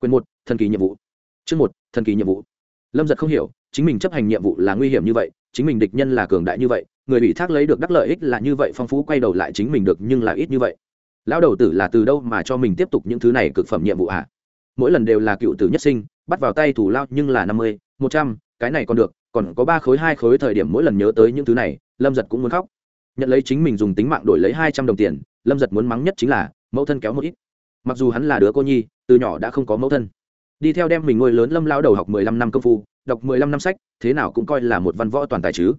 quyền một, thần kỳ nhiệm vụ. Chương một, thần kỳ nhiệm vụ. Lâm giật không hiểu, chính mình chấp hành nhiệm vụ là nguy hiểm như vậy, chính mình địch nhân là cường đại như vậy, người bị thác lấy được đắc lợi ích là như vậy, phong phú quay đầu lại chính mình được nhưng là ít như vậy. Lão đầu tử là từ đâu mà cho mình tiếp tục những thứ này cực phẩm nhiệm vụ ạ à? mỗi lần đều là cựu tử nhất sinh, bắt vào tay thủ lao nhưng là năm mươi, một trăm, cái này còn được, còn có ba khối, hai khối thời điểm mỗi lần nhớ tới những thứ này, lâm giật cũng muốn khóc. Nhận lấy chính mình dùng tính mạng đổi lấy hai trăm đồng tiền, lâm giật muốn mắng nhất chính là, mẫu thân kéo một ít mặc dù hắn là đứa cô nhi, từ nhỏ đã không có mẫu thân. Đi theo đem mình nuôi lớn lâm lao đầu học mười lăm năm công phu, đọc mười lăm năm sách, thế nào cũng coi là một văn võ toàn tài chứ.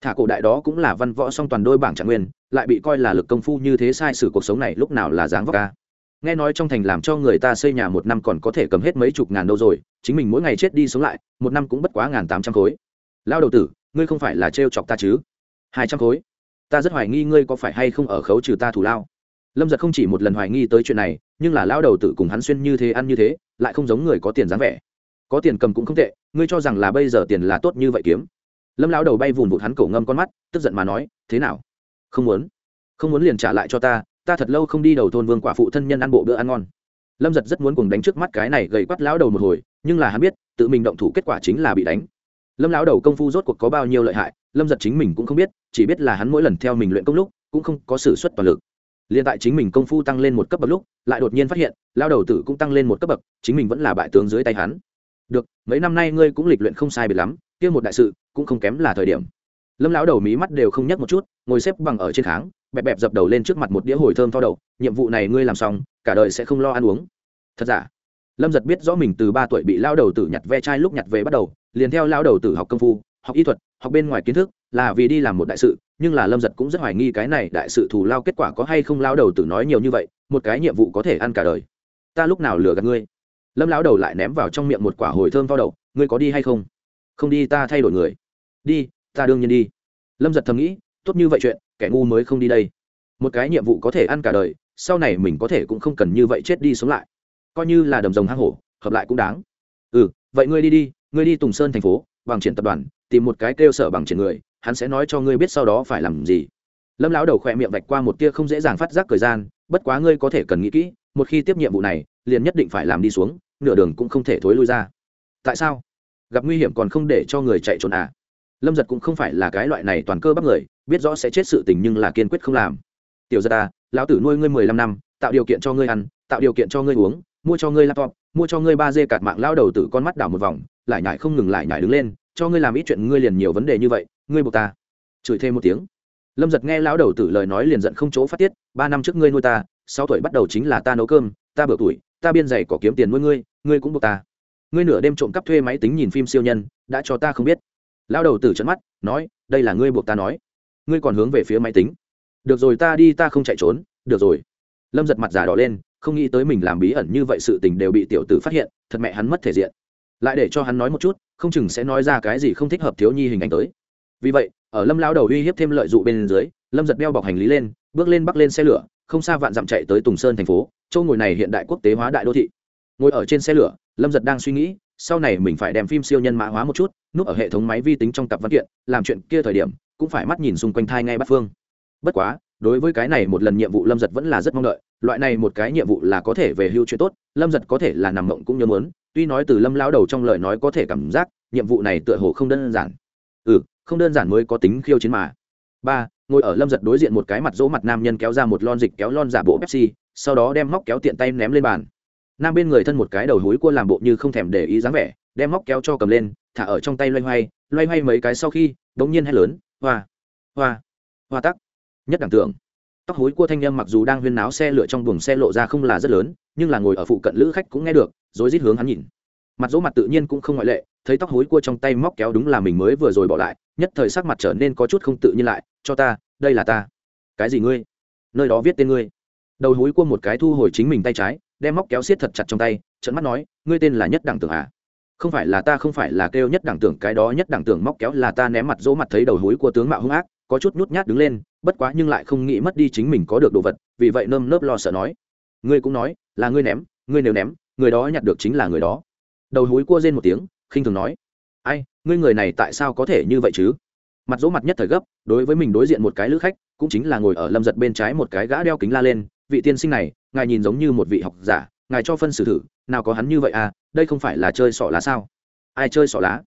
Thả cổ đại đó cũng là văn võ song toàn đôi bảng trạng nguyên, lại bị coi là lực công phu như thế sai sử cuộc sống này lúc nào là dáng vóc ca nghe nói trong thành làm cho người ta xây nhà một năm còn có thể cầm hết mấy chục ngàn đâu rồi, chính mình mỗi ngày chết đi sống lại, một năm cũng bất quá ngàn tám trăm khối. Lao đầu tử, ngươi không phải là trêu chọc ta chứ? Hai trăm khối. Ta rất hoài nghi ngươi có phải hay không ở khấu trừ ta thủ lao lâm giật không chỉ một lần hoài nghi tới chuyện này, nhưng là lao đầu tử cùng hắn xuyên như thế ăn như thế, lại không giống người có tiền dáng vẻ. Có tiền cầm cũng không tệ, ngươi cho rằng là bây giờ tiền là tốt như vậy kiếm. Lâm lao đầu bay vùn vụt hắn cổ ngâm con mắt, tức giận mà nói, thế nào? Không muốn. Không muốn liền trả lại cho ta ta thật lâu không đi đầu thôn vương quả phụ thân nhân ăn bộ bữa ăn ngon. Lâm giật rất muốn cùng đánh trước mắt cái này gầy quắt lão đầu một hồi, nhưng là hắn biết, tự mình động thủ kết quả chính là bị đánh. Lâm lão đầu công phu rốt cuộc có bao nhiêu lợi hại, lâm giật chính mình cũng không biết, chỉ biết là hắn mỗi lần theo mình luyện công lúc, cũng không có s ử suất toàn lực liền tại chính mình công phu tăng lên một cấp bậc lúc, lại đột nhiên phát hiện, lao đầu tử cũng tăng lên một cấp bậc, chính mình vẫn là bại tướng dưới tay hắn. Được, mấy năm nay ngươi cũng lịch luyện không sai biệt lắm, kia một đại sự, cũng không kém là thời điểm. Lâm lão đầu mí mắt đều không nhấc một chút, ngồi xếp bằng ở trên kháng, bẹp bẹp dập đầu lên trước mặt một đĩa hồi thơm to đầu nhiệm vụ này ngươi làm xong, cả đời sẽ không lo ăn uống. Thật giả? Lâm giật biết rõ mình từ ba tuổi bị lao đầu tử nhặt ve chai lúc nhặt về bắt đầu, liền theo lao đầu tử học công phu học y thuật, học bên ngoài kiến thức, là vì đi làm một đại sự, nhưng là lâm giật cũng rất hoài nghi cái này đại sự thù lao kết quả có hay không lao đầu tử nói nhiều như vậy, một cái nhiệm vụ có thể ăn cả đời. Ta lúc nào lừa gạt ngươi? Lâm lão đầu lại ném vào trong miệng một quả hồi thơm vào đầu ngươi có đi hay không? Không đi ta thay đổi người. Đi, ta đương nhiên đi. Lâm giật thầm nghĩ, tốt như vậy chuyện, kẻ ngu mới không đi đây. Một cái nhiệm vụ có thể ăn cả đời, sau này mình có thể cũng không cần như vậy chết đi sống lại. Coi như là đầm rồng hang hổ, hợp lại cũng đáng. Ừ vậy ngươi đi đi, ngươi đi tùng sơn thành phố bằng triển tập đoàn, tìm một cái kêu sở bằng triển người, hắn sẽ nói cho ngươi biết sau đó phải làm gì. Lâm lão đầu khỏe miệng vạch qua một tia không dễ dàng phát giác thời gian, bất quá ngươi có thể cần nghĩ kỹ, một khi tiếp nhiệm vụ này, liền nhất định phải làm đi xuống, nửa đường cũng không thể thối lui ra. Tại sao? Gặp nguy hiểm còn không để cho người chạy trốn à? Lâm giật cũng không phải là cái loại này toàn cơ bắp người, biết rõ sẽ chết sự tình nhưng là kiên quyết không làm. Tiểu gia ta à, lão tử nuôi ngươi mười lăm năm, tạo điều kiện cho ngươi ăn, tạo điều kiện cho ngươi uống mua cho ngươi laptop, mua cho ngươi ba dê cạt mạng lao đầu tử con mắt đảo một vòng, lại nhải không ngừng lại nhải đứng lên, cho ngươi làm ít chuyện, ngươi liền nhiều vấn đề như vậy, ngươi buộc ta. Chửi thêm một tiếng. Lâm giật nghe lão đầu tử lời nói liền giận không chỗ phát tiết, ba năm trước ngươi nuôi ta, sáu tuổi bắt đầu chính là ta nấu cơm, ta bữa tuổi, ta biên giày có kiếm tiền nuôi ngươi ngươi cũng buộc ta. Ngươi nửa đêm trộm cắp thuê máy tính nhìn phim siêu nhân, đã cho ta không biết. Lão đầu tử trận mắt, nói, đây là ngươi buộc ta nói. Ngươi còn hướng về phía máy tính. Được rồi, ta đi, ta không chạy trốn. Được rồi. Lâm giật mặt giả đỏ lên không nghĩ tới mình làm bí ẩn như vậy sự tình đều bị tiểu tử phát hiện, thật mẹ hắn mất thể diện. Lại để cho hắn nói một chút, không chừng sẽ nói ra cái gì không thích hợp thiếu nhi hình ảnh tới. Vì vậy, ở lâm lao đầu uy hiếp thêm lợi dụng bên dưới, lâm giật đeo bọc hành lý lên, bước lên bắc lên xe lửa, không xa vạn dặm chạy tới tùng sơn thành phố châu ngồi này hiện đại quốc tế hóa đại đô thị. Ngồi ở trên xe lửa, lâm giật đang suy nghĩ, sau này mình phải đem phim siêu nhân mã hóa một chút, núp ở hệ thống máy vi tính trong tập văn kiện, làm chuyện kia thời điểm, cũng phải mắt nhìn xung quanh thai ngay bắt phương. Bất quá, đối với cái này một lần nhiệm vụ lâm giật vẫn là rất mong đợi loại này một cái nhiệm vụ là có thể về hưu chuyện tốt, lâm giật có thể là nằm mộng cũng nhớ muốn tuy nói từ lâm lao đầu trong lời nói có thể cảm giác, nhiệm vụ này tựa hồ không đơn giản. Ừ không đơn giản mới có tính khiêu chiến mà. Ba, ngồi ở lâm giật đối diện một cái mặt dỗ mặt nam nhân kéo ra một lon dịch kéo lon giả bộ pepsi, sau đó đem móc kéo tiện tay ném lên bàn. Nam bên người thân một cái đầu hối cua làm bộ như không thèm để ý dáng vẻ, đem móc kéo cho cầm lên, thả ở trong tay loay hoay loay hoay mấy cái sau khi đ ỗ n g nhiên hét lớn, hoa hoa hoa tắc. Nhất đẳng tưởng tóc hối cua thanh â mặc dù đang huyên náo xe lửa trong buồng xe lộ ra không là rất lớn, nhưng là ngồi ở phụ cận lữ khách cũng nghe được rồi rít hướng hắn nhìn. Mặt dỗ mặt tự nhiên cũng không ngoại lệ, thấy tóc hối cua trong tay móc kéo đúng là mình mới vừa rồi bỏ lại, nhất thời sắc mặt trở nên có chút không tự nhiên lại, cho ta, đây là ta. Cái gì ngươi? Nơi đó viết tên ngươi. Đầu hối cua một cái thu hồi chính mình tay trái, đem móc kéo siết thật chặt trong tay trận mắt nói, ngươi tên là nhất đẳng tưởng à? Không phải là ta, không phải là kêu nhất đẳng tưởng, cái đó nhất đẳng tưởng móc kéo là ta ném mặt dỗ mặt thấy đầu hối cua tướng mạo hung ác, có chút nhút nhát đứng lên bất quá nhưng lại không nghĩ mất đi chính mình có được đồ vật, vì vậy nơm nớp lo sợ nói. Ngươi cũng nói, là ngươi ném, ngươi nếu ném, người đó nhặt được chính là người đó. Đầu húi cua rên một tiếng, khinh thường nói. Ai, ngươi người này tại sao có thể như vậy chứ? Mặt dỗ mặt nhất thời gấp, đối với mình đối diện một cái lữ khách, cũng chính là ngồi ở lâm giật bên trái một cái gã đeo kính la lên, vị tiên sinh này, ngài nhìn giống như một vị học giả, ngài cho phân xử thử, nào có hắn như vậy à đây không phải là chơi sỏ lá sao? Ai chơi sỏ lá?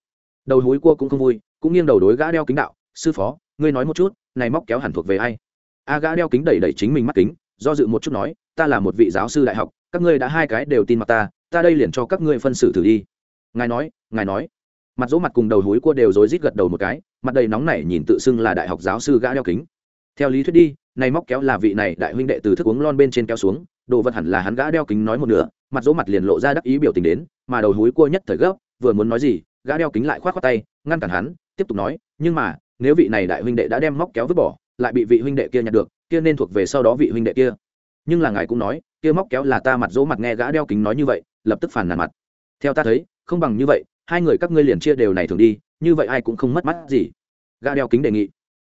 Đầu húi cua cũng không vui, cũng nghiêng đầu đối gã đeo kính đạo, sư phó, ngươi nói một chút này móc kéo hẳn thuộc về ai? A gã đeo kính đẩy đẩy chính mình mắt kính, do dự một chút nói, ta là một vị giáo sư đại học, các ngươi đã hai cái đều tin mặt ta ta đây liền cho các ngươi phân xử thử đi. Ngài nói ngài nói. Mặt dỗ mặt cùng đầu húi cua đều rối rít gật đầu một cái, mặt đầy nóng nảy nhìn tự xưng là đại học giáo sư gã đeo kính. Theo lý thuyết đi, này móc kéo là vị này đại huynh đệ từ thức uống lon bên trên kéo xuống, đồ vật hẳn là hắn gã đeo kính nói một nửa, mặt dỗ mặt liền lộ ra đắc ý biểu tình đến, mà đầu húi cua nhất thời gấp, vừa muốn nói gì, gã đeo kính lại khoát khoát tay, ngăn cản hắn, tiếp tục nói, nhưng mà nếu vị này đại huynh đệ đã đem móc kéo vứt bỏ, lại bị vị huynh đệ kia nhặt được, kia nên thuộc về sau đó vị huynh đệ kia. Nhưng là ngài cũng nói, kia móc kéo là ta mặt dỗ mặt nghe gã đeo kính nói như vậy, lập tức phản nàn mặt. Theo ta thấy, không bằng như vậy, hai người các ngươi liền chia đều này thường đi, như vậy ai cũng không mất mắt gì. Gã đeo kính đề nghị.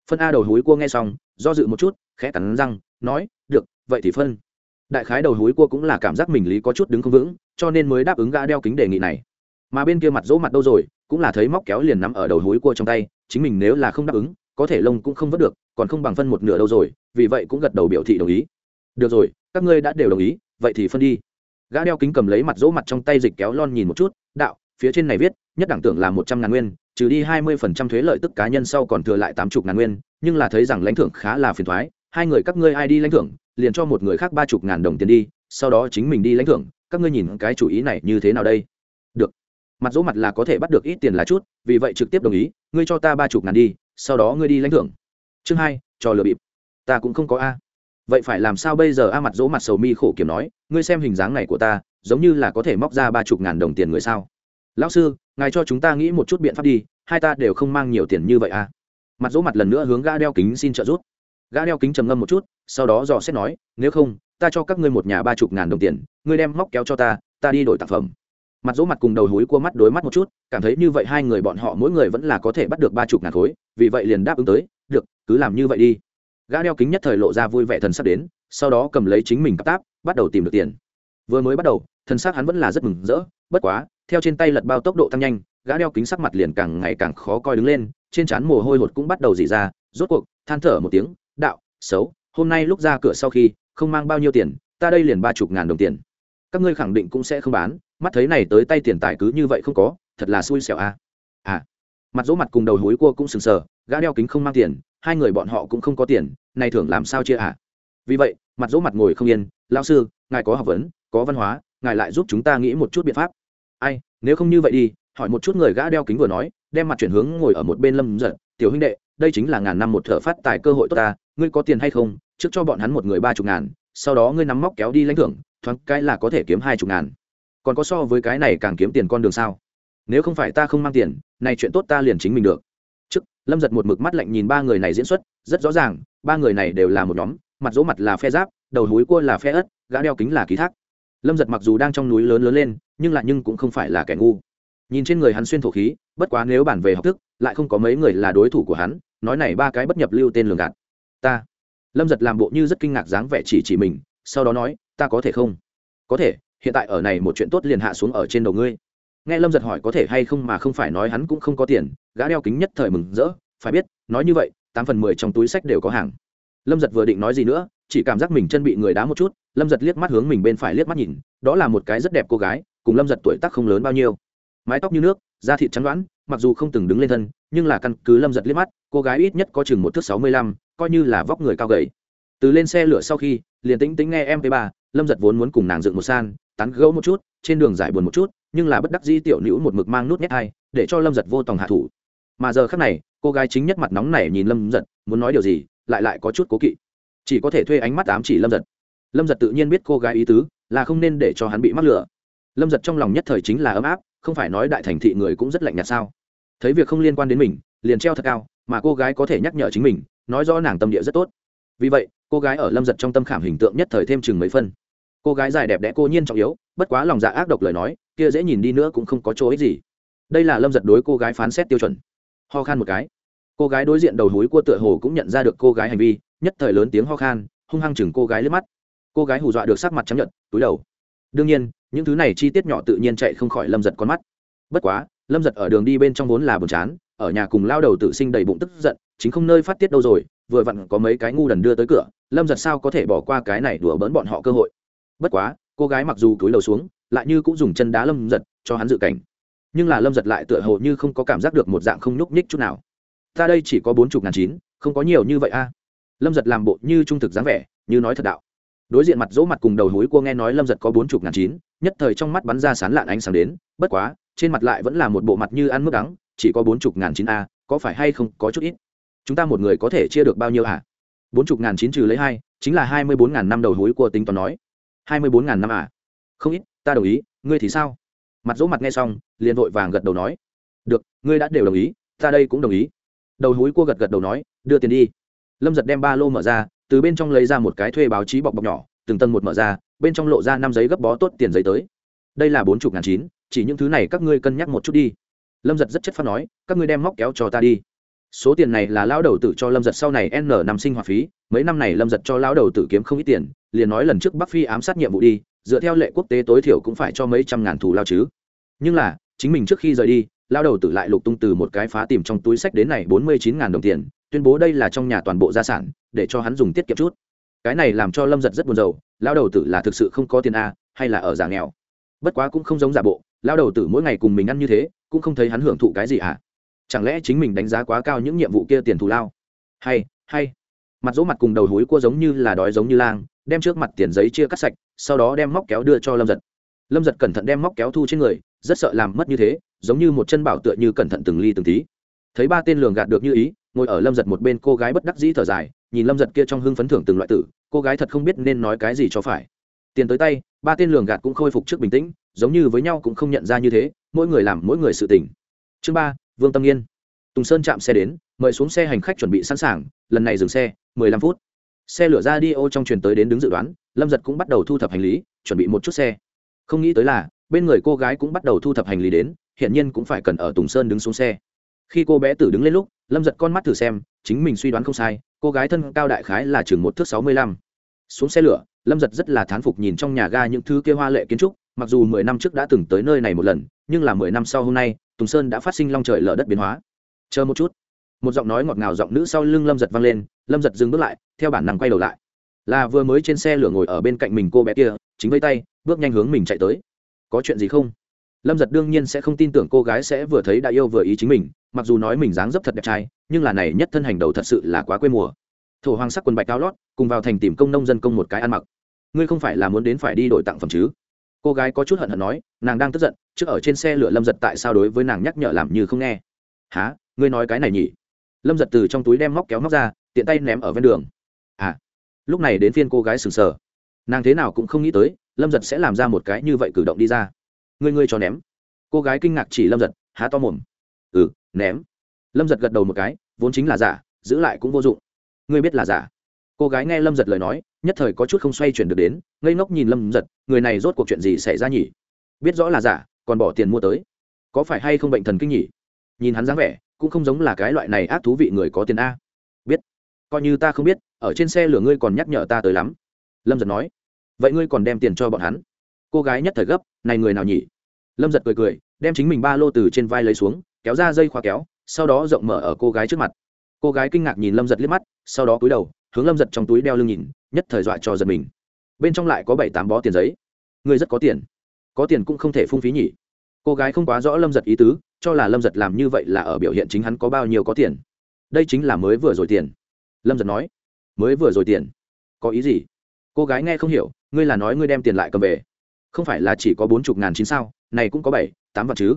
Phân a đầu hối cua nghe xong, do dự một chút, khẽ cắn răng, nói, được, vậy thì phân. Đại khái đầu hối cua cũng là cảm giác mình lý có chút đứng không vững, cho nên mới đáp ứng gã đeo kính đề nghị này. Mà bên kia mặt dỗ mặt đâu rồi cũng là thấy móc kéo liền nắm ở đầu húi cua trong tay, chính mình nếu là không đáp ứng, có thể lông cũng không vớt được, còn không bằng phân một nửa đâu rồi, vì vậy cũng gật đầu biểu thị đồng ý. Được rồi, các ngươi đã đều đồng ý, vậy thì phân đi. Gã đeo kính cầm lấy mặt dỗ mặt trong tay dịch kéo lon nhìn một chút, đạo, phía trên này viết, nhất đẳng tưởng là một trăm ngàn nguyên, trừ đi hai mươi phần trăm thuế lợi tức cá nhân sau còn thừa lại tám chục ngàn nguyên, nhưng là thấy rằng lãnh thưởng khá là phiền thoái, hai người các ngươi ai đi lãnh thưởng, liền cho một người khác ba chục ngàn đồng tiền đi, sau đó chính mình đi lãnh thưởng, các ngươi nhìn cái chủ ý này như thế nào đây? Được mặt dỗ mặt là có thể bắt được ít tiền là chút, vì vậy trực tiếp đồng ý, ngươi cho ta ba chục ngàn đi, sau đó ngươi đi lãnh thưởng. Chương hai, trò lừa bịp. Ta cũng không có a. Vậy phải làm sao bây giờ a mặt dỗ mặt sầu mi khổ kiểm nói, ngươi xem hình dáng này của ta, giống như là có thể móc ra ba chục ngàn đồng tiền người sao? Lão sư, ngài cho chúng ta nghĩ một chút biện pháp đi, hai ta đều không mang nhiều tiền như vậy a. Mặt dỗ mặt lần nữa hướng gã đeo kính xin trợ giúp. Gã đeo kính trầm ngâm một chút, sau đó dò xét nói, nếu không, ta cho các ngươi một nhà ba chục ngàn đồng tiền, ngươi đem móc kéo cho ta ta đi đổi tạp phẩm mặt dỗ mặt cùng đầu húi cua mắt đối mắt một chút, cảm thấy như vậy hai người bọn họ mỗi người vẫn là có thể bắt được ba chục ngàn khối, vì vậy liền đáp ứng tới, được, cứ làm như vậy đi. Gã đeo kính nhất thời lộ ra vui vẻ thần sắc đến, sau đó cầm lấy chính mình cắp táp, bắt đầu tìm được tiền. Vừa mới bắt đầu, thần sắc hắn vẫn là rất mừng rỡ, bất quá, theo trên tay lật bao tốc độ tăng nhanh, gã đeo kính sắc mặt liền càng ngày càng khó coi đứng lên, trên trán mồ hôi hột cũng bắt đầu dỉ ra, rốt cuộc, than thở một tiếng, đạo, xấu, hôm nay lúc ra cửa sau khi, không mang bao nhiêu tiền, ta đây liền ba chục ngàn đồng tiền. Các ngươi khẳng định cũng sẽ không bán mắt thấy này tới tay tiền tài cứ như vậy không có, thật là xui xẻo a. À. à mặt dỗ mặt cùng đầu hối cua cũng sừng sờ, gã đeo kính không mang tiền, hai người bọn họ cũng không có tiền, này thưởng làm sao chia à? Vì vậy, mặt dỗ mặt ngồi không yên, lão sư, ngài có học vấn, có văn hóa, ngài lại giúp chúng ta nghĩ một chút biện pháp. Ai, nếu không như vậy đi, hỏi một chút người gã đeo kính vừa nói, đem mặt chuyển hướng ngồi ở một bên lâm giật tiểu huynh đệ, đây chính là ngàn năm một thợ phát tài cơ hội tốt ta, ngươi có tiền hay không, trước cho bọn hắn một người ba chục ngàn, sau đó ngươi nắm móc kéo đi lãnh thưởng, thoáng cái là có thể kiếm hai chục ngàn còn có so với cái này càng kiếm tiền con đường sao? Nếu không phải ta không mang tiền, này chuyện tốt ta liền chính mình được. Trước, lâm giật một mực mắt lạnh nhìn ba người này diễn xuất, rất rõ ràng, ba người này đều là một nhóm, mặt dỗ mặt là phe giáp, đầu húi cua là phe ớt, gã đeo kính là ký thác. Lâm giật mặc dù đang trong núi lớn lớn lên, nhưng lại nhưng cũng không phải là kẻ ngu. Nhìn trên người hắn xuyên thổ khí, bất quá nếu bản về học thức, lại không có mấy người là đối thủ của hắn, nói này ba cái bất nhập lưu tên lường gạt. Ta. Lâm giật làm bộ như rất kinh ngạc dáng vẻ chỉ chỉ mình, sau đó nói, ta có thể không? Có thể hiện tại ở này một chuyện tốt liền hạ xuống ở trên đầu ngươi. Nghe lâm giật hỏi có thể hay không mà không phải nói hắn cũng không có tiền, gã đeo kính nhất thời mừng rỡ, phải biết, nói như vậy, tám phần mười trong túi sách đều có hàng. Lâm giật vừa định nói gì nữa, chỉ cảm giác mình chân bị người đá một chút, lâm giật liếc mắt hướng mình bên phải liếc mắt nhìn, đó là một cái rất đẹp cô gái, cùng lâm giật tuổi tác không lớn bao nhiêu. Mái tóc như nước, da thịt trắng đoán mặc dù không từng đứng lên thân, nhưng là căn cứ lâm giật liếc mắt, cô gái ít nhất có chừng một thước sáu mươi lăm, coi như là vóc người cao gầy. Từ lên xe lửa sau khi, liền tĩnh tĩnh nghe mp ba lâm giật vốn muốn cùng nàng dựng một san, tán gẫu một chút, trên đường giải buồn một chút, nhưng là bất đắc dĩ tiểu nữ một mực mang nút nhét hai, để cho lâm giật vô tòng hạ thủ. Mà giờ khác này, cô gái chính nhất mặt nóng này nhìn lâm giật, muốn nói điều gì, lại lại có chút cố kỵ. Chỉ có thể thuê ánh mắt ám chỉ lâm giật. Lâm giật tự nhiên biết cô gái ý tứ, là không nên để cho hắn bị mắc lửa lâm giật trong lòng nhất thời chính là ấm áp, không phải nói đại thành thị người cũng rất lạnh nhạt sao? Thấy việc không liên quan đến mình, liền treo thật cao, mà cô gái có thể nhắc nhở chính mình, nói rõ nàng tâm địa rất tốt. Vì vậy, cô gái ở lâm giật trong tâm khảm hình tượng nhất thời thêm chừng mấy phân cô gái dài đẹp đẽ cô nhiên trọng yếu, bất quá lòng dạ ác độc lời nói, kia dễ nhìn đi nữa cũng không có chỗ ích gì. Đây là lâm giật đối cô gái phán xét tiêu chuẩn. Ho khan một cái. Cô gái đối diện đầu hối cua tựa hồ cũng nhận ra được cô gái hành vi, nhất thời lớn tiếng ho khan, hung hăng chừng cô gái lướt mắt. Cô gái hù dọa được sắc mặt chấp nhận túi đầu. Đương nhiên, những thứ này chi tiết nhỏ tự nhiên chạy không khỏi lâm giật con mắt. Bất quá, lâm giật ở đường đi bên trong vốn là buồn chán, ở nhà cùng lao đầu tự sinh đầy bụng tức giận, chính không nơi phát tiết đâu rồi, vừa vặn có mấy cái ngu đần đưa tới cửa, lâm giật sao có thể bỏ qua cái này đùa bỡn bọn họ cơ hội bất quá, cô gái mặc dù cúi đầu xuống, lại như cũng dùng chân đá lâm giật, cho hắn dự cảnh. Nhưng là lâm giật lại tựa hồ như không có cảm giác được một dạng không nhúc nhích chút nào. Ta đây chỉ có bốn chục ngàn chín, không có nhiều như vậy a. Lâm giật làm bộ như trung thực dáng vẻ, như nói thật đạo. Đối diện mặt dỗ mặt cùng đầu hối cua nghe nói lâm giật có bốn chục ngàn chín, nhất thời trong mắt bắn ra sán lạn ánh sáng đến, bất quá, trên mặt lại vẫn là một bộ mặt như ăn mức đắng, chỉ có bốn chục ngàn chín a, có phải hay không có chút ít? Chúng ta một người có thể chia được bao nhiêu à? Bốn chục ngàn chín trừ lấy hai, chính là hai mươi bốn ngàn năm đầu hối cua tính toán nói hai mươi bốn ngàn năm à? Không ít, ta đồng ý, ngươi thì sao? Mặt dỗ mặt nghe xong, liền vội vàng gật đầu nói. Được, ngươi đã đều đồng ý, ta đây cũng đồng ý. Đầu húi cua gật gật đầu nói, đưa tiền đi. Lâm giật đem ba lô mở ra, từ bên trong lấy ra một cái thuê báo chí bọc bọc nhỏ, từng tầng một mở ra, bên trong lộ ra năm giấy gấp bó tốt tiền giấy tới. Đây là bốn chục ngàn chín, chỉ những thứ này các ngươi cân nhắc một chút đi. Lâm giật rất chất phát nói, các ngươi đem móc kéo cho ta đi số tiền này là lão đầu tử cho lâm giật sau này n năm sinh hoạt phí, mấy năm này lâm giật cho lão đầu tử kiếm không ít tiền, liền nói lần trước bắc phi ám sát nhiệm vụ đi, dựa theo lệ quốc tế tối thiểu cũng phải cho mấy trăm ngàn thù lao chứ. Nhưng là, chính mình trước khi rời đi lao đầu tử lại lục tung từ một cái phá tìm trong túi sách đến này bốn mươi chín ngàn đồng tiền, tuyên bố đây là trong nhà toàn bộ gia sản, để cho hắn dùng tiết kiệm chút. Cái này làm cho lâm giật rất buồn rầu lao đầu tử là thực sự không có tiền a, hay là ở giả nghèo? Bất quá cũng không giống giả bộ lao đầu tử mỗi ngày cùng mình ăn như thế, cũng không thấy hắn hưởng thụ cái gì à chẳng lẽ chính mình đánh giá quá cao những nhiệm vụ kia tiền thù lao? Hay hay. Mặt dỗ mặt cùng đầu hối cua giống như là đói giống như lang, đem trước mặt tiền giấy chia cắt sạch, sau đó đem móc kéo đưa cho lâm giật. Lâm giật cẩn thận đem móc kéo thu trên người, rất sợ làm mất như thế, giống như một chân bảo tựa như cẩn thận từng ly từng tí. Thấy ba tên lường gạt được như ý, ngồi ở lâm giật một bên, cô gái bất đắc dĩ thở dài, nhìn lâm giật kia trong hưng phấn thưởng từng loại tử, cô gái thật không biết nên nói cái gì cho phải. Tiền tới tay, ba tên lường gạt cũng khôi phục trước bình tĩnh, giống như với nhau cũng không nhận ra như thế, mỗi người làm mỗi người sự tỉnh chương ba vương tâm nghiên. Tùng sơn chạm xe đến, mời xuống xe hành khách chuẩn bị sẵn sàng, lần này dừng xe, mười lăm phút. Xe lửa ra đi ô trong truyền tới đến đứng dự đoán, lâm giật cũng bắt đầu thu thập hành lý, chuẩn bị một chút xe. Không nghĩ tới là, bên người cô gái cũng bắt đầu thu thập hành lý đến hiện nhiên cũng phải cần ở tùng sơn đứng xuống xe. Khi cô bé tử đứng lên lúc, lâm giật con mắt thử xem, chính mình suy đoán không sai, cô gái thân cao đại khái là chừng một thước sáu mươi lăm. Xuống xe lửa, lâm giật rất là thán phục nhìn trong nhà ga những thứ kia hoa lệ kiến trúc, mặc dù mười năm trước đã từng tới nơi này một lần, nhưng là mười năm sau hôm nay tùng sơn đã phát sinh long trời lở đất biến hóa. Chờ một chút. Một giọng nói ngọt ngào giọng nữ sau lưng lâm giật vang lên, lâm giật dừng bước lại, theo bản năng quay đầu lại. Là vừa mới trên xe lửa ngồi ở bên cạnh mình cô bé kia, chính vây tay, bước nhanh hướng mình chạy tới. Có chuyện gì không? Lâm giật đương nhiên sẽ không tin tưởng cô gái sẽ vừa thấy đã yêu vừa ý chính mình, mặc dù nói mình dáng dấp thật đẹp trai, nhưng là này nhất thân hành đầu thật sự là quá quê mùa. Thổ hoàng sắc quần bạch cao lót, cùng vào thành tìm công nông dân công một cái ăn mặc. Ngươi không phải là muốn đến phải đi đổi tặng phẩm chứ? Cô gái có chút hận hận nói, nàng đang tức giận, trước ở trên xe lửa lâm giật tại sao đối với nàng nhắc nhở làm như không nghe. Há ngươi nói cái này nhỉ? Lâm giật từ trong túi đem móc kéo móc ra, tiện tay ném ở ven đường. À. Lúc này đến phiên cô gái sừng sờ. Nàng thế nào cũng không nghĩ tới, lâm giật sẽ làm ra một cái như vậy cử động đi ra. Ngươi ngươi cho ném. Cô gái kinh ngạc chỉ lâm giật, há to mồm. Ừ ném. Lâm giật gật đầu một cái, vốn chính là giả, giữ lại cũng vô dụng. Ngươi biết là giả? Cô gái nghe lâm giật lời nói, nhất thời có chút không xoay chuyển được đến, ngây ngốc nhìn lâm giật, người này rốt cuộc chuyện gì xảy ra nhỉ? Biết rõ là giả, còn bỏ tiền mua tới. Có phải hay không bệnh thần kinh nhỉ? Nhìn hắn dáng vẻ, cũng không giống là cái loại này ác thú vị người có tiền a. Biết. Coi như ta không biết, ở trên xe lửa ngươi còn nhắc nhở ta tới lắm. Lâm giật nói. Vậy ngươi còn đem tiền cho bọn hắn? Cô gái nhất thời gấp, này người nào nhỉ? Lâm giật cười cười, đem chính mình ba lô từ trên vai lấy xuống, kéo ra dây khóa kéo, sau đó rộng mở ở cô gái trước mặt. Cô gái kinh ngạc nhìn lâm giật liếc mắt, sau đó cúi đầu hướng lâm giật trong túi đeo lưng nhìn, nhất thời dọa cho giật mình. Bên trong lại có bảy tám bó tiền giấy. Ngươi rất có tiền. Có tiền cũng không thể phung phí nhỉ. Cô gái không quá rõ lâm giật ý tứ, cho là lâm giật làm như vậy là ở biểu hiện chính hắn có bao nhiêu có tiền. Đây chính là mới vừa rồi tiền. Lâm giật nói. Mới vừa rồi tiền. Có ý gì? Cô gái nghe không hiểu, ngươi là nói ngươi đem tiền lại cầm về. Không phải là chỉ có bốn chục ngàn chín sao, này cũng có bảy, tám vạn chứ.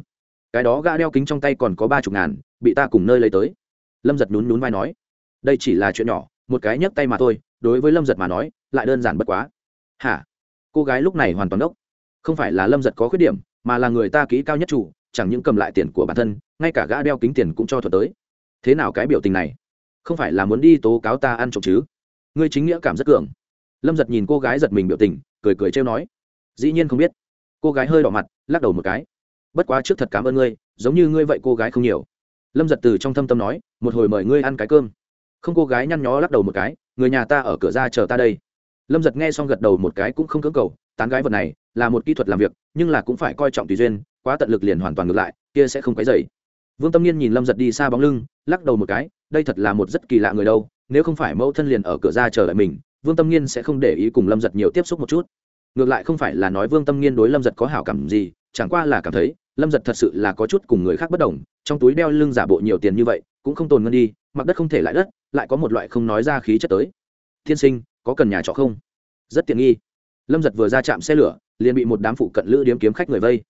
Cái đó gã đeo kính trong tay còn có ba chục ngàn, bị ta cùng nơi lấy tới. Lâm giật nhún nhún vai nói. Đây chỉ là chuyện nhỏ một cái nhấc tay mà thôi, đối với lâm giật mà nói, lại đơn giản bất quá. Hả? Cô gái lúc này hoàn toàn đốc. Không phải là lâm giật có khuyết điểm, mà là người ta kỹ cao nhất chủ, chẳng những cầm lại tiền của bản thân, ngay cả gã đeo kính tiền cũng cho thuật tới. Thế nào cái biểu tình này? Không phải là muốn đi tố cáo ta ăn trộm chứ? Ngươi chính nghĩa cảm rất cường. Lâm giật nhìn cô gái giật mình biểu tình, cười cười trêu nói. Dĩ nhiên không biết. Cô gái hơi đỏ mặt, lắc đầu một cái. Bất quá trước thật cảm ơn ngươi, giống như ngươi vậy cô gái không nhiều. Lâm giật từ trong thâm tâm nói, một hồi mời ngươi ăn cái cơm không cô gái nhăn nhó lắc đầu một cái, người nhà ta ở cửa ra chờ ta đây. Lâm giật nghe xong gật đầu một cái cũng không cưỡng cầu, tán gái vật này là một kỹ thuật làm việc, nhưng là cũng phải coi trọng tùy duyên, quá tận lực liền hoàn toàn ngược lại, kia sẽ không cái dày vương tâm nhiên nhìn lâm giật đi xa bóng lưng, lắc đầu một cái, đây thật là một rất kỳ lạ người đâu, nếu không phải mẫu thân liền ở cửa ra chờ đợi mình, vương tâm nhiên sẽ không để ý cùng lâm giật nhiều tiếp xúc một chút. Ngược lại không phải là nói vương tâm nghiên đối lâm giật có hảo cảm gì, chẳng qua là cảm thấy lâm giật thật sự là có chút cùng người khác bất đồng, trong túi đeo lưng giả bộ nhiều tiền như vậy, cũng không tồn ngân đi mặc đất không thể lại đất, lại có một loại không nói ra khí chất tới. Tiên sinh, có cần nhà trọ không? Rất tiện nghi. Lâm giật vừa ra chạm xe lửa, liền bị một đám phụ cận lữ điếm kiếm khách người vây.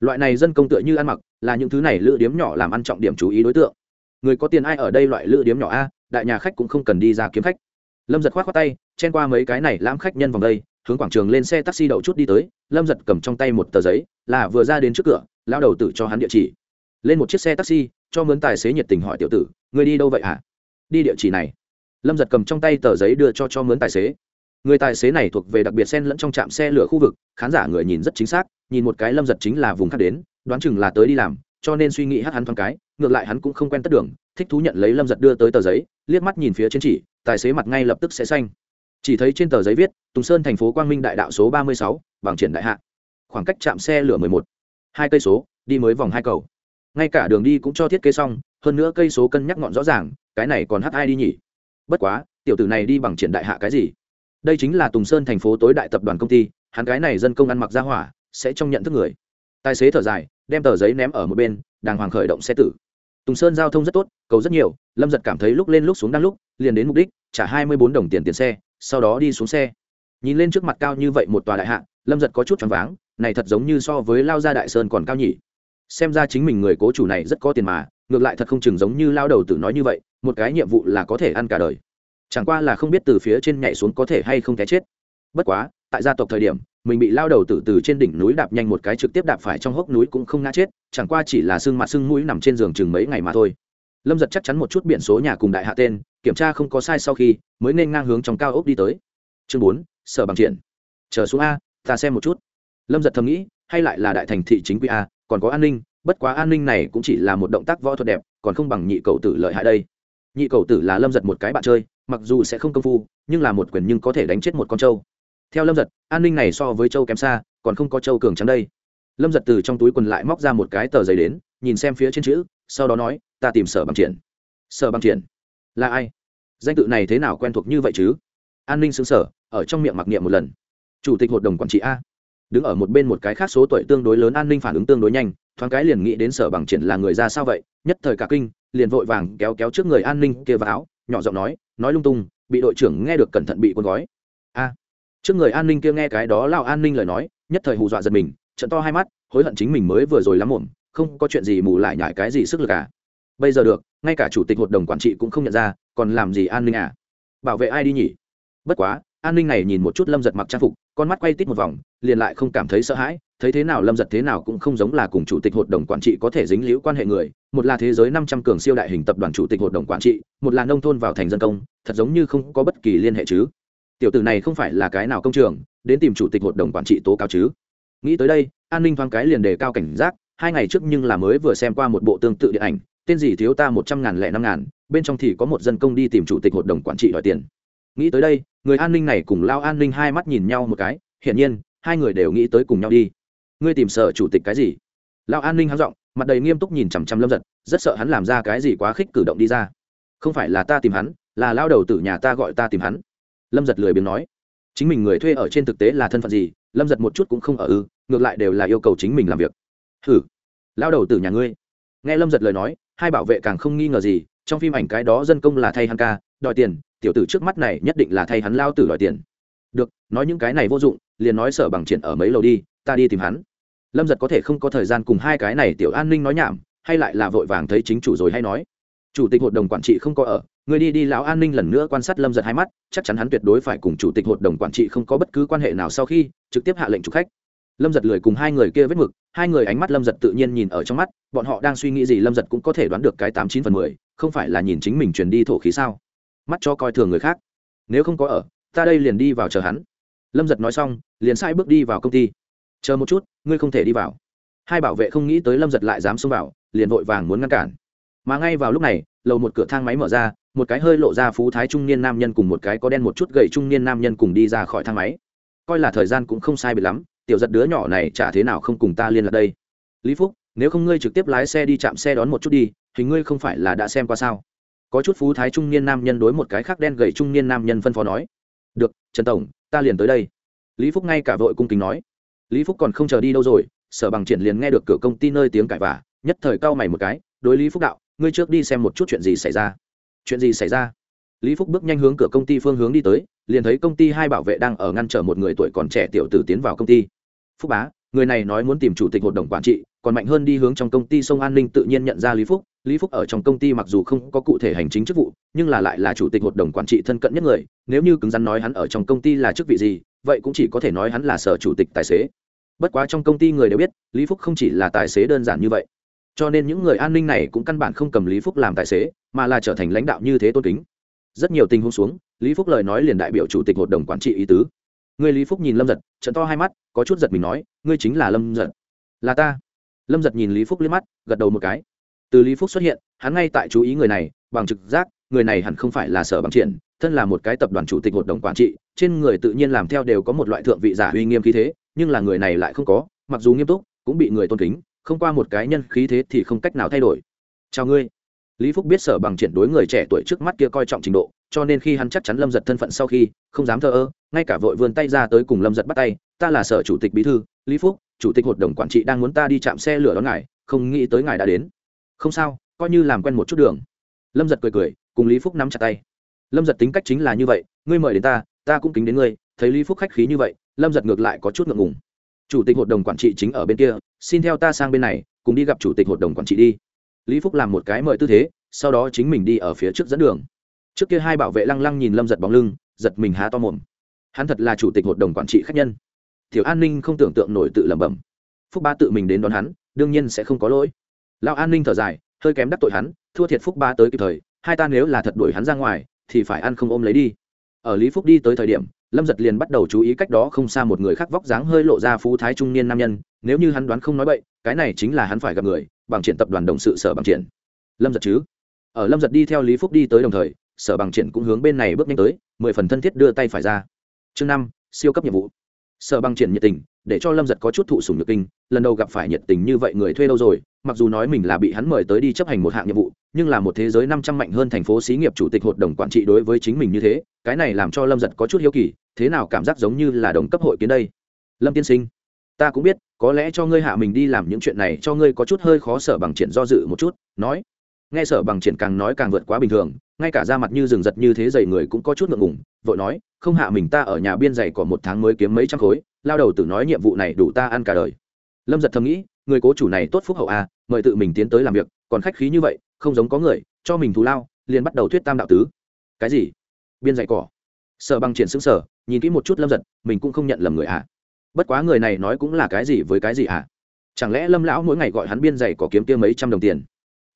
Loại này dân công tựa như ăn mặc, là những thứ này lữ điếm nhỏ làm ăn trọng điểm chú ý đối tượng. Người có tiền ai ở đây loại lữ điếm nhỏ a, đại nhà khách cũng không cần đi ra kiếm khách. Lâm giật k h o á t khoác tay, chen qua mấy cái này lãm khách nhân vòng đây, hướng quảng trường lên xe taxi đậu chút đi tới. Lâm giật cầm trong tay một tờ giấy, là vừa ra đến trước cửa lao đầu tử cho hắn địa chỉ. Lên một chiếc xe taxi, cho mướn tài xế nhiệt tình hỏi tiểu tử người đi đâu vậy hả? Đi địa chỉ này. Lâm giật cầm trong tay tờ giấy đưa cho cho mướn tài xế. Người tài xế này thuộc về đặc biệt sen lẫn trong trạm xe lửa khu vực, khán giả người nhìn rất chính xác, nhìn một cái lâm giật chính là vùng khác đến, đoán chừng là tới đi làm, cho nên suy nghĩ hát hắn thoáng cái, ngược lại hắn cũng không quen tất đường, thích thú nhận lấy lâm giật đưa tới tờ giấy, liếc mắt nhìn phía trên chỉ, tài xế mặt ngay lập tức sẽ xanh. Chỉ thấy trên tờ giấy viết, tùng sơn thành phố quang minh đại đạo số ba mươi sáu bằng triển đại hạ. Khoảng cách trạm xe lửa mười một hai cây số, đi mới vòng hai cầu. Ngay cả đường đi cũng cho thiết kế xong, hơn nữa cây số cân nhắc ngọn rõ ràng, cái này còn hát ai đi nhỉ? Bất quá, tiểu tử này đi bằng triển đại hạ cái gì? Đây chính là tùng sơn thành phố tối đại tập đoàn công ty, hắn cái này dân công ăn mặc ra hỏa, sẽ trong nhận thức người. Tài xế thở dài, đem tờ giấy ném ở một bên, đàng hoàng khởi động xe tử. Tùng sơn giao thông rất tốt, cầu rất nhiều, lâm giật cảm thấy lúc lên lúc xuống đang lúc, liền đến mục đích, trả hai mươi bốn đồng tiền tiền xe, sau đó đi xuống xe nhìn lên trước mặt cao như vậy một tòa đại hạ, lâm giật có chút choáng váng, này thật giống như so với lao gia đại sơn còn cao nhỉ. Xem ra chính mình người cố chủ này rất có tiền mà, ngược lại thật không chừng giống như lao đầu tử nói như vậy, một cái nhiệm vụ là có thể ăn cả đời. Chẳng qua là không biết từ phía trên nhảy xuống có thể hay không té chết. Bất quá, tại gia tộc thời điểm, mình bị lao đầu tử từ trên đỉnh núi đạp nhanh một cái trực tiếp đạp phải trong hốc núi cũng không ngã chết, chẳng qua chỉ là xương mặt xương mũi nằm trên giường chừng mấy ngày mà thôi. Lâm giật chắc chắn một chút biển số nhà cùng đại hạ tên, kiểm tra không có sai sau khi, mới nên ngang hướng trong cao ốc đi tới. Chương bốn sở bằng triển. Chờ xuống a, ta xem một chút. Lâm giật thầm nghĩ, hay lại là đại thành thị chính quy a, còn có an ninh, bất quá an ninh này cũng chỉ là một động tác võ thuật đẹp, còn không bằng nhị cầu tử lợi hại đây. Nhị cầu tử là lâm giật một cái bạn chơi, mặc dù sẽ không công phu, nhưng là một quyền nhưng có thể đánh chết một con trâu. Theo lâm giật, an ninh này so với châu kém xa, còn không có châu cường trắng đây. Lâm giật từ trong túi quần lại móc ra một cái tờ giấy đến, nhìn xem phía trên chữ, sau đó nói, ta tìm sở bằng triển. Sở bằng triển là ai? Danh tự này thế nào quen thuộc như vậy chứ? An ninh xứng sở ở trong miệng mặc niệm một lần. Chủ tịch hội đồng quản trị a. Đứng ở một bên một cái khác số tuổi tương đối lớn an ninh phản ứng tương đối nhanh, thoáng cái liền nghĩ đến sở bằng triển là người ra sao vậy, nhất thời cả kinh, liền vội vàng kéo kéo trước người an ninh kia vào áo, nhỏ giọng nói nói lung tung, bị đội trưởng nghe được cẩn thận bị cuốn gói. A. Trước người an ninh kia nghe cái đó lao an ninh lời nói, nhất thời hù dọa giật mình, trận to hai mắt, hối hận chính mình mới vừa rồi lắm muộn, không có chuyện gì mù lại nhải cái gì sức lực cả bây giờ được, ngay cả chủ tịch hội đồng quản trị cũng không nhận ra, còn làm gì an ninh à. Bảo vệ ai đi nhỉ? Bất quá an ninh này nhìn một chút lâm giật mặc trang phục con mắt quay tít một vòng liền lại không cảm thấy sợ hãi thấy thế nào lâm giật thế nào cũng không giống là cùng chủ tịch hội đồng quản trị có thể dính liễu quan hệ người một là thế giới năm trăm cường siêu đại hình tập đoàn chủ tịch hội đồng quản trị một là nông thôn vào thành dân công thật giống như không có bất kỳ liên hệ chứ tiểu tử này không phải là cái nào công trường đến tìm chủ tịch hội đồng quản trị tố cáo chứ nghĩ tới đây an ninh thoáng cái liền đề cao cảnh giác hai ngày trước nhưng là mới vừa xem qua một bộ tương tự điện ảnh tên gì thiếu ta một trăm ngàn lẻ năm ngàn bên trong thì có một dân công đi tìm chủ tịch hội đồng quản trị đòi tiền nghĩ tới đây, người an ninh này cùng lao an ninh hai mắt nhìn nhau một cái, hiển nhiên, hai người đều nghĩ tới cùng nhau đi. Ngươi tìm sở chủ tịch cái gì? Lao an ninh hắng giọng, mặt đầy nghiêm túc nhìn chằm chằm lâm giật, rất sợ hắn làm ra cái gì quá khích cử động đi ra. Không phải là ta tìm hắn, là lao đầu tử nhà ta gọi ta tìm hắn. Lâm giật lười biếng nói. Chính mình người thuê ở trên thực tế là thân phận gì, lâm giật một chút cũng không ở ư, ngược lại đều là yêu cầu chính mình làm việc. Hử lao đầu tử nhà ngươi. Nghe lâm giật lời nói, hai bảo vệ càng không nghi ngờ gì, trong phim ảnh cái đó dân công là thay hắn ca, đòi tiền tiểu tử trước mắt này nhất định là thay hắn lao tử đòi tiền. Được, nói những cái này vô dụng, liền nói sở bằng triển ở mấy lầu đi, ta đi tìm hắn. Lâm giật có thể không có thời gian cùng hai cái này tiểu an ninh nói nhảm, hay lại là vội vàng thấy chính chủ rồi hay nói. Chủ tịch hội đồng quản trị không có ở, người đi đi lão an ninh lần nữa quan sát lâm giật hai mắt, chắc chắn hắn tuyệt đối phải cùng chủ tịch hội đồng quản trị không có bất cứ quan hệ nào sau khi, trực tiếp hạ lệnh trục khách. Lâm giật lười cùng hai người kia vết mực, hai người ánh mắt lâm giật tự nhiên nhìn ở trong mắt, bọn họ đang suy nghĩ gì lâm giật cũng có thể đoán được cái tám chín phần mười, không phải là nhìn chính mình truyền đi thổ khí sao? Mắt cho coi thường người khác. Nếu không có ở, ta đây liền đi vào chờ hắn. Lâm giật nói xong, liền sai bước đi vào công ty. Chờ một chút, ngươi không thể đi vào. Hai bảo vệ không nghĩ tới lâm giật lại dám xông vào, liền vội vàng muốn ngăn cản. Mà ngay vào lúc này, lầu một cửa thang máy mở ra, một cái hơi lộ ra phú thái trung niên nam nhân cùng một cái có đen một chút gậy trung niên nam nhân cùng đi ra khỏi thang máy. Coi là thời gian cũng không sai bị lắm, tiểu giật đứa nhỏ này chả thế nào không cùng ta liên lạc đây. Lý phúc, nếu không ngươi trực tiếp lái xe đi chạm xe đón một chút đi, hình ngươi không phải là đã xem qua sao? Có chút phú thái trung niên nam nhân đối một cái khác đen gầy trung niên nam nhân phân phó nói. Được, trần tổng, ta liền tới đây. Lý phúc ngay cả vội cung kính nói. Lý phúc còn không chờ đi đâu rồi, sở bằng triển liền nghe được cửa công ty nơi tiếng cãi vả nhất thời cau mày một cái, đối lý phúc đạo, ngươi trước đi xem một chút chuyện gì xảy ra. Chuyện gì xảy ra? Lý phúc bước nhanh hướng cửa công ty phương hướng đi tới, liền thấy công ty hai bảo vệ đang ở ngăn trở một người tuổi còn trẻ tiểu tử tiến vào công ty. Phúc bá, người này nói muốn tìm chủ tịch hội đồng quản trị còn mạnh hơn đi hướng trong công ty sông an ninh tự nhiên nhận ra lý phúc. Lý phúc ở trong công ty mặc dù không có cụ thể hành chính chức vụ, nhưng là lại là chủ tịch hội đồng quản trị thân cận nhất người. Nếu như cứng rắn nói hắn ở trong công ty là chức vị gì, vậy cũng chỉ có thể nói hắn là sở chủ tịch tài xế. Bất quá trong công ty người đều biết, lý phúc không chỉ là tài xế đơn giản như vậy. Cho nên những người an ninh này cũng căn bản không cầm lý phúc làm tài xế, mà là trở thành lãnh đạo như thế tôn kính. Rất nhiều tình huống xuống, lý phúc lời nói liền đại biểu chủ tịch hội đồng quản trị ý tứ. Người lý phúc nhìn lâm giật, trận to hai mắt, có chút giật mình nói, ngươi chính là lâm giật. Là ta lâm giật nhìn lý phúc liếc mắt, gật đầu một cái. Từ lý phúc xuất hiện, hắn ngay tại chú ý người này, bằng trực giác, người này hẳn không phải là sở bằng triển, thân là một cái tập đoàn chủ tịch hội đồng quản trị, trên người tự nhiên làm theo đều có một loại thượng vị giả uy nghiêm khí thế, nhưng là người này lại không có, mặc dù nghiêm túc, cũng bị người tôn kính, không qua một cái nhân khí thế thì không cách nào thay đổi. Chào ngươi. Lý phúc biết sở bằng triển đối người trẻ tuổi trước mắt kia coi trọng trình độ, cho nên khi hắn chắc chắn lâm giật thân phận sau khi, không dám thờ ơ, ngay cả vội vươn tay ra tới cùng lâm giật bắt tay, ta là sở chủ tịch bí thư, lý phúc chủ tịch hội đồng quản trị đang muốn ta đi chạm xe lửa đón ngài, không nghĩ tới ngài đã đến. Không sao, coi như làm quen một chút đường. Lâm giật cười cười, cùng lý phúc nắm chặt tay. Lâm giật tính cách chính là như vậy, ngươi mời đến ta ta cũng kính đến ngươi, thấy lý phúc khách khí như vậy, lâm giật ngược lại có chút ngượng ngùng. Chủ tịch hội đồng quản trị chính ở bên kia, xin theo ta sang bên này, cùng đi gặp chủ tịch hội đồng quản trị đi. Lý phúc làm một cái mời tư thế, sau đó chính mình đi ở phía trước dẫn đường. Trước kia hai bảo vệ lăng lăng nhìn lâm giật bóng lưng, giật mình há to mồm. Hắn thật là chủ tịch hội đồng quản trị khách nhân tiểu an ninh không tưởng tượng nổi tự lẩm bẩm. Phúc ba tự mình đến đón hắn, đương nhiên sẽ không có lỗi. Lão an ninh thở dài, hơi kém đắc tội hắn, thua thiệt phúc ba tới kịp thời, hai ta nếu là thật đuổi hắn ra ngoài, thì phải ăn không ôm lấy đi. Ở lý phúc đi tới thời điểm, lâm giật liền bắt đầu chú ý cách đó không xa một người khác vóc dáng hơi lộ ra phú thái trung niên nam nhân, nếu như hắn đoán không nói bậy, cái này chính là hắn phải gặp người, bằng triển tập đoàn đồng sự sở bằng triển. Lâm giật chứ? Ở lâm giật đi theo lý phúc đi tới đồng thời, sở bằng triển cũng hướng bên này bước nhanh tới, mười phần thân thiết đưa tay phải ra. Chương năm, siêu cấp nhiệm vụ sở bằng triển nhiệt tình, để cho lâm giật có chút thụ sùng nhược kinh, lần đầu gặp phải nhiệt tình như vậy người thuê đâu rồi, mặc dù nói mình là bị hắn mời tới đi chấp hành một hạng nhiệm vụ, nhưng là một thế giới năm trăm mạnh hơn thành phố xí nghiệp chủ tịch hội đồng quản trị đối với chính mình như thế, cái này làm cho lâm giật có chút hiếu kỳ, thế nào cảm giác giống như là đồng cấp hội kiến đây? Lâm tiên sinh, ta cũng biết, có lẽ cho ngươi hạ mình đi làm những chuyện này cho ngươi có chút hơi khó sở bằng triển do dự một chút, nói nghe sở bằng triển càng nói càng vượt quá bình thường, ngay cả da mặt như rừng giật như thế dày người cũng có chút ngượng ngùng, vội nói, không hạ mình ta ở nhà biên dày có một tháng mới kiếm mấy trăm khối, lao đầu tự nói nhiệm vụ này đủ ta ăn cả đời. Lâm giật thầm nghĩ, người cố chủ này tốt phúc hậu à mời tự mình tiến tới làm việc, còn khách khí như vậy, không giống có người, cho mình thù lao, liền bắt đầu thuyết tam đạo tứ. Cái gì? Biên dạy cỏ. Sở bằng triển xứng sở nhìn kỹ một chút lâm giật, mình cũng không nhận lầm người ạ à. bất quá người này nói cũng là cái gì với cái gì ạ à. chẳng lẽ lâm lão mỗi ngày gọi hắn biên dạy cỏ kiếm kia mấy trăm đồng tiền?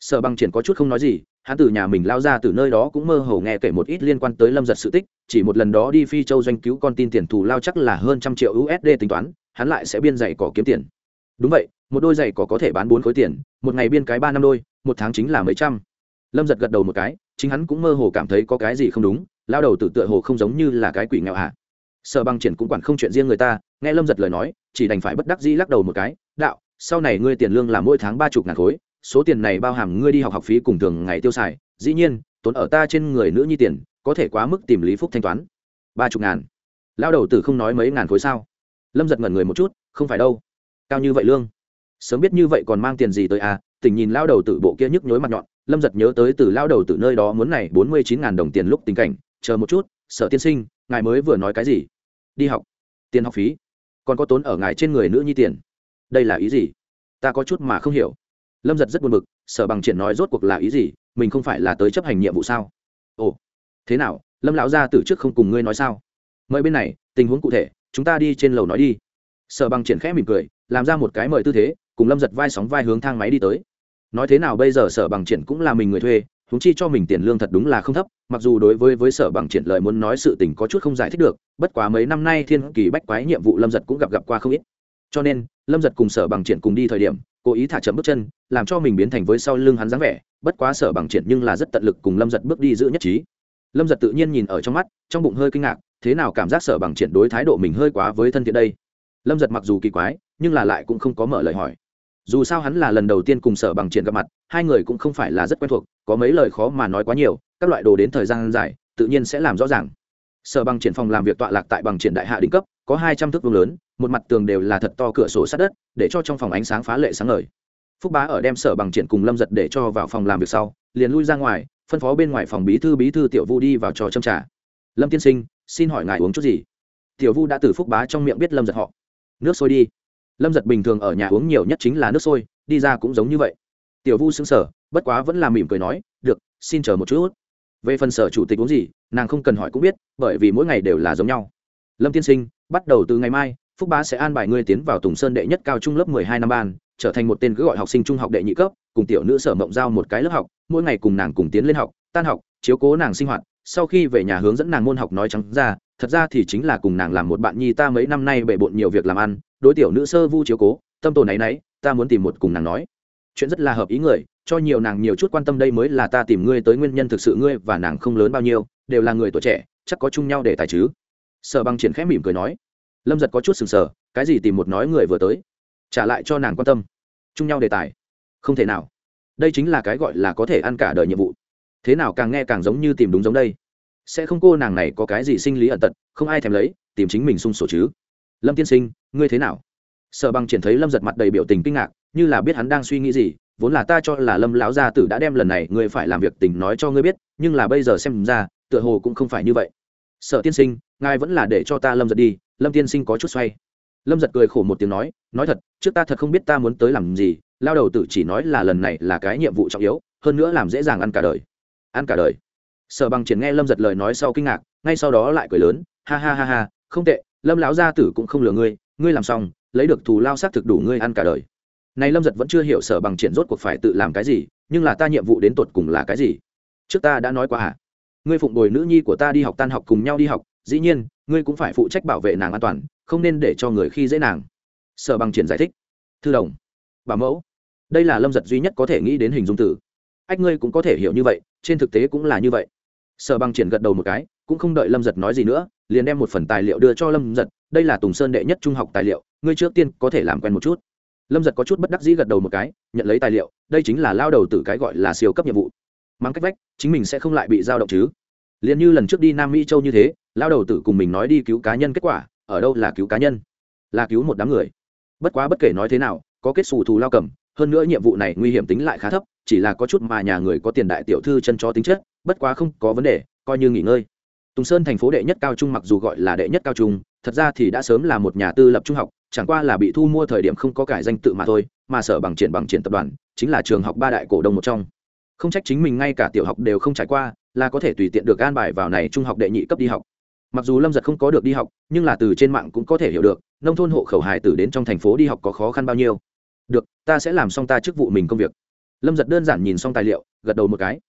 Sở bằng triển có chút không nói gì, hắn từ nhà mình lao ra từ nơi đó cũng mơ hồ nghe kể một ít liên quan tới lâm giật sự tích, chỉ một lần đó đi phi châu doanh cứu con tin tiền thù lao chắc là hơn trăm triệu usd tính toán, hắn lại sẽ biên giày cỏ kiếm tiền đúng vậy, một đôi giày cỏ có thể bán bốn khối tiền, một ngày biên cái ba năm đôi, một tháng chính là mấy trăm lâm giật gật đầu một cái, chính hắn cũng mơ hồ cảm thấy có cái gì không đúng, lao đầu tự tựa hồ không giống như là cái quỷ nghèo hạ à. sở băng triển cũng quản không chuyện riêng người ta, nghe lâm giật lời nói, chỉ đành phải bất đắc dĩ lắc đầu một cái, đạo, sau này ngươi tiền lương là mỗi tháng ba chục ngàn khối số tiền này bao hàm ngươi đi học học phí cùng thường ngày tiêu xài, dĩ nhiên, tốn ở ta trên người nữ nhi tiền, có thể quá mức tìm lý phúc thanh toán. Ba chục ngàn. Lao đầu tử không nói mấy ngàn khối sao? Lâm giật ngẩn người một chút, không phải đâu. Cao như vậy lương. Sớm biết như vậy còn mang tiền gì tới à? Tỉnh nhìn lao đầu tử bộ kia nhức nhối mặt nhọn, lâm giật nhớ tới từ lao đầu tử nơi đó muốn này bốn mươi chín ngàn đồng tiền lúc tình cảnh, chờ một chút sở tiên sinh, ngài mới vừa nói cái gì? Đi học. Tiền học phí. Còn có tốn ở ngài trên người nữ nhi tiền. Đây là ý gì? Ta có chút mà không hiểu lâm giật rất buồn b ự c sở bằng triển nói rốt cuộc là ý gì, mình không phải là tới chấp hành nhiệm vụ sao? Ồ, thế nào, lâm lão gia từ trước không cùng ngươi nói sao? Mời bên này, tình huống cụ thể, chúng ta đi trên lầu nói đi. Sở bằng triển khẽ mỉm cười, làm ra một cái mời tư thế, cùng lâm giật vai sóng vai hướng thang máy đi tới. Nói thế nào bây giờ sở bằng triển cũng là mình người thuê húng chi cho mình tiền lương thật đúng là không thấp, mặc dù đối với với sở bằng triển lợi muốn nói sự tình có chút không giải thích được, bất quá mấy năm nay thiên kỳ bách quái nhiệm vụ lâm giật cũng gặp gặp qua không ít. Cho nên, lâm giật cùng sở bằng triển cùng đi thời điểm cố ý thả chậm bước chân, làm cho mình biến thành với sau lưng hắn dáng vẻ, bất quá sở bằng triển nhưng là rất tận lực cùng lâm giật bước đi giữ nhất trí. Lâm giật tự nhiên nhìn ở trong mắt, trong bụng hơi kinh ngạc, thế nào cảm giác sở bằng triển đối thái độ mình hơi quá với thân thiện đây? Lâm giật mặc dù kỳ quái, nhưng là lại cũng không có mở lời hỏi. Dù sao hắn là lần đầu tiên cùng sở bằng triển gặp mặt, hai người cũng không phải là rất quen thuộc, có mấy lời khó mà nói quá nhiều, các loại đồ đến thời gian dài, tự nhiên sẽ làm rõ ràng. Sở bằng triển phòng làm việc tọa lạc tại bằng triển đại hạ đỉnh cấp có hai trăm thước vuông lớn, một mặt tường đều là thật to cửa sổ sát đất, để cho trong phòng ánh sáng phá lệ sáng ngời. Phúc bá ở đem sở bằng triển cùng lâm giật để cho vào phòng làm việc sau, liền lui ra ngoài, phân phó bên ngoài phòng bí thư bí thư tiểu vu đi vào trò châm trà. Lâm tiên sinh, xin hỏi ngài uống chút gì? Tiểu vu đã từ phúc bá trong miệng biết lâm giật họ. Nước sôi đi. Lâm giật bình thường ở nhà uống nhiều nhất chính là nước sôi, đi ra cũng giống như vậy. Tiểu vu xứng sở bất quá vẫn là mỉm cười nói, được, xin chờ một chút. Về phần sở chủ tịch uống gì, nàng không cần hỏi cũng biết, bởi vì mỗi ngày đều là giống nhau. Lâm tiên sinh bắt đầu từ ngày mai, phúc bá sẽ an bài ngươi tiến vào tùng sơn đệ nhất cao trung lớp mười hai năm ban, trở thành một tên cứ gọi học sinh trung học đệ nhị cấp, cùng tiểu nữ sở mộng giao một cái lớp học, mỗi ngày cùng nàng cùng tiến lên học, tan học, chiếu cố nàng sinh hoạt, sau khi về nhà hướng dẫn nàng môn học nói trắng ra, thật ra thì chính là cùng nàng làm một bạn nhi ta mấy năm nay bề bộn nhiều việc làm ăn, đối tiểu nữ sơ vu chiếu cố, tâm tồn náy náy, ta muốn tìm một cùng nàng nói. Chuyện rất là hợp ý người, cho nhiều nàng nhiều chút quan tâm đây mới là ta tìm ngươi tới nguyên nhân thực sự ngươi và nàng không lớn bao nhiêu, đều là người tuổi trẻ, chắc có chung nhau để tài chứ sở bằng triển khẽ mỉm cười nói, lâm giật có chút sừng sờ, cái gì tìm một nói người vừa tới, trả lại cho nàng quan tâm. Chung nhau đề tài, không thể nào. Đây chính là cái gọi là có thể ăn cả đời nhiệm vụ. Thế nào càng nghe càng giống như tìm đúng giống đây. Sẽ không cô nàng này có cái gì sinh lý ẩn tật, không ai thèm lấy, tìm chính mình sung sổ chứ. Lâm tiên sinh, ngươi thế nào? Sở bằng triển thấy lâm giật mặt đầy biểu tình kinh ngạc, như là biết hắn đang suy nghĩ gì, vốn là ta cho là lâm lão gia tử đã đem lần này ngươi phải làm việc tình nói cho ngươi biết, nhưng là bây giờ xem ra, tựa hồ cũng không phải như vậy. Sở tiên sinh ngài vẫn là để cho ta lâm giật đi, lâm tiên sinh có chút xoay. Lâm giật cười khổ một tiếng nói nói thật, trước ta thật không biết ta muốn tới làm gì, lao đầu tử chỉ nói là lần này là cái nhiệm vụ trọng yếu, hơn nữa làm dễ dàng ăn cả đời. Ăn cả đời. Sở bằng triển nghe lâm giật lời nói sau kinh ngạc, ngay sau đó lại cười lớn, ha ha ha ha, không tệ, lâm lão gia tử cũng không lừa ngươi ngươi làm xong, lấy được thù lao xác thực đủ ngươi ăn cả đời. Này lâm giật vẫn chưa hiểu sở bằng triển rốt cuộc phải tự làm cái gì, nhưng là ta nhiệm vụ đến tột cùng là cái gì? Trước ta đã nói qua à ngươi phụng bồi nữ nhi của ta đi học tan học cùng nhau đi học dĩ nhiên, ngươi cũng phải phụ trách bảo vệ nàng an toàn, không nên để cho người khi dễ nàng. Sở bằng triển giải thích. Thư đồng. Bà mẫu. Đây là lâm giật duy nhất có thể nghĩ đến hình dung tử ách ngươi cũng có thể hiểu như vậy, trên thực tế cũng là như vậy. Sở bằng triển gật đầu một cái, cũng không đợi lâm giật nói gì nữa, liền đem một phần tài liệu đưa cho lâm giật. Đây là tùng sơn đệ nhất trung học tài liệu, ngươi trước tiên có thể làm quen một chút. Lâm giật có chút bất đắc dĩ gật đầu một cái, nhận lấy tài liệu, đây chính là lao đầu từ cái gọi là siêu cấp nhiệm vụ. Mang cách vách, chính mình sẽ không lại bị giao động chứ liền như lần trước đi nam mỹ châu như thế lao đầu tử cùng mình nói đi cứu cá nhân kết quả, ở đâu là cứu cá nhân? Là cứu một đám người. Bất quá bất kể nói thế nào, có kết xù thù lao cầm, hơn nữa nhiệm vụ này nguy hiểm tính lại khá thấp, chỉ là có chút mà nhà người có tiền đại tiểu thư chân cho tính chất, bất quá không có vấn đề, coi như nghỉ ngơi. Tùng sơn thành phố đệ nhất cao trung mặc dù gọi là đệ nhất cao trung, thật ra thì đã sớm là một nhà tư lập trung học, chẳng qua là bị thu mua thời điểm không có cải danh tự mà thôi, mà sở bằng triển bằng triển tập đoàn, chính là trường học ba đại cổ đông một trong không trách chính mình ngay cả tiểu học đều không trải qua, là có thể tùy tiện được an bài vào này trung học đệ nhị cấp đi học. Mặc dù lâm giật không có được đi học, nhưng là từ trên mạng cũng có thể hiểu được, nông thôn hộ khẩu hài tử đến trong thành phố đi học có khó khăn bao nhiêu. Được, ta sẽ làm xong ta chức vụ mình công việc. Lâm giật đơn giản nhìn xong tài liệu, gật đầu một cái.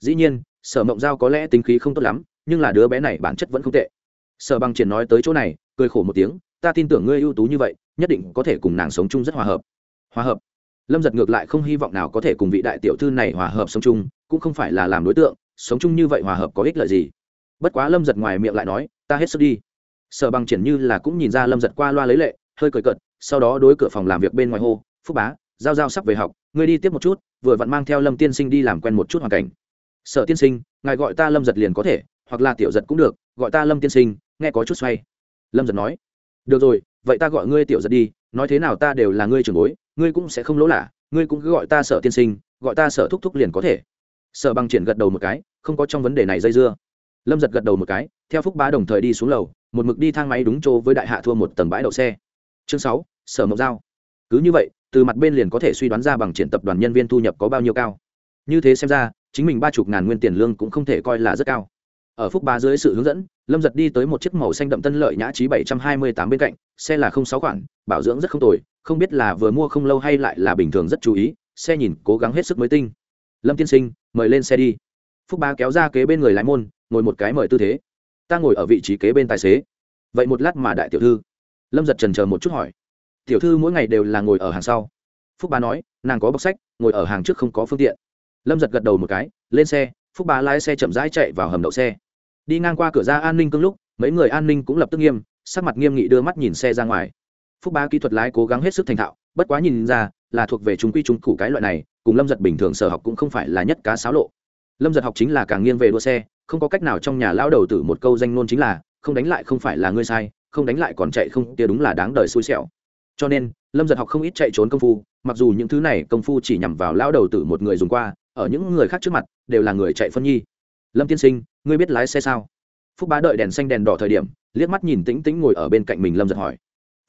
Dĩ nhiên, sở mộng giao có lẽ tính khí không tốt lắm, nhưng là đứa bé này bản chất vẫn không tệ. Sở bằng triển nói tới chỗ này, cười khổ một tiếng, ta tin tưởng ngươi ưu tú như vậy, nhất định có thể cùng nàng sống chung rất hòa hợp. Hòa hợp? Lâm giật ngược lại không hy vọng nào có thể cùng vị đại tiểu thư này hòa hợp sống chung, cũng không phải là làm đối tượng, sống chung như vậy hòa hợp có ích lợi gì. Bất quá lâm giật ngoài miệng lại nói, ta hết sức đi. Sở bằng triển như là cũng nhìn ra lâm giật qua loa lấy lệ, hơi cười cợt, sau đó đối cửa phòng làm việc bên ngoài hô, phúc bá, giao giao sắp về học, ngươi đi tiếp một chút, vừa vặn mang theo lâm tiên sinh đi làm quen một chút hoàn cảnh. Sở tiên sinh, ngài gọi ta lâm giật liền có thể, hoặc là tiểu giật cũng được, gọi ta lâm tiên sinh, nghe có chút xoay. Lâm giật nói, được rồi, vậy ta gọi ngươi tiểu giật đi, nói thế nào ta đều là ngươi trường bối ngươi cũng sẽ không lỗ lạ, ngươi cũng cứ gọi ta sở tiên sinh, gọi ta sở thúc thúc liền có thể. Sở bằng triển gật đầu một cái, không có trong vấn đề này dây dưa. Lâm giật gật đầu một cái, theo phúc bá đồng thời đi xuống lầu, một mực đi thang máy đúng chỗ với đại hạ thua một tầng bãi đậu xe. Chương sáu, sở mộc giao. Cứ như vậy, từ mặt bên liền có thể suy đoán ra bằng triển tập đoàn nhân viên thu nhập có bao nhiêu cao. Như thế xem ra, chính mình ba chục ngàn nguyên tiền lương cũng không thể coi là rất cao. Ở phúc bá dưới sự hướng dẫn, lâm giật đi tới một chiếc màu xanh đậm tân lợi nhã trí bảy trăm hai mươi tám bên cạnh, xe là không sáu khoản, bảo dưỡng rất không tồi không biết là vừa mua không lâu hay lại là bình thường rất chú ý, xe nhìn cố gắng hết sức mới tinh. Lâm tiên sinh, mời lên xe đi. Phúc ba kéo ra kế bên người lái môn, ngồi một cái mời tư thế. Ta ngồi ở vị trí kế bên tài xế. Vậy một lát mà đại tiểu thư. Lâm giật trần chờ một chút hỏi. Tiểu thư mỗi ngày đều là ngồi ở hàng sau. Phúc ba nói, nàng có bọc sách, ngồi ở hàng trước không có phương tiện. Lâm giật gật đầu một cái, lên xe, phúc ba lái xe chậm rãi chạy vào hầm đậu xe. Đi ngang qua cửa ra an ninh cưng lúc, mấy người an ninh cũng lập tức nghiêm, sắc mặt nghiêm nghị đưa mắt nhìn xe ra ngoài phúc bá kỹ thuật lái cố gắng hết sức thành thạo, bất quá nhìn ra là thuộc về chúng quy chúng cụ cái loại này, cùng lâm giật bình thường sở học cũng không phải là nhất cá sáo lộ. Lâm giật học chính là càng nghiêng về đua xe, không có cách nào trong nhà lao đầu tử một câu danh ngôn chính là, không đánh lại không phải là ngươi sai, không đánh lại còn chạy không, kia đúng là đáng đời xui xẻo. Cho nên, lâm giật học không ít chạy trốn công phu, mặc dù những thứ này công phu chỉ nhằm vào lao đầu tử một người dùng qua, ở những người khác trước mặt, đều là người chạy phân nhi. Lâm tiên sinh, ngươi biết lái xe sao? Phúc bá đợi đèn xanh đèn đỏ thời điểm, liếc mắt nhìn tĩnh tĩnh ngồi ở bên cạnh mình lâm giật hỏi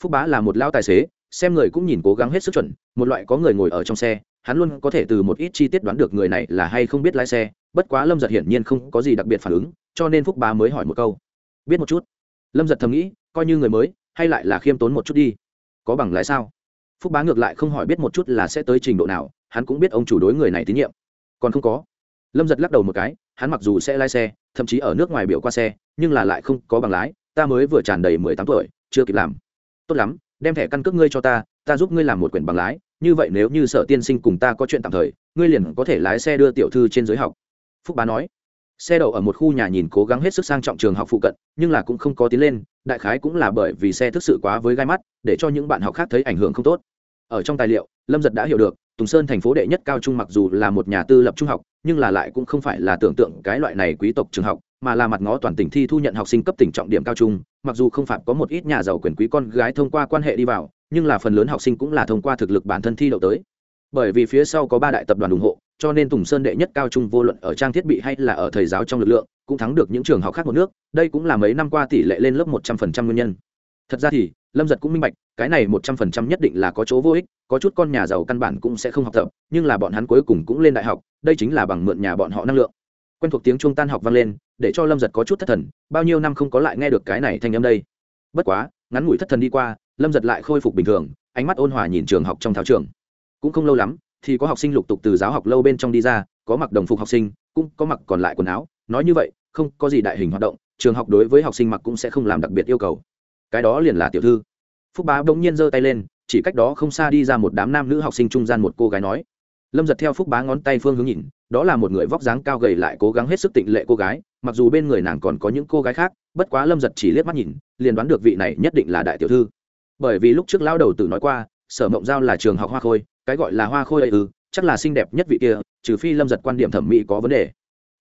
phúc bá là một lao tài xế, xem người cũng nhìn cố gắng hết sức chuẩn, một loại có người ngồi ở trong xe, hắn luôn có thể từ một ít chi tiết đoán được người này là hay không biết lái xe, bất quá lâm giật hiển nhiên không có gì đặc biệt phản ứng, cho nên phúc bá mới hỏi một câu. Biết một chút. Lâm giật thầm nghĩ, coi như người mới, hay lại là khiêm tốn một chút đi. Có bằng lái sao? Phúc bá ngược lại không hỏi biết một chút là sẽ tới trình độ nào, hắn cũng biết ông chủ đối người này tín nhiệm. Còn không có. Lâm giật lắc đầu một cái, hắn mặc dù sẽ lái xe, thậm chí ở nước ngoài biểu qua xe, nhưng là lại không có bằng lái, ta mới vừa tràn đầy mười tám tuổi, chưa kịp làm tốt lắm, đem thẻ căn cước ngươi cho ta ta giúp ngươi làm một quyển bằng lái, như vậy nếu như sở tiên sinh cùng ta có chuyện tạm thời, ngươi liền có thể lái xe đưa tiểu thư trên giới học. Phúc bá nói. Xe đậu ở một khu nhà nhìn cố gắng hết sức sang trọng trường học phụ cận, nhưng là cũng không có tiến lên, đại khái cũng là bởi vì xe thực sự quá với gai mắt, để cho những bạn học khác thấy ảnh hưởng không tốt. Ở trong tài liệu, lâm giật đã hiểu được, tùng sơn thành phố đệ nhất cao trung mặc dù là một nhà tư lập trung học, nhưng là lại cũng không phải là tưởng tượng cái loại này quý tộc trường học mà là mặt ngó toàn tỉnh thi thu nhận học sinh cấp tỉnh trọng điểm cao trung, mặc dù không phạm có một ít nhà giàu quyền quý con gái thông qua quan hệ đi vào, nhưng là phần lớn học sinh cũng là thông qua thực lực bản thân thi đậu tới. Bởi vì phía sau có ba đại tập đoàn ủng hộ, cho nên tùng sơn đệ nhất cao trung vô luận ở trang thiết bị hay là ở thầy giáo trong lực lượng, cũng thắng được những trường học khác một nước, đây cũng là mấy năm qua tỷ lệ lên lớp một trăm phần trăm nguyên nhân. Thật ra thì, lâm giật cũng minh bạch, cái này một trăm phần trăm nhất định là có chỗ vô ích, có chút con nhà giàu căn bản cũng sẽ không học tập, nhưng là bọn hắn cuối cùng cũng lên đại học, đây chính là bằng mượn nhà bọn họ năng lượng quen thuộc tiếng chuông tan học vang lên, để cho lâm giật có chút thất thần, bao nhiêu năm không có lại nghe được cái này thanh âm đây. Bất quá, ngắn ngủi thất thần đi qua, lâm giật lại khôi phục bình thường, ánh mắt ôn hòa nhìn trường học trong thao trường. Cũng không lâu lắm, thì có học sinh lục tục từ giáo học lâu bên trong đi ra, có mặc đồng phục học sinh, cũng có mặc còn lại quần áo. Nói như vậy, không có gì đại hình hoạt động, trường học đối với học sinh mặc cũng sẽ không làm đặc biệt yêu cầu. Cái đó liền là tiểu thư. Phúc bá bỗng nhiên giơ tay lên, chỉ cách đó không xa đi ra một đám nam nữ học sinh trung gian một cô gái nói lâm giật theo phúc bá ngón tay phương hướng nhìn, đó là một người vóc dáng cao gầy lại cố gắng hết sức tịnh lệ cô gái, mặc dù bên người nàng còn có những cô gái khác, bất quá lâm giật chỉ liếc mắt nhìn, liền đoán được vị này nhất định là đại tiểu thư. Bởi vì lúc trước lao đầu tử nói qua, sở mộng giao là trường học hoa khôi, cái gọi là hoa khôi ấy ư, chắc là xinh đẹp nhất vị kia, trừ phi lâm giật quan điểm thẩm mỹ có vấn đề.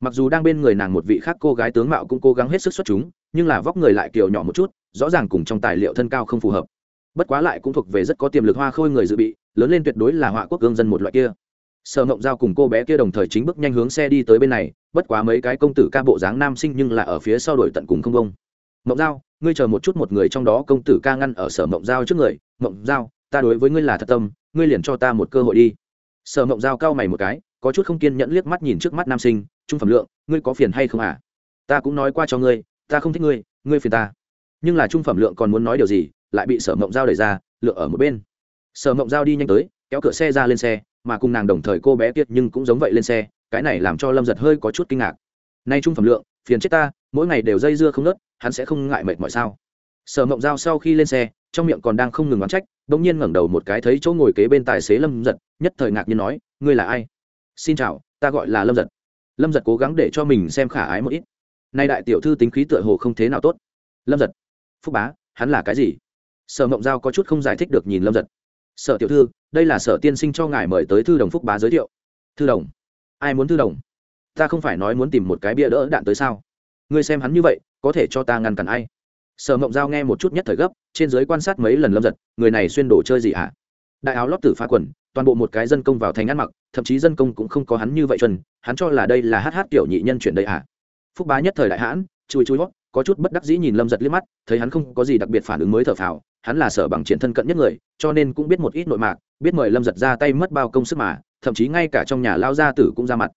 Mặc dù đang bên người nàng một vị khác cô gái tướng mạo cũng cố gắng hết sức xuất chúng, nhưng là vóc người lại kiều nhỏ một chút, rõ ràng cùng trong tài liệu thân cao không phù hợp. Bất quá lại cũng thuộc về rất có tiềm lực hoa khôi người dự bị, lớn lên tuyệt đối là họa quốc gương dân một loại kia sở ngộng giao cùng cô bé kia đồng thời chính bước nhanh hướng xe đi tới bên này, bất quá mấy cái công tử ca bộ dáng nam sinh nhưng là ở phía sau đổi tận cùng không công mộng giao, ngươi chờ một chút một người trong đó công tử ca ngăn ở sở mộng giao trước người. Mộng giao, ta đối với ngươi là thật tâm, ngươi liền cho ta một cơ hội đi. Sở mộng giao cao mày một cái, có chút không kiên nhẫn liếc mắt nhìn trước mắt nam sinh, trung phẩm lượng, ngươi có phiền hay không à ta cũng nói qua cho ngươi, ta không thích ngươi ngươi phiền ta. Nhưng là trung phẩm lượng còn muốn nói điều gì, lại bị sở mộng giao đẩy ra, lựa ở một bên. Sở mộng giao đi nhanh tới, kéo cửa xe ra lên xe mà cùng nàng đồng thời cô bé tiết nhưng cũng giống vậy lên xe, cái này làm cho lâm giật hơi có chút kinh ngạc. Nay trung phẩm lượng, phiền chết ta, mỗi ngày đều dây dưa không nớt, hắn sẽ không ngại mệt mọi sao? Sở mộng giao sau khi lên xe, trong miệng còn đang không ngừng oán trách đ ỗ n g nhiên ngẩng đầu một cái thấy chỗ ngồi kế bên tài xế lâm giật, nhất thời ngạc nhiên nói, ngươi là ai? Xin chào, ta gọi là lâm giật. Lâm giật cố gắng để cho mình xem khả ái một ít. Nay đại tiểu thư tính khí tựa hồ không thế nào tốt. Lâm giật, phúc bá, hắn là cái gì? Sở mộng giao có chút không giải thích được nhìn lâm giật sở tiểu thư, đây là sở tiên sinh cho ngài mời tới thư đồng phúc bá giới thiệu. Thư đồng? Ai muốn thư đồng? Ta không phải nói muốn tìm một cái bia đỡ đạn tới sao? Ngươi xem hắn như vậy, có thể cho ta ngăn cản ai? Sở mộng giao nghe một chút nhất thời gấp, trên giới quan sát mấy lần lâm giật, người này xuyên đồ chơi gì à? đại áo lót tử phá quần, toàn bộ một cái dân công vào thành ăn mặc, thậm chí dân công cũng không có hắn như vậy chuẩn, hắn cho là đây là hát hát kiểu nhị nhân chuyển đây à? phúc bá nhất thời đại hãn chui chui hót, có chút bất đắc dĩ nhìn lâm giật liếc mắt, thấy hắn không có gì đặc biệt phản ứng mới thở phào hắn là sở bằng triển thân cận nhất người, cho nên cũng biết một ít nội mạc, biết mời lâm giật ra tay mất bao công sức mà, thậm chí ngay cả trong nhà lao gia tử cũng ra mặt.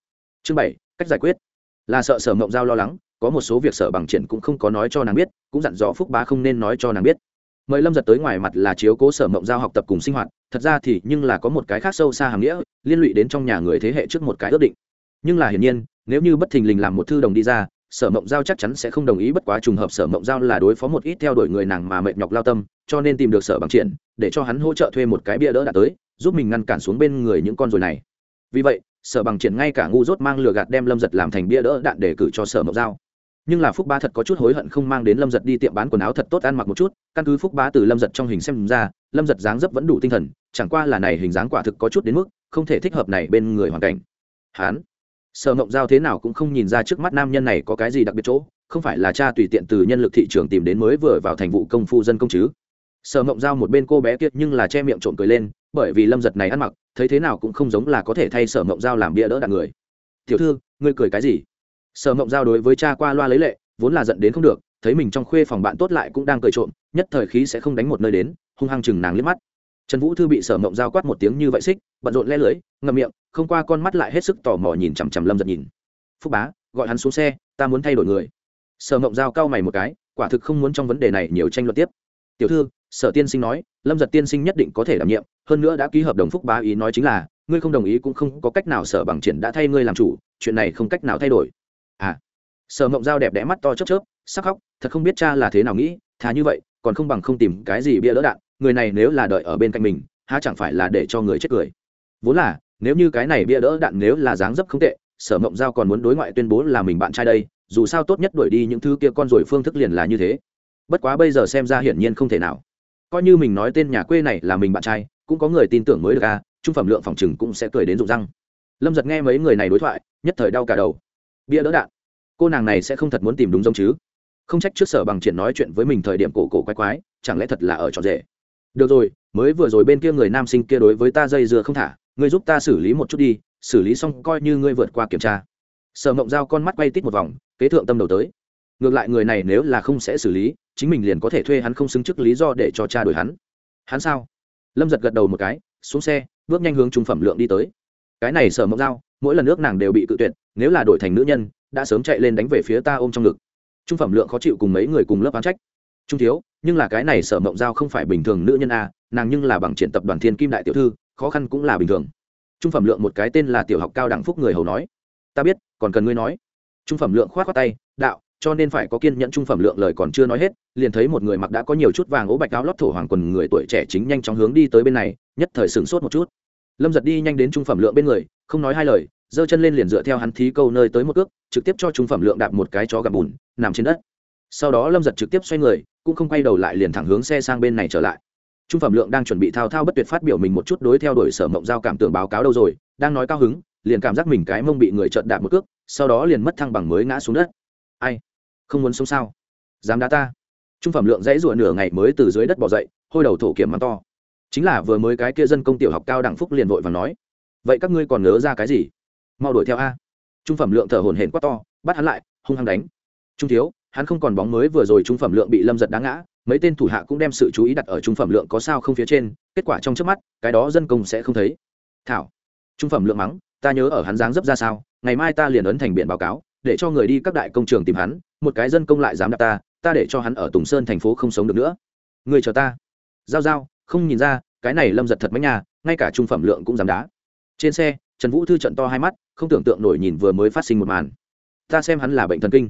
Chương bảy, cách giải quyết. Là sợ sở mộng giao lo lắng, có một số việc sở bằng triển cũng không có nói cho nàng biết, cũng dặn dò phúc bá không nên nói cho nàng biết. Mời lâm giật tới ngoài mặt là chiếu cố sở mộng giao học tập cùng sinh hoạt, thật ra thì nhưng là có một cái khác sâu xa hàm nghĩa, liên lụy đến trong nhà người thế hệ trước một cái ước định. Nhưng là hiển nhiên, nếu như bất thình lình làm một thư đồng đi ra sở mộng giao chắc chắn sẽ không đồng ý bất quá trùng hợp sở mộng giao là đối phó một ít theo đuổi người nàng mà mệt nhọc lao tâm, cho nên tìm được sở bằng triển, để cho hắn hỗ trợ thuê một cái bia đỡ đã tới, giúp mình ngăn cản xuống bên người những con rồi này. Vì vậy, sở bằng triển ngay cả ngu dốt mang lừa gạt đem lâm giật làm thành bia đỡ đạn để cử cho sở mộng giao. Nhưng là phúc Ba thật có chút hối hận không mang đến lâm giật đi tiệm bán quần áo thật tốt ăn mặc một chút, căn cứ phúc Ba từ lâm giật trong hình xem ra, lâm giật dáng dấp vẫn đủ tinh thần, chẳng qua là này hình dáng quả thực có chút đến mức không thể thích hợp này bên người hoàn cảnh. Hán sở mộng giao thế nào cũng không nhìn ra trước mắt nam nhân này có cái gì đặc biệt chỗ, không phải là cha tùy tiện từ nhân lực thị trường tìm đến mới vừa vào thành vụ công phu dân công chứ. Sở mộng giao một bên cô bé kiệt nhưng là che miệng trộm cười lên, bởi vì lâm giật này ăn mặc, thấy thế nào cũng không giống là có thể thay sở mộng giao làm bia đỡ đạn người. Tiểu thư, ngươi cười cái gì? Sở mộng giao đối với cha qua loa lấy lệ, vốn là giận đến không được, thấy mình trong khuê phòng bạn tốt lại cũng đang cười trộm, nhất thời khí sẽ không đánh một nơi đến, hung hăng chừng nàng liếc mắt trần vũ thư bị sở mộng giao quát một tiếng như vậy xích, bận rộn le lưới, ngậm miệng, không qua con mắt lại hết sức tò mò nhìn chằm chằm lâm giật nhìn. Phúc bá, gọi hắn xuống xe, ta muốn thay đổi người. Sở mộng giao cau mày một cái, quả thực không muốn trong vấn đề này nhiều tranh luận tiếp. Tiểu thư, sở tiên sinh nói, lâm giật tiên sinh nhất định có thể đảm nhiệm, hơn nữa đã ký hợp đồng phúc bá ý nói chính là, ngươi không đồng ý cũng không có cách nào sở bằng triển đã thay ngươi làm chủ, chuyện này không cách nào thay đổi. À. Sở mộng Giao đẹp đẽ mắt to chớp chớp, sắc khóc thật không biết cha là thế nào nghĩ, thà như vậy, còn không bằng không tìm cái gì bia đỡ đạn người này nếu là đợi ở bên cạnh mình, há chẳng phải là để cho người chết cười. Vốn là, nếu như cái này bia đỡ đạn nếu là dáng dấp không tệ, sở mộng giao còn muốn đối ngoại tuyên bố là mình bạn trai đây, dù sao tốt nhất đuổi đi những thứ kia con rồi phương thức liền là như thế. Bất quá bây giờ xem ra hiển nhiên không thể nào. Coi như mình nói tên nhà quê này là mình bạn trai, cũng có người tin tưởng mới được à trung phẩm lượng phòng chừng cũng sẽ cười đến rụng răng. Lâm giật nghe mấy người này đối thoại, nhất thời đau cả đầu. Bia đỡ đạn. Cô nàng này sẽ không thật muốn tìm đúng giống chứ? Không trách trước sở bằng triển nói chuyện với mình thời điểm cổ cổ quái quái, chẳng lẽ thật là ở trọn rể? Được rồi, mới vừa rồi bên kia người nam sinh kia đối với ta dây dưa không thả, ngươi giúp ta xử lý một chút đi, xử lý xong coi như ngươi vượt qua kiểm tra. Sở mộng giao con mắt quay tít một vòng, kế thượng tâm đầu tới. Ngược lại người này nếu là không sẽ xử lý, chính mình liền có thể thuê hắn không xứng chức lý do để cho cha đổi hắn. Hắn sao? Lâm giật gật đầu một cái, xuống xe, bước nhanh hướng trung phẩm lượng đi tới. Cái này sở mộng Giao, mỗi lần nước nàng đều bị cự tuyệt, nếu là đổi thành nữ nhân, đã sớm chạy lên đánh về phía ta ôm trong ngực. Trung phẩm lượng khó chịu cùng mấy người cùng lớp án trách. Trung thiếu nhưng là cái này sở mộng giao không phải bình thường nữ nhân a, nàng nhưng là bằng triển tập đoàn thiên kim đại tiểu thư, khó khăn cũng là bình thường. Trung phẩm lượng một cái tên là tiểu học cao đẳng phúc người hầu nói. Ta biết, còn cần ngươi nói. Trung phẩm lượng khoát khoát tay, đạo, cho nên phải có kiên nhẫn trung phẩm lượng lời còn chưa nói hết, liền thấy một người mặc đã có nhiều chút vàng ố bạch áo lót thổ hoàng quần người tuổi trẻ chính nhanh chóng hướng đi tới bên này, nhất thời sửng sốt một chút. Lâm giật đi nhanh đến trung phẩm lượng bên người, không nói hai lời, giơ chân lên liền dựa theo hắn thí câu nơi tới một ước trực tiếp cho trung phẩm lượng đạp một cái chó gặp bùn, nằm trên đất. Sau đó lâm giật trực tiếp xoay người cũng không quay đầu lại liền thẳng hướng xe sang bên này trở lại. Trung phẩm lượng đang chuẩn bị thao thao bất tuyệt phát biểu mình một chút đối theo đuổi sở mộng giao cảm tưởng báo cáo đâu rồi, đang nói cao hứng, liền cảm giác mình cái mông bị người trợn đạp một cước, sau đó liền mất thăng bằng mới ngã xuống đất. Ai? Không muốn sống sao? Dám đá ta? Trung phẩm lượng dãy rủa nửa ngày mới từ dưới đất bỏ dậy, hôi đầu thổ kiểm mắng to. Chính là vừa mới cái kia dân công tiểu học cao đẳng phúc liền vội và nói, vậy các ngươi còn nhớ ra cái gì? Mau đuổi theo a. Trung phẩm lượng thở hổn hển quát to, bắt hắn lại, hung hăng đánh. Trung thiếu hắn không còn bóng mới vừa rồi trung phẩm lượng bị lâm giật đá ngã, mấy tên thủ hạ cũng đem sự chú ý đặt ở trung phẩm lượng có sao không phía trên, kết quả trong trước mắt, cái đó dân công sẽ không thấy. Thảo, trung phẩm lượng mắng, ta nhớ ở hắn dáng dấp ra sao, ngày mai ta liền ấn thành biện báo cáo, để cho người đi các đại công trường tìm hắn, một cái dân công lại dám đạp ta ta để cho hắn ở tùng sơn thành phố không sống được nữa. Người chờ ta. Giao giao, không nhìn ra, cái này lâm giật thật mấy nhà ngay cả trung phẩm lượng cũng dám đá. Trên xe, trần vũ thư trận to hai mắt, không tưởng tượng nổi nhìn vừa mới phát sinh một màn. Ta xem hắn là bệnh thần kinh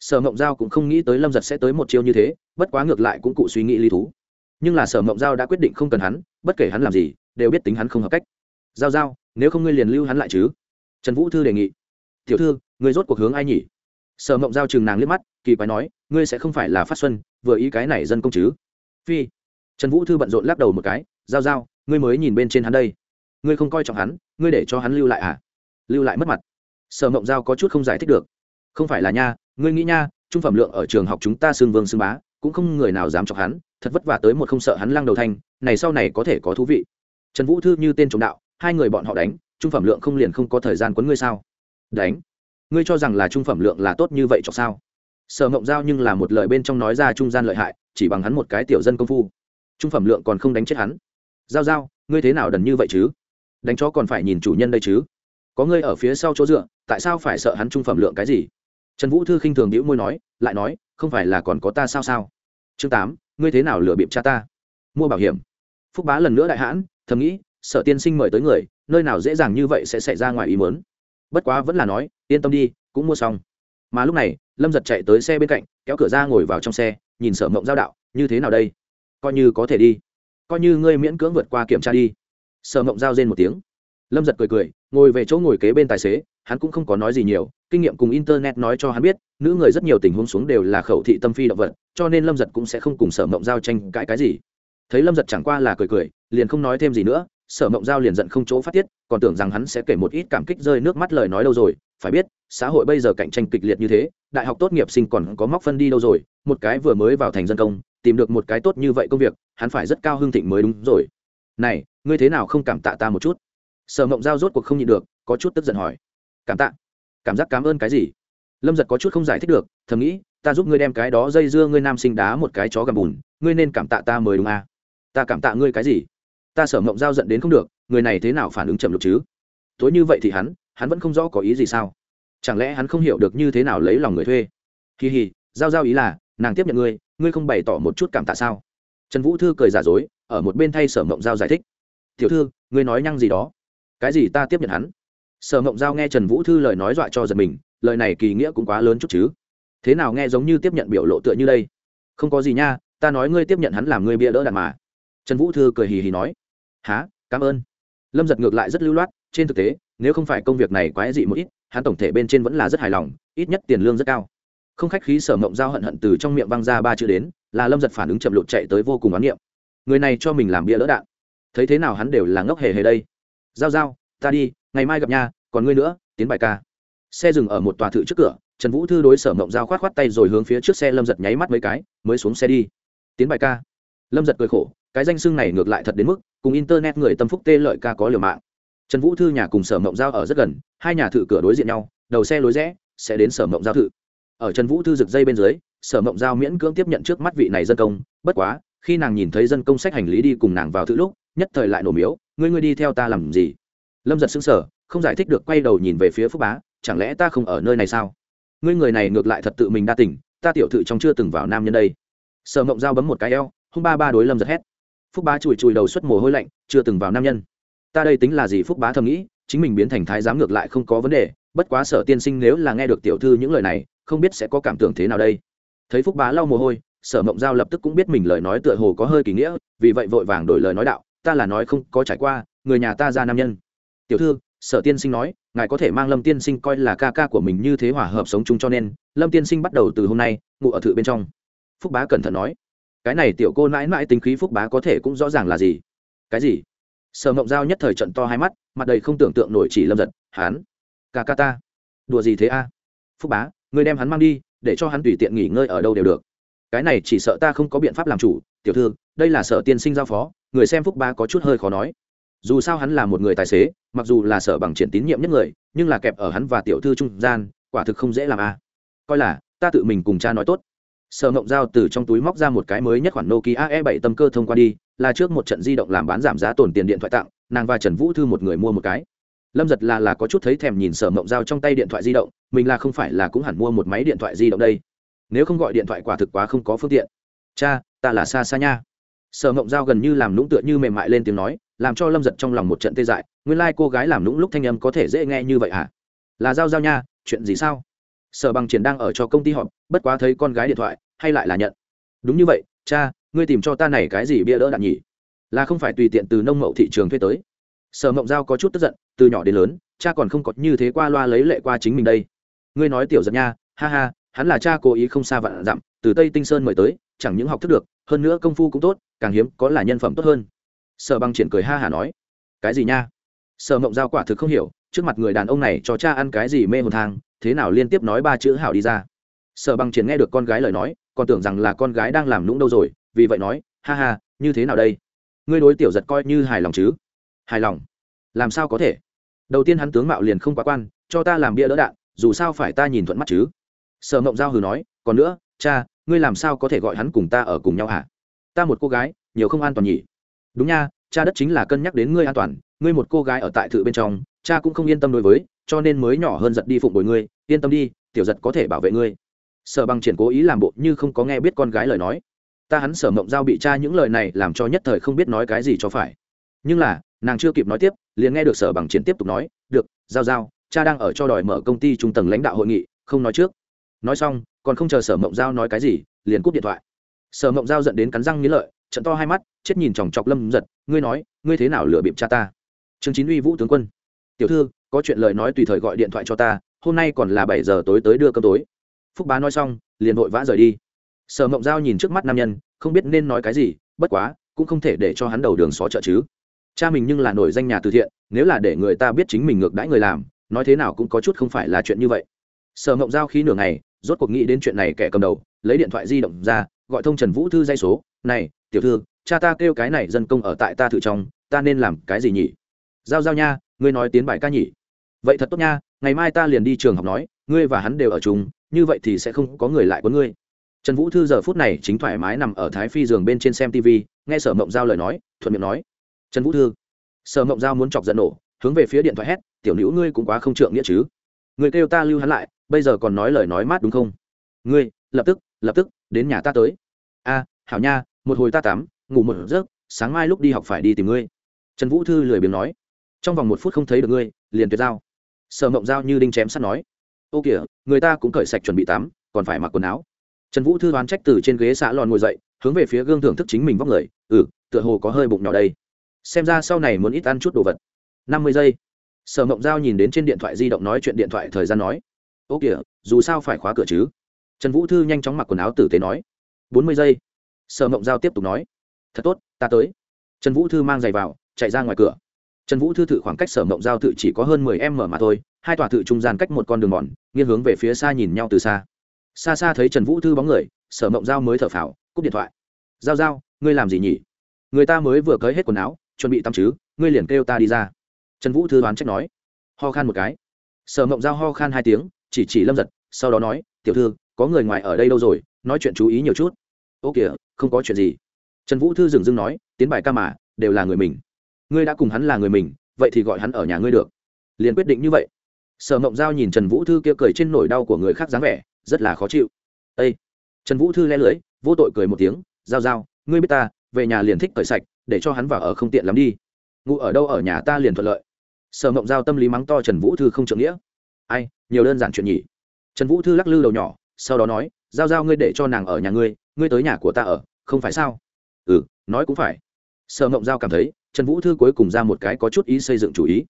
sở mộng giao cũng không nghĩ tới lâm giật sẽ tới một chiêu như thế, bất quá ngược lại cũng cụ suy nghĩ lý thú. Nhưng là sở mộng giao đã quyết định không cần hắn, bất kể hắn làm gì, đều biết tính hắn không hợp cách. Giao giao, nếu không ngươi liền lưu hắn lại chứ? Trần vũ thư đề nghị. Tiểu thư, ngươi rốt cuộc hướng ai nhỉ? Sở mộng giao chừng nàng liếc mắt, kỳ quái nói, ngươi sẽ không phải là phát xuân, vừa ý cái này dân công chứ? Phi. Trần vũ thư bận rộn lắc đầu một cái, giao giao, ngươi mới nhìn bên trên hắn đây. Ngươi không coi trọng hắn, ngươi để cho hắn lưu lại à? Lưu lại mất mặt. Sở mộng giao có chút không giải thích được. Không phải là nha ngươi nghĩ nha, trung phẩm lượng ở trường học chúng ta xương vương xương bá, cũng không người nào dám chọc hắn, thật vất vả tới một không sợ hắn lăng đầu thanh này sau này có thể có thú vị. Trần vũ thư như tên trộm đạo, hai người bọn họ đánh, trung phẩm lượng không liền không có thời gian quấn ngươi sao? Đánh? Ngươi cho rằng là trung phẩm lượng là tốt như vậy cho sao? Sở mộng giao nhưng là một lời bên trong nói ra trung gian lợi hại, chỉ bằng hắn một cái tiểu dân công phu. Trung phẩm lượng còn không đánh chết hắn. Giao giao, ngươi thế nào đần như vậy chứ? Đánh chó còn phải nhìn chủ nhân đây chứ? Có ngươi ở phía sau chỗ dựa, tại sao phải sợ hắn trung phẩm lượng cái gì? Trần vũ thư khinh thường đĩu môi nói, lại nói, không phải là còn có ta sao sao? Chương tám, ngươi thế nào lừa bịp cha ta? Mua bảo hiểm. Phúc bá lần nữa đại hãn, thầm nghĩ, sợ tiên sinh mời tới người, nơi nào dễ dàng như vậy sẽ xảy ra ngoài ý mớn bất quá vẫn là nói, yên tâm đi, cũng mua xong. Mà lúc này, lâm giật chạy tới xe bên cạnh, kéo cửa ra ngồi vào trong xe, nhìn sở mộng giao đạo, như thế nào đây? Coi như có thể đi. Coi như ngươi miễn cưỡng vượt qua kiểm tra đi. Sở mộng giao rên một tiếng lâm giật cười cười, ngồi về chỗ ngồi kế bên tài xế, hắn cũng không có nói gì nhiều, kinh nghiệm cùng internet nói cho hắn biết, nữ người rất nhiều tình huống xuống đều là khẩu thị tâm phi động vật, cho nên lâm giật cũng sẽ không cùng sở mộng giao tranh cãi cái gì. Thấy lâm giật chẳng qua là cười cười, liền không nói thêm gì nữa, sở mộng giao liền giận không chỗ phát tiết, còn tưởng rằng hắn sẽ kể một ít cảm kích rơi nước mắt lời nói đâu rồi, phải biết, xã hội bây giờ cạnh tranh kịch liệt như thế, đại học tốt nghiệp sinh còn có móc phân đi đâu rồi, một cái vừa mới vào thành dân công, tìm được một cái tốt như vậy công việc, hắn phải rất cao hương thịnh mới đúng rồi. Này, ngươi thế nào không cảm tạ ta một chút? Sở mộng giao rốt cuộc không nhịn được, có chút tức giận hỏi. Cảm tạ. Cảm giác cảm ơn cái gì? Lâm giật có chút không giải thích được, thầm nghĩ, ta giúp ngươi đem cái đó dây dưa ngươi nam sinh đá một cái chó gầm bùn, ngươi nên cảm tạ ta mới đúng à. ta cảm tạ ngươi cái gì? Ta sở mộng giao giận đến không được, người này thế nào phản ứng chậm lục chứ? Tối như vậy thì hắn hắn vẫn không rõ có ý gì sao? Chẳng lẽ hắn không hiểu được như thế nào lấy lòng người thuê? Kỳ hì giao giao ý là, nàng tiếp nhận ngươi ngươi không bày tỏ một chút cảm tạ sao? Trần vũ thư cười giả dối, ở một bên thay sở mộng giao giải thích. Tiểu thư, ngươi nói nhăng gì đó? Cái gì ta tiếp nhận hắn? Sở mộng giao nghe trần vũ thư lời nói dọa cho giật mình, lời này kỳ nghĩa cũng quá lớn chút chứ. Thế nào nghe giống như tiếp nhận biểu lộ tựa như đây? Không có gì nha, ta nói ngươi tiếp nhận hắn làm ngươi bia đỡ đạn mà. Trần vũ thư cười hì hì nói. Há cảm ơn. Lâm giật ngược lại rất lưu loát, trên thực tế, nếu không phải công việc này quái dị một ít, hắn tổng thể bên trên vẫn là rất hài lòng, ít nhất tiền lương rất cao. Không khách khí, sở mộng giao hận hận từ trong miệng văng ra ba chữ đến, là lâm giật phản ứng chậm lụt chạy tới vô cùng oán niệm. Người này cho mình làm bia lỡ đạn. Thấy thế nào hắn đều là ngốc hề hề đây giao giao, ta đi, ngày mai gặp nha, còn ngươi nữa, tiến bài ca. Xe dừng ở một tòa thự trước cửa, trần vũ thư đối sở mộng giao khoát khoát tay rồi hướng phía trước xe lâm giật nháy mắt mấy cái, mới xuống xe đi. Tiến bài ca. Lâm giật cười khổ, cái danh xưng này ngược lại thật đến mức, cùng internet người tâm phúc tê lợi ca có liều mạng. Trần vũ thư nhà cùng sở mộng giao ở rất gần, hai nhà thự cửa đối diện nhau, đầu xe lối rẽ, sẽ đến sở mộng giao thự. Ở trần vũ thư rực dây bên dưới, sở mộng giao miễn cưỡng tiếp nhận trước mắt vị này dân công, bất quá, khi nàng nhìn thấy dân công sách hành lý đi cùng nàng vào thự lúc, nhất thời lại nổ miếu ngươi ngươi đi theo ta làm gì? Lâm giật xứng sở không giải thích được quay đầu nhìn về phía phúc bá, chẳng lẽ ta không ở nơi này sao? Ngươi người này ngược lại thật tự mình đa tỉnh ta tiểu thự trong chưa từng vào nam nhân đây. Sở mộng giao bấm một cái eo, hung ba ba đối lâm giật hét. Phúc bá chùi chùi đầu xuất mồ hôi lạnh, chưa từng vào nam nhân. Ta đây tính là gì? Phúc bá thầm nghĩ, chính mình biến thành thái giám ngược lại không có vấn đề, bất quá sở tiên sinh nếu là nghe được tiểu thư những lời này, không biết sẽ có cảm tưởng thế nào đây. Thấy phúc bá lau mồ hôi, sở mộng giao lập tức cũng biết mình lời nói tựa hồ có hơi kỳ nghĩa, vì vậy vội vàng đổi lời nói đạo ta là nói không có trải qua, người nhà ta ra nam nhân. Tiểu thư, sở tiên sinh nói, ngài có thể mang lâm tiên sinh coi là ca ca của mình như thế hòa hợp sống chung cho nên, lâm tiên sinh bắt đầu từ hôm nay ngụ ở thự bên trong. Phúc bá cẩn thận nói, cái này tiểu cô mãi mãi tính khí phúc bá có thể cũng rõ ràng là gì? Cái gì? Sở mộng giao nhất thời trận to hai mắt, mặt đầy không tưởng tượng nổi chỉ lâm giật hán ca ca ta, đùa gì thế a? Phúc bá, người đem hắn mang đi, để cho hắn tùy tiện nghỉ ngơi ở đâu đều được. Cái này chỉ sợ ta không có biện pháp làm chủ, tiểu thư, đây là sở tiên sinh giao phó người xem phúc ba có chút hơi khó nói. Dù sao hắn là một người tài xế, mặc dù là sở bằng triển tín nhiệm nhất người, nhưng là kẹp ở hắn và tiểu thư trung gian, quả thực không dễ làm a. À. Coi là, ta tự mình cùng cha nói tốt. Sở ngộng giao từ trong túi móc ra một cái mới nhất khoản nokia e 7 tâm cơ thông qua đi, là trước một trận di động làm bán giảm giá tổn tiền điện thoại tặng, nàng và trần vũ thư một người mua một cái. Lâm giật là là có chút thấy thèm nhìn sở mộng giao trong tay điện thoại di động, mình là không phải là cũng hẳn mua một máy điện thoại di động đây. Nếu không gọi điện thoại quả thực quá không có phương tiện. Cha, ta là xa xa nha sở mộng giao gần như làm lũng tựa như mềm mại lên tiếng nói, làm cho lâm giật trong lòng một trận tê dại, nguyên lai、like、cô gái làm lũng lúc thanh âm có thể dễ nghe như vậy hả? Là giao giao nha, chuyện gì sao? Sở bằng triển đang ở cho công ty họp, bất quá thấy con gái điện thoại, hay lại là nhận. Đúng như vậy, cha, ngươi tìm cho ta này cái gì bia đỡ đạn nhỉ? Là không phải tùy tiện từ nông mậu thị trường thuê tới. Sở mộng giao có chút tức giận, từ nhỏ đến lớn, cha còn không có như thế qua loa lấy lệ qua chính mình đây. Ngươi nói tiểu giật nha, ha ha, hắn là cha cố ý không xa vạn dặm, từ tây tinh sơn mời tới chẳng những học thức được, hơn nữa công phu cũng tốt, càng hiếm có là nhân phẩm tốt hơn. Sở băng triển cười ha hả nói, cái gì nha? Sở mộng giao quả thực không hiểu, trước mặt người đàn ông này cho cha ăn cái gì mê hồn thang, thế nào liên tiếp nói ba chữ hảo đi ra. Sở băng triển nghe được con gái lời nói, còn tưởng rằng là con gái đang làm lũng đâu rồi, vì vậy nói, ha ha, như thế nào đây? Ngươi đối tiểu giật coi như hài lòng chứ? Hài lòng? Làm sao có thể? Đầu tiên hắn tướng mạo liền không quá quan, cho ta làm bia đỡ đạn, dù sao phải ta nhìn thuận mắt chứ. Sở mộng giao hừ nói, còn nữa, cha ngươi làm sao có thể gọi hắn cùng ta ở cùng nhau hả? Ta một cô gái, nhiều không an toàn nhỉ? Đúng nha, cha đất chính là cân nhắc đến ngươi an toàn, ngươi một cô gái ở tại thự bên trong, cha cũng không yên tâm đối với, cho nên mới nhỏ hơn giật đi phụng bồi ngươi, yên tâm đi, tiểu giật có thể bảo vệ ngươi. Sở bằng triển cố ý làm bộ như không có nghe biết con gái lời nói. Ta hắn sở mộng giao bị cha những lời này làm cho nhất thời không biết nói cái gì cho phải. Nhưng là, nàng chưa kịp nói tiếp, liền nghe được sở bằng triển tiếp tục nói, được, giao giao, cha đang ở cho đòi mở công ty trung tầng lãnh đạo hội nghị, không nói trước nói xong, còn không chờ sở mộng giao nói cái gì, liền cúp điện thoại. Sở mộng giao dẫn đến cắn răng nghĩ lợi, trận to hai mắt, chết nhìn chòng chọc lâm giật ngươi nói, ngươi thế nào lừa bịp cha ta? Chương chín uy vũ tướng quân. Tiểu thư, có chuyện lời nói tùy thời gọi điện thoại cho ta, hôm nay còn là bảy giờ tối tới đưa cơm tối. Phúc bá nói xong, liền vội vã rời đi. Sở mộng giao nhìn trước mắt nam nhân, không biết nên nói cái gì, bất quá, cũng không thể để cho hắn đầu đường xó chợ chứ. Cha mình nhưng là nổi danh nhà từ thiện, nếu là để người ta biết chính mình ngược đãi người làm, nói thế nào cũng có chút không phải là chuyện như vậy. Sở mộng giao khí nửa ngày rốt cuộc nghĩ đến chuyện này kẻ cầm đầu, lấy điện thoại di động ra, gọi thông trần vũ thư dây số, này, tiểu thư, cha ta kêu cái này dân công ở tại ta thử trong, ta nên làm cái gì nhỉ? Giao giao nha, ngươi nói tiến bài ca nhỉ. Vậy thật tốt nha, ngày mai ta liền đi trường học nói, ngươi và hắn đều ở chung, như vậy thì sẽ không có người lại có ngươi. Trần vũ thư giờ phút này chính thoải mái nằm ở thái phi giường bên trên xem tv nghe sở mộng giao lời nói, thuận miệng nói, trần vũ thư, sở mộng giao muốn chọc giận nổ, hướng về phía điện thoại hét, tiểu nữ ngươi cũng quá không trượng nghĩa chứ. Người kêu ta lưu hắn lại bây giờ còn nói lời nói mát đúng không? Ngươi, lập tức lập tức, đến nhà ta tới. A, hảo nha, một hồi ta tắm, ngủ một giấc, sáng mai lúc đi học phải đi tìm ngươi. Trần vũ thư lười biếng nói. Trong vòng một phút không thấy được ngươi, liền tuyệt giao. Sở mộng giao như đinh chém sắt nói. Ô kìa, người ta cũng cởi sạch chuẩn bị tắm, còn phải mặc quần áo. Trần vũ thư đoán trách từ trên ghế xã lòn ngồi dậy, hướng về phía gương thưởng thức chính mình vóc người. Ừ tựa hồ có hơi bụng nhỏ đây. Xem ra sau này muốn ít ăn chút đồ vật. Năm mươi giây. Sở mộng giao nhìn đến trên điện thoại di động nói chuyện điện thoại thời gian nói ô kìa, dù sao phải khóa cửa chứ. Trần vũ thư nhanh chóng mặc quần áo tử tế nói. Bốn mươi giây. Sở mộng giao tiếp tục nói. Thật tốt, ta tới. Trần vũ thư mang giày vào, chạy ra ngoài cửa. Trần vũ thư thử khoảng cách sở mộng giao thự chỉ có hơn mười m mà thôi, hai tòa thự trung gian cách một con đường mòn, nghiêng hướng về phía xa nhìn nhau từ xa. Xa xa thấy trần vũ thư bóng người, sở mộng giao mới thở phào, cúp điện thoại. Giao giao, ngươi làm gì nhỉ? Người ta mới vừa cởi hết quần áo, chuẩn bị tắm chứ, ngươi liền kêu ta đi ra. Trần vũ thư đoán trách nói. Ho khan một cái. Sở mộng giao ho khan hai tiếng chỉ chỉ lâm giật sau đó nói tiểu thư có người ngoài ở đây đâu rồi nói chuyện chú ý nhiều chút ô kìa không có chuyện gì trần vũ thư dừng dưng nói tiến bài ca mà đều là người mình ngươi đã cùng hắn là người mình vậy thì gọi hắn ở nhà ngươi được liền quyết định như vậy sở mộng giao nhìn trần vũ thư kia cười trên nỗi đau của người khác dáng vẻ rất là khó chịu â trần vũ thư le lưới vô tội cười một tiếng giao giao ngươi biết ta về nhà liền thích cởi sạch để cho hắn vào ở không tiện lắm đi ngủ ở đâu ở nhà ta liền thuận lợi sở mộng giao tâm lý mắng to trần vũ thư không trưởng nghĩa ai nhiều đơn giản chuyện nhỉ. Trần vũ thư lắc lư đầu nhỏ, sau đó nói, giao giao ngươi để cho nàng ở nhà ngươi ngươi tới nhà của ta ở, không phải sao? Ừ nói cũng phải. Sở mộng giao cảm thấy, trần vũ thư cuối cùng ra một cái có chút ý xây dựng chủ ý.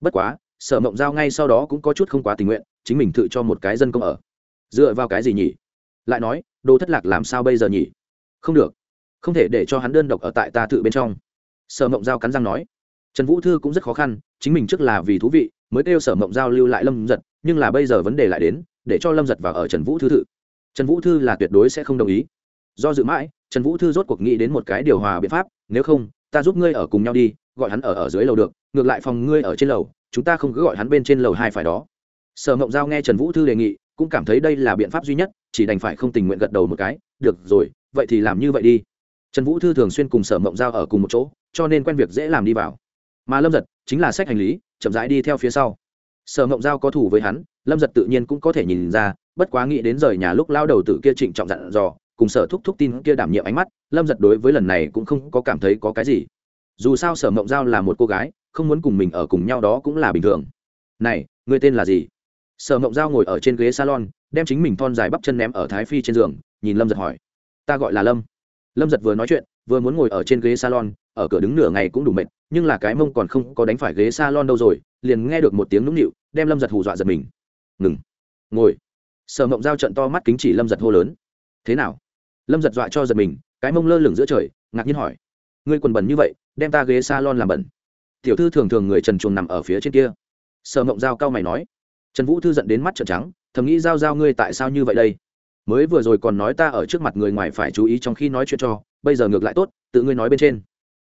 Bất quá, sở mộng giao ngay sau đó cũng có chút không quá tình nguyện, chính mình tự cho một cái dân công ở. Dựa vào cái gì nhỉ? Lại nói, đồ thất lạc làm sao bây giờ nhỉ? Không được, không thể để cho hắn đơn độc ở tại ta tự bên trong. Sở mộng giao cắn răng nói. Trần vũ thư cũng rất khó khăn, chính mình trước là vì thú vị, mới kêu sở mộng giao lưu lại lâm giật nhưng là bây giờ vấn đề lại đến, để cho lâm giật vào ở trần vũ thư thự trần vũ thư là tuyệt đối sẽ không đồng ý. Do dự mãi, trần vũ thư rốt cuộc nghĩ đến một cái điều hòa biện pháp, nếu không, ta giúp ngươi ở cùng nhau đi, gọi hắn ở ở dưới lầu được, ngược lại phòng ngươi ở trên lầu, chúng ta không cứ gọi hắn bên trên lầu hai phải đó. Sở mộng giao nghe trần vũ thư đề nghị, cũng cảm thấy đây là biện pháp duy nhất, chỉ đành phải không tình nguyện gật đầu một cái, được rồi, vậy thì làm như vậy đi. Trần vũ thư thường xuyên cùng sở mộng giao ở cùng một chỗ, cho nên quen việc dễ làm đi vào. Mà lâm giật chính là sách hành lý, chậm rãi đi theo phía sau sở mộng giao có thủ với hắn, lâm giật tự nhiên cũng có thể nhìn ra, bất quá nghĩ đến rời nhà lúc lao đầu tử kia trịnh trọng dặn dò, cùng sở thúc thúc tin kia đảm nhiệm ánh mắt, lâm giật đối với lần này cũng không có cảm thấy có cái gì. Dù sao sở mộng giao là một cô gái, không muốn cùng mình ở cùng nhau đó cũng là bình thường. Này người tên là gì? Sở mộng giao ngồi ở trên ghế salon, đem chính mình thon dài bắp chân ném ở thái phi trên giường, nhìn lâm giật hỏi, ta gọi là lâm. Lâm giật vừa nói chuyện, vừa muốn ngồi ở trên ghế salon, ở cửa đứng nửa ngày cũng đủ mệt nhưng là cái mông còn không có đánh phải ghế salon đâu rồi, liền nghe được một tiếng nũng nịu, đem lâm giật hù dọa giật mình. Ngừng. Ngồi. Sở mộng giao trận to mắt kính chỉ lâm giật hô lớn. Thế nào? Lâm giật dọa cho giật mình, cái mông lơ lửng giữa trời, ngạc nhiên hỏi. Ngươi quần bẩn như vậy, đem ta ghế salon làm bẩn. Tiểu thư thường thường người trần chuồng nằm ở phía trên kia. Sở mộng giao cao mày nói. Trần vũ thư giận đến mắt trợn trắng, thầm nghĩ giao giao ngươi tại sao như vậy đây? Mới vừa rồi còn nói ta ở trước mặt người ngoài phải chú ý trong khi nói chuyện cho, bây giờ ngược lại tốt, tự ngươi nói bên trên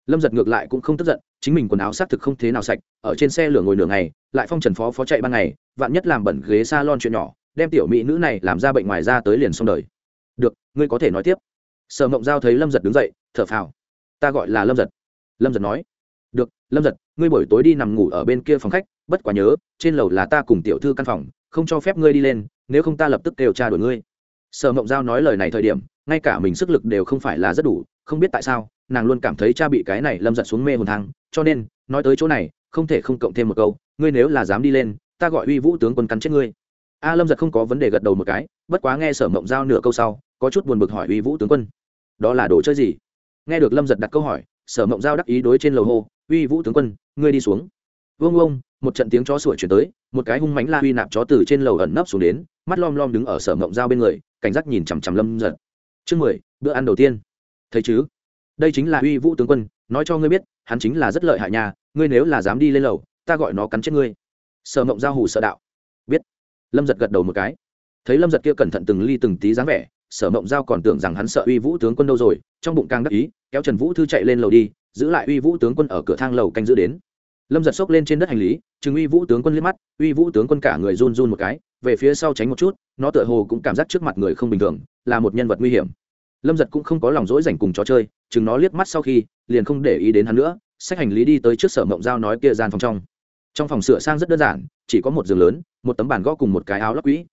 lâm giật ngược lại cũng không tức giận, chính mình quần áo xác thực không thế nào sạch, ở trên xe lửa ngồi nửa ngày, lại phong trần phó phó chạy ban ngày, vạn nhất làm bẩn ghế s a lon chuyện nhỏ, đem tiểu mỹ nữ này làm ra bệnh ngoài ra tới liền xong đời. Được, ngươi có thể nói tiếp. Sở mộng giao thấy lâm giật đứng dậy, thở phào. Ta gọi là lâm giật. Lâm giật nói. Được, lâm giật, ngươi buổi tối đi nằm ngủ ở bên kia phòng khách, bất quá nhớ, trên lầu là ta cùng tiểu thư căn phòng, không cho phép ngươi đi lên, nếu không ta lập tức điều tra đuổi ngươi. Sở mộng giao nói lời này thời điểm, ngay cả mình sức lực đều không phải là rất đủ không biết tại sao, nàng luôn cảm thấy cha bị cái này lâm giật xuống mê hồn thang, cho nên, nói tới chỗ này, không thể không cộng thêm một câu, ngươi nếu là dám đi lên, ta gọi uy vũ tướng quân cắn chết ngươi. A lâm giật không có vấn đề gật đầu một cái, bất quá nghe sở mộng giao nửa câu sau, có chút buồn bực hỏi uy vũ tướng quân, đó là đồ chơi gì? Nghe được lâm giật đặt câu hỏi, sở mộng giao đắc ý đối trên lầu hô, uy vũ tướng quân, ngươi đi xuống. Vương ông một trận tiếng chó sủa chuyển tới, một cái hung mánh la uy nạp chó từ trên lầu ẩn nấp xuống đến, mắt lom lom đứng ở sở mộng giao bên người, cảnh giác nhìn chằm chằm lâm giật. Chương mười, bữa ăn đầu tiên thấy chứ? Đây chính là uy vũ tướng quân, nói cho ngươi biết, hắn chính là rất lợi hại nhà ngươi nếu là dám đi lên lầu, ta gọi nó cắn chết ngươi. Sợ mộng giao hù sợ đạo. Biết. Lâm giật gật đầu một cái. Thấy lâm giật kia cẩn thận từng ly từng tí dáng vẻ, sở mộng giao còn tưởng rằng hắn sợ uy vũ tướng quân đâu rồi, trong bụng càng đắc ý, kéo trần vũ thư chạy lên lầu đi, giữ lại uy vũ tướng quân ở cửa thang lầu canh giữ đến. Lâm giật xốc lên trên đất hành lý chừng uy vũ tướng quân liếc mắt, uy vũ tướng quân cả người run run một cái, về phía sau tránh một chút, nó tựa hồ cũng cảm giác trước mặt người không bình thường, là một nhân vật nguy hiểm lâm giật cũng không có lòng dỗi dành cùng trò chơi, chừng nó liếc mắt sau khi, liền không để ý đến hắn nữa xách hành lý đi tới trước sở mộng giao nói kia gian phòng trong. Trong phòng sửa sang rất đơn giản, chỉ có một giường lớn, một tấm bàn gõ cùng một cái áo lóc quỹ.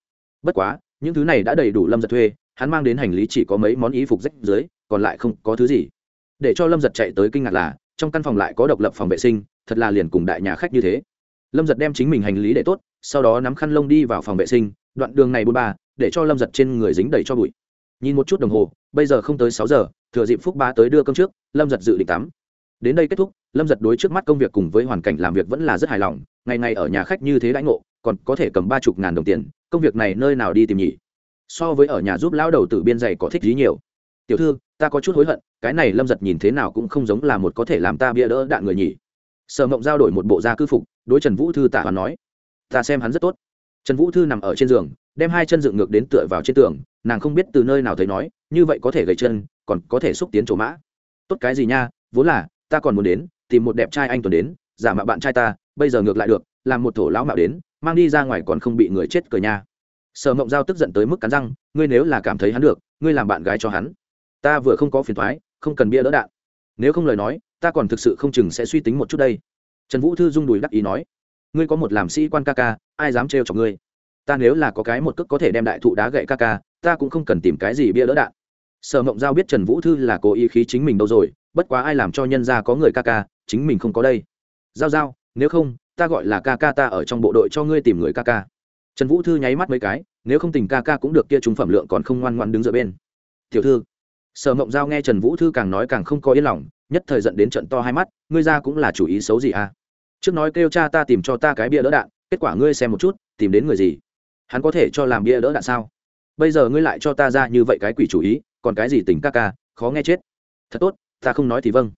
Bất quá, những thứ này đã đầy đủ lâm giật thuê, hắn mang đến hành lý chỉ có mấy món ý phục rách dưới, còn lại không có thứ gì. Để cho lâm giật chạy tới kinh ngạc là, trong căn phòng lại có độc lập phòng vệ sinh, thật là liền cùng đại nhà khách như thế. Lâm giật đem chính mình hành lý để tốt, sau đó nắm khăn lông đi vào phòng vệ sinh, đoạn đường này bôn ba, để cho lâm giật trên người dính đầy cho bụi. Nhìn một chút đồng hồ bây giờ không tới sáu giờ, thừa dịp phúc ba tới đưa cơm trước, lâm giật dự định tắm. Đến đây kết thúc, lâm giật đối trước mắt công việc cùng với hoàn cảnh làm việc vẫn là rất hài lòng, ngày ngày ở nhà khách như thế đãi ngộ, còn có thể cầm ba chục ngàn đồng tiền, công việc này nơi nào đi tìm nhỉ? So với ở nhà giúp lão đầu tử biên dày có thích gì nhiều? Tiểu thư, ta có chút hối hận, cái này lâm giật nhìn thế nào cũng không giống là một có thể làm ta bia đỡ đạn người nhỉ. Sở mộng giao đổi một bộ da cư phục, đối trần vũ thư tả hoàn nói, ta xem hắn rất tốt. Trần vũ thư nằm ở trên giường, đem hai chân dựng ngược đến tựa vào trên tường, nàng không biết từ nơi nào thấy nói như vậy có thể gầy chân, còn có thể xúc tiến chỗ mã. Tốt cái gì nha, vốn là, ta còn muốn đến, tìm một đẹp trai anh tuần đến, giả mạo bạn trai ta, bây giờ ngược lại được, làm một thổ lão mạo đến, mang đi ra ngoài còn không bị người chết cờ nha. Sở mộng giao tức giận tới mức cắn răng, ngươi nếu là cảm thấy hắn được, ngươi làm bạn gái cho hắn. Ta vừa không có phiền thoái, không cần bia đỡ đạn. Nếu không lời nói, ta còn thực sự không chừng sẽ suy tính một chút đây. Trần vũ thư rung đùi đắc ý nói, ngươi có một làm sĩ quan ca ca, ai dám trêu cho ngươi? Ta nếu là có cái một cước có thể đem đại thụ đá gậy ca ca, ta cũng không cần tìm cái gì bia đỡ đạn sở mộng giao biết trần vũ thư là cố ý khí chính mình đâu rồi, bất quá ai làm cho nhân ra có người ca ca, chính mình không có đây. Giao giao, nếu không, ta gọi là ca ca ta ở trong bộ đội cho ngươi tìm người ca ca. Trần vũ thư nháy mắt mấy cái, nếu không tình ca ca cũng được kia chúng phẩm lượng còn không ngoan ngoan đứng giữa bên. Tiểu thư, sở mộng giao nghe trần vũ thư càng nói càng không có yên lòng, nhất thời dẫn đến trận to hai mắt, ngươi ra cũng là chủ ý xấu gì à? Trước nói kêu cha ta tìm cho ta cái bia đỡ đạn, kết quả ngươi xem một chút, tìm đến người gì? Hắn có thể cho làm bia đỡ đạn sao? Bây giờ ngươi lại cho ta ra như vậy cái quỷ chủ ý còn cái gì tình ca ca, khó nghe chết. Thật tốt, ta không nói thì vâng.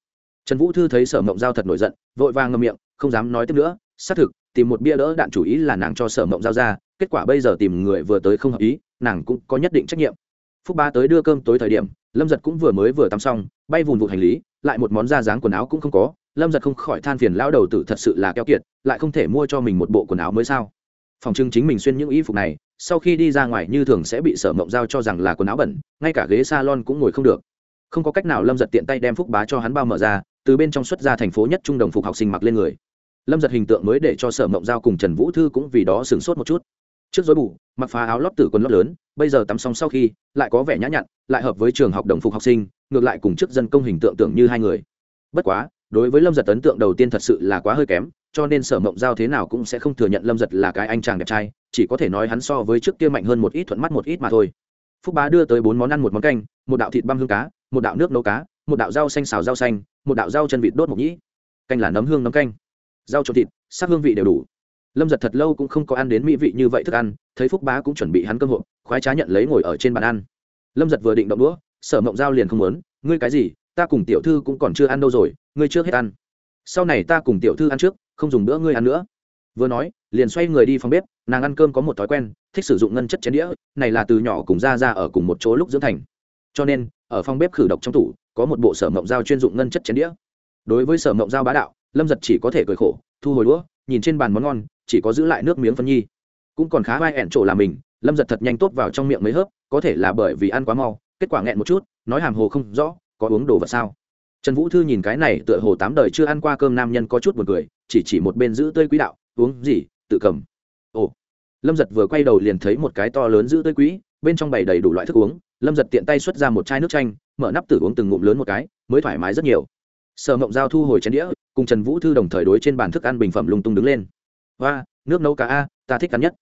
Trần vũ thư thấy sở mộng giao thật nổi giận, vội vàng ngâm miệng, không dám nói tiếp nữa. Xác thực, tìm một bia đỡ đạn chủ ý là nàng cho sở mộng giao ra, kết quả bây giờ tìm người vừa tới không hợp ý, nàng cũng có nhất định trách nhiệm. Phúc ba tới đưa cơm tối thời điểm, lâm giật cũng vừa mới vừa tắm xong, bay vùn vụt hành lý, lại một món da dáng quần áo cũng không có. Lâm giật không khỏi than phiền lão đầu tử thật sự là keo kiệt, lại không thể mua cho mình một bộ quần áo mới sao? Phòng trưng chính mình xuyên những y phục này sau khi đi ra ngoài như thường sẽ bị sở mộng giao cho rằng là quần áo bẩn, ngay cả ghế salon cũng ngồi không được. Không có cách nào lâm giật tiện tay đem phúc bá cho hắn bao mở ra, từ bên trong xuất ra thành phố nhất trung đồng phục học sinh mặc lên người. Lâm giật hình tượng mới để cho sở mộng giao cùng trần vũ thư cũng vì đó sửng sốt một chút. Trước dối bù, mặc phá áo lót tử quần lót lớn, bây giờ tắm xong sau khi, lại có vẻ nhã nhặn, lại hợp với trường học đồng phục học sinh, ngược lại cùng chức dân công hình tượng tưởng như hai người. Bất quá, đối với lâm giật ấn tượng đầu tiên thật sự là quá hơi kém, cho nên sở mộng giao thế nào cũng sẽ không thừa nhận lâm giật là cái anh chàng đẹp trai chỉ có thể nói hắn so với trước kia mạnh hơn một ít thuận mắt một ít mà thôi. Phúc bá đưa tới bốn món ăn, một món canh, một đạo thịt băm hương cá, một đạo nước nấu cá, một đạo rau xanh xào rau xanh, một đạo rau chân vịt đốt mộc nhĩ. Canh là nấm hương nấm canh. Rau trộn thịt, sắc hương vị đều đủ. Lâm giật thật lâu cũng không có ăn đến mỹ vị như vậy thức ăn, thấy phúc bá cũng chuẩn bị hắn cơm hộp, khoái trá nhận lấy ngồi ở trên bàn ăn. Lâm giật vừa định động đũa, sở mộng giao liền không muốn, ngươi cái gì? Ta cùng tiểu thư cũng còn chưa ăn đâu rồi, ngươi trước hết ăn. Sau này ta cùng tiểu thư ăn trước, không dùng bữa ngươi ăn nữa vừa nói, liền xoay người đi phòng bếp, nàng ăn cơm có một thói quen, thích sử dụng ngân chất chén đĩa, này là từ nhỏ cùng ra ra ở cùng một chỗ lúc dưỡng thành. Cho nên, ở phòng bếp khử độc trong tủ, có một bộ sở mộng dao chuyên dụng ngân chất chén đĩa. Đối với sở mộng dao bá đạo, lâm giật chỉ có thể cười khổ, thu hồi đũa, nhìn trên bàn món ngon, chỉ có giữ lại nước miếng phân nhi. Cũng còn khá vai ẹn trổ là mình, lâm giật thật nhanh tốt vào trong miệng mấy hớp, có thể là bởi vì ăn quá mau, kết quả nghẹn một chút, nói hàm hồ không rõ, có uống đồ vật sao. Trần vũ thư nhìn cái này tựa hồ tám đời chưa ăn qua cơm nam nhân có chút b u ồ n cười, chỉ chỉ một bên giữ tươi quý đạo uống gì, tự cầm. Ồ. Lâm giật vừa quay đầu liền thấy một cái to lớn giữ tới quý bên trong bày đầy đủ loại thức uống. Lâm giật tiện tay xuất ra một chai nước chanh, mở nắp tử uống từng ngụm lớn một cái, mới thoải mái rất nhiều. Sở mộng giao thu hồi chén đĩa, cùng trần vũ thư đồng thời đối trên bàn thức ăn bình phẩm lung tung đứng lên. Và nước nấu cá a, ta thích cắn nhất.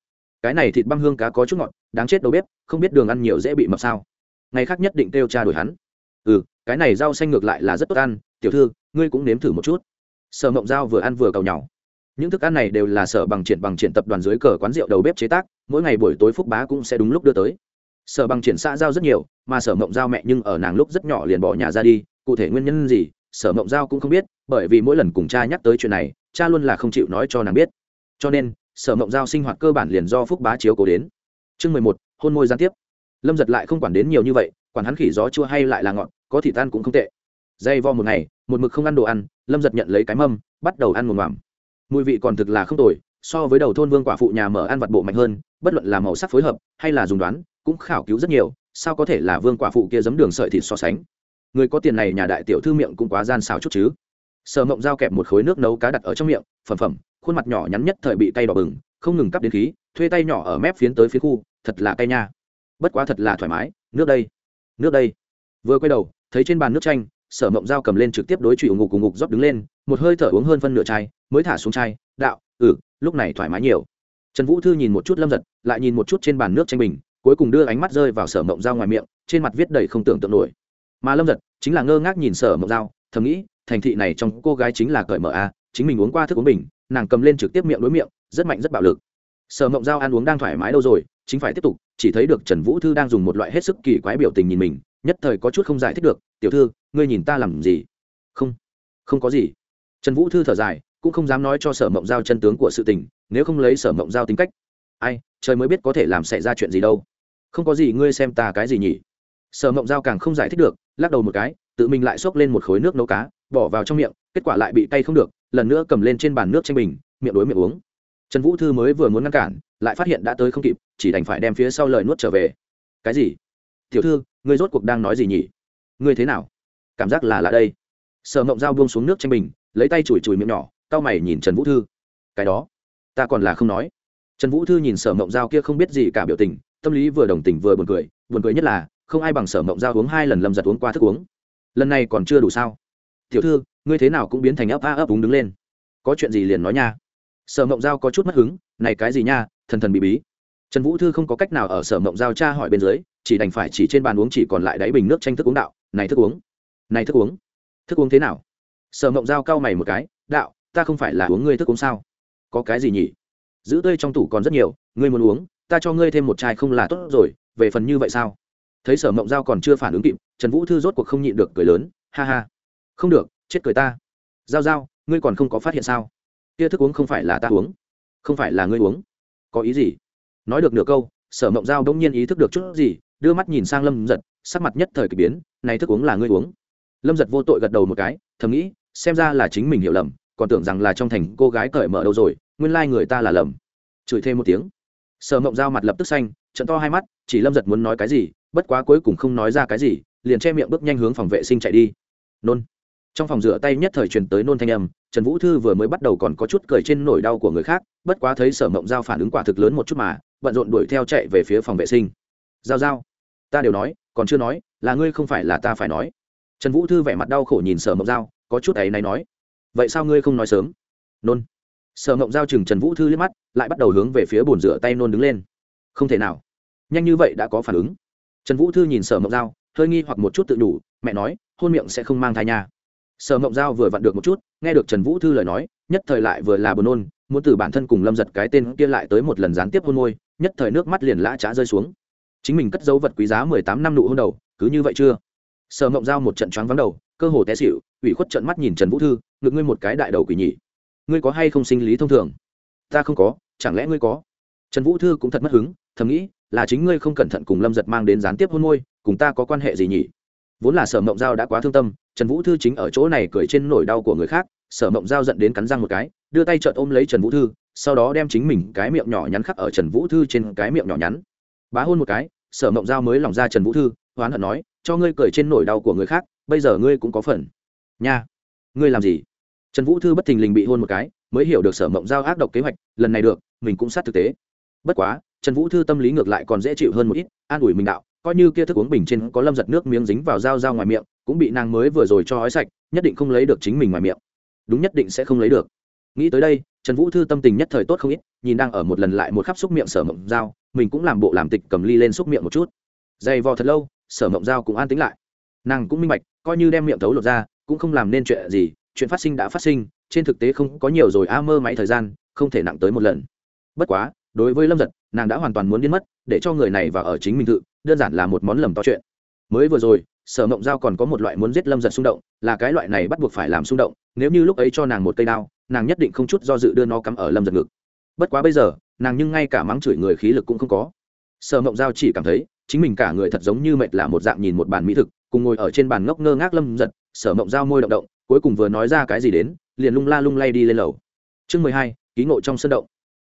Cái này thịt băm hương cá có chút ngọt, đáng chết đầu bếp, không biết đường ăn nhiều dễ bị mập sao. Ngày khác nhất định kêu cha đổi hắn. Ừ cái này rau xanh ngược lại là rất tốt ăn, tiểu thư, ngươi cũng nếm thử một chút. Sở mộng Giao vừa ăn vừa cầu nhau những thức ăn này đều là sở bằng triển bằng triển tập đoàn dưới cờ quán rượu đầu bếp chế tác, mỗi ngày buổi tối phúc bá cũng sẽ đúng lúc đưa tới. Sở bằng triển xã giao rất nhiều, mà sở mộng giao mẹ nhưng ở nàng lúc rất nhỏ liền bỏ nhà ra đi, cụ thể nguyên nhân gì, sở mộng giao cũng không biết, bởi vì mỗi lần cùng cha nhắc tới chuyện này, cha luôn là không chịu nói cho nàng biết. Cho nên, sở mộng giao sinh hoạt cơ bản liền do phúc bá chiếu cố đến. Chương mười một, hôn môi gián tiếp. Lâm giật lại không quản đến nhiều như vậy, quản hắn khỉ gió chua hay lại là ngọn có thịt ăn cũng không tệ. Dây vo một ngày, một mực không ăn đồ ăn, lâm giật nhận lấy cái mâm, bắt đầu ăn một mầm mùi vị còn thực là không tồi, so với đầu thôn vương quả phụ nhà mở ăn vặt bộ mạnh hơn, bất luận là màu sắc phối hợp hay là dùng đoán, cũng khảo cứu rất nhiều, sao có thể là vương quả phụ kia giấm đường sợi thịt so sánh? Người có tiền này nhà đại tiểu thư miệng cũng quá gian xào chút chứ. Sở mộng dao kẹp một khối nước nấu cá đặt ở trong miệng, phẩm phẩm, khuôn mặt nhỏ nhắn nhất thời bị tay đỏ bừng, không ngừng cắp đến khí, thuê tay nhỏ ở mép phiến tới phía khu, thật là cay nha. Bất quá thật là thoải mái, nước đây nước đây. Vừa quay đầu, thấy trên bàn nước chanh sở mộng dao cầm lên trực tiếp đối chịu ngục cùng ngục rót đứng lên, một hơi thở uống hơn phân nửa chai, mới thả xuống chai, đạo ừ lúc này thoải mái nhiều. Trần vũ thư nhìn một chút lâm giật, lại nhìn một chút trên bàn nước tranh bình, cuối cùng đưa ánh mắt rơi vào sở mộng dao ngoài miệng, trên mặt viết đầy không tưởng tượng nổi. Mà lâm giật chính là ngơ ngác nhìn sở mộng dao thầm nghĩ, thành thị này trong cô gái chính là cởi mở a, chính mình uống qua thức uống bình, nàng cầm lên trực tiếp miệng đối miệng, rất mạnh, rất bạo lực. Sở mộng dao ăn uống đang thoải mái đâu rồi, chính phải tiếp tục, chỉ thấy được trần vũ thư đang dùng một loại hết sức kỳ quái biểu tình nhìn mình nhất thời có chút không giải thích được, tiểu thư, ngươi nhìn ta làm gì? Không không có gì. Trần vũ thư thở dài, cũng không dám nói cho sở mộng giao chân tướng của sự tình, nếu không lấy sở mộng giao tính cách. Ai, trời mới biết có thể làm xảy ra chuyện gì đâu. Không có gì ngươi xem ta cái gì nhỉ? Sở mộng giao càng không giải thích được, lắc đầu một cái, tự mình lại xốc lên một khối nước nấu cá, bỏ vào trong miệng, kết quả lại bị cay không được, lần nữa cầm lên trên bàn nước tranh bình, miệng đối miệng uống. Trần vũ thư mới vừa muốn ngăn cản, lại phát hiện đã tới không kịp, chỉ đành phải đem phía sau lời nuốt trở về. Cái gì? Tiểu thư, ngươi rốt cuộc đang nói gì nhỉ? Ngươi thế nào? Cảm giác là lạ đây. Sở mộng dao buông xuống nước tranh bình, lấy tay chùi chùi miệng nhỏ, cau mày nhìn trần vũ thư. Cái đó, ta còn là không nói. Trần vũ thư nhìn sở mộng dao kia không biết gì cả biểu tình, tâm lý vừa đồng tình vừa buồn cười buồn cười nhất là, không ai bằng sở mộng dao uống hai lần lâm giật uống qua thức uống. Lần này còn chưa đủ sao? Tiểu thư, ngươi thế nào cũng biến thành ấp a ấp uống đứng lên. Có chuyện gì liền nói nha. Sở mộng giao có chút mất hứng, này cái gì nha, thần thần bị bí. Trần vũ thư không có cách nào ở sở mộng giao cha hỏi bên dưới chỉ đành phải chỉ trên bàn uống chỉ còn lại đáy bình nước tranh thức uống đạo, này thức uống, này thức uống thức uống thế nào? Sở mộng giao cau mày một cái, đạo, ta không phải là uống ngươi thức uống sao? Có cái gì nhỉ? Giữ tươi trong tủ còn rất nhiều, ngươi muốn uống, ta cho ngươi thêm một chai không là tốt rồi, về phần như vậy sao? Thấy sở mộng giao còn chưa phản ứng kịp, trần vũ thư rốt cuộc không nhịn được cười lớn, ha ha, không được, chết cười ta. Giao giao, ngươi còn không có phát hiện sao? Kia thức uống không phải là ta uống, không phải là ngươi uống. Có ý gì? Nói được nửa câu, sở mộng giao đông nhiên ý thức được chút gì đưa mắt nhìn sang lâm giật, sắc mặt nhất thời k ỳ biến, này thức uống là ngươi uống. Lâm giật vô tội gật đầu một cái, thầm nghĩ, xem ra là chính mình hiểu lầm, còn tưởng rằng là trong thành cô gái cởi mở đâu rồi, nguyên lai、like、người ta là lầm. Chửi thêm một tiếng. Sở mộng giao mặt lập tức xanh, trận to hai mắt, chỉ lâm giật muốn nói cái gì, bất quá cuối cùng không nói ra cái gì, liền che miệng bước nhanh hướng phòng vệ sinh chạy đi. Nôn. Trong phòng rửa tay nhất thời truyền tới nôn thanh âm, trần vũ thư vừa mới bắt đầu còn có chút cười trên nỗi đau của người khác, bất quá thấy sở mộng giao phản ứng quả thực lớn một chút mà, bận rộn đuổi theo chạy về phía phòng vệ sinh giao giao. Ta đều nói, còn chưa nói, là ngươi không phải là ta phải nói. Trần vũ thư vẻ mặt đau khổ nhìn sở mộng giao, có chút ấy này nói. Vậy sao ngươi không nói sớm? Nôn. Sở mộng giao chừng trần vũ thư liếc mắt, lại bắt đầu hướng về phía bồn rửa tay nôn đứng lên. Không thể nào. Nhanh như vậy đã có phản ứng. Trần vũ thư nhìn sở mộng giao, hơi nghi hoặc một chút tự đủ, mẹ nói, hôn miệng sẽ không mang thai nha. Sở mộng giao vừa vặn được một chút, nghe được trần vũ thư lời nói, nhất thời lại vừa là buồn nôn, muốn từ bản thân cùng lâm giật cái tên kia lại tới một lần gián tiếp hôn môi, nhất thời nước mắt liền lã trá rơi xuống chính mình cất dấu vật quý giá mười tám năm nụ hôn đầu, cứ như vậy chưa? Sở mộng giao một trận choáng vắng đầu, cơ hồ té xịu ủy khuất trận mắt nhìn trần vũ thư, ngực ngươi một cái đại đầu quỷ nhỉ. Ngươi có hay không sinh lý thông thường? Ta không có, chẳng lẽ ngươi có? Trần vũ thư cũng thật mất hứng, thầm nghĩ, là chính ngươi không cẩn thận cùng lâm giật mang đến gián tiếp hôn môi, cùng ta có quan hệ gì nhỉ? Vốn là sở mộng giao đã quá thương tâm, trần vũ thư chính ở chỗ này cười trên nỗi đau của người khác, sở mộng giao dẫn đến cắn răng một cái, đưa tay trợn ôm lấy trần vũ thư, sau đó đem chính mình cái miệng nhỏ nhắn khắc ở trần vũ thư trên cái miệng nhỏ nhắn. Bá hôn một cái sở mộng giao mới lòng ra trần vũ thư hoán hận nói, cho ngươi cười trên nỗi đau của người khác, bây giờ ngươi cũng có phần. Nha, ngươi làm gì? Trần vũ thư bất thình lình bị hôn một cái, mới hiểu được sở mộng giao ác độc kế hoạch, lần này được, mình cũng sát thực tế. Bất quá, trần vũ thư tâm lý ngược lại còn dễ chịu hơn một ít, an ủi mình đạo, coi như kia thức uống bình trên có lâm giật nước miếng dính vào dao dao ngoài miệng, cũng bị nàng mới vừa rồi cho hói sạch, nhất định không lấy được chính mình ngoài miệng. Đúng nhất định sẽ không lấy được nghĩ tới đây, trần vũ thư tâm tình nhất thời tốt không ít, nhìn đang ở một lần lại một khắp xúc miệng sở mộng dao mình cũng làm bộ làm tịch cầm ly lên xúc miệng một chút. Dày vò thật lâu, sở mộng dao cũng an tính lại. Nàng cũng minh bạch, coi như đem miệng thấu lột ra, cũng không làm nên chuyện gì, chuyện phát sinh đã phát sinh, trên thực tế không có nhiều rồi, a mơ máy thời gian, không thể nặng tới một lần. Bất quá, đối với lâm giật, nàng đã hoàn toàn muốn biến mất, để cho người này vào ở chính mình tự, đơn giản là một món lầm to chuyện. Mới vừa rồi, sở mộng giao còn có một loại muốn giết lâm giật xung động, là cái loại này bắt buộc phải làm xung động, nếu như lúc ấy cho nàng một cây đao nàng nhất định không chút do dự đưa nó cắm ở lâm giật ngực. Bất quá bây giờ, nàng nhưng ngay cả mắng chửi người khí lực cũng không có. Sở mộng giao chỉ cảm thấy, chính mình cả người thật giống như mệt là một dạng nhìn một bàn mỹ thực, cùng ngồi ở trên bàn ngốc ngơ ngác lâm giật, sở mộng giao môi động động, cuối cùng vừa nói ra cái gì đến, liền lung la lung lay đi lên lầu. Chương mười hai, ký ngộ trong sân động.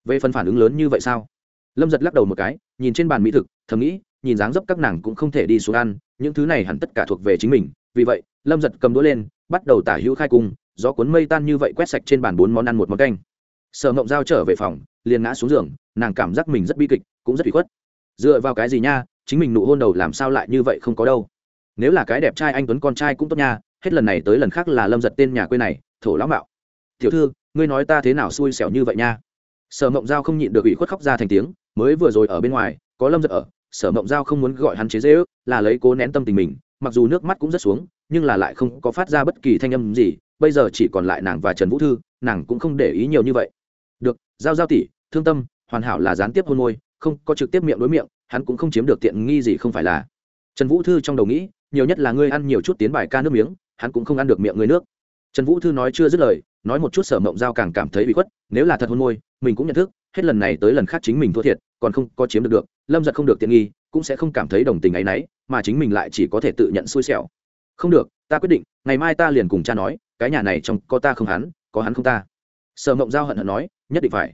Về phần phản ứng lớn như vậy sao? Lâm giật lắc đầu một cái, nhìn trên bàn mỹ thực, thầm nghĩ, nhìn dáng dấp các nàng cũng không thể đi xuống ăn, những thứ này hẳn tất cả thuộc về chính mình. Vì vậy, lâm giật cầm đũa lên, bắt đầu tả hữu khai cung gió cuốn mây tan như vậy quét sạch trên bàn bốn món ăn một món canh. Sở ngộng giao trở về phòng, liền ngã xuống giường, nàng cảm giác mình rất bi kịch, cũng rất bị khuất. Dựa vào cái gì nha, chính mình nụ hôn đầu làm sao lại như vậy không có đâu. Nếu là cái đẹp trai anh tuấn con trai cũng tốt nha, hết lần này tới lần khác là lâm giật tên nhà quê này, thổ lão mạo. Tiểu thư, ngươi nói ta thế nào xui xẻo như vậy nha? Sở mộng giao không nhịn được ủy khuất khóc ra thành tiếng, mới vừa rồi ở bên ngoài, có lâm giật ở, sở mộng giao không muốn gọi hắn chế dễ ước là lấy cố nén tâm tình mình, mặc dù nước mắt cũng rất xuống, nhưng là lại không có phát ra bất kỳ thanh âm gì bây giờ chỉ còn lại nàng và trần vũ thư, nàng cũng không để ý nhiều như vậy. Được, giao giao tỷ, thương tâm, hoàn hảo là gián tiếp hôn môi, không có trực tiếp miệng đối miệng, hắn cũng không chiếm được tiện nghi gì không phải là. Trần vũ thư trong đầu nghĩ, nhiều nhất là ngươi ăn nhiều chút tiến bài ca nước miếng, hắn cũng không ăn được miệng người nước. Trần vũ thư nói chưa dứt lời, nói một chút sở mộng giao càng cảm thấy bị khuất, nếu là thật hôn môi, mình cũng nhận thức, hết lần này tới lần khác chính mình thua thiệt, còn không có chiếm được được, lâm giật không được tiện nghi, cũng sẽ không cảm thấy đồng tình ấ y n ấ y mà chính mình lại chỉ có thể tự nhận xui xẻo. Không được, ta quyết định, ngày mai ta liền cùng cha nói cái nhà này trong có ta không hắn, có hắn không ta? Sở mộng giao hận hận nói, nhất định phải.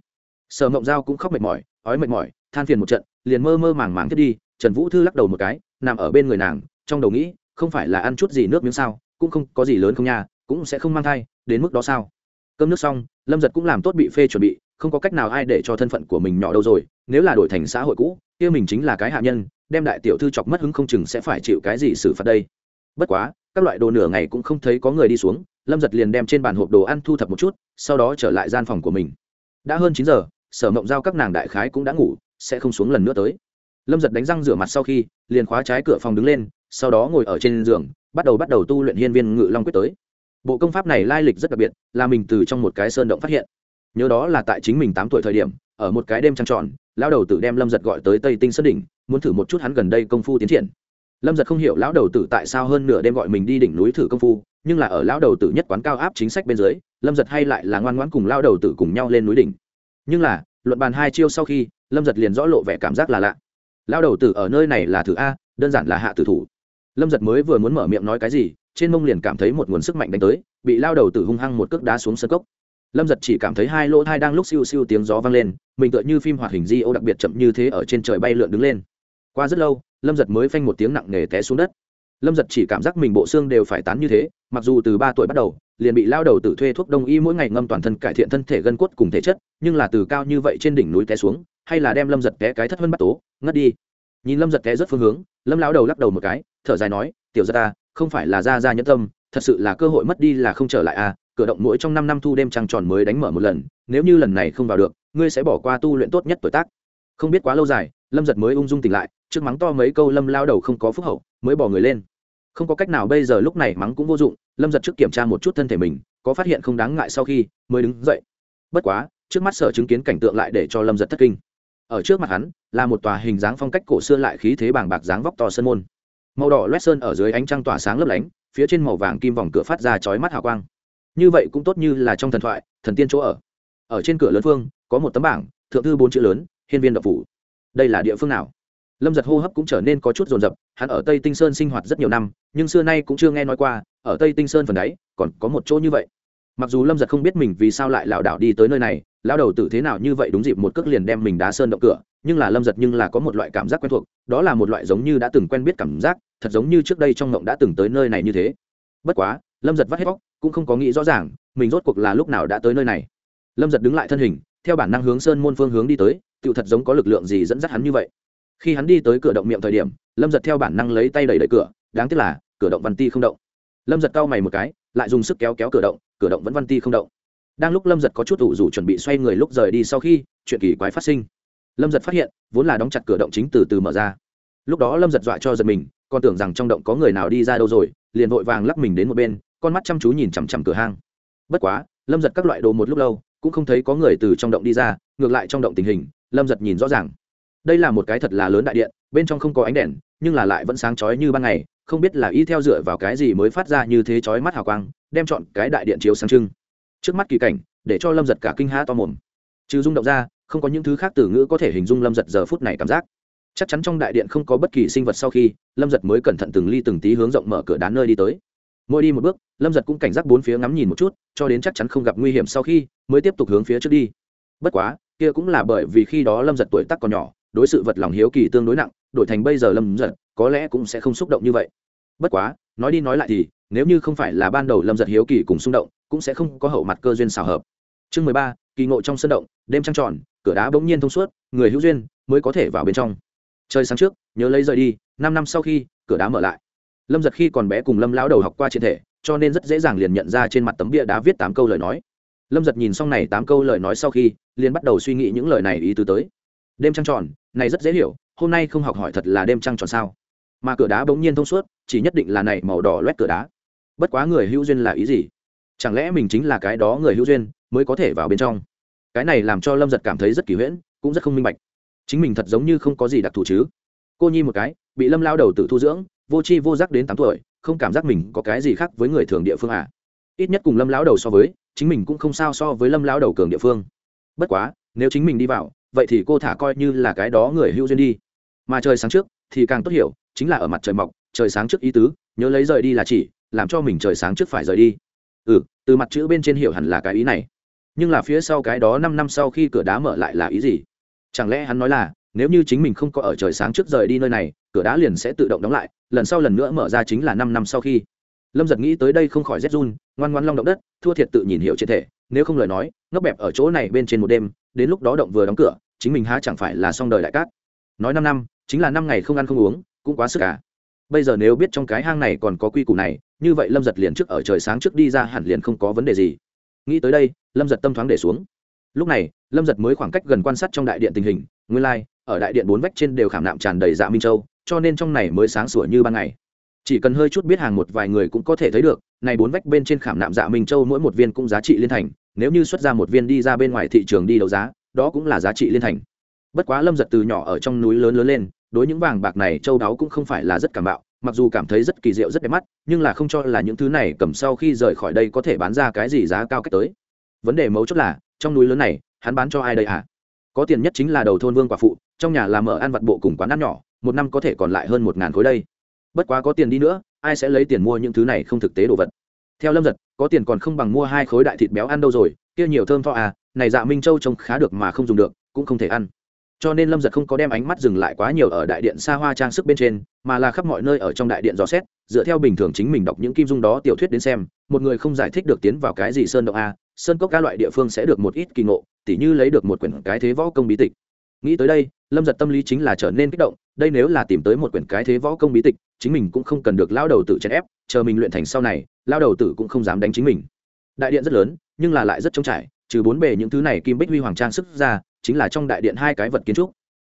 Sở mộng giao cũng khóc mệt mỏi, ói mệt mỏi, than phiền một trận, liền mơ mơ màng màng thiết đi, trần vũ thư lắc đầu một cái, nằm ở bên người nàng, trong đầu nghĩ, không phải là ăn chút gì nước miếng sao, cũng không có gì lớn không nha, cũng sẽ không mang thai, đến mức đó sao? Cơm nước xong, lâm giật cũng làm tốt bị phê chuẩn bị, không có cách nào ai để cho thân phận của mình nhỏ đâu rồi, nếu là đổi thành xã hội cũ, kia mình chính là cái hạ nhân, đem đại tiểu thư chọc mất hứng không chừng sẽ phải chịu cái gì xử phạt đây. Bất quá, các loại đồ nửa ngày cũng không thấy có người đi xuống lâm giật liền đem trên bàn hộp đồ ăn thu thập một chút, sau đó trở lại gian phòng của mình. Đã hơn chín giờ, sở mộng giao các nàng đại khái cũng đã ngủ, sẽ không xuống lần nữa tới. Lâm giật đánh răng rửa mặt sau khi, liền khóa trái cửa phòng đứng lên, sau đó ngồi ở trên giường, bắt đầu bắt đầu tu luyện hiên viên ngự long quyết tới. Bộ công pháp này lai lịch rất đặc biệt, là mình từ trong một cái sơn động phát hiện. Nhớ đó là tại chính mình tám tuổi thời điểm, ở một cái đêm trăng tròn, lão đầu tử đem lâm giật gọi tới tây tinh sơn đỉnh, muốn thử một chút hắn gần đây công phu tiến triển. Lâm giật không hiểu lão đầu tử tại sao hơn nửa đêm gọi mình đi đỉnh núi thử công phu nhưng là ở lão đầu tử nhất quán cao áp chính sách bên dưới, lâm giật hay lại là ngoan ngoãn cùng lão đầu tử cùng nhau lên núi đỉnh. Nhưng là, luận bàn hai chiêu sau khi, lâm giật liền rõ lộ vẻ cảm giác là lạ. Lão đầu tử ở nơi này là thử a, đơn giản là hạ tử thủ. Lâm giật mới vừa muốn mở miệng nói cái gì, trên mông liền cảm thấy một nguồn sức mạnh đánh tới, bị lao đầu tử hung hăng một cước đá xuống sân cốc. Lâm giật chỉ cảm thấy hai lỗ thai đang lúc siêu siêu tiếng gió vang lên, mình tựa như phim hoạt hình di ô đặc biệt chậm như thế ở trên trời bay lượn đứng lên. Qua rất lâu, lâm giật mới phanh một tiếng nặng nề té xuống đất lâm giật chỉ cảm giác mình bộ xương đều phải tán như thế, mặc dù từ ba tuổi bắt đầu, liền bị lao đầu tự thuê thuốc đông y mỗi ngày ngâm toàn thân cải thiện thân thể gân cốt cùng thể chất, nhưng là từ cao như vậy trên đỉnh núi té xuống, hay là đem lâm giật té cái thất vân bắt tố, ngất đi. Nhìn lâm giật té rất phương hướng, lâm lao đầu lắc đầu một cái, thở dài nói, tiểu ra ta à, không phải là ra ra nhẫn tâm, thật sự là cơ hội mất đi là không trở lại à cửa động mỗi trong năm năm thu đêm trăng tròn mới đánh mở một lần, nếu như lần này không vào được, ngươi sẽ bỏ qua tu luyện tốt nhất tuổi tác. Không biết quá lâu dài, lâm giật mới ung dung tỉnh lại trước mắng to mấy câu lâm lao đầu không có phúc hậu, mới bỏ người lên. Không có cách nào bây giờ lúc này mắng cũng vô dụng, lâm giật trước kiểm tra một chút thân thể mình, có phát hiện không đáng ngại sau khi mới đứng dậy. Bất quá, trước mắt sở chứng kiến cảnh tượng lại để cho lâm giật thất kinh. Ở trước mặt hắn, là một tòa hình dáng phong cách cổ xưa lại khí thế bàng bạc dáng vóc to sơn môn. Màu đỏ loét sơn ở dưới ánh trăng tỏa sáng lấp lánh, phía trên màu vàng kim vòng cửa phát ra chói mắt hào quang. Như vậy cũng tốt như là trong thần thoại, thần tiên chỗ ở. Ở trên cửa lớn phương, có một tấm bảng, thượng thư bốn chữ lớn, hiên viên độc phủ. Đây là địa phương nào? Lâm giật hô hấp cũng trở nên có chút rồn rập hắn ở tây tinh sơn sinh hoạt rất nhiều năm, nhưng xưa nay cũng chưa nghe nói qua, ở tây tinh sơn phần đáy, còn có một chỗ như vậy. Mặc dù lâm giật không biết mình vì sao lại lảo đảo đi tới nơi này lao đầu tử thế nào như vậy đúng dịp một cước liền đem mình đá sơn động cửa, nhưng là lâm giật nhưng là có một loại cảm giác quen thuộc, đó là một loại giống như đã từng quen biết cảm giác, thật giống như trước đây trong ngộng đã từng tới nơi này như thế. Bất quá, lâm giật vắt hết vóc cũng không có nghĩ rõ ràng, mình rốt cuộc là lúc nào đã tới nơi này. Lâm giật đứng lại thân hình, theo bản năng hướng sơn môn phương hướng đi tới tự thật giống có lực lượng gì dẫn dắt hắn như vậy khi hắn đi tới cửa động miệng thời điểm, lâm giật theo bản năng lấy tay đẩy đẩy cửa, đáng tiếc là, cửa động văn ti không động. Lâm giật cau mày một cái, lại dùng sức kéo kéo cửa động cửa động vẫn văn ti không động. Đang lúc lâm giật có chút ủ rủ chuẩn bị xoay người lúc rời đi sau khi, chuyện kỳ quái phát sinh. Lâm giật phát hiện, vốn là đóng chặt cửa động chính từ từ mở ra. Lúc đó lâm giật dọa cho giật mình, còn tưởng rằng trong động có người nào đi ra đâu rồi, liền vội vàng lắc mình đến một bên, con mắt chăm chú nhìn chằm chằm cửa hang. Bất quá, lâm giật các loại đồ một lúc lâu, cũng không thấy có người từ trong động đi ra, ngược lại trong động tình hình, lâm giật nhìn rõ ràng đây là một cái thật là lớn đại điện, bên trong không có ánh đèn, nhưng là lại vẫn sáng chói như ban ngày, không biết là y theo dựa vào cái gì mới phát ra như thế chói mắt hào quang, đem chọn cái đại điện chiếu sáng trưng. Trước mắt kỳ cảnh, để cho lâm giật cả kinh há to mồm. Trừ rung động ra, không có những thứ khác từ ngữ có thể hình dung lâm giật giờ phút này cảm giác. Chắc chắn trong đại điện không có bất kỳ sinh vật sau khi, lâm giật mới cẩn thận từng ly từng tí hướng rộng mở cửa đá nơi đi tới. Mỗi đi một bước, lâm giật cũng cảnh giác bốn phía ngắm nhìn một chút, cho đến chắc chắn không gặp nguy hiểm sau khi, mới tiếp tục hướng phía trước đi. Bất quá, kia cũng là bởi vì khi đó lâm giật tuổi tác còn nhỏ đối sự vật lòng hiếu kỳ tương đối nặng, đổi thành bây giờ lâm giật, có lẽ cũng sẽ không xúc động như vậy. Bất quá, nói đi nói lại thì, nếu như không phải là ban đầu lâm giật hiếu kỳ cùng xung động, cũng sẽ không có hậu mặt cơ duyên xào hợp. Chương mười ba, kỳ ngộ trong sân động, đêm trăng tròn, cửa đá bỗng nhiên thông suốt, người hữu duyên mới có thể vào bên trong. Trời sáng trước, nhớ lấy rời đi, năm năm sau khi, cửa đá mở lại. Lâm giật khi còn bé cùng lâm lão đầu học qua trên thể, cho nên rất dễ dàng liền nhận ra trên mặt tấm bia đá viết tám câu lời nói. Lâm giật nhìn xong này tám câu lời nói sau khi, liền bắt đầu suy nghĩ những lời này ý tứ tới. Đêm trăng tròn này rất dễ hiểu, hôm nay không học hỏi thật là đêm trăng tròn sao? Mà cửa đá bỗng nhiên thông suốt, chỉ nhất định là này màu đỏ loét cửa đá. Bất quá người hữu duyên là ý gì? Chẳng lẽ mình chính là cái đó người hữu duyên, mới có thể vào bên trong? Cái này làm cho lâm giật cảm thấy rất kỳ huyễn, cũng rất không minh bạch. Chính mình thật giống như không có gì đặc thù chứ. Cô nhi một cái, bị lâm lao đầu tự thu dưỡng, vô c h i vô giác đến tám tuổi, không cảm giác mình có cái gì khác với người thường địa phương à. ít nhất cùng lâm lao đầu so với, chính mình cũng không sao so với lâm lao đầu cường địa phương. Bất quá, nếu chính mình đi vào vậy thì cô thả coi như là cái đó người hữu duyên đi. Mà trời sáng trước thì càng tốt hiểu, chính là ở mặt trời mọc, trời sáng trước ý tứ, nhớ lấy rời đi là chỉ, làm cho mình trời sáng trước phải rời đi. Ừ từ mặt chữ bên trên hiểu hẳn là cái ý này. Nhưng là phía sau cái đó năm năm sau khi cửa đá mở lại là ý gì? Chẳng lẽ hắn nói là, nếu như chính mình không có ở trời sáng trước rời đi nơi này, cửa đá liền sẽ tự động đóng lại, lần sau lần nữa mở ra chính là năm năm sau khi? Lâm giật nghĩ tới đây không khỏi rét run ngoan ngoan long động đất thua thiệt tự nhìn hiểu trên thể nếu không lời nói ngốc bẹp ở chỗ này bên trên một đêm đến lúc đó động vừa đóng cửa chính mình há chẳng phải là xong đời đại cát. Nói năm năm chính là năm ngày không ăn không uống cũng quá sức cả bây giờ nếu biết trong cái hang này còn có quy củ này như vậy lâm giật liền trước ở trời sáng trước đi ra hẳn liền không có vấn đề gì. Nghĩ tới đây lâm giật tâm thoáng để xuống. Lúc này lâm giật mới khoảng cách gần quan sát trong đại điện tình hình nguyên lai、like, ở đại điện bốn vách trên đều khảm nạm tràn đầy dạ minh châu cho nên trong này mới sáng sủa như ban ngày chỉ cần hơi chút biết hàng một vài người cũng có thể thấy được, này bốn vách bên trên khảm nạm dạ minh châu mỗi một viên cũng giá trị liên thành, nếu như xuất ra một viên đi ra bên ngoài thị trường đi đấu giá, đó cũng là giá trị liên thành. Bất quá lâm giật từ nhỏ ở trong núi lớn lớn lên, đối những vàng bạc này châu đáo cũng không phải là rất cảm bạo, mặc dù cảm thấy rất kỳ diệu rất đẹp mắt, nhưng là không cho là những thứ này cầm sau khi rời khỏi đây có thể bán ra cái gì giá cao cách tới. Vấn đề mấu chốt là, trong núi lớn này, hắn bán cho ai đây à có tiền nhất chính là đầu thôn vương quả phụ, trong nhà làm mở ăn vặt bộ cùng quán ăn nhỏ, một năm có thể còn lại hơn một ngàn khối đây bất quá có tiền đi nữa, ai sẽ lấy tiền mua những thứ này không thực tế đồ vật? Theo lâm giật, có tiền còn không bằng mua hai khối đại thịt béo ăn đâu rồi, kia nhiều thơm tho à này dạ minh châu trông khá được mà không dùng được, cũng không thể ăn. Cho nên lâm giật không có đem ánh mắt dừng lại quá nhiều ở đại điện xa hoa trang sức bên trên, mà là khắp mọi nơi ở trong đại điện dò xét, dựa theo bình thường chính mình đọc những kim dung đó tiểu thuyết đến xem, một người không giải thích được tiến vào cái gì sơn động a, sơn cốc các loại địa phương sẽ được một ít kỳ ngộ, tỉ như lấy được một quyển cái thế võ công bí tịch. Nghĩ tới đây, lâm giật tâm lý chính là trở nên kích động, đây nếu là tìm tới một quyển cái thế võ công bí tịch chính mình cũng không cần được lao đầu tử chèn ép, chờ mình luyện thành sau này, lao đầu tử cũng không dám đánh chính mình. Đại điện rất lớn, nhưng là lại rất trống trải, trừ bốn bề những thứ này kim bích huy hoàng trang sức ra, chính là trong đại điện hai cái vật kiến trúc.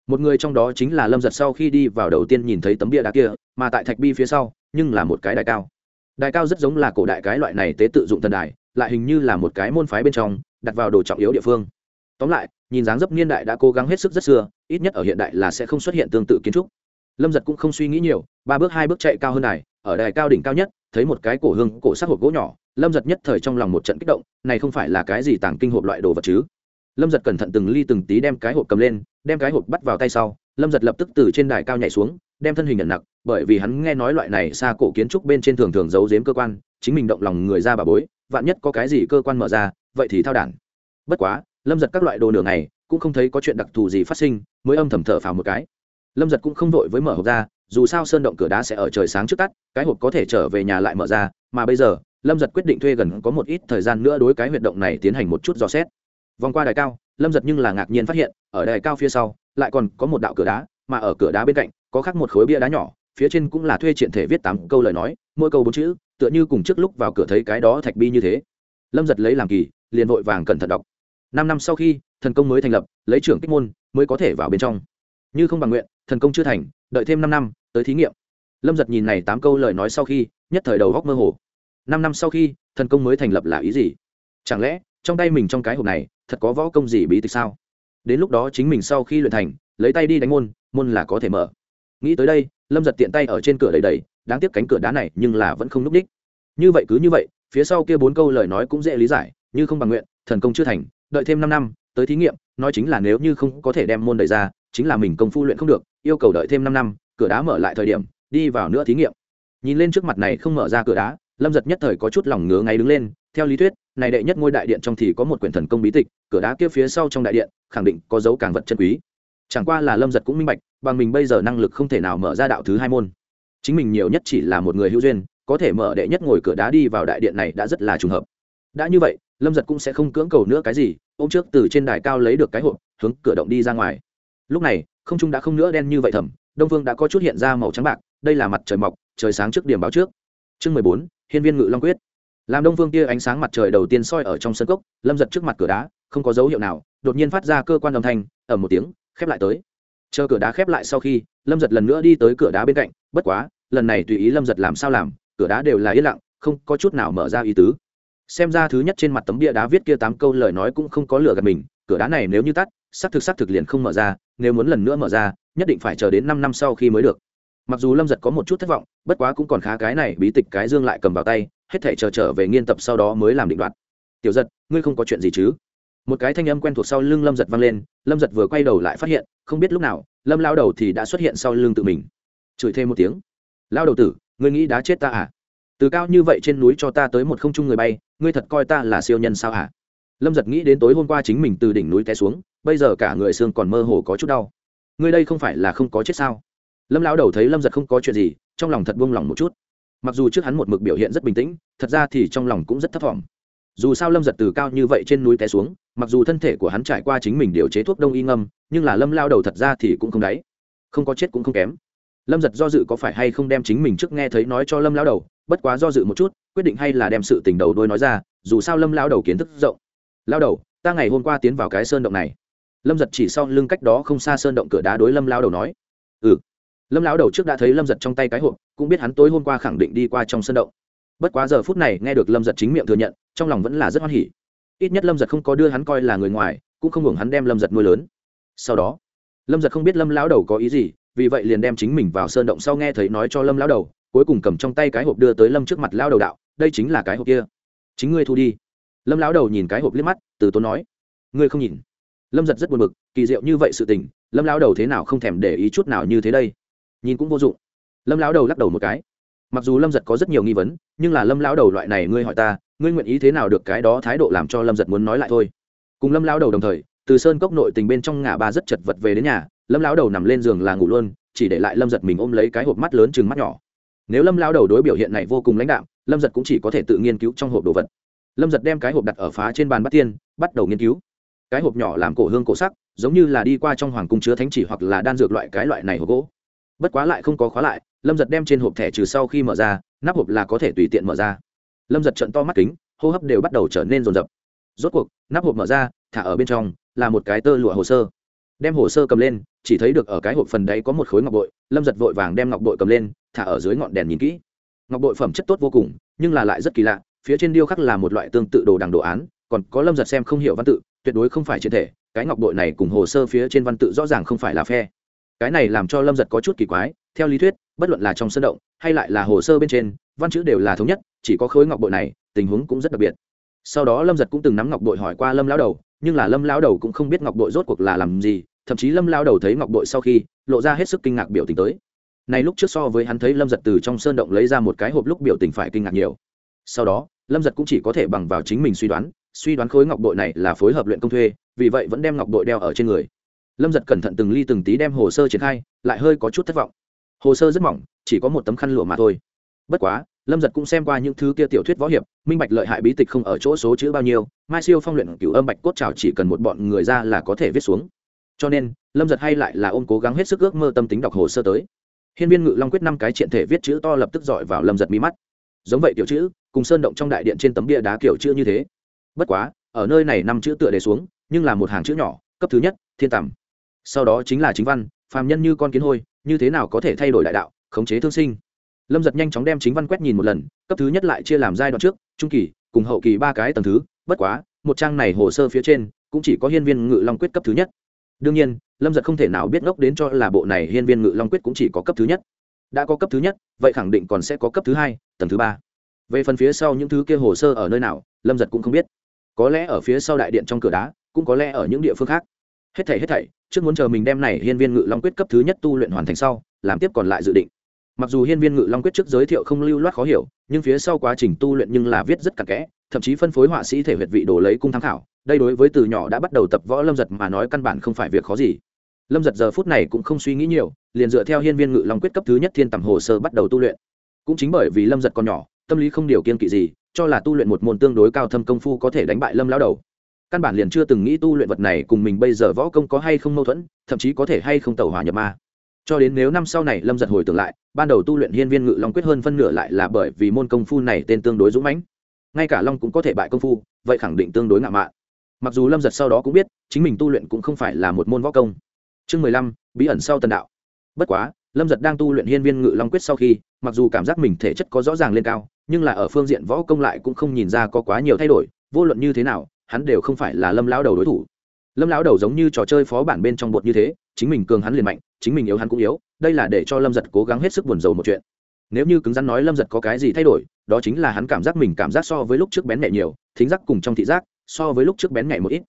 Một người trong đó chính là lâm giật sau khi đi vào đầu tiên nhìn thấy tấm bia đá kia, mà tại thạch bi phía sau, nhưng là một cái đài cao. Đài cao rất giống là cổ đại cái loại này tế tự dụng thần đài, lại hình như là một cái môn phái bên trong, đặt vào đồ trọng yếu địa phương. Tóm lại, nhìn dáng dấp niên đại đã cố gắng hết sức rất xưa, ít nhất ở hiện đại là sẽ không xuất hiện tương tự kiến trúc lâm giật cũng không suy nghĩ nhiều ba bước hai bước chạy cao hơn này, ở đài cao đỉnh cao nhất thấy một cái cổ hương cổ sắc hộp gỗ nhỏ. Lâm giật nhất thời trong lòng một trận kích động này không phải là cái gì tàng kinh hộp loại đồ vật chứ? Lâm giật cẩn thận từng ly từng tí đem cái hộp cầm lên đem cái hộp bắt vào tay sau lâm giật lập tức từ trên đài cao nhảy xuống đem thân hình nhận nặc, bởi vì hắn nghe nói loại này xa cổ kiến trúc bên trên thường thường giấu giếm cơ quan chính mình động lòng người ra bà bối vạn nhất có cái gì cơ quan mở ra vậy thì thao đản. Bất quá lâm giật các loại đồ nửa này cũng không thấy có chuyện đặc thù gì phát sinh mới âm thầm thở phào một cái lâm giật cũng không vội với mở hộp ra, dù sao sơn động cửa đá sẽ ở trời sáng trước tắt, cái hộp có thể trở về nhà lại mở ra, mà bây giờ, lâm giật quyết định thuê gần có một ít thời gian nữa đối cái huyệt động này tiến hành một chút dò xét. Vòng qua đài cao, lâm giật nhưng là ngạc nhiên phát hiện, ở đài cao phía sau, lại còn có một đạo cửa đá, mà ở cửa đá bên cạnh, có khắc một khối bia đá nhỏ, phía trên cũng là thuê triện thể viết tám câu lời nói, mỗi câu bốn chữ, tựa như cùng trước lúc vào cửa thấy cái đó thạch bi như thế. Lâm giật lấy làm kỳ, liền vội vàng cẩn thận đọc. Năm năm sau khi, thần công mới thành lập, lấy trưởng kích môn, mới có thể vào bên trong như không bằng nguyện, thần công chưa thành, đợi thêm năm năm, tới thí nghiệm. Lâm giật nhìn này tám câu lời nói sau khi, nhất thời đầu góc mơ hồ. Năm năm sau khi, thần công mới thành lập là ý gì? Chẳng lẽ, trong tay mình trong cái hộp này, thật có võ công gì bí tịch sao? Đến lúc đó chính mình sau khi luyện thành, lấy tay đi đánh môn môn là có thể mở. Nghĩ tới đây, lâm giật tiện tay ở trên cửa đầy đầy đáng tiếc cánh cửa đá này nhưng là vẫn không n ú c đích. Như vậy cứ như vậy, phía sau kia bốn câu lời nói cũng dễ lý giải, như không bằng nguyện, thần công chưa thành, đợi thêm năm năm, tới thí nghiệm, nói chính là nếu như không có thể đem môn đầy ra chính là mình công phu luyện không được, yêu cầu đợi thêm năm năm, cửa đá mở lại thời điểm, đi vào nữa thí nghiệm. Nhìn lên trước mặt này không mở ra cửa đá, lâm giật nhất thời có chút lòng ngứa ngay đứng lên, theo lý thuyết, này đệ nhất ngôi đại điện trong thì có một quyển thần công bí tịch, cửa đá kia phía sau trong đại điện, khẳng định có dấu càng vật chân quý. Chẳng qua là lâm giật cũng minh bạch, bằng mình bây giờ năng lực không thể nào mở ra đạo thứ hai môn. Chính mình nhiều nhất chỉ là một người hữu duyên, có thể mở đệ nhất ngồi cửa đá đi vào đại điện này đã rất là trùng hợp. Đã như vậy, lâm giật cũng sẽ không cưỡng cầu nữa cái gì ô m trước từ trên đài cao lấy được cái hộp, hướng cửa động đi ra ngoài lúc này, không trung đã không nữa đen như vậy thầm, đông phương đã có chút hiện ra màu trắng bạc, đây là mặt trời mọc, trời sáng trước điểm báo trước. Chương mười bốn, hiên viên ngự long quyết. Làm đông phương kia ánh sáng mặt trời đầu tiên soi ở trong sân cốc, lâm giật trước mặt cửa đá, không có dấu hiệu nào, đột nhiên phát ra cơ quan âm thanh ở một tiếng, khép lại tới. Chờ cửa đá khép lại sau khi, lâm giật lần nữa đi tới cửa đá bên cạnh, bất quá, lần này tùy ý lâm giật làm sao làm, cửa đá đều là yên lặng, không có chút nào mở ra ý tứ. Xem ra thứ nhất trên mặt tấm bia đá viết kia tám câu lời nói cũng không có lửa gạt mình, cửa đá này nếu như tắt, xác thực xác thực liền không mở ra nếu muốn lần nữa mở ra, nhất định phải chờ đến năm năm sau khi mới được. Mặc dù lâm giật có một chút thất vọng, bất quá cũng còn khá cái này, bí tịch cái dương lại cầm vào tay, hết thể chờ trở về nghiên tập sau đó mới làm định đoạt. Tiểu giật, ngươi không có chuyện gì chứ? Một cái thanh âm quen thuộc sau lưng lâm giật vang lên, lâm giật vừa quay đầu lại phát hiện, không biết lúc nào, lâm lao đầu thì đã xuất hiện sau lưng tự mình. Chửi thêm một tiếng. Lao đầu tử, ngươi nghĩ đá chết ta à? Từ cao như vậy trên núi cho ta tới một không trung người bay, ngươi thật coi ta là siêu nhân sao à? Lâm giật nghĩ đến tối hôm qua chính mình từ đỉnh núi té xuống bây giờ cả người xương còn mơ hồ có chút đau. Ngươi đây không phải là không có chết sao? Lâm lão đầu thấy lâm giật không có chuyện gì, trong lòng thật buông lòng một chút. Mặc dù trước hắn một mực biểu hiện rất bình tĩnh, thật ra thì trong lòng cũng rất thấp t dù sao lâm giật từ cao như vậy trên núi té xuống, mặc dù thân thể của hắn trải qua chính mình điều chế thuốc đông y ngâm, nhưng là lâm lao đầu thật ra thì cũng không đáy. Không có chết cũng không kém. Lâm giật do dự có phải hay không đem chính mình trước nghe thấy nói cho lâm lao đầu, bất quá do dự một chút, quyết định hay là đem sự tình đầu đôi nói ra, dù sao lâm lao đầu kiến thức rộng. Lao đầu, ta ngày hôm qua tiến vào cái sơn động này lâm giật chỉ sau lưng cách đó không xa sơn động cửa đá đối lâm lao đầu nói ừ. Lâm lao đầu trước đã thấy lâm giật trong tay cái hộp, cũng biết hắn tối hôm qua khẳng định đi qua trong sơn động. Bất quá giờ phút này nghe được lâm giật chính miệng thừa nhận, trong lòng vẫn là rất hoan hỉ. Ít nhất lâm giật không có đưa hắn coi là người ngoài, cũng không hưởng hắn đem lâm giật nuôi lớn. Sau đó, lâm giật không biết lâm lão đầu có ý gì, vì vậy liền đem chính mình vào sơn động sau nghe thấy nói cho lâm lão đầu, cuối cùng cầm trong tay cái hộp đưa tới lâm trước mặt lão đầu đạo, đây chính là cái hộp kia. Chính ngươi thu đi. Lâm lão đầu nhìn cái hộp liếc mắt, từ tốn nói, ngươi không nhìn lâm giật rất buồn bực, kỳ diệu như vậy sự tình, lâm lão đầu thế nào không thèm để ý chút nào như thế đây? Nhìn cũng vô dụng. Lâm lão đầu lắc đầu một cái. Mặc dù lâm giật có rất nhiều nghi vấn, nhưng là lâm lão đầu loại này ngươi hỏi ta, ngươi nguyện ý thế nào được cái đó thái độ làm cho lâm giật muốn nói lại thôi. Cùng lâm lão đầu đồng thời, từ sơn cốc nội tình bên trong ngã ba rất chật vật về đến nhà, lâm lão đầu nằm lên giường là ngủ luôn, chỉ để lại lâm giật mình ôm lấy cái hộp mắt lớn chừng mắt nhỏ. Nếu lâm lão đầu đối biểu hiện này vô cùng lãnh đạm, lâm giật cũng chỉ có thể tự nghiên cứu trong hộp đồ vật. Lâm giật đem cái hộp đặt ở phá trên bàn bắt tiên, bắt đầu nghiên cứu cái hộp nhỏ làm cổ hương cổ sắc, giống như là đi qua trong hoàng cung chứa thánh chỉ hoặc là đan dược loại cái loại này hộp gỗ. Bất quá lại không có khóa lại, lâm giật đem trên hộp thẻ trừ sau khi mở ra, nắp hộp là có thể tùy tiện mở ra. Lâm giật trận to mắt kính, hô hấp đều bắt đầu trở nên rồn rập. Rốt cuộc, nắp hộp mở ra, thả ở bên trong, là một cái tơ lụa hồ sơ. Đem hồ sơ cầm lên, chỉ thấy được ở cái hộp phần đấy có một khối ngọc bội, lâm giật vội vàng đem ngọc bội cầm lên, thả ở dưới ngọn đèn nhìn kỹ. Ngọc bội phẩm chất tốt vô cùng, nhưng là lại rất kỳ lạ, phía trên điêu khắc là một loại tương tự đồ đằng đồ án, còn có lâm giật xem không hiểu văn tự tuyệt đối không phải trên thể, cái ngọc bội này cùng hồ sơ phía trên văn tự rõ ràng không phải là phe. Cái này làm cho lâm giật có chút kỳ quái, theo lý thuyết, bất luận là trong sân động, hay lại là hồ sơ bên trên, văn chữ đều là thống nhất, chỉ có khối ngọc bội này, tình huống cũng rất đặc biệt. Sau đó lâm giật cũng từng nắm ngọc bội hỏi qua lâm lão đầu, nhưng là lâm lão đầu cũng không biết ngọc bội rốt cuộc là làm gì, thậm chí lâm lão đầu thấy ngọc bội sau khi, lộ ra hết sức kinh ngạc biểu tình tới. Này lúc trước so với hắn thấy lâm giật từ trong sơn động lấy ra một cái hộp lúc biểu tình phải kinh ngạc nhiều. Sau đó, lâm giật cũng chỉ có thể bằng vào chính mình suy đoán suy đoán khối ngọc bội này là phối hợp luyện công thuê, vì vậy vẫn đem ngọc bội đeo ở trên người. Lâm giật cẩn thận từng ly từng tí đem hồ sơ triển khai, lại hơi có chút thất vọng. Hồ sơ rất mỏng, chỉ có một tấm khăn lụa mà thôi. Bất quá, lâm giật cũng xem qua những thứ kia tiểu thuyết võ hiệp, minh bạch lợi hại bí tịch không ở chỗ số chữ bao nhiêu, mai siêu phong luyện cửu âm bạch cốt trào chỉ cần một bọn người ra là có thể viết xuống. Cho nên, lâm giật hay lại là ôm cố gắng hết sức ước mơ tâm tính đọc hồ sơ tới. Hiên viên ngự long quyết năm cái triện thể viết chữ to lập tức dọi vào lâm giật mi mắt. Giống vậy tiểu chữ, cùng sơn động trong đại điện trên tấm bia đá kiểu chữ như thế bất quá, ở nơi này năm chữ tựa đề xuống, nhưng là một hàng chữ nhỏ, cấp thứ nhất, thiên tầm. Sau đó chính là chính văn, phàm nhân như con kiến hôi, như thế nào có thể thay đổi đại đạo, khống chế thương sinh. Lâm giật nhanh chóng đem chính văn quét nhìn một lần, cấp thứ nhất lại chia làm giai đoạn trước, trung kỳ, cùng hậu kỳ ba cái tầng thứ, bất quá, một trang này hồ sơ phía trên, cũng chỉ có hiên viên ngự long quyết cấp thứ nhất. Đương nhiên, lâm giật không thể nào biết ngốc đến cho là bộ này hiên viên ngự long quyết cũng chỉ có cấp thứ nhất. Đã có cấp thứ nhất, vậy khẳng định còn sẽ có cấp thứ hai, tầng thứ ba. Về phần phía sau những thứ kia hồ sơ ở nơi nào, lâm giật cũng không biết có lẽ ở phía sau đại điện trong cửa đá, cũng có lẽ ở những địa phương khác. Hết thảy hết thảy, trước muốn chờ mình đem này hiên viên ngự long quyết cấp thứ nhất tu luyện hoàn thành sau, làm tiếp còn lại dự định. Mặc dù hiên viên ngự long quyết trước giới thiệu không lưu loát khó hiểu, nhưng phía sau quá trình tu luyện nhưng là viết rất cặn kẽ, thậm chí phân phối họa sĩ thể huyệt vị đồ lấy cung tham khảo, đây đối với từ nhỏ đã bắt đầu tập võ lâm giật mà nói căn bản không phải việc khó gì. Lâm giật giờ phút này cũng không suy nghĩ nhiều, liền dựa theo hiên viên ngự long quyết cấp thứ nhất thiên tầm hồ sơ bắt đầu tu luyện. Cũng chính bởi vì lâm giật còn nhỏ, tâm lý không điều kiên kỵ gì cho là tu luyện một môn tương đối cao thâm công phu có thể đánh bại lâm lao đầu. Căn bản liền chưa từng nghĩ tu luyện vật này cùng mình bây giờ võ công có hay không mâu thuẫn, thậm chí có thể hay không tẩu hỏa nhập ma. Cho đến nếu năm sau này lâm giật hồi tưởng lại, ban đầu tu luyện hiên viên ngự long quyết hơn phân nửa lại là bởi vì môn công phu này tên tương đối dũng mãnh. Ngay cả long cũng có thể bại công phu, vậy khẳng định tương đối ngạo mạn. Mặc dù lâm giật sau đó cũng biết, chính mình tu luyện cũng không phải là một môn võ công. Chương mười lăm, bí ẩn sau tần đạo. Bất quá, lâm giật đang tu luyện hiên viên ngự long quyết sau khi, mặc dù cảm giác mình thể chất có rõ ràng lên cao nhưng là ở phương diện võ công lại cũng không nhìn ra có quá nhiều thay đổi, vô luận như thế nào, hắn đều không phải là lâm lão đầu đối thủ. Lâm lão đầu giống như trò chơi phó bản bên trong bột như thế, chính mình cường hắn liền mạnh, chính mình yếu hắn cũng yếu, đây là để cho lâm giật cố gắng hết sức buồn rầu một chuyện. Nếu như cứng rắn nói lâm giật có cái gì thay đổi, đó chính là hắn cảm giác mình cảm giác so với lúc trước bén nhẹ nhiều, thính giác cùng trong thị giác, so với lúc trước bén nhẹ một ít.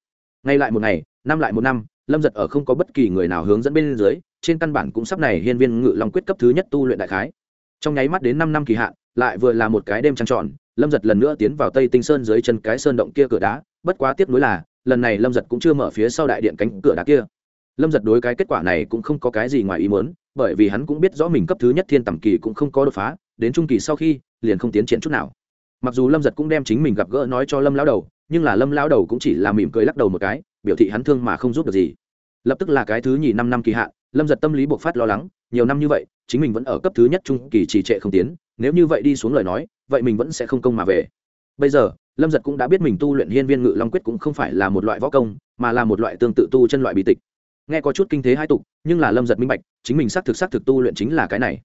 Ngay lại một ngày, năm lại một năm, lâm giật ở không có bất kỳ người nào hướng dẫn bên dưới, trên căn bản cũng sắp này hiên viên ngự long quyết cấp thứ nhất tu luyện đại khái. Trong nháy mắt đến năm năm kỳ hạn lại vừa là một cái đêm trăng tròn, lâm giật lần nữa tiến vào tây tinh sơn dưới chân cái sơn động kia cửa đá, bất quá tiếp nối là, lần này lâm giật cũng chưa mở phía sau đại điện cánh cửa đá kia. Lâm giật đối cái kết quả này cũng không có cái gì ngoài ý muốn, bởi vì hắn cũng biết rõ mình cấp thứ nhất thiên tầm kỳ cũng không có đột phá, đến trung kỳ sau khi, liền không tiến triển chút nào. Mặc dù lâm giật cũng đem chính mình gặp gỡ nói cho lâm lão đầu, nhưng là lâm lão đầu cũng chỉ là mỉm cười lắc đầu một cái, biểu thị hắn thương mà không giúp được gì. Lập tức là cái thứ nhì năm năm kỳ hạn, lâm giật tâm lý buộc phát lo lắng, nhiều năm như vậy chính mình vẫn ở cấp thứ nhất trung kỳ trì trệ không tiến, nếu như vậy đi xuống lời nói, vậy mình vẫn sẽ không công mà về. Bây giờ, lâm giật cũng đã biết mình tu luyện hiên viên ngự long quyết cũng không phải là một loại võ công, mà là một loại tương tự tu chân loại bí tịch. Nghe có chút kinh thế hai tục, nhưng là lâm giật minh bạch, chính mình xác thực xác thực tu luyện chính là cái này.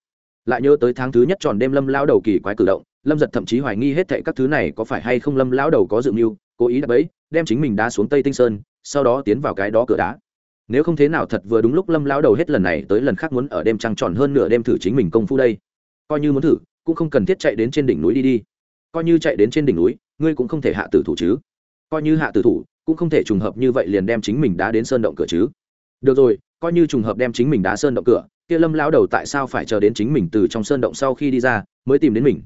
Lại nhớ tới tháng thứ nhất tròn đêm lâm lao đầu kỳ quái cử động, lâm giật thậm chí hoài nghi hết thệ các thứ này có phải hay không lâm lao đầu có dự mưu, cố ý đập ấy đem chính mình đá xuống tây tinh sơn, sau đó tiến vào cái đó cửa đá nếu không thế nào thật vừa đúng lúc lâm lao đầu hết lần này tới lần khác muốn ở đêm trăng tròn hơn nửa đêm thử chính mình công phu đây. Coi như muốn thử, cũng không cần thiết chạy đến trên đỉnh núi đi đi. Coi như chạy đến trên đỉnh núi, ngươi cũng không thể hạ tử thủ chứ. Coi như hạ tử thủ, cũng không thể trùng hợp như vậy liền đem chính mình đá đến sơn động cửa chứ. Được rồi, coi như trùng hợp đem chính mình đá sơn động cửa, kia lâm lao đầu tại sao phải chờ đến chính mình từ trong sơn động sau khi đi ra, mới tìm đến mình?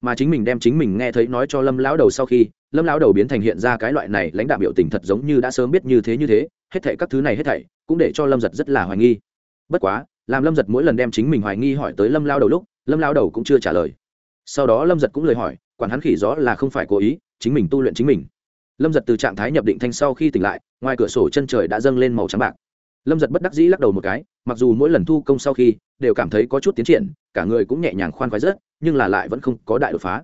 Mà chính mình đem chính mình nghe thấy nói cho lâm lão đầu sau khi, lâm lão đầu biến thành hiện ra cái loại này lãnh đạo biểu tình thật giống như đã sớm biết như thế như thế hết thảy các thứ này hết thảy cũng để cho lâm giật rất là hoài nghi. Bất quá, làm lâm giật mỗi lần đem chính mình hoài nghi hỏi tới lâm lao đầu lúc, lâm lao đầu cũng chưa trả lời. Sau đó lâm giật cũng lời hỏi, quản hắn khỉ gió là không phải cố ý, chính mình tu luyện chính mình. Lâm giật từ trạng thái nhập định thanh sau khi tỉnh lại, ngoài cửa sổ chân trời đã dâng lên màu trắng bạc. Lâm giật bất đắc dĩ lắc đầu một cái, mặc dù mỗi lần thu công sau khi đều cảm thấy có chút tiến triển, cả người cũng nhẹ nhàng khoan khoái rất, nhưng là lại vẫn không có đại đột phá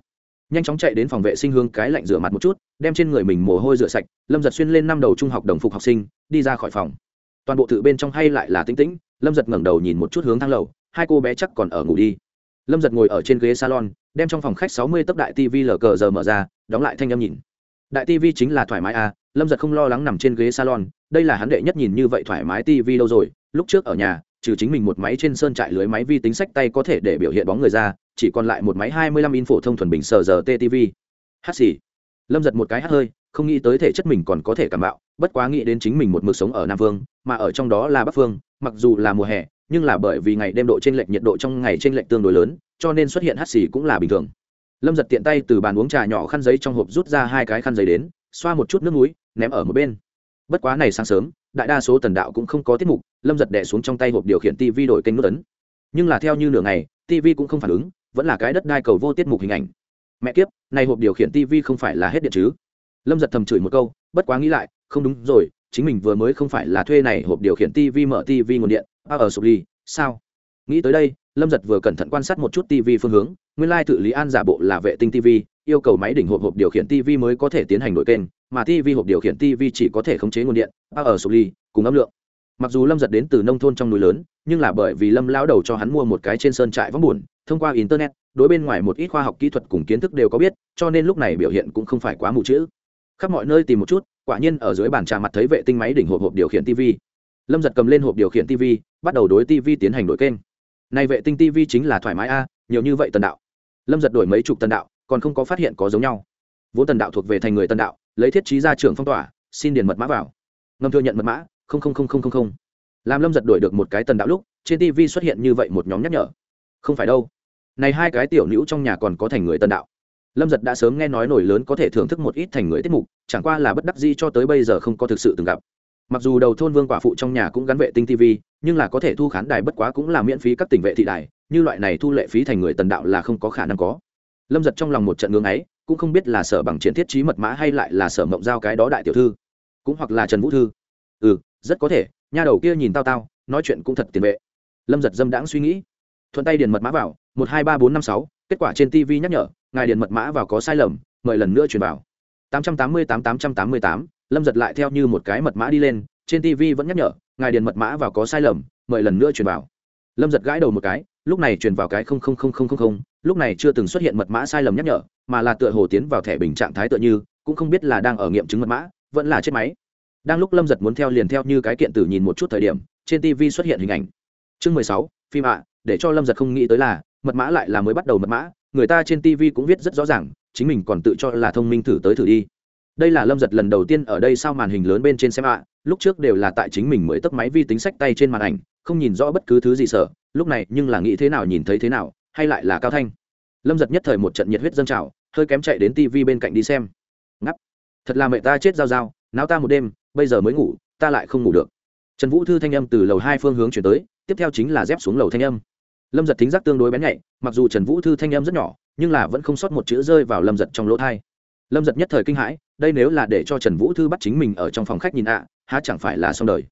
nhanh chóng chạy đến phòng vệ sinh hương cái lạnh rửa mặt một chút, đem trên người mình mồ hôi rửa sạch, lâm giật xuyên lên năm đầu trung học đồng phục học sinh, đi ra khỏi phòng. Toàn bộ thự bên trong hay lại là tĩnh tĩnh, lâm giật ngẩng đầu nhìn một chút hướng thang lầu, hai cô bé chắc còn ở ngủ đi. Lâm giật ngồi ở trên ghế salon, đem trong phòng khách sáu mươi tấc đại tv lờ cờ giờ mở ra, đóng lại thanh âm nhìn. Đại tv chính là thoải mái à lâm giật không lo lắng nằm trên ghế salon, đây là hắn đệ nhất nhìn như vậy thoải mái tv lâu rồi, lúc trước ở nhà trừ chính mình một máy trên sơn trại lưới máy vi tính sách tay có thể để biểu hiện bóng người ra, chỉ còn lại một máy hai mươi lăm in phổ thông thuần bình sờ giờ ttv hát xì. Lâm giật một cái hát hơi, không nghĩ tới thể chất mình còn có thể cảm bạo, bất quá nghĩ đến chính mình một mực sống ở nam phương mà ở trong đó là bắc phương mặc dù là mùa hè, nhưng là bởi vì ngày đêm độ trên lệch nhiệt độ trong ngày trên lệch tương đối lớn, cho nên xuất hiện hát xì cũng là bình thường. Lâm giật tiện tay từ bàn uống trà nhỏ khăn giấy trong hộp rút ra hai cái khăn giấy đến, xoa một chút nước núi ném ở một bên. Bất quá này sáng sớm đại đa số tần đạo cũng không có tiết mục, lâm giật đẻ xuống trong tay hộp điều khiển tv đổi kênh nút ấn. Nhưng là theo như nửa ngày tv cũng không phản ứng, vẫn là cái đất đai cầu vô tiết mục hình ảnh. Mẹ kiếp, này hộp điều khiển tv không phải là hết điện chứ? Lâm giật thầm chửi một câu, bất quá nghĩ lại, không đúng rồi, chính mình vừa mới không phải là thuê này hộp điều khiển tv mở tv nguồn điện a ở sụp ly sao? Nghĩ tới đây, lâm giật vừa cẩn thận quan sát một chút tv phương hướng, nguyên lai tự lý an giả bộ là vệ tinh tv yêu cầu máy đỉnh hộp hộp điều khiển tv mới có thể tiến hành đổi kênh, mà tv hộp điều khiển tv chỉ có thể khống chế nguồn điện Ba ở sụp ly cùng âm lượng. Mặc dù lâm giật đến từ nông thôn trong núi lớn, nhưng là bởi vì lâm lao đầu cho hắn mua một cái trên sơn trại vắng buồn, thông qua internet, đối bên ngoài một ít khoa học kỹ thuật cùng kiến thức đều có biết, cho nên lúc này biểu hiện cũng không phải quá mù chữ. Khắp mọi nơi tìm một chút, quả nhiên ở dưới bàn trà mặt thấy vệ tinh máy đỉnh hộp hộp điều khiển tv lâm giật cầm lên hộp điều khiển tv bắt đầu đối tv tiến hành đổi kênh. Này vệ tinh tv chính là thoải mái a, nhiều như vậy tần đạo. Lâm giật đổi mấy chục tần đạo còn không có phát hiện có giống nhau. Vốn tần đạo thuộc về thành người tần đạo, lấy thiết trí ra trường phong tỏa, xin điền mật mã vào. Ngâm thừa nhận mật mã, không không không không không không. Làm lâm giật đổi được một cái tần đạo lúc, trên tv xuất hiện như vậy một nhóm nhắc nhở. Không phải đâu. Này hai cái tiểu nữ trong nhà còn có thành người tần đạo. Lâm giật đã sớm nghe nói nổi lớn có thể thưởng thức một ít thành người tiết mục, chẳng qua là bất đắc gì cho tới bây giờ không có thực sự từng gặp. Mặc dù đầu thôn vương quả phụ trong nhà cũng gắn vệ tinh tv nhưng là có thể thu khán đài bất quá cũng là miễn phí các tỉnh vệ thị đài, như loại này thu lệ phí thành người tần đạo là không có khả năng có lâm giật trong lòng một trận ngưng ấy, cũng không biết là sở bằng chiến thiết trí mật mã hay lại là sở mộng giao cái đó đại tiểu thư, cũng hoặc là trần vũ thư. Ừ rất có thể, nha đầu kia nhìn tao tao, nói chuyện cũng thật tiền vệ. Lâm giật dâm đãng suy nghĩ. Thuận tay điền mật mã vào, một hai ba bốn năm sáu, kết quả trên tv nhắc nhở, ngài điền mật mã vào có sai lầm, mời lần nữa truyền vào. Tám trăm tám mươi tám tám trăm tám mươi tám, lâm giật lại theo như một cái mật mã đi lên, trên tv vẫn nhắc nhở, ngài điền mật mã vào có sai lầm, mời lần nữa truyền vào. Lâm giật gãi đầu một cái lúc này truyền vào cái không không không không không không, lúc này chưa từng xuất hiện mật mã sai lầm nhắc nhở, mà là tựa hồ tiến vào thẻ bình trạng thái tựa như, cũng không biết là đang ở nghiệm chứng mật mã, vẫn là chết máy. Đang lúc lâm giật muốn theo liền theo như cái kiện tử nhìn một chút thời điểm, trên tv xuất hiện hình ảnh. Chương mười sáu, phim ạ, để cho lâm giật không nghĩ tới là, mật mã lại là mới bắt đầu mật mã, người ta trên tv cũng viết rất rõ ràng, chính mình còn tự cho là thông minh thử tới thử đi. Đây là lâm giật lần đầu tiên ở đây sau màn hình lớn bên trên xem ạ, lúc trước đều là tại chính mình mới tấp máy vi tính sách tay trên màn ảnh không nhìn rõ bất cứ thứ gì sợ, lúc này nhưng là nghĩ thế nào nhìn thấy thế nào, hay lại là cao thanh. Lâm giật nhất thời một trận nhiệt huyết dâng trào, hơi kém chạy đến tv bên cạnh đi xem. Ngắp thật là mẹ ta chết giao giao náo ta một đêm, bây giờ mới ngủ, ta lại không ngủ được. Trần vũ thư thanh âm từ lầu hai phương hướng chuyển tới, tiếp theo chính là dép xuống lầu thanh âm. Lâm giật thính giác tương đối bén nhạy, mặc dù trần vũ thư thanh âm rất nhỏ, nhưng là vẫn không sót một chữ rơi vào lâm giật trong lỗ thai. Lâm giật nhất thời kinh hãi, đây nếu là để cho trần vũ thư bắt chính mình ở trong phòng khách nhìn ạ, há chẳng phải là xong đời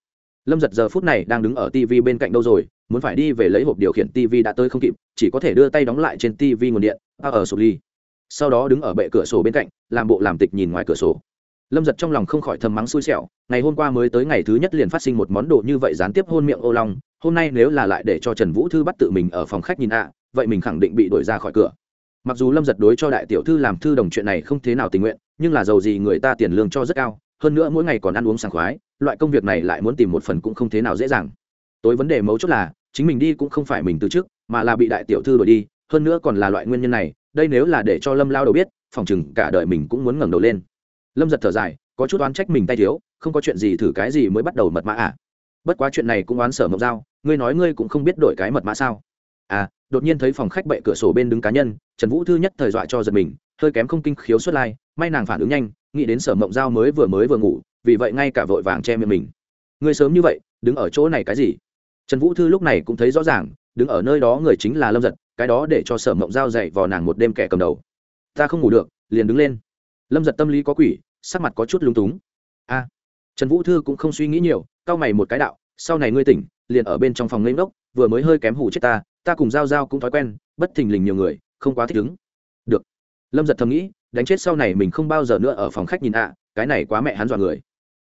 lâm giật giờ phút này đang đứng ở tv bên cạnh đâu rồi? Muốn phải đi về lấy hộp điều khiển tv đã tới không kịp, chỉ có thể đưa tay đóng lại trên tv nguồn điện a ở sổ ly sau đó đứng ở bệ cửa sổ bên cạnh, làm bộ làm tịch nhìn ngoài cửa sổ. Lâm giật trong lòng không khỏi thầm mắng xui xẻo, ngày hôm qua mới tới ngày thứ nhất liền phát sinh một món đồ như vậy gián tiếp hôn miệng ô long, hôm nay nếu là lại để cho trần vũ thư bắt tự mình ở phòng khách nhìn ạ, vậy mình khẳng định bị đuổi ra khỏi cửa. Mặc dù lâm giật đối cho đại tiểu thư làm thư đồng chuyện này không thế nào tình nguyện, nhưng là giàu gì người ta tiền lương cho rất cao, hơn nữa mỗi ngày còn ăn uống sảng khoái loại công việc này lại muốn tìm một phần cũng không thế nào dễ dàng. Tối vấn đề mấu chốt là, chính mình đi cũng không phải mình từ trước, mà là bị đại tiểu thư đuổi đi, hơn nữa còn là loại nguyên nhân này, đây nếu là để cho lâm lao đầu biết, phòng chừng cả đời mình cũng muốn ngẩng đầu lên. Lâm giật thở dài, có chút oán trách mình tay thiếu, không có chuyện gì thử cái gì mới bắt đầu mật mã à? Bất quá chuyện này cũng oán sở mộng giao, ngươi nói ngươi cũng không biết đổi cái mật mã sao? À đột nhiên thấy phòng khách bậy cửa sổ bên đứng cá nhân, trần vũ thư nhất thời dọa cho giật mình, hơi kém không kinh khiếu xuất lai, may nàng phản ứng nhanh, nghĩ đến sở mộng giao mới vừa mới vừa ngủ vì vậy ngay cả vội vàng che miệng mình. Ngươi sớm như vậy đứng ở chỗ này cái gì? Trần vũ thư lúc này cũng thấy rõ ràng đứng ở nơi đó người chính là lâm giật cái đó để cho sở mộng giao dậy vào nàng một đêm kẻ cầm đầu. Ta không ngủ được liền đứng lên. Lâm giật tâm lý có quỷ sắc mặt có chút lúng túng. A. Trần vũ thư cũng không suy nghĩ nhiều cau mày một cái đạo sau này ngươi tỉnh liền ở bên trong phòng lên đốc, vừa mới hơi kém hủ chết ta ta cùng giao giao cũng thói quen bất thình lình nhiều người không quá thích ứng. Được. Lâm giật thầm nghĩ đánh chết sau này mình không bao giờ nữa ở phòng khách nhìn ạ cái này quá mẹ hắn dọa người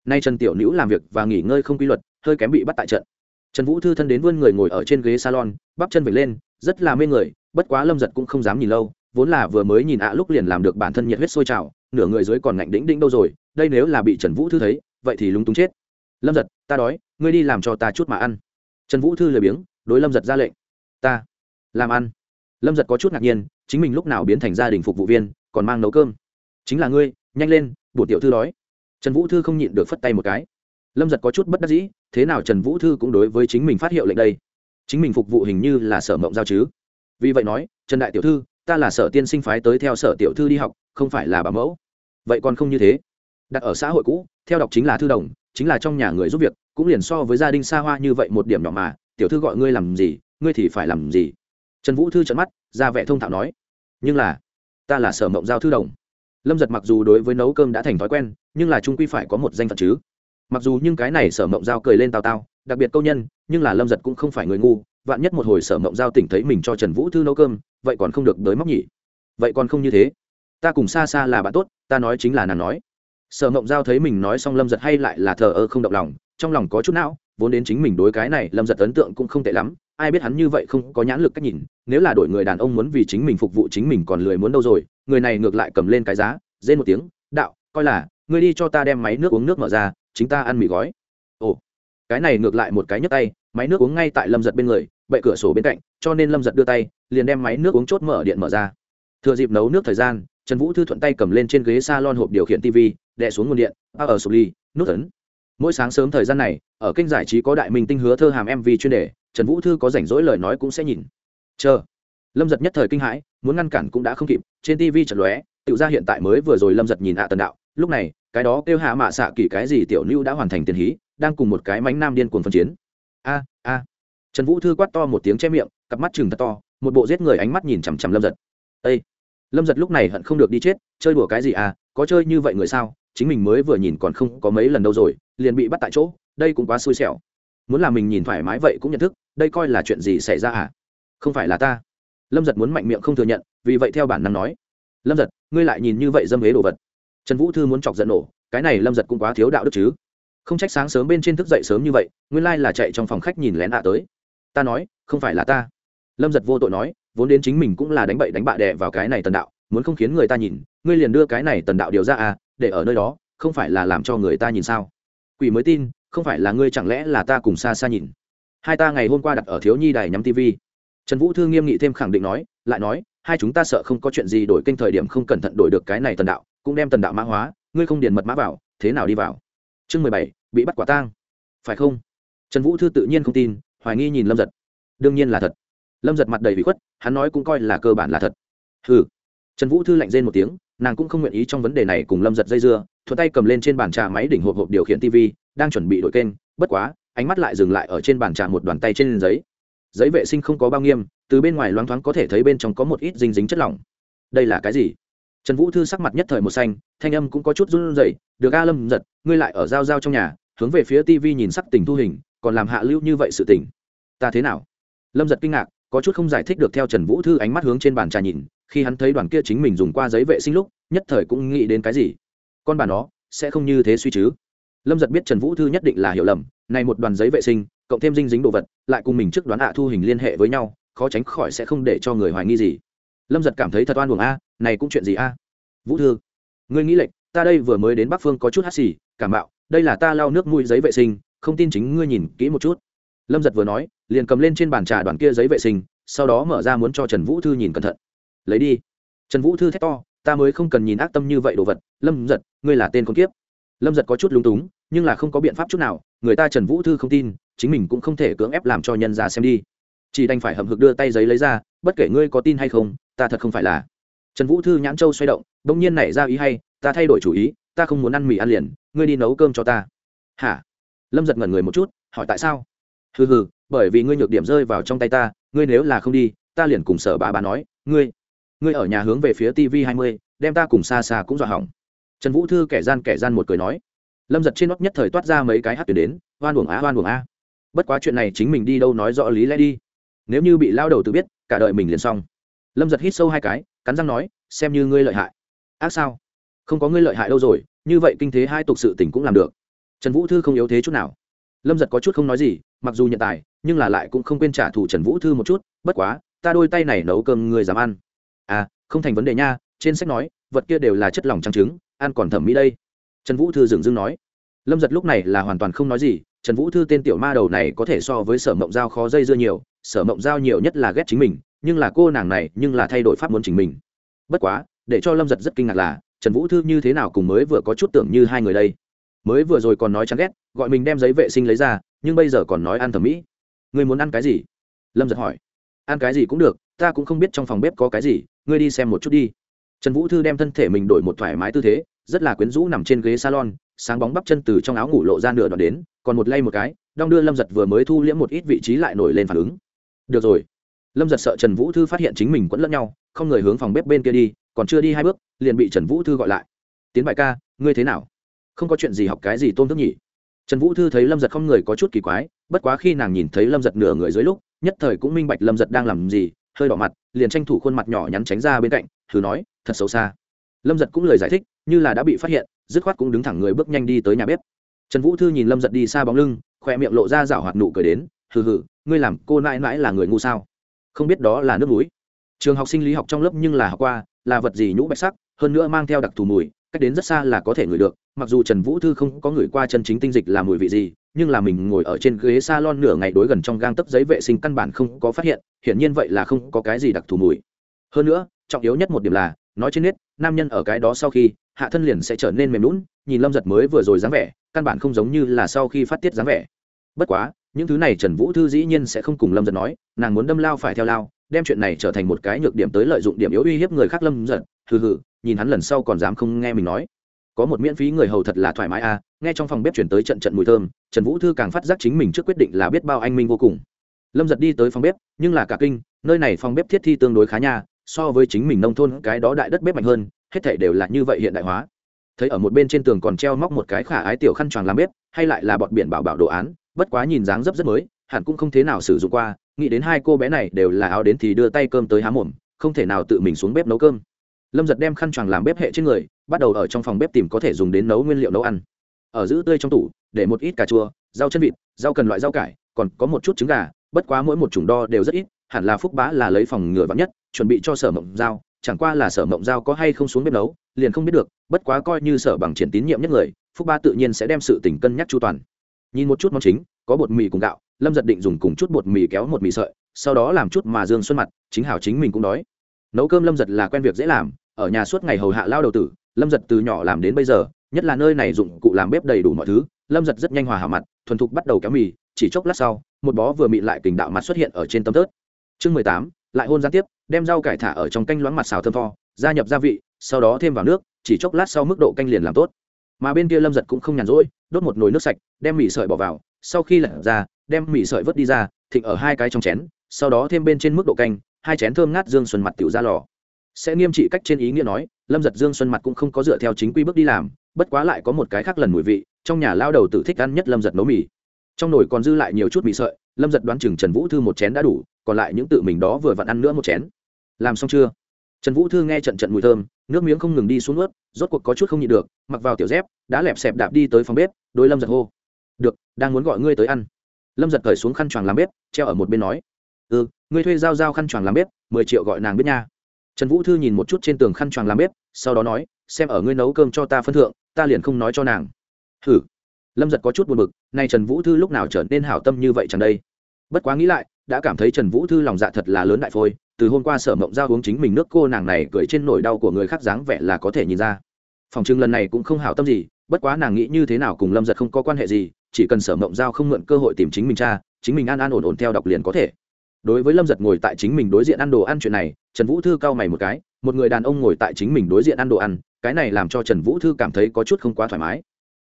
nay trần tiểu nữ làm việc và nghỉ ngơi không quy luật, hơi kém bị bắt tại trận. Trần vũ thư thân đến vươn người ngồi ở trên ghế salon, bắp chân vẩy lên, rất là mê người, bất quá lâm giật cũng không dám nhìn lâu, vốn là vừa mới nhìn ạ lúc liền làm được bản thân nhiệt huyết sôi trào, nửa người dưới còn ngạnh đĩnh đĩnh đâu rồi, đây nếu là bị trần vũ thư thấy, vậy thì lúng túng chết. Lâm giật, ta đói, ngươi đi làm cho ta chút mà ăn. Trần vũ thư lười biếng, đối lâm giật ra lệnh. Ta làm ăn. Lâm giật có chút ngạc nhiên, chính mình lúc nào biến thành gia đình phục vụ viên, còn mang nấu cơm. Chính là ngươi, nhanh lên, bổ tiểu thư đói trần vũ thư không nhịn được phất tay một cái. Lâm giật có chút bất đắc dĩ, thế nào trần vũ thư cũng đối với chính mình phát hiệu lệnh đây? Chính mình phục vụ hình như là sở mộng giao chứ? Vì vậy nói, trần đại tiểu thư, ta là sở tiên sinh phái tới theo sở tiểu thư đi học, không phải là bà mẫu. Vậy còn không như thế. Đặt ở xã hội cũ, theo đọc chính là thư đồng, chính là trong nhà người giúp việc, cũng liền so với gia đình xa hoa như vậy một điểm nhỏ mà. Tiểu thư gọi ngươi làm gì, ngươi thì phải làm gì. Trần vũ thư trận mắt, ra vẻ thông thạo nói, nhưng là, ta là sở mộng giao thư đồng lâm giật mặc dù đối với nấu cơm đã thành thói quen, nhưng là trung quy phải có một danh phận chứ. Mặc dù nhưng cái này sở mộng giao cười lên tào tao đặc biệt câu nhân, nhưng là lâm giật cũng không phải người ngu, vạn nhất một hồi sở mộng giao tỉnh thấy mình cho trần vũ thư nấu cơm, vậy còn không được đới móc nhỉ? Vậy còn không như thế? Ta cùng xa xa là bạn tốt, ta nói chính là nàng nói. Sở mộng giao thấy mình nói xong lâm giật hay lại là thờ ơ không động lòng, trong lòng có chút não, vốn đến chính mình đối cái này lâm giật ấn tượng cũng không tệ lắm, ai biết hắn như vậy không có nhãn lực cách nhìn, nếu là đổi người đàn ông muốn vì chính mình phục vụ chính mình còn lười muốn đâu rồi người này ngược lại cầm lên cái giá, rên một tiếng, đạo, coi là, ngươi đi cho ta đem máy nước uống nước mở ra, chính ta ăn mì gói. Ồ, cái này ngược lại một cái nhấc tay, máy nước uống ngay tại lâm giật bên người bậy cửa sổ bên cạnh, cho nên lâm giật đưa tay, liền đem máy nước uống chốt mở điện mở ra. Thừa dịp nấu nước thời gian, trần vũ thư thuận tay cầm lên trên ghế s a lon hộp điều khiển tv đè xuống nguồn điện a ở sụp ly nút ấn. Mỗi sáng sớm thời gian này, ở kênh giải trí có đại minh tinh hứa thơ hàm mv chuyên đề, trần vũ thư có rảnh rỗi lời nói cũng sẽ nhìn. Chờ. Lâm giật nhất thời kinh hãi muốn ngăn cản cũng đã không kịp, trên tv chật lóe tự ra hiện tại mới vừa rồi lâm giật nhìn hạ tần đạo, lúc này, cái đó kêu hạ mạ xạ kỳ cái gì tiểu lưu đã hoàn thành tiền hí, đang cùng một cái mánh nam điên cuồng phân chiến. A a. Trần vũ thư quát to một tiếng che miệng, cặp mắt chừng thật to, một bộ giết người ánh mắt nhìn chằm chằm lâm giật. Ây lâm giật lúc này hận không được đi chết, chơi đùa cái gì à có chơi như vậy người sao, chính mình mới vừa nhìn còn không có mấy lần đâu rồi, liền bị bắt tại chỗ, đây cũng quá xui xẻo. Muốn là mình nhìn thoải mái vậy cũng nhận thức, đây coi là chuyện gì xảy ra à? Không phải là ta lâm giật muốn mạnh miệng không thừa nhận, vì vậy theo bản năng nói, lâm giật, ngươi lại nhìn như vậy dâm ghế đồ vật. Trần vũ thư muốn chọc giận nổ, cái này lâm giật cũng quá thiếu đạo đức chứ. Không trách sáng sớm bên trên thức dậy sớm như vậy, nguyên lai là chạy trong phòng khách nhìn lén ạ tới. Ta nói, không phải là ta. Lâm giật vô tội nói, vốn đến chính mình cũng là đánh bậy đánh bạ đè vào cái này tần đạo, muốn không khiến người ta nhìn, ngươi liền đưa cái này tần đạo điều ra à để ở nơi đó, không phải là làm cho người ta nhìn sao? Quỷ mới tin, không phải là ngươi chẳng lẽ là ta cùng xa xa nhìn. Hai ta ngày hôm qua đặt ở thiếu nhi đài nhắm tv trần vũ thư nghiêm nghị thêm khẳng định nói, lại nói, hai chúng ta sợ không có chuyện gì đổi kênh thời điểm không cẩn thận đổi được cái này tần đạo, cũng đem tần đạo mã hóa, ngươi không điền mật mã vào, thế nào đi vào? Chương mười bảy, bị bắt quả tang. Phải không? Trần vũ thư tự nhiên không tin, hoài nghi nhìn lâm giật. Đương nhiên là thật. Lâm giật mặt đầy bị khuất, hắn nói cũng coi là cơ bản là thật. Ừ trần vũ thư lạnh rên một tiếng, nàng cũng không nguyện ý trong vấn đề này cùng lâm giật dây dưa, thuận tay cầm lên trên bàn trà máy đỉnh hộp hộp điều khiển tv đang chuẩn bị đổi kênh, bất quá, ánh mắt lại dừng lại ở trên bàn trà một đoàn tay trên giấy giấy vệ sinh không có bao nghiêm, từ bên ngoài loáng thoáng có thể thấy bên trong có một ít dinh dính chất lỏng. Đây là cái gì? Trần vũ thư sắc mặt nhất thời một xanh, thanh âm cũng có chút run rẩy, được a lâm, giật, ngươi lại ở giao giao trong nhà, hướng về phía tv nhìn sắc tình thu hình, còn làm hạ lưu như vậy sự tình. Ta thế nào? Lâm giật kinh ngạc, có chút không giải thích được theo trần vũ thư ánh mắt hướng trên bàn trà nhìn, khi hắn thấy đoàn kia chính mình dùng qua giấy vệ sinh lúc, nhất thời cũng nghĩ đến cái gì. Con bà nó, sẽ không như thế suy chứ. Lâm giật biết trần vũ thư nhất định là hiểu lầm, này một đoàn giấy vệ sinh cộng thêm dinh dính đồ vật lại cùng mình trước đoán ạ thu hình liên hệ với nhau khó tránh khỏi sẽ không để cho người hoài nghi gì. Lâm giật cảm thấy thật oan buồng a này cũng chuyện gì a? Vũ thư ngươi nghĩ lệch, ta đây vừa mới đến bắc phương có chút hát xì cảm bạo đây là ta lau nước mũi giấy vệ sinh không tin chính ngươi nhìn kỹ một chút. Lâm giật vừa nói liền cầm lên trên bàn trà đoàn kia giấy vệ sinh sau đó mở ra muốn cho trần vũ thư nhìn cẩn thận. Lấy đi. Trần vũ thư thét to ta mới không cần nhìn ác tâm như vậy đồ vật lâm giật ngươi là tên con kiếp. Lâm giật có chút lúng túng nhưng là không có biện pháp chút nào người ta trần vũ thư không tin chính mình cũng không thể cưỡng ép làm cho nhân ra xem đi. Chỉ đành phải hậm hực đưa tay giấy lấy ra, bất kể ngươi có tin hay không, ta thật không phải là. Trần vũ thư nhãn châu xoay động đ ỗ n g nhiên nảy ra ý hay, ta thay đổi chủ ý, ta không muốn ăn mì ăn liền, ngươi đi nấu cơm cho ta. Hả? Lâm giật ngẩn người một chút, hỏi tại sao? Hừ hừ, bởi vì ngươi nhược điểm rơi vào trong tay ta, ngươi nếu là không đi, ta liền cùng sở bà bà nói, ngươi ngươi ở nhà hướng về phía tv hai mươi, đem ta cùng xa xa cũng dọa hỏng. Trần vũ thư kẻ gian kẻ gian một cười nói. Lâm giật trên nót nhất thời toát ra mấy cái hát tuyển đến oan uổng á oan uổng a bất quá chuyện này chính mình đi đâu nói rõ lý lẽ đi. Nếu như bị lao đầu tự biết, cả đời mình liền xong. Lâm giật hít sâu hai cái, cắn răng nói, xem như ngươi lợi hại. Ác sao? Không có ngươi lợi hại đâu rồi, như vậy kinh thế hai tục sự tỉnh cũng làm được. Trần vũ thư không yếu thế chút nào. Lâm giật có chút không nói gì, mặc dù nhận tài, nhưng là lại cũng không quên trả thù trần vũ thư một chút, bất quá, ta đôi tay này nấu cơm ngươi dám ăn. À không thành vấn đề nha, trên sách nói, vật kia đều là chất lỏng trắng trứng, ăn còn thẩm mỹ đây. Trần vũ thư dừng dưng nói. Lâm giật lúc này là hoàn toàn không nói gì trần vũ thư tên tiểu ma đầu này có thể so với sở mộng giao khó dây dưa nhiều, sở mộng giao nhiều nhất là ghét chính mình, nhưng là cô nàng này nhưng là thay đổi pháp muốn chính mình. Bất quá, để cho lâm giật rất kinh ngạc là, trần vũ thư như thế nào cùng mới vừa có chút tưởng như hai người đây. Mới vừa rồi còn nói chán ghét, gọi mình đem giấy vệ sinh lấy ra, nhưng bây giờ còn nói ăn thẩm mỹ. Ngươi muốn ăn cái gì? Lâm giật hỏi. Ăn cái gì cũng được, ta cũng không biết trong phòng bếp có cái gì, ngươi đi xem một chút đi. Trần vũ thư đem thân thể mình đổi một thoải mái tư thế rất là quyến rũ nằm trên ghế salon, sáng bóng bắp chân từ trong áo ngủ lộ ra nửa đoạn đến, còn một lay một cái, đong đưa lâm giật vừa mới thu liễm một ít vị trí lại nổi lên phản ứng. Được rồi. Lâm giật sợ trần vũ thư phát hiện chính mình quẫn lẫn nhau, không người hướng phòng bếp bên kia đi, còn chưa đi hai bước, liền bị trần vũ thư gọi lại. Tiến bài ca, ngươi thế nào? Không có chuyện gì học cái gì tôn thức nhỉ? Trần vũ thư thấy lâm giật không người có chút kỳ quái, bất quá khi nàng nhìn thấy lâm giật nửa người dưới lúc, nhất thời cũng minh bạch lâm giật đang làm gì, hơi đỏ mặt, liền tranh thủ khuôn mặt nhỏ nhắn tránh ra bên cạnh, thử nói, thật xấu xa. Lâm giật cũng lời giải thích như là đã bị phát hiện, dứt khoát cũng đứng thẳng người bước nhanh đi tới nhà bếp. Trần vũ thư nhìn lâm giật đi xa bóng lưng khoe miệng lộ ra rảo hoạt nụ cười đến, hừ hừ, ngươi làm cô mãi mãi là người ngu sao? Không biết đó là nước núi. Trường học sinh lý học trong lớp nhưng là học qua, là vật gì nhũ bạch sắc, hơn nữa mang theo đặc thù mùi, cách đến rất xa là có thể ngửi được, mặc dù trần vũ thư không có ngửi qua chân chính tinh dịch là mùi vị gì, nhưng là mình ngồi ở trên ghế s a lon nửa ngày đối gần trong gang tấc giấy vệ sinh căn bản không có phát hiện, hiển nhiên vậy là không có cái gì đặc thù mùi. Hơn nữa, trọng yếu nhất một điểm là, nói trên nết, nam nhân ở cái đó sau khi hạ thân liền sẽ trở nên mềm lún, nhìn lâm giật mới vừa rồi dáng vẻ, căn bản không giống như là sau khi phát tiết dáng vẻ. Bất quá, những thứ này trần vũ thư dĩ nhiên sẽ không cùng lâm giật nói, nàng muốn đâm lao phải theo lao, đem chuyện này trở thành một cái nhược điểm tới lợi dụng điểm yếu uy hiếp người khác lâm giật. Hừ hừ, nhìn hắn lần sau còn dám không nghe mình nói. Có một miễn phí người hầu thật là thoải mái à nghe trong phòng bếp chuyển tới trận trận mùi thơm, trần vũ thư càng phát giác chính mình trước quyết định là biết bao anh minh vô cùng. Lâm giật đi tới phòng bếp, nhưng là cả kinh, nơi này phòng bếp thiết thi tương đối khá nha, so với chính mình nông thôn cái đó đại đất bếp mạnh hơn hết thảy đều là như vậy hiện đại hóa. Thấy ở một bên trên tường còn treo móc một cái khả ái tiểu khăn choàng làm bếp, hay lại là bọn biển bảo bảo đồ án, bất quá nhìn dáng dấp rất mới, hẳn cũng không thế nào sử dụng qua, nghĩ đến hai cô bé này đều là áo đến thì đưa tay cơm tới há mồm, không thể nào tự mình xuống bếp nấu cơm. Lâm giật đem khăn choàng làm bếp hệ trên người, bắt đầu ở trong phòng bếp tìm có thể dùng đến nấu nguyên liệu nấu ăn. Ở giữ tươi trong tủ, để một ít cà chua, rau chân vịt, rau cần loại rau cải, còn có một chút trứng gà, bất quá mỗi một chủng đo đều rất ít, hẳn là phúc bá là lấy phòng ngừa vắn nhất, chuẩn bị cho sở mộng dao chẳng qua là sở mộng giao có hay không xuống bếp nấu, liền không biết được, bất quá coi như sở bằng triển tín nhiệm nhất người, phúc ba tự nhiên sẽ đem sự tình cân nhắc chu toàn. Nhìn một chút món chính, có bột mì cùng gạo, lâm giật định dùng cùng chút bột mì kéo một mì sợi, sau đó làm chút mà dương xuân mặt, chính hảo chính mình cũng đói. Nấu cơm lâm giật là quen việc dễ làm, ở nhà suốt ngày hầu hạ lao đầu tử, lâm giật từ nhỏ làm đến bây giờ, nhất là nơi này dụng cụ làm bếp đầy đủ mọi thứ, lâm giật rất nhanh hòa hảo mặt, thuần thục bắt đầu kéo mì, chỉ chốc lát sau, một bó vừa mị lại kình đạo mặt xuất hiện ở trên tấm tớt chương mười tám, lại hôn gián tiếp đem rau cải thả ở trong canh loãng mặt xào thơm tho, gia nhập gia vị, sau đó thêm vào nước, chỉ chốc lát sau mức độ canh liền làm tốt. Mà bên kia lâm giật cũng không nhàn rỗi, đốt một nồi nước sạch, đem mì sợi bỏ vào, sau khi lật ra, đem mì sợi vớt đi ra, thịnh ở hai cái trong chén, sau đó thêm bên trên mức độ canh, hai chén thơm ngát dương xuân mặt tiểu ra lò. Sẽ nghiêm trị cách trên ý nghĩa nói, lâm giật dương xuân mặt cũng không có dựa theo chính quy bước đi làm, bất quá lại có một cái khác lần mùi vị, trong nhà lao đầu tự thích ăn nhất lâm giật nấu mì. Trong nồi còn dư lại nhiều chút mì sợi, lâm giật đoán chừng trần vũ thư một chén đã đủ, còn lại những tự mình đó vừa vặn ăn nữa một chén làm xong chưa? Trần vũ thư nghe trận trận mùi thơm, nước miếng không ngừng đi xuống ướt rốt cuộc có chút không nhịn được, mặc vào tiểu dép, đã lẹp xẹp đạp đi tới phòng bếp đôi lâm giật hô. Được, đang muốn gọi ngươi tới ăn. Lâm giật cởi xuống khăn choàng làm bếp, treo ở một bên nói. Ừ ngươi thuê giao giao khăn choàng làm bếp, mười triệu gọi nàng biết nha. Trần vũ thư nhìn một chút trên tường khăn choàng làm bếp, sau đó nói, xem ở ngươi nấu cơm cho ta phân thượng, ta liền không nói cho nàng. Hử? Lâm giật có chút buồn b ự c nay trần vũ thư lúc nào trở nên hảo tâm như vậy chẳng đây? Bất quá nghĩ lại, đã cảm thấy trần vũ thư lòng dạ thật là lớn đại phôi từ hôm qua sở mộng giao uống chính mình nước cô nàng này cười trên nỗi đau của người khác dáng vẻ là có thể nhìn ra. Phòng trưng lần này cũng không hảo tâm gì, bất quá nàng nghĩ như thế nào cùng lâm giật không có quan hệ gì, chỉ cần sở mộng giao không mượn cơ hội tìm chính mình cha, chính mình an an ổn ổn theo đọc liền có thể. Đối với lâm giật ngồi tại chính mình đối diện ăn đồ ăn chuyện này, trần vũ thư cau mày một cái, một người đàn ông ngồi tại chính mình đối diện ăn đồ ăn, cái này làm cho trần vũ thư cảm thấy có chút không quá thoải mái.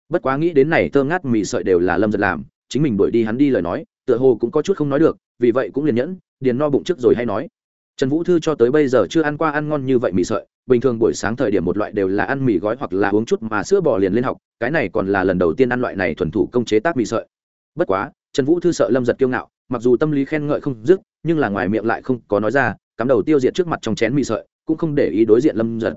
Bất quá nghĩ đến này thơ ngát mì sợi đều là lâm giật làm, chính mình đuổi đi hắn đi lời nói, tựa hồ cũng có chút không nói được, vì vậy cũng liền nhẫn, điền no bụng trước rồi hay nói trần vũ thư cho tới bây giờ chưa ăn qua ăn ngon như vậy mì sợi, bình thường buổi sáng thời điểm một loại đều là ăn mì gói hoặc là uống chút mà sữa bò liền lên học, cái này còn là lần đầu tiên ăn loại này thuần thủ công chế tác mì sợi. Bất quá, trần vũ thư sợ lâm giật kiêu ngạo, mặc dù tâm lý khen ngợi không dứt, nhưng là ngoài miệng lại không có nói ra, cắm đầu tiêu diệt trước mặt trong chén mì sợi, cũng không để ý đối diện lâm giật.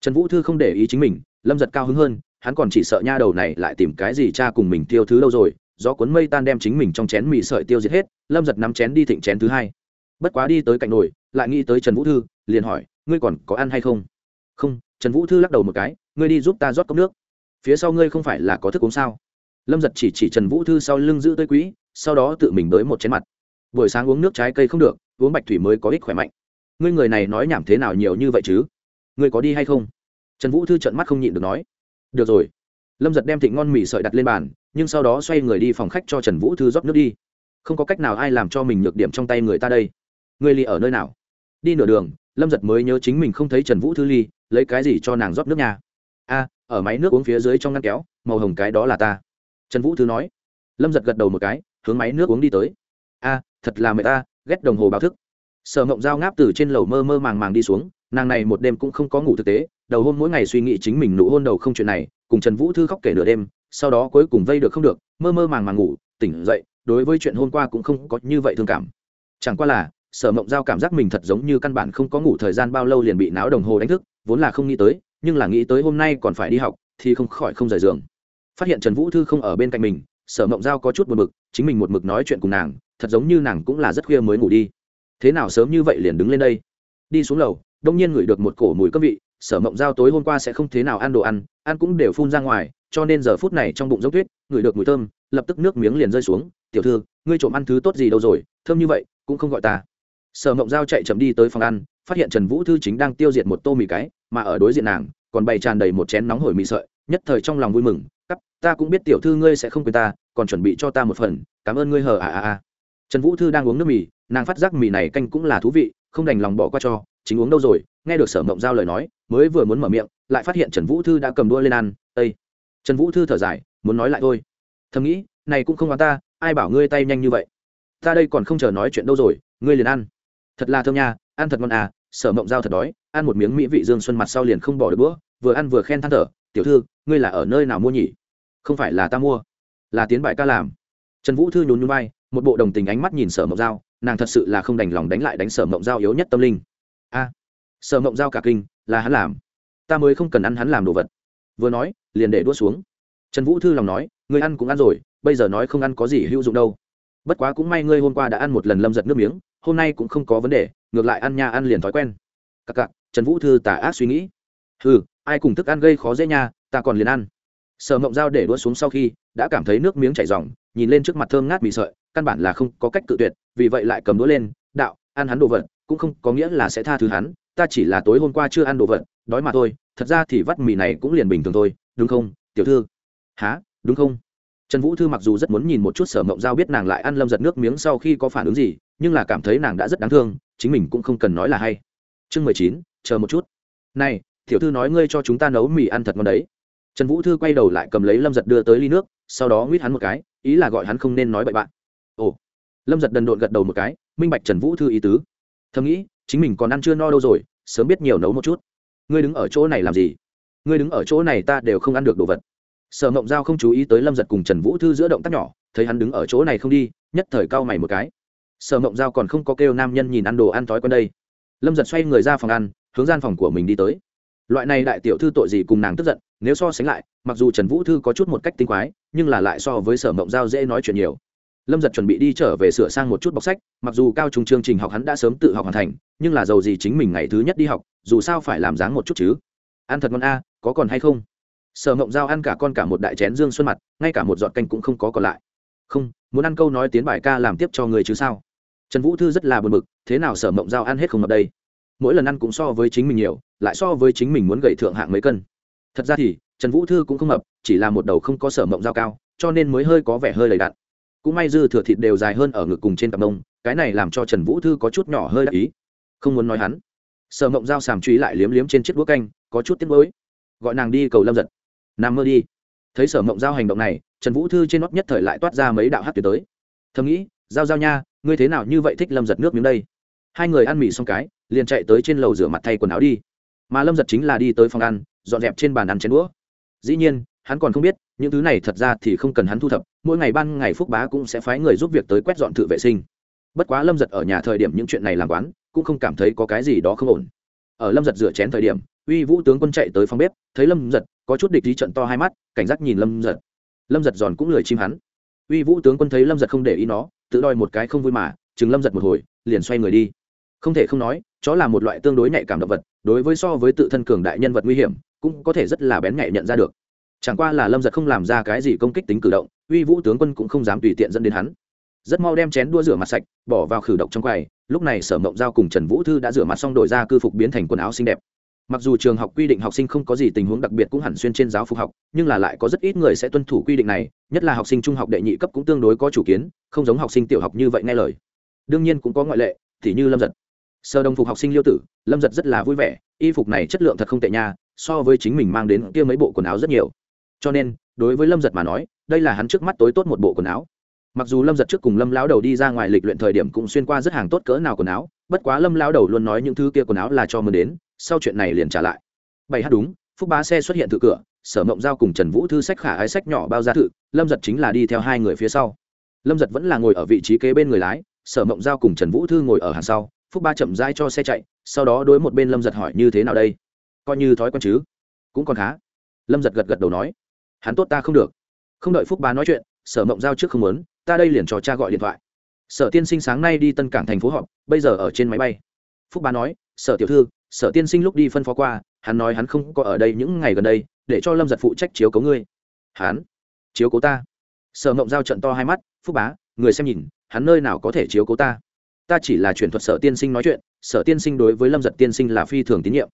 Trần vũ thư không để ý chính mình, lâm giật cao hứng hơn, hắn còn chỉ sợ nha đầu này lại tìm cái gì cha cùng mình tiêu thứ lâu rồi do cuốn mây tan đem chính mình trong chén mì sợi tiêu diệt hết, lâm giật nắm chén đi thịnh chén thứ hai bất quá đi tới cạnh nồi, lại nghĩ tới trần vũ thư, liền hỏi, ngươi còn có ăn hay không? Không. Trần vũ thư lắc đầu một cái, ngươi đi giúp ta rót cốc nước. Phía sau ngươi không phải là có thức uống sao? Lâm giật chỉ chỉ trần vũ thư sau lưng giữ tới quỹ, sau đó tự mình bới một chén mặt. Buổi sáng uống nước trái cây không được, uống bạch thủy mới có ích khỏe mạnh. Ngươi người này nói nhảm thế nào nhiều như vậy chứ? Ngươi có đi hay không? Trần vũ thư trận mắt không nhịn được nói. Được rồi. Lâm giật đem thịnh ngon mì sợi đặt lên bàn, nhưng sau đó xoay người đi phòng khách cho trần vũ thư rót nước đi. Không có cách nào ai làm cho mình nhược điểm trong tay người ta đây người ly ở nơi nào? Đi nửa đường, lâm giật mới nhớ chính mình không thấy trần vũ thư ly, lấy cái gì cho nàng rót nước nhà a, ở máy nước uống phía dưới trong ngăn kéo, màu hồng cái đó là ta. Trần vũ thư nói. Lâm giật gật đầu một cái, hướng máy nước uống đi tới. A, thật là mẹ ta, ghét đồng hồ báo thức. Sở mộng dao ngáp từ trên lầu mơ mơ màng màng đi xuống, nàng này một đêm cũng không có ngủ thực tế, đầu hôm mỗi ngày suy nghĩ chính mình nụ hôn đầu không chuyện này, cùng trần vũ thư khóc kể nửa đêm, sau đó cuối cùng vây được không được, mơ mơ màng màng ngủ, tỉnh dậy, đối với chuyện hôm qua cũng không có như vậy thương cảm. Chẳng qua là sở mộng giao cảm giác mình thật giống như căn bản không có ngủ thời gian bao lâu liền bị náo đồng hồ đánh thức, vốn là không nghĩ tới, nhưng là nghĩ tới hôm nay còn phải đi học, thì không khỏi không rời giường. Phát hiện trần vũ thư không ở bên cạnh mình, sở mộng giao có chút một mực chính mình một mực nói chuyện cùng nàng, thật giống như nàng cũng là rất khuya mới ngủ đi. Thế nào sớm như vậy liền đứng lên đây? Đi xuống lầu, đông nhiên ngửi được một cổ mùi cấm vị, sở mộng giao tối hôm qua sẽ không thế nào ăn đồ ăn ăn cũng đều phun ra ngoài, cho nên giờ phút này trong bụng dốc tuyết, ngửi được mùi thơm, lập tức nước miếng liền rơi xuống. Tiểu thư, ngươi trộm ăn thứ tốt gì đâu rồi? Thơm như vậy, cũng không gọi ta sở mộng giao chạy chậm đi tới phòng ăn, phát hiện trần vũ thư chính đang tiêu diệt một tô mì cái, mà ở đối diện nàng, còn bày tràn đầy một chén nóng hổi mì sợi, nhất thời trong lòng vui mừng, cắp, ta cũng biết tiểu thư ngươi sẽ không quên ta, còn chuẩn bị cho ta một phần, cảm ơn ngươi hờ à à à. Trần vũ thư đang uống nước mì, nàng phát giác mì này canh cũng là thú vị, không đành lòng bỏ qua cho, chính uống đâu rồi? Nghe được sở mộng giao lời nói, mới vừa muốn mở miệng, lại phát hiện trần vũ thư đã cầm đua lên ăn ây trần vũ thư thở dài, muốn nói lại thôi. Thầm nghĩ, này cũng không oán ta, ai bảo ngươi tay nhanh như vậy? Ta đây còn không chờ nói chuyện đâu rồi, ngươi liền ăn thật là thơm nha, ăn thật ngon à sở mộng giao thật đói, ăn một miếng mỹ vị dương xuân mặt sau liền không bỏ được bữa, vừa ăn vừa khen than thở, tiểu thư, ngươi là ở nơi nào mua nhỉ? Không phải là ta mua, là tiến bại ca làm. Trần vũ thư nhún nhún vai, một bộ đồng tình ánh mắt nhìn sở mộng giao, nàng thật sự là không đành lòng đánh lại đánh sở mộng giao yếu nhất tâm linh. A, sở mộng giao cả kinh, là hắn làm. Ta mới không cần ăn hắn làm đồ vật. Vừa nói, liền để đua xuống. Trần vũ thư lòng nói, ngươi ăn cũng ăn rồi, bây giờ nói không ăn có gì hữu dụng đâu. Bất quá cũng may ngươi hôm qua đã ăn một lần lâm giật nước miếng hôm nay cũng không có vấn đề, ngược lại ăn nha ăn liền thói quen. Cặc cặc, trần vũ thư tả ác suy nghĩ. Ừ ai cùng thức ăn gây khó dễ nha, ta còn liền ăn. Sở mộng dao để đua xuống sau khi, đã cảm thấy nước miếng chảy r nhìn lên trước mặt thơm ngát bị sợi, căn bản là không có cách tự tuyệt, vì vậy lại cầm đũa lên, đạo, ăn hắn đồ vật, cũng không có nghĩa là sẽ tha thứ hắn, ta chỉ là tối hôm qua chưa ăn đồ vật, đói mà thôi, thật ra thì vắt mì này cũng liền bình thường thôi, đúng không, tiểu thư? Há đúng không? Trần vũ thư mặc dù rất muốn nhìn một chút sở mộng giao biết nàng lại ăn lâm giật nước miếng sau khi có phản ứng gì nhưng là cảm thấy nàng đã rất đáng thương, chính mình cũng không cần nói là hay. Chương mười chín, chờ một chút. Này, tiểu thư nói ngươi cho chúng ta nấu mì ăn thật ngon đấy. Trần vũ thư quay đầu lại cầm lấy lâm giật đưa tới ly nước, sau đó nguyết hắn một cái, ý là gọi hắn không nên nói bậy bạn. Ồ. Lâm giật đần độn gật đầu một cái, minh bạch trần vũ thư ý tứ. Thầm nghĩ, chính mình còn ăn chưa no đâu rồi, sớm biết nhiều nấu một chút. Ngươi đứng ở chỗ này làm gì? Ngươi đứng ở chỗ này ta đều không ăn được đồ vật. Sở mộng giao không chú ý tới lâm giật cùng trần vũ thư giữa động tác nhỏ, thấy hắn đứng ở chỗ này không đi, nhất thời cau mày một cái sở mộng giao còn không có kêu nam nhân nhìn ăn đồ ăn thói quen đây. Lâm giật xoay người ra phòng ăn, hướng gian phòng của mình đi tới. Loại này đại tiểu thư tội gì cùng nàng tức giận, nếu so sánh lại, mặc dù trần vũ thư có chút một cách tinh quái, nhưng là lại so với sở mộng giao dễ nói chuyện nhiều. Lâm giật chuẩn bị đi trở về sửa sang một chút bọc sách, mặc dù cao trung chương trình học hắn đã sớm tự học hoàn thành, nhưng là giàu gì chính mình ngày thứ nhất đi học, dù sao phải làm dáng một chút chứ. Ăn thật ngon a, có còn hay không? Sở mộng giao ăn cả con cả một đại chén dương xuân mặt, ngay cả một giọt canh cũng không có còn lại. Không, muốn ăn câu nói tiến bài ca làm tiếp cho người chứ sao? Trần vũ thư rất là buồn bực thế nào sở mộng giao ăn hết không ngập đây? Mỗi lần ăn cũng so với chính mình nhiều lại so với chính mình muốn gậy thượng hạng mấy cân. Thật ra thì trần vũ thư cũng không ngập, chỉ là một đầu không có sở mộng giao cao cho nên mới hơi có vẻ hơi lầy đạn. cũng may dư thừa thịt đều dài hơn ở ngực cùng trên cặp mông cái này làm cho trần vũ thư có chút nhỏ hơi đắc ý. Không muốn nói hắn. Sở mộng giao sàm truy lại liếm liếm trên chiếc đũa canh có chút tiếc mới gọi nàng đi cầu lâm giật. Nằm mơ đi. Thấy sở mộng giao hành động này trần vũ thư trên nót nhất thời lại toát ra mấy đạo hát tuyệt tới. Thầm nghĩ giao giao nha ngươi thế nào như vậy thích lâm giật nước miếng đây? Hai người ăn mì xong cái, liền chạy tới trên lầu rửa mặt thay quần áo đi. Mà lâm giật chính là đi tới phòng ăn, dọn dẹp trên bàn ăn chén đũa. Dĩ nhiên, hắn còn không biết, những thứ này thật ra thì không cần hắn thu thập, mỗi ngày ban ngày phúc bá cũng sẽ phái người giúp việc tới quét dọn thự vệ sinh. Bất quá lâm giật ở nhà thời điểm những chuyện này làm quán, cũng không cảm thấy có cái gì đó không ổn. Ở lâm giật rửa chén thời điểm, uy vũ tướng quân chạy tới phòng bếp, thấy lâm giật, có chút địch lý trận to hai mắt, cảnh giác nhìn lâm giật. Lâm giật giòn cũng lười chim hắn uy vũ tướng quân thấy lâm giật không để ý nó, tự đòi một cái không vui mà, chừng lâm giật một hồi, liền xoay người đi. Không thể không nói, chó là một loại tương đối nhạy cảm động vật, đối với so với tự thân cường đại nhân vật nguy hiểm, cũng có thể rất là bén nhạy nhận ra được. Chẳng qua là lâm giật không làm ra cái gì công kích tính cử động, uy vũ tướng quân cũng không dám tùy tiện dẫn đến hắn. Rất mau đem chén đua rửa mặt sạch, bỏ vào khử độc trong quầy, lúc này sở mộng giao cùng trần vũ thư đã rửa mặt xong đổi ra cư phục biến thành quần áo xinh đẹp mặc dù trường học quy định học sinh không có gì tình huống đặc biệt cũng hẳn xuyên trên giáo phục học, nhưng là lại có rất ít người sẽ tuân thủ quy định này, nhất là học sinh trung học đệ nhị cấp cũng tương đối có chủ kiến, không giống học sinh tiểu học như vậy nghe lời. Đương nhiên cũng có ngoại lệ, thì như lâm giật. Sơ đồng phục học sinh liêu tử, lâm giật rất là vui vẻ, y phục này chất lượng thật không tệ nha, so với chính mình mang đến kia mấy bộ quần áo rất nhiều. Cho nên, đối với lâm giật mà nói, đây là hắn trước mắt tối tốt một bộ quần áo. Mặc dù lâm giật trước cùng lâm lão đầu đi ra ngoài lịch luyện thời điểm cũng xuyên qua rất hàng tốt cỡ nào quần áo, bất quá lâm lão đầu luôn nói những thứ kia quần áo là cho mượn đến sau chuyện này liền trả lại. Bảy h đúng, phúc bá xe xuất hiện từ cửa, sở mộng giao cùng trần vũ thư sách khả ái sách nhỏ bao ra thự, lâm giật chính là đi theo hai người phía sau. Lâm giật vẫn là ngồi ở vị trí kế bên người lái, sở mộng giao cùng trần vũ thư ngồi ở hàng sau, phúc ba chậm rãi cho xe chạy, sau đó đối một bên lâm giật hỏi như thế nào đây? Coi như thói quen chứ? Cũng còn khá. Lâm giật gật gật đầu nói, hắn tốt ta không được. Không đợi phúc ba nói chuyện, sở mộng giao trước không muốn, ta đây liền cho cha gọi điện thoại. Sở tiên sinh sáng nay đi tân cảng thành phố họp, bây giờ ở trên máy bay. Phúc ba nói, sở tiểu thư sở tiên sinh lúc đi phân phó qua, hắn nói hắn không có ở đây những ngày gần đây, để cho lâm giật phụ trách chiếu cấu ngươi. Hắn? Chiếu cố ta? Sở mộng giao trận to hai mắt, phúc bá, người xem nhìn, hắn nơi nào có thể chiếu cố ta? Ta chỉ là truyền thuật sở tiên sinh nói chuyện, sở tiên sinh đối với lâm giật tiên sinh là phi thường tín nhiệm.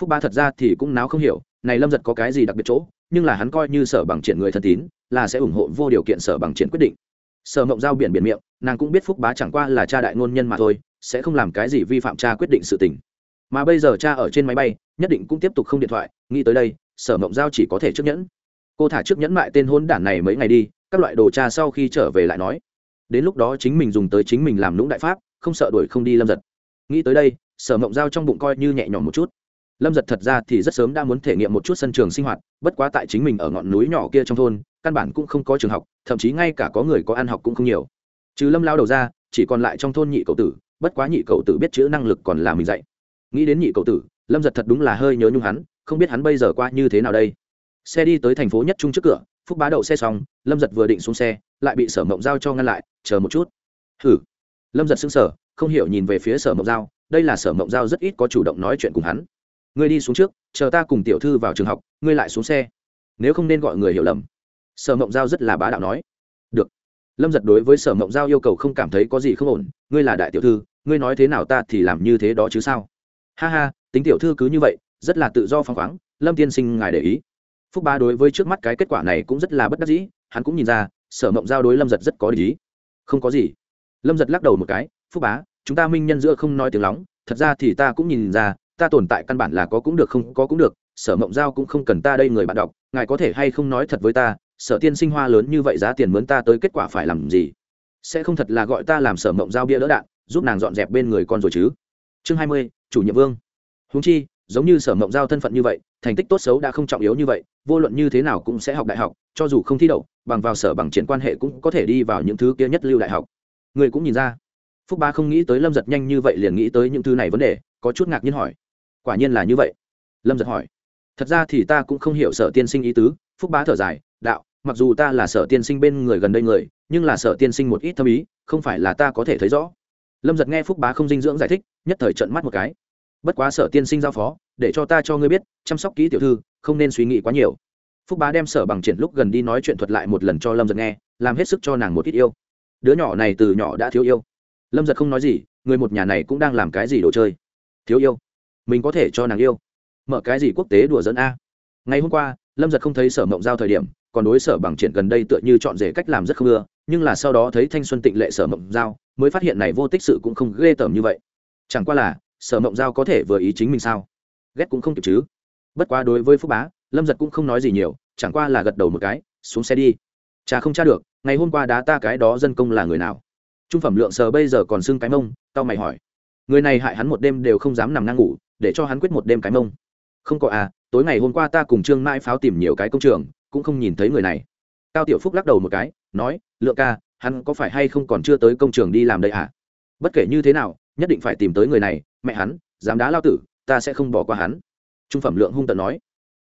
Phúc bá thật ra thì cũng náo không hiểu, này lâm giật có cái gì đặc biệt chỗ, nhưng là hắn coi như sở bằng triển người thân tín, là sẽ ủng hộ vô điều kiện sở bằng triển quyết định. Sở mộng giao biển biển miệng, nàng cũng biết phúc bá chẳng qua là cha đại ngôn nhân mà thôi, sẽ không làm cái gì vi phạm cha quyết định sự tình mà bây giờ cha ở trên máy bay, nhất định cũng tiếp tục không điện thoại, nghĩ tới đây, sở mộng giao chỉ có thể trước nhẫn. Cô thả trước nhẫn mại tên hôn đản này mấy ngày đi, các loại đồ cha sau khi trở về lại nói. Đến lúc đó chính mình dùng tới chính mình làm lũng đại pháp, không sợ đuổi không đi lâm giật. Nghĩ tới đây, sở mộng giao trong bụng coi như nhẹ nhõm một chút. Lâm giật thật ra thì rất sớm đã muốn thể nghiệm một chút sân trường sinh hoạt, bất quá tại chính mình ở ngọn núi nhỏ kia trong thôn, căn bản cũng không có trường học, thậm chí ngay cả có người có ăn học cũng không nhiều. Trừ lâm lao đầu ra, chỉ còn lại trong thôn nhị cậu tử, bất quá nhị cậu tử biết chữ năng lực còn là mình dạy nghĩ đến nhị cậu tử, lâm giật thật đúng là hơi nhớ nhung hắn, không biết hắn bây giờ qua như thế nào đây. Xe đi tới thành phố nhất trung trước cửa, phúc bá đậu xe xong, lâm giật vừa định xuống xe, lại bị sở mộng giao cho ngăn lại, chờ một chút. Hử? Lâm giật xứng sở không hiểu nhìn về phía sở mộng giao, đây là sở mộng giao rất ít có chủ động nói chuyện cùng hắn. Ngươi đi xuống trước, chờ ta cùng tiểu thư vào trường học, ngươi lại xuống xe. Nếu không nên gọi người hiểu lầm. Sở mộng giao rất là bá đạo nói. Được. Lâm giật đối với sở mộng giao yêu cầu không cảm thấy có gì không ổn, ngươi là đại tiểu thư, ngươi nói thế nào ta thì làm như thế đó chứ sao? Ha ha, tính tiểu thư cứ như vậy, rất là tự do phăng khoáng, lâm tiên sinh ngài để ý. Phúc ba đối với trước mắt cái kết quả này cũng rất là bất đắc dĩ, hắn cũng nhìn ra, sở mộng giao đối lâm giật rất có lý. Không có gì. Lâm giật lắc đầu một cái, phúc bá, chúng ta minh nhân giữa không nói tiếng lóng, thật ra thì ta cũng nhìn ra, ta tồn tại căn bản là có cũng được không có cũng được, sở mộng giao cũng không cần ta đây người bạn đọc, ngài có thể hay không nói thật với ta, sở tiên sinh hoa lớn như vậy giá tiền mướn ta tới kết quả phải làm gì? Sẽ không thật là gọi ta làm sở mộng giao bia đỡ đạn, giúp nàng dọn dẹp bên người con rồi chứ? Chương hai mươi, chủ nhiệm vương. Húng chi, giống như sở mộng giao thân phận như vậy, thành tích tốt xấu đã không trọng yếu như vậy, vô luận như thế nào cũng sẽ học đại học, cho dù không thi đậu, bằng vào sở bằng triển quan hệ cũng có thể đi vào những thứ kia nhất lưu đại học. Người cũng nhìn ra. Phúc ba không nghĩ tới lâm giật nhanh như vậy liền nghĩ tới những thứ này vấn đề, có chút ngạc nhiên hỏi. Quả nhiên là như vậy. Lâm giật hỏi. Thật ra thì ta cũng không hiểu sở tiên sinh ý tứ. Phúc bá thở dài, đạo, mặc dù ta là sở tiên sinh bên người gần đây người, nhưng là sở tiên sinh một ít thâm ý, không phải là ta có thể thấy rõ. Lâm giật nghe phúc bá không dinh dưỡng giải thích nhất thời trận mắt một cái. Bất quá sở tiên sinh giao phó, để cho ta cho ngươi biết, chăm sóc kỹ tiểu thư, không nên suy nghĩ quá nhiều. Phúc bá đem sở bằng triển lúc gần đi nói chuyện thuật lại một lần cho lâm giật nghe, làm hết sức cho nàng một ít yêu. Đứa nhỏ này từ nhỏ đã thiếu yêu. Lâm giật không nói gì, người một nhà này cũng đang làm cái gì đồ chơi? Thiếu yêu. Mình có thể cho nàng yêu. Mở cái gì quốc tế đùa dẫn a? Ngày hôm qua, lâm giật không thấy sở mộng giao thời điểm, còn đối sở bằng triển gần đây tựa như chọn rể cách làm rất không ưa, nhưng là sau đó thấy thanh xuân tịnh lệ sở mộng giao, mới phát hiện này vô tích sự cũng không ghê tởm như vậy chẳng qua là, sở mộng giao có thể vừa ý chính mình sao? Ghét cũng không kịp chứ. Bất quá đối với phúc bá, lâm giật cũng không nói gì nhiều, chẳng qua là gật đầu một cái, xuống xe đi. Cha không cha được, ngày hôm qua đá ta cái đó dân công là người nào? Trung phẩm lượng sờ bây giờ còn xưng cái mông, tao mày hỏi. Người này hại hắn một đêm đều không dám nằm ngang ngủ, để cho hắn quyết một đêm cái mông. Không có à tối ngày hôm qua ta cùng trương mãi pháo tìm nhiều cái công trường, cũng không nhìn thấy người này. Cao tiểu phúc lắc đầu một cái, nói, lượng ca, hắn có phải hay không còn chưa tới công trường đi làm đây à? Bất kể như thế nào nhất định phải tìm tới người này, mẹ hắn, dám đá lao tử, ta sẽ không bỏ qua hắn. Trung phẩm lượng hung tận nói.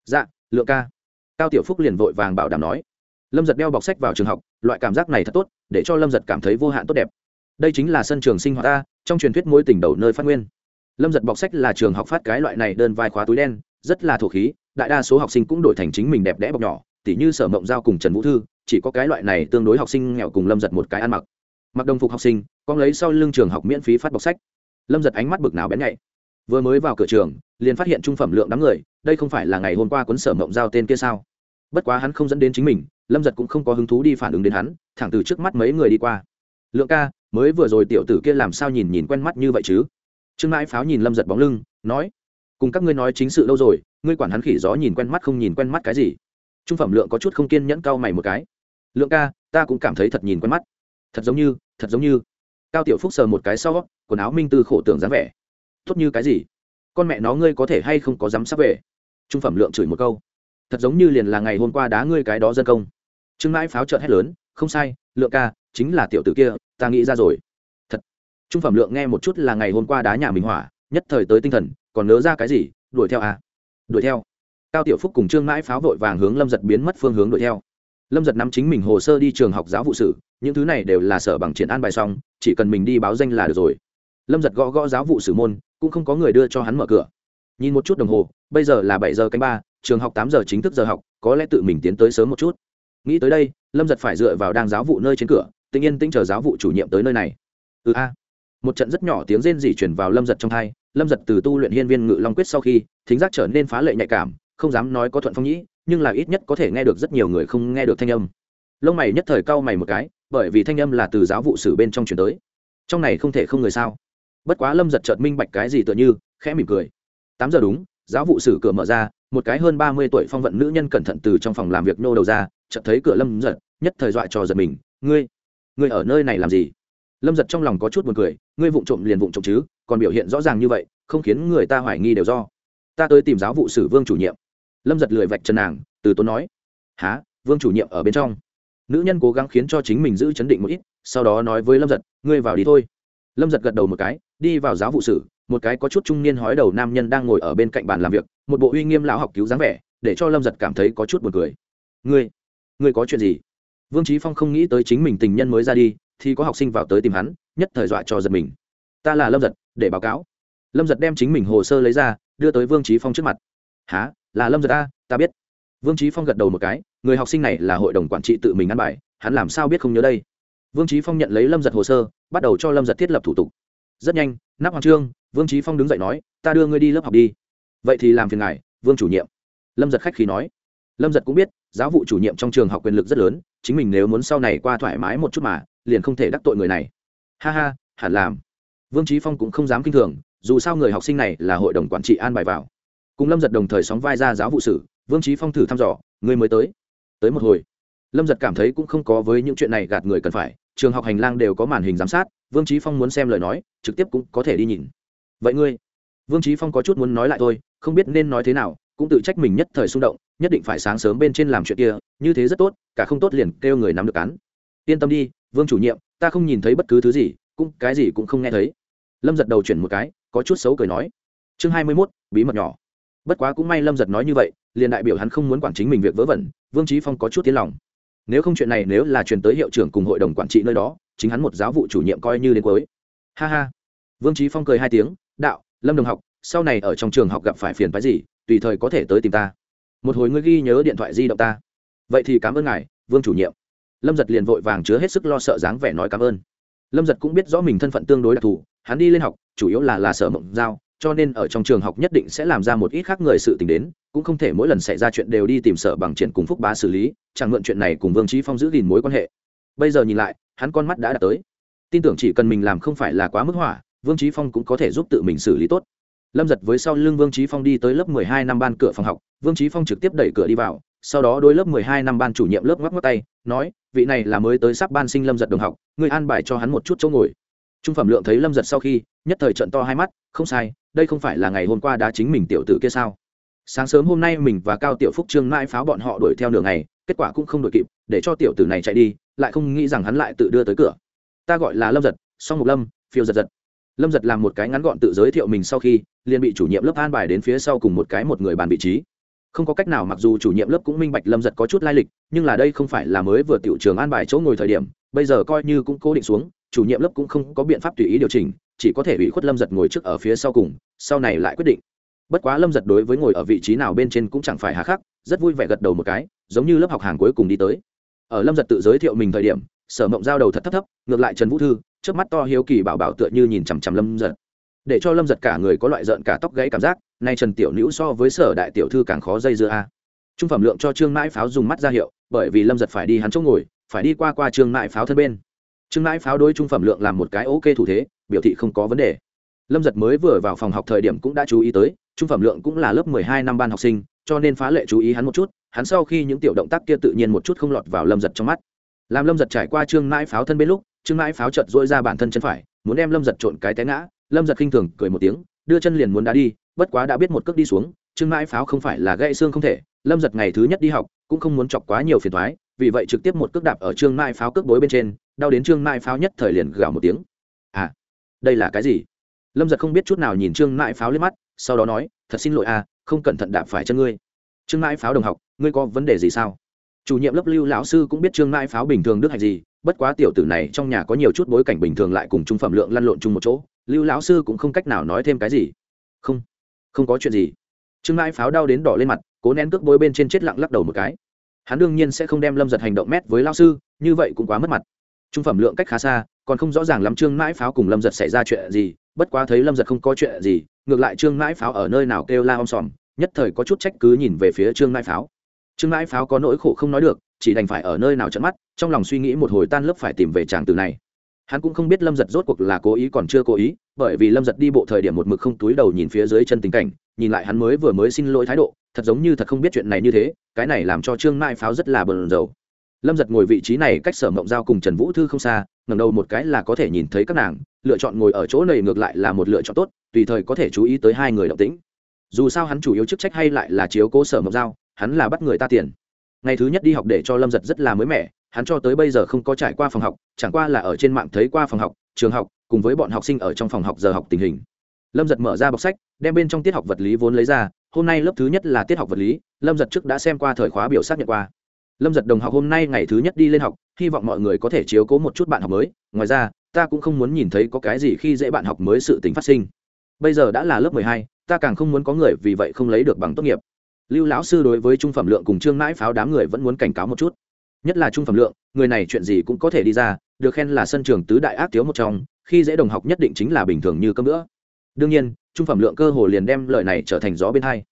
Dạ lượng ca. Cao tiểu phúc liền vội vàng bảo đảm nói. Lâm giật đeo bọc sách vào trường học, loại cảm giác này thật tốt, để cho lâm giật cảm thấy vô hạn tốt đẹp. Đây chính là sân trường sinh hoạt ta, trong truyền thuyết mối tình đầu nơi phát nguyên. Lâm giật bọc sách là trường học phát cái loại này đơn vai khóa túi đen, rất là thổ khí, đại đa số học sinh cũng đổi thành chính mình đẹp đẽ bọc nhỏ, tỉ như sở mộng giao cùng trần vũ thư, chỉ có cái loại này tương đối học sinh nghèo cùng lâm giật một cái ăn mặc mặc đồng phục học sinh, con lấy sau lưng trường học miễn phí phát bọc sách. Lâm giật ánh mắt bực nào bén nhạy. Vừa mới vào cửa trường, liền phát hiện trung phẩm lượng đám người, đây không phải là ngày hôm qua cuốn sở mộng giao tên kia sao? Bất quá hắn không dẫn đến chính mình, lâm giật cũng không có hứng thú đi phản ứng đến hắn, thẳng từ trước mắt mấy người đi qua. Lượng ca, mới vừa rồi tiểu tử kia làm sao nhìn nhìn quen mắt như vậy chứ? Trương mãi pháo nhìn lâm giật bóng lưng, nói, cùng các ngươi nói chính sự lâu rồi, ngươi quản hắn khỉ gió nhìn quen mắt không nhìn quen mắt cái gì? Trung phẩm lượng có chút không kiên nhẫn cau mày một cái. Lượng ca, ta cũng cảm thấy thật nhìn quen mắt. Thật giống như thật giống như cao tiểu phúc sờ một cái sau, quần áo minh tư khổ tưởng dáng vẻ. Tốt như cái gì? Con mẹ nó ngươi có thể hay không có dám sắp về? Trung phẩm lượng chửi một câu. Thật giống như liền là ngày hôm qua đá ngươi cái đó dân công. Trương mãi pháo trợn hét lớn, không sai, lượng ca, chính là tiểu tử kia, ta nghĩ ra rồi. Thật. Trung phẩm lượng nghe một chút là ngày hôm qua đá nhà mình hỏa, nhất thời tới tinh thần, còn nhớ ra cái gì, đuổi theo à? Đuổi theo. Cao tiểu phúc cùng trương mãi pháo vội vàng hướng lâm giật biến mất phương hướng đuổi theo lâm giật nắm chính mình hồ sơ đi trường học giáo vụ sử những thứ này đều là sở bằng triển an bài xong, chỉ cần mình đi báo danh là được rồi. Lâm giật gõ gõ giáo vụ sử môn, cũng không có người đưa cho hắn mở cửa. Nhìn một chút đồng hồ, bây giờ là bảy giờ canh ba, trường học tám giờ chính thức giờ học, có lẽ tự mình tiến tới sớm một chút. Nghĩ tới đây, lâm giật phải dựa vào đang giáo vụ nơi trên cửa tự nhiên tính chờ giáo vụ chủ nhiệm tới nơi này. Ừ a. Một trận rất nhỏ tiếng rên rỉ chuyển vào lâm giật trong thai lâm giật từ tu luyện hiên viên ngự long quyết sau khi, thính giác trở nên phá lệ nhạy cảm, không dám nói có thuận phong nhĩ nhưng là ít nhất có thể nghe được rất nhiều người không nghe được thanh âm. Lông mày nhất thời cau mày một cái, bởi vì thanh âm là từ giáo vụ sử bên trong chuyển tới. Trong này không thể không người sao? Bất quá lâm giật chợt minh bạch cái gì tựa như, khẽ mỉm cười. Tám giờ đúng, giáo vụ sử cửa mở ra, một cái hơn ba mươi tuổi phong vận nữ nhân cẩn thận từ trong phòng làm việc nô đầu ra, chợt thấy cửa lâm giật, nhất thời dọa cho giật mình, ngươi ngươi ở nơi này làm gì? Lâm giật trong lòng có chút buồn cười, ngươi vụng trộm liền vụng trộm chứ, còn biểu hiện rõ ràng như vậy, không khiến người ta hoài nghi đều do. Ta tới tìm giáo vụ sử vương chủ nhiệm lâm giật lười vạch chân nàng, từ tốn nói há vương chủ nhiệm ở bên trong. Nữ nhân cố gắng khiến cho chính mình giữ chấn định một ít, sau đó nói với lâm giật, ngươi vào đi thôi. Lâm giật gật đầu một cái, đi vào giáo vụ sử, một cái có chút trung niên hói đầu nam nhân đang ngồi ở bên cạnh bàn làm việc, một bộ uy nghiêm lão học cứu dáng vẻ, để cho lâm giật cảm thấy có chút buồn cười. Ngươi ngươi có chuyện gì? Vương trí phong không nghĩ tới chính mình tình nhân mới ra đi, thì có học sinh vào tới tìm hắn, nhất thời dọa cho giật mình. Ta là lâm giật, để báo cáo. Lâm giật đem chính mình hồ sơ lấy ra, đưa tới vương trí phong trước mặt há là lâm giật ta ta biết. Vương trí phong gật đầu một cái, người học sinh này là hội đồng quản trị tự mình ăn bài, hắn làm sao biết không nhớ đây? Vương trí phong nhận lấy lâm giật hồ sơ, bắt đầu cho lâm giật thiết lập thủ tục. Rất nhanh, nắp hoàng trương, vương trí phong đứng dậy nói, ta đưa ngươi đi lớp học đi. Vậy thì làm phiền ngài, vương chủ nhiệm. Lâm giật khách khí nói. Lâm giật cũng biết, giáo vụ chủ nhiệm trong trường học quyền lực rất lớn, chính mình nếu muốn sau này qua thoải mái một chút mà, liền không thể đắc tội người này. Ha ha, hẳn làm. Vương trí phong cũng không dám k i n h thường, dù sao người học sinh này là hội đồng quản trị an bài vào cùng lâm giật đồng thời sóng vai ra giáo vụ sử, vương trí phong thử thăm dò, ngươi mới tới tới một hồi. Lâm giật cảm thấy cũng không có với những chuyện này gạt người cần phải, trường học hành lang đều có màn hình giám sát, vương trí phong muốn xem lời nói, trực tiếp cũng có thể đi nhìn. Vậy ngươi? Vương trí phong có chút muốn nói lại thôi, không biết nên nói thế nào, cũng tự trách mình nhất thời xung động, nhất định phải sáng sớm bên trên làm chuyện kia, như thế rất tốt, cả không tốt liền kêu người nắm được cán yên tâm đi, vương chủ nhiệm, ta không nhìn thấy bất cứ thứ gì, cũng, cái gì cũng không nghe thấy. Lâm giật đầu chuyển một cái, có chút xấu cười nói. Chương hai mươi mốt, bí mật nhỏ bất quá cũng may lâm giật nói như vậy, liền đại biểu hắn không muốn quản chính mình việc vớ vẩn, vương trí phong có chút tiếng lòng. Nếu không chuyện này nếu là truyền tới hiệu trưởng cùng hội đồng quản trị nơi đó, chính hắn một giáo vụ chủ nhiệm coi như đến cuối. Ha ha. Vương trí phong cười hai tiếng, đạo, lâm đồng học, sau này ở trong trường học gặp phải phiền phái gì, tùy thời có thể tới tìm ta. Một hồi ngươi ghi nhớ điện thoại di động ta. Vậy thì cảm ơn ngài, vương chủ nhiệm. Lâm giật liền vội vàng chứa hết sức lo sợ dáng vẻ nói cảm ơn. Lâm giật cũng biết rõ mình thân phận tương đối đặc thù, hắn đi lên học, chủ yếu là là sở mộng giao cho nên ở trong trường học nhất định sẽ làm ra một ít khác người sự t ì n h đến, cũng không thể mỗi lần xảy ra chuyện đều đi tìm sở bằng triển cùng phúc bá xử lý, chẳng mượn chuyện này cùng vương trí phong giữ gìn mối quan hệ. Bây giờ nhìn lại, hắn con mắt đã đạt tới. Tin tưởng chỉ cần mình làm không phải là quá mức hỏa, vương trí phong cũng có thể giúp tự mình xử lý tốt. Lâm giật với sau lưng vương trí phong đi tới lớp mười hai năm ban cửa phòng học, vương trí phong trực tiếp đẩy cửa đi vào, sau đó đôi lớp mười hai năm ban chủ nhiệm lớp ngoắc ngoắc tay, nói, vị này là mới tới sắp ban sinh lâm giật đồng học người an bài cho hắn một chút chỗ ngồi trung phẩm lượng thấy lâm giật sau khi, nhất thời trận to hai mắt, không sai, đây không phải là ngày hôm qua đã chính mình tiểu tử kia sao? Sáng sớm hôm nay mình và cao tiểu phúc trương mãi pháo bọn họ đuổi theo nửa ngày, kết quả cũng không đuổi kịp, để cho tiểu tử này chạy đi, lại không nghĩ rằng hắn lại tự đưa tới cửa. Ta gọi là lâm giật, song mục lâm, phiêu giật giật. Lâm giật làm một cái ngắn gọn tự giới thiệu mình sau khi, liền bị chủ nhiệm lớp an bài đến phía sau cùng một cái một người bàn vị trí. Không có cách nào mặc dù chủ nhiệm lớp cũng minh bạch lâm giật có chút lai lịch, nhưng là đây không phải là mới vừa tiểu trường an bài chỗ ngồi thời điểm, bây giờ coi như cũng cố định xuống chủ nhiệm lớp cũng không có biện pháp tùy ý điều chỉnh, chỉ có thể ủy khuất lâm giật ngồi trước ở phía sau cùng, sau này lại quyết định. Bất quá lâm giật đối với ngồi ở vị trí nào bên trên cũng chẳng phải hà khắc, rất vui vẻ gật đầu một cái, giống như lớp học hàng cuối cùng đi tới. Ở lâm giật tự giới thiệu mình thời điểm, sở mộng giao đầu thật thấp thấp, ngược lại trần vũ thư, trước mắt to hiếu kỳ bảo bảo tựa như nhìn chằm chằm lâm giật. Để cho lâm giật cả người có loại rợn cả tóc gãy cảm giác, nay trần tiểu nữ so với sở đại tiểu thư càng khó dây dưa a. Trung phẩm lượng cho trương mãi pháo dùng mắt ra hiệu, bởi vì lâm giật phải đi hắn chỗ ngồi, phải đi qua qua trương mãi pháo thân bên trương mãi pháo đối trung phẩm lượng làm một cái ok thủ thế, biểu thị không có vấn đề. Lâm giật mới vừa vào phòng học thời điểm cũng đã chú ý tới, trung phẩm lượng cũng là lớp mười hai năm ban học sinh, cho nên phá lệ chú ý hắn một chút, hắn sau khi những tiểu động tác kia tự nhiên một chút không lọt vào lâm giật trong mắt. Làm lâm giật trải qua trương mãi pháo thân bên lúc, trương mãi pháo chợt dỗi ra bản thân chân phải, muốn đem lâm giật trộn cái té ngã, lâm giật khinh thường cười một tiếng, đưa chân liền muốn đá đi, bất quá đã biết một cước đi xuống, trương mãi pháo không phải là gãy xương không thể, lâm giật ngày thứ nhất đi học, cũng không muốn chọc quá nhiều phiền thoái vì vậy trực tiếp một cước đạp ở trương mãi pháo cước bối bên trên đau đến trương mãi pháo nhất thời liền gào một tiếng. À đây là cái gì? Lâm giật không biết chút nào nhìn trương mãi pháo lên mắt, sau đó nói, thật xin lỗi à không cẩn thận đạp phải chân ngươi. Trương mãi pháo đồng học, ngươi có vấn đề gì sao? Chủ nhiệm lớp lưu lão sư cũng biết trương mãi pháo bình thường đức hạnh gì, bất quá tiểu tử này trong nhà có nhiều chút bối cảnh bình thường lại cùng trung phẩm lượng lăn lộn chung một chỗ, lưu lão sư cũng không cách nào nói thêm cái gì. Không không có chuyện gì. Trương mãi pháo đau đến đỏ lên mặt, cố nén cước bối bên trên chết lặng lắc đầu một cái. Hắn đương nhiên sẽ không đem lâm giật hành động mét với lao sư, như vậy cũng quá mất mặt trung phẩm lượng cách khá xa, còn không rõ ràng lắm trương mãi pháo cùng lâm giật xảy ra chuyện gì, bất quá thấy lâm giật không có chuyện gì, ngược lại trương mãi pháo ở nơi nào kêu la om sòm, nhất thời có chút trách cứ nhìn về phía trương mãi pháo. Trương mãi pháo có nỗi khổ không nói được, chỉ đành phải ở nơi nào trận mắt, trong lòng suy nghĩ một hồi tan lớp phải tìm về tràng từ này. Hắn cũng không biết lâm giật rốt cuộc là cố ý còn chưa cố ý, bởi vì lâm giật đi bộ thời điểm một mực không túi đầu nhìn phía dưới chân tình cảnh, nhìn lại hắn mới vừa mới xin lỗi thái độ, thật giống như thật không biết chuyện này như thế, cái này làm cho trương mai pháo rất là bờn dầu lâm giật ngồi vị trí này cách sở mộng giao cùng trần vũ thư không xa ngầm đầu một cái là có thể nhìn thấy các nàng, lựa chọn ngồi ở chỗ này ngược lại là một lựa chọn tốt, tùy thời có thể chú ý tới hai người động tĩnh. Dù sao hắn chủ yếu chức trách hay lại là chiếu cố sở mộng giao, hắn là bắt người ta tiền. Ngày thứ nhất đi học để cho lâm giật rất là mới mẻ, hắn cho tới bây giờ không có trải qua phòng học, chẳng qua là ở trên mạng thấy qua phòng học, trường học, cùng với bọn học sinh ở trong phòng học giờ học tình hình. Lâm giật mở ra bọc sách, đem bên trong tiết học vật lý vốn lấy ra, hôm nay lớp thứ nhất là tiết học vật lý, lâm giật trước đã xem qua thời khóa biểu xác nhận qua lâm giật đồng học hôm nay ngày thứ nhất đi lên học, hy vọng mọi người có thể chiếu cố một chút bạn học mới. Ngoài ra, ta cũng không muốn nhìn thấy có cái gì khi dễ bạn học mới sự t phát sinh. Bây giờ đã là lớp mười hai, ta càng không muốn có người vì vậy không lấy được bằng tốt nghiệp. Lưu lão sư đối với trung phẩm lượng cùng trương mãi pháo đám người vẫn muốn cảnh cáo một chút. Nhất là trung phẩm lượng, người này chuyện gì cũng có thể đi ra, được khen là sân trường tứ đại ác thiếu một trong, khi dễ đồng học nhất định chính là bình thường như cơm nữa đương nhiên, trung phẩm lượng cơ hồ liền đem lời này trở thành gió bên hai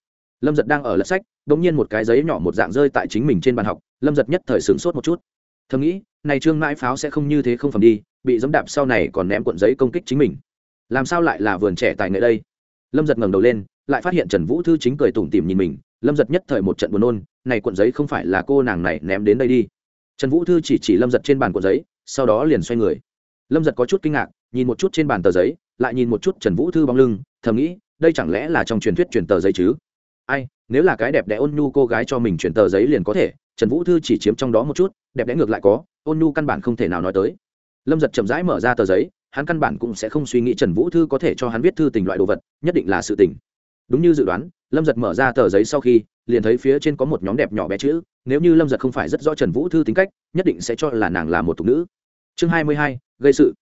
lâm giật đang ở lật sách đ ỗ n g nhiên một cái giấy nhỏ một dạng rơi tại chính mình trên bàn học, lâm giật nhất thời sửng sốt một chút. Thầm nghĩ, này trương mãi pháo sẽ không như thế không phẩm đi, bị dẫm đạp sau này còn ném cuộn giấy công kích chính mình. Làm sao lại là vườn trẻ tài nghệ đây? Lâm giật ngẩng đầu lên, lại phát hiện trần vũ thư chính cười tủm tỉm nhìn mình, lâm giật nhất thời một trận buồn nôn, này cuộn giấy không phải là cô nàng này ném đến đây đi. Trần vũ thư chỉ chỉ lâm giật trên bàn cuộn giấy, sau đó liền xoay người. Lâm giật có chút kinh ngạc, nhìn một chút trên bàn tờ giấy, lại nhìn một chút trần vũ thư bóng lưng, thầm nghĩ, đây chẳng lẽ là trong truyền thuyết truyền tờ giấy chứ? Ai, nếu là cái đẹp đẽ ôn nhu cô gái cho mình chuyển tờ giấy liền có thể, trần vũ thư chỉ chiếm trong đó một chút, đẹp đẽ ngược lại có, ôn nhu căn bản không thể nào nói tới. Lâm giật chậm rãi mở ra tờ giấy, hắn căn bản cũng sẽ không suy nghĩ trần vũ thư có thể cho hắn viết thư tình loại đồ vật, nhất định là sự tình. Đúng như dự đoán, lâm giật mở ra tờ giấy sau khi, liền thấy phía trên có một nhóm đẹp nhỏ bé chữ, nếu như lâm giật không phải rất rõ trần vũ thư tính cách, nhất định sẽ cho là nàng là một thục nữ. Chương hai mươi hai, gây sự.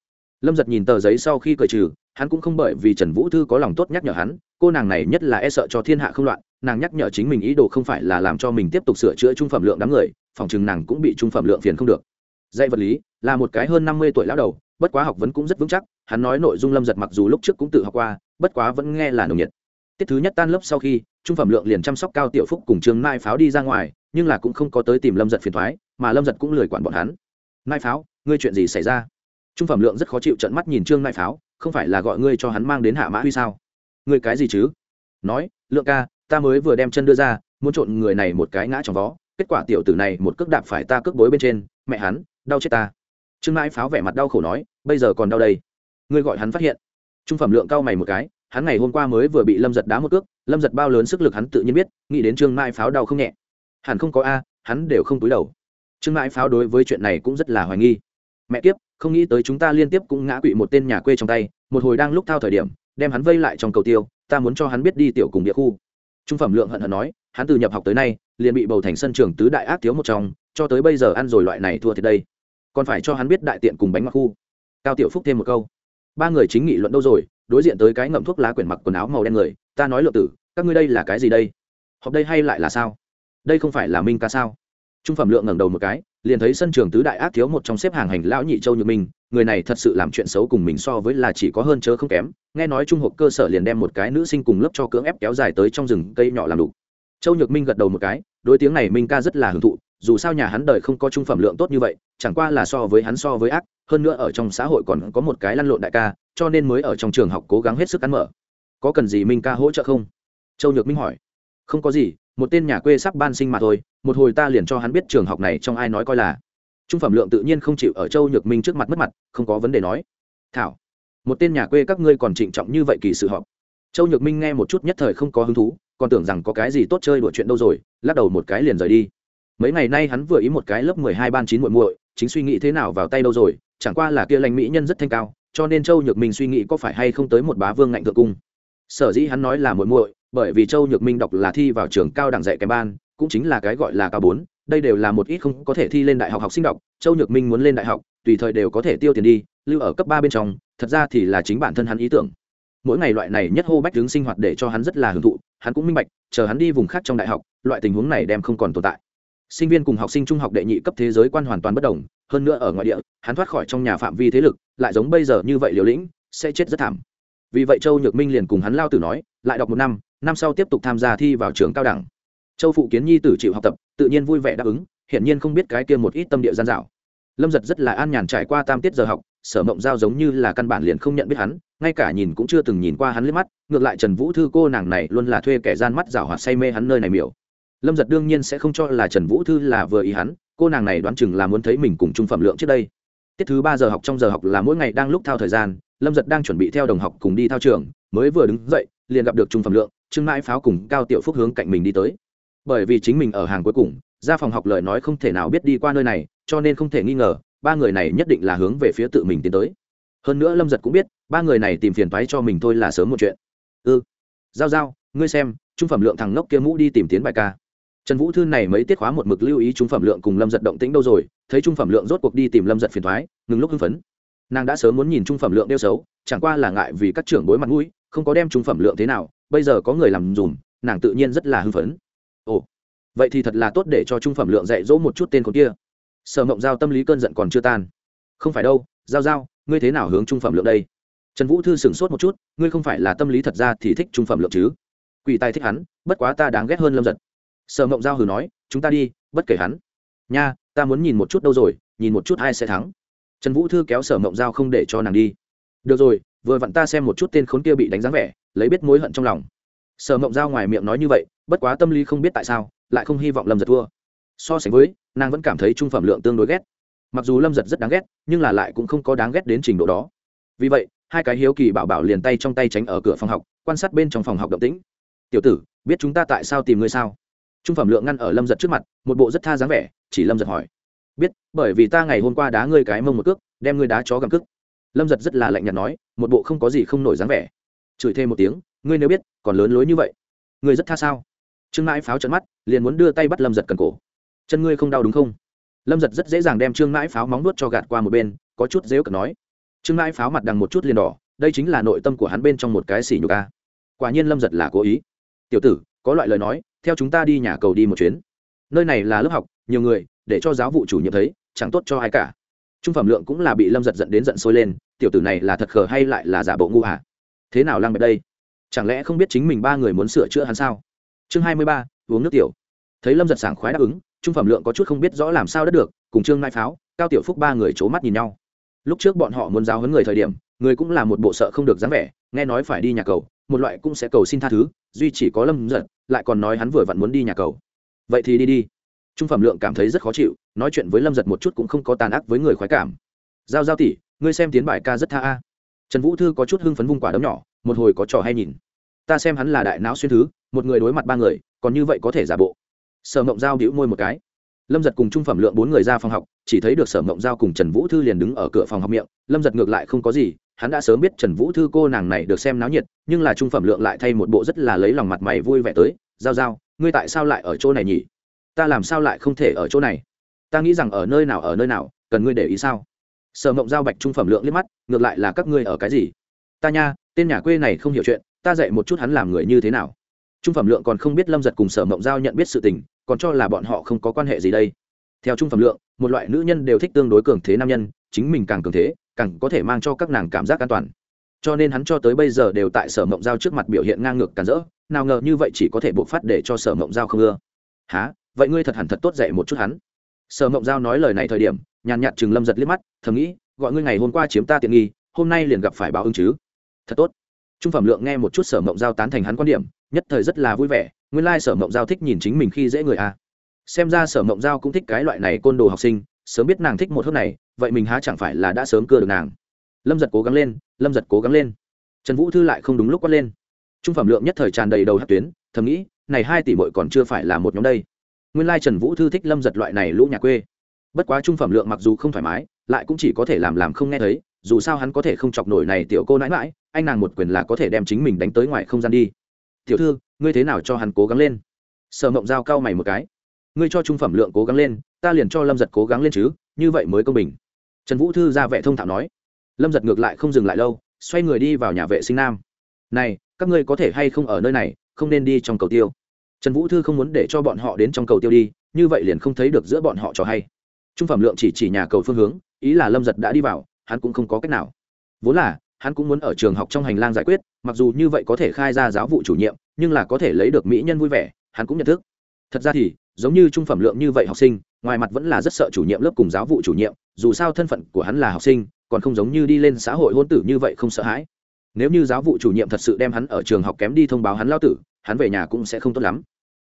Lâm giật nhìn tờ giấy sau khi cởi trừ, hắn cũng không bởi vì trần vũ thư có lòng tốt nhắc nhở hắn, cô nàng này nhất là e sợ cho thiên hạ không loạn nàng nhắc nhở chính mình ý đồ không phải là làm cho mình tiếp tục sửa chữa trung phẩm lượng đám người, phòng chừng nàng cũng bị trung phẩm lượng phiền không được. Dạy vật lý, là một cái hơn năm mươi tuổi lão đầu, bất quá học vấn cũng rất vững chắc, hắn nói nội dung lâm giật mặc dù lúc trước cũng tự học qua, bất quá vẫn nghe là nồng nhiệt. Tiết thứ nhất tan lớp sau khi, trung phẩm lượng liền chăm sóc cao tiểu phúc cùng trường mai pháo đi ra ngoài, nhưng là cũng không có tới tìm lâm giật phiền thoái, mà lâm giật cũng lười quản bọn hắn. Mai pháo, ngươi chuyện gì xảy ra? Trung phẩm lượng rất khó chịu trận mắt nhìn trương mai pháo, không phải là gọi ngươi cho hắn mang đến hạ mã huy sao? Ngươi cái gì chứ? Nói, lượng ca ta mới vừa đem chân đưa ra, muốn trộn người này một cái ngã trong vó, kết quả tiểu tử này một cước đạp phải ta cước bối bên trên, mẹ hắn, đau chết ta. Trương mai pháo vẻ mặt đau khổ nói, bây giờ còn đau đây. Ngươi gọi hắn phát hiện. Trung phẩm lượng cao mày một cái, hắn ngày hôm qua mới vừa bị lâm giật đá một cước, lâm giật bao lớn sức lực hắn tự nhiên biết, nghĩ đến trương mai pháo đau không nhẹ. Hẳn không có a, hắn đều không túi đầu. Trương mai pháo đối với chuyện này cũng rất là hoài nghi. Mẹ tiếp không nghĩ tới chúng ta liên tiếp cũng ngã quỵ một tên nhà quê trong tay, một hồi đang lúc thao thời điểm, đem hắn vây lại trong cầu tiêu, ta muốn cho hắn biết đi tiểu cùng địa khu trung phẩm lượng hận hận nói, hắn từ nhập học tới nay, liền bị bầu thành sân trường tứ đại ác thiếu một trong, cho tới bây giờ ăn rồi loại này thua thiệt đây. Còn phải cho hắn biết đại tiện cùng bánh mặc khu. Cao tiểu phúc thêm một câu, ba người chính nghị luận đâu rồi, đối diện tới cái ngậm thuốc lá quyển mặc quần áo màu đen người, ta nói lượng tử, các ngươi đây là cái gì đây? Họp đây hay lại là sao? Đây không phải là minh ca sao? Trung phẩm lượng ngẩng đầu một cái, liền thấy sân trường tứ đại ác thiếu một trong xếp hàng hành lão nhị châu nhược minh, người này thật sự làm chuyện xấu cùng mình so với là chỉ có hơn chớ không kém, nghe nói trung hộp cơ sở liền đem một cái nữ sinh cùng lớp cho cưỡng ép kéo dài tới trong rừng cây nhỏ làm đủ châu nhược minh gật đầu một cái, đối tiếng này minh ca rất là hưởng thụ, dù sao nhà hắn đời không có trung phẩm lượng tốt như vậy, chẳng qua là so với hắn so với ác, hơn nữa ở trong xã hội còn có một cái lăn lộn đại ca, cho nên mới ở trong trường học cố gắng hết sức ăn mở. Có cần gì minh ca hỗ trợ không? Châu nhược minh hỏi. Không có gì một tên nhà quê sắp ban sinh mà thôi, một hồi ta liền cho hắn biết trường học này trong ai nói coi là. Trung phẩm lượng tự nhiên không chịu ở châu nhược minh trước mặt mất mặt, không có vấn đề nói. Thảo, một tên nhà quê các ngươi còn trịnh trọng như vậy kỳ sự họp. Châu nhược minh nghe một chút nhất thời không có hứng thú, còn tưởng rằng có cái gì tốt chơi đùa chuyện đâu rồi, lắc đầu một cái liền rời đi. Mấy ngày nay hắn vừa ý một cái lớp mười hai ban chín muội muội, chính suy nghĩ thế nào vào tay đâu rồi, chẳng qua là kia lành mỹ nhân rất thanh cao, cho nên châu nhược minh suy nghĩ có phải hay không tới một bá vương ngạnh thượng cung. Sở dĩ hắn nói là muội muội bởi vì châu nhược minh đọc là thi vào trường cao đẳng dạy kèm ban, cũng chính là cái gọi là cao bốn, đây đều là một ít không có thể thi lên đại học học sinh đọc, châu nhược minh muốn lên đại học, tùy thời đều có thể tiêu tiền đi, lưu ở cấp ba bên trong, thật ra thì là chính bản thân hắn ý tưởng. Mỗi ngày loại này nhất hô bách đứng sinh hoạt để cho hắn rất là hưởng thụ, hắn cũng minh bạch, chờ hắn đi vùng khác trong đại học, loại tình huống này đem không còn tồn tại. Sinh viên cùng học sinh trung học đệ nhị cấp thế giới quan hoàn toàn bất đồng, hơn nữa ở ngoại địa, hắn thoát khỏi trong nhà phạm vi thế lực, lại giống bây giờ như vậy liều lĩnh, sẽ chết rất thảm. Vì vậy châu nhược minh liền cùng hắn lao tử nói, lại đọc một năm năm sau tiếp tục tham gia thi vào trường cao đẳng. Châu phụ kiến nhi tử chịu học tập, tự nhiên vui vẻ đáp ứng, hiển nhiên không biết cái kia một ít tâm địa gian dạo lâm giật rất là an nhàn trải qua tam tiết giờ học, sở mộng giao giống như là căn bản liền không nhận biết hắn, ngay cả nhìn cũng chưa từng nhìn qua hắn liếc mắt, ngược lại trần vũ thư cô nàng này luôn là thuê kẻ gian mắt rào hoạt say mê hắn nơi này miểu. Lâm giật đương nhiên sẽ không cho là trần vũ thư là vừa ý hắn, cô nàng này đoán chừng là muốn thấy mình cùng trung phẩm lượng trước đây. Tiết thứ ba giờ học trong giờ học là mỗi ngày đang lúc thao thời gian, lâm giật đang chuẩn bị theo đồng học cùng đi thao trường, mới vừa đứng dậy, liền gặp được trung phẩm lượng trương mãi pháo cùng cao tiểu phúc hướng cạnh mình đi tới. Bởi vì chính mình ở hàng cuối cùng, ra phòng học lời nói không thể nào biết đi qua nơi này, cho nên không thể nghi ngờ, ba người này nhất định là hướng về phía tự mình tiến tới. Hơn nữa lâm giật cũng biết, ba người này tìm phiền thoái cho mình thôi là sớm một chuyện. Ư ừ. giao giao, ngươi xem, trung phẩm lượng thằng ngốc kia mũ đi tìm tiến bài ca. Trần vũ thư này mấy tiết khóa một mực lưu ý trung phẩm lượng cùng lâm giật động tĩnh đâu rồi, thấy trung phẩm lượng rốt cuộc đi tìm lâm giật phiền thoái ngừng lúc hưng phấn. Nàng đã sớm muốn nhìn trung phẩm lượng đeo xấu, chẳng qua là ngại vì các trưởng bối mặt mũi không có đem trung phẩm lượng thế nào, bây giờ có người làm dùm, nàng tự nhiên rất là hưng phấn. Ồ, vậy thì thật là tốt để cho trung phẩm lượng dạy dỗ một chút tên con kia. Sở mộng giao tâm lý cơn giận còn chưa tan. Không phải đâu, giao giao, ngươi thế nào hướng trung phẩm lượng đây? Trần vũ thư sửng sốt một chút, ngươi không phải là tâm lý thật ra thì thích trung phẩm lượng chứ? Quỷ tài thích hắn, bất quá ta đáng ghét hơn lâm giật. Sở mộng giao hừ nói, chúng ta đi, bất kể hắn. Nha, ta muốn nhìn một chút đâu rồi, nhìn một chút ai sẽ thắng. Trần vũ thư kéo sở mộng giao không để cho nàng đi. Được rồi vừa vặn ta xem một chút tên khốn kia bị đánh dáng vẻ, lấy biết mối hận trong lòng. Sở mộng giao ngoài miệng nói như vậy, bất quá tâm lý không biết tại sao, lại không hy vọng lâm giật thua. So sánh với, nàng vẫn cảm thấy trung phẩm lượng tương đối ghét. Mặc dù lâm giật rất đáng ghét, nhưng là lại cũng không có đáng ghét đến trình độ đó. Vì vậy, hai cái hiếu kỳ bảo bảo liền tay trong tay tránh ở cửa phòng học, quan sát bên trong phòng học động tĩnh. Tiểu tử, biết chúng ta tại sao tìm ngươi sao? Trung phẩm lượng ngăn ở lâm giật trước mặt, một bộ rất tha dáng vẻ, chỉ lâm giật hỏi. Biết, bởi vì ta ngày hôm qua đá ngươi cái mông một cước, đem ngươi đá chó gầm cước lâm giật rất là lạnh nhạt nói, một bộ không có gì không nổi dáng vẻ. Chửi thêm một tiếng, ngươi nếu biết, còn lớn lối như vậy. Ngươi rất tha sao? Trương mãi pháo trận mắt, liền muốn đưa tay bắt lâm giật cần cổ. Chân ngươi không đau đúng không? Lâm giật rất dễ dàng đem trương mãi pháo móng nuốt cho gạt qua một bên, có chút dễu cần nói. Trương mãi pháo mặt đằng một chút liền đỏ, đây chính là nội tâm của hắn bên trong một cái xỉ nhục ca quả nhiên lâm giật là cố ý. Tiểu tử, có loại lời nói, theo chúng ta đi nhà cầu đi một chuyến. Nơi này là lớp học, nhiều người, để cho giáo vụ chủ nhiệm thấy, chẳng tốt cho ai cả trung phẩm lượng cũng là bị lâm giật dẫn đến giận sôi lên, tiểu tử này là thật khờ hay lại là giả bộ ngu hả thế nào lăng bẹp đây? Chẳng lẽ không biết chính mình ba người muốn sửa chữa hắn sao? Chương hai mươi ba, uống nước tiểu. Thấy lâm giật sảng khoái đáp ứng, trung phẩm lượng có chút không biết rõ làm sao đất được, cùng trương mai pháo, cao tiểu phúc ba người c h ố mắt nhìn nhau. Lúc trước bọn họ muốn giáo hấn người thời điểm, người cũng là một bộ sợ không được dáng vẻ, nghe nói phải đi nhà cầu, một loại cũng sẽ cầu xin tha thứ, duy chỉ có lâm giật, lại còn nói hắn vừa vặn muốn đi nhà cầu. Vậy thì đi đi trung phẩm lượng cảm thấy rất khó chịu, nói chuyện với lâm giật một chút cũng không có tàn ác với người khoái cảm. Giao giao tỷ, ngươi xem tiến bài ca rất tha a. Trần vũ thư có chút hưng phấn vung quả đấm nhỏ, một hồi có trò hay nhìn. Ta xem hắn là đại não xuyên thứ, một người đối mặt ba người, còn như vậy có thể giả bộ. Sở mộng giao đĩu môi một cái. Lâm giật cùng trung phẩm lượng bốn người ra phòng học, chỉ thấy được sở mộng giao cùng trần vũ thư liền đứng ở cửa phòng học miệng. Lâm giật ngược lại không có gì, hắn đã sớm biết trần vũ thư cô nàng này được xem náo nhiệt, nhưng là trung phẩm lượng lại thay một bộ rất là lấy lòng mặt mày vui vẻ tới. Giao giao, ngươi tại sao lại ở chỗ này nhỉ? Ta làm sao lại không thể ở chỗ này? Ta nghĩ rằng ở nơi nào ở nơi nào, cần ngươi để ý sao? Sở mộng giao bạch trung phẩm lượng liếc mắt, ngược lại là các ngươi ở cái gì? Ta nha, tên nhà quê này không hiểu chuyện, ta dạy một chút hắn làm người như thế nào. Trung phẩm lượng còn không biết lâm giật cùng sở mộng giao nhận biết sự tình, còn cho là bọn họ không có quan hệ gì đây. Theo trung phẩm lượng, một loại nữ nhân đều thích tương đối cường thế nam nhân, chính mình càng cường thế, càng có thể mang cho các nàng cảm giác an toàn. Cho nên hắn cho tới bây giờ đều tại sở mộng giao trước mặt biểu hiện ngang ngược cản rỡ, nào ngờ như vậy chỉ có thể buộc phát để cho sở mộng giao không ưa. Há vậy ngươi thật hẳn thật tốt dạy một chút hắn. Sở mộng giao nói lời này thời điểm, nhàn nhạt chừng lâm giật liếc mắt, thầm nghĩ, gọi ngươi ngày hôm qua chiếm ta tiện nghi, hôm nay liền gặp phải báo ứng chứ. Thật tốt. Trung phẩm lượng nghe một chút sở mộng giao tán thành hắn quan điểm, nhất thời rất là vui vẻ, nguyên lai sở mộng giao thích nhìn chính mình khi dễ người à. xem ra sở mộng giao cũng thích cái loại này côn đồ học sinh, sớm biết nàng thích một hớp này, vậy mình há chẳng phải là đã sớm cưa được nàng. Lâm giật cố gắng lên, lâm giật cố gắng lên. Trần vũ thư lại không đúng lúc quát lên. Trung phẩm lượng nhất thời tràn đầy đầu hát tuyến, thầm nghĩ, này hai tỷ bội còn chưa phải là một nhóm đây nguyên lai trần vũ thư thích lâm giật loại này lũ nhà quê. Bất quá trung phẩm lượng mặc dù không thoải mái, lại cũng chỉ có thể làm làm không nghe thấy, dù sao hắn có thể không chọc nổi này tiểu cô nãi mãi anh nàng một quyền là có thể đem chính mình đánh tới ngoài không gian đi. Tiểu thư, ngươi thế nào cho hắn cố gắng lên? Sở mộng giao cao mày một cái. Ngươi cho trung phẩm lượng cố gắng lên, ta liền cho lâm giật cố gắng lên chứ, như vậy mới công bình. Trần vũ thư ra vẻ thông thạo nói. Lâm giật ngược lại không dừng lại lâu, xoay người đi vào nhà vệ sinh nam. Này, các ngươi có thể hay không ở nơi này, không nên đi trong cầu tiêu trần vũ thư không muốn để cho bọn họ đến trong cầu tiêu đi, như vậy liền không thấy được giữa bọn họ trò hay. Trung phẩm lượng chỉ chỉ nhà cầu phương hướng, ý là lâm giật đã đi vào, hắn cũng không có cách nào. Vốn là, hắn cũng muốn ở trường học trong hành lang giải quyết, mặc dù như vậy có thể khai ra giáo vụ chủ nhiệm, nhưng là có thể lấy được mỹ nhân vui vẻ, hắn cũng nhận thức. Thật ra thì, giống như trung phẩm lượng như vậy học sinh, ngoài mặt vẫn là rất sợ chủ nhiệm lớp cùng giáo vụ chủ nhiệm, dù sao thân phận của hắn là học sinh, còn không giống như đi lên xã hội hôn tử như vậy không sợ hãi. Nếu như giáo vụ chủ nhiệm thật sự đem hắn ở trường học kém đi thông báo hắn lao tử hắn về nhà cũng sẽ không tốt lắm.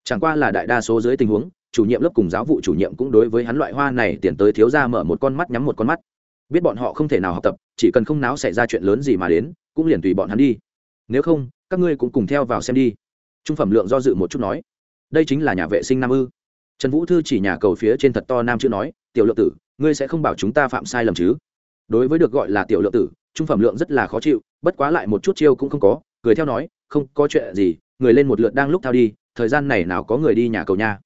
Chẳng qua là đại đa số dưới tình huống, chủ nhiệm lớp cùng giáo vụ chủ nhiệm cũng đối với hắn loại hoa này tiền tới thiếu ra mở một con mắt nhắm một con mắt. Biết bọn họ không thể nào học tập, chỉ cần không náo xảy ra chuyện lớn gì mà đến, cũng liền tùy bọn hắn đi. Nếu không, các ngươi cũng cùng theo vào xem đi. Trung phẩm lượng do dự một chút nói. Đây chính là nhà vệ sinh nam ư. Trần vũ thư chỉ nhà cầu phía trên thật to nam chữ nói, tiểu lượng tử, ngươi sẽ không bảo chúng ta phạm sai lầm chứ? Đối với được gọi là tiểu lượng tử, trung phẩm lượng rất là khó chịu, bất quá lại một chút chiêu cũng không có, cười theo nói, không có chuyện gì người lên một lượt đang lúc thao đi, thời gian này nào có người đi nhà cầu nha.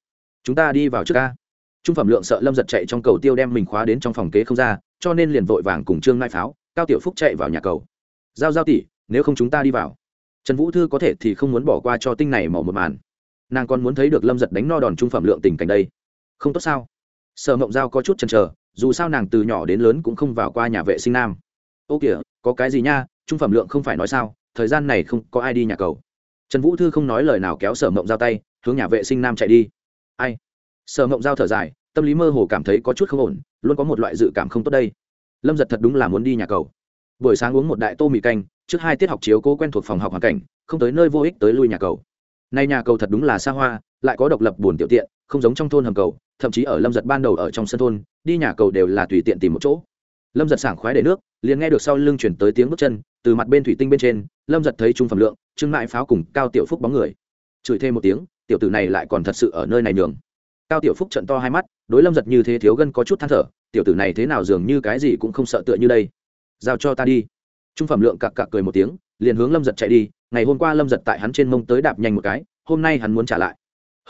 Chúng ta đi vào trước ca. Trung phẩm lượng sợ lâm giật chạy trong cầu tiêu đem mình khóa đến trong phòng kế không ra, cho nên liền vội vàng cùng trương mai pháo, cao tiểu phúc chạy vào nhà cầu. Giao giao tỷ, nếu không chúng ta đi vào. Trần vũ thư có thể thì không muốn bỏ qua cho tinh này mỏ một màn. Nàng còn muốn thấy được lâm giật đánh no đòn trung phẩm lượng tình cảnh đây. Không tốt sao? Sở mộng giao có chút chần chờ, dù sao nàng từ nhỏ đến lớn cũng không vào qua nhà vệ sinh nam. Ô kìa, có cái gì nha, trung phẩm lượng không phải nói sao, thời gian này không có ai đi nhà cầu trần vũ thư không nói lời nào kéo sở mộng giao tay, hướng nhà vệ sinh nam chạy đi. Ai? Sở mộng giao thở dài, tâm lý mơ hồ cảm thấy có chút không ổn, luôn có một loại dự cảm không tốt đây. Lâm giật thật đúng là muốn đi nhà cầu. Buổi sáng uống một đại tô mì canh, trước hai tiết học chiếu cố quen thuộc phòng học hoàn cảnh, không tới nơi vô ích tới lui nhà cầu. Nay nhà cầu thật đúng là xa hoa, lại có độc lập buồn tiểu tiện, không giống trong thôn hầm cầu, thậm chí ở lâm giật ban đầu ở trong sân thôn, đi nhà cầu đều là tùy tiện tìm một chỗ lâm giật sảng khoái để nước, liền nghe được sau lưng chuyển tới tiếng bước chân, từ mặt bên thủy tinh bên trên, lâm giật thấy trung phẩm lượng trưng mại pháo cùng cao tiểu phúc bóng người. Chửi thêm một tiếng, tiểu tử này lại còn thật sự ở nơi này nhường. Cao tiểu phúc trận to hai mắt, đối lâm giật như thế thiếu gân có chút than thở, tiểu tử này thế nào dường như cái gì cũng không sợ tựa như đây. Giao cho ta đi. Trung phẩm lượng cặc cặc cười một tiếng, liền hướng lâm giật chạy đi, ngày hôm qua lâm giật tại hắn trên mông tới đạp nhanh một cái, hôm nay hắn muốn trả lại.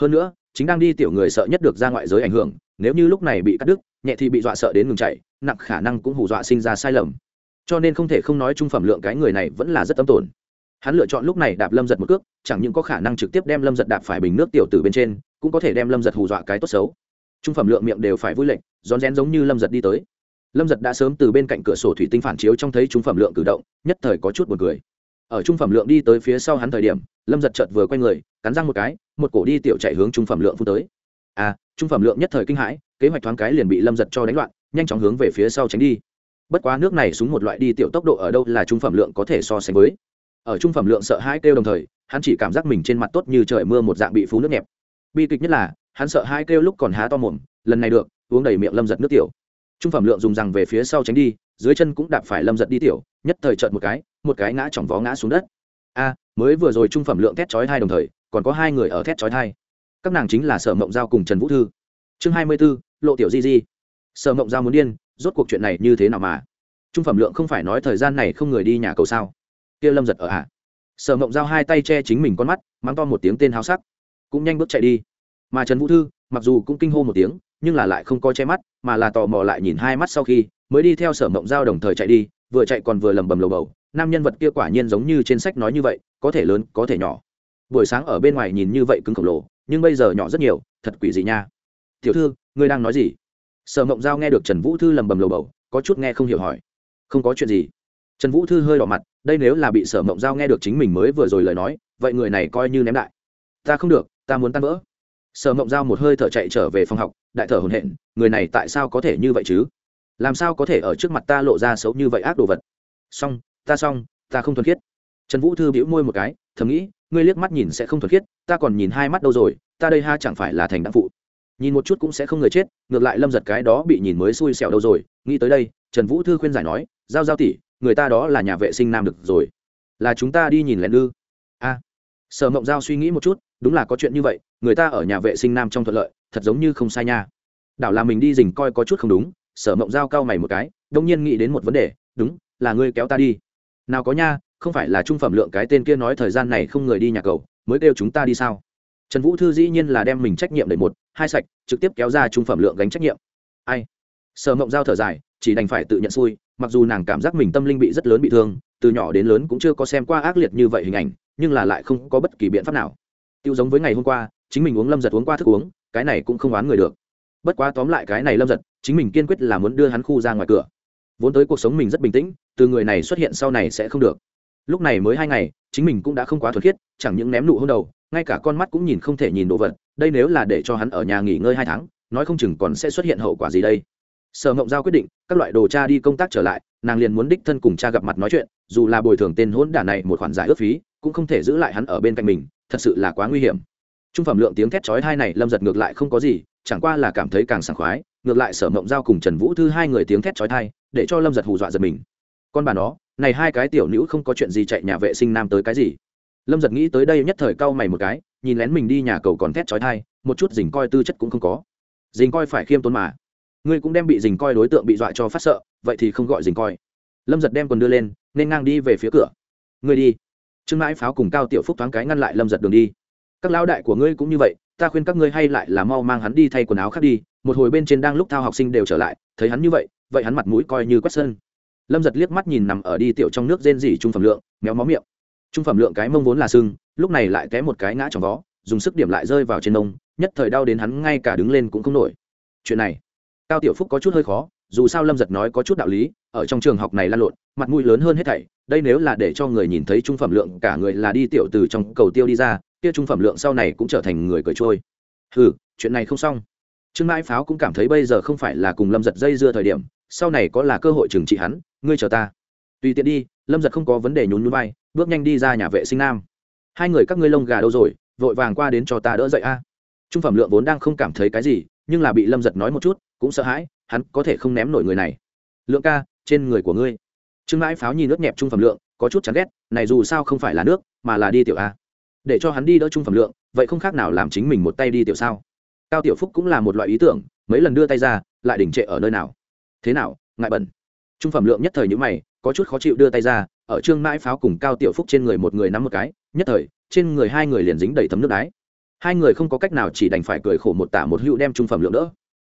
Hơn nữa, chính đang đi tiểu người sợ nhất được ra ngoại giới ảnh hưởng, nếu như lúc này bị cắt đứt nhẹ thì bị dọa sợ đến ngừng chạy, nặng khả năng cũng hù dọa sinh ra sai lầm. Cho nên không thể không nói trung phẩm lượng cái người này vẫn là rất tâm tổn hắn lựa chọn lúc này đạp lâm giật một cước, chẳng những có khả năng trực tiếp đem lâm giật đạp phải bình nước tiểu từ bên trên, cũng có thể đem lâm giật hù dọa cái tốt xấu. Trung phẩm lượng miệng đều phải vui lệnh rón rén giống như lâm giật đi tới. Lâm giật đã sớm từ bên cạnh cửa sổ thủy tinh phản chiếu trong thấy trung phẩm lượng cử động, nhất thời có chút b u ồ n cười. Ở trung phẩm lượng đi tới phía sau hắn thời điểm, lâm giật chợt vừa quay người, cắn răng một cái, một cổ đi tiểu chạy hướng trung phẩm lượng phun tới. À trung phẩm lượng nhất thời kinh hãi, kế hoạch thoáng cái liền bị lâm giật cho đánh loạn, nhanh chóng hướng về phía sau tránh đi. Bất quá nước này xuống một loại đi tiểu tốc độ ở đâu là trung phẩm lượng có thể so sánh với. Ở trung phẩm lượng sợ hãi kêu đồng thời, hắn chỉ cảm giác mình trên mặt tốt như trời mưa một dạng bị phú nước nhẹp. Bi kịch nhất là, hắn sợ hai kêu lúc còn há to mồm, lần này được, uống đầy miệng lâm giật nước tiểu. Trung phẩm lượng dùng rằng về phía sau tránh đi, dưới chân cũng đạp phải lâm giật đi tiểu, nhất thời trợn một cái một cái ngã chỏng vó ngã xuống đất. A, mới vừa rồi trung phẩm lượng thét chói thai đồng thời, còn có hai người ở thét chói thai các nàng chính là sở mộng giao cùng trần vũ thư chương hai mươi b ố lộ tiểu di di sở mộng giao muốn điên rốt cuộc chuyện này như thế nào mà trung phẩm lượng không phải nói thời gian này không người đi nhà cầu sao kia lâm giật ở ạ à? sở mộng giao hai tay che chính mình con mắt mắng to một tiếng tên háo sắc cũng nhanh bước chạy đi mà trần vũ thư mặc dù cũng kinh hô một tiếng nhưng là lại không có che mắt mà là tò mò lại nhìn hai mắt sau khi mới đi theo sở mộng giao đồng thời chạy đi vừa chạy còn vừa lầm bầm lầu bầu nam nhân vật kia quả nhiên giống như trên sách nói như vậy có thể lớn có thể nhỏ buổi sáng ở bên ngoài nhìn như vậy cứng khổng lồ nhưng bây giờ nhỏ rất nhiều, thật quỷ gì nha. Tiểu thư, ngươi đang nói gì? Sở mộng giao nghe được trần vũ thư lầm bầm lầu bầu, có chút nghe không hiểu hỏi. Không có chuyện gì. Trần vũ thư hơi đỏ mặt, đây nếu là bị sở mộng giao nghe được chính mình mới vừa rồi lời nói, vậy người này coi như ném đại. Ta không được, ta muốn tan vỡ. Sở mộng giao một hơi thở chạy trở về phòng học, đại thở hồn hện người này tại sao có thể như vậy chứ? Làm sao có thể ở trước mặt ta lộ ra xấu như vậy ác đồ vật? Xong, ta xong, ta không thuần khiết. Trần vũ thư bĩu môi một cái, thầm nghĩ ngươi liếc mắt nhìn sẽ không thuần khiết, ta còn nhìn hai mắt đâu rồi, ta đây ha chẳng phải là thành đặng phụ. Nhìn một chút cũng sẽ không người chết, ngược lại lâm giật cái đó bị nhìn mới xui xẻo đâu rồi, nghĩ tới đây, trần vũ thư khuyên giải nói, giao giao tỷ, người ta đó là nhà vệ sinh nam được rồi. Là chúng ta đi nhìn lén ư? A. Sở mộng giao suy nghĩ một chút, đúng là có chuyện như vậy, người ta ở nhà vệ sinh nam trong thuận lợi, thật giống như không sai nha. Đảo là mình đi dình coi có chút không đúng, sở mộng giao cao mày một cái, đông nhiên nghĩ đến một vấn đề, đúng, là ngươi kéo ta đi. Nào có nha không phải là trung phẩm lượng cái tên kia nói thời gian này không người đi nhà cầu, mới kêu chúng ta đi sao? Trần vũ thư dĩ nhiên là đem mình trách nhiệm đầy một, hai sạch, trực tiếp kéo ra trung phẩm lượng gánh trách nhiệm. Ai? Sở mộng giao thở dài, chỉ đành phải tự nhận xui, mặc dù nàng cảm giác mình tâm linh bị rất lớn bị thương, từ nhỏ đến lớn cũng chưa có xem qua ác liệt như vậy hình ảnh, nhưng là lại không có bất kỳ biện pháp nào. Tiêu giống với ngày hôm qua, chính mình uống lâm giật uống qua thức uống, cái này cũng không oán người được. Bất quá tóm lại cái này lâm giật, chính mình kiên quyết là muốn đưa hắn khu ra ngoài cửa. Vốn tới cuộc sống mình rất bình tĩnh, từ người này xuất hiện sau này sẽ không được lúc này mới hai ngày, chính mình cũng đã không quá thuật khiết, chẳng những ném nụ hôn đầu, ngay cả con mắt cũng nhìn không thể nhìn đồ vật, đây nếu là để cho hắn ở nhà nghỉ ngơi hai tháng, nói không chừng còn sẽ xuất hiện hậu quả gì đây. Sở ngộng giao quyết định, các loại đồ cha đi công tác trở lại, nàng liền muốn đích thân cùng cha gặp mặt nói chuyện, dù là bồi thường tên hôn đả này một khoản giải ước phí, cũng không thể giữ lại hắn ở bên cạnh mình, thật sự là quá nguy hiểm. Trung phẩm lượng tiếng thét chói hai này lâm giật ngược lại không có gì, chẳng qua là cảm thấy càng sảng khoái, ngược lại sở mộng giao cùng trần vũ thư hai người tiếng thét chói thai để cho lâm giật hù dọa giật mình. Con bà nó này hai cái tiểu nữ không có chuyện gì chạy nhà vệ sinh nam tới cái gì? Lâm giật nghĩ tới đây nhất thời cau mày một cái, nhìn lén mình đi nhà cầu còn thét chói thai một chút dình coi tư chất cũng không có. Dình coi phải khiêm tốn mà. Ngươi cũng đem bị dình coi đối tượng bị dọa cho phát sợ, vậy thì không gọi dình coi. Lâm giật đem quần đưa lên, nên ngang đi về phía cửa. Ngươi đi. Trương mãi pháo cùng cao tiểu phúc thoáng cái ngăn lại lâm giật đường đi. Các lão đại của ngươi cũng như vậy, ta khuyên các ngươi hay lại là mau mang hắn đi thay quần áo khác đi, một hồi bên trên đang lúc thao học sinh đều trở lại, thấy hắn như vậy vậy hắn mặt mũi coi như quét sơn lâm giật liếc mắt nhìn nằm ở đi tiểu trong nước rên rỉ trung phẩm lượng, méo mó miệng. Trung phẩm lượng cái mông vốn là sưng, lúc này lại té một cái ngã trong vó, dùng sức điểm lại rơi vào trên nông nhất thời đau đến hắn ngay cả đứng lên cũng không nổi. Chuyện này, cao tiểu phúc có chút hơi khó, dù sao lâm giật nói có chút đạo lý, ở trong trường học này lan lộn, mặt mũi lớn hơn hết thảy, đây nếu là để cho người nhìn thấy trung phẩm lượng, cả người là đi tiểu từ trong cầu tiêu đi ra, kia trung phẩm lượng sau này cũng trở thành người cởi trôi. Ừ chuyện này không xong. Trương mãi pháo cũng cảm thấy bây giờ không phải là cùng lâm giật dây dưa thời điểm sau này có là cơ hội trừng trị hắn, ngươi chờ ta. Tùy tiện đi, lâm giật không có vấn đề nhún nhún vai, bước nhanh đi ra nhà vệ sinh nam. Hai người các ngươi lông gà đâu rồi, vội vàng qua đến cho ta đỡ dậy a. Trung phẩm lượng vốn đang không cảm thấy cái gì, nhưng là bị lâm giật nói một chút, cũng sợ hãi, hắn có thể không ném nổi người này. Lượng ca, trên người của ngươi. Trương mãi pháo nhìn nước nhẹp trung phẩm lượng, có chút chán ghét, này dù sao không phải là nước, mà là đi tiểu a. Để cho hắn đi đỡ trung phẩm lượng, vậy không khác nào làm chính mình một tay đi tiểu sao? Cao tiểu phúc cũng là một loại ý tưởng, mấy lần đưa tay ra, lại đỉnh trệ ở nơi nào? Thế nào, ngại bẩn. Trung phẩm lượng nhất thời những mày, có chút khó chịu đưa tay ra, ở trương mãi pháo cùng cao tiểu phúc trên người một người nắm một cái, nhất thời, trên người hai người liền dính đầy thấm nước đái. Hai người không có cách nào chỉ đành phải cười khổ một tả một hữu đem trung phẩm lượng đỡ.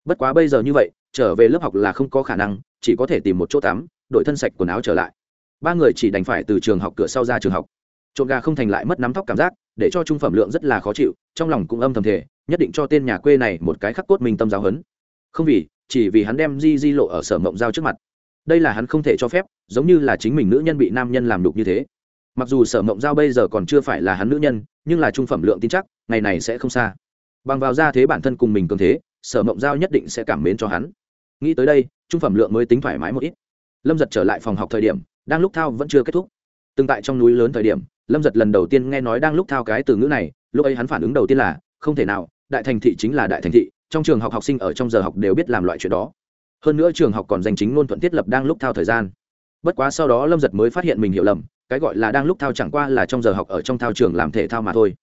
Bất quá bây giờ như vậy, trở về lớp học là không có khả năng, chỉ có thể tìm một chỗ tắm đội thân sạch quần áo trở lại. Ba người chỉ đành phải từ trường học cửa sau ra trường học. Trộn gà không thành lại mất nắm tóc cảm giác, để cho trung phẩm lượng rất là khó chịu, trong lòng cũng âm thầm thể nhất định cho tên nhà quê này một cái khắc cốt mình tâm giáo hấn không vì chỉ vì hắn đem di di lộ ở sở mộng giao trước mặt. Đây là hắn không thể cho phép, giống như là chính mình nữ nhân bị nam nhân làm đục như thế. Mặc dù sở mộng giao bây giờ còn chưa phải là hắn nữ nhân, nhưng là trung phẩm lượng tin chắc, ngày này sẽ không xa. Bằng vào ra thế bản thân cùng mình cường thế, sở mộng giao nhất định sẽ cảm mến cho hắn. Nghĩ tới đây, trung phẩm lượng mới tính thoải mái một ít. Lâm giật trở lại phòng học thời điểm, đang lúc thao vẫn chưa kết thúc. Từng tại trong núi lớn thời điểm, lâm giật lần đầu tiên nghe nói đang lúc thao cái từ ngữ này, lúc ấy hắn phản ứng đầu tiên là, không thể nào, đại thành thị chính là đại thành thị trong trường học học sinh ở trong giờ học đều biết làm loại chuyện đó. Hơn nữa trường học còn danh chính ngôn thuận thiết lập đang lúc thao thời gian. Bất quá sau đó lâm giật mới phát hiện mình hiểu lầm, cái gọi là đang lúc thao chẳng qua là trong giờ học ở trong thao trường làm thể thao mà thôi.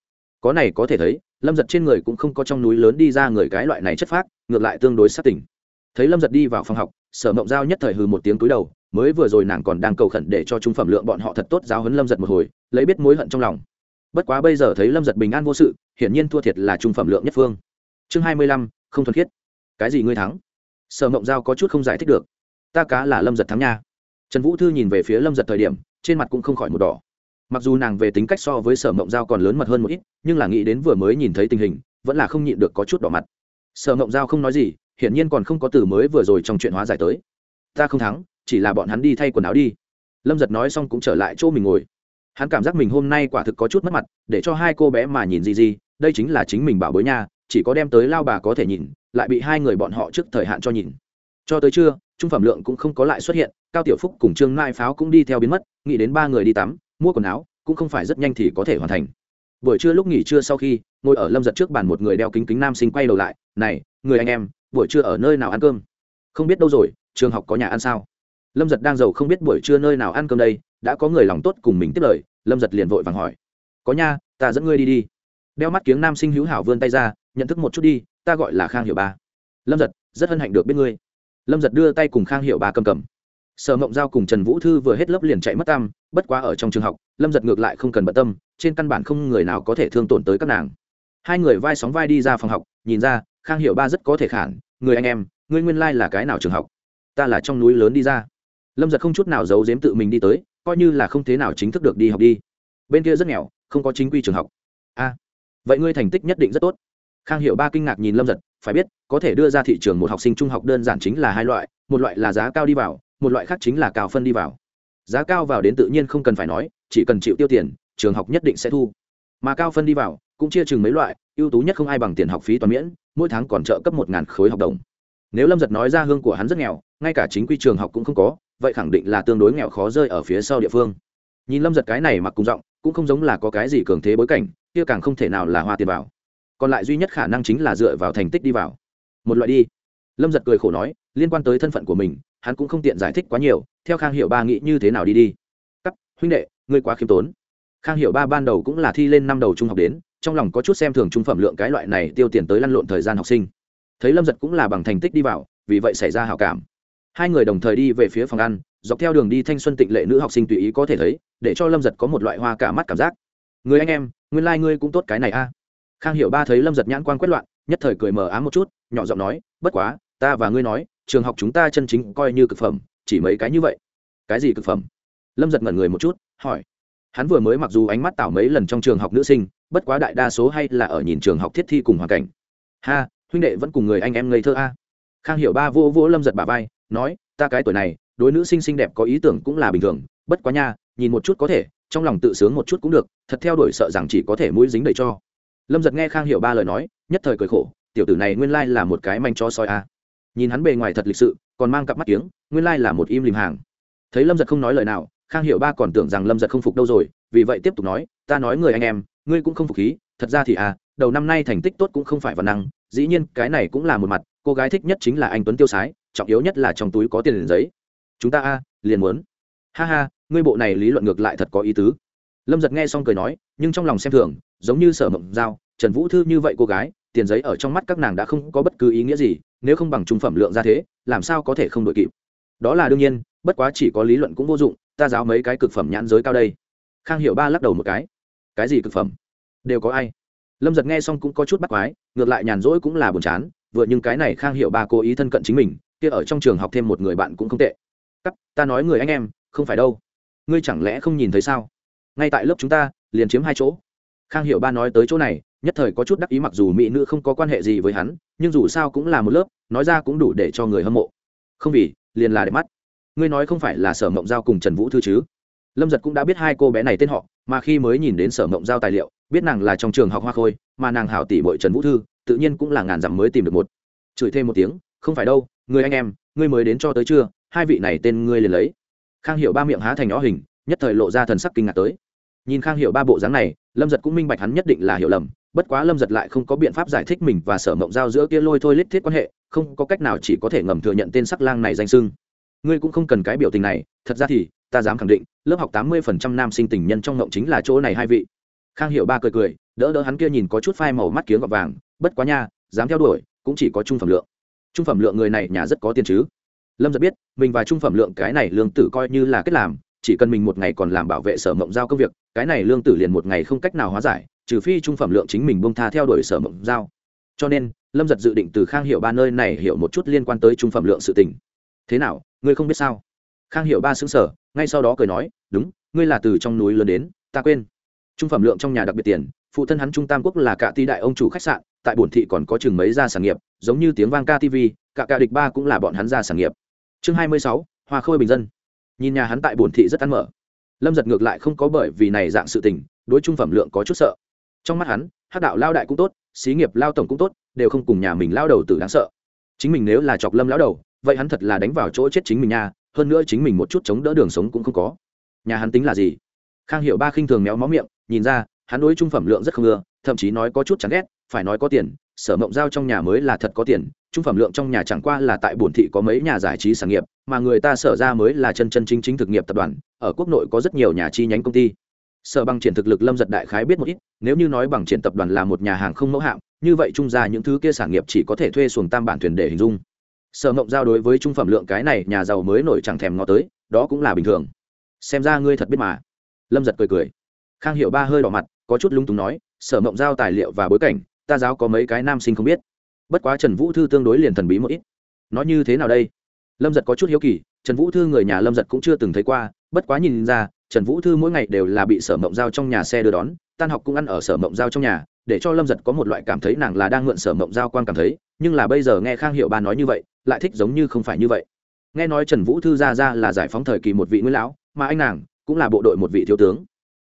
Có này có thể thấy, lâm giật trên người cũng không có trong núi lớn đi ra người cái loại này chất phác, ngược lại tương đối sát tỉnh thấy lâm giật đi vào phòng học, sở mộng giao nhất thời hừ một tiếng túi đầu, mới vừa rồi nàng còn đang cầu khẩn để cho trung phẩm lượng bọn họ thật tốt giáo hấn lâm giật một hồi, lấy biết mối hận trong lòng. Bất quá bây giờ thấy lâm giật bình an vô sự, hiển nhiên thua thiệt là trung phẩm lượng nhất phương. Chương hai mươi lăm không thuần khiết. Cái gì ngươi thắng? Sở mộng giao có chút không giải thích được. Ta cá là lâm giật thắng nha. Trần vũ thư nhìn về phía lâm giật thời điểm, trên mặt cũng không khỏi một đỏ. Mặc dù nàng về tính cách so với sở mộng giao còn lớn mật hơn một ít, nhưng là nghĩ đến vừa mới nhìn thấy tình hình, vẫn là không nhịn được có chút đỏ mặt. Sở mộng giao không nói gì, hiển nhiên còn không có từ mới vừa rồi trong chuyện hóa giải tới. Ta không thắng, chỉ là bọn hắn đi thay quần áo đi. Lâm giật nói xong cũng trở lại chỗ mình ngồi. Hắn cảm giác mình hôm nay quả thực có chút mất mặt, để cho hai cô bé mà nhìn gì gì, đây chính là chính mình bảo bối nha chỉ có đem tới lao bà có thể nhìn, lại bị hai người bọn họ trước thời hạn cho nhìn. Cho tới trưa, trung phẩm lượng cũng không có lại xuất hiện, cao tiểu phúc cùng trương mai pháo cũng đi theo biến mất, nghĩ đến ba người đi tắm, mua quần áo, cũng không phải rất nhanh thì có thể hoàn thành. Buổi trưa lúc nghỉ trưa sau khi, ngồi ở lâm giật trước bàn một người đeo kính kính nam sinh quay đầu lại, này, người anh em, buổi trưa ở nơi nào ăn cơm? Không biết đâu rồi, trường học có nhà ăn sao? Lâm giật đang giàu không biết buổi trưa nơi nào ăn cơm đây, đã có người lòng tốt cùng mình tiếp lời, lâm giật liền vội vàng hỏi, có nha, ta dẫn ngươi đi đi. Đeo mắt kiếng nam sinh hữu hảo vươn tay ra nhận thức một chút đi, ta gọi là khang hiệu ba. Lâm giật, rất hân hạnh được biết ngươi. Lâm giật đưa tay cùng khang hiệu ba cầm cầm. Sở mộng giao cùng trần vũ thư vừa hết lớp liền chạy mất tam, bất quá ở trong trường học, lâm giật ngược lại không cần bận tâm, trên căn bản không người nào có thể thương tổn tới các nàng. Hai người vai sóng vai đi ra phòng học, nhìn ra, khang hiệu ba rất có thể khản, người anh em, ngươi nguyên lai là cái nào trường học? Ta là trong núi lớn đi ra. Lâm giật không chút nào giấu giếm tự mình đi tới, coi như là không thế nào chính thức được đi học đi. Bên kia rất nghèo, không có chính quy trường học. A, vậy ngươi thành tích nhất định rất tốt khang hiệu ba kinh ngạc nhìn lâm giật, phải biết, có thể đưa ra thị trường một học sinh trung học đơn giản chính là hai loại, một loại là giá cao đi vào, một loại khác chính là cao phân đi vào. Giá cao vào đến tự nhiên không cần phải nói, chỉ cần chịu tiêu tiền, trường học nhất định sẽ thu. Mà cao phân đi vào, cũng chia chừng mấy loại, ưu tú nhất không ai bằng tiền học phí toàn miễn, mỗi tháng còn trợ cấp một ngàn khối học đồng. Nếu lâm giật nói ra hương của hắn rất nghèo, ngay cả chính quy trường học cũng không có, vậy khẳng định là tương đối nghèo khó rơi ở phía sau địa phương. Nhìn lâm giật cái này mặc cùng giọng, cũng không giống là có cái gì cường thế bối cảnh, kia càng không thể nào là hoa tiền vào còn lại duy nhất khả năng chính là dựa vào thành tích đi vào. Một loại đi. Lâm giật cười khổ nói, liên quan tới thân phận của mình, hắn cũng không tiện giải thích quá nhiều, theo khang hiệu ba nghĩ như thế nào đi đi. Cắt huynh đệ, ngươi quá khiêm tốn. Khang hiệu ba ban đầu cũng là thi lên năm đầu trung học đến, trong lòng có chút xem thường trung phẩm lượng cái loại này tiêu tiền tới lăn lộn thời gian học sinh. Thấy lâm giật cũng là bằng thành tích đi vào, vì vậy xảy ra hào cảm. Hai người đồng thời đi về phía phòng ăn, dọc theo đường đi thanh xuân tịnh lệ nữ học sinh tùy ý có thể thấy, để cho lâm giật có một loại hoa cả mắt cảm giác. Người anh em, nguyên lai、like、ngươi cũng tốt cái này a khang hiểu ba thấy lâm giật nhãn quan quét loạn, nhất thời cười mờ ám một chút, nhỏ giọng nói, bất quá, ta và ngươi nói, trường học chúng ta chân chính coi như cực phẩm, chỉ mấy cái như vậy. Cái gì cực phẩm? Lâm giật ngẩn người một chút, hỏi. Hắn vừa mới mặc dù ánh mắt tảo mấy lần trong trường học nữ sinh, bất quá đại đa số hay là ở nhìn trường học thiết thi cùng hoàn cảnh. Ha, huynh đệ vẫn cùng người anh em ngây thơ a. Khang hiểu ba vô vô lâm giật bà vai, nói, ta cái tuổi này, đối nữ sinh xinh đẹp có ý tưởng cũng là bình thường, bất quá nha, nhìn một chút có thể, trong lòng tự sướng một chút cũng được, thật theo đuổi sợ rằng chỉ có thể mũi dính đầy cho lâm giật nghe khang hiểu ba lời nói, nhất thời cười khổ, tiểu tử này nguyên lai là một cái manh cho soi a. Nhìn hắn bề ngoài thật lịch sự, còn mang cặp mắt kiếng, nguyên lai là một im lìm hàng. Thấy lâm giật không nói lời nào, khang hiểu ba còn tưởng rằng lâm giật không phục đâu rồi, vì vậy tiếp tục nói, ta nói người anh em, ngươi cũng không phục khí, thật ra thì à đầu năm nay thành tích tốt cũng không phải văn năng, dĩ nhiên cái này cũng là một mặt, cô gái thích nhất chính là anh tuấn tiêu sái, trọng yếu nhất là trong túi có tiền liền giấy. Chúng ta a, liền muốn. Ha ha, ngươi bộ này lý luận ngược lại thật có ý tứ lâm giật nghe xong cười nói, nhưng trong lòng xem thường, giống như sở mộng giao, trần vũ thư như vậy cô gái, tiền giấy ở trong mắt các nàng đã không có bất cứ ý nghĩa gì, nếu không bằng trung phẩm lượng ra thế, làm sao có thể không đội kịp. Đó là đương nhiên, bất quá chỉ có lý luận cũng vô dụng, ta giáo mấy cái cực phẩm nhãn giới cao đây. Khang hiểu ba lắc đầu một cái. Cái gì cực phẩm? Đều có ai? Lâm giật nghe xong cũng có chút bắt quái, ngược lại nhàn rỗi cũng là buồn chán, vừa nhưng cái này khang hiểu ba cố ý thân cận chính mình, kia ở trong trường học thêm một người bạn cũng không tệ. Cắt, ta nói người anh em, không phải đâu. Ngươi chẳng lẽ không nhìn thấy sao? Ngay tại lớp chúng ta, liền chiếm hai chỗ. Khang Hiệu ba nói tới chỗ này, nhất thời có chút đắc ý mặc dù mỹ nữ không có quan hệ gì với hắn, nhưng dù sao cũng là một lớp, nói ra cũng đủ để cho người hâm mộ. Không vì, liền là để mắt. Ngươi nói không phải là sở mộng giao cùng trần vũ thư chứ? Lâm giật cũng đã biết hai cô bé này tên họ, mà khi mới nhìn đến sở mộng giao tài liệu, biết nàng là trong trường học hoa khôi, mà nàng hảo tỷ bội trần vũ thư, tự nhiên cũng là ngàn dặm mới tìm được một. Chửi thêm một tiếng, không phải đâu, người anh em, ngươi mới đến cho tới chưa hai vị này tên ngươi liền lấy. Khang Hiệu ba miệng há thành nhó hình, nhất thời lộ ra thần sắc kinh ngạc tới nhìn khang hiểu ba bộ dáng này, lâm giật cũng minh bạch hắn nhất định là hiểu lầm, bất quá lâm giật lại không có biện pháp giải thích mình và sở mộng giao giữa kia lôi thôi lết thiết quan hệ, không có cách nào chỉ có thể ngầm thừa nhận tên sắc lang này danh sưng ngươi cũng không cần cái biểu tình này, thật ra thì, ta dám khẳng định, lớp học tám mươi phần trăm nam sinh tình nhân trong ngộng chính là chỗ này hai vị. Khang hiểu ba cười cười, đỡ đỡ hắn kia nhìn có chút phai màu mắt kiếng gọt vàng, bất quá nha, dám theo đuổi, cũng chỉ có trung phẩm lượng. Trung phẩm lượng người này nhà rất có tiền chứ. Lâm giật biết, mình và trung phẩm lượng cái này lương tử coi như là kết làm chỉ cần mình một ngày còn làm bảo vệ sở mộng giao công việc, cái này lương tử liền một ngày không cách nào hóa giải, trừ phi trung phẩm lượng chính mình bông tha theo đuổi sở mộng giao. Cho nên, lâm giật dự định từ khang hiệu ba nơi này hiểu một chút liên quan tới trung phẩm lượng sự tình. Thế nào, ngươi không biết sao? Khang hiệu ba xứng sở ngay sau đó cười nói, đúng, ngươi là từ trong núi lớn đến, ta quên. Trung phẩm lượng trong nhà đặc biệt tiền, phụ thân hắn trung tam quốc là cả ti đại ông chủ khách sạn, tại bổn thị còn có chừng mấy gia sản nghiệp, giống như tiếng vang ktv cả cả địch ba cũng là bọn hắn gia sản nghiệp. Chương hai mươi sáu, hoa khôi bình dân nhìn nhà hắn tại bổn thị rất ăn mở. Lâm giật ngược lại không có bởi vì này dạng sự tình, đối trung phẩm lượng có chút sợ. Trong mắt hắn hát đạo lao đại cũng tốt, xí nghiệp lao tổng cũng tốt, đều không cùng nhà mình lao đầu tử đáng sợ. Chính mình nếu là chọc lâm lao đầu, vậy hắn thật là đánh vào chỗ chết chính mình nha, hơn nữa chính mình một chút chống đỡ đường sống cũng không có. Nhà hắn tính là gì? Khang hiệu ba khinh thường méo mó miệng, nhìn ra, hắn đối trung phẩm lượng rất không ưa, thậm chí nói có chút chán ghét phải nói có tiền sở mộng giao trong nhà mới là thật có tiền trung phẩm lượng trong nhà chẳng qua là tại bổn thị có mấy nhà giải trí sản nghiệp mà người ta sở ra mới là chân chân chính chính thực nghiệp tập đoàn ở quốc nội có rất nhiều nhà chi nhánh công ty. Sở bằng triển thực lực lâm giật đại khái biết một ít nếu như nói bằng triển tập đoàn là một nhà hàng không mẫu hạm, như vậy trung ra những thứ kia sản nghiệp chỉ có thể thuê xuồng tam bản thuyền để hình dung. Sở mộng giao đối với trung phẩm lượng cái này nhà giàu mới nổi chẳng thèm ngó tới đó cũng là bình thường. Xem ra ngươi thật biết mà. Lâm giật cười cười. Khang hiệu ba hơi đỏ mặt có chút lung túng nói sở mộng giao tài liệu và bối cảnh ta giáo có mấy cái nam sinh không biết. Bất quá trần vũ thư tương đối liền thần bí một ít. Nói như thế nào đây? Lâm giật có chút hiếu kỳ, trần vũ thư người nhà lâm giật cũng chưa từng thấy qua, bất quá nhìn ra, trần vũ thư mỗi ngày đều là bị sở mộng giao trong nhà xe đưa đón, tan học cũng ăn ở sở mộng giao trong nhà, để cho lâm giật có một loại cảm thấy nàng là đang mượn sở mộng giao quan cảm thấy, nhưng là bây giờ nghe khang hiệu bà nói như vậy, lại thích giống như không phải như vậy. Nghe nói trần vũ thư ra ra là giải phóng thời kỳ một vị nguyên lão, mà anh nàng cũng là bộ đội một vị thiếu tướng.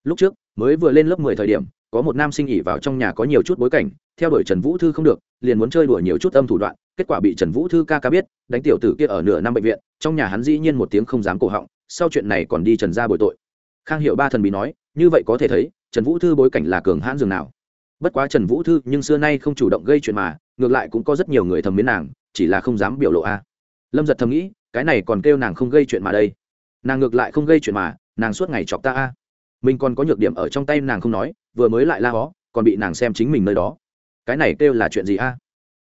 Lúc trước, mới vừa lên lớp mười thời điểm có một nam sinh ỉ vào trong nhà có nhiều chút bối cảnh, theo đuổi trần vũ thư không được, liền muốn chơi đùa nhiều chút âm thủ đoạn, kết quả bị trần vũ thư ca ca biết, đánh tiểu tử kia ở nửa năm bệnh viện, trong nhà hắn dĩ nhiên một tiếng không dám cổ họng, sau chuyện này còn đi trần ra bồi tội. Khang hiệu ba thần bí nói, như vậy có thể thấy, trần vũ thư bối cảnh là cường hãn dường nào. Bất quá trần vũ thư nhưng xưa nay không chủ động gây chuyện mà, ngược lại cũng có rất nhiều người thầm mến nàng, chỉ là không dám biểu lộ a. Lâm giật thầm nghĩ, cái này còn kêu nàng không gây chuyện mà đây. Nàng ngược lại không gây chuyện mà, nàng suốt ngày chọc ta a. Mình còn có nhược điểm ở trong tay nàng không nói vừa mới lại la hó, còn bị nàng xem chính mình nơi đó. Cái này kêu là chuyện gì a?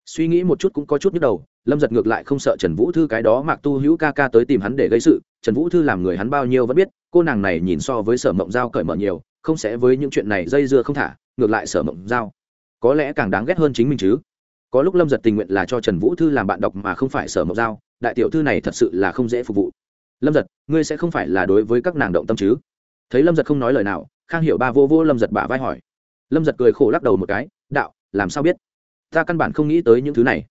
Suy nghĩ một chút cũng có chút nhức đầu, lâm giật ngược lại không sợ trần vũ thư cái đó mạc tu hữu ca ca tới tìm hắn để gây sự, trần vũ thư làm người hắn bao nhiêu vẫn biết, cô nàng này nhìn so với sở mộng giao cởi mở nhiều, không sẽ với những chuyện này dây dưa không thả, ngược lại sở mộng giao. Có lẽ càng đáng ghét hơn chính mình chứ. Có lúc lâm giật tình nguyện là cho trần vũ thư làm bạn đọc mà không phải sở mộng giao, đại tiểu thư này thật sự là không dễ phục vụ. Lâm giật, ngươi sẽ không phải là đối với các nàng động tâm chứ? Thấy lâm giật không nói lời nào khang hiểu ba vô vô lâm giật bả vai hỏi. Lâm giật cười khổ lắc đầu một cái, đạo, làm sao biết? Ta căn bản không nghĩ tới những thứ này.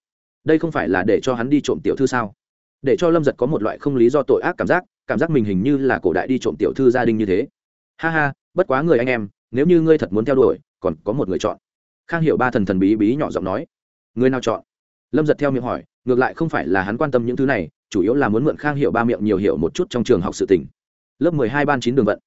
Đây không phải là để cho hắn đi trộm tiểu thư sao? Để cho lâm giật có một loại không lý do tội ác cảm giác cảm giác mình hình như là cổ đại đi trộm tiểu thư gia đình như thế. Ha ha, bất quá người anh em, nếu như ngươi thật muốn theo đuổi, còn có một người chọn. Khang hiểu ba thần thần bí bí nhỏ giọng nói. Người nào chọn? Lâm giật theo miệng hỏi, ngược lại không phải là hắn quan tâm những thứ này, chủ yếu là muốn mượn khang hiểu ba miệng nhiều hiểu một chút trong trường học sự tỉnh lớp mười hai ban chín đường vận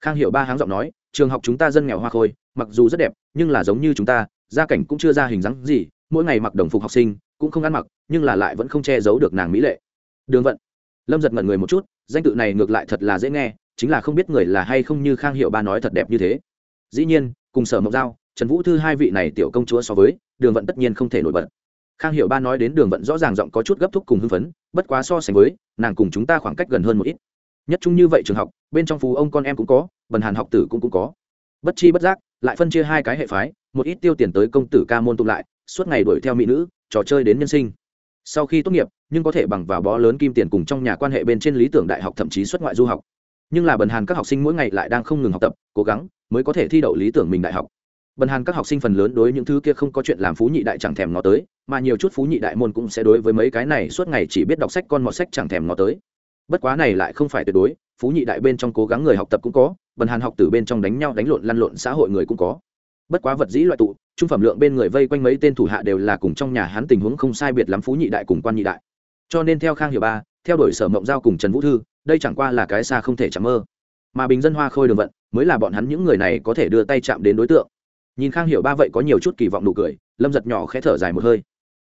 khang hiểu ba háng giọng nói, trường học chúng ta dân nghèo hoa khôi, mặc dù rất đẹp, nhưng là giống như chúng ta, gia cảnh cũng chưa ra hình dáng gì, mỗi ngày mặc đồng phục học sinh, cũng không ăn mặc, nhưng là lại vẫn không che giấu được nàng mỹ lệ. Đường vận. Lâm giật ngẩn người một chút, danh tự này ngược lại thật là dễ nghe, chính là không biết người là hay không như khang hiệu ba nói thật đẹp như thế. Dĩ nhiên, cùng sở mộc giao, trần vũ thư hai vị này tiểu công chúa so với, đường vận tất nhiên không thể nổi bật. Khang hiệu ba nói đến đường vận rõ ràng giọng có chút gấp thúc cùng hưng phấn, bất quá so sánh với, nàng cùng chúng ta khoảng cách gần hơn một ít nhất chung như vậy trường học, bên trong phú ông con em cũng có, bần hàn học tử cũng cũng có. Bất chi bất giác, lại phân chia hai cái hệ phái, một ít tiêu tiền tới công tử ca môn tụng lại, suốt ngày đuổi theo mỹ nữ, trò chơi đến nhân sinh. Sau khi tốt nghiệp, nhưng có thể bằng vào bó lớn kim tiền cùng trong nhà quan hệ bên trên lý tưởng đại học thậm chí xuất ngoại du học. Nhưng là bần hàn các học sinh mỗi ngày lại đang không ngừng học tập, cố gắng mới có thể thi đậu lý tưởng mình đại học. Bần hàn các học sinh phần lớn đối những thứ kia không có chuyện làm phú nhị đại chẳng thèm ngó tới, mà nhiều chút phú nhị đại môn cũng sẽ đối với mấy cái này suốt ngày chỉ biết đọc sách con mọt sách chẳng thèm ngó tới bất quá này lại không phải tuyệt đối, phú nhị đại bên trong cố gắng người học tập cũng có bần hàn học từ bên trong đánh nhau đánh lộn lăn lộn xã hội người cũng có. Bất quá vật dĩ loại tụ, trung phẩm lượng bên người vây quanh mấy tên thủ hạ đều là cùng trong nhà hắn tình huống không sai biệt lắm phú nhị đại cùng quan nhị đại. Cho nên theo khang hiểu ba, theo đuổi sở mộng giao cùng trần vũ thư, đây chẳng qua là cái xa không thể chạm mơ. Mà bình dân hoa khôi đường vận, mới là bọn hắn những người này có thể đưa tay chạm đến đối tượng. Nhìn khang hiểu ba vậy có nhiều chút kỳ vọng nụ cười, lâm giật nhỏ khẽ thở dài một hơi.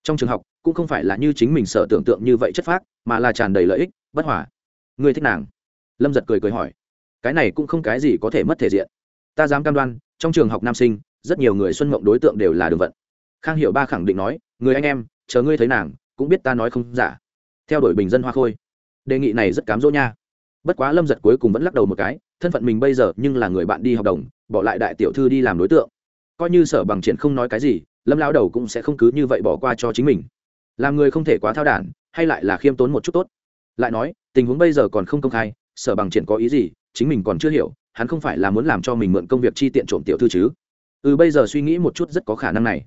Trong trường học, cũng không phải là như chính mình sợ tưởng tượng như vậy chất phác, mà là tràn đầy lợi ích bất hòa. Người thích nàng? Lâm giật cười cười hỏi. Cái này cũng không cái gì có thể mất thể diện. Ta dám cam đoan, trong trường học nam sinh, rất nhiều người xuân mộng đối tượng đều là đường vận. Khang hiệu ba khẳng định nói, người anh em, chờ ngươi thấy nàng, cũng biết ta nói không giả. Theo đuổi bình dân hoa khôi. Đề nghị này rất cám dỗ nha. Bất quá lâm giật cuối cùng vẫn lắc đầu một cái, thân phận mình bây giờ nhưng là người bạn đi học đồng, bỏ lại đại tiểu thư đi làm đối tượng. Coi như sở bằng triển không nói cái gì, lâm lao đầu cũng sẽ không cứ như vậy bỏ qua cho chính mình. Làm người không thể quá thao đản, hay lại là khiêm tốn một chút tốt lại nói, tình huống bây giờ còn không công khai, sở bằng triển có ý gì, chính mình còn chưa hiểu, hắn không phải là muốn làm cho mình mượn công việc chi tiện trộm tiểu thư chứ? Ừ bây giờ suy nghĩ một chút rất có khả năng này.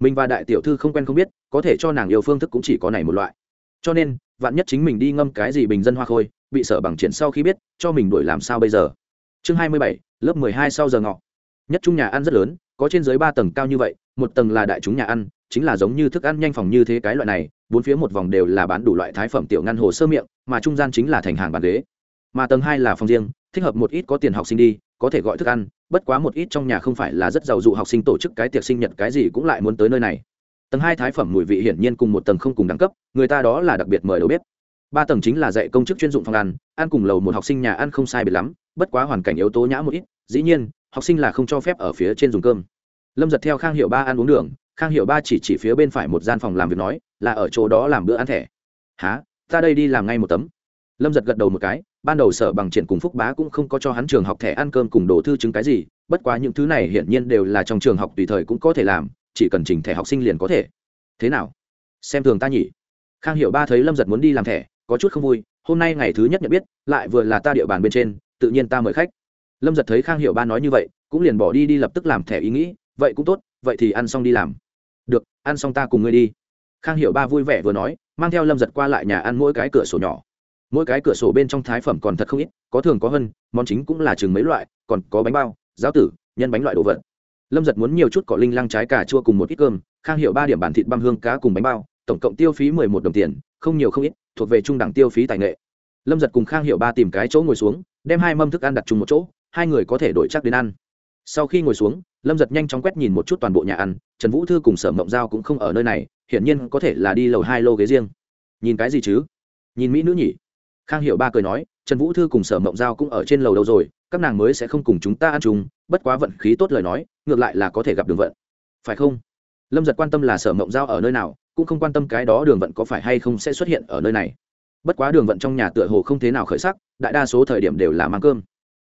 Mình và đại tiểu thư không quen không biết, có thể cho nàng yêu phương thức cũng chỉ có này một loại. Cho nên, vạn nhất chính mình đi ngâm cái gì bình dân hoa khôi, bị sở bằng triển sau khi biết, cho mình đuổi làm sao bây giờ? Chương hai mươi bảy, lớp mười hai sau giờ ngọ. Nhất trung nhà ăn rất lớn, có trên dưới ba tầng cao như vậy, một tầng là đại chúng nhà ăn chính là giống như thức ăn nhanh phòng như thế cái loại này, bốn phía một vòng đều là bán đủ loại thái phẩm tiểu ngăn hồ sơ miệng, mà trung gian chính là thành hàng bàn ghế. Mà tầng hai là phòng riêng, thích hợp một ít có tiền học sinh đi, có thể gọi thức ăn, bất quá một ít trong nhà không phải là rất giàu dụ học sinh tổ chức cái tiệc sinh nhật cái gì cũng lại muốn tới nơi này. Tầng hai thái phẩm mùi vị hiển nhiên cùng một tầng không cùng đẳng cấp, người ta đó là đặc biệt mời đầu bếp. Ba tầng chính là dạy công chức chuyên dụng phòng ăn ăn cùng lầu một học sinh nhà ăn không sai biệt lắm, bất quá hoàn cảnh yếu tố nhã một ít, dĩ nhiên, học sinh là không cho phép ở phía trên dùng cơm. Lâm giật theo khang hiệu ba ăn uống đường khang hiệu ba chỉ chỉ phía bên phải một gian phòng làm việc nói, là ở chỗ đó làm bữa ăn thẻ. Há ta đây đi làm ngay một tấm. Lâm giật gật đầu một cái, ban đầu sở bằng triển cùng phúc bá cũng không có cho hắn trường học thẻ ăn cơm cùng đồ thư chứng cái gì, bất quá những thứ này hiển nhiên đều là trong trường học tùy thời cũng có thể làm, chỉ cần chỉnh thẻ học sinh liền có thể. Thế nào? Xem thường ta nhỉ? Khang hiệu ba thấy lâm giật muốn đi làm thẻ, có chút không vui, hôm nay ngày thứ nhất nhận biết, lại vừa là ta địa bàn bên trên, tự nhiên ta mời khách. Lâm giật thấy khang hiệu ba nói như vậy, cũng liền bỏ đi đi lập tức làm thẻ ý nghĩ, vậy cũng tốt, vậy thì ăn xong đi làm được, ăn xong ta cùng ngươi đi. Khang hiệu ba vui vẻ vừa nói, mang theo lâm giật qua lại nhà ăn mỗi cái cửa sổ nhỏ. Mỗi cái cửa sổ bên trong thái phẩm còn thật không ít, có thường có hơn, món chính cũng là chừng mấy loại, còn có bánh bao, giáo tử, nhân bánh loại đồ vật. Lâm giật muốn nhiều chút cỏ linh lăng trái cà chua cùng một ít cơm, khang hiệu ba điểm bản thịt băm hương cá cùng bánh bao, tổng cộng tiêu phí mười một đồng tiền, không nhiều không ít, thuộc về trung đẳng tiêu phí tài nghệ. Lâm giật cùng khang hiệu ba tìm cái chỗ ngồi xuống, đem hai mâm thức ăn đặt chung một chỗ, hai người có thể đổi chắc đến ăn. Sau khi ngồi xuống lâm giật nhanh chóng quét nhìn một chút toàn bộ nhà ăn, trần vũ thư cùng sở mộng giao cũng không ở nơi này, hiển nhiên có thể là đi lầu hai lô ghế riêng. Nhìn cái gì chứ? Nhìn mỹ nữ nhỉ? Khang hiệu ba cười nói, trần vũ thư cùng sở mộng giao cũng ở trên lầu đâu rồi, các nàng mới sẽ không cùng chúng ta ăn chung, bất quá vận khí tốt lời nói, ngược lại là có thể gặp đường vận. Phải không? Lâm giật quan tâm là sở mộng giao ở nơi nào, cũng không quan tâm cái đó đường vận có phải hay không sẽ xuất hiện ở nơi này. Bất quá đường vận trong nhà tựa hồ không thế nào khởi sắc, đại đa số thời điểm đều là mang cơm.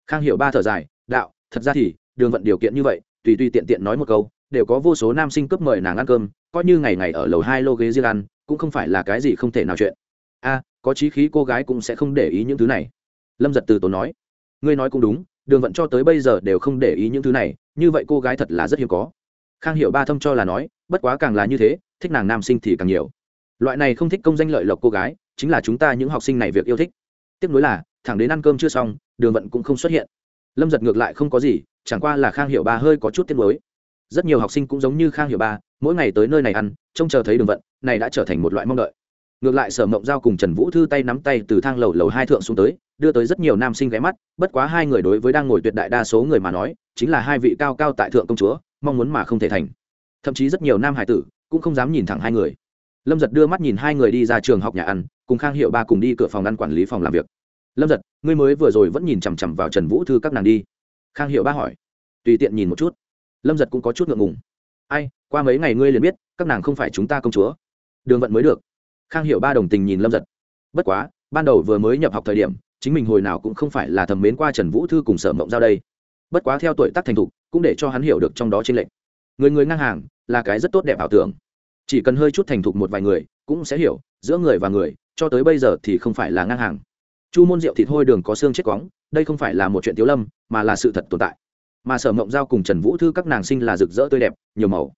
Khang Hiệu ba thở dài, đạo, thật ra thì, đường vận điều kiện như vậy tùy tùy tiện tiện nói một câu, đều có vô số nam sinh cướp mời nàng ăn cơm, coi như ngày ngày ở lầu hai lô ghế riêng ăn, cũng không phải là cái gì không thể nào chuyện. A, có trí khí cô gái cũng sẽ không để ý những thứ này. Lâm giật từ tốn nói, ngươi nói cũng đúng, đường vận cho tới bây giờ đều không để ý những thứ này, như vậy cô gái thật là rất hiếm có. Khang hiểu ba thâm cho là nói, bất quá càng là như thế, thích nàng nam sinh thì càng nhiều. Loại này không thích công danh lợi lộc cô gái, chính là chúng ta những học sinh này việc yêu thích. Tiếp nối là, thẳng đến ăn cơm chưa xong, đường vận cũng không xuất hiện. Lâm giật ngược lại không có gì chẳng qua là khang hiệu ba hơi có chút tiếc mới rất nhiều học sinh cũng giống như khang hiệu ba, mỗi ngày tới nơi này ăn, trông chờ thấy đường vận, này đã trở thành một loại mong đợi. Ngược lại sở mộng giao cùng trần vũ thư tay nắm tay từ thang lầu lầu hai thượng xuống tới, đưa tới rất nhiều nam sinh ghé mắt, bất quá hai người đối với đang ngồi tuyệt đại đa số người mà nói, chính là hai vị cao cao tại thượng công chúa, mong muốn mà không thể thành. Thậm chí rất nhiều nam hải tử cũng không dám nhìn thẳng hai người. Lâm giật đưa mắt nhìn hai người đi ra trường học nhà ăn, cùng khang hiệu ba cùng đi cửa phòng ăn quản lý phòng làm việc. Lâm giật, ngươi mới vừa rồi vẫn nhìn chằm chằm vào trần vũ thư các nàng đi khang hiệu ba hỏi. Tùy tiện nhìn một chút. Lâm giật cũng có chút ngượng ngùng. Ai, qua mấy ngày ngươi liền biết, các nàng không phải chúng ta công chúa. Đường vận mới được. Khang hiệu ba đồng tình nhìn lâm giật. Bất quá, ban đầu vừa mới nhập học thời điểm, chính mình hồi nào cũng không phải là thầm mến qua trần vũ thư cùng sở mộng giao đây. Bất quá theo tuổi tác thành thục, cũng để cho hắn hiểu được trong đó trên lệnh người người ngang hàng, là cái rất tốt đẹp ảo tưởng. Chỉ cần hơi chút thành thục một vài người, cũng sẽ hiểu, giữa người và người, cho tới bây giờ thì không phải là ngang hàng chu môn rượu thịt hôi đường có xương chết quóng, đây không phải là một chuyện tiếu lâm, mà là sự thật tồn tại. Mà sở mộng giao cùng trần vũ thư các nàng sinh là rực rỡ tươi đẹp, nhiều màu.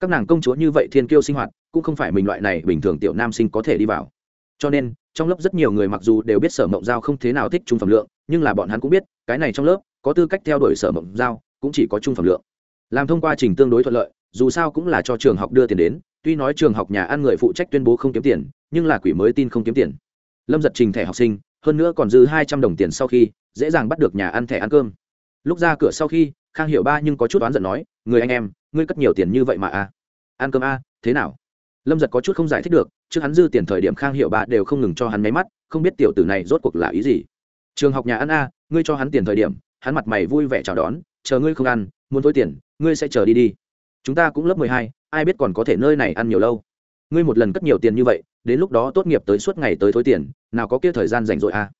Các nàng công chúa như vậy thiên kiêu sinh hoạt, cũng không phải mình loại này bình thường tiểu nam sinh có thể đi vào. Cho nên, trong lớp rất nhiều người mặc dù đều biết sở mộng giao không thế nào thích trung phẩm lượng, nhưng là bọn hắn cũng biết, cái này trong lớp, có tư cách theo đuổi sở mộng giao, cũng chỉ có trung phẩm lượng. Làm thông qua trình tương đối thuận lợi, dù sao cũng là cho trường học đưa tiền đến, tuy nói trường học nhà ăn người phụ trách tuyên bố không kiếm tiền, nhưng là quỷ mới tin không kiếm tiền. Lâm giật trình thẻ học sinh hơn nữa còn dư hai trăm đồng tiền sau khi dễ dàng bắt được nhà ăn thẻ ăn cơm. Lúc ra cửa sau khi khang hiểu ba nhưng có chút oán giận nói người anh em ngươi cất nhiều tiền như vậy mà a à? ăn cơm a à, thế nào? Lâm giật có chút không giải thích được trước hắn dư tiền thời điểm khang hiệu ba đều không ngừng cho hắn máy mắt không biết tiểu tử này rốt cuộc là ý gì. Trường học nhà ăn a ngươi cho hắn tiền thời điểm hắn mặt mày vui vẻ chào đón chờ ngươi không ăn muốn thối tiền ngươi sẽ chờ đi đi. Chúng ta cũng lớp mười hai ai biết còn có thể nơi này ăn nhiều lâu ngươi một lần cất nhiều tiền như vậy, đến lúc đó tốt nghiệp tới suốt ngày tới thối tiền, nào có kia thời gian rảnh rỗi à?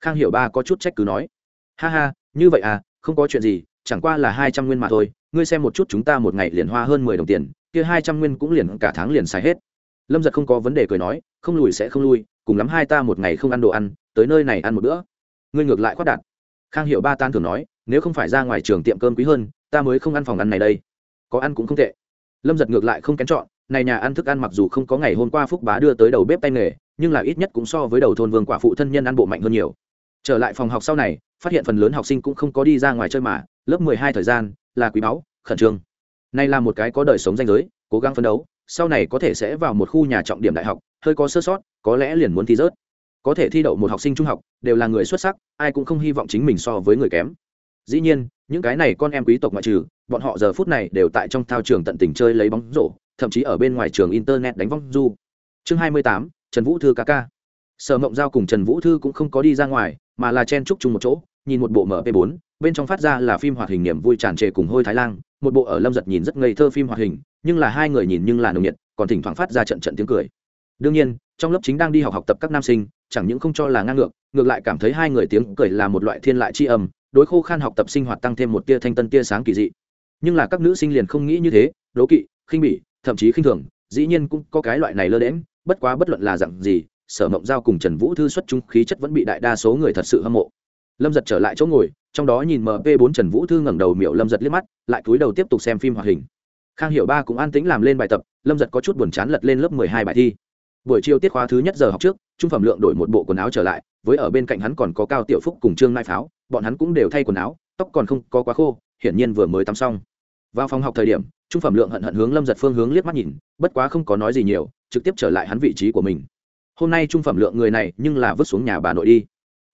Khang hiểu ba có chút trách cứ nói. Ha ha, như vậy à không có chuyện gì, chẳng qua là hai trăm nguyên mà thôi, ngươi xem một chút chúng ta một ngày liền hoa hơn mười đồng tiền, kia hai trăm nguyên cũng liền cả tháng liền xài hết. Lâm giật không có vấn đề cười nói, không lùi sẽ không lui, cùng lắm hai ta một ngày không ăn đồ ăn, tới nơi này ăn một bữa. Ngươi ngược lại khoát đạt. Khang hiệu ba tan thường nói, nếu không phải ra ngoài trường tiệm cơm quý hơn, ta mới không ăn phòng ăn này đây. Có ăn cũng không tệ. Lâm giật ngược lại không kén chọn này nhà ăn thức ăn mặc dù không có ngày hôm qua phúc bá đưa tới đầu bếp tay nghề, nhưng là ít nhất cũng so với đầu thôn vương quả phụ thân nhân ăn bộ mạnh hơn nhiều. Trở lại phòng học sau này, phát hiện phần lớn học sinh cũng không có đi ra ngoài chơi mà, lớp mười hai thời gian, là quý báu, khẩn trương. Nay là một cái có đời sống danh giới, cố gắng phấn đấu, sau này có thể sẽ vào một khu nhà trọng điểm đại học, hơi có sơ sót, có lẽ liền muốn thi rớt. Có thể thi đậu một học sinh trung học, đều là người xuất sắc, ai cũng không hy vọng chính mình so với người kém. Dĩ nhiên, những cái này con em quý tộc ngoại trừ, bọn họ giờ phút này đều tại trong thao trường tận tình chơi lấy bóng rổ thậm chí ở bên ngoài trường internet đánh vong du. Chương hai mươi tám, trần vũ thư ca ca. Sở mộng giao cùng trần vũ thư cũng không có đi ra ngoài, mà là chen chúc chung một chỗ, nhìn một bộ mp 4 bên trong phát ra là phim hoạt hình niềm vui tràn trề cùng hôi thái lan, một bộ ở lâm giật nhìn rất ngây thơ phim hoạt hình, nhưng là hai người nhìn nhưng là nồng nhiệt, còn thỉnh thoảng phát ra trận trận tiếng cười. Đương nhiên, trong lớp chính đang đi học học tập các nam sinh, chẳng những không cho là ngang ngược ngược lại cảm thấy hai người tiếng cười là một loại thiên lại tri âm, đối khô khan học tập sinh hoạt tăng thêm một tia thanh tân tia sáng kỳ dị. Nhưng là các nữ sinh liền không nghĩ như thế, đố kỵ, khinh bỉ thậm chí khinh thường, dĩ nhiên cũng có cái loại này lơ đễm bất quá bất luận là dặn gì, sở mộng giao cùng trần vũ thư xuất trung khí chất vẫn bị đại đa số người thật sự hâm mộ. Lâm giật trở lại chỗ ngồi, trong đó nhìn mp 4 trần vũ thư ngẩng đầu miệu lâm giật liếc mắt, lại cúi đầu tiếp tục xem phim hoạt hình. Khang hiểu ba cũng an tĩnh làm lên bài tập, lâm giật có chút buồn chán lật lên lớp mười hai bài thi. Buổi chiều tiết khóa thứ nhất giờ học trước, trung phẩm lượng đổi một bộ quần áo trở lại, với ở bên cạnh hắn còn có cao tiểu phúc cùng trương mai pháo, bọn hắn cũng đều thay quần áo, tóc còn không có quá khô, hiển nhiên vừa mới tắm xong vào phòng học thời điểm, trung phẩm lượng hận hận hướng lâm giật phương hướng liếc mắt nhìn, bất quá không có nói gì nhiều, trực tiếp trở lại hắn vị trí của mình. Hôm nay trung phẩm lượng người này nhưng là vứt xuống nhà bà nội đi.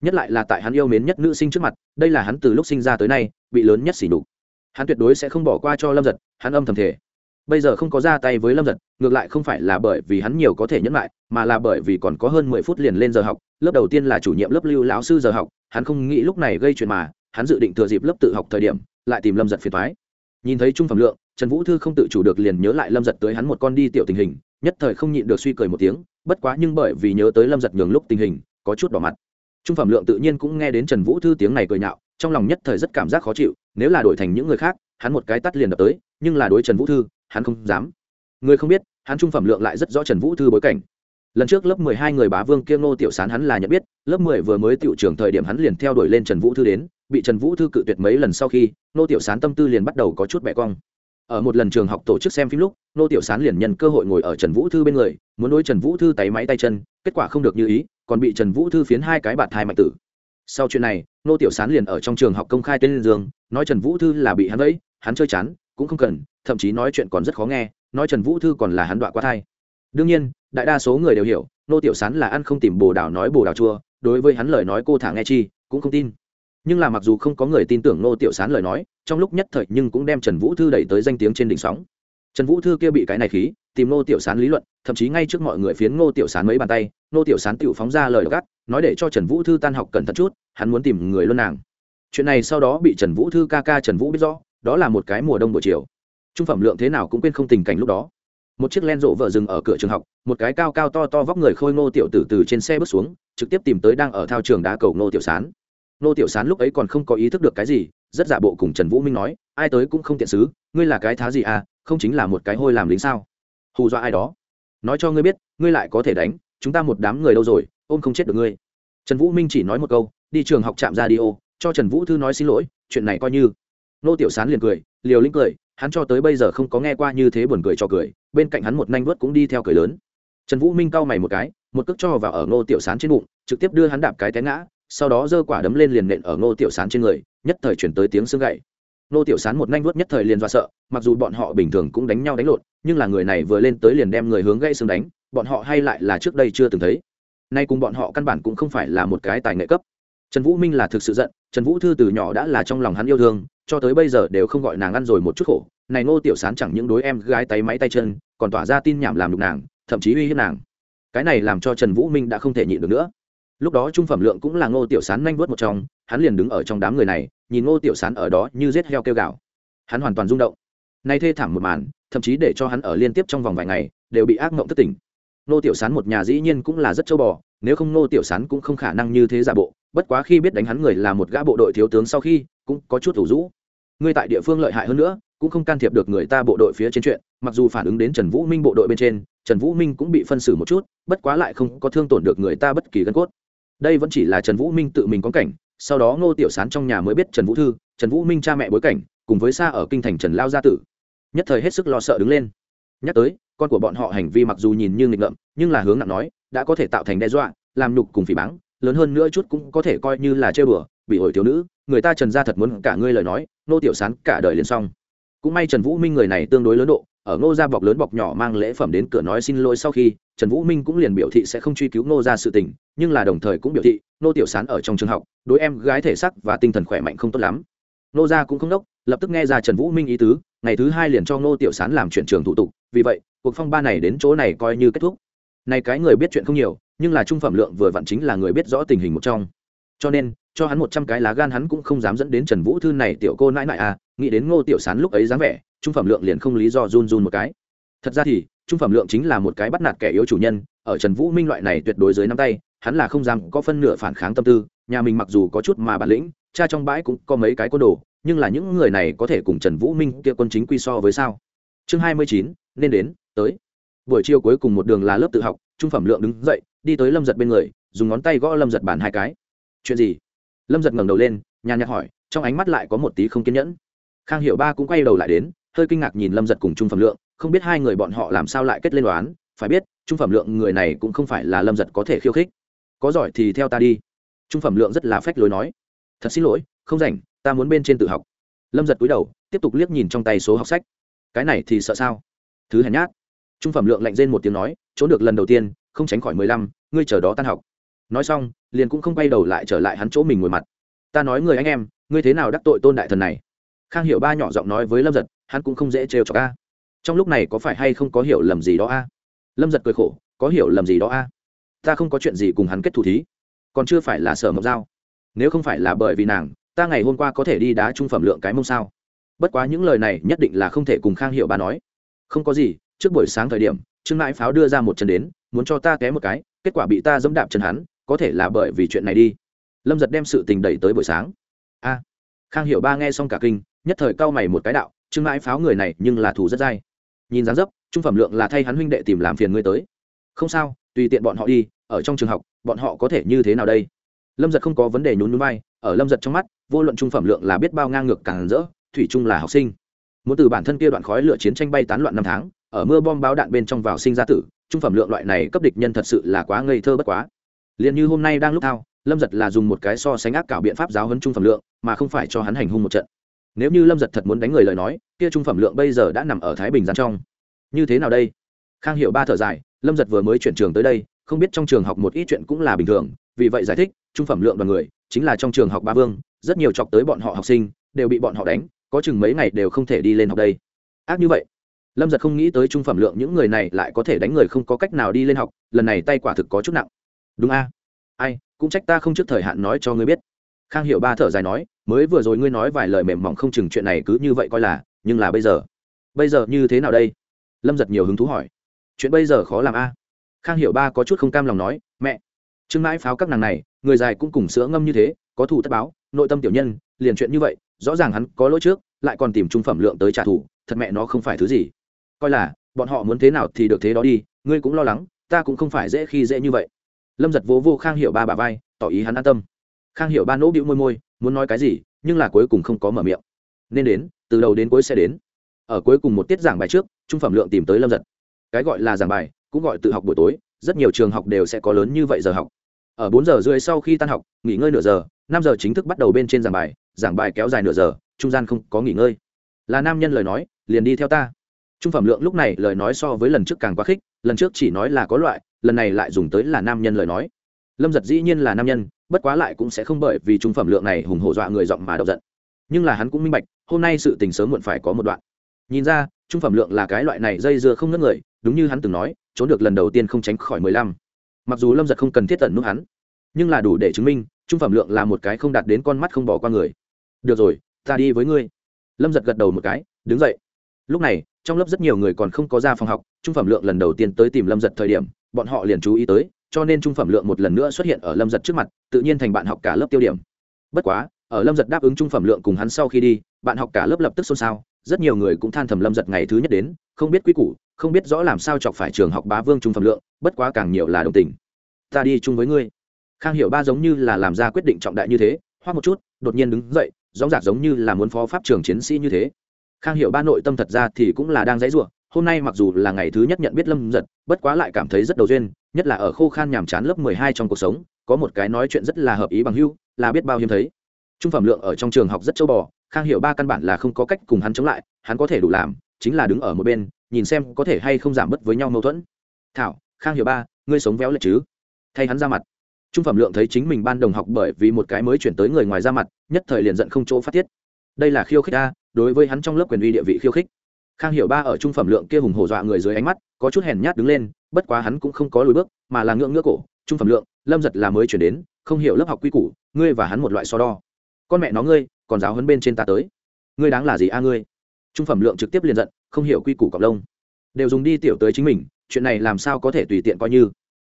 Nhất lại là tại hắn yêu mến nhất nữ sinh trước mặt, đây là hắn từ lúc sinh ra tới nay, bị lớn nhất xỉ đục hắn tuyệt đối sẽ không bỏ qua cho lâm giật, hắn âm thầm thể bây giờ không có ra tay với lâm giật, ngược lại không phải là bởi vì hắn nhiều có thể nhẫn lại, mà là bởi vì còn có hơn mười phút liền lên giờ học, lớp đầu tiên là chủ nhiệm lớp lưu lão sư giờ học, hắn không nghĩ lúc này gây chuyện mà, hắn dự định thừa dịp lớp tự học thời điểm, lại tìm lâm giật phiền thoái nhìn thấy trung phẩm lượng, trần vũ thư không tự chủ được liền nhớ lại lâm giật tới hắn một con đi tiểu tình hình, nhất thời không nhịn được suy cười một tiếng, bất quá nhưng bởi vì nhớ tới lâm giật nhường lúc tình hình, có chút đỏ mặt. Trung phẩm lượng tự nhiên cũng nghe đến trần vũ thư tiếng này cười nhạo, trong lòng nhất thời rất cảm giác khó chịu, nếu là đổi thành những người khác, hắn một cái tắt liền đập tới, nhưng là đối trần vũ thư, hắn không dám. Người không biết, hắn trung phẩm lượng lại rất rõ trần vũ thư bối cảnh lần trước lớp mười hai người bá vương kia ngô tiểu sán hắn là nhận biết, lớp mười vừa mới tiểu trưởng thời điểm hắn liền theo đuổi lên trần vũ thư đến, bị trần vũ thư cự tuyệt mấy lần sau khi, ngô tiểu sán tâm tư liền bắt đầu có chút bẻ cong. Ở một lần trường học tổ chức xem phim lúc, ngô tiểu sán liền nhận cơ hội ngồi ở trần vũ thư bên người, muốn đối trần vũ thư tay máy tay chân, kết quả không được như ý, còn bị trần vũ thư phiến hai cái bạt thai mạnh tử. Sau chuyện này, ngô tiểu sán liền ở trong trường học công khai tên liên dương nói trần vũ thư là bị hắn ấy, hắn chơi chán, cũng không cần, thậm chí nói chuyện còn rất khó nghe, nói trần vũ thư còn là hắn đọa quá thai. Đương nhiên đại đa số người đều hiểu, nô tiểu sán là ăn không tìm bồ đào nói bồ đào chua, đối với hắn lời nói cô thả nghe chi, cũng không tin. Nhưng là mặc dù không có người tin tưởng nô tiểu sán lời nói, trong lúc nhất thời nhưng cũng đem trần vũ thư đẩy tới danh tiếng trên đỉnh sóng. Trần vũ thư kia bị cái này khí, tìm nô tiểu sán lý luận, thậm chí ngay trước mọi người phiến nô tiểu sán mấy bàn tay, nô tiểu sán tự phóng ra lời gắt nói để cho trần vũ thư tan học cẩn thận chút, hắn muốn tìm người luôn nàng. Chuyện này sau đó bị trần vũ thư ca ca trần vũ biết rõ, đó là một cái mùa đông buổi chiều. Trung phẩm lượng thế nào cũng quên không tình cảnh lúc đó một chiếc len rộ vợ dừng ở cửa trường học, một cái cao cao to to vóc người khôi ngô tiểu tử từ trên xe bước xuống, trực tiếp tìm tới đang ở thao trường đá cầu ngô tiểu sán. Ngô tiểu sán lúc ấy còn không có ý thức được cái gì, rất giả bộ cùng trần vũ minh nói, ai tới cũng không tiện xứ, ngươi là cái thá gì à không chính là một cái hôi làm lính sao? Hù dọa ai đó. Nói cho ngươi biết, ngươi lại có thể đánh, chúng ta một đám người đâu rồi, ôm không chết được ngươi. Trần vũ minh chỉ nói một câu, đi trường học trạm ra đi ô, cho trần vũ thư nói xin lỗi, chuyện này coi như. Nô tiểu sán liền cười, liều lĩnh cười hắn cho tới bây giờ không có nghe qua như thế buồn cười cho cười, bên cạnh hắn một nanh vớt cũng đi theo cười lớn. Trần vũ minh cau mày một cái, một cước cho vào ở ngô tiểu sán trên bụng, trực tiếp đưa hắn đạp cái té ngã, sau đó giơ quả đấm lên liền nện ở ngô tiểu sán trên người, nhất thời chuyển tới tiếng xương gậy. Ngô tiểu sán một nanh vớt nhất thời liền do sợ, mặc dù bọn họ bình thường cũng đánh nhau đánh lộn, nhưng là người này vừa lên tới liền đem người hướng gãy xương đánh, bọn họ hay lại là trước đây chưa từng thấy. Nay cùng bọn họ căn bản cũng không phải là một cái tài nghệ cấp. Trần vũ minh là thực sự giận, trần vũ thư từ nhỏ đã là trong lòng hắn yêu thương cho tới bây giờ đều không gọi nàng ăn rồi một chút khổ. Này ngô tiểu sán chẳng những đối em gái tay máy tay chân, còn tỏa ra tin nhảm làm được nàng, thậm chí uy hiếp nàng. Cái này làm cho trần vũ minh đã không thể nhịn được nữa. Lúc đó trung phẩm lượng cũng là ngô tiểu sán nhanh vớt một trong, hắn liền đứng ở trong đám người này, nhìn ngô tiểu sán ở đó như rết heo kêu gạo hắn hoàn toàn rung động. Nay thê thảm một màn, thậm chí để cho hắn ở liên tiếp trong vòng vài ngày, đều bị ác mộng thất tỉnh. Ngô tiểu sán một nhà dĩ nhiên cũng là rất châu bò, nếu không ngô tiểu sán cũng không khả năng như thế giả bộ, bất quá khi biết đánh hắn người là một gã bộ đội thiếu tướng sau khi, cũng có chút thủ rũ ngươi tại địa phương lợi hại hơn nữa, cũng không can thiệp được người ta bộ đội phía trên chuyện, mặc dù phản ứng đến trần vũ minh bộ đội bên trên, trần vũ minh cũng bị phân xử một chút, bất quá lại không có thương tổn được người ta bất kỳ gân cốt. Đây vẫn chỉ là trần vũ minh tự mình có cảnh, sau đó ngô tiểu sán trong nhà mới biết trần vũ thư, trần vũ minh cha mẹ bối cảnh, cùng với xa ở kinh thành trần lao gia tử. Nhất thời hết sức lo sợ đứng lên. Nhắc tới, con của bọn họ hành vi mặc dù nhìn như nghịch ngợm, nhưng là hướng nặng nói, đã có thể tạo thành đe dọa, làm nhục cùng phỉ báng, lớn hơn nữa chút cũng có thể coi như là chơi bừa bị ổi thiếu nữ người ta trần gia thật muốn cả ngươi lời nói nô tiểu sán cả đời liền xong. Cũng may trần vũ minh người này tương đối lớn độ, ở ngô gia bọc lớn bọc nhỏ mang lễ phẩm đến cửa nói xin lỗi sau khi, trần vũ minh cũng liền biểu thị sẽ không truy cứu ngô gia sự tình, nhưng là đồng thời cũng biểu thị nô tiểu sán ở trong trường học, đối em gái thể sắc và tinh thần khỏe mạnh không tốt lắm. Nô gia cũng không đốc, lập tức nghe ra trần vũ minh ý tứ, ngày thứ hai liền cho ngô tiểu sán làm chuyện trường thủ tục, vì vậy, cuộc phong ba này đến chỗ này coi như kết thúc. Này cái người biết chuyện không nhiều, nhưng là trung phẩm lượng vừa vặn chính là người biết rõ tình hình một trong. Cho nên cho hắn một trăm cái lá gan hắn cũng không dám dẫn đến trần vũ thư này, tiểu cô nãi nãi à nghĩ đến ngô tiểu sán lúc ấy dáng vẻ, trung phẩm lượng liền không lý do run run một cái. Thật ra thì, trung phẩm lượng chính là một cái bắt nạt kẻ yếu chủ nhân, ở trần vũ minh loại này tuyệt đối dưới năm tay, hắn là không dám có phân nửa phản kháng tâm tư, nhà mình mặc dù có chút mà bản lĩnh, cha trong bãi cũng có mấy cái côn đồ, nhưng là những người này có thể cùng trần vũ minh kia quân chính quy so với sao? Chương hai mươi chín, nên đến, tới. Buổi chiều cuối cùng một đường là lớp tự học, trung phẩm lượng đứng dậy, đi tới lâm giật bên người, dùng ngón tay gõ lâm giật bàn hai cái. Chuyện gì? Lâm giật ngẩng đầu lên, nhàn nhạt hỏi, trong ánh mắt lại có một tí không kiên nhẫn. Khang hiệu ba cũng quay đầu lại đến, hơi kinh ngạc nhìn lâm giật cùng trung phẩm lượng, không biết hai người bọn họ làm sao lại kết lên đoán, phải biết, trung phẩm lượng người này cũng không phải là lâm giật có thể khiêu khích. Có giỏi thì theo ta đi. Trung phẩm lượng rất là phách lối nói, thật xin lỗi, không rảnh, ta muốn bên trên tự học. Lâm giật cúi đầu, tiếp tục liếc nhìn trong tay số học sách. Cái này thì sợ sao? Thứ hèn nhát. Trung phẩm lượng lạnh rên một tiếng nói, trốn được lần đầu tiên, không tránh khỏi mười lăm, ngươi chờ đó tan học nói xong, liền cũng không quay đầu lại trở lại hắn chỗ mình ngồi mặt. Ta nói người anh em, ngươi thế nào đắc tội tôn đại thần này? Khang hiểu ba nhỏ giọng nói với lâm giật, hắn cũng không dễ trêu cho ca trong lúc này có phải hay không có hiểu lầm gì đó a? Lâm giật cười khổ, có hiểu lầm gì đó a? Ta không có chuyện gì cùng hắn kết thù thí. Còn chưa phải là sở mộc dao. Nếu không phải là bởi vì nàng, ta ngày hôm qua có thể đi đá trung phẩm lượng cái mông sao? Bất quá những lời này nhất định là không thể cùng khang hiệu ba nói. Không có gì, trước buổi sáng thời điểm, trương mãi pháo đưa ra một chân đến, muốn cho ta té một cái, kết quả bị ta dẫm đạp chân hắn có thể là bởi vì chuyện này đi. Lâm giật đem sự tình đẩy tới buổi sáng. A, khang hiểu ba nghe xong cả kinh, nhất thời cau mày một cái đạo chưng mãi pháo người này nhưng là thù rất dai. Nhìn dáng dấp, trung phẩm lượng là thay hắn huynh đệ tìm làm phiền ngươi tới. Không sao, tùy tiện bọn họ đi, ở trong trường học, bọn họ có thể như thế nào đây? Lâm giật không có vấn đề nhún núi bay ở lâm giật trong mắt, vô luận trung phẩm lượng là biết bao ngang ngược càng rỡ, thủy trung là học sinh. Muốn từ bản thân kia đoạn khói lửa chiến tranh bay tán loạn năm tháng, ở mưa bom báo đạn bên trong vào sinh ra tử, trung phẩm lượng loại này cấp địch nhân thật sự là quá ngây thơ bất quá liền như hôm nay đang lúc thao, lâm giật là dùng một cái so sánh ác cảo biện pháp giáo hấn trung phẩm lượng, mà không phải cho hắn hành hung một trận. Nếu như lâm giật thật muốn đánh người lời nói, kia trung phẩm lượng bây giờ đã nằm ở thái bình gian trong. Như thế nào đây? Khang hiệu ba thở dài, lâm giật vừa mới chuyển trường tới đây, không biết trong trường học một ít chuyện cũng là bình thường, vì vậy giải thích, trung phẩm lượng đoàn người, chính là trong trường học ba vương, rất nhiều chọc tới bọn họ học sinh, đều bị bọn họ đánh, có chừng mấy ngày đều không thể đi lên học đây. Ác như vậy. Lâm giật không nghĩ tới trung phẩm lượng những người này lại có thể đánh người không có cách nào đi lên học, lần này tay quả thực có chút nặng đúng a. Ai, cũng trách ta không trước thời hạn nói cho ngươi biết. Khang hiệu ba thở dài nói, mới vừa rồi ngươi nói vài lời mềm mỏng không chừng chuyện này cứ như vậy coi là, nhưng là bây giờ? Bây giờ như thế nào đây? Lâm giật nhiều hứng thú hỏi. Chuyện bây giờ khó làm a. Khang hiệu ba có chút không cam lòng nói, mẹ. Trương mãi pháo các nàng này, người dài cũng cùng sữa ngâm như thế, có thủ tất báo, nội tâm tiểu nhân, liền chuyện như vậy, rõ ràng hắn có lỗi trước, lại còn tìm trung phẩm lượng tới trả thù, thật mẹ nó không phải thứ gì. Coi là, bọn họ muốn thế nào thì được thế đó đi, ngươi cũng lo lắng, ta cũng không phải dễ khi dễ như vậy lâm giật vô vô khang hiệu ba bà vai, tỏ ý hắn an tâm. Khang hiệu ba nỗ bĩu môi môi, muốn nói cái gì, nhưng là cuối cùng không có mở miệng. Nên đến, từ đầu đến cuối sẽ đến. Ở cuối cùng một tiết giảng bài trước, trung phẩm lượng tìm tới lâm giật. Cái gọi là giảng bài, cũng gọi tự học buổi tối, rất nhiều trường học đều sẽ có lớn như vậy giờ học. Ở bốn giờ rưỡi sau khi tan học, nghỉ ngơi nửa giờ, năm giờ chính thức bắt đầu bên trên giảng bài giảng bài kéo dài nửa giờ, trung gian không có nghỉ ngơi. Là nam nhân lời nói, liền đi theo ta. Trung phẩm lượng lúc này lời nói so với lần trước càng quá khích, lần trước chỉ nói là có loại lần này lại dùng tới là nam nhân lời nói. Lâm giật dĩ nhiên là nam nhân, bất quá lại cũng sẽ không bởi vì trung phẩm lượng này hùng hổ dọa người giọng mà đậu giận. Nhưng là hắn cũng minh bạch, hôm nay sự tình sớm muộn phải có một đoạn. Nhìn ra, trung phẩm lượng là cái loại này dây dưa không ngất người, đúng như hắn từng nói, trốn được lần đầu tiên không tránh khỏi mười lăm. Mặc dù lâm giật không cần thiết tận nút hắn, nhưng là đủ để chứng minh, trung phẩm lượng là một cái không đạt đến con mắt không bỏ qua người. Được rồi, ta đi với ngươi. Lâm giật gật đầu một cái, đứng dậy. Lúc này, trong lớp rất nhiều người còn không có ra phòng học, trung phẩm lượng lần đầu tiên tới tìm lâm giật thời điểm bọn họ liền chú ý tới, cho nên trung phẩm lượng một lần nữa xuất hiện ở lâm giật trước mặt, tự nhiên thành bạn học cả lớp tiêu điểm. Bất quá, ở lâm giật đáp ứng trung phẩm lượng cùng hắn sau khi đi, bạn học cả lớp lập tức xôn xao, rất nhiều người cũng than thầm lâm giật ngày thứ nhất đến, không biết quy củ, không biết rõ làm sao chọc phải trường học bá vương trung phẩm lượng, bất quá càng nhiều là đồng tình. Ta đi chung với ngươi. Khang hiểu ba giống như là làm ra quyết định trọng đại như thế hoa một chút, đột nhiên đứng dậy rõ rạc giống như là muốn phó pháp trường chiến sĩ như thế. Khang hiểu ba nội tâm thật ra thì cũng là đang dãy ruộng hôm nay mặc dù là ngày thứ nhất nhận biết lâm giật bất quá lại cảm thấy rất đầu duyên nhất là ở khô khan nhàm chán lớp mười hai trong cuộc sống có một cái nói chuyện rất là hợp ý bằng hưu là biết bao hiếm thấy. Trung phẩm lượng ở trong trường học rất châu bò khang hiểu ba căn bản là không có cách cùng hắn chống lại hắn có thể đủ làm chính là đứng ở một bên nhìn xem có thể hay không giảm bớt với nhau mâu thuẫn. Thảo khang hiểu ba ngươi sống véo lệch chứ? Thay hắn ra mặt. Trung phẩm lượng thấy chính mình ban đồng học bởi vì một cái mới chuyển tới người ngoài ra mặt nhất thời liền giận không chỗ phát tiết. Đây là khiêu khích ta, đối với hắn trong lớp quyền uy địa vị khiêu khích khang hiểu ba ở trung phẩm lượng kia hùng hổ dọa người dưới ánh mắt, có chút hèn nhát đứng lên, bất quá hắn cũng không có lùi bước, mà là ngưỡng ngưỡng cổ, trung phẩm lượng, lâm giật là mới chuyển đến, không hiểu lớp học quy củ, ngươi và hắn một loại so đo. Con mẹ nó ngươi, còn giáo hấn bên trên ta tới. Ngươi đáng là gì a ngươi? Trung phẩm lượng trực tiếp liền giận, không hiểu quy củ cọc lông. Đều dùng đi tiểu tới chính mình, chuyện này làm sao có thể tùy tiện coi như.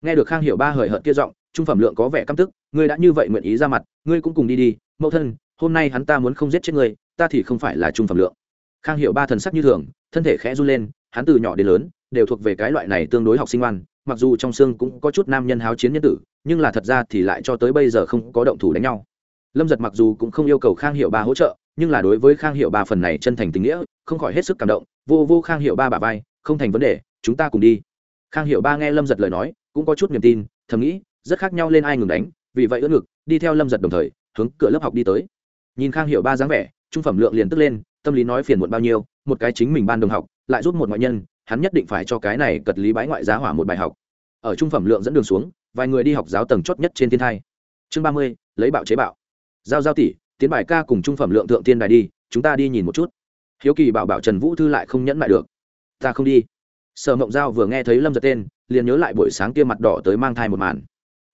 Nghe được khang hiểu ba hời hợt kia giọng, trung phẩm lượng có vẻ căm tức, ngươi đã như vậy nguyện ý ra mặt, ngươi cũng cùng đi đi, mẫu thân, hôm nay hắn ta muốn không giết chết ngươi, ta thì không phải là trung phẩm lượng khang hiểu ba thần sắc như thường, thân thể khẽ run lên, hắn từ nhỏ đến lớn, đều thuộc về cái loại này tương đối học sinh ngoan, mặc dù trong xương cũng có chút nam nhân háo chiến nhân tử, nhưng là thật ra thì lại cho tới bây giờ không có động thủ đánh nhau. Lâm giật mặc dù cũng không yêu cầu khang hiệu ba hỗ trợ, nhưng là đối với khang hiệu ba phần này chân thành tình nghĩa, không khỏi hết sức cảm động, vô vô khang hiệu ba bà vai, không thành vấn đề, chúng ta cùng đi. Khang hiệu ba nghe lâm giật lời nói, cũng có chút niềm tin, thầm nghĩ, rất khác nhau lên ai ngừng đánh, vì vậy ưỡn ngực, đi theo lâm giật đồng thời, hướng cửa lớp học đi tới. Nhìn khang hiệu ba dáng vẻ, trung phẩm lượng liền tức lên tâm lý nói phiền muộn bao nhiêu, một cái chính mình ban đồng học, lại giúp một ngoại nhân, hắn nhất định phải cho cái này cật lý bái ngoại giá hỏa một bài học. Ở trung phẩm lượng dẫn đường xuống, vài người đi học giáo tầng chót nhất trên thiên thai. Chương ba mươi, lấy bạo chế bạo. Giao giao tỷ, tiến bài ca cùng trung phẩm lượng thượng tiên đài đi, chúng ta đi nhìn một chút. Hiếu kỳ bảo bảo trần vũ thư lại không nhẫn lại được. Ta không đi. Sở mộng giao vừa nghe thấy lâm giật tên, liền nhớ lại buổi sáng kia mặt đỏ tới mang thai một màn.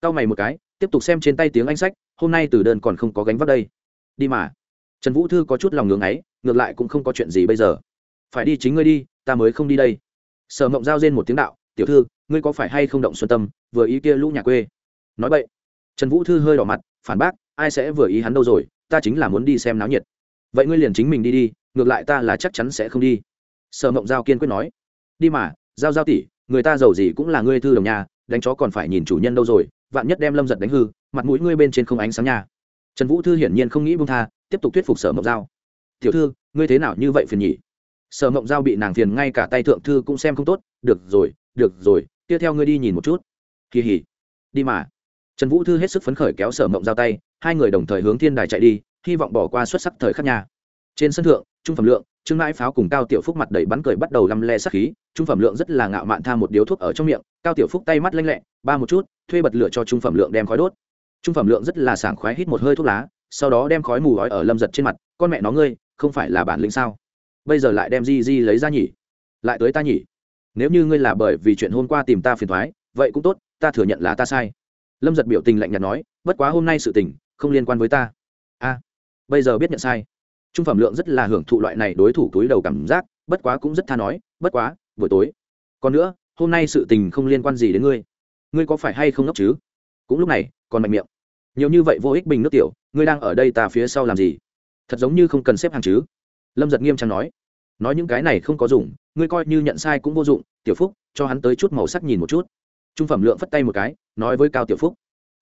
Cau mày một cái, tiếp tục xem trên tay tiếng anh sách, hôm nay từ đơn còn không có gánh vác đây. Đi mà. Trần vũ thư có chút lòng ngưng ấy ngược lại cũng không có chuyện gì bây giờ. Phải đi chính ngươi đi, ta mới không đi đây. Sở mộng giao rên một tiếng đạo, tiểu thư, ngươi có phải hay không động xuân tâm, vừa ý kia lũ nhà quê? Nói vậy trần vũ thư hơi đỏ mặt, phản bác, ai sẽ vừa ý hắn đâu rồi, ta chính là muốn đi xem náo nhiệt. Vậy ngươi liền chính mình đi đi, ngược lại ta là chắc chắn sẽ không đi. Sở mộng giao kiên quyết nói. Đi mà, giao giao tỷ, người ta giàu gì cũng là ngươi thư đồng nhà, đánh chó còn phải nhìn chủ nhân đâu rồi, vạn nhất đem lâm giật đánh hư, mặt mũi ngươi bên trên không ánh sáng nhà trần vũ thư hiển nhiên không nghĩ buông tha, tiếp tục thuyết phục sở mộng giao tiểu thư, ngươi thế nào như vậy phiền nhỉ? Sở mộng giao bị nàng phiền ngay cả tay thượng thư cũng xem không tốt, được rồi được rồi, tiếp theo ngươi đi nhìn một chút. Kỳ hỉ. Đi mà. Trần vũ thư hết sức phấn khởi kéo sở mộng giao tay, hai người đồng thời hướng thiên đài chạy đi, hy vọng bỏ qua xuất sắc thời khắc nhà. Trên sân thượng, trung phẩm lượng, trương mãi pháo cùng cao tiểu phúc mặt đầy bắn cười bắt đầu lăm le sắc khí, trung phẩm lượng rất là ngạo mạn tha một điếu thuốc ở trong miệng, cao tiểu phúc tay mắt lanh lẹ, ba một chút, thuê bật lửa cho trung phẩm lượng đem khói đốt. Trung phẩm lượng rất là sảng khoái hít một hơi thuốc lá, sau đó đem khói mù gói ở lâm giật trên mặt, con mẹ nó ngươi không phải là bản lĩnh sao? Bây giờ lại đem di di lấy ra nhỉ? Lại tới ta nhỉ? Nếu như ngươi là bởi vì chuyện hôm qua tìm ta phiền thoái vậy cũng tốt, ta thừa nhận là ta sai. Lâm giật biểu tình lạnh nhạt nói, bất quá hôm nay sự tình, không liên quan với ta. A, bây giờ biết nhận sai. Trung phẩm lượng rất là hưởng thụ loại này đối thủ túi đầu cảm giác, bất quá cũng rất tha nói, bất quá, buổi tối. Còn nữa, hôm nay sự tình không liên quan gì đến ngươi. Ngươi có phải hay không ngốc chứ? Cũng lúc này, còn mạnh miệng. Nhiều như vậy vô ích bình nước tiểu, ngươi đang ở đây ta phía sau làm gì? Thật giống như không cần xếp hàng chứ? Lâm giật nghiêm trang nói. Nói những cái này không có dùng, ngươi coi như nhận sai cũng vô dụng, tiểu phúc, cho hắn tới chút màu sắc nhìn một chút. Trung phẩm lượng phất tay một cái, nói với cao tiểu phúc.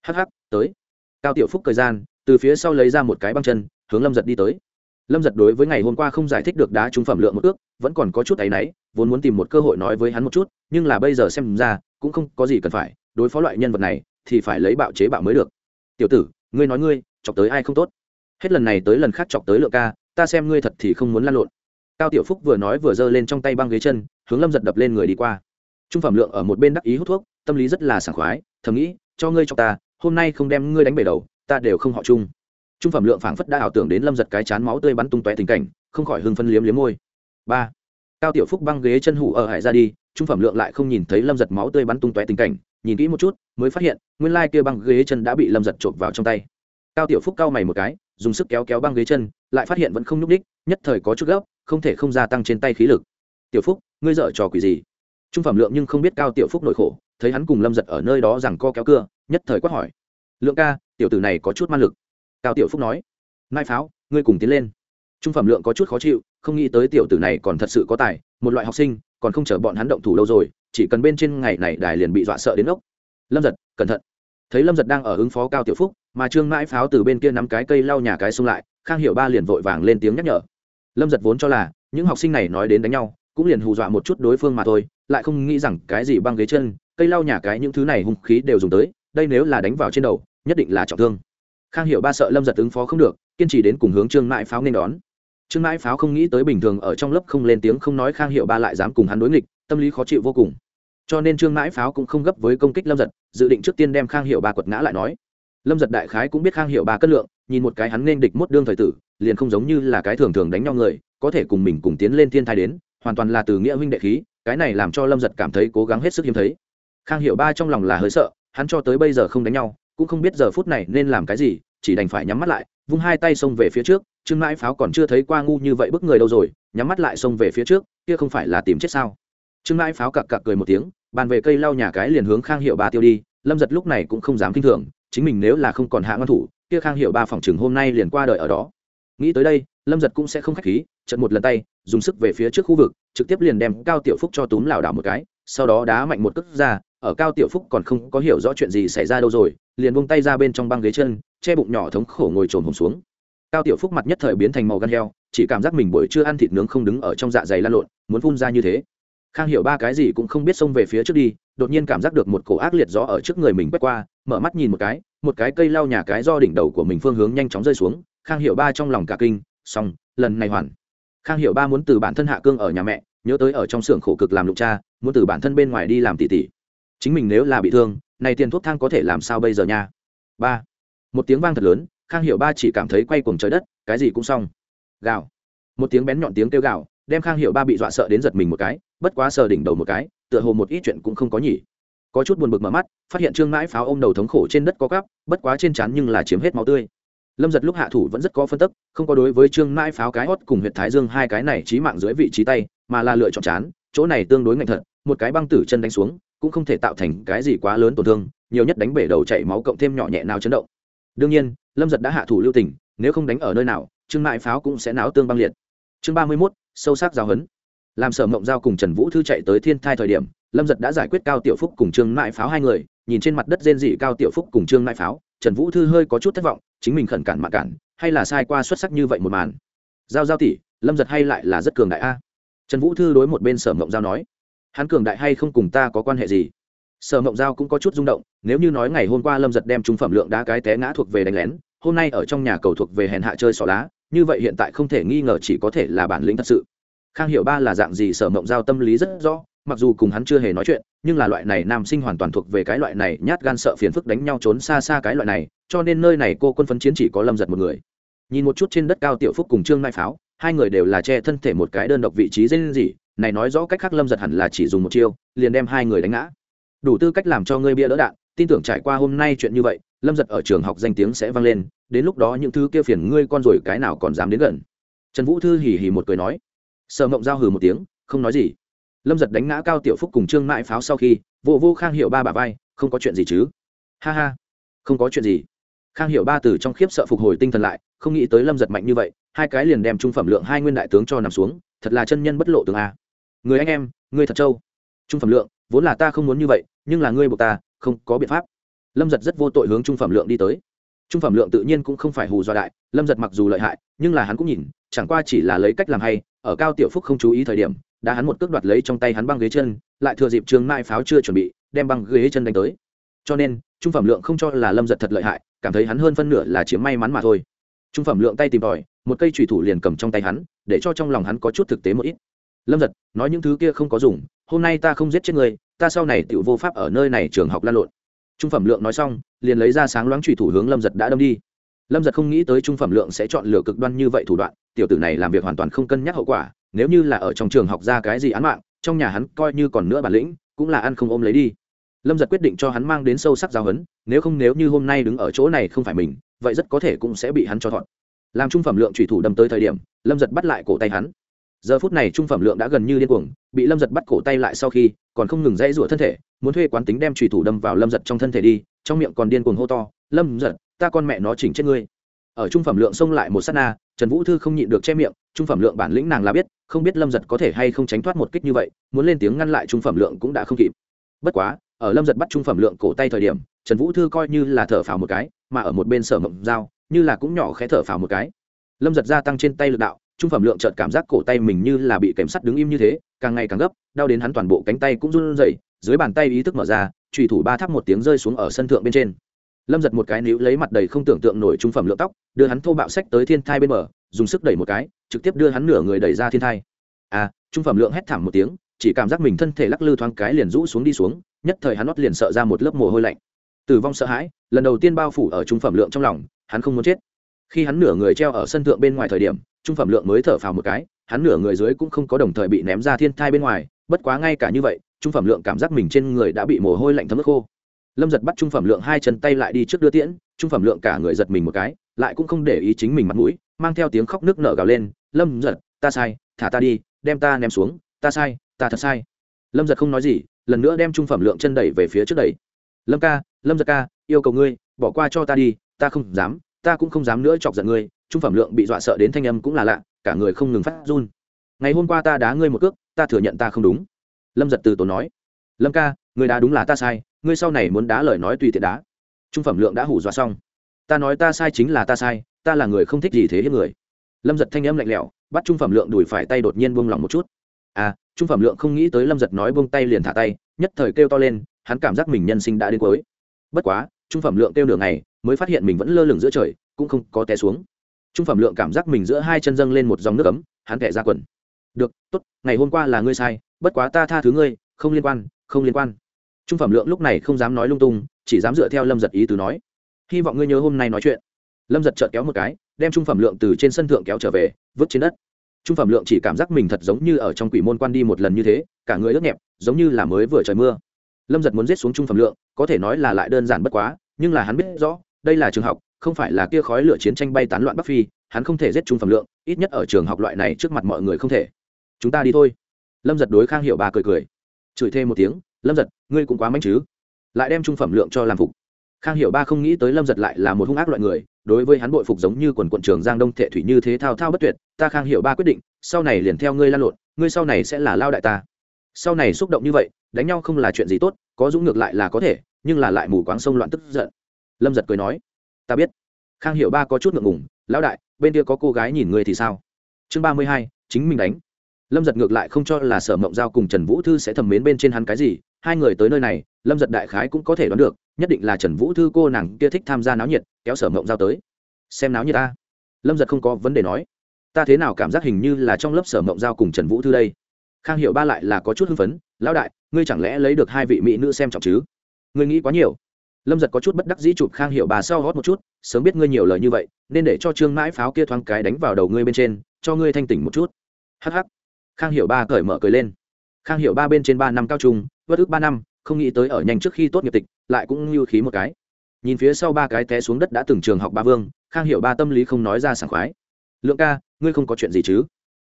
Hh tới. Cao tiểu phúc thời gian, từ phía sau lấy ra một cái băng chân, hướng lâm giật đi tới. Lâm giật đối với ngày hôm qua không giải thích được đá trung phẩm lượng một ước, vẫn còn có chút áy náy, vốn muốn tìm một cơ hội nói với hắn một chút, nhưng là bây giờ xem ra, cũng không có gì cần phải, đối phó loại nhân vật này, thì phải lấy bạo chế bạo mới được. Tiểu tử, ngươi nói ngươi, chọc tới ai không tốt? Hết lần này tới lần khác chọc tới lượng ca, ta xem ngươi thật thì không muốn lăn lộn. Cao tiểu phúc vừa nói vừa giơ lên trong tay băng ghế chân, hướng lâm giật đập lên người đi qua. Trung phẩm lượng ở một bên đắc ý hút thuốc, tâm lý rất là sảng khoái, thầm nghĩ, cho ngươi cho ta, hôm nay không đem ngươi đánh bể đầu, ta đều không họ chung. Trung phẩm lượng phảng phất đã ảo tưởng đến lâm giật cái chán máu tươi bắn tung tóe tình cảnh, không khỏi hưng phân liếm liếm môi. Ba. Cao tiểu phúc băng ghế chân hủ ở hải ra đi, trung phẩm lượng lại không nhìn thấy lâm giật máu tươi bắn tung tóe tình cảnh, nhìn kỹ một chút, mới phát hiện, nguyên lai kia băng ghế chân đã bị lâm giật trộm vào trong tay. Cao tiểu phúc cau mày một cái dùng sức kéo kéo băng ghế chân, lại phát hiện vẫn không nhúc ních nhất thời có chút gấp, không thể không gia tăng trên tay khí lực. Tiểu phúc, ngươi dở trò quỷ gì? Trung phẩm lượng nhưng không biết cao tiểu phúc nội khổ, thấy hắn cùng lâm giật ở nơi đó rằng co kéo cưa, nhất thời quát hỏi. Lượng ca, tiểu tử này có chút man lực. Cao tiểu phúc nói. Mai pháo, ngươi cùng tiến lên. Trung phẩm lượng có chút khó chịu, không nghĩ tới tiểu tử này còn thật sự có tài, một loại học sinh, còn không chở bọn hắn động thủ đâu rồi, chỉ cần bên trên ngày này đài liền bị dọa sợ đến ốc. Lâm giật, cẩn thận. Thấy lâm giật đang ở ứng phó cao tiểu phúc mà trương mãi pháo từ bên kia nắm cái cây lau nhà cái xung lại, khang hiệu ba liền vội vàng lên tiếng nhắc nhở. Lâm giật vốn cho là, những học sinh này nói đến đánh nhau, cũng liền hù dọa một chút đối phương mà thôi, lại không nghĩ rằng cái gì băng ghế chân, cây lau nhà cái những thứ này hung khí đều dùng tới, đây nếu là đánh vào trên đầu, nhất định là trọng thương. Khang hiệu ba sợ lâm giật ứng phó không được, kiên trì đến cùng hướng trương mãi pháo nên đón. Trương mãi pháo không nghĩ tới bình thường ở trong lớp không lên tiếng, không nói khang hiệu ba lại dám cùng hắn đối nghịch, tâm lý khó chịu vô cùng. Cho nên trương mãi pháo cũng không gấp với công kích lâm giật, dự định trước tiên đem khang hiệu ba quật ngã lại nói lâm giật đại khái cũng biết khang hiệu ba cất lượng, nhìn một cái hắn nên địch mốt đương thời tử, liền không giống như là cái thường thường đánh nhau người, có thể cùng mình cùng tiến lên thiên thai đến, hoàn toàn là từ nghĩa huynh đệ khí, cái này làm cho lâm giật cảm thấy cố gắng hết sức hiếm thấy. Khang hiệu ba trong lòng là hơi sợ, hắn cho tới bây giờ không đánh nhau, cũng không biết giờ phút này nên làm cái gì, chỉ đành phải nhắm mắt lại, vung hai tay xông về phía trước, trương mãi pháo còn chưa thấy qua ngu như vậy bức người đâu rồi, nhắm mắt lại xông về phía trước, kia không phải là tìm chết sao? Trương mãi pháo cặc cặc cười một tiếng, bàn về cây lau nhà cái liền hướng khang hiệu ba tiêu đi, lâm giật lúc này cũng không dám kinh thường chính mình nếu là không còn hạ ngăn thủ, kia khang hiệu ba phòng chừng hôm nay liền qua đời ở đó. Nghĩ tới đây, lâm giật cũng sẽ không k h á c h khí trận một lần tay, dùng sức về phía trước khu vực, trực tiếp liền đem cao tiểu phúc cho túm lảo đảo một cái, sau đó đá mạnh một cước ra, ở cao tiểu phúc còn không có hiểu rõ chuyện gì xảy ra đâu rồi, liền bông tay ra bên trong băng ghế chân, che bụng nhỏ thống khổ ngồi trồn hồn xuống. Cao tiểu phúc mặt nhất thời biến thành màu gan heo, chỉ cảm giác mình buổi trưa ăn thịt nướng không đứng ở trong dạ dày lan lộn, muốn phun ra như thế khang hiểu ba cái gì cũng không biết xông về phía trước đi, đột nhiên cảm giác được một cổ ác liệt gió ở trước người mình quét qua, mở mắt nhìn một cái một cái cây lau nhà cái do đỉnh đầu của mình phương hướng nhanh chóng rơi xuống, khang hiểu ba trong lòng cả kinh, xong, lần này hoàn. Khang hiểu ba muốn từ bản thân hạ cương ở nhà mẹ, nhớ tới ở trong xưởng khổ cực làm lục cha, muốn từ bản thân bên ngoài đi làm tỉ tỉ. Chính mình nếu là bị thương, này tiền thuốc thang có thể làm sao bây giờ nha? Ba. Một tiếng vang thật lớn, khang hiểu ba chỉ cảm thấy quay cuồng trời đất, cái gì cũng xong. Gào. Một tiếng bén nhọn tiếng kêu gào, đem khang hiểu ba bị dọa sợ đến giật mình một cái bất quá sờ đỉnh đầu một cái, tựa hồ một ít chuyện cũng không có nhỉ. Có chút buồn bực mở mắt, phát hiện trương mãi pháo ôm đầu thống khổ trên đất có cắp, bất quá trên chắn nhưng là chiếm hết máu tươi. Lâm giật lúc hạ thủ vẫn rất có phân tức, không có đối với trương mãi pháo cái hót cùng huyện thái dương hai cái này trí mạng dưới vị trí tay, mà là lựa chọn chán, chỗ này tương đối ngạnh thật, một cái băng tử chân đánh xuống, cũng không thể tạo thành cái gì quá lớn tổn thương, nhiều nhất đánh bể đầu chảy máu cộng thêm nhỏ nhẹ nào chấn động. Đương nhiên, lâm giật đã hạ thủ lưu tình, nếu không đánh ở nơi nào, trương mãi pháo cũng sẽ náo tương băng liệt. Chương ba mươi mốt, sâu sắc giáo hấn làm sở mộng giao cùng trần vũ thư chạy tới thiên thai thời điểm, lâm giật đã giải quyết cao tiểu phúc cùng trương mãi pháo hai người, nhìn trên mặt đất rên dị cao tiểu phúc cùng trương mãi pháo, trần vũ thư hơi có chút thất vọng, chính mình khẩn cản mặc cản, hay là sai qua xuất sắc như vậy một màn? Giao giao tỷ, lâm giật hay lại là rất cường đại a? Trần vũ thư đối một bên sở mộng giao nói, hắn cường đại hay không cùng ta có quan hệ gì? Sở mộng giao cũng có chút rung động, nếu như nói ngày hôm qua lâm giật đem trung phẩm lượng đá cái té ngã thuộc về đánh lén, hôm nay ở trong nhà cầu thuộc về hèn hạ chơi xỏ lá, như vậy hiện tại không thể nghi ngờ chỉ có thể là bản lĩnh thật sự khang hiểu ba là dạng gì sở mộng giao tâm lý rất rõ, mặc dù cùng hắn chưa hề nói chuyện, nhưng là loại này nam sinh hoàn toàn thuộc về cái loại này nhát gan sợ phiền phức đánh nhau trốn xa xa cái loại này, cho nên nơi này cô quân phấn chiến chỉ có lâm giật một người. Nhìn một chút trên đất cao tiểu phúc cùng trương mai pháo, hai người đều là che thân thể một cái đơn độc vị trí dễ lên gì, này nói rõ cách khác lâm giật hẳn là chỉ dùng một chiêu, liền đem hai người đánh ngã. Đủ tư cách làm cho ngươi bia đỡ đạn, tin tưởng trải qua hôm nay chuyện như vậy, lâm giật ở trường học danh tiếng sẽ vang lên, đến lúc đó những thứ kia phiền ngươi con rồi cái nào còn dám đến gần. Trần vũ thư hỉ hỉ một cười nói sợ mộng giao hừ một tiếng, không nói gì. Lâm giật đánh ngã cao tiểu phúc cùng trương mãi pháo sau khi, vô vô khang hiệu ba bà vai, không có chuyện gì chứ? Ha ha, không có chuyện gì. Khang hiệu ba từ trong khiếp sợ phục hồi tinh thần lại, không nghĩ tới lâm giật mạnh như vậy, hai cái liền đem trung phẩm lượng hai nguyên đại tướng cho nằm xuống, thật là chân nhân bất lộ tường a. Người anh em, người thật trâu. Trung phẩm lượng, vốn là ta không muốn như vậy, nhưng là ngươi buộc ta, không có biện pháp. Lâm giật rất vô tội hướng trung phẩm lượng đi tới trung phẩm lượng tự nhiên cũng không phải hù do đại, lâm giật mặc dù lợi hại, nhưng là hắn cũng nhìn, chẳng qua chỉ là lấy cách làm hay, ở cao tiểu phúc không chú ý thời điểm, đã hắn một cước đoạt lấy trong tay hắn băng ghế chân, lại thừa dịp trường mai pháo chưa chuẩn bị, đem băng ghế chân đánh tới. Cho nên, trung phẩm lượng không cho là lâm giật thật lợi hại, cảm thấy hắn hơn phân nửa là chiếm may mắn mà thôi. Trung phẩm lượng tay tìm tòi, một cây trùy thủ liền cầm trong tay hắn, để cho trong lòng hắn có chút thực tế một ít. Lâm giật, nói những thứ kia không có dùng, hôm nay ta không giết chết người ta sau này tự vô pháp ở nơi này trường học lan lộn trung phẩm lượng nói xong, liền lấy ra sáng loáng trùy thủ hướng lâm giật đã đâm đi. Lâm giật không nghĩ tới trung phẩm lượng sẽ chọn lựa cực đoan như vậy thủ đoạn, tiểu tử này làm việc hoàn toàn không cân nhắc hậu quả, nếu như là ở trong trường học ra cái gì án mạng, trong nhà hắn coi như còn nữa bản lĩnh, cũng là ăn không ôm lấy đi. Lâm giật quyết định cho hắn mang đến sâu sắc giáo hấn nếu không nếu như hôm nay đứng ở chỗ này không phải mình, vậy rất có thể cũng sẽ bị hắn cho thọn làm trung phẩm lượng thủy thủ đâm tới thời điểm, lâm giật bắt lại cổ tay hắn. Giờ phút này trung phẩm lượng đã gần như điên cuồng, bị lâm giật bắt cổ tay lại sau khi còn không ngừng dãy rủa thân thể, muốn thuê quán tính đem thủy thủ đâm vào lâm giật trong thân thể đi, trong miệng còn điên cuồng hô to, lâm giật, ta con mẹ nó chỉnh chết ngươi. Ở trung phẩm lượng xông lại một s á t na, trần vũ thư không nhịn được che miệng, trung phẩm lượng bản lĩnh nàng là biết, không biết lâm giật có thể hay không tránh thoát một kích như vậy, muốn lên tiếng ngăn lại trung phẩm lượng cũng đã không kịp. Bất quá, ở lâm giật bắt trung phẩm lượng cổ tay thời điểm, trần vũ thư coi như là thở phào một cái, mà ở một bên sở mộng dao như là cũng nhỏ khẽ thở phào một cái. Lâm giật gia tăng trên tay lực đạo trung phẩm lượng chợt cảm giác cổ tay mình như là bị kèm sắt đứng im như thế, càng ngày càng gấp, đau đến hắn toàn bộ cánh tay cũng run rẩy, dưới bàn tay ý thức mở ra trùy thủ ba tháp một tiếng rơi xuống ở sân thượng bên trên. Lâm giật một cái níu lấy mặt đầy không tưởng tượng nổi trung phẩm lượng tóc, đưa hắn thô bạo sách tới thiên thai bên bờ, dùng sức đẩy một cái, trực tiếp đưa hắn nửa người đẩy ra thiên thai. À trung phẩm lượng hét thảm một tiếng, chỉ cảm giác mình thân thể lắc lư thoáng cái liền rũ xuống đi xuống, nhất thời hắn nót liền sợ ra một lớp mồ hôi lạnh. Tử vong sợ hãi, lần đầu tiên bao phủ ở trung phẩm lượng trong lòng, hắn không muốn chết. Khi hắn nửa người treo ở sân thượng bên ngoài thời điểm trung phẩm lượng mới thở phào một cái, hắn nửa người dưới cũng không có đồng thời bị ném ra thiên thai bên ngoài, bất quá ngay cả như vậy, trung phẩm lượng cảm giác mình trên người đã bị mồ hôi lạnh thấm ướt khô. Lâm giật bắt trung phẩm lượng hai chân tay lại đi trước đưa tiễn, trung phẩm lượng cả người giật mình một cái, lại cũng không để ý chính mình mặt mũi, mang theo tiếng khóc nước nở gào lên, lâm giật, ta sai, thả ta đi, đem ta ném xuống, ta sai, ta thật sai. Lâm giật không nói gì, lần nữa đem trung phẩm lượng chân đẩy về phía trước đẩy. Lâm ca, lâm giật ca, yêu cầu ngươi, bỏ qua cho ta đi, ta không dám, ta cũng không dám nữa chọc giận ngươi trung phẩm lượng bị dọa sợ đến thanh âm cũng là lạ, cả người không ngừng phát run. Ngày hôm qua ta đá ngươi một cước, ta thừa nhận ta không đúng. Lâm giật từ tốn nói. Lâm ca người đá đúng là ta sai, ngươi sau này muốn đá lời nói tùy tiện đá. Trung phẩm lượng đã hủ dọa xong. Ta nói ta sai chính là ta sai, ta là người không thích gì thế hiếp người. Lâm giật thanh âm lạnh lẽo, bắt trung phẩm lượng đùi phải tay đột nhiên buông lỏng một chút. À trung phẩm lượng không nghĩ tới lâm giật nói buông tay liền thả tay, nhất thời kêu to lên, hắn cảm giác mình nhân sinh đã đến cuối. Bất quá, trung phẩm lượng kêu nửa ngày, mới phát hiện mình vẫn lơ lửng giữa trời, cũng không có té xuống trung phẩm lượng cảm giác mình giữa hai chân dâng lên một dòng nước ấm, hắn kẻ ra quần. Được, tốt, ngày hôm qua là ngươi sai, bất quá ta tha thứ ngươi, không liên quan, không liên quan. Trung phẩm lượng lúc này không dám nói lung tung, chỉ dám dựa theo lâm giật ý từ nói. Hy vọng ngươi nhớ hôm nay nói chuyện. Lâm giật chợt kéo một cái, đem trung phẩm lượng từ trên sân thượng kéo trở về, vứt trên đất. Trung phẩm lượng chỉ cảm giác mình thật giống như ở trong quỷ môn quan đi một lần như thế, cả người ướt nhẹp, giống như là mới vừa trời mưa. Lâm giật muốn giết xuống trung phẩm lượng, có thể nói là lại đơn giản bất quá, nhưng là hắn biết rõ, đây là trường học không phải là kia khói lửa chiến tranh bay tán loạn bắc phi, hắn không thể giết trung phẩm lượng, ít nhất ở trường học loại này trước mặt mọi người không thể. Chúng ta đi thôi. Lâm giật đối khang hiệu bà cười cười. Chửi thêm một tiếng, lâm giật, ngươi cũng quá manh chứ. Lại đem trung phẩm lượng cho làm phục. Khang hiệu ba không nghĩ tới lâm giật lại là một hung ác loại người, đối với hắn bội phục giống như quần quận trường giang đông thệ thủy như thế thao thao bất tuyệt, ta khang hiệu ba quyết định, sau này liền theo ngươi lan lộn, ngươi sau này sẽ là lao đại ta. Sau này xúc động như vậy, đánh nhau không là chuyện gì tốt, có dũng ngược lại là có thể, nhưng là lại mù quáng sông loạn tức giận. Lâm giật cười nói ta biết. Khang hiệu ba có chút ngượng ngủng lão đại, bên kia có cô gái nhìn ngươi thì sao? Chương ba mươi hai, chính mình đánh. Lâm giật ngược lại không cho là sở mộng giao cùng trần vũ thư sẽ thầm mến bên trên hắn cái gì, hai người tới nơi này, lâm giật đại khái cũng có thể đoán được, nhất định là trần vũ thư cô nàng kia thích tham gia náo nhiệt, kéo sở mộng giao tới. Xem náo nhiệt ta. Lâm giật không có vấn đề nói. Ta thế nào cảm giác hình như là trong lớp sở mộng giao cùng trần vũ thư đây? Khang hiệu ba lại là có chút hưng phấn, lão đại, ngươi chẳng lẽ lấy được hai vị mỹ nữ xem trọng chứ? Ngươi nghĩ quá nhiều lâm giật có chút bất đắc dĩ chụp khang hiệu bà sau hót một chút, sớm biết ngươi nhiều lời như vậy, nên để cho trương mãi pháo kia thoáng cái đánh vào đầu ngươi bên trên, cho ngươi thanh tỉnh một chút. Hh khang hiệu ba cởi mở cười lên. Khang hiệu ba bên trên ba năm cao trung vất ước ba năm, không nghĩ tới ở nhanh trước khi tốt nghiệp tịch, lại cũng như khí một cái. Nhìn phía sau ba cái té xuống đất đã từng trường học ba vương, khang hiệu ba tâm lý không nói ra sảng khoái. Lượng ca, ngươi không có chuyện gì chứ?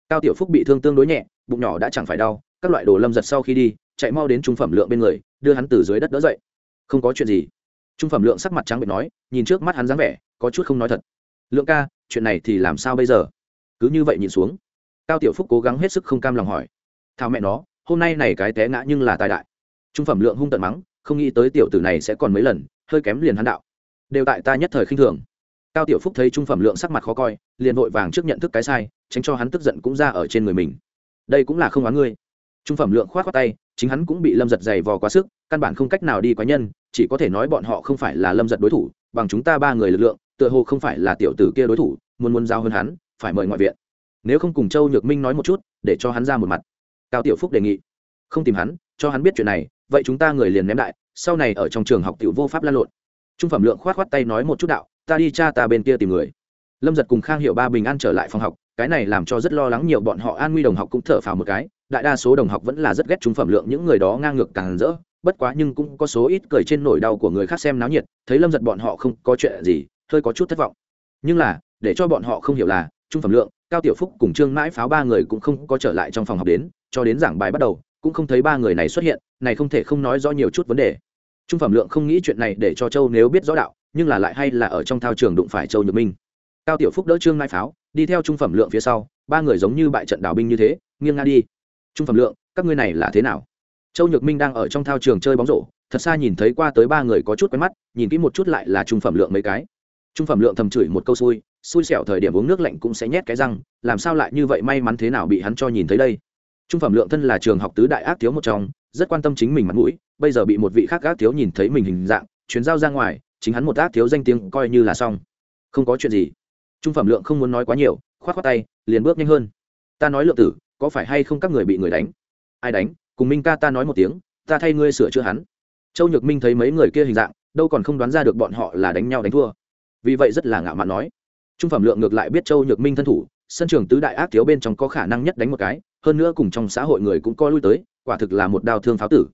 Cao tiểu phúc bị thương tương đối nhẹ, bụng nhỏ đã chẳng phải đau, các loại đồ lâm giật sau khi đi, chạy mau đến trung phẩm lượng bên người, đưa hắn từ dưới đất đỡ dậy. Không có chuyện gì trung phẩm lượng sắc mặt trắng bệnh nói, nhìn trước mắt hắn dáng vẻ, có chút không nói thật. Lượng ca, chuyện này thì làm sao bây giờ? Cứ như vậy nhìn xuống. Cao tiểu phúc cố gắng hết sức không cam lòng hỏi. Thao mẹ nó, hôm nay này cái té ngã nhưng là tài đại. Trung phẩm lượng hung tận mắng, không nghĩ tới tiểu tử này sẽ còn mấy lần, hơi kém liền hắn đạo. Đều tại ta nhất thời khinh thường. Cao tiểu phúc thấy trung phẩm lượng sắc mặt khó coi, liền vội vàng trước nhận thức cái sai, tránh cho hắn tức giận cũng ra ở trên người mình. Đây cũng là không oán ngươi. Trung phẩm lượng khoát khoát tay chính hắn cũng bị lâm giật dày vò quá sức, căn bản không cách nào đi quá nhân, chỉ có thể nói bọn họ không phải là lâm giật đối thủ, bằng chúng ta ba người lực lượng, tựa hồ không phải là tiểu tử kia đối thủ, muốn muốn giao hơn hắn, phải mời ngoại viện. Nếu không cùng châu nhược minh nói một chút, để cho hắn ra một mặt. Cao tiểu phúc đề nghị. Không tìm hắn, cho hắn biết chuyện này, vậy chúng ta người liền ném đại, sau này ở trong trường học tiểu vô pháp lan lộn. Trung phẩm lượng khoát khoát tay nói một chút đạo, ta đi cha ta bên kia tìm người. Lâm giật cùng khang hiệu ba bình an trở lại phòng học, cái này làm cho rất lo lắng nhiều bọn họ an nguy đồng học cũng thở phào một cái đại đa số đồng học vẫn là rất ghét trung phẩm lượng, những người đó ngang ngược càng rỡ, bất quá nhưng cũng có số ít cười trên nỗi đau của người khác xem náo nhiệt, thấy lâm giật bọn họ không có chuyện gì, hơi có chút thất vọng. Nhưng là, để cho bọn họ không hiểu là, trung phẩm lượng, cao tiểu phúc cùng trương mãi pháo ba người cũng không có trở lại trong phòng học đến, cho đến giảng bài bắt đầu, cũng không thấy ba người này xuất hiện, này không thể không nói rõ nhiều chút vấn đề. Trung phẩm lượng không nghĩ chuyện này để cho châu nếu biết rõ đạo, nhưng là lại hay là ở trong thao trường đụng phải châu nhược minh. Cao tiểu phúc đỡ trương mãi pháo, đi theo trung phẩm lượng phía sau, ba người giống như bại trận đào binh như thế, nghiêng nga đi trung phẩm lượng, các ngươi này là thế nào? Châu nhược minh đang ở trong thao trường chơi bóng rổ, thật xa nhìn thấy qua tới ba người có chút quen mắt, nhìn kỹ một chút lại là trung phẩm lượng mấy cái. Trung phẩm lượng thầm chửi một câu xui xui xẻo thời điểm uống nước lạnh cũng sẽ nhét cái răng, làm sao lại như vậy may mắn thế nào bị hắn cho nhìn thấy đây? Trung phẩm lượng thân là trường học tứ đại ác thiếu một trong, rất quan tâm chính mình mặt mũi, bây giờ bị một vị khác ác thiếu nhìn thấy mình hình dạng chuyến giao ra ngoài, chính hắn một ác thiếu danh tiếng coi như là xong. Không có chuyện gì. Trung phẩm lượng không muốn nói quá nhiều, khoát khoát tay, liền bước nhanh hơn. Ta nói lượng tử có phải hay không các người bị người đánh? Ai đánh? Cùng minh ca ta nói một tiếng, ta thay ngươi sửa chữa hắn. Châu nhược minh thấy mấy người kia hình dạng, đâu còn không đoán ra được bọn họ là đánh nhau đánh thua. Vì vậy rất là ngạo mạn nói. Trung phẩm lượng ngược lại biết châu nhược minh thân thủ, sân trường tứ đại ác thiếu bên trong có khả năng nhất đánh một cái, hơn nữa cùng trong xã hội người cũng coi lui tới, quả thực là một đao thương pháo tử.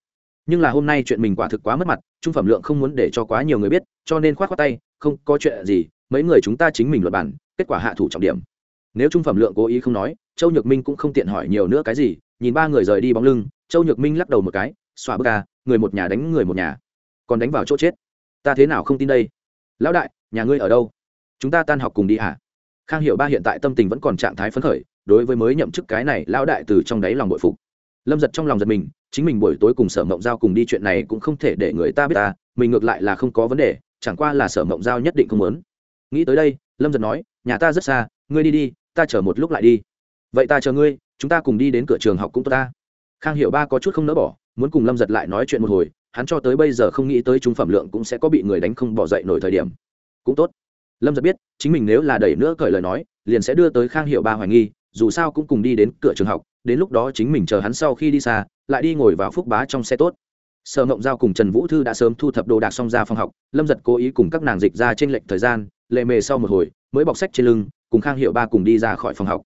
Nhưng là hôm nay chuyện mình quả thực quá mất mặt, trung phẩm lượng không muốn để cho quá nhiều người biết, cho nên khoát khoát tay, không có chuyện gì, mấy người chúng ta chính mình luật bản kết quả hạ thủ trọng điểm. Nếu trung phẩm lượng cố ý không nói châu nhược minh cũng không tiện hỏi nhiều nữa cái gì, nhìn ba người rời đi bóng lưng, châu nhược minh lắc đầu một cái xoa bức ca người một nhà đánh người một nhà, còn đánh vào chỗ chết. Ta thế nào không tin đây? Lão đại, nhà ngươi ở đâu? Chúng ta tan học cùng đi à? khang hiểu ba hiện tại tâm tình vẫn còn trạng thái phấn khởi, đối với mới nhậm chức cái này, lão đại từ trong đáy lòng bội phục. Lâm giật trong lòng giật mình, chính mình buổi tối cùng sở mộng giao cùng đi chuyện này cũng không thể để người ta biết ta mình ngược lại là không có vấn đề, chẳng qua là sở mộng giao nhất định không muốn. Nghĩ tới đây, lâm giật nói, nhà ta rất xa, ngươi đi đi, ta chờ một lúc lại đi vậy ta chờ ngươi, chúng ta cùng đi đến cửa trường học cũng tốt ta. Khang hiệu ba có chút không nỡ bỏ, muốn cùng lâm giật lại nói chuyện một hồi, hắn cho tới bây giờ không nghĩ tới chúng phẩm lượng cũng sẽ có bị người đánh không bỏ dậy nổi thời điểm. Cũng tốt. Lâm giật biết, chính mình nếu là đẩy nữa cởi lời nói, liền sẽ đưa tới khang hiệu ba hoài nghi, dù sao cũng cùng đi đến cửa trường học, đến lúc đó chính mình chờ hắn sau khi đi xa, lại đi ngồi vào phúc bá trong xe tốt. Sở ngộng giao cùng trần vũ thư đã sớm thu thập đồ đạc xong ra phòng học, lâm giật cố ý cùng các nàng dịch ra trên lệnh thời gian, lệ mề sau một hồi, mới bọc sách trên lưng, cùng khang hiệu ba cùng đi ra khỏi phòng học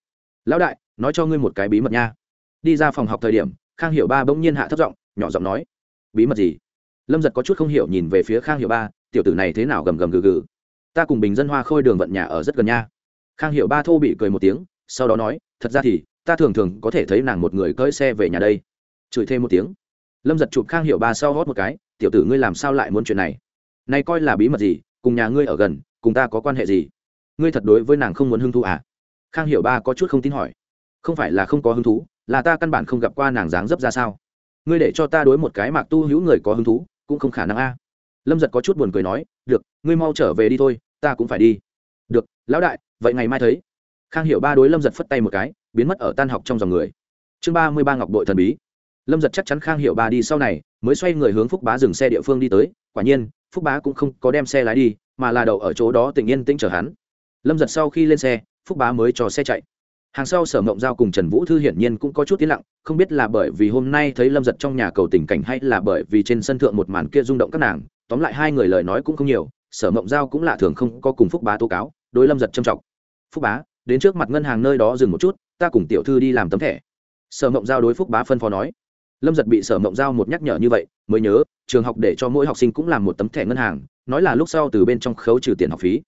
lão đại, nói cho ngươi một cái bí mật nha. Đi ra phòng học thời điểm, khang hiểu ba bỗng nhiên hạ thấp giọng, nhỏ giọng nói, bí mật gì? Lâm giật có chút không hiểu nhìn về phía khang hiểu ba, tiểu tử này thế nào gầm gầm gừ gừ? Ta cùng bình dân hoa khôi đường vận nhà ở rất gần nha. Khang hiểu ba thô bị cười một tiếng, sau đó nói, thật ra thì, ta thường thường có thể thấy nàng một người cưỡi xe về nhà đây. Chửi thêm một tiếng, lâm giật chụp khang hiểu ba sau hót một cái, tiểu tử ngươi làm sao lại muốn chuyện này? Này coi là bí mật gì? Cùng nhà ngươi ở gần, cùng ta có quan hệ gì? Ngươi thật đối với nàng không muốn hưng thu à? Khang hiểu ba có chút không tin hỏi. Không phải là không có hứng thú, là ta căn bản không gặp qua nàng dáng dấp ra sao? Ngươi để cho ta đối một cái mạc tu hữu người có hứng thú, cũng không khả năng a. Lâm giật có chút buồn cười nói, được, ngươi mau trở về đi thôi, ta cũng phải đi. Được, lão đại, vậy ngày mai thấy. Khang hiểu ba đối lâm giật phất tay một cái, biến mất ở tan học trong dòng người. Chương ba mươi ba ngọc đội thần bí. Lâm giật chắc chắn khang hiểu ba đi sau này, mới xoay người hướng phúc bá dừng xe địa phương đi tới, quả nhiên, phúc bá cũng không có đem xe lái đi, mà là đậu ở chỗ đó tình yên tĩnh chở hắn. Lâm giật sau khi lên xe phúc bá mới cho xe chạy. Hàng sau sở mộng giao cùng trần vũ thư hiển nhiên cũng có chút tiến lặng, không biết là bởi vì hôm nay thấy lâm giật trong nhà cầu tình cảnh hay là bởi vì trên sân thượng một màn kia rung động các nàng, tóm lại hai người lời nói cũng không nhiều, sở mộng giao cũng lạ thường không có cùng phúc bá tố cáo, đối lâm giật trầm trọng. Phúc bá, đến trước mặt ngân hàng nơi đó dừng một chút, ta cùng tiểu thư đi làm tấm thẻ. Sở mộng giao đối phúc bá phân phó nói. Lâm giật bị sở mộng giao một nhắc nhở như vậy, mới nhớ, trường học để cho mỗi học sinh cũng làm một tấm thẻ ngân hàng, nói là lúc sau từ bên trong khấu trừ tiền học phí.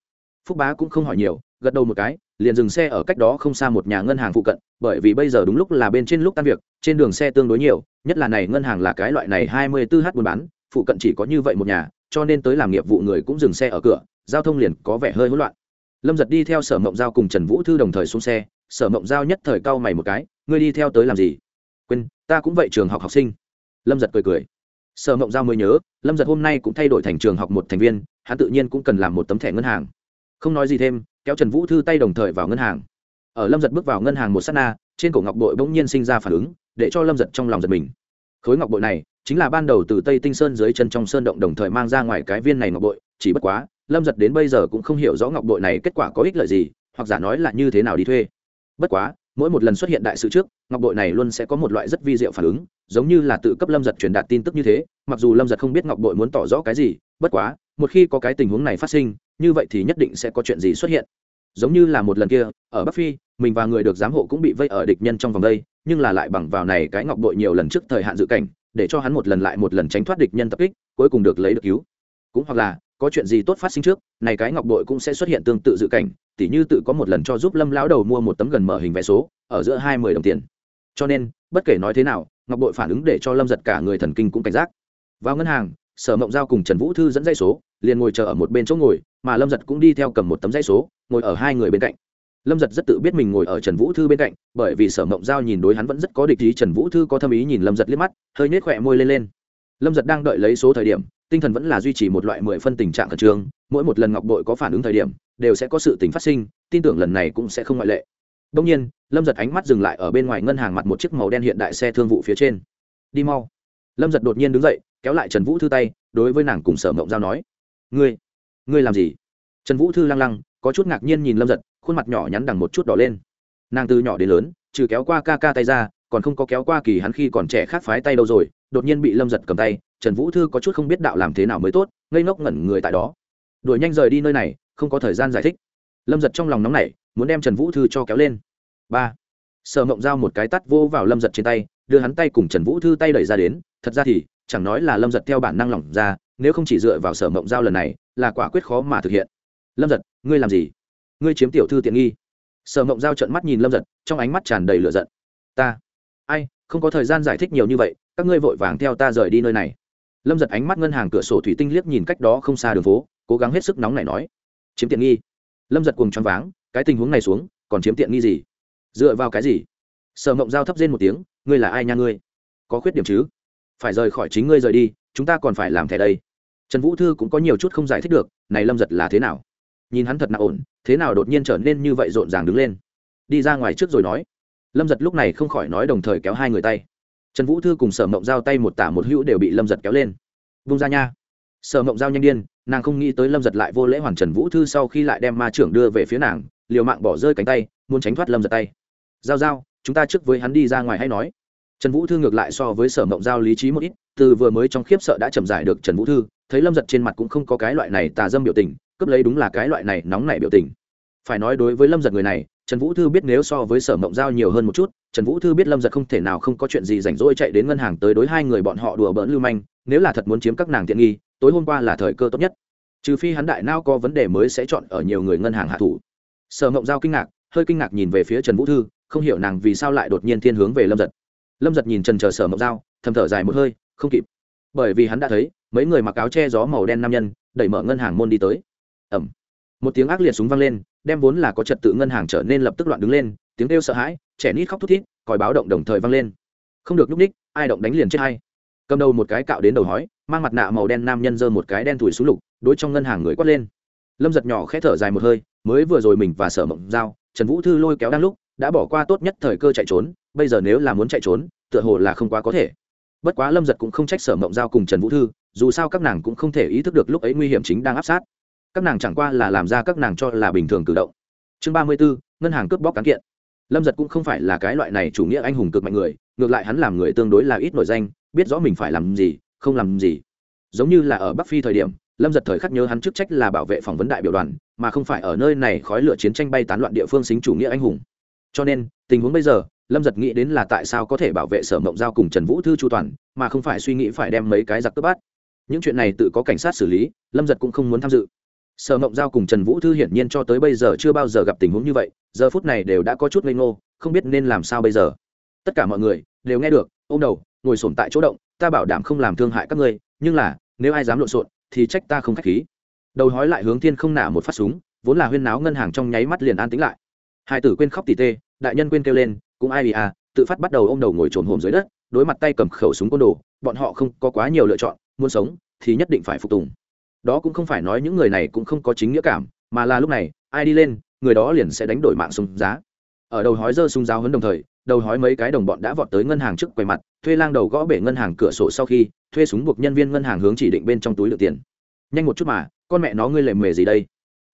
Phúc bá cũng không hỏi nhiều, gật đầu một cái liền dừng xe ở cách đó không xa một nhà ngân hàng phụ cận, bởi vì bây giờ đúng lúc là bên trên lúc tan việc, trên đường xe tương đối nhiều, nhất là này ngân hàng là cái loại này hai mươi 24 h buôn bán, phụ cận chỉ có như vậy một nhà, cho nên tới làm nghiệp vụ người cũng dừng xe ở cửa, giao thông liền có vẻ hơi hỗn loạn. Lâm giật đi theo sở mộng giao cùng trần vũ thư đồng thời xuống xe, sở mộng giao nhất thời cau mày một cái, ngươi đi theo tới làm gì? Quên, ta cũng vậy trường học học sinh. Lâm giật cười cười. Sở mộng giao mới nhớ, lâm giật hôm nay cũng thay đổi thành trường học một thành viên, hắn tự nhiên cũng cần làm một tấm thẻ ngân hàng. Không nói gì thêm kéo trần vũ thư tay đồng thời vào ngân hàng. Ở lâm giật bước vào ngân hàng một s á t na, trên cổ ngọc bội bỗng nhiên sinh ra phản ứng, để cho lâm giật trong lòng giật mình. Khối ngọc bội này chính là ban đầu từ tây tinh sơn dưới chân trong sơn động đồng thời mang ra ngoài cái viên này ngọc bội, chỉ bất quá, lâm giật đến bây giờ cũng không hiểu rõ ngọc bội này kết quả có ích lợi gì, hoặc giả nói là như thế nào đi thuê. Bất quá, mỗi một lần xuất hiện đại sự trước, ngọc bội này luôn sẽ có một loại rất vi diệu phản ứng, giống như là tự cấp lâm giật truyền đạt tin tức như thế, mặc dù lâm giật không biết ngọc bội muốn tỏ rõ cái gì, bất quá, một khi có cái tình huống này phát sinh, như vậy thì nhất định sẽ có chuyện gì xuất hiện giống như là một lần kia, ở bắc phi, mình và người được giám hộ cũng bị vây ở địch nhân trong vòng đây, nhưng là lại bằng vào này cái ngọc bội nhiều lần trước thời hạn dự cảnh, để cho hắn một lần lại một lần tránh thoát địch nhân tập kích, cuối cùng được lấy được cứu. Cũng hoặc là, có chuyện gì tốt phát sinh trước, này cái ngọc bội cũng sẽ xuất hiện tương tự dự cảnh, tỉ như tự có một lần cho giúp lâm lão đầu mua một tấm gần mở hình vẽ số, ở giữa hai mươi đồng tiền. Cho nên, bất kể nói thế nào, ngọc bội phản ứng để cho lâm giật cả người thần kinh cũng cảnh giác. Vào ngân hàng, sở mộng giao cùng trần vũ thư dẫn dây số, liền ngồi chờ ở một bên chỗ ngồi, mà lâm giật cũng đi theo cầm một tấm dây số ngồi ở hai người bên cạnh. Lâm giật rất tự biết mình ngồi ở trần vũ thư bên cạnh, bởi vì sở mộng giao nhìn đối hắn vẫn rất có địch ý, trần vũ thư có thâm ý nhìn lâm giật liếc mắt, hơi nhếch khỏe môi lên lên. Lâm giật đang đợi lấy số thời điểm, tinh thần vẫn là duy trì một loại mười phân tình trạng khẩn trương, mỗi một lần ngọc bội có phản ứng thời điểm, đều sẽ có sự tình phát sinh, tin tưởng lần này cũng sẽ không ngoại lệ. Đông nhiên, lâm giật ánh mắt dừng lại ở bên ngoài ngân hàng mặt một chiếc màu đen hiện đại xe thương vụ phía trên. Đi mau. Lâm giật đột nhiên đứng dậy, kéo lại trần vũ thư tay, đối với nàng cùng sở mộng giao nói, ngươi ngươi làm gì? Trần vũ thư lăng lăng có chút ngạc nhiên nhìn lâm giật khuôn mặt nhỏ nhắn đằng một chút đỏ lên nàng từ nhỏ đến lớn trừ kéo qua ca ca tay ra còn không có kéo qua kỳ hắn khi còn trẻ khác phái tay đâu rồi đột nhiên bị lâm giật cầm tay trần vũ thư có chút không biết đạo làm thế nào mới tốt ngây ngốc ngẩn người tại đó đuổi nhanh rời đi nơi này không có thời gian giải thích lâm giật trong lòng nóng nảy muốn đem trần vũ thư cho kéo lên ba sở mộng giao một cái tắt vô vào lâm giật trên tay đưa hắn tay cùng trần vũ thư tay đẩy ra đến thật ra thì chẳng nói là lâm giật theo bản năng lỏng ra nếu không chỉ dựa vào sở mộng giao lần này là quả quyết khó mà thực hiện lâm giật, ngươi làm gì? Ngươi chiếm tiểu thư tiện nghi. Sở mộng giao trận mắt nhìn lâm giật, trong ánh mắt tràn đầy lửa giận. Ta, ai, không có thời gian giải thích nhiều như vậy, các ngươi vội vàng theo ta rời đi nơi này. Lâm giật ánh mắt ngân hàng cửa sổ thủy tinh liếc nhìn cách đó không xa đường phố, cố gắng hết sức nóng này nói. Chiếm tiện nghi. Lâm giật cùng choáng váng, cái tình huống này xuống, còn chiếm tiện nghi gì? Dựa vào cái gì? Sở mộng giao thấp rên một tiếng, ngươi là ai nha ngươi? Có khuyết điểm chứ? Phải rời khỏi chính ngươi rời đi, chúng ta còn phải làm thẻ đây. Trần vũ thư cũng có nhiều chút không giải thích được, này lâm giật là thế nào? Nhìn hắn thật nặng ổn, thế nào đột nhiên trở nên như vậy rộn ràng đứng lên. Đi ra ngoài trước rồi nói. Lâm giật lúc này không khỏi nói đồng thời kéo hai người tay. Trần vũ thư cùng sở mộng giao tay một tả một hữu đều bị lâm giật kéo lên. Vung ra nha. Sở mộng giao nhanh điên, nàng không nghĩ tới lâm giật lại vô lễ hoàn trần vũ thư sau khi lại đem ma trưởng đưa về phía nàng, liều mạng bỏ rơi cánh tay, muốn tránh thoát lâm giật tay. Giao giao, chúng ta trước với hắn đi ra ngoài hay nói. Trần vũ thư ngược lại so với sở mộng giao lý trí một ít, từ vừa mới trong khiếp sợ đã chậm giải được trần vũ thư, thấy lâm giật trên mặt cũng không có cái loại này tà dâm biểu tình cướp lấy đúng là cái loại này nóng nảy biểu tình. Phải nói đối với lâm giật người này, trần vũ thư biết nếu so với sở mộng giao nhiều hơn một chút, trần vũ thư biết lâm giật không thể nào không có chuyện gì rảnh rỗi chạy đến ngân hàng tới đối hai người bọn họ đùa bỡn lưu manh, nếu là thật muốn chiếm các nàng tiện nghi, tối hôm qua là thời cơ tốt nhất. Trừ phi hắn đại nao có vấn đề mới sẽ chọn ở nhiều người ngân hàng hạ thủ. Sở mộng giao kinh ngạc, hơi kinh ngạc nhìn về phía trần vũ thư, không hiểu nàng vì sao lại đột nhiên thiên hướng về lâm giật. Lâm giật nhìn trần chờ sở mộng giao, thầm thở dài một hơi, không kịp. Bởi vì hắn đã thấy, mấy người mặc áo che gió màu đen nam nhân, đẩy mở ngân hàng môn đi tới ẩm. Một tiếng ác liệt súng vang lên, đem vốn là có trật tự ngân hàng trở nên lập tức loạn đứng lên, tiếng kêu sợ hãi, trẻ nít khóc thút thít, còi báo động đồng thời vang lên. Không được nhúc ních ai động đánh liền chết hay cầm đầu một cái cạo đến đầu hói, mang mặt nạ màu đen nam nhân giơ một cái đen thủi xuống lục, đối trong ngân hàng người quát lên. Lâm giật nhỏ khẽ thở dài một hơi, mới vừa rồi mình và sở mộng giao, trần vũ thư lôi kéo đang lúc, đã bỏ qua tốt nhất thời cơ chạy trốn, bây giờ nếu là muốn chạy trốn, tựa hồ là không quá có thể. Bất quá lâm giật cũng không trách sở mộng giao cùng trần vũ thư, dù sao các nàng cũng không thể ý thức được lúc ấy nguy hiểm chính đang áp sát các nàng chẳng qua là làm ra các nàng cho là bình thường cử động. Chương ba mươi bốn ngân hàng cướp bóc cán kiện. Lâm giật cũng không phải là cái loại này chủ nghĩa anh hùng cực mạnh người, ngược lại hắn làm người tương đối là ít nổi danh, biết rõ mình phải làm gì, không làm gì. Giống như là ở bắc phi thời điểm, lâm giật thời khắc nhớ hắn chức trách là bảo vệ phỏng vấn đại biểu đoàn, mà không phải ở nơi này khói lửa chiến tranh bay tán loạn địa phương xính chủ nghĩa anh hùng. Cho nên, tình huống bây giờ, lâm giật nghĩ đến là tại sao có thể bảo vệ sở mộng giao cùng trần vũ thư chu toàn, mà không phải suy nghĩ phải đem mấy cái giặc cướp bắt. Những chuyện này tự có cảnh sát xử lý, lâm giật cũng không muốn tham dự sở mộng giao cùng trần vũ thư hiển nhiên cho tới bây giờ chưa bao giờ gặp tình huống như vậy, giờ phút này đều đã có chút ngây ngô, không biết nên làm sao bây giờ. Tất cả mọi người đều nghe được ô m đầu, ngồi sổm tại chỗ động, ta bảo đảm không làm thương hại các ngươi, nhưng là, nếu ai dám lộn xộn, thì trách ta không k h á c h khí. Đầu hói lại hướng thiên không nả một phát súng, vốn là huyên náo ngân hàng trong nháy mắt liền an tính lại. Hai tử quên khóc tỉ tê, đại nhân quên kêu lên, cũng ai bị à? Tự phát bắt đầu ô m đầu ngồi trồn hồm dưới đất, đối mặt tay cầm khẩu súng côn đồ, bọn họ không có quá nhiều lựa chọn, muốn sống thì nhất định phải phục tùng đó cũng không phải nói những người này cũng không có chính nghĩa cảm, mà là lúc này, ai đi lên, người đó liền sẽ đánh đổi mạng súng giá. Ở đầu hói dơ súng giáo hấn đồng thời, đầu hói mấy cái đồng bọn đã vọt tới ngân hàng trước quầy mặt, thuê lang đầu gõ bể ngân hàng cửa sổ sau khi, thuê súng buộc nhân viên ngân hàng hướng chỉ định bên trong túi được tiền. Nhanh một chút mà, con mẹ nó ngươi lệ mề gì đây?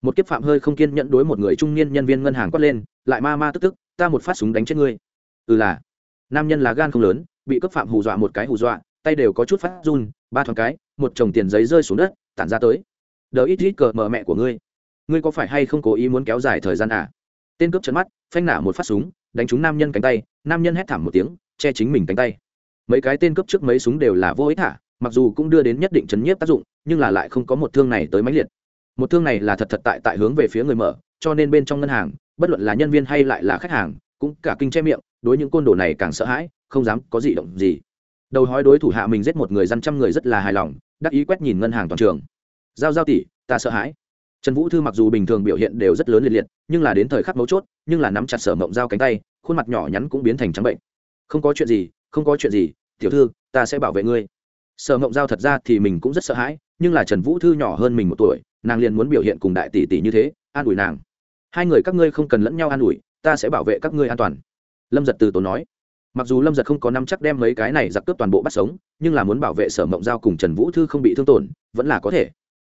Một kiếp phạm hơi không kiên nhẫn đối một người trung niên nhân viên ngân hàng quát lên, lại ma ma tức tức, ta một phát súng đánh chết ngươi. Ừ là, nam nhân là gan không lớn, bị cấp phạm hù dọa một cái hù dọa, tay đều có chút phát run, ba thoáng cái, một chồng tiền giấy rơi xuống đất tản ra tới. Đỡ ít ít cờ mờ mẹ của ngươi. Ngươi có phải hay không cố ý muốn kéo dài thời gian à? Tên cướp trận mắt, phanh nả một phát súng, đánh trúng nam nhân cánh tay, nam nhân hét thảm một tiếng, che chính mình cánh tay. Mấy cái tên cướp trước mấy súng đều là vô ích thả, mặc dù cũng đưa đến nhất định chấn nhiếp tác dụng, nhưng là lại không có một thương này tới mãnh liệt. Một thương này là thật thật tại tại hướng về phía người mở, cho nên bên trong ngân hàng, bất luận là nhân viên hay lại là khách hàng, cũng cả kinh che miệng, đối những côn đồ này càng sợ hãi, không dám có gì động gì. Đầu hói đối thủ hạ mình giết một người dân trăm người rất là hài lòng đắc ý quét nhìn ngân hàng toàn trường. Giao giao tỷ, ta sợ hãi. Trần vũ thư mặc dù bình thường biểu hiện đều rất lớn liệt liệt, nhưng là đến thời khắc mấu chốt, nhưng là nắm chặt sở mộng giao cánh tay, khuôn mặt nhỏ nhắn cũng biến thành trắng bệnh. Không có chuyện gì, không có chuyện gì, tiểu thư, ta sẽ bảo vệ ngươi. Sở mộng giao thật ra thì mình cũng rất sợ hãi, nhưng là trần vũ thư nhỏ hơn mình một tuổi, nàng liền muốn biểu hiện cùng đại tỷ tỷ như thế, an ủi nàng. Hai người các ngươi không cần lẫn nhau an ủi, ta sẽ bảo vệ các ngươi an toàn. Lâm giật từ tốn nói mặc dù lâm giật không có năm chắc đem mấy cái này giặc cướp toàn bộ bắt sống, nhưng là muốn bảo vệ sở mộng giao cùng trần vũ thư không bị thương tổn, vẫn là có thể.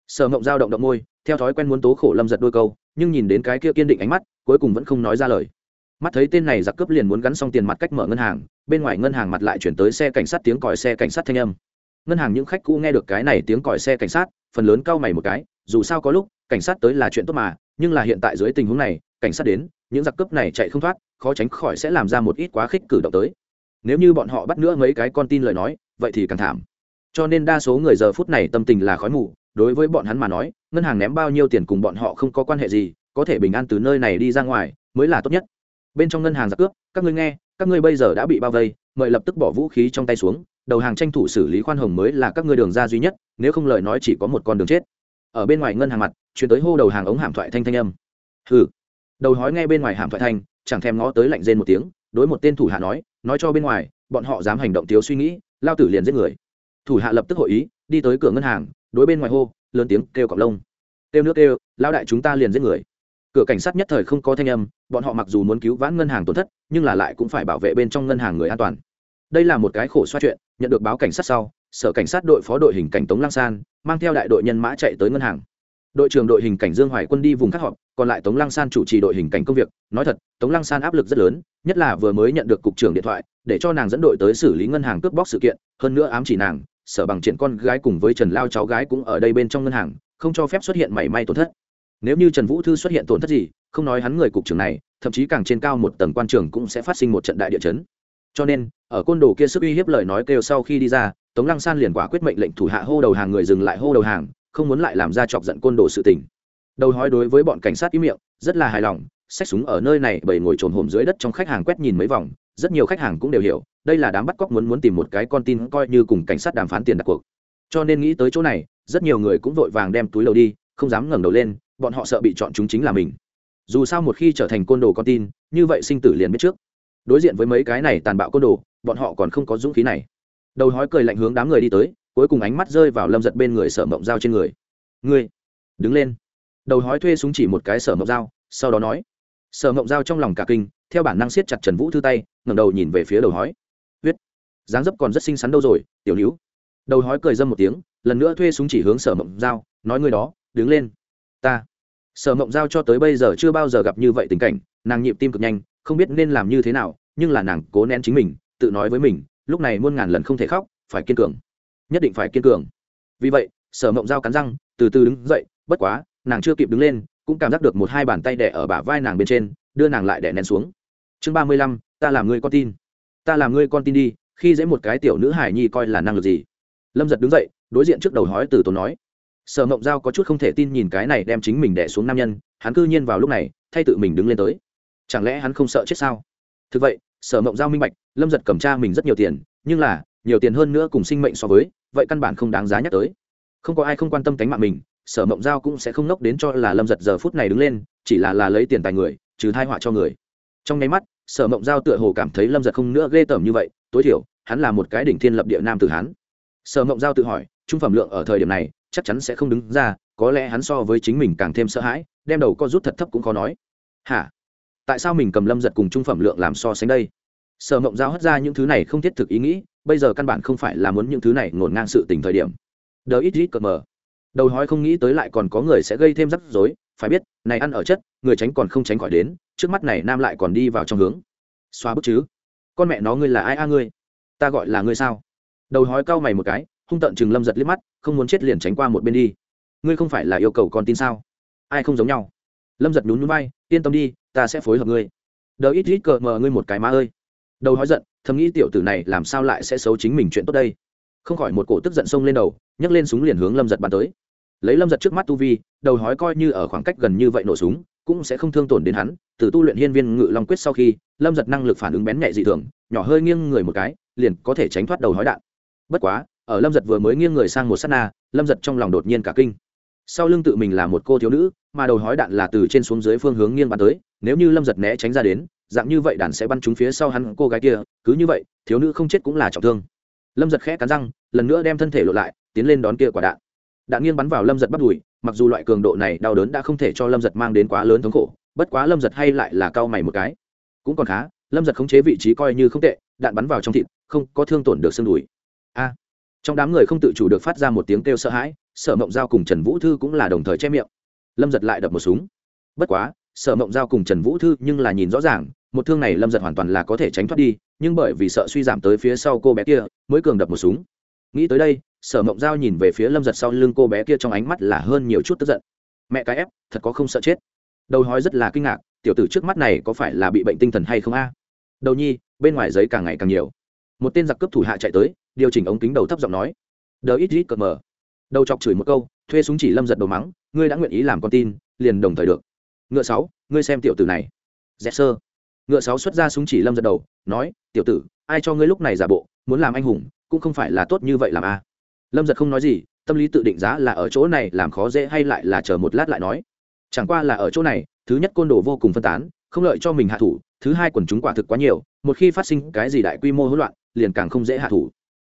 Sở mộng giao động động môi, theo thói quen muốn tố khổ lâm giật đôi câu, nhưng nhìn đến cái kia kiên định ánh mắt, cuối cùng vẫn không nói ra lời. Mắt thấy tên này giặc cướp liền muốn gắn xong tiền mặt cách mở ngân hàng, bên ngoài ngân hàng mặt lại chuyển tới xe cảnh sát tiếng còi xe cảnh sát thanh âm. Ngân hàng những khách cũ nghe được cái này tiếng còi xe cảnh sát, phần lớn cau mày một cái, dù sao có lúc, cảnh sát tới là chuyện tốt mà, nhưng là hiện tại dưới tình huống này, cảnh sát đến, những giặc cướp này chạy không thoát khó tránh khỏi sẽ làm ra một ít quá khích cử động tới. Nếu như bọn họ bắt nữa mấy cái con tin lời nói, vậy thì càng thảm. Cho nên đa số người giờ phút này tâm tình là khói mù, đối với bọn hắn mà nói, ngân hàng ném bao nhiêu tiền cùng bọn họ không có quan hệ gì, có thể bình an từ nơi này đi ra ngoài mới là tốt nhất. Bên trong ngân hàng giặc cướp, các ngươi nghe, các ngươi bây giờ đã bị bao vây, mời lập tức bỏ vũ khí trong tay xuống, đầu hàng tranh thủ xử lý khoan hồng mới là các ngươi đường ra duy nhất, nếu không lời nói chỉ có một con đường chết. Ở bên ngoài ngân hàng mặt, chuyển tới hô đầu hàng ống hàm thoại thanh thanh âm. Hừ. Đầu hói nghe bên ngoài hàm thoại thanh chẳng thèm ngó tới lạnh rên một tiếng, đối một tên thủ hạ nói nói cho bên ngoài, bọn họ dám hành động thiếu suy nghĩ, lao tử liền giết người. Thủ hạ lập tức hội ý, đi tới cửa ngân hàng, đối bên ngoài hô, lớn tiếng kêu cọc lông. Kêu nước kêu, lao đại chúng ta liền giết người. Cửa cảnh sát nhất thời không có thanh âm, bọn họ mặc dù muốn cứu vãn ngân hàng tổn thất, nhưng là lại cũng phải bảo vệ bên trong ngân hàng người an toàn. Đây là một cái khổ xoa chuyện, nhận được báo cảnh sát sau, sở cảnh sát đội phó đội hình cảnh tống lăng san, mang theo đại đội nhân mã chạy tới ngân hàng. Đội trưởng đội hình cảnh dương hoài quân đi vùng khác họp còn lại tống lăng san chủ trì đội hình cảnh công việc, nói thật, tống lăng san áp lực rất lớn, nhất là vừa mới nhận được cục trưởng điện thoại, để cho nàng dẫn đội tới xử lý ngân hàng cướp bóc sự kiện, hơn nữa ám chỉ nàng, sở bằng triển con gái cùng với trần lao cháu gái cũng ở đây bên trong ngân hàng, không cho phép xuất hiện mảy may tổn thất. Nếu như trần vũ thư xuất hiện tổn thất gì, không nói hắn người cục trưởng này, thậm chí càng trên cao một tầng quan trường cũng sẽ phát sinh một trận đại địa chấn. Cho nên, ở côn đồ kia sức uy hiếp lời nói kêu sau khi đi ra, tống lăng san liền quả quyết mệnh lệnh thủ hạ hô đầu hàng người dừng lại hô đầu hàng, không muốn lại làm ra chọc giận côn đồ sự tình đầu hói đối với bọn cảnh sát ý miệng, rất là hài lòng, xách súng ở nơi này bởi ngồi trồn hồm dưới đất trong khách hàng quét nhìn mấy vòng, rất nhiều khách hàng cũng đều hiểu, đây là đám bắt cóc muốn muốn tìm một cái con tin coi như cùng cảnh sát đàm phán tiền đặt cuộc. Cho nên nghĩ tới chỗ này, rất nhiều người cũng vội vàng đem túi lầu đi, không dám ngẩng đầu lên, bọn họ sợ bị chọn chúng chính là mình. Dù sao một khi trở thành côn đồ con tin, như vậy sinh tử liền biết trước. Đối diện với mấy cái này tàn bạo côn đồ, bọn họ còn không có dũng khí này. Đầu hói cười lạnh hướng đám người đi tới, cuối cùng ánh mắt rơi vào lâm giật bên người sở mộng dao trên người. Ngươi, đứng lên đầu hói thuê súng chỉ một cái sở mộng dao, sau đó nói, sở mộng dao trong lòng cả kinh, theo bản năng siết chặt trần vũ thư tay, ngẩng đầu nhìn về phía đầu hói. Huyết, dáng dấp còn rất xinh xắn đâu rồi, tiểu hữu đầu hói cười dâm một tiếng, lần nữa thuê súng chỉ hướng sở mộng dao, nói người đó, đứng lên. Ta. Sở mộng giao cho tới bây giờ chưa bao giờ gặp như vậy tình cảnh, nàng nhịp tim cực nhanh, không biết nên làm như thế nào, nhưng là nàng cố nén chính mình, tự nói với mình, lúc này muôn ngàn lần không thể khóc, phải kiên cường. Nhất định phải kiên cường. Vì vậy, sở mộng giao cắn răng, từ từ đứng dậy, bất quá nàng chưa kịp đứng lên, cũng cảm giác được một hai bàn tay đẻ ở bả vai nàng bên trên, đưa nàng lại đẻ nén xuống. Chương ba mươi lăm, ta làm ngươi con tin. Ta làm ngươi con tin đi, khi dễ một cái tiểu nữ hải nhi coi là năng lực gì? Lâm giật đứng dậy, đối diện trước đầu hói từ tốn nói. Sở mộng giao có chút không thể tin nhìn cái này đem chính mình đẻ xuống nam nhân, hắn cư nhiên vào lúc này, thay tự mình đứng lên tới. Chẳng lẽ hắn không sợ chết sao? Thực vậy, sở mộng giao minh bạch, lâm giật cầm tra mình rất nhiều tiền, nhưng là, nhiều tiền hơn nữa cùng sinh mệnh so với, vậy căn bản không đáng giá nhắc tới. Không có ai không quan tâm tánh mạng mình sở mộng giao cũng sẽ không nốc đến cho là lâm giật giờ phút này đứng lên, chỉ là là lấy tiền tài người, trừ thai họa cho người. Trong nháy mắt, sở mộng giao tựa hồ cảm thấy lâm giật không nữa ghê tởm như vậy, tối thiểu, hắn là một cái đỉnh thiên lập địa nam từ hắn sở mộng giao tự hỏi, trung phẩm lượng ở thời điểm này, chắc chắn sẽ không đứng ra, có lẽ hắn so với chính mình càng thêm sợ hãi, đem đầu co rút thật thấp cũng khó nói. Hả? Tại sao mình cầm lâm giật cùng trung phẩm lượng làm so sánh đây? Sở mộng giao hất ra những thứ này không thiết thực ý nghĩ, bây giờ căn bản không phải là muốn những thứ này ngổn ngang sự tình thời điểm. Đờ ít ít cờ mờ đầu hói không nghĩ tới lại còn có người sẽ gây thêm rắc rối, phải biết, này ăn ở chất, người tránh còn không tránh khỏi đến, trước mắt này nam lại còn đi vào trong hướng. Xoa bức chứ. Con mẹ nó ngươi là ai a ngươi? Ta gọi là ngươi sao? Đầu hói cau mày một cái, hung tận chừng lâm giật liếc mắt, không muốn chết liền tránh qua một bên đi. Ngươi không phải là yêu cầu con tin sao? Ai không giống nhau? Lâm giật nhún nhún bay yên tâm đi, ta sẽ phối hợp ngươi. Đờ ít ít cờ mờ ngươi một cái má ơi. Đầu hói giận, thầm nghĩ tiểu tử này làm sao lại sẽ xấu chính mình chuyện tốt đây? Không khỏi một cổ tức giận xông lên đầu, nhấc lên súng liền hướng lâm giật bắn tới. Lấy lâm giật trước mắt tu vi, đầu hói coi như ở khoảng cách gần như vậy nổ súng, cũng sẽ không thương tổn đến hắn. Từ tu luyện hiên viên ngự long quyết sau khi, lâm giật năng lực phản ứng bén nhẹ dị thường, nhỏ hơi nghiêng người một cái, liền có thể tránh thoát đầu hói đạn. Bất quá, ở lâm giật vừa mới nghiêng người sang một s á t na, lâm giật trong lòng đột nhiên cả kinh. Sau lưng tự mình là một cô thiếu nữ, mà đầu hói đạn là từ trên xuống dưới phương hướng nghiêng bắn tới, nếu như lâm giật né tránh ra đến, dạng như vậy đạn sẽ bắn trúng phía sau hắn cô gái kia, cứ như vậy, thiếu nữ không chết cũng là trọng thương lâm giật khẽ cắn răng, lần nữa đem thân thể lộ lại, tiến lên đón kia quả đạn. Đạn nghiêng bắn vào lâm giật bắt đùi, mặc dù loại cường độ này đau đớn đã không thể cho lâm giật mang đến quá lớn thống khổ, bất quá lâm giật hay lại là cao mày một cái. Cũng còn khá, lâm giật khống chế vị trí coi như không tệ, đạn bắn vào trong thịt, không có thương tổn được xương đùi. A! Trong đám người không tự chủ được phát ra một tiếng kêu sợ hãi, sở mộng giao cùng trần vũ thư cũng là đồng thời che miệng. Lâm giật lại đập một súng. Bất quá, sở mộng giao cùng trần vũ thư nhưng là nhìn rõ ràng, một thương này lâm giật hoàn toàn là có thể tránh thoát đi, nhưng bởi vì sợ suy giảm tới phía sau cô bé kia mới cường đập một súng. Nghĩ tới đây, sở mộng giao nhìn về phía lâm giật sau lưng cô bé kia trong ánh mắt là hơn nhiều chút tức giận. Mẹ cái ép, thật có không sợ chết. Đầu hói rất là kinh ngạc, tiểu tử trước mắt này có phải là bị bệnh tinh thần hay không a? Đầu nhi, bên ngoài giấy càng ngày càng nhiều. Một tên giặc cướp thủ hạ chạy tới, điều chỉnh ống kính đầu thấp giọng nói. Đờ ít ít cờ mờ. Đầu chọc chửi một câu, thuê súng chỉ lâm giật đầu mắng, ngươi đã nguyện ý làm con tin, liền đồng thời được. Ngựa sáu, ngươi xem tiểu tử này. Dẹp sơ. Ngựa sáu xuất ra súng chỉ lâm giật đầu, nói, tiểu tử, ai cho ngươi lúc này giả bộ muốn làm anh hùng, cũng không phải là tốt như vậy làm a lâm giật không nói gì, tâm lý tự định giá là ở chỗ này làm khó dễ hay lại là chờ một lát lại nói. Chẳng qua là ở chỗ này, thứ nhất côn đồ vô cùng phân tán, không lợi cho mình hạ thủ, thứ hai quần chúng quả thực quá nhiều, một khi phát sinh cái gì đại quy mô hỗn loạn, liền càng không dễ hạ thủ.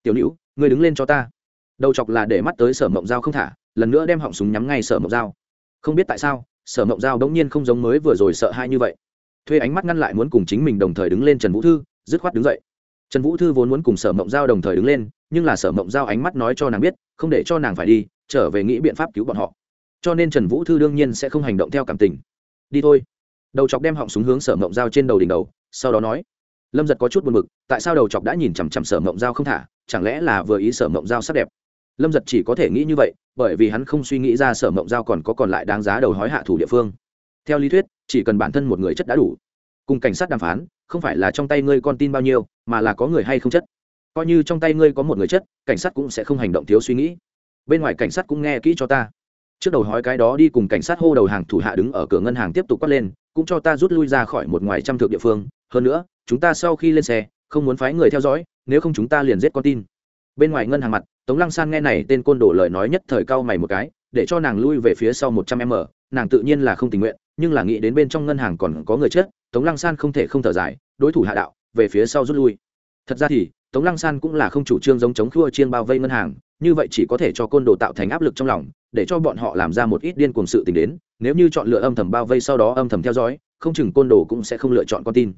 Tiểu nữ người đứng lên cho ta. Đầu chọc là để mắt tới sở mộng dao không thả, lần nữa đem họng súng nhắm ngay sở mộng dao không biết tại sao, sở mộng dao đống nhiên không giống mới vừa rồi sợ hai như vậy. Thuê ánh mắt ngăn lại muốn cùng chính mình đồng thời đứng lên trần vũ thư, dứt khoát đứng dậy trần vũ thư vốn muốn cùng sở mộng giao đồng thời đứng lên, nhưng là sở mộng giao ánh mắt nói cho nàng biết, không để cho nàng phải đi, trở về nghĩ biện pháp cứu bọn họ. Cho nên trần vũ thư đương nhiên sẽ không hành động theo cảm tình. Đi thôi. Đầu chọc đem họng súng hướng sở mộng giao trên đầu đỉnh đầu, sau đó nói, lâm giật có chút buồn b ự c tại sao đầu chọc đã nhìn chằm chằm sở mộng giao không thả? Chẳng lẽ là vừa ý sở mộng giao sắc đẹp? Lâm giật chỉ có thể nghĩ như vậy, bởi vì hắn không suy nghĩ ra sở mộng giao còn có còn lại đáng giá đầu hói hạ thủ địa phương. Theo lý thuyết, chỉ cần bản thân một người chất đã đủ cùng cảnh sát đàm phán, không phải là trong tay ngươi con tin bao nhiêu, mà là có người hay không chất. Coi như trong tay ngươi có một người chất, cảnh sát cũng sẽ không hành động thiếu suy nghĩ. Bên ngoài cảnh sát cũng nghe kỹ cho ta. Trước đầu hói cái đó đi cùng cảnh sát hô đầu hàng thủ hạ đứng ở cửa ngân hàng tiếp tục quát lên, cũng cho ta rút lui ra khỏi một ngoài trăm thượng địa phương. Hơn nữa, chúng ta sau khi lên xe, không muốn phái người theo dõi, nếu không chúng ta liền giết con tin. Bên ngoài ngân hàng mặt, tống lăng san nghe này tên côn đổ lời nói nhất thời cao mày một cái, để cho nàng lui về phía sau một trăm m, nàng tự nhiên là không tình nguyện, nhưng là nghĩ đến bên trong ngân hàng còn có người chết tống lăng san không thể không thở dài, đối thủ hạ đạo, về phía sau rút lui. Thật ra thì, tống lăng san cũng là không chủ trương giống chống khua chiên bao vây ngân hàng, như vậy chỉ có thể cho côn đồ tạo thành áp lực trong lòng, để cho bọn họ làm ra một ít điên cuồng sự tình đến, nếu như chọn lựa âm thầm bao vây sau đó âm thầm theo dõi, không chừng côn đồ cũng sẽ không lựa chọn con tin.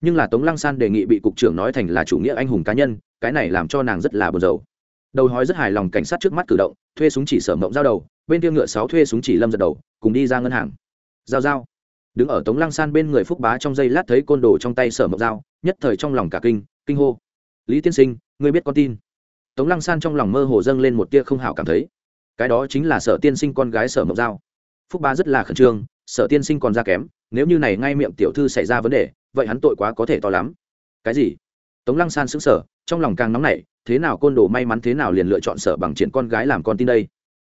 Nhưng là tống lăng san đề nghị bị cục trưởng nói thành là chủ nghĩa anh hùng cá nhân, cái này làm cho nàng rất là buồn rầu. Đầu hói rất hài lòng cảnh sát trước mắt cử động, thuê súng chỉ sở mộng giao đầu, bên tiêu ngựa sáu thuê súng chỉ lâm giật đầu, cùng đi ra ngân hàng. Giao giao đứng ở tống lăng san bên người phúc bá trong giây lát thấy côn đồ trong tay sở mộc dao, nhất thời trong lòng cả kinh kinh hô. Lý tiên sinh, ngươi biết con tin? Tống lăng san trong lòng mơ hồ dâng lên một tia không hảo cảm thấy. Cái đó chính là sở tiên sinh con gái sở mộc dao. Phúc bá rất là khẩn trương, sở tiên sinh còn ra kém, nếu như này ngay miệng tiểu thư xảy ra vấn đề, vậy hắn tội quá có thể to lắm. Cái gì? Tống lăng san sững sờ, trong lòng càng nóng nảy, thế nào côn đồ may mắn thế nào liền lựa chọn sở bằng triển con gái làm con tin đây?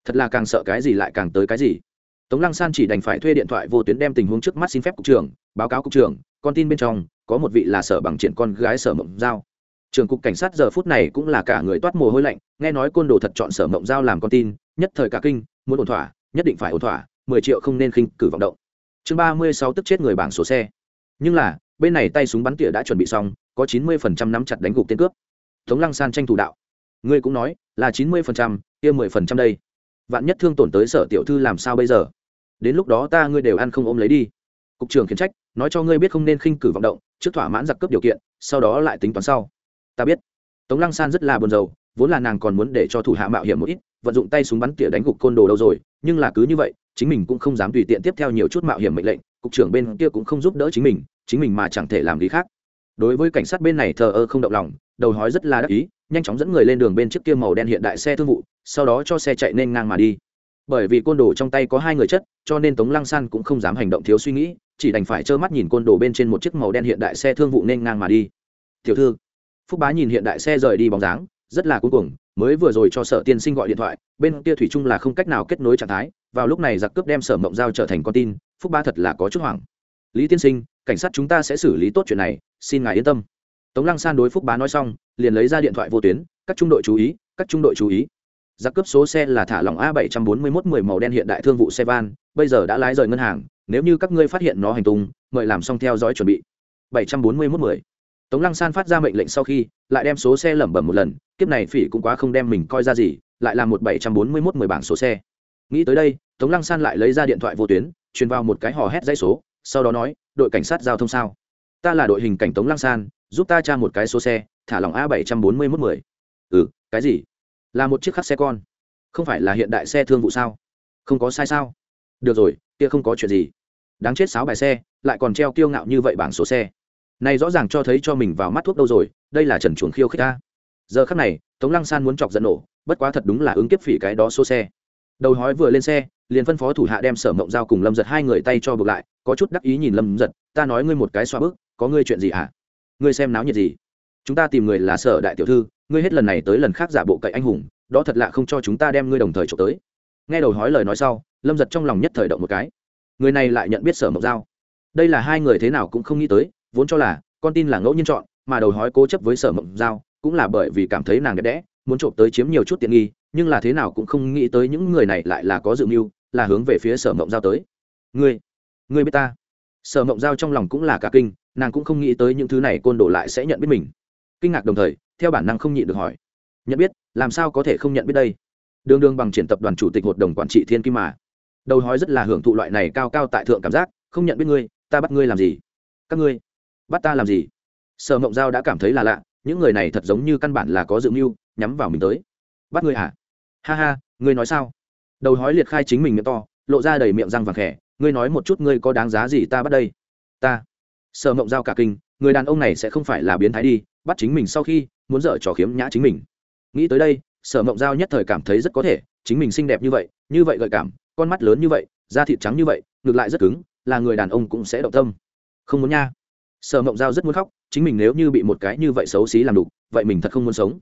Thật là càng sợ cái gì lại càng tới cái gì? Tống lăng san chỉ đành phải thuê điện thoại vô tuyến đem tình huống trước mắt xin phép cục trưởng, báo cáo cục trưởng, con tin bên trong, có một vị là sở bằng triển con gái sở mộng giao. Trường cục cảnh sát giờ phút này cũng là cả người toát mồ hôi lạnh, nghe nói côn đồ thật chọn sở mộng giao làm con tin, nhất thời cả kinh, muốn ổn thỏa, nhất định phải ổn thỏa, mười triệu không nên khinh cử vọng động. Chương ba mươi sáu tức chết người bảng số xe. Nhưng là, bên này tay súng bắn tỉa đã chuẩn bị xong, có chín mươi phần trăm nắm chặt đánh gục tên cướp. Tống lăng san tranh thủ đạo. Ngươi cũng nói, là chín mươi phần trăm, kia mười phần trăm đây vạn nhất thương tổn tới sở tiểu thư làm sao bây giờ? Đến lúc đó ta ngươi đều ăn không ôm lấy đi. Cục trưởng khiển trách, nói cho ngươi biết không nên khinh cử vọng động, trước thỏa mãn giặc cướp điều kiện, sau đó lại tính toán sau. Ta biết. Tống lăng san rất là buồn rầu, vốn là nàng còn muốn để cho thủ hạ mạo hiểm một ít, vận dụng tay súng bắn tỉa đánh gục côn đồ đâu rồi, nhưng là cứ như vậy, chính mình cũng không dám tùy tiện tiếp theo nhiều chút mạo hiểm mệnh lệnh, cục trưởng bên kia cũng không giúp đỡ chính mình chính mình mà chẳng thể làm gì khác. Đối với cảnh sát bên này thờ ơ không động lòng, đầu hói rất là đắc ý nhanh chóng dẫn người lên đường bên chiếc kia màu đen hiện đại xe thương vụ, sau đó cho xe chạy nên ngang mà đi. Bởi vì côn đồ trong tay có hai người chất, cho nên tống lăng san cũng không dám hành động thiếu suy nghĩ, chỉ đành phải trơ mắt nhìn côn đồ bên trên một chiếc màu đen hiện đại xe thương vụ nên ngang mà đi. Tiểu thư. Phúc bá nhìn hiện đại xe rời đi bóng dáng, rất là cuối cùng mới vừa rồi cho sở tiên sinh gọi điện thoại, bên kia thủy chung là không cách nào kết nối trạng thái, vào lúc này giặc cướp đem sở mộng giao trở thành con tin, phúc bá thật là có chút hoảng. Lý tiên sinh, cảnh sát chúng ta sẽ xử lý tốt chuyện này, xin ngài yên tâm tống lăng san đối phúc bá nói xong, liền lấy ra điện thoại vô tuyến, các trung đội chú ý, các trung đội chú ý. Giặc cướp số xe là thả lỏng a bảy trăm bốn mươi mốt, mười màu đen hiện đại thương vụ xe van, bây giờ đã lái rời ngân hàng, nếu như các ngươi phát hiện nó hành tung, mời làm xong theo dõi chuẩn bị. bảy trăm bốn mươi mốt, mười. Tống lăng san phát ra mệnh lệnh sau khi, lại đem số xe lẩm bẩm một lần, kiếp này phỉ cũng quá không đem mình coi ra gì, lại là một bảy trăm bốn mươi mốt, mười bảng số xe. Nghĩ tới đây, tống lăng san lại lấy ra điện thoại vô tuyến, truyền vào một cái hò hét dãy số, sau đó nói, đội cảnh sát giao thông sao? Ta là đội hình cảnh tống lăng san giúp ta tra một cái số xe, thả lỏng a bảy trăm bốn mươi mốt mười. Ừ cái gì? Là một chiếc khắc xe con. Không phải là hiện đại xe thương vụ sao? Không có sai sao? Được rồi, kia không có chuyện gì. Đáng chết sáu bài xe, lại còn treo kiêu ngạo như vậy bảng số xe. Này rõ ràng cho thấy cho mình vào mắt thuốc đâu rồi, đây là trần chuồng khiêu khích ta. Giờ khắc này, tống lăng san muốn chọc giận nổ, bất quá thật đúng là ứng kiếp phỉ cái đó số xe. Đầu hói vừa lên xe, liền phân phó thủ hạ đem sở mộng giao cùng lâm giật hai người tay cho bực lại, có chút đắc ý nhìn lâm giật, ta nói ngươi một cái xoa bức, có ngươi chuyện gì hả? Ngươi xem náo nhiệt gì? Chúng ta tìm người là sở đại tiểu thư, ngươi hết lần này tới lần khác giả bộ cậy anh hùng, đó thật lạ không cho chúng ta đem ngươi đồng thời trộm tới. Nghe đầu hói lời nói sau, lâm giật trong lòng nhất thời động một cái. Người này lại nhận biết sở mộc giao. Đây là hai người thế nào cũng không nghĩ tới, vốn cho là, con tin là ngẫu nhiên chọn, mà đầu hói cố chấp với sở mộc giao, cũng là bởi vì cảm thấy nàng đẹp đẽ, muốn trộm tới chiếm nhiều chút tiện nghi, nhưng là thế nào cũng không nghĩ tới những người này lại là có dự mưu, là hướng về phía sở mộng giao tới. Ngươi ngươi biết ta. Sở mộng giao trong lòng cũng là cả kinh nàng cũng không nghĩ tới những thứ này côn đồ lại sẽ nhận biết mình. Kinh ngạc đồng thời, theo bản năng không nhịn được hỏi. Nhận biết, làm sao có thể không nhận biết đây? Đương đương bằng triển tập đoàn chủ tịch hội đồng quản trị thiên kim mà. Đầu hói rất là hưởng thụ loại này cao cao tại thượng cảm giác, không nhận biết ngươi, ta bắt ngươi làm gì? Các ngươi, bắt ta làm gì? Sở mộng giao đã cảm thấy là lạ, những người này thật giống như căn bản là có dự mưu, nhắm vào mình tới. Bắt ngươi à ha ha, ngươi nói sao? Đầu hói liệt khai chính mình miệng to, lộ ra đầy miệng răng vàng khẽ, ngươi nói một chút ngươi có đáng giá gì ta bắt đây? Ta sợ mộng giao cả kinh, người đàn ông này sẽ không phải là biến thái đi, bắt chính mình sau khi muốn dở trò khiếm nhã chính mình. Nghĩ tới đây sở mộng giao nhất thời cảm thấy rất có thể, chính mình xinh đẹp như vậy như vậy gợi cảm, con mắt lớn như vậy, da thịt trắng như vậy, ngược lại rất cứng, là người đàn ông cũng sẽ động tâm. Không muốn nha. Sở mộng giao rất muốn khóc, chính mình nếu như bị một cái như vậy xấu xí làm đục, vậy mình thật không muốn sống.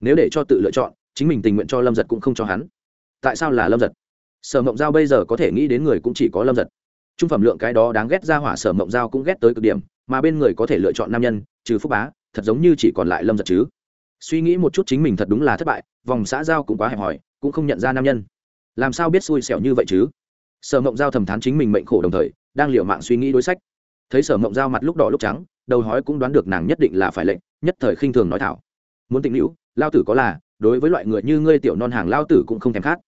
Nếu để cho tự lựa chọn, chính mình tình nguyện cho lâm giật cũng không cho hắn. Tại sao là lâm giật? Sở mộng giao bây giờ có thể nghĩ đến người cũng chỉ có lâm giật trung phẩm lượng cái đó đáng ghét ra hỏa sở mộng giao cũng ghét tới cực điểm, mà bên người có thể lựa chọn nam nhân, trừ phúc bá, thật giống như chỉ còn lại lâm giật chứ. Suy nghĩ một chút chính mình thật đúng là thất bại, vòng xã giao cũng quá hẹp hòi, cũng không nhận ra nam nhân. Làm sao biết xui xẻo như vậy chứ? Sở mộng giao thầm thán chính mình mệnh khổ đồng thời, đang liệu mạng suy nghĩ đối sách. Thấy sở mộng giao mặt lúc đỏ lúc trắng, đầu hói cũng đoán được nàng nhất định là phải lệnh, nhất thời khinh thường nói thảo. Muốn tịnh hữu, lao tử có là, đối với loại người như ngươi tiểu non hàng lao tử cũng không thèm khát.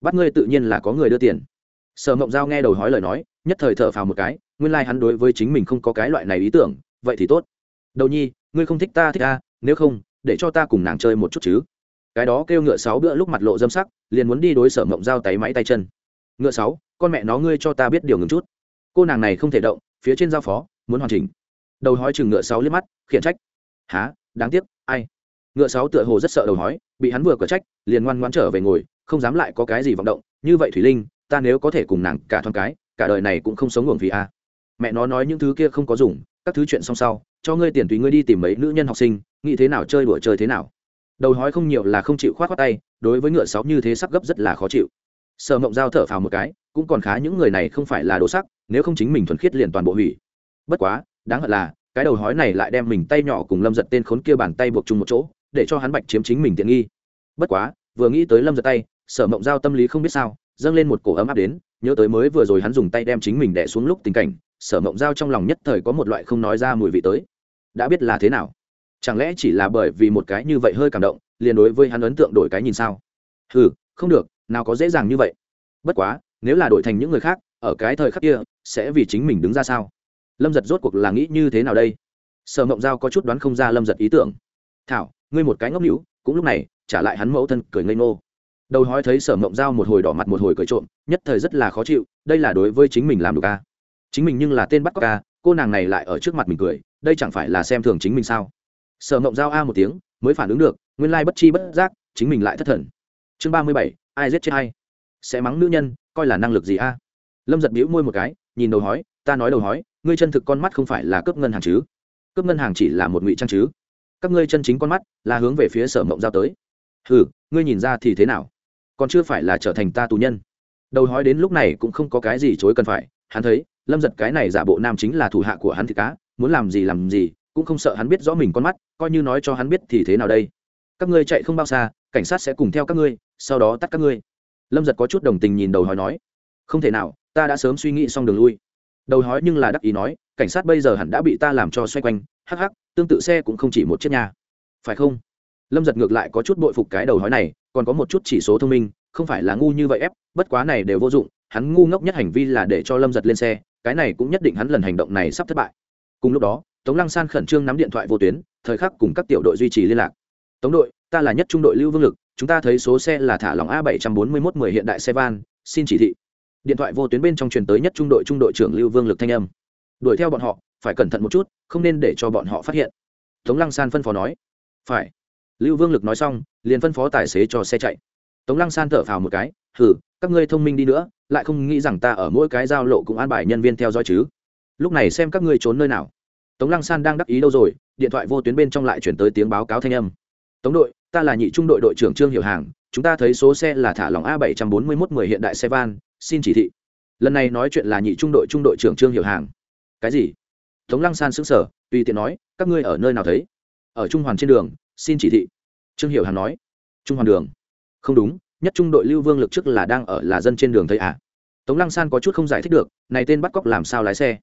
Bắt ngươi tự nhiên là có người đưa tiền sở mộng giao nghe đầu hói lời nói, nhất thời thở phào một cái, nguyên lai、like、hắn đối với chính mình không có cái loại này ý tưởng, vậy thì tốt. Đầu nhi, ngươi không thích ta thích ta, nếu không, để cho ta cùng nàng chơi một chút chứ. Cái đó kêu ngựa sáu bữa lúc mặt lộ dâm sắc, liền muốn đi đối sở mộng giao tay máy tay chân. Ngựa sáu, con mẹ nó ngươi cho ta biết điều ngừng chút. Cô nàng này không thể động, phía trên giao phó, muốn hoàn chỉnh. Đầu hói chừng ngựa sáu liếc mắt, khiển trách. Há đáng tiếc, ai? Ngựa sáu tựa hồ rất sợ đầu hói, bị hắn vừa cở trách, liền ngoan ngoan trở về ngồi, không dám lại có cái gì vọng động, như vậy thủy linh ta nếu có thể cùng nàng cả thoáng cái, cả đời này cũng không sống nguồn vì a mẹ nó nói những thứ kia không có dùng, các thứ chuyện xong sau, cho ngươi tiền tùy ngươi đi tìm mấy nữ nhân học sinh, nghĩ thế nào chơi đùa chơi thế nào. Đầu hói không nhiều là không chịu khoát khoát tay, đối với ngựa sáu như thế sắc gấp rất là khó chịu. Sợ mộng giao thở phào một cái, cũng còn khá những người này không phải là đồ sắc, nếu không chính mình thuần khiết liền toàn bộ hủy. Bất quá, đáng hận là, cái đầu hói này lại đem mình tay nhỏ cùng lâm giật tên khốn kia bàn tay buộc chung một chỗ, để cho hắn bạch chiếm chính mình tiện nghi. Bất quá, vừa nghĩ tới lâm giật tay, sở mộng giao tâm lý không biết sao dâng lên một cổ ấm áp đến, nhớ tới mới vừa rồi hắn dùng tay đem chính mình đẻ xuống lúc tình cảnh, sở mộng giao trong lòng nhất thời có một loại không nói ra mùi vị tới. Đã biết là thế nào? Chẳng lẽ chỉ là bởi vì một cái như vậy hơi cảm động, liền đối với hắn ấn tượng đổi cái nhìn sao? Ừ không được, nào có dễ dàng như vậy. Bất quá, nếu là đổi thành những người khác, ở cái thời khắc kia, sẽ vì chính mình đứng ra sao? Lâm giật rốt cuộc là nghĩ như thế nào đây? Sở mộng giao có chút đoán không ra lâm giật ý tưởng. Thảo, ngươi một cái ngốc hữu, cũng lúc này, trả lại hắn mẫu thân, cười ngây ngô đầu hói thấy sở mộng giao một hồi đỏ mặt một hồi cười trộm, nhất thời rất là khó chịu, đây là đối với chính mình làm được ca chính mình nhưng là tên bắt cóc ca cô nàng này lại ở trước mặt mình cười, đây chẳng phải là xem thường chính mình sao? Sở mộng giao a một tiếng, mới phản ứng được, nguyên lai bất chi bất giác, chính mình lại thất thần. Chương ba mươi bảy, ai giết chết hay sẽ mắng nữ nhân, coi là năng lực gì a? Lâm giật bĩu môi một cái, nhìn đầu hói, ta nói đầu hói, ngươi chân thực con mắt không phải là cướp ngân hàng chứ? Cướp ngân hàng chỉ là một ngụy trang chứ? Các ngươi chân chính con mắt là hướng về phía sở mộng giao tới. Ừ ngươi nhìn ra thì thế nào? Còn chưa phải là trở thành ta tù nhân. Đầu hói đến lúc này cũng không có cái gì chối cần phải, hắn thấy, lâm giật cái này giả bộ nam chính là thủ hạ của hắn thì cá, muốn làm gì làm gì, cũng không sợ hắn biết rõ mình con mắt, coi như nói cho hắn biết thì thế nào đây. Các ngươi chạy không bao xa, cảnh sát sẽ cùng theo các ngươi, sau đó tắt các ngươi. Lâm giật có chút đồng tình nhìn đầu hói nói, không thể nào, ta đã sớm suy nghĩ xong đường lui. Đầu hói nhưng là đắc ý nói, cảnh sát bây giờ hẳn đã bị ta làm cho xoay quanh, hắc hắc, tương tự xe cũng không chỉ một chiếc nhà phải không? Lâm giật ngược lại có chút bội phục cái đầu hói này, còn có một chút chỉ số thông minh, không phải là ngu như vậy ép, bất quá này đều vô dụng, hắn ngu ngốc nhất hành vi là để cho lâm giật lên xe, cái này cũng nhất định hắn lần hành động này sắp thất bại. Cùng lúc đó, tống lăng san khẩn trương nắm điện thoại vô tuyến, thời khắc cùng các tiểu đội duy trì liên lạc. Tống đội, ta là nhất trung đội lưu vương lực, chúng ta thấy số xe là thả lỏng a bảy trăm bốn mươi mốt mười hiện đại xe van, xin chỉ thị. Điện thoại vô tuyến bên trong truyền tới nhất trung đội trung đội trưởng lưu vương lực thanh âm. Đuổi theo bọn họ, phải cẩn thận một chút, không nên để cho bọn họ phát hiện. Tống lăng san phân phó nói. Phải lưu vương lực nói xong, liền phân phó tài xế cho xe chạy. Tống lăng san thở phào một cái, hừ, các ngươi thông minh đi nữa, lại không nghĩ rằng ta ở mỗi cái giao lộ cũng an bài nhân viên theo dõi chứ. Lúc này xem các ngươi trốn nơi nào. Tống lăng san đang đắc ý đâu rồi, điện thoại vô tuyến bên trong lại chuyển tới tiếng báo cáo thanh âm. Tống đội, ta là nhị trung đội đội trưởng trương hiểu hàng, chúng ta thấy số xe là thả lỏng a bảy trăm bốn mươi mốt mười hiện đại xe van, xin chỉ thị. Lần này nói chuyện là nhị trung đội trung đội trưởng trương hiểu hàng. Cái gì? Tống lăng san xứng sở tùy tiện nói, các ngươi ở nơi nào thấy? Ở trung hoàn trên đường xin chỉ thị. Trương hiểu hàm nói, trung hoàn đường. Không đúng, nhất trung đội lưu vương lực trước là đang ở là dân trên đường thấy à? Tống lăng san có chút không giải thích được, này tên bắt cóc làm sao lái xe?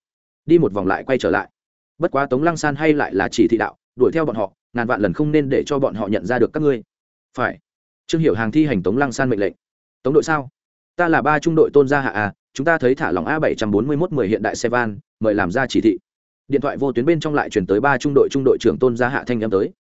Đi một vòng lại quay trở lại. Bất quá tống lăng san hay lại là chỉ thị đạo, đuổi theo bọn họ, ngàn vạn lần không nên để cho bọn họ nhận ra được các ngươi. Phải. Trương hiểu hàng thi hành tống lăng san mệnh lệnh. Tống đội sao? Ta là ba trung đội tôn gia hạ à chúng ta thấy thả lỏng a bảy trăm bốn mươi mốt mười hiện đại xe van, mời làm ra chỉ thị. Điện thoại vô tuyến bên trong lại chuyển tới ba trung đội trung đội trưởng tôn gia hạ thanh âm tới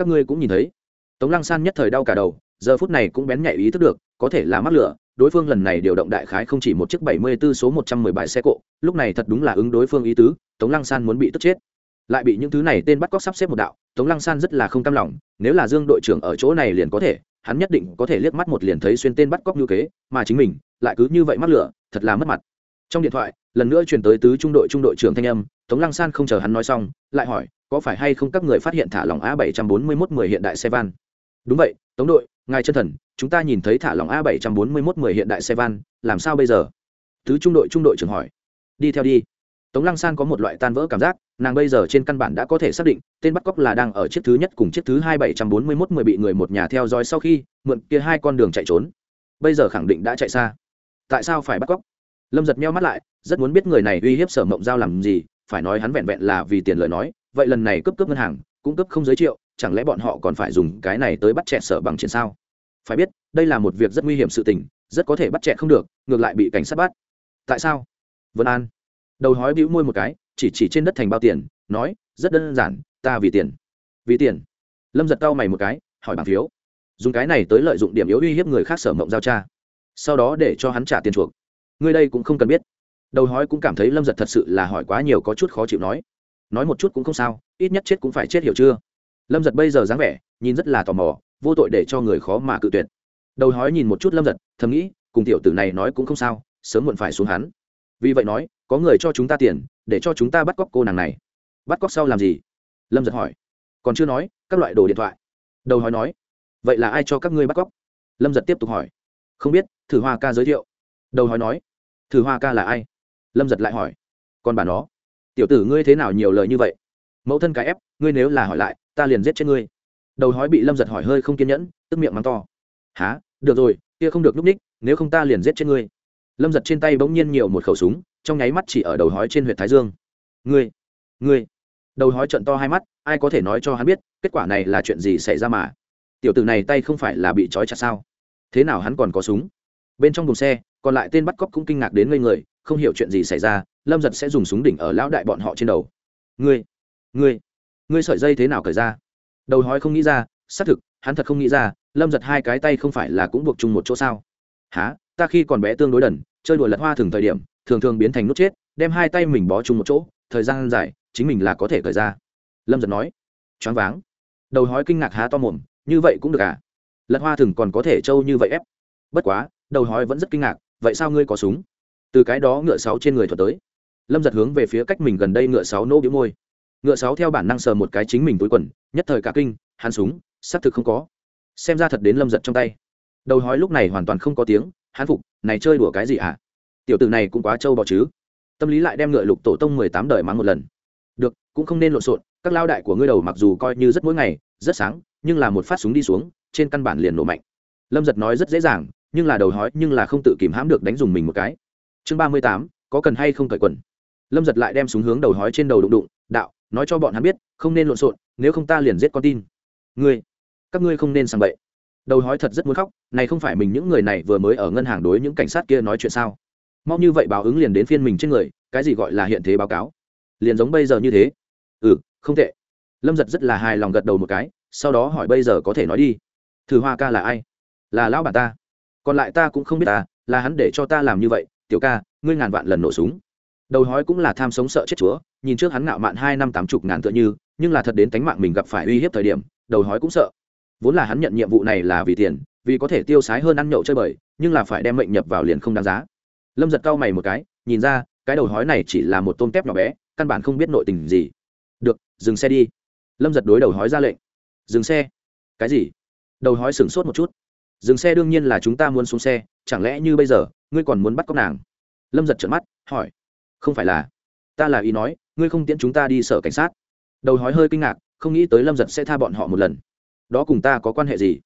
các ngươi cũng nhìn thấy. Tống lăng san nhất thời đau cả đầu, giờ phút này cũng bén nhạy ý thức được, có thể là mắc lửa, đối phương lần này điều động đại khái không chỉ một chiếc bảy mươi 74 số một trăm mười bảy xe cộ, lúc này thật đúng là ứng đối phương ý tứ, tống lăng san muốn bị tức chết. Lại bị những thứ này tên bắt cóc sắp xếp một đạo, tống lăng san rất là không cam lòng, nếu là dương đội trưởng ở chỗ này liền có thể, hắn nhất định có thể liếc mắt một liền thấy xuyên tên bắt cóc như kế, mà chính mình lại cứ như vậy mắc lửa, thật là mất mặt. Trong điện thoại, lần nữa truyền tới tứ trung đội trung đội trưởng thanh âm, tống lăng san không chờ hắn nói xong, lại hỏi có phải hay không các người phát hiện thả lỏng a bảy trăm bốn mươi mốt mười hiện đại xe van đúng vậy, tống đội, ngài chân thần, chúng ta nhìn thấy thả lỏng a bảy trăm bốn mươi mốt mười hiện đại xe van làm sao bây giờ? Thứ trung đội trung đội trưởng hỏi. Đi theo đi. Tống lăng san có một loại tan vỡ cảm giác, nàng bây giờ trên căn bản đã có thể xác định, tên bắt cóc là đang ở chiếc thứ nhất cùng chiếc thứ hai bảy trăm bốn mươi mốt mười bị người một nhà theo dõi sau khi, mượn kia hai con đường chạy trốn. Bây giờ khẳng định đã chạy xa. Tại sao phải bắt cóc? Lâm giật meo mắt lại, rất muốn biết người này uy hiếp sở mộng giao làm gì, phải nói hắn vẹn vẹn là vì tiền lời nói vậy lần này cấp cấp ngân hàng, cũng cấp không giới triệu, chẳng lẽ bọn họ còn phải dùng cái này tới bắt trẻ sở bằng triển sao? Phải biết, đây là một việc rất nguy hiểm sự tình, rất có thể bắt trẻ không được, ngược lại bị cảnh sát bắt. Tại sao? Vân an. Đầu hói bĩu môi một cái, chỉ chỉ trên đất thành bao tiền, nói, rất đơn giản, ta vì tiền. Vì tiền? Lâm giật cau mày một cái, hỏi bảng phiếu. Dùng cái này tới lợi dụng điểm yếu uy hiếp người khác sở mộng giao cha sau đó để cho hắn trả tiền chuộc. Người đây cũng không cần biết. Đầu hói cũng cảm thấy lâm giật thật sự là hỏi quá nhiều có chút khó chịu nói nói một chút cũng không sao, ít nhất chết cũng phải chết hiểu chưa? Lâm giật bây giờ dáng vẻ, nhìn rất là tò mò, vô tội để cho người khó mà cự tuyệt. Đầu hói nhìn một chút lâm giật, thầm nghĩ, cùng tiểu tử này nói cũng không sao, sớm muộn phải xuống hắn. Vì vậy nói, có người cho chúng ta tiền, để cho chúng ta bắt cóc cô nàng này. Bắt cóc sau làm gì? Lâm giật hỏi. Còn chưa nói, các loại đồ điện thoại. Đầu hói nói. Vậy là ai cho các ngươi bắt cóc? Lâm giật tiếp tục hỏi. Không biết, thử hoa ca giới thiệu. Đầu hói nói. Thử hoa ca là ai? Lâm giật lại hỏi. Còn bà nó tiểu tử ngươi thế nào nhiều lời như vậy? Mẫu thân cái ép, ngươi nếu là hỏi lại, ta liền giết chết ngươi. Đầu hói bị lâm giật hỏi hơi không kiên nhẫn, tức miệng mắng to. Há được rồi, kia không được núp ních, nếu không ta liền giết chết ngươi. Lâm giật trên tay bỗng nhiên nhiều một khẩu súng, trong nháy mắt chỉ ở đầu hói trên huyện thái dương. Ngươi ngươi. Đầu hói trận to hai mắt, ai có thể nói cho hắn biết, kết quả này là chuyện gì xảy ra mà? Tiểu tử này tay không phải là bị trói chặt sao? Thế nào hắn còn có súng? Bên trong đồn xe, còn lại tên bắt cóc cũng kinh ngạc đến ngây người, không hiểu chuyện gì xảy ra lâm giật sẽ dùng súng đỉnh ở lão đại bọn họ trên đầu. Ngươi ngươi ngươi sợi dây thế nào cởi ra? Đầu hói không nghĩ ra, xác thực, hắn thật không nghĩ ra, lâm giật hai cái tay không phải là cũng buộc chung một chỗ sao? Há ta khi còn bé tương đối đần, chơi đùa lật hoa thường thời điểm, thường thường biến thành nút chết, đem hai tay mình bó chung một chỗ, thời gian dài, chính mình là có thể cởi ra. Lâm giật nói. Choáng váng. Đầu hói kinh ngạc há to mồm, như vậy cũng được à? Lật hoa thường còn có thể trâu như vậy ép. Bất quá, đầu hói vẫn rất kinh ngạc, vậy sao ngươi có súng? Từ cái đó ngựa sáu trên người thuật tới lâm giật hướng về phía cách mình gần đây ngựa sáu nô biếu môi. Ngựa sáu theo bản năng sờ một cái chính mình túi quần, nhất thời cả kinh, hắn súng, xác thực không có. Xem ra thật đến lâm giật trong tay. Đầu hói lúc này hoàn toàn không có tiếng, hắn phục, này chơi đùa cái gì ạ à? tiểu tử này cũng quá trâu bò chứ. Tâm lý lại đem ngựa lục tổ tông mười tám đời mắng một lần. Được, cũng không nên lộn xộn, các lao đại của ngươi đầu mặc dù coi như rất mỗi ngày, rất sáng, nhưng là một phát súng đi xuống, trên căn bản liền nổ mạnh. Lâm giật nói rất dễ dàng, nhưng là đầu hói nhưng là không tự kìm hãm được đánh dùng mình một cái. Chương ba mươi tám, có cần hay không cởi quần? Lâm giật lại đem súng hướng đầu hói trên đầu đụng đụng, đạo, nói cho bọn hắn biết, không nên lộn xộn, nếu không ta liền giết con tin. Ngươi, các ngươi không nên sàng bậy. Đầu hói thật rất muốn khóc, này không phải mình những người này vừa mới ở ngân hàng đối những cảnh sát kia nói chuyện sao? Mau như vậy báo ứng liền đến phiên mình trên người, cái gì gọi là hiện thế báo cáo? Liền giống bây giờ như thế. Ừ không tệ. Lâm giật rất là hài lòng gật đầu một cái, sau đó hỏi bây giờ có thể nói đi. Thử hoa ca là ai? Là lão bà ta. Còn lại ta cũng không biết ta, là hắn để cho ta làm như vậy, tiểu ca, ngươi ngàn vạn lần nổ súng đầu hói cũng là tham sống sợ chết chúa, nhìn trước hắn ngạo mạn hai năm tám chục ngàn tựa như, nhưng là thật đến tánh mạng mình gặp phải uy hiếp thời điểm, đầu hói cũng sợ. Vốn là hắn nhận nhiệm vụ này là vì tiền, vì có thể tiêu sái hơn ăn nhậu chơi bời, nhưng là phải đem mệnh nhập vào liền không đáng giá. Lâm giật cau mày một cái, nhìn ra, cái đầu hói này chỉ là một tôm tép nhỏ bé, căn bản không biết nội tình gì. Được, dừng xe đi. Lâm giật đối đầu hói ra lệnh. Dừng xe. Cái gì? Đầu hói sửng sốt một chút. Dừng xe đương nhiên là chúng ta muốn xuống xe, chẳng lẽ như bây giờ, ngươi còn muốn bắt cóc nàng? Lâm giật trợn mắt, hỏi không phải là. Ta là ý nói, ngươi không tiễn chúng ta đi sở cảnh sát. Đầu hói hơi kinh ngạc, không nghĩ tới lâm giật sẽ tha bọn họ một lần. Đó cùng ta có quan hệ gì?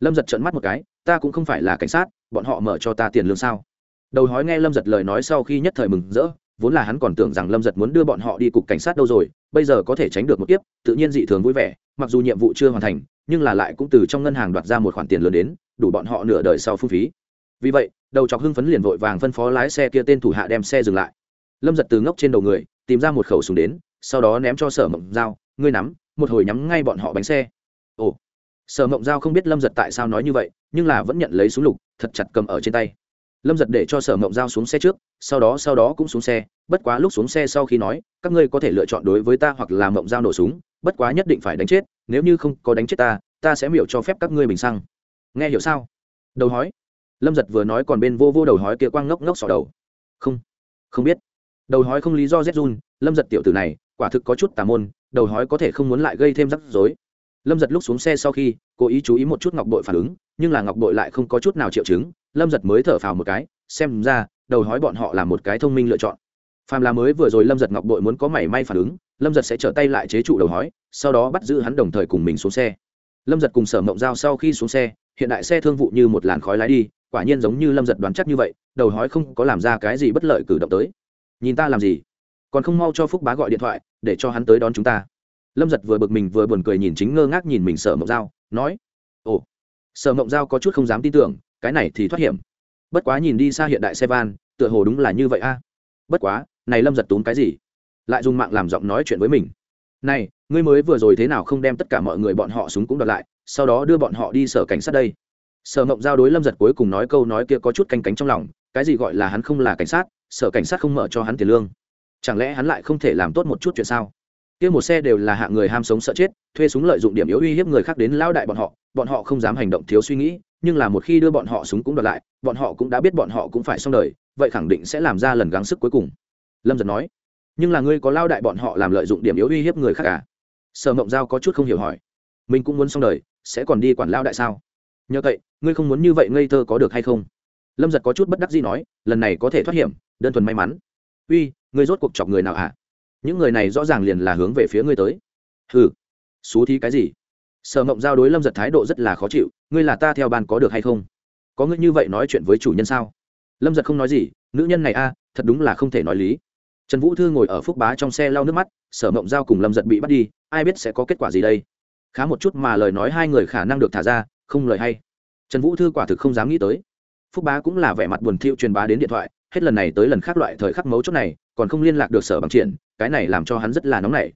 Lâm giật trợn mắt một cái, ta cũng không phải là cảnh sát, bọn họ mở cho ta tiền lương sao? Đầu hói nghe lâm giật lời nói sau khi nhất thời mừng rỡ, vốn là hắn còn tưởng rằng lâm giật muốn đưa bọn họ đi cục cảnh sát đâu rồi, bây giờ có thể tránh được một kiếp, tự nhiên dị thường vui vẻ, mặc dù nhiệm vụ chưa hoàn thành, nhưng là lại cũng từ trong ngân hàng đoạt ra một khoản tiền lớn đến, đủ bọn họ nửa đời sau phung phí. Vì vậy, đầu chọc hưng phấn liền vội vàng phân phó lái xe kia tên thủ hạ đem xe dừng lại lâm giật từ ngốc trên đầu người, tìm ra một khẩu súng đến, sau đó ném cho sở mộng dao ngươi nắm, một hồi nhắm ngay bọn họ bánh xe. Ồ, sở mộng giao không biết lâm giật tại sao nói như vậy, nhưng là vẫn nhận lấy súng lục, thật chặt cầm ở trên tay. Lâm giật để cho sở mộng giao xuống xe trước, sau đó sau đó cũng xuống xe, bất quá lúc xuống xe sau khi nói, các ngươi có thể lựa chọn đối với ta hoặc là mộng giao nổ súng, bất quá nhất định phải đánh chết, nếu như không có đánh chết ta ta sẽ miệu cho phép các ngươi bình xăng. Nghe hiểu sao? Đầu hói. Lâm giật vừa nói còn bên vô vô đầu hói kia quang ngốc ngốc sỏ đầu. Không không biết đầu hói không lý do rét run, lâm giật tiểu tử này, quả thực có chút tà môn, đầu hói có thể không muốn lại gây thêm rắc rối. Lâm giật lúc xuống xe sau khi, cố ý chú ý một chút ngọc bội phản ứng, nhưng là ngọc bội lại không có chút nào triệu chứng, lâm giật mới thở phào một cái, xem ra, đầu hói bọn họ là một cái thông minh lựa chọn. Phàm là mới vừa rồi lâm giật ngọc bội muốn có mảy may phản ứng, lâm giật sẽ trở tay lại chế trụ đầu hói, sau đó bắt giữ hắn đồng thời cùng mình xuống xe. Lâm giật cùng sở mộng giao sau khi xuống xe, hiện đại xe thương vụ như một làn khói lái đi, quả nhiên giống như lâm giật đoán chắc như vậy, đầu hói không có làm ra cái gì bất lợi cử động tới nhìn ta làm gì? Còn không mau cho phúc bá gọi điện thoại để cho hắn tới đón chúng ta. Lâm giật vừa bực mình vừa buồn cười nhìn chính ngơ ngác nhìn mình sở mộng dao, nói ồ sở mộng dao có chút không dám tin tưởng cái này thì thoát hiểm. Bất quá nhìn đi xa hiện đại xe van tựa hồ đúng là như vậy a. À. Bất quá này lâm giật túm cái gì? Lại dùng mạng làm giọng nói chuyện với mình. Này ngươi mới vừa rồi thế nào không đem tất cả mọi người bọn họ súng cũng đợt lại sau đó đưa bọn họ đi sở cảnh sát đây? Sở mộng giao đối lâm giật cuối cùng nói câu nói kia có chút canh cánh trong lòng cái gì gọi là hắn không là cảnh sát sở cảnh sát không mở cho hắn tiền lương. Chẳng lẽ hắn lại không thể làm tốt một chút chuyện sao? Kia một xe đều là hạng người ham sống sợ chết, thuê súng lợi dụng điểm yếu uy hiếp người khác đến lao đại bọn họ bọn họ không dám hành động thiếu suy nghĩ, nhưng là một khi đưa bọn họ súng cũng đoạt lại, bọn họ cũng đã biết bọn họ cũng phải xong đời, vậy khẳng định sẽ làm ra lần gắng sức cuối cùng. Lâm giật nói, nhưng là ngươi có lao đại bọn họ làm lợi dụng điểm yếu uy hiếp người khác cả sở mộng giao có chút không hiểu hỏi, mình cũng muốn xong đời, sẽ còn đi quản lao đại sao? Nhờ vậy, ngươi không muốn như vậy ngây thơ có được hay không? Lâm giật có chút bất đắc gì nói, lần này có thể thoát hiểm, đơn thuần may mắn. Uy, ngươi rốt cuộc chọc người nào ạ à? những người này rõ ràng liền là hướng về phía ngươi tới. Hừ, xú thí cái gì? Sở mộng giao đối lâm giật thái độ rất là khó chịu, ngươi là ta theo ban có được hay không? Có ngươi như vậy nói chuyện với chủ nhân sao? Lâm giật không nói gì, nữ nhân này a, thật đúng là không thể nói lý. Trần vũ thư ngồi ở phúc bá trong xe lau nước mắt, sở mộng giao cùng lâm giật bị bắt đi, ai biết sẽ có kết quả gì đây? Khá một chút mà lời nói hai người khả năng được thả ra, không lời hay. Trần vũ thư quả thực không dám nghĩ tới phúc bá cũng là vẻ mặt buồn thiệu truyền bá đến điện thoại, hết lần này tới lần khác loại thời khắc mấu chốt này, còn không liên lạc được sở bằng triển cái này làm cho hắn rất là nóng nảy.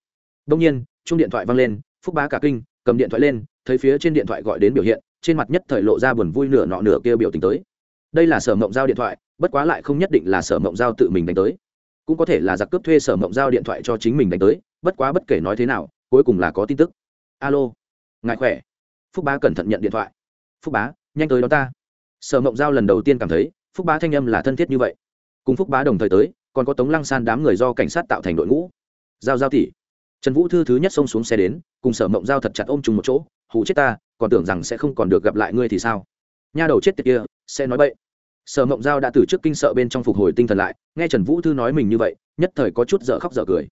Đông nhiên chung điện thoại văng lên, phúc bá cả kinh, cầm điện thoại lên, thấy phía trên điện thoại gọi đến biểu hiện, trên mặt nhất thời lộ ra buồn vui nửa nọ nửa kia biểu tình tới. Đây là sở mộng giao điện thoại, bất quá lại không nhất định là sở mộng giao tự mình đánh tới. Cũng có thể là giặc cướp thuê sở mộng giao điện thoại cho chính mình đánh tới, bất quá bất kể nói thế nào, cuối cùng là có tin tức. Alo ngại khỏe? Phúc bá cẩn thận nhận điện thoại. Phúc bá, nhanh tới đó ta sở mộng giao lần đầu tiên cảm thấy, phúc bá thanh âm là thân thiết như vậy. Cùng phúc bá đồng thời tới, còn có tống lăng san đám người do cảnh sát tạo thành đội ngũ. Giao giao tỷ. Trần vũ thư thứ nhất xông xuống xe đến, cùng sở mộng giao thật chặt ôm chung một chỗ hụ chết ta, còn tưởng rằng sẽ không còn được gặp lại ngươi thì sao? Nha đầu chết tiệt kia, sẽ nói bậy. Sở mộng giao đã từ trước kinh sợ bên trong phục hồi tinh thần lại, nghe trần vũ thư nói mình như vậy, nhất thời có chút dở khóc dở cười.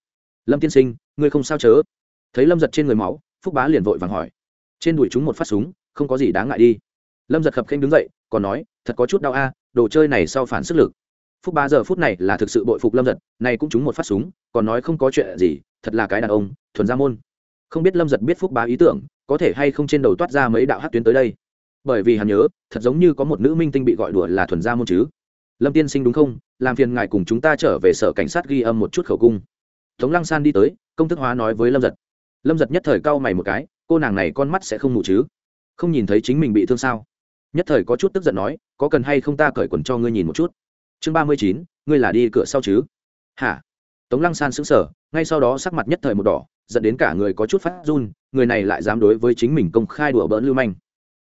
Lâm tiên sinh, ngươi không sao chớ? Thấy lâm giật trên người máu, phúc bá liền vội vàng hỏi. Trên đuổi chúng một phát súng, không có gì đáng ngại đi. Lâm giật khập khanh đứng dậy còn nói, thật có chút đau a à, đồ chơi này sau phản sức lực. Phúc ba giờ phút này là thực sự bội phục lâm giật này cũng trúng một phát súng, còn nói không có chuyện gì, thật là cái đàn ông, thuần gia môn. Không biết lâm giật biết phúc bá ý tưởng, có thể hay không trên đầu toát ra mấy đạo hát tuyến tới đây. Bởi vì hắn nhớ, thật giống như có một nữ minh tinh bị gọi đùa là thuần gia môn chứ. Lâm tiên sinh đúng không? Làm phiền ngài cùng chúng ta trở về sở cảnh sát ghi âm một chút khẩu cung. Tống lăng san đi tới, công thức hóa nói với lâm giật. Lâm giật nhất thời cau mày một cái, cô nàng này con mắt sẽ không mù chứ? Không nhìn thấy chính mình bị thương sao? Nhất thời có chút tức giận nói, có cần hay không ta cởi quần cho ngươi nhìn một chút? Chương ba mươi chín, ngươi là đi cửa sau chứ? Hả? Tống lăng san sững sờ, ngay sau đó sắc mặt nhất thời một đỏ dẫn đến cả người có chút phát run, người này lại dám đối với chính mình công khai đùa bỡn lưu manh.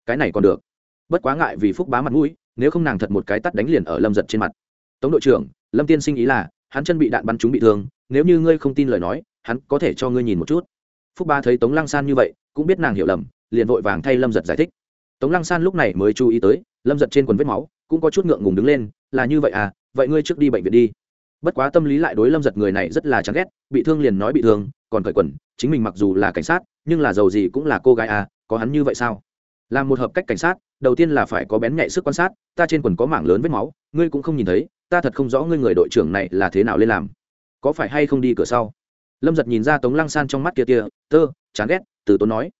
Cái này còn được. Bất quá ngại vì phúc bá mặt mũi, nếu không nàng thật một cái tắt đánh liền ở lâm giật trên mặt. Tống đội trưởng, lâm tiên sinh ý là, hắn chân bị đạn bắn trúng bị thương, nếu như ngươi không tin lời nói, hắn có thể cho ngươi nhìn một chút. Phúc ba thấy tống lăng san như vậy, cũng biết nàng hiểu lầm, liền vội vàng thay lâm giật giải thích tống lăng san lúc này mới chú ý tới, lâm giật trên quần vết máu, cũng có chút ngượng ngùng đứng lên, là như vậy à vậy ngươi trước đi bệnh viện đi. Bất quá tâm lý lại đối lâm giật người này rất là chán ghét, bị thương liền nói bị thương, còn cởi quần, chính mình mặc dù là cảnh sát, nhưng là giàu gì cũng là cô gái à có hắn như vậy sao? Làm một hợp cách cảnh sát, đầu tiên là phải có bén nhạy sức quan sát, ta trên quần có mảng lớn vết máu, ngươi cũng không nhìn thấy, ta thật không rõ ngươi người đội trưởng này là thế nào lên làm. Có phải hay không đi cửa sau? Lâm giật nhìn ra tống lăng san trong mắt kia kia, tơ, chán ghét, từ tốn nói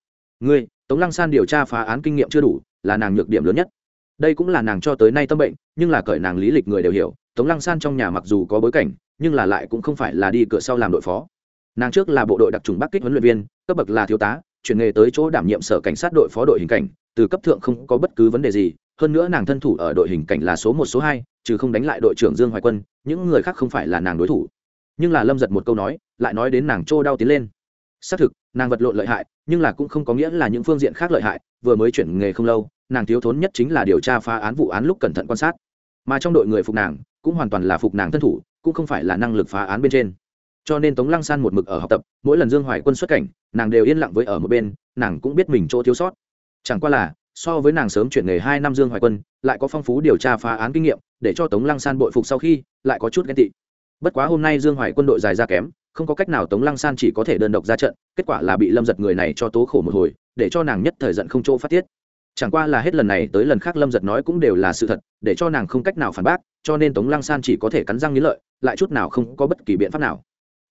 ngươi, tống lăng san điều tra phá án kinh nghiệm chưa đủ, là nàng nhược điểm lớn nhất. Đây cũng là nàng cho tới nay tâm bệnh, nhưng là cởi nàng lý lịch người đều hiểu, tống lăng san trong nhà mặc dù có bối cảnh, nhưng là lại cũng không phải là đi cửa sau làm đội phó. Nàng trước là bộ đội đặc trùng bắc kích huấn luyện viên, cấp bậc là thiếu tá, chuyển nghề tới chỗ đảm nhiệm sở cảnh sát đội phó đội hình cảnh, từ cấp thượng không có bất cứ vấn đề gì, hơn nữa nàng thân thủ ở đội hình cảnh là số một, số hai, trừ không đánh lại đội trưởng dương hoài quân, những người khác không phải là nàng đối thủ. Nhưng là lâm giật một câu nói, lại nói đến nàng trô đau tiến lên. Xác thực nàng vật lộn lợi hại, nhưng là cũng không có nghĩa là những phương diện khác lợi hại, vừa mới chuyển nghề không lâu, nàng thiếu thốn nhất chính là điều tra phá án vụ án lúc cẩn thận quan sát. Mà trong đội người phục nàng, cũng hoàn toàn là phục nàng thân thủ, cũng không phải là năng lực phá án bên trên. Cho nên tống lăng san một mực ở học tập, mỗi lần dương hoài quân xuất cảnh, nàng đều yên lặng với ở một bên, nàng cũng biết mình chỗ thiếu sót. Chẳng qua là, so với nàng sớm chuyển nghề hai năm dương hoài quân, lại có phong phú điều tra phá án kinh nghiệm, để cho tống lăng san bội phục sau khi, lại có chút ghen tị. Bất quá hôm nay dương hoài quân đội dài ra kém không có cách nào tống lăng san chỉ có thể đơn độc ra trận, kết quả là bị lâm giật người này cho tố khổ một hồi, để cho nàng nhất thời giận không chỗ phát tiết. Chẳng qua là hết lần này tới lần khác lâm giật nói cũng đều là sự thật, để cho nàng không cách nào phản bác, cho nên tống lăng san chỉ có thể cắn răng nghĩ lợi, lại chút nào không có bất kỳ biện pháp nào.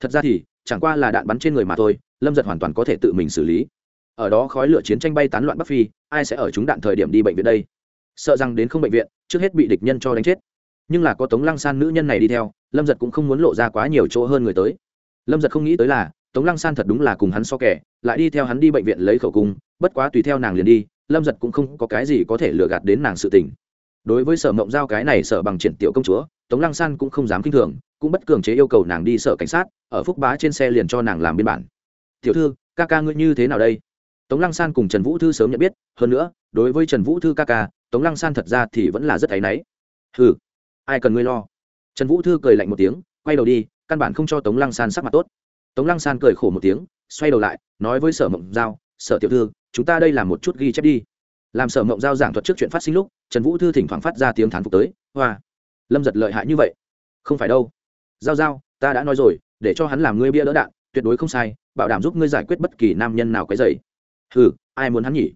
Thật ra thì, chẳng qua là đạn bắn trên người mà thôi, lâm giật hoàn toàn có thể tự mình xử lý. Ở đó khói lửa chiến tranh bay tán loạn bắc phi, ai sẽ ở chúng đạn thời điểm đi bệnh viện đây? Sợ rằng đến không bệnh viện, trước hết bị địch nhân cho đánh chết. Nhưng là có tống lăng san nữ nhân này đi theo, lâm giật cũng không muốn lộ ra quá nhiều chỗ hơn người tới lâm giật không nghĩ tới là, tống lăng san thật đúng là cùng hắn so kẻ, lại đi theo hắn đi bệnh viện lấy khẩu cung, bất quá tùy theo nàng liền đi, lâm giật cũng không có cái gì có thể lừa gạt đến nàng sự tình. Đối với sở mộng giao cái này sở bằng triển tiểu công chúa, tống lăng san cũng không dám k i n h thường, cũng bất cường chế yêu cầu nàng đi sở cảnh sát, ở phúc bá trên xe liền cho nàng làm biên bản. Tiểu thư, ca ca ngươi như thế nào đây? Tống lăng san cùng trần vũ thư sớm nhận biết, hơn nữa, đối với trần vũ thư ca ca, tống lăng san thật ra thì vẫn là rất áy náy. Ừ ai cần ngươi lo? Trần vũ thư cười lạnh một tiếng, quay đầu đi căn bản không cho tống lăng san sắc mặt tốt. Tống lăng san cười khổ một tiếng, xoay đầu lại, nói với sở mộng giao, sở tiểu thư, chúng ta đây làm một chút ghi chép đi. Làm sở mộng giao giảng thuật trước chuyện phát sinh lúc, trần vũ thư thỉnh thoảng phát ra tiếng thán phục tới, hoa, lâm giật lợi hại như vậy. Không phải đâu. Giao giao, ta đã nói rồi, để cho hắn làm ngươi bia đỡ đạn, tuyệt đối không sai, bảo đảm giúp ngươi giải quyết bất kỳ nam nhân nào cái dày hừ, ai muốn hắn nhỉ?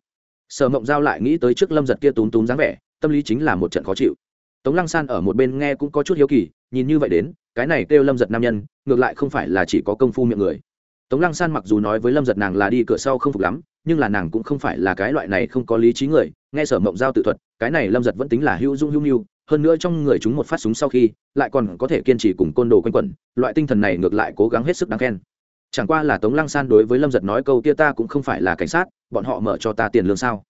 Sở mộng giao lại nghĩ tới trước lâm giật kia túm túm dáng vẻ, tâm lý chính là một trận khó chịu. Tống lăng san ở một bên nghe cũng có chút hiếu kỳ, nhìn như vậy đến cái này kêu lâm giật nam nhân, ngược lại không phải là chỉ có công phu miệng người. Tống lăng san mặc dù nói với lâm giật nàng là đi cửa sau không phục lắm, nhưng là nàng cũng không phải là cái loại này không có lý trí người, nghe sở mộng giao tự thuật, cái này lâm giật vẫn tính là hữu dung hữu mưu, hơn nữa trong người chúng một phát súng sau khi, lại còn có thể kiên trì cùng côn đồ quanh quẩn, loại tinh thần này ngược lại cố gắng hết sức đáng khen. Chẳng qua là tống lăng san đối với lâm giật nói câu kia ta cũng không phải là cảnh sát, bọn họ mở cho ta tiền lương sao?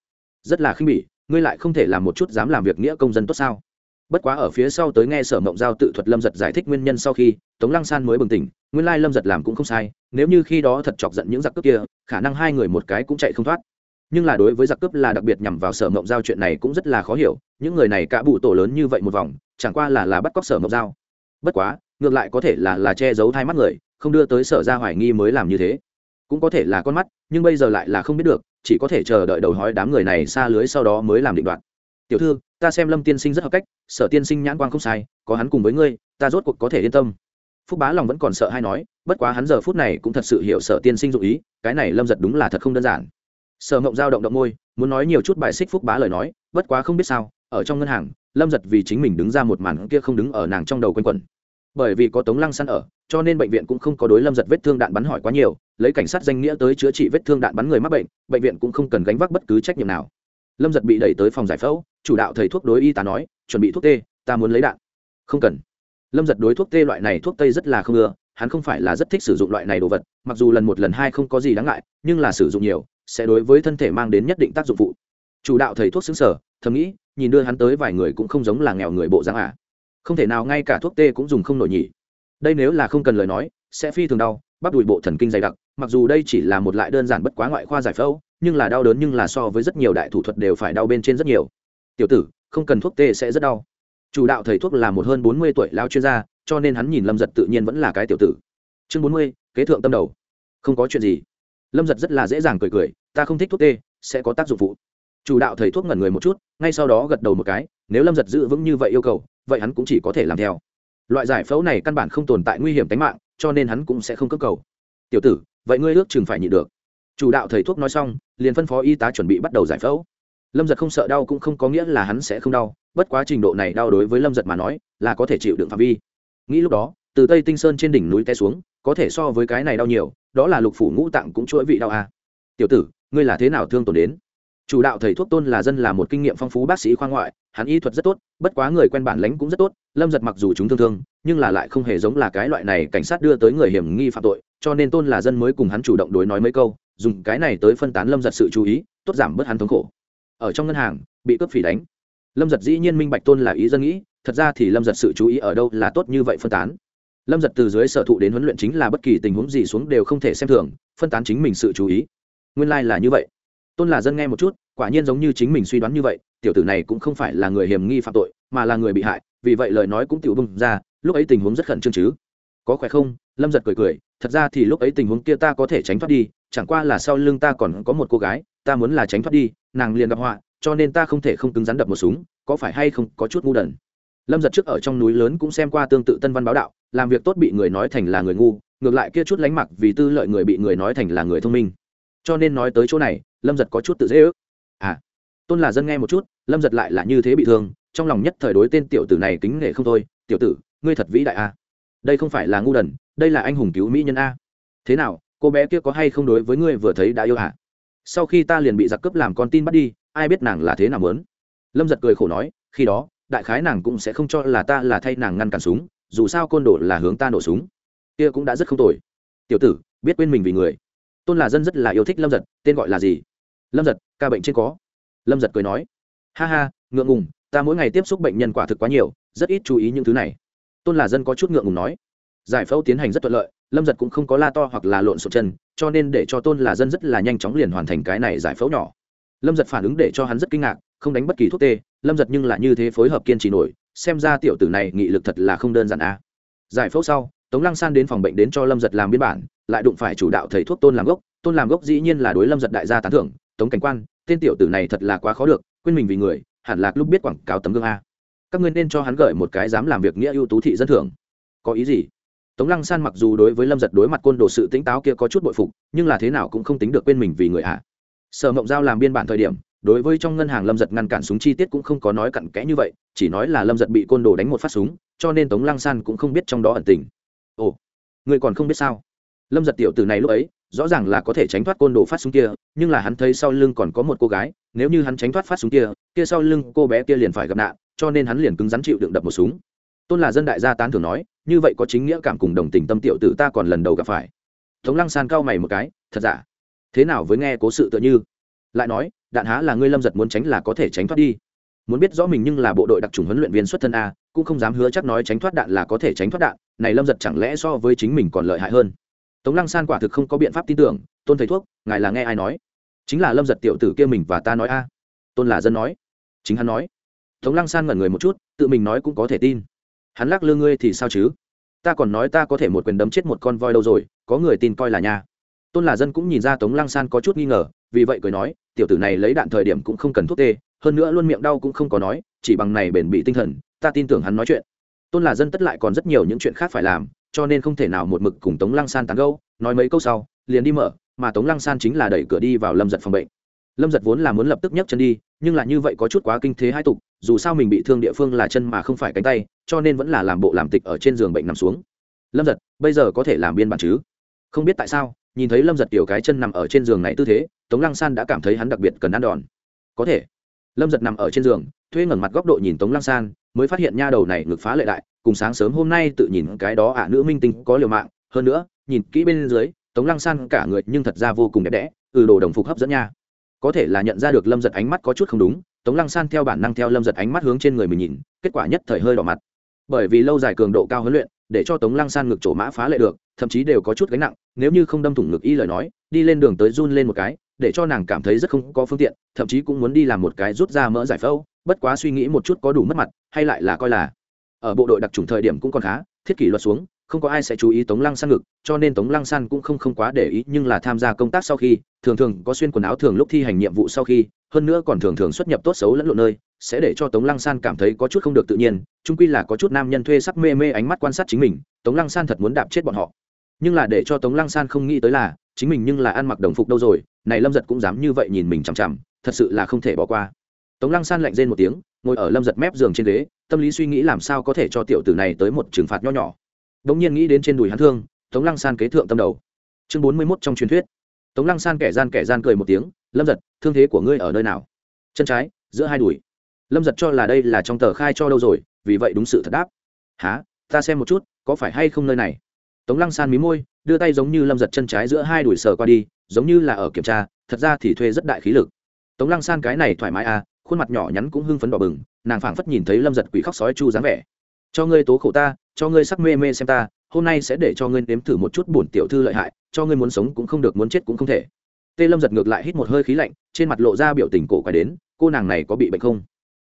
Rất là khinh bỉ, ngươi lại không thể làm một chút dám làm việc nghĩa công dân tốt sao? Bất quá ở phía sau tới nghe sở mộng giao tự thuật lâm giật giải thích nguyên nhân sau khi, tống lăng san mới bừng tỉnh, nguyên lai lâm giật làm cũng không sai, nếu như khi đó thật chọc giận những giặc cướp kia, khả năng hai người một cái cũng chạy không thoát. Nhưng là đối với giặc cướp là đặc biệt nhằm vào sở mộng giao chuyện này cũng rất là khó hiểu, những người này cả bụ tổ lớn như vậy một vòng, chẳng qua là là bắt cóc sở mộng giao. Bất quá, ngược lại có thể là là che giấu thai mắt người, không đưa tới sở ra hoài nghi mới làm như thế. Cũng có thể là con mắt, nhưng bây giờ lại là không biết được, chỉ có thể chờ đợi đầu hói đám người này xa lưới sau đó mới làm định đoạn. tiểu thư ta xem lâm tiên sinh rất hợp cách, sở tiên sinh nhãn quang không sai, có hắn cùng với ngươi, ta rốt cuộc có thể yên tâm. Phúc bá lòng vẫn còn sợ hay nói, bất quá hắn giờ phút này cũng thật sự hiểu sở tiên sinh dụ ý, cái này lâm giật đúng là thật không đơn giản. Sở ngộng giao động động môi, muốn nói nhiều chút bài xích phúc bá lời nói, bất quá không biết sao, ở trong ngân hàng, lâm giật vì chính mình đứng ra một màn kia không đứng ở nàng trong đầu quanh quẩn. Bởi vì có tống lăng săn ở, cho nên bệnh viện cũng không có đối lâm giật vết thương đạn bắn hỏi quá nhiều, lấy cảnh sát danh nghĩa tới chữa trị vết thương đạn bắn người mắc bệnh bệnh viện cũng không cần gánh vác bất cứ trách nhiệm nào lâm giật bị đẩy tới phòng giải phẫu, chủ đạo thầy thuốc đối y tá nói, chuẩn bị thuốc tê, ta muốn lấy đạn. Không cần. Lâm giật đối thuốc tê loại này thuốc tây rất là không ưa, hắn không phải là rất thích sử dụng loại này đồ vật, mặc dù lần một lần hai không có gì đáng ngại, nhưng là sử dụng nhiều, sẽ đối với thân thể mang đến nhất định tác dụng phụ. Chủ đạo thầy thuốc xứng sở thầm nghĩ, nhìn đưa hắn tới vài người cũng không giống là nghèo người bộ dáng à. không thể nào ngay cả thuốc tê cũng dùng không nổi nhỉ. Đây nếu là không cần lời nói, sẽ phi thường đau, bắp đùi bộ thần kinh dày đặc mặc dù đây chỉ là một lại đơn giản bất quá ngoại khoa giải phẫu, nhưng là đau đớn nhưng là so với rất nhiều đại thủ thuật đều phải đau bên trên rất nhiều. Tiểu tử, không cần thuốc tê sẽ rất đau. Chủ đạo thầy thuốc là một hơn bốn mươi tuổi lao chuyên gia, cho nên hắn nhìn lâm giật tự nhiên vẫn là cái tiểu tử. Chương bốn mươi, kế thượng tâm đầu. Không có chuyện gì. Lâm giật rất là dễ dàng cười cười, ta không thích thuốc tê, sẽ có tác dụng phụ. Chủ đạo thầy thuốc ngẩn người một chút, ngay sau đó gật đầu một cái, nếu lâm giật giữ vững như vậy yêu cầu, vậy hắn cũng chỉ có thể làm theo. Loại giải phẫu này căn bản không tồn tại nguy hiểm tính mạng, cho nên hắn cũng sẽ không cấp cầu. Tiểu tử vậy ngươi ước chừng phải nhịn được. Chủ đạo thầy thuốc nói xong, liền phân phó y tá chuẩn bị bắt đầu giải phẫu. Lâm giật không sợ đau cũng không có nghĩa là hắn sẽ không đau, bất quá trình độ này đau đối với lâm giật mà nói là có thể chịu đựng phạm vi. Nghĩ lúc đó, từ tây tinh sơn trên đỉnh núi té xuống, có thể so với cái này đau nhiều, đó là lục phủ ngũ tạng cũng chuỗi vị đau à. tiểu tử, ngươi là thế nào thương tổn đến? Chủ đạo thầy thuốc tôn là dân là một kinh nghiệm phong phú bác sĩ khoa ngoại, hắn y thuật rất tốt, bất quá người quen bản lãnh cũng rất tốt, lâm giật mặc dù chúng thương thương, nhưng là lại không hề giống là cái loại này cảnh sát đưa tới người hiểm nghi phạm tội cho nên tôn là dân mới cùng hắn chủ động đối nói mấy câu, dùng cái này tới phân tán lâm giật sự chú ý, tốt giảm bớt hắn thống khổ. Ở trong ngân hàng, bị cướp phỉ đánh. Lâm giật dĩ nhiên minh bạch tôn là ý dân nghĩ, thật ra thì lâm giật sự chú ý ở đâu là tốt như vậy phân tán. Lâm giật từ dưới sở thụ đến huấn luyện chính là bất kỳ tình huống gì xuống đều không thể xem thường, phân tán chính mình sự chú ý. Nguyên lai、like、là như vậy. Tôn là dân nghe một chút, quả nhiên giống như chính mình suy đoán như vậy, tiểu tử này cũng không phải là người hiểm nghi phạm tội, mà là người bị hại, vì vậy lời nói cũng tiểu bưng ra, lúc ấy tình huống rất khẩn trương chứ có khỏe không? Lâm giật cười cười, thật ra thì lúc ấy tình huống kia ta có thể tránh thoát đi, chẳng qua là sau lưng ta còn có một cô gái, ta muốn là tránh thoát đi, nàng liền gặp họa, cho nên ta không thể không cứng rắn đập một súng, có phải hay không có chút ngu đần. Lâm giật trước ở trong núi lớn cũng xem qua tương tự tân văn báo đạo, làm việc tốt bị người nói thành là người ngu, ngược lại kia chút lánh mặc vì tư lợi người bị người nói thành là người thông minh. Cho nên nói tới chỗ này, lâm giật có chút tự dễ ước. À tôn là dân nghe một chút, lâm giật lại là như thế bị thương, trong lòng nhất thời đối tên tiểu tử này kính nghệ không thôi, tiểu tử, ngươi thật vĩ đại a đây không phải là ngu đần, đây là anh hùng cứu mỹ nhân a. Thế nào, cô bé kia có hay không đối với ngươi vừa thấy đã yêu hả? Sau khi ta liền bị giặc cướp làm con tin bắt đi, ai biết nàng là thế nào mớn lâm giật cười khổ nói, khi đó, đại khái nàng cũng sẽ không cho là ta là thay nàng ngăn cản súng, dù sao côn đồ là hướng ta nổ súng. Kia cũng đã rất không tồi. Tiểu tử, biết quên mình vì người. Tôn là dân rất là yêu thích lâm giật, tên gọi là gì? Lâm giật, ca bệnh trên có. Lâm giật cười nói, ha ha, ngượng ngùng, ta mỗi ngày tiếp xúc bệnh nhân quả thực quá nhiều, rất ít chú ý những thứ này tôn là dân có chút ngượng ngùng nói, giải phẫu tiến hành rất thuận lợi, lâm giật cũng không có la to hoặc là lộn sộn chân, cho nên để cho tôn là dân rất là nhanh chóng liền hoàn thành cái này giải phẫu nhỏ. Lâm giật phản ứng để cho hắn rất kinh ngạc, không đánh bất kỳ thuốc tê, lâm giật nhưng là như thế phối hợp kiên trì nổi, xem ra tiểu tử này nghị lực thật là không đơn giản a giải phẫu sau, tống lăng san đến phòng bệnh đến cho lâm giật làm biên bản, lại đụng phải chủ đạo thầy thuốc tôn làm gốc, tôn làm gốc dĩ nhiên là đối lâm giật đại gia tán thưởng, tống cảnh quan, tên tiểu tử này thật là quá khó được, quên mình vì người, hẳn là lúc biết quảng cáo tấm gương a các ngươi nên cho hắn gửi một cái dám làm việc nghĩa ưu tú thị dân thưởng. Có ý gì? Tống lăng san mặc dù đối với lâm giật đối mặt côn đồ sự tỉnh táo kia có chút bội phục, nhưng là thế nào cũng không tính được quên mình vì người ạ. Sở mộng giao làm biên bản thời điểm, đối với trong ngân hàng lâm giật ngăn cản súng chi tiết cũng không có nói cặn kẽ như vậy, chỉ nói là lâm giật bị côn đồ đánh một phát súng, cho nên tống lăng san cũng không biết trong đó ẩn tình. Ồ, người còn không biết sao? Lâm giật tiểu từ này lúc ấy, rõ ràng là có thể tránh thoát côn đồ phát súng kia, nhưng là hắn thấy sau lưng còn có một cô gái, nếu như hắn tránh thoát phát súng kia kia sau lưng cô bé kia liền phải gặp nạn cho nên hắn liền cứng rắn chịu đựng đập một súng. Tôn là dân đại gia tán thường nói, như vậy có chính nghĩa cảm cùng đồng tình tâm tiểu tử ta còn lần đầu gặp phải. Tống lăng san cao mày một cái, thật giả? Thế nào với nghe cố sự tựa như? Lại nói, đạn há là ngươi lâm giật muốn tránh là có thể tránh thoát đi. Muốn biết rõ mình nhưng là bộ đội đặc trùng huấn luyện viên xuất thân a, cũng không dám hứa chắc nói tránh thoát đạn là có thể tránh thoát đạn, này lâm giật chẳng lẽ so với chính mình còn lợi hại hơn? Tống lăng san quả thực không có biện pháp tin tưởng, tôn thầy thuốc, ngài là nghe ai nói? Chính là lâm giật tiểu tử kia mình và ta nói a. Tôn là dân nói. Chính hắn nói tống lăng san ngẩn người một chút, tự mình nói cũng có thể tin. Hắn lắc lư, ngươi thì sao chứ? Ta còn nói ta có thể một quyền đấm chết một con voi đâu rồi, có người tin coi là nha. Tôn là dân cũng nhìn ra tống lăng san có chút nghi ngờ, vì vậy cười nói, tiểu tử này lấy đạn thời điểm cũng không cần thuốc tê, hơn nữa luôn miệng đau cũng không có nói, chỉ bằng này bền bị tinh thần, ta tin tưởng hắn nói chuyện. Tôn là dân tất lại còn rất nhiều những chuyện khác phải làm, cho nên không thể nào một mực cùng tống lăng san tán gâu nói mấy câu sau, liền đi mở, mà tống lăng san chính là đẩy cửa đi vào lâm giật phòng bệnh. Lâm giật vốn là muốn lập tức nhấc chân đi nhưng là như vậy có chút quá kinh thế hai tục, dù sao mình bị thương địa phương là chân mà không phải cánh tay, cho nên vẫn là làm bộ làm tịch ở trên giường bệnh nằm xuống. Lâm giật, bây giờ có thể làm biên bản chứ? Không biết tại sao, nhìn thấy lâm giật tiểu cái chân nằm ở trên giường này tư thế, tống lăng san đã cảm thấy hắn đặc biệt cần ăn đòn. Có thể. Lâm giật nằm ở trên giường, thuê ngẩn mặt góc độ nhìn tống lăng san, mới phát hiện nha đầu này ngực phá lệ đại, cùng sáng sớm hôm nay tự nhìn cái đó ả nữ minh tinh có liều mạng. Hơn nữa, nhìn kỹ bên dưới, tống lăng san cả người nhưng thật ra vô cùng đẹp đẽ ừ đồ đồng phục hấp dẫn nha có thể là nhận ra được lâm giật ánh mắt có chút không đúng, tống lăng san theo bản năng theo lâm giật ánh mắt hướng trên người mình nhìn, kết quả nhất thời hơi đỏ mặt. Bởi vì lâu dài cường độ cao huấn luyện, để cho tống lăng san ngực chỗ mã phá lệ được, thậm chí đều có chút gánh nặng, nếu như không đâm thủng ngực y lời nói, đi lên đường tới run lên một cái, để cho nàng cảm thấy rất không có phương tiện, thậm chí cũng muốn đi làm một cái rút ra mỡ giải phẫu, bất quá suy nghĩ một chút có đủ mất mặt, hay lại là coi là, ở bộ đội đặc trùng thời điểm cũng còn khá, thiết kỷ luật xuống không có ai sẽ chú ý tống lăng san ngực, cho nên tống lăng san cũng không không quá để ý, nhưng là tham gia công tác sau khi, thường thường có xuyên quần áo thường lúc thi hành nhiệm vụ sau khi, hơn nữa còn thường thường xuất nhập tốt xấu lẫn lộn nơi, sẽ để cho tống lăng san cảm thấy có chút không được tự nhiên trung quy là có chút nam nhân thuê sắc mê mê ánh mắt quan sát chính mình, tống lăng san thật muốn đạp chết bọn họ. Nhưng là để cho tống lăng san không nghĩ tới là, chính mình nhưng là ăn mặc đồng phục đâu rồi, này lâm giật cũng dám như vậy nhìn mình chằm chằm, thật sự là không thể bỏ qua. Tống lăng san lạnh rên một tiếng, ngồi ở lâm giật mép giường trên ghế, tâm lý suy nghĩ làm sao có thể cho tiểu tử này tới một trừng phạt nho nhỏ bỗng nhiên nghĩ đến trên đùi hắn thương, tống lăng san kế thượng tâm đầu. Chương bốn mươi mốt trong truyền thuyết. Tống lăng san kẻ gian kẻ gian cười một tiếng, lâm giật, thương thế của ngươi ở nơi nào? Chân trái, giữa hai đùi. Lâm giật cho là đây là trong tờ khai cho đâu rồi, vì vậy đúng sự thật đáp. Há ta xem một chút, có phải hay không nơi này? Tống lăng san mí môi, đưa tay giống như lâm giật chân trái giữa hai đùi sờ qua đi, giống như là ở kiểm tra, thật ra thì thuê rất đại khí lực. Tống lăng san cái này thoải mái à khuôn mặt nhỏ nhắn cũng hưng phấn đỏ bừng, nàng phảng phất nhìn thấy lâm giật quỷ khóc sói chu dáng vẻ cho ngươi tố khổ ta, cho ngươi sắc mê mê xem ta, hôm nay sẽ để cho ngươi nếm thử một chút bổn tiểu thư lợi hại, cho ngươi muốn sống cũng không được, muốn chết cũng không thể. Tê lâm giật ngược lại hít một hơi khí lạnh, trên mặt lộ ra biểu tình cổ quái đến, cô nàng này có bị bệnh không?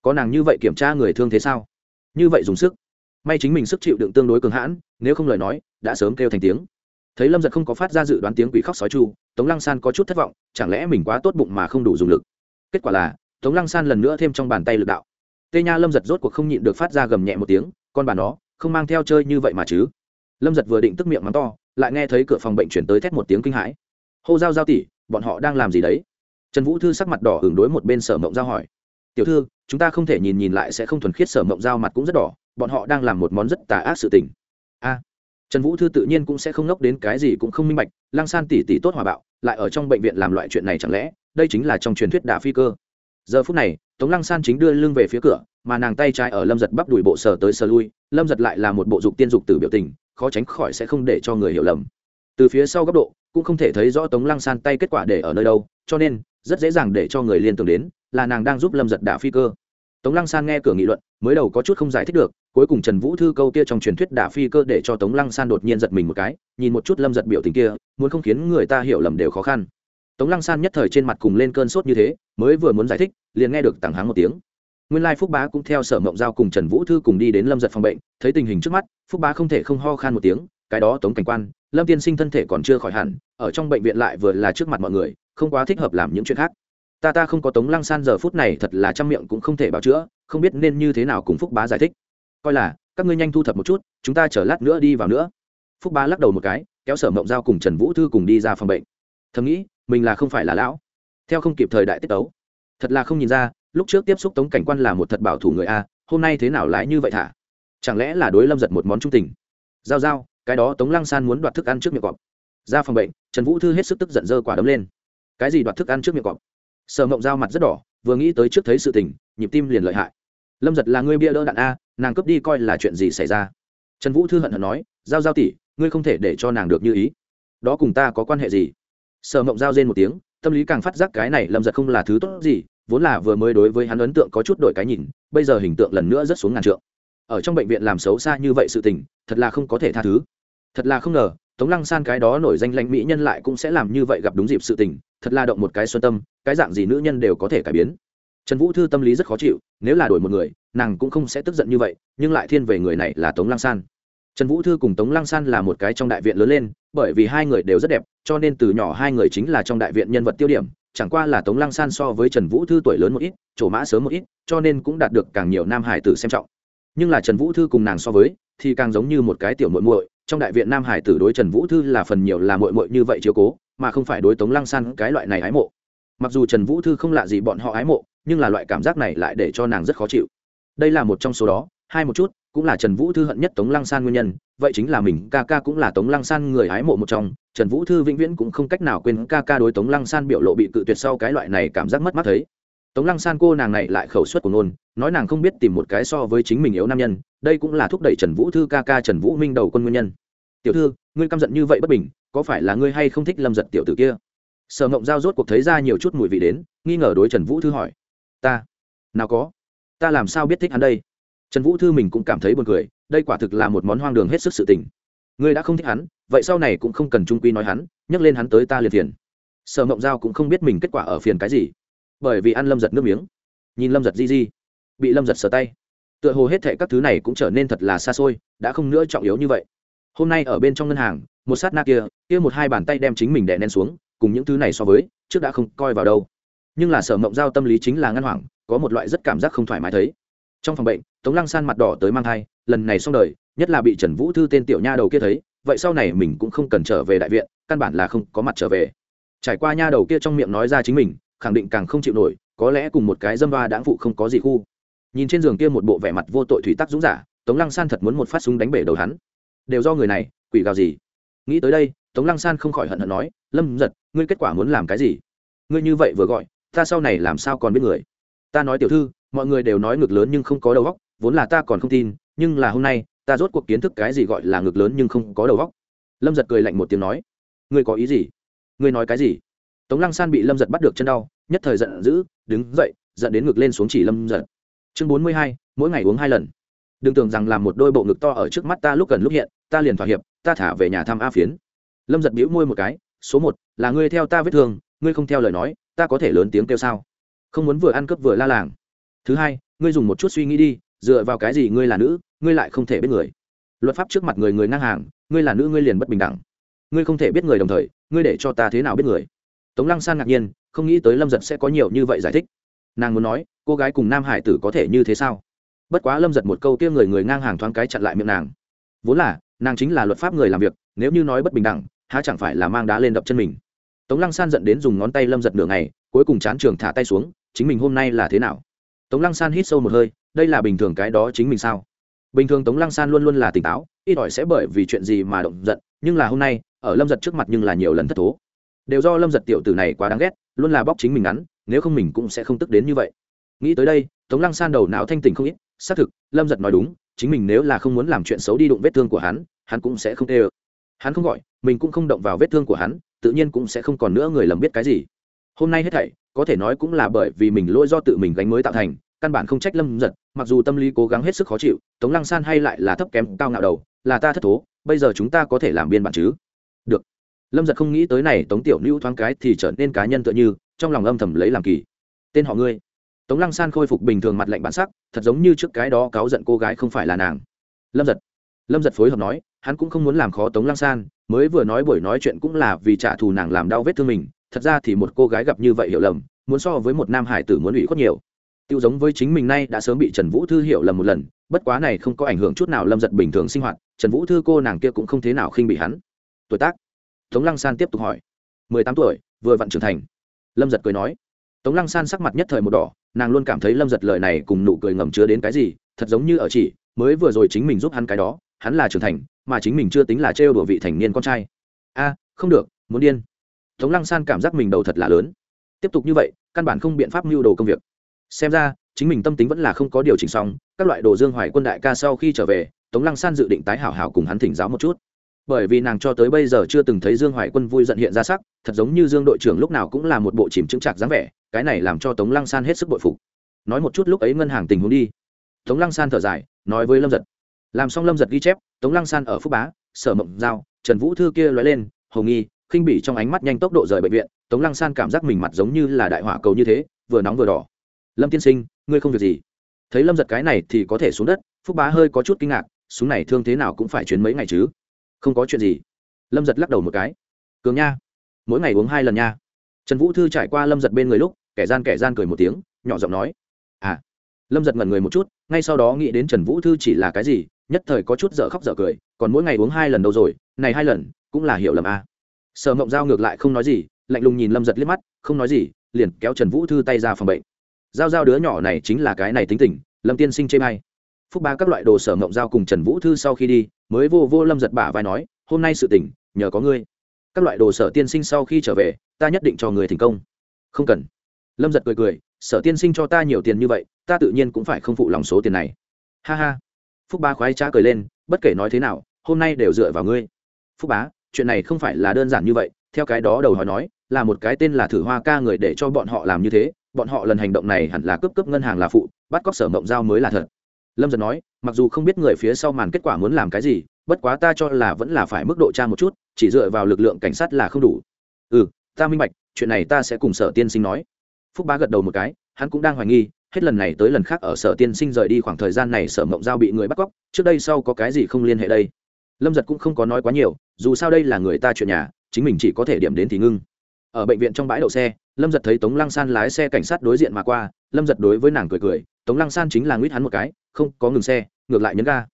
Có nàng như vậy kiểm tra người thương thế sao? Như vậy dùng sức. May chính mình sức chịu đựng tương đối cường hãn, nếu không lời nói, đã sớm kêu thành tiếng. Thấy lâm giật không có phát ra dự đoán tiếng quỷ khóc sói chu, tống lăng san có chút thất vọng, chẳng lẽ mình quá tốt bụng mà không đủ dùng lực? Kết quả là, tống lăng san lần nữa thêm trong bàn tay lực đạo tê nha lâm giật rốt cuộc không nhịn được phát ra gầm nhẹ một tiếng, con bà nó, không mang theo chơi như vậy mà chứ? Lâm giật vừa định tức miệng mắng to, lại nghe thấy cửa phòng bệnh chuyển tới thét một tiếng kinh hãi. Hô giao giao tỉ bọn họ đang làm gì đấy? Trần vũ thư sắc mặt đỏ hưởng đối một bên sở mộng giao hỏi. Tiểu thư, chúng ta không thể nhìn nhìn lại sẽ không thuần khiết sở mộng giao mặt cũng rất đỏ, bọn họ đang làm một món rất tà ác sự tình. A. Trần vũ thư tự nhiên cũng sẽ không ngốc đến cái gì cũng không minh bạch, lăng san tỉ tỉ tốt hòa bạo, lại ở trong bệnh viện làm loại chuyện này chẳng lẽ, đây chính là trong truyền thuyết đả phi cơ? Giờ phút này, tống lăng san chính đưa lưng về phía cửa, mà nàng tay trái ở lâm giật bắp đùi bộ sờ tới sờ lui, lâm giật lại là một bộ dục tiên dục từ biểu tình, khó tránh khỏi sẽ không để cho người hiểu lầm. Từ phía sau góc độ, cũng không thể thấy rõ tống lăng san tay kết quả để ở nơi đâu, cho nên, rất dễ dàng để cho người liên tưởng đến, là nàng đang giúp lâm giật đả phi cơ. Tống lăng san nghe cửa nghị luận, mới đầu có chút không giải thích được, cuối cùng trần vũ thư câu kia trong truyền thuyết đả phi cơ để cho tống lăng san đột nhiên giật mình một cái, nhìn một chút lâm giật biểu tình kia, muốn không khiến người ta hiểu lầm đều khó khăn tống lăng san nhất thời trên mặt cùng lên cơn sốt như thế, mới vừa muốn giải thích, liền nghe được tảng háng một tiếng. Nguyên lai phúc bá cũng theo sở mộng giao cùng trần vũ thư cùng đi đến lâm giật phòng bệnh, thấy tình hình trước mắt, phúc bá không thể không ho khan một tiếng, cái đó tống cảnh quan, lâm tiên sinh thân thể còn chưa khỏi hẳn, ở trong bệnh viện lại vừa là trước mặt mọi người, không quá thích hợp làm những chuyện khác. Ta ta không có tống lăng san giờ phút này thật là trăm miệng cũng không thể bảo chữa, không biết nên như thế nào cùng phúc bá giải thích. Coi là, các ngươi nhanh thu thập một chút, chúng ta chờ lát nữa đi vào nữa. Phúc bá lắc đầu một cái, kéo sở mộng giao cùng trần vũ thư cùng đi ra phòng bệnh. Thầm nghĩ mình là không phải là lão. Theo không kịp thời đại tiết tấu. Thật là không nhìn ra, lúc trước tiếp xúc tống cảnh quan là một thật bảo thủ người a, hôm nay thế nào lái như vậy thả? Chẳng lẽ là đối lâm giật một món trung tình? Giao giao, cái đó tống lăng san muốn đoạt thức ăn trước miệng cọp. Ra phòng bệnh, trần vũ thư hết sức tức giận dơ quả đấm lên. Cái gì đoạt thức ăn trước miệng cọp? Sở mộng giao mặt rất đỏ, vừa nghĩ tới trước thấy sự tình, nhịp tim liền lợi hại. Lâm giật là người bia đỡ đạn a, nàng cướp đi coi là chuyện gì xảy ra. Trần vũ thư hận hận nói, giao giao tỷ, ngươi không thể để cho nàng được như ý. Đó cùng ta có quan hệ gì? Sở mộng giao rên một tiếng, tâm lý càng phát giác cái này lâm giật không là thứ tốt gì, vốn là vừa mới đối với hắn ấn tượng có chút đổi cái nhìn, bây giờ hình tượng lần nữa rất xuống ngàn trượng. Ở trong bệnh viện làm xấu xa như vậy sự tình, thật là không có thể tha thứ. Thật là không ngờ, tống lăng san cái đó nổi danh lãnh mỹ nhân lại cũng sẽ làm như vậy gặp đúng dịp sự tình, thật là động một cái xuân tâm, cái dạng gì nữ nhân đều có thể cải biến. Trần vũ thư tâm lý rất khó chịu, nếu là đổi một người, nàng cũng không sẽ tức giận như vậy, nhưng lại thiên về người này là tống lăng san trần vũ thư cùng tống lăng san là một cái trong đại viện lớn lên, bởi vì hai người đều rất đẹp, cho nên từ nhỏ hai người chính là trong đại viện nhân vật tiêu điểm, chẳng qua là tống lăng san so với trần vũ thư tuổi lớn một ít trổ mã sớm một ít, cho nên cũng đạt được càng nhiều nam hải tử xem trọng. Nhưng là trần vũ thư cùng nàng so với, thì càng giống như một cái tiểu muội muội, trong đại viện nam hải tử đối trần vũ thư là phần nhiều là muội muội như vậy chiếu cố, mà không phải đối tống lăng san cái loại này ái mộ. Mặc dù trần vũ thư không lạ gì bọn họ ái mộ, nhưng là loại cảm giác này lại để cho nàng rất khó chịu. Đây là một trong số đó, hai một chút cũng là trần vũ thư hận nhất tống lăng san nguyên nhân, vậy chính là mình, ca ca cũng là tống lăng san người hái mộ một trong. Trần vũ thư vĩnh viễn cũng không cách nào quên ca ca đối tống lăng san biểu lộ bị cự tuyệt sau cái loại này cảm giác mất mát thấy. Tống lăng san cô nàng này lại khẩu suất của ngôn, nói nàng không biết tìm một cái so với chính mình yếu nam nhân, đây cũng là thúc đẩy trần vũ thư ca ca trần vũ minh đầu quân nguyên nhân. Tiểu thư, ngươi căm giận như vậy bất bình, có phải là ngươi hay không thích lâm giật tiểu tử kia? Sở ngộng giao rốt cuộc thấy ra nhiều chút mùi vị đến, nghi ngờ đối trần vũ thư hỏi. Ta, nào có, ta làm sao biết thích hắn đây? Trần vũ thư mình cũng cảm thấy buồn cười, đây quả thực là một món hoang đường hết sức sự tình. Ngươi đã không thích hắn, vậy sau này cũng không cần trung quy nói hắn, nhắc lên hắn tới ta liền phiền. Sở mộng giao cũng không biết mình kết quả ở phiền cái gì, bởi vì ăn lâm giật nước miếng. Nhìn lâm giật di di, bị lâm giật sờ tay. Tựa hồ hết thệ các thứ này cũng trở nên thật là xa xôi, đã không nữa trọng yếu như vậy. Hôm nay ở bên trong ngân hàng, một sát na kia kia một hai bàn tay đem chính mình đè nén xuống, cùng những thứ này so với, trước đã không coi vào đâu. Nhưng là sở mộng giao tâm lý chính là ngăn hoảng, có một loại rất cảm giác không thoải mái thấy trong phòng bệnh, tống lăng san mặt đỏ tới mang thai, lần này xong đời, nhất là bị trần vũ thư tên tiểu nha đầu kia thấy, vậy sau này mình cũng không cần trở về đại viện, căn bản là không có mặt trở về. Trải qua nha đầu kia trong miệng nói ra chính mình, khẳng định càng không chịu nổi, có lẽ cùng một cái dâm ba đãng phụ không có gì khu. Nhìn trên giường kia một bộ vẻ mặt vô tội thủy tắc dũng giả, tống lăng san thật muốn một phát súng đánh bể đầu hắn. Đều do người này, quỷ gào gì? Nghĩ tới đây, tống lăng san không khỏi hận hận nói, lâm, giật, ngươi kết quả muốn làm cái gì? Ngươi như vậy vừa gọi, ta sau này làm sao còn biết người? Ta nói tiểu thư mọi người đều nói ngực lớn nhưng không có đầu óc, vốn là ta còn không tin, nhưng là hôm nay, ta rốt cuộc kiến thức cái gì gọi là ngực lớn nhưng không có đầu óc. Lâm giật cười lạnh một tiếng nói, ngươi có ý gì? Ngươi nói cái gì? Tống lăng san bị lâm giật bắt được chân đau, nhất thời giận dữ, đứng dậy dẫn đến ngực lên xuống chỉ lâm giật. Chương bốn mươi hai, mỗi ngày uống hai lần. Đừng tưởng rằng làm một đôi bộ ngực to ở trước mắt ta lúc gần lúc hiện, ta liền thỏa hiệp, ta thả về nhà thăm a phiến. Lâm giật bĩu môi một cái, số một, là ngươi theo ta vết thương, ngươi không theo lời nói, ta có thể lớn tiếng kêu sao? Không muốn vừa ăn cướp vừa la làng thứ hai, ngươi dùng một chút suy nghĩ đi, dựa vào cái gì ngươi là nữ, ngươi lại không thể biết người? Luật pháp trước mặt người người ngang hàng, ngươi là nữ ngươi liền bất bình đẳng. Ngươi không thể biết người đồng thời, ngươi để cho ta thế nào biết người? Tống lăng san ngạc nhiên, không nghĩ tới lâm giật sẽ có nhiều như vậy giải thích. Nàng muốn nói, cô gái cùng nam hải tử có thể như thế sao? Bất quá lâm giật một câu kia người người ngang hàng thoáng cái chặn lại miệng nàng. Vốn là, nàng chính là luật pháp người làm việc, nếu như nói bất bình đẳng, há chẳng phải là mang đá lên đập chân mình? Tống lăng san giận đến dùng ngón tay lâm giật nửa ngày, cuối cùng chán trường thả tay xuống, chính mình hôm nay là thế nào? Tống lăng san hít sâu một hơi, đây là bình thường cái đó chính mình sao? Bình thường tống lăng san luôn luôn là tỉnh táo, ít ỏi sẽ bởi vì chuyện gì mà động giận, nhưng là hôm nay, ở lâm giật trước mặt nhưng là nhiều lần thất thố. Đều do lâm giật tiểu tử này quá đáng ghét, luôn là bóc chính mình ngắn, nếu không mình cũng sẽ không tức đến như vậy. Nghĩ tới đây, tống lăng san đầu não thanh tỉnh không ít, xác thực, lâm giật nói đúng, chính mình nếu là không muốn làm chuyện xấu đi đụng vết thương của hắn hắn cũng sẽ không tê ơ. Hắn không gọi, mình cũng không động vào vết thương của hắn, tự nhiên cũng sẽ không còn nữa người lầm biết cái gì. Hôm nay hết thảy có thể nói cũng là bởi vì mình lỗi do tự mình gánh mới tạo thành, căn bản không trách lâm giật, mặc dù tâm lý cố gắng hết sức khó chịu, tống lăng san hay lại là thấp kém cao ngạo đầu, là ta thất thố, bây giờ chúng ta có thể làm biên bản chứ? Được. Lâm giật không nghĩ tới này, tống tiểu nữ thoáng cái thì trở nên cá nhân tựa như, trong lòng âm thầm lấy làm kỳ. Tên họ ngươi. Tống lăng san khôi phục bình thường mặt lạnh bản sắc, thật giống như trước cái đó cáu giận cô gái không phải là nàng. Lâm giật. Lâm giật phối hợp nói, hắn cũng không muốn làm khó tống lăng san, mới vừa nói buổi nói chuyện cũng là vì trả thù nàng làm đau vết thương mình thật ra thì một cô gái gặp như vậy hiểu lầm, muốn so với một nam hải tử muốn ủy khuất nhiều. Tiêu giống với chính mình nay đã sớm bị trần vũ thư hiểu lầm một lần, bất quá này không có ảnh hưởng chút nào lâm giật bình thường sinh hoạt, trần vũ thư cô nàng kia cũng không thế nào khinh bị hắn. Tuổi tác? Tống lăng san tiếp tục hỏi. Mười tám tuổi, vừa vặn trưởng thành. Lâm giật cười nói. Tống lăng san sắc mặt nhất thời một đỏ, nàng luôn cảm thấy lâm giật lời này cùng nụ cười ngầm chứa đến cái gì, thật giống như ở chỉ, mới vừa rồi chính mình giúp hắn cái đó, hắn là trưởng thành, mà chính mình chưa tính là trêu đùa vị thành niên con trai. A, không được, muốn điên tống lăng san cảm giác mình đầu thật là lớn. Tiếp tục như vậy, căn bản không biện pháp mưu đồ công việc. Xem ra, chính mình tâm tính vẫn là không có điều chỉnh xong, các loại đồ dương hoài quân đại ca sau khi trở về, tống lăng san dự định tái hảo hảo cùng hắn thỉnh giáo một chút. Bởi vì nàng cho tới bây giờ chưa từng thấy dương hoài quân vui giận hiện ra sắc, thật giống như dương đội trưởng lúc nào cũng là một bộ chìm chững chạc dáng vẻ, cái này làm cho tống lăng san hết sức bội phục. Nói một chút lúc ấy ngân hàng tình huống đi. Tống lăng san thở dài, nói với lâm giật. Làm xong lâm giật ghi chép, tống lăng san ở phúc bá, sở mộng giao, trần vũ thư kia nói lên hầu nghi khinh bỉ trong ánh mắt nhanh tốc độ rời bệnh viện, tống lăng san cảm giác mình mặt giống như là đại hỏa cầu như thế, vừa nóng vừa đỏ. Lâm tiên sinh, ngươi không việc gì? Thấy lâm giật cái này thì có thể xuống đất, phúc bá hơi có chút kinh ngạc, súng này thương thế nào cũng phải chuyến mấy ngày chứ? Không có chuyện gì. Lâm giật lắc đầu một cái. Cường nha, mỗi ngày uống hai lần nha. Trần vũ thư trải qua lâm giật bên người lúc, kẻ gian kẻ gian cười một tiếng, nhỏ giọng nói. À. Lâm giật ngẩn người một chút, ngay sau đó nghĩ đến trần vũ thư chỉ là cái gì, nhất thời có chút dở khóc dở cười, còn mỗi ngày uống hai lần đâu rồi, này hai lần, cũng là hiểu lầm à sở mộng giao ngược lại không nói gì, lạnh lùng nhìn lâm giật liếc mắt, không nói gì, liền kéo trần vũ thư tay ra phòng bệnh. Giao giao đứa nhỏ này chính là cái này tính tình, lâm tiên sinh chê may phúc ba các loại đồ sở mộng giao cùng trần vũ thư sau khi đi, mới vô vô lâm giật bả vai nói, hôm nay sự tỉnh nhờ có ngươi. Các loại đồ sở tiên sinh sau khi trở về, ta nhất định cho người thành công. Không cần. Lâm giật cười cười, sở tiên sinh cho ta nhiều tiền như vậy, ta tự nhiên cũng phải không phụ lòng số tiền này. Ha ha. Phúc ba khoái trá cười lên, bất kể nói thế nào, hôm nay đều dựa vào ngươi. Phúc bá chuyện này không phải là đơn giản như vậy, theo cái đó đầu hỏi nói, là một cái tên là thử hoa ca người để cho bọn họ làm như thế, bọn họ lần hành động này hẳn là cướp cướp ngân hàng là phụ, bắt cóc sở mộng giao mới là thật. Lâm dần nói, mặc dù không biết người phía sau màn kết quả muốn làm cái gì, bất quá ta cho là vẫn là phải mức độ tra một chút, chỉ dựa vào lực lượng cảnh sát là không đủ. Ừ ta minh bạch, chuyện này ta sẽ cùng sở tiên sinh nói. Phúc bá gật đầu một cái, hắn cũng đang hoài nghi, hết lần này tới lần khác ở sở tiên sinh rời đi khoảng thời gian này sở mộng giao bị người bắt cóc, trước đây sau có cái gì không liên hệ đây? Lâm giật cũng không có nói quá nhiều dù sao đây là người ta chuyện nhà, chính mình chỉ có thể điểm đến thì ngưng. Ở bệnh viện trong bãi đậu xe, lâm giật thấy tống lăng san lái xe cảnh sát đối diện mà qua, lâm giật đối với nàng cười cười, tống lăng san chính là nguyết hắn một cái, không có ngừng xe, ngược lại nhấn ga.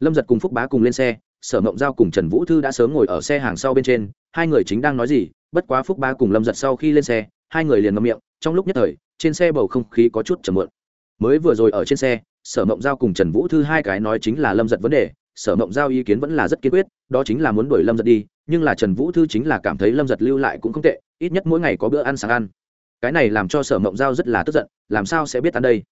Lâm giật cùng phúc bá cùng lên xe, sở mộng giao cùng trần vũ thư đã sớm ngồi ở xe hàng sau bên trên, hai người chính đang nói gì, bất quá phúc bá cùng lâm giật sau khi lên xe, hai người liền ngậm miệng, trong lúc nhất thời, trên xe bầu không khí có chút chầm mượn mới vừa rồi ở trên xe, sở mộng giao cùng trần vũ thư hai cái nói chính là lâm giật vấn đề sở mộng giao ý kiến vẫn là rất kiên quyết, đó chính là muốn đuổi lâm giật đi, nhưng là trần vũ thư chính là cảm thấy lâm giật lưu lại cũng không tệ, ít nhất mỗi ngày có bữa ăn sáng ăn. Cái này làm cho sở mộng giao rất là tức giận, làm sao sẽ biết ăn đây?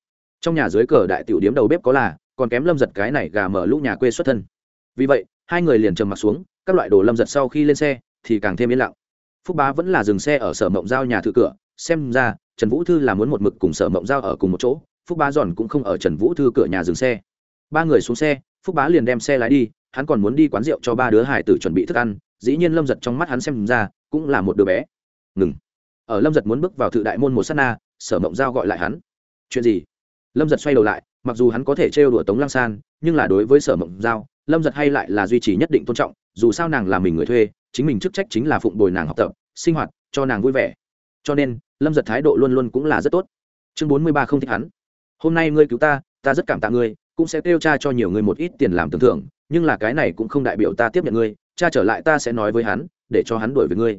Trong nhà dưới cờ đại tiểu điếm đầu bếp có là, còn kém lâm giật cái này gà mở lũ nhà quê xuất thân. Vì vậy, hai người liền trầm m ặ t xuống, các loại đồ lâm giật sau khi lên xe, thì càng thêm yên lặng. Phúc bá vẫn là dừng xe ở sở mộng giao nhà thự cửa, xem ra, trần vũ thư là muốn một mực cùng sở mộng giao ở cùng một chỗ, phúc bá giòn cũng không ở trần vũ thư cửa nhà dừng xe. Ba người xuống xe phúc bá liền đem xe lái đi, hắn còn muốn đi quán rượu cho ba đứa hải tử chuẩn bị thức ăn, dĩ nhiên lâm giật trong mắt hắn xem ra, cũng là một đứa bé. Ngừng. Ở lâm giật muốn bước vào thự đại môn một s á t na, sở mộng giao gọi lại hắn. Chuyện gì? Lâm giật xoay đầu lại, mặc dù hắn có thể trêu đùa tống lăng san, nhưng là đối với sở mộng giao, lâm giật hay lại là duy trì nhất định tôn trọng, dù sao nàng là mình người thuê, chính mình chức trách chính là phụng bồi nàng học tập, sinh hoạt, cho nàng vui vẻ. Cho nên, lâm giật thái độ luôn luôn cũng là rất tốt. Chương bốn mươi ba không thích hắn. Hôm nay ngươi cứu ta ta rất cảm tạ ngươi cũng sẽ kêu cha cho nhiều người một ít tiền làm tưởng thưởng, nhưng là cái này cũng không đại biểu ta tiếp nhận ngươi, cha trở lại ta sẽ nói với hắn, để cho hắn đuổi với ngươi.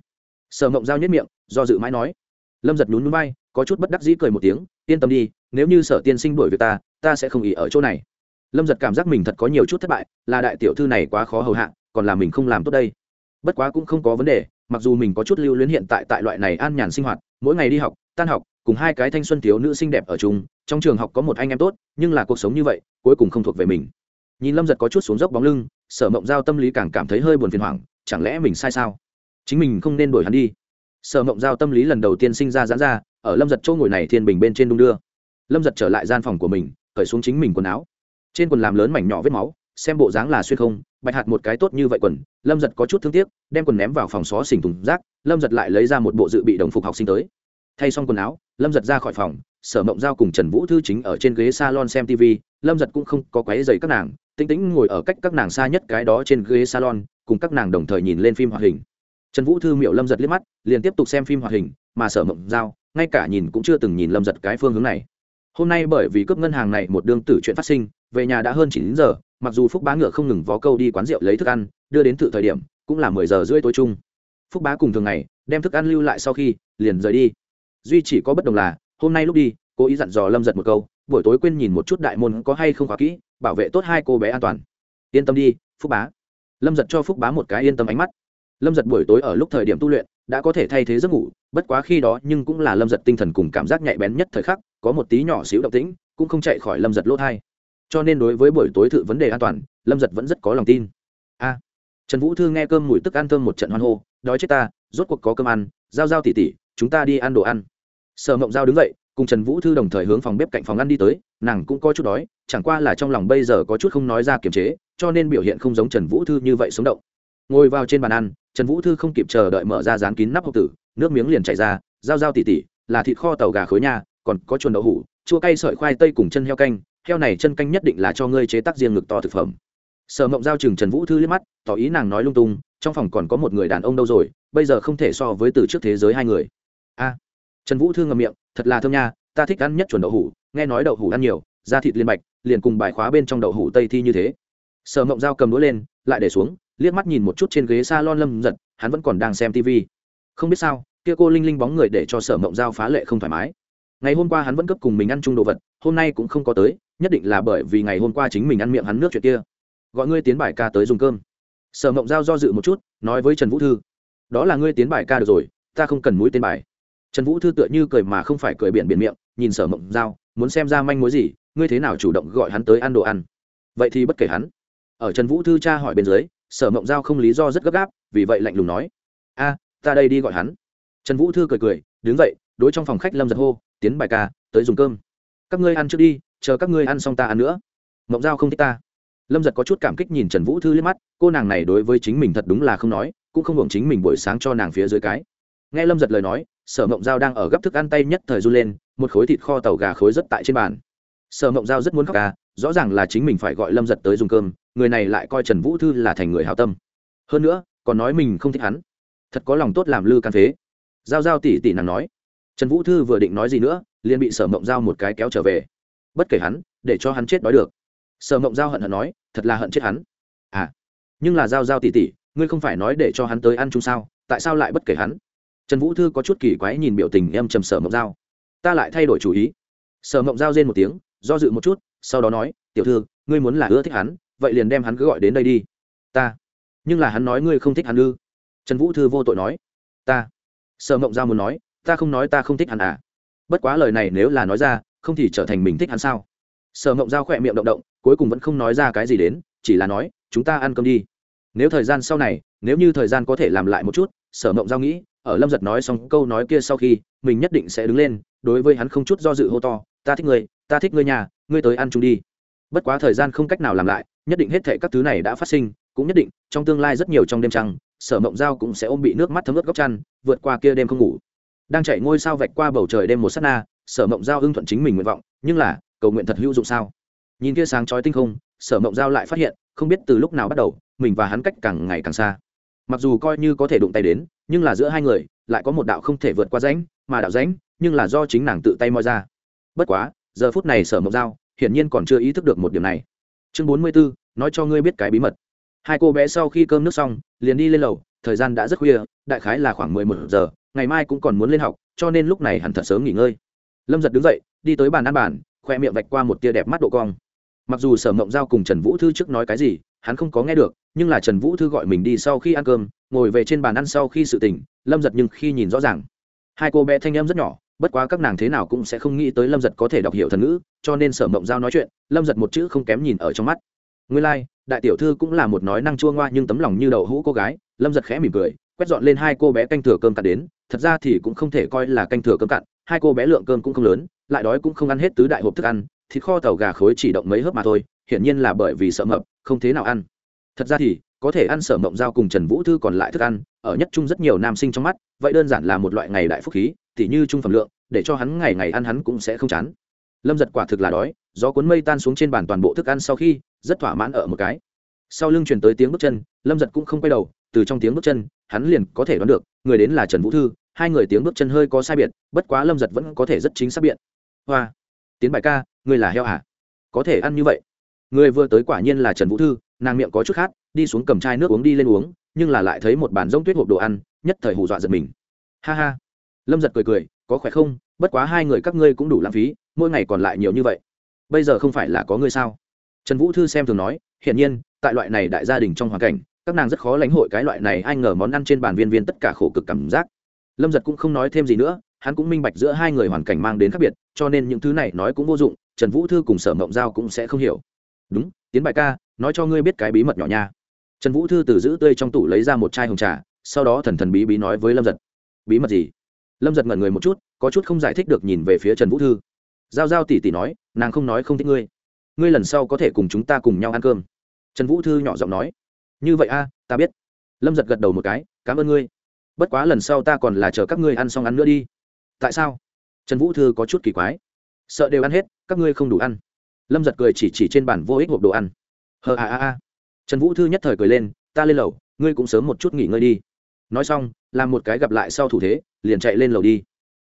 Sở mộng giao nhất miệng, do dự mãi nói. Lâm giật nhún núi bay có chút bất đắc dĩ cười một tiếng, yên tâm đi, nếu như sở tiên sinh đuổi việc ta ta sẽ không ý ở chỗ này. Lâm giật cảm giác mình thật có nhiều chút thất bại, là đại tiểu thư này quá khó hầu hạ, còn là mình không làm tốt đây bất quá cũng không có vấn đề, mặc dù mình có chút lưu luyến hiện tại tại loại này an nhàn sinh hoạt, mỗi ngày đi học, tan học, cùng hai cái thanh xuân thiếu nữ xinh đẹp ở chung, trong trường học có một anh em tốt, nhưng là cuộc sống như vậy, cuối cùng không thuộc về mình. Nhìn lâm giật có chút xuống dốc bóng lưng, sở mộng giao tâm lý càng cảm thấy hơi buồn phiền hoảng, chẳng lẽ mình sai sao? Chính mình không nên đổi hắn đi. Sở mộng giao tâm lý lần đầu tiên sinh ra giãn ra, ở lâm giật chỗ ngồi này thiên bình bên trên đung đưa. Lâm giật trở lại gian phòng của mình khởi xuống chính mình quần áo. Trên quần làm lớn mảnh nhỏ vết máu xem bộ dáng là xuyên không, bạch hạt một cái tốt như vậy quần, lâm giật có chút thương tiếc, đem quần ném vào phòng xó xỉnh thùng rác, lâm giật lại lấy ra một bộ dự bị đồng phục học sinh tới. Thay xong quần áo, lâm giật ra khỏi phòng, sở mộng giao cùng trần vũ thư chính ở trên ghế salon xem tv lâm giật cũng không có quáy dày các nàng tinh tĩnh ngồi ở cách các nàng xa nhất cái đó trên ghế salon, cùng các nàng đồng thời nhìn lên phim hoạt hình. Trần vũ thư miệu lâm giật liếc mắt, liền tiếp tục xem phim hoạt hình, mà sở mộng giao, ngay cả nhìn cũng chưa từng nhìn lâm giật cái phương hướng này hôm nay bởi vì cướp ngân hàng này một đương tử chuyện phát sinh, về nhà đã hơn chín giờ, mặc dù phúc bá ngựa không ngừng vó câu đi quán rượu lấy thức ăn, đưa đến tự thời điểm, cũng là mười giờ rưỡi tối chung. Phúc bá cùng thường ngày, đem thức ăn lưu lại sau khi, liền rời đi. Duy chỉ có bất đồng là, hôm nay lúc đi, cô ý dặn dò lâm giật một câu, buổi tối quên nhìn một chút đại môn có hay không khóa kỹ, bảo vệ tốt hai cô bé an toàn. Yên tâm đi, phúc bá. Lâm giật cho phúc bá một cái yên tâm ánh mắt. Lâm giật buổi tối ở lúc thời điểm tu luyện, đã có thể thay thế giấc ngủ, bất quá khi đó nhưng cũng là lâm giật tinh thần cùng cảm giác nhạy bén nhất thời khắc có một tí nhỏ xíu động tĩnh, cũng không chạy khỏi lâm giật lỗ thai. Cho nên đối với buổi tối thự vấn đề an toàn, lâm giật vẫn rất có lòng tin. A, trần vũ thư nghe cơm mùi tức ăn thơm một trận hoan hô, đói chết ta, rốt cuộc có cơm ăn, giao giao tỉ tỉ, chúng ta đi ăn đồ ăn. Sở mộng giao đứng dậy, cùng trần vũ thư đồng thời hướng phòng bếp cạnh phòng ăn đi tới, nàng cũng có chút đói, chẳng qua là trong lòng bây giờ có chút không nói ra kiềm chế, cho nên biểu hiện không giống trần vũ thư như vậy sống động. Ngồi vào trên bàn ăn, trần vũ thư không kịp chờ đợi mở ra dán kín nắp hộp tử, nước miếng liền chảy ra dao dao tỉ tỉ, là thịt kho tàu gà khối nha còn có chuồn đậu hủ chua cay sợi khoai tây cùng chân heo canh heo này chân canh nhất định là cho ngươi chế tác riêng ngực to thực phẩm. Sở mộng giao chừng trần vũ thư liếc mắt tỏ ý nàng nói lung tung trong phòng còn có một người đàn ông đâu rồi bây giờ không thể so với từ trước thế giới hai người. A trần vũ thư ngậm miệng thật là thơm nha ta thích ăn nhất chuẩn đậu hủ nghe nói đậu hủ ăn nhiều da thịt liên mạch, liền cùng bài khóa bên trong đậu hủ tây thi như thế. Sở mộng dao cầm đũa lên lại để xuống liếc mắt nhìn một chút trên ghế s a lon lâm giật hắn vẫn còn đang xem tv không biết sao kia cô linh linh bóng người để cho sở mộng dao phá lệ không thoải mái ngày hôm qua hắn vẫn cấp cùng mình ăn chung đồ vật, hôm nay cũng không có tới, nhất định là bởi vì ngày hôm qua chính mình ăn miệng hắn nước chuyện kia. Gọi ngươi tiến bài ca tới dùng cơm. Sở mộng giao do dự một chút, nói với trần vũ thư, đó là ngươi tiến bài ca được rồi, ta không cần mũi tên bài. Trần vũ thư tựa như cười mà không phải cười biển biển miệng, nhìn sở mộng giao, muốn xem ra manh mối gì, ngươi thế nào chủ động gọi hắn tới ăn đồ ăn. Vậy thì bất kể hắn. Ở trần vũ thư cha hỏi bên dưới, sở mộng giao không lý do rất gấp gáp, vì vậy lạnh lùng nói, a, ta đây đi gọi hắn. Trần vũ thư cười cười, đứng dậy, đối trong phòng khách lâm giật hô tiến bài ca, tới dùng cơm. Các ngươi ăn trước đi, chờ các ngươi ăn xong ta ăn nữa. Mộng giao không thích ta. Lâm giật có chút cảm kích nhìn trần vũ thư liếc mắt, cô nàng này đối với chính mình thật đúng là không nói, cũng không hưởng chính mình buổi sáng cho nàng phía dưới cái. Nghe lâm giật lời nói, sở mộng giao đang ở gấp thức ăn tay nhất thời run lên, một khối thịt kho tàu gà khối rất tại trên bàn. Sở mộng giao rất muốn khóc ca rõ ràng là chính mình phải gọi lâm giật tới dùng cơm, người này lại coi trần vũ thư là thành người hào tâm. Hơn nữa, còn nói mình không thích hắn. Thật có lòng tốt làm lư can phế. Giao giao tỉ tỉ nàng nói trần vũ thư vừa định nói gì nữa, liền bị sở mộng giao một cái kéo trở về. Bất kể hắn, để cho hắn chết đói được. Sở mộng giao hận hận nói, thật là hận chết hắn. À nhưng là giao giao tỉ tỉ ngươi không phải nói để cho hắn tới ăn chung sao, tại sao lại bất kể hắn? Trần vũ thư có chút kỳ quái nhìn biểu tình em trầm sở mộng giao. Ta lại thay đổi chủ ý. Sở mộng giao rên một tiếng, do dự một chút, sau đó nói, tiểu thư, ngươi muốn là ưa thích hắn, vậy liền đem hắn cứ gọi đến đây đi. Ta? Nhưng là hắn nói ngươi không thích hắn ư? Trần vũ thư vô tội nói. Ta? Sở mộng giao muốn nói ta không nói ta không thích hắn à. Bất quá lời này nếu là nói ra, không thì trở thành mình thích hắn sao? Sở mộng giao khỏe miệng động động, cuối cùng vẫn không nói ra cái gì đến, chỉ là nói, chúng ta ăn cơm đi. Nếu thời gian sau này, nếu như thời gian có thể làm lại một chút, sở mộng giao nghĩ, ở lâm giật nói xong câu nói kia sau khi, mình nhất định sẽ đứng lên, đối với hắn không chút do dự hô to, ta thích ngươi, ta thích ngươi nhà, ngươi tới ăn chung đi. Bất quá thời gian không cách nào làm lại, nhất định hết thệ các thứ này đã phát sinh, cũng nhất định, trong tương lai rất nhiều trong đêm trăng, sở mộng giao cũng sẽ ôm bị nước mắt thấm ướt góc chăn, vượt qua kia đêm không ngủ đang chạy ngôi sao vạch qua bầu trời đêm một s á t na, sở mộng giao hưng thuận chính mình nguyện vọng, nhưng là, cầu nguyện thật hữu dụng sao? Nhìn kia sáng chói tinh không, sở mộng giao lại phát hiện, không biết từ lúc nào bắt đầu, mình và hắn cách càng ngày càng xa. Mặc dù coi như có thể đụng tay đến, nhưng là giữa hai người, lại có một đạo không thể vượt qua rãnh, mà đạo rãnh, nhưng là do chính nàng tự tay moi ra. Bất quá, giờ phút này sở mộng giao, hiển nhiên còn chưa ý thức được một điểm này. Chương bốn mươi bốn nói cho ngươi biết cái bí mật. Hai cô bé sau khi cơm nước xong, liền đi lên lầu, thời gian đã rất khuya, đại khái là khoảng mười một giờ ngày mai cũng còn muốn lên học cho nên lúc này hẳn thật sớm nghỉ ngơi. Lâm giật đứng dậy đi tới bàn ăn bàn khoe miệng vạch qua một tia đẹp mắt độ cong. Mặc dù sở mộng giao cùng trần vũ thư trước nói cái gì hắn không có nghe được nhưng là trần vũ thư gọi mình đi sau khi ăn cơm ngồi về trên bàn ăn sau khi sự tỉnh lâm giật nhưng khi nhìn rõ ràng. Hai cô bé thanh em rất nhỏ bất quá các nàng thế nào cũng sẽ không nghĩ tới lâm giật có thể đọc hiểu thần ngữ cho nên sở mộng giao nói chuyện lâm giật một chữ không kém nhìn ở trong mắt. Nguyên lai、like, đại tiểu thư cũng là một nói năng chua ngoa nhưng tấm lòng như đậu hũ cô gái lâm giật khẽ mỉm cười quét dọn lên hai cô bé canh thừa cơm cặn đến, thật ra thì cũng không thể coi là canh thừa cơm cặn, hai cô bé lượng cơm cũng không lớn, lại đói cũng không ăn hết tứ đại hộp thức ăn, thịt kho tàu gà khối chỉ động mấy hớp mà thôi, hiển nhiên là bởi vì sợ mập, không thế nào ăn. Thật ra thì, có thể ăn sở mộng giao cùng trần vũ thư còn lại thức ăn, ở nhất trung rất nhiều nam sinh trong mắt, vậy đơn giản là một loại ngày đại phúc khí, tỉ như trung phẩm lượng, để cho hắn ngày ngày ăn hắn cũng sẽ không chán. Lâm giật quả thực là đói, gió cuốn mây tan xuống trên bàn toàn bộ thức ăn sau khi, rất thỏa mãn ở một cái. Sau lưng chuyển tới tiếng bước chân, lâm giật cũng không quay đầu từ trong tiếng bước chân, hắn liền có thể đoán được, người đến là trần vũ thư, hai người tiếng bước chân hơi có sai biệt, bất quá lâm giật vẫn có thể rất chính xác biện. Hoa, tiến bài ca, người là heo hả? Có thể ăn như vậy. Người vừa tới quả nhiên là trần vũ thư, nàng miệng có chút khát, đi xuống cầm chai nước uống đi lên uống, nhưng là lại thấy một bàn rông tuyết hộp đồ ăn, nhất thời hù dọa giật mình. Ha ha. Lâm giật cười cười, có khỏe không? Bất quá hai người các ngươi cũng đủ lãng phí, mỗi ngày còn lại nhiều như vậy. Bây giờ không phải là có ngươi sao? Trần vũ thư xem thường nói, hiển nhiên, tại loại này đại gia đình trong hoàn cảnh các nàng rất khó lãnh hội cái loại này ai ngờ món ăn trên bàn viên viên tất cả khổ cực cảm giác. Lâm giật cũng không nói thêm gì nữa, hắn cũng minh bạch giữa hai người hoàn cảnh mang đến khác biệt, cho nên những thứ này nói cũng vô dụng, trần vũ thư cùng sở mộng giao cũng sẽ không hiểu. Đúng, tiến bài ca, nói cho ngươi biết cái bí mật nhỏ nha. Trần vũ thư từ giữ tươi trong tủ lấy ra một chai hồng trà, sau đó thần thần bí bí nói với lâm giật. Bí mật gì? Lâm giật ngẩn người một chút, có chút không giải thích được nhìn về phía trần vũ thư. Giao giao tỉ tỉ nói, nàng không nói không thích ngươi. Ngươi lần sau có thể cùng chúng ta cùng nhau ăn cơm. Trần vũ thư nhỏ giọng nói như vậy a, ta biết. Lâm giật gật đầu một cái, cảm ơn ngươi. Bất quá lần sau ta còn là chờ các ngươi ăn xong ăn nữa đi. Tại sao? Trần vũ thư có chút kỳ quái. Sợ đều ăn hết, các ngươi không đủ ăn. Lâm giật cười chỉ chỉ trên bàn vô ích hộp đồ ăn. Hờ à à à trần vũ thư nhất thời cười lên, ta lên lầu, ngươi cũng sớm một chút nghỉ ngơi đi. Nói xong, làm một cái gặp lại sau thủ thế, liền chạy lên lầu đi.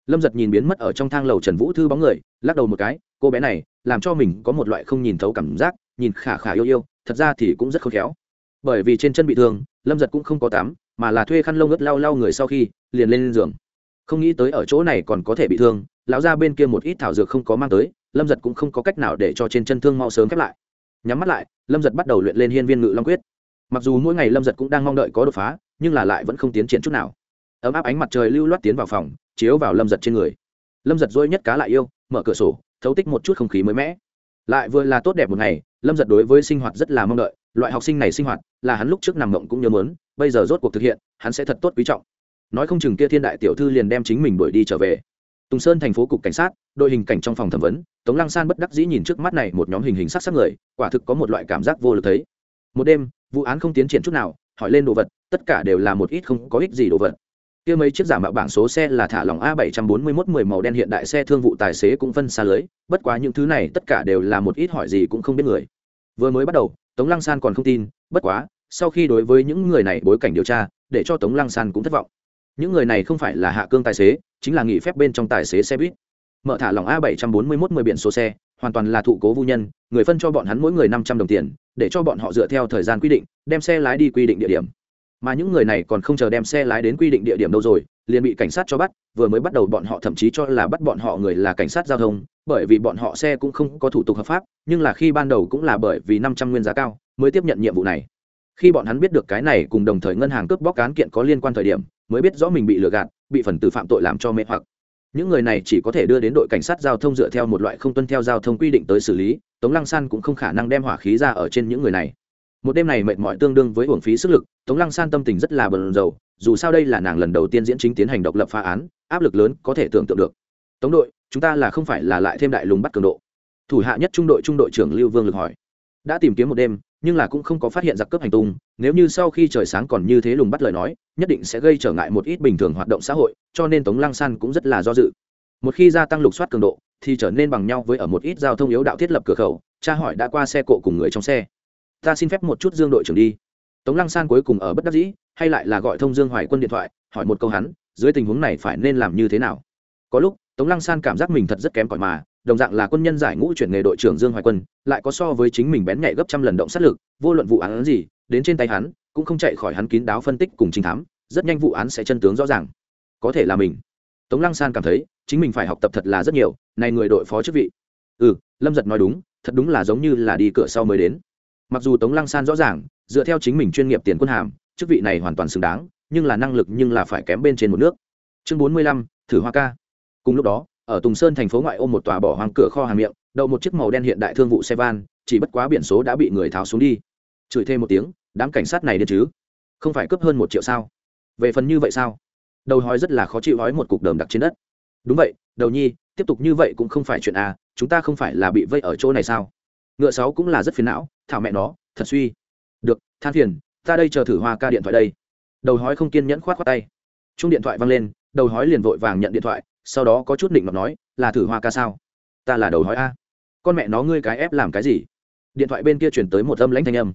Lâm giật nhìn biến mất ở trong thang lầu trần vũ thư bóng người, lắc đầu một cái, cô bé này, làm cho mình có một loại không nhìn thấu cảm giác, nhìn khả khả yêu yêu, thật ra thì cũng rất khôn khéo bởi vì trên chân bị thương, lâm giật cũng không có tắm, mà là thuê khăn lông ướt lau lau người sau khi, liền lên giường. Không nghĩ tới ở chỗ này còn có thể bị thương, lão ra bên kia một ít thảo dược không có mang tới, lâm giật cũng không có cách nào để cho trên chân thương mau sớm khép lại. Nhắm mắt lại, lâm giật bắt đầu luyện lên hiên viên ngự long quyết. Mặc dù mỗi ngày lâm giật cũng đang mong đợi có đột phá, nhưng là lại vẫn không tiến triển chút nào. Ấm áp ánh mặt trời lưu loát tiến vào phòng, chiếu vào lâm giật trên người. Lâm giật dỗi nhất cá lại yêu, mở cửa sổ, thấu tích một chút không khí mới mẻ. Lại vừa là tốt đẹp một ngày, lâm giật đối với sinh hoạt rất là mong đợi loại học sinh này sinh hoạt là hắn lúc trước nằm mộng cũng nhớ mớn, bây giờ rốt cuộc thực hiện, hắn sẽ thật tốt quý trọng. Nói không chừng kia thiên đại tiểu thư liền đem chính mình đuổi đi trở về. Tùng sơn thành phố cục cảnh sát, đội hình cảnh trong phòng thẩm vấn, tống lăng san bất đắc dĩ nhìn trước mắt này một nhóm hình hình sắc sắc người, quả thực có một loại cảm giác vô lực thấy. Một đêm, vụ án không tiến triển chút nào, hỏi lên đồ vật, tất cả đều là một ít không có ích gì đồ vật. Kia mấy chiếc giả mạo bảng số xe là thả lỏng a 741 10 màu đen hiện đại xe thương vụ tài xế cũng phân xa lưới, bất quá những thứ này tất cả đều là một ít hỏi gì cũng không biết người. Vừa mới bắt đầu tống lăng san còn không tin, bất quá, sau khi đối với những người này bối cảnh điều tra, để cho tống lăng san cũng thất vọng. Những người này không phải là hạ cương tài xế, chính là nghỉ phép bên trong tài xế xe buýt. Mở thả lỏng a 741 10 biển số xe, hoàn toàn là thụ cố vô nhân, người phân cho bọn hắn mỗi người 500 đồng tiền, để cho bọn họ dựa theo thời gian quy định, đem xe lái đi quy định địa điểm. Mà những người này còn không chờ đem xe lái đến quy định địa điểm đâu rồi liền bị cảnh sát cho bắt, vừa mới bắt đầu bọn họ thậm chí cho là bắt bọn họ người là cảnh sát giao thông, bởi vì bọn họ xe cũng không có thủ tục hợp pháp, nhưng là khi ban đầu cũng là bởi vì năm trăm nguyên giá cao mới tiếp nhận nhiệm vụ này. Khi bọn hắn biết được cái này cùng đồng thời ngân hàng cướp bóc cán kiện có liên quan thời điểm, mới biết rõ mình bị lừa gạt, bị phần tử phạm tội làm cho mê hoặc. Những người này chỉ có thể đưa đến đội cảnh sát giao thông dựa theo một loại không tuân theo giao thông quy định tới xử lý, tống lăng san cũng không khả năng đem hỏa khí ra ở trên những người này. Một đêm này mệt mỏi tương đương với hưởng phí sức lực, tống lăng san tâm tình rất là bần dầu dù sao đây là nàng lần đầu tiên diễn chính tiến hành độc lập phá án, áp lực lớn có thể tưởng tượng được. Tống đội, chúng ta là không phải là lại thêm đại lùng bắt cường độ. Thủ hạ nhất trung đội trung đội trưởng lưu vương lực hỏi. Đã tìm kiếm một đêm, nhưng là cũng không có phát hiện giặc cướp hành tung, nếu như sau khi trời sáng còn như thế lùng bắt lời nói, nhất định sẽ gây trở ngại một ít bình thường hoạt động xã hội, cho nên tống lăng san cũng rất là do dự. Một khi gia tăng lục soát cường độ, thì trở nên bằng nhau với ở một ít giao thông yếu đạo thiết lập cửa khẩu cha hỏi đã qua xe cộ cùng người trong xe. Ta xin phép một chút dương đội trưởng đi tống lăng san cuối cùng ở bất đắc dĩ, hay lại là gọi thông dương hoài quân điện thoại, hỏi một câu hắn, dưới tình huống này phải nên làm như thế nào? Có lúc, tống lăng san cảm giác mình thật rất kém cỏi mà, đồng dạng là quân nhân giải ngũ chuyển nghề đội trưởng dương hoài quân, lại có so với chính mình bén nhạy gấp trăm lần động sát lực, vô luận vụ án gì, đến trên tay hắn, cũng không chạy khỏi hắn kín đáo phân tích cùng trình thám, rất nhanh vụ án sẽ chân tướng rõ ràng. Có thể là mình. Tống lăng san cảm thấy, chính mình phải học tập thật là rất nhiều, này người đội phó chức vị. Ừ lâm giật nói đúng, thật đúng là giống như là đi cửa sau mới đến mặc dù tống lăng san rõ ràng, dựa theo chính mình chuyên nghiệp tiền quân hàm, chức vị này hoàn toàn xứng đáng, nhưng là năng lực nhưng là phải kém bên trên một nước. Chương bốn mươi lăm, thử hoa ca. Cùng lúc đó, ở tùng sơn thành phố ngoại ô một tòa bỏ hoang cửa kho hàng miệng, đậu một chiếc màu đen hiện đại thương vụ xe van, chỉ bất quá biển số đã bị người tháo xuống đi. Chửi thêm một tiếng, đám cảnh sát này điên chứ? Không phải cướp hơn một triệu sao? Về phần như vậy sao? Đầu hói rất là khó chịu hói một cục đờm đặc trên đất. Đúng vậy, đầu nhi, tiếp tục như vậy cũng không phải chuyện à chúng ta không phải là bị vây ở chỗ này sao? Ngựa sáu cũng là rất phiền não, thảo mẹ nó, thật suy. Được, than phiền, ta đây chờ thử hoa ca điện thoại đây. Đầu hói không kiên nhẫn khoát khoát tay. Chung điện thoại văng lên, đầu hói liền vội vàng nhận điện thoại, sau đó có chút định ngọc nói, là thử hoa ca sao? Ta là đầu hói a. Con mẹ nó ngươi cái ép làm cái gì? Điện thoại bên kia chuyển tới một âm lãnh thanh âm.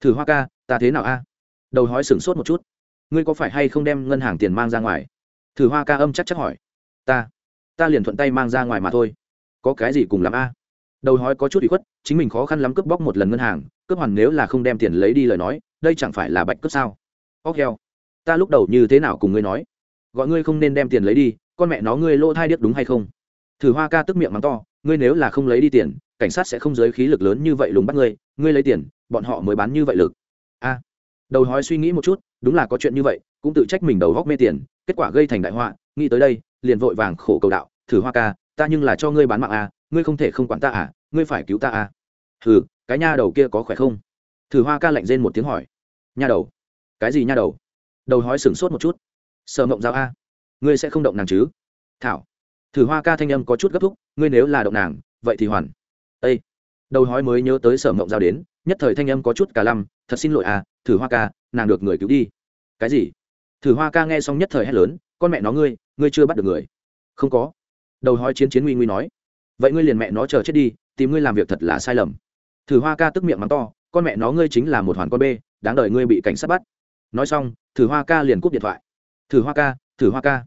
Thử hoa ca, ta thế nào a? Đầu hói sửng sốt một chút. Ngươi có phải hay không đem ngân hàng tiền mang ra ngoài? Thử hoa ca âm chắc chắc hỏi. Ta ta liền thuận tay mang ra ngoài mà thôi. Có cái gì cùng làm a? Đầu hói có chút bị khuất, chính mình khó khăn lắm cướp bóc một lần ngân hàng, cướp hoàn nếu là không đem tiền lấy đi lời nói, đây chẳng phải là bạch cướp sao? Óc heo, ta lúc đầu như thế nào cùng ngươi nói? Gọi ngươi không nên đem tiền lấy đi, con mẹ nó ngươi lỗ thai điếc đúng hay không? Thử hoa ca tức miệng mắng to, ngươi nếu là không lấy đi tiền, cảnh sát sẽ không giới khí lực lớn như vậy lùng bắt ngươi ngươi lấy tiền, bọn họ mới bán như vậy lực. A, đầu hói suy nghĩ một chút, đúng là có chuyện như vậy, cũng tự trách mình đầu góc mê tiền, kết quả gây thành đại họa, nghĩ tới đây, liền vội vàng khổ cầu đạo, thử hoa ca, ta nhưng là cho ngươi bán mạng à ngươi không thể không quản ta à ngươi phải cứu ta à. Thử cái nha đầu kia có khỏe không? Thử hoa ca lạnh rên một tiếng hỏi. Nha đầu? Cái gì nha đầu? Đầu hói sửng sốt một chút. Sợ mộng giao a. Ngươi sẽ không động nàng chứ? Thảo. Thử hoa ca thanh âm có chút gấp thúc, ngươi nếu là động nàng, vậy thì hoàn. Â đầu hói mới nhớ tới sở mộng giao đến, nhất thời thanh âm có chút cả lăm, thật xin lỗi à thử hoa ca, nàng được người cứu đi. Cái gì? Thử hoa ca nghe xong nhất thời hét lớn, con mẹ nó ngươi ngươi chưa bắt được người. Không có. Đầu hói chiến chiến nguy nguy nói vậy ngươi liền mẹ nó chờ chết đi, tìm ngươi làm việc thật là sai lầm. Thử hoa ca tức miệng mắng to, con mẹ nó ngươi chính là một hoàn con bê, đáng đời ngươi bị cảnh sát bắt. Nói xong, thử hoa ca liền cúp điện thoại. Thử hoa ca, thử hoa ca.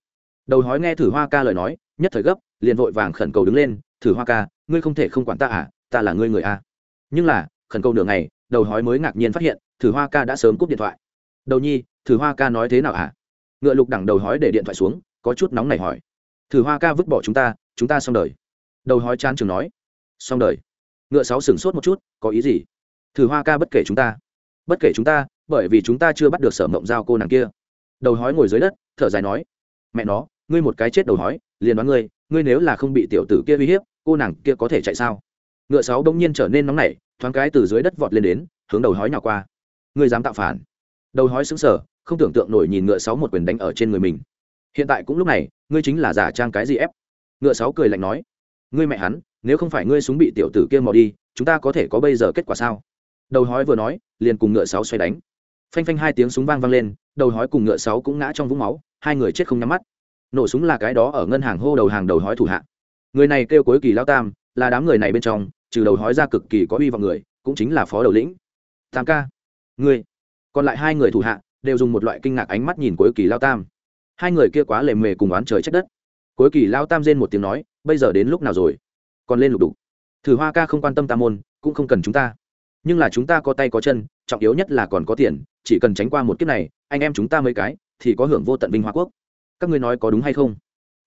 Đầu hói nghe thử hoa ca lời nói, nhất thời gấp, liền vội vàng khẩn cầu đứng lên, thử hoa ca, ngươi không thể không quản ta à ta là ngươi người a nhưng là, khẩn cầu nửa ngày, đầu hói mới ngạc nhiên phát hiện, thử hoa ca đã sớm cúp điện thoại. Đầu nhi, thử hoa ca nói thế nào à? Ngựa lục đẳng đầu hói để điện thoại xuống, có chút nóng này hỏi. Thử hoa ca vứt bỏ chúng ta chúng ta xong đời đầu hói chán chừng nói, xong đời. Ngựa sáu sửng sốt một chút, có ý gì? Thử hoa ca bất kể chúng ta. Bất kể chúng ta, bởi vì chúng ta chưa bắt được sở mộng giao cô nàng kia. Đầu hói ngồi dưới đất, thở dài nói, mẹ nó, ngươi một cái chết đầu hói, liền đoán ngươi ngươi nếu là không bị tiểu tử kia uy hiếp, cô nàng kia có thể chạy sao? Ngựa sáu bỗng nhiên trở nên nóng nảy, thoáng cái từ dưới đất vọt lên đến, hướng đầu hói nhỏ qua. Ngươi dám tạo phản? Đầu hói xứng sở không tưởng tượng nổi nhìn ngựa sáu một quyền đánh ở trên người mình. Hiện tại cũng lúc này, ngươi chính là giả trang cái gì ép? Ngựa sáu cười lạnh nói ngươi mẹ hắn, nếu không phải ngươi súng bị tiểu tử kia mò đi, chúng ta có thể có bây giờ kết quả sao? Đầu hói vừa nói, liền cùng ngựa sáu xoay đánh. Phanh phanh hai tiếng súng vang vang lên, đầu hói cùng ngựa sáu cũng ngã trong vũng máu, hai người chết không nhắm mắt. Nổ súng là cái đó ở ngân hàng hô đầu hàng đầu hói thủ hạ. Người này kêu cuối kỳ lao tam, là đám người này bên trong, trừ đầu hói ra cực kỳ có uy vọng người, cũng chính là phó đầu lĩnh. Tam ca người còn lại hai người thủ hạ, đều dùng một loại kinh ngạc ánh mắt nhìn cuối kỳ lao tam. Hai người kia quá lề mề cùng oán trời trách đất. Cuối kỳ lao tam rên một tiếng nói bây giờ đến lúc nào rồi? Còn lên lục đục. Thử hoa ca không quan tâm tam môn, cũng không cần chúng ta. Nhưng là chúng ta có tay có chân, trọng yếu nhất là còn có tiền, chỉ cần tránh qua một kiếp này, anh em chúng ta mấy cái, thì có hưởng vô tận vinh hoa quốc. Các ngươi nói có đúng hay không?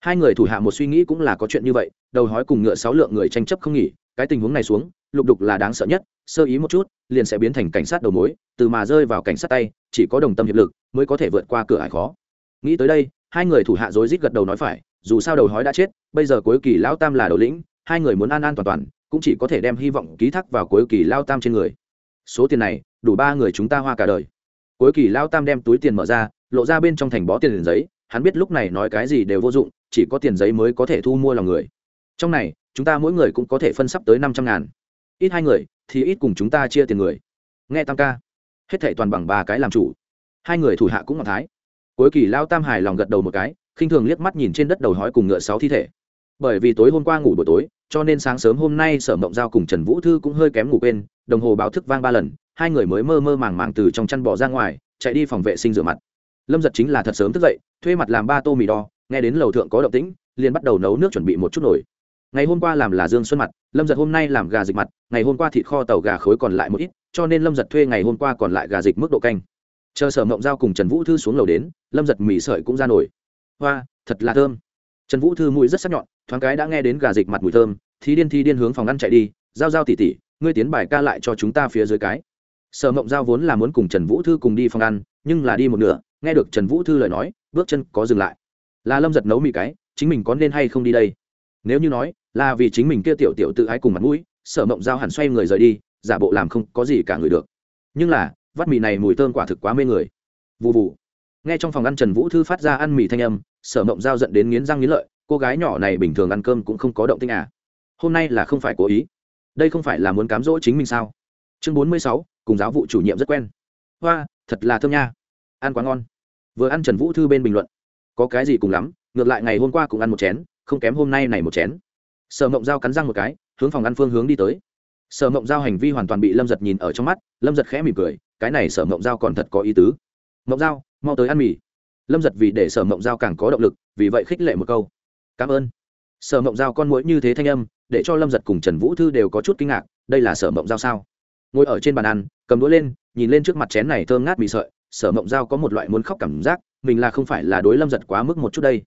Hai người thủ hạ một suy nghĩ cũng là có chuyện như vậy, đầu hói cùng ngựa sáu lượng người tranh chấp không nghỉ, cái tình huống này xuống, lục đục là đáng sợ nhất, sơ ý một chút, liền sẽ biến thành cảnh sát đầu mối, từ mà rơi vào cảnh sát tay, chỉ có đồng tâm hiệp lực mới có thể vượt qua cửa ải khó. Nghĩ tới đây, hai người thủ hạ rối rít gật đầu nói phải dù sao đầu hói đã chết, bây giờ cuối kỳ lão tam là đầu lĩnh, hai người muốn an an toàn toàn, cũng chỉ có thể đem hy vọng ký thác vào cuối kỳ lao tam trên người. Số tiền này, đủ ba người chúng ta hoa cả đời. Cuối kỳ lao tam đem túi tiền mở ra, lộ ra bên trong thành bó tiền giấy, hắn biết lúc này nói cái gì đều vô dụng, chỉ có tiền giấy mới có thể thu mua lòng người. Trong này, chúng ta mỗi người cũng có thể phân sắp tới năm trăm ngàn. Ít hai người, thì ít cùng chúng ta chia tiền người. Nghe tam ca. Hết thệ toàn bằng ba cái làm chủ. Hai người thủ hạ cũng ngọc thái. Cuối kỳ lao tam hài lòng gật đầu một cái khinh thường liếc mắt nhìn trên đất đầu hói cùng ngựa sáu thi thể. Bởi vì tối hôm qua ngủ buổi tối, cho nên sáng sớm hôm nay sở mộng giao cùng trần vũ thư cũng hơi kém ngủ quên, đồng hồ báo thức vang ba lần, hai người mới mơ mơ màng màng từ trong chăn bỏ ra ngoài, chạy đi phòng vệ sinh rửa mặt. Lâm giật chính là thật sớm thức dậy, thuê mặt làm ba tô mì đo, nghe đến lầu thượng có động tĩnh, liền bắt đầu nấu nước chuẩn bị một chút nổi ngày hôm qua làm là dương xuân mặt, lâm giật hôm nay làm gà dịch mặt, ngày hôm qua thịt kho tàu gà khối còn lại một ít, cho nên lâm giật thuê ngày hôm qua còn lại gà dịch mức độ canh. Chờ sở mộng giao cùng trần vũ thư xuống lầu đến, lâm giật mì sợi cũng ra nổi hoa, thật là thơm. Trần vũ thư mũi rất sắc nhọn, thoáng cái đã nghe đến gà dịch mặt mùi thơm thì điên thi điên hướng phòng ăn chạy đi, giao giao tỉ tỉ, ngươi tiến bài ca lại cho chúng ta phía dưới cái. Sở mộng giao vốn là muốn cùng trần vũ thư cùng đi phòng ăn, nhưng là đi một nửa, nghe được trần vũ thư lời nói, bước chân có dừng lại. Là lâm giật nấu mì cái, chính mình có nên hay không đi đây? Nếu như nói, là vì chính mình kia tiểu tiểu tự ái cùng mặt mũi, sở mộng giao hẳn xoay người rời đi, giả bộ làm không có gì cả người được. Nhưng là, vắt mì này mùi thơm quả thực quá mê người. Vụ vụ nghe trong phòng ăn trần vũ thư phát ra ăn mì thanh âm, sở mộng giao dẫn đến nghiến răng nghiến lợi, cô gái nhỏ này bình thường ăn cơm cũng không có động tinh à? Hôm nay là không phải cố ý. Đây không phải là muốn cám dỗ chính mình sao? Chương bốn mươi sáu, cùng giáo vụ chủ nhiệm rất quen. Hoa, thật là thơm nha. Ăn quá ngon. Vừa ăn trần vũ thư bên bình luận. Có cái gì cùng lắm, ngược lại ngày hôm qua cũng ăn một chén, không kém hôm nay này một chén. Sở mộng Giao cắn răng một cái, hướng phòng ăn phương hướng đi tới. Sở mộng Giao hành vi hoàn toàn bị lâm giật nhìn ở trong mắt, lâm giật khẽ mỉm cười, cái này sở mộng Giao còn thật có ý tứ mộng dao mau tới ăn mì. Lâm giật vì để sở mộng dao càng có động lực, vì vậy khích lệ một câu. Cảm ơn. Sở mộng dao con mũi như thế thanh âm, để cho lâm giật cùng trần vũ thư đều có chút kinh ngạc, đây là sở mộng dao sao? Ngồi ở trên bàn ăn, cầm đũa lên, nhìn lên trước mặt chén này thơm ngát mì sợi, sở mộng dao có một loại muốn khóc cảm giác, mình là không phải là đối lâm giật quá mức một chút đây.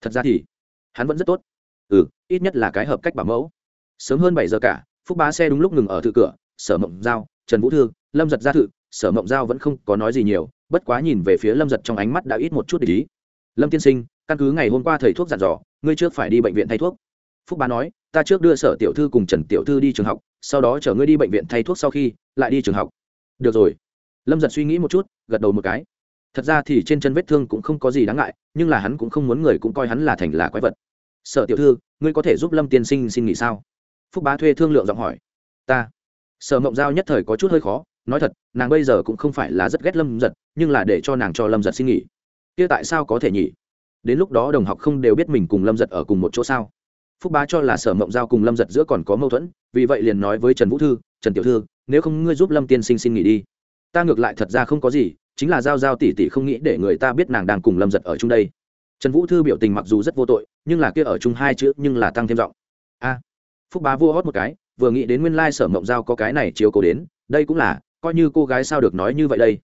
Thật ra thì, hắn vẫn rất tốt. Ừ ít nhất là cái hợp cách bảo mẫu. Sớm hơn bảy giờ cả, phúc bá xe đúng lúc ngừng ở thự cửa, sở mộng giao, trần vũ thư, lâm giật ra thự sở mộng giao vẫn không có nói gì nhiều, bất quá nhìn về phía lâm giật trong ánh mắt đã ít một chút để ý. Lâm tiên sinh, căn cứ ngày hôm qua thầy thuốc dặn dò, ngươi trước phải đi bệnh viện thay thuốc. Phúc bá nói, ta trước đưa sở tiểu thư cùng trần tiểu thư đi trường học, sau đó chở ngươi đi bệnh viện thay thuốc sau khi, lại đi trường học. Được rồi. Lâm giật suy nghĩ một chút, gật đầu một cái. Thật ra thì trên chân vết thương cũng không có gì đáng ngại, nhưng là hắn cũng không muốn người cũng coi hắn là thành là quái vật. Sở tiểu thư, ngươi có thể giúp lâm tiên sinh xin nghỉ sao? Phúc bá thuê thương lượng giọng hỏi. Ta. Sở mộng giao nhất thời có chút hơi khó nói thật, nàng bây giờ cũng không phải là rất ghét lâm giật, nhưng là để cho nàng cho lâm giật xin nghỉ. Kia tại sao có thể nhỉ? Đến lúc đó đồng học không đều biết mình cùng lâm giật ở cùng một chỗ sao? Phúc bá cho là sở mộng giao cùng lâm giật giữa còn có mâu thuẫn, vì vậy liền nói với trần vũ thư, trần tiểu thư, nếu không ngươi giúp lâm tiên sinh xin nghỉ đi. Ta ngược lại thật ra không có gì, chính là giao giao tỷ tỷ không nghĩ để người ta biết nàng đang cùng lâm giật ở chung đây. Trần vũ thư biểu tình mặc dù rất vô tội, nhưng là kia ở chung hai chữ nhưng là tăng thêm giọng. A. Phúc bá vua hót một cái, vừa nghĩ đến nguyên lai sở mộng giao có cái này chiếu cố đến, đây cũng là coi như cô gái sao được nói như vậy đây?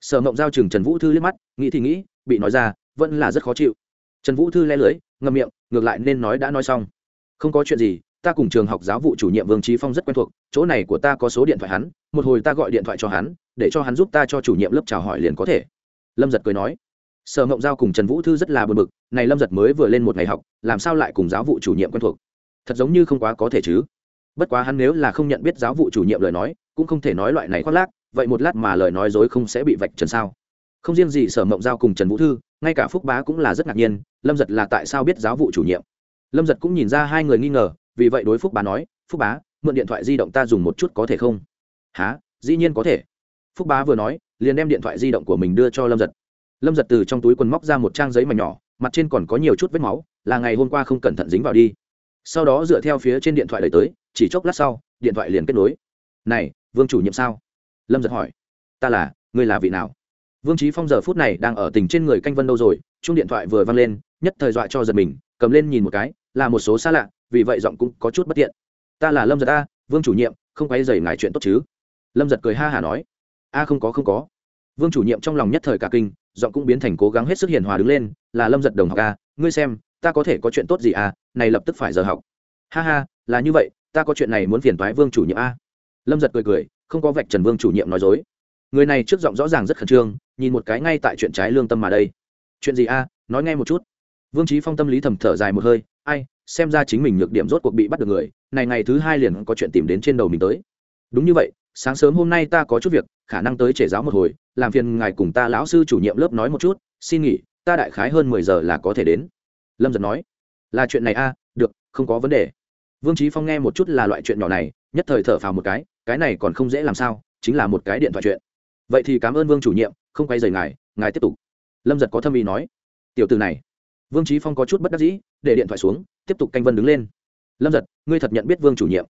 Sở mộng giao chừng trần vũ thư liếc mắt, nghĩ thì nghĩ, bị nói ra, vẫn là rất khó chịu. Trần vũ thư le lưới, ngậm miệng, ngược lại nên nói đã nói xong. Không có chuyện gì, ta cùng trường học giáo vụ chủ nhiệm vương trí phong rất quen thuộc, chỗ này của ta có số điện thoại hắn, một hồi ta gọi điện thoại cho hắn, để cho hắn giúp ta cho chủ nhiệm lớp chào hỏi liền có thể. Lâm giật cười nói. Sở mộng giao cùng trần vũ thư rất là bực bực, này lâm giật mới vừa lên một ngày học, làm sao lại cùng giáo vụ chủ nhiệm quen thuộc? Thật giống như không quá có thể chứ bất quá hắn nếu là không nhận biết giáo vụ chủ nhiệm lời nói, cũng không thể nói loại này khoác lác, vậy một lát mà lời nói dối không sẽ bị vạch trần sao? Không riêng gì sở mộng giao cùng trần vũ thư, ngay cả phúc bá cũng là rất ngạc nhiên, lâm giật là tại sao biết giáo vụ chủ nhiệm? Lâm giật cũng nhìn ra hai người nghi ngờ, vì vậy đối phúc bá nói, phúc bá, mượn điện thoại di động ta dùng một chút có thể không? Há dĩ nhiên có thể. Phúc bá vừa nói, liền đem điện thoại di động của mình đưa cho lâm giật. Lâm giật từ trong túi quần móc ra một trang giấy mảnh nhỏ, mặt trên còn có nhiều chút vết máu, là ngày hôm qua không cẩn thận dính vào đi. Sau đó dựa theo phía trên điện thoại đời tới chỉ chốc lát sau, điện thoại liền kết nối. Này, vương chủ nhiệm sao? Lâm giật hỏi. Ta là người là vị nào? Vương trí phong giờ phút này đang ở tỉnh trên người canh vân đâu rồi chung điện thoại vừa văng lên, nhất thời dọa cho giật mình, cầm lên nhìn một cái, là một số xa lạ, vì vậy giọng cũng có chút bất tiện. Ta là lâm giật a, vương chủ nhiệm, không quay dày ngài chuyện tốt chứ? Lâm giật cười ha hả nói. A, không có không có. Vương chủ nhiệm trong lòng nhất thời cả kinh, giọng cũng biến thành cố gắng hết sức hiền hòa đứng lên, là lâm giật đồng học a, ngươi xem, ta có thể có chuyện tốt gì à này lập tức phải giờ học. Ha ha, là như vậy ta có chuyện này muốn phiền thoái vương chủ nhiệm a. Lâm giật cười cười không có vạch trần vương chủ nhiệm nói dối. Người này trước giọng rõ ràng rất khẩn trương nhìn một cái ngay tại chuyện trái lương tâm mà đây. Chuyện gì a? Nói nghe một chút. Vương trí phong tâm lý thầm thở dài một hơi ai xem ra chính mình nhược điểm rốt cuộc bị bắt được người này ngày thứ hai liền có chuyện tìm đến trên đầu mình tới. Đúng như vậy sáng sớm hôm nay ta có chút việc khả năng tới trẻ giáo một hồi làm phiền ngài cùng ta lão sư chủ nhiệm lớp nói một chút xin nghỉ ta đại khái hơn mười giờ là có thể đến. Lâm giật nói là chuyện này a à, được không có vấn đề vương trí phong nghe một chút là loại chuyện nhỏ này, nhất thời thở phào một cái cái này còn không dễ làm sao, chính là một cái điện thoại chuyện. Vậy thì cảm ơn vương chủ nhiệm, không quay rời ngài ngài tiếp tục. Lâm giật có thâm ý nói. Tiểu từ này. Vương trí phong có chút bất đắc dĩ, để điện thoại xuống, tiếp tục canh vân đứng lên. Lâm giật, ngươi thật nhận biết vương chủ nhiệm.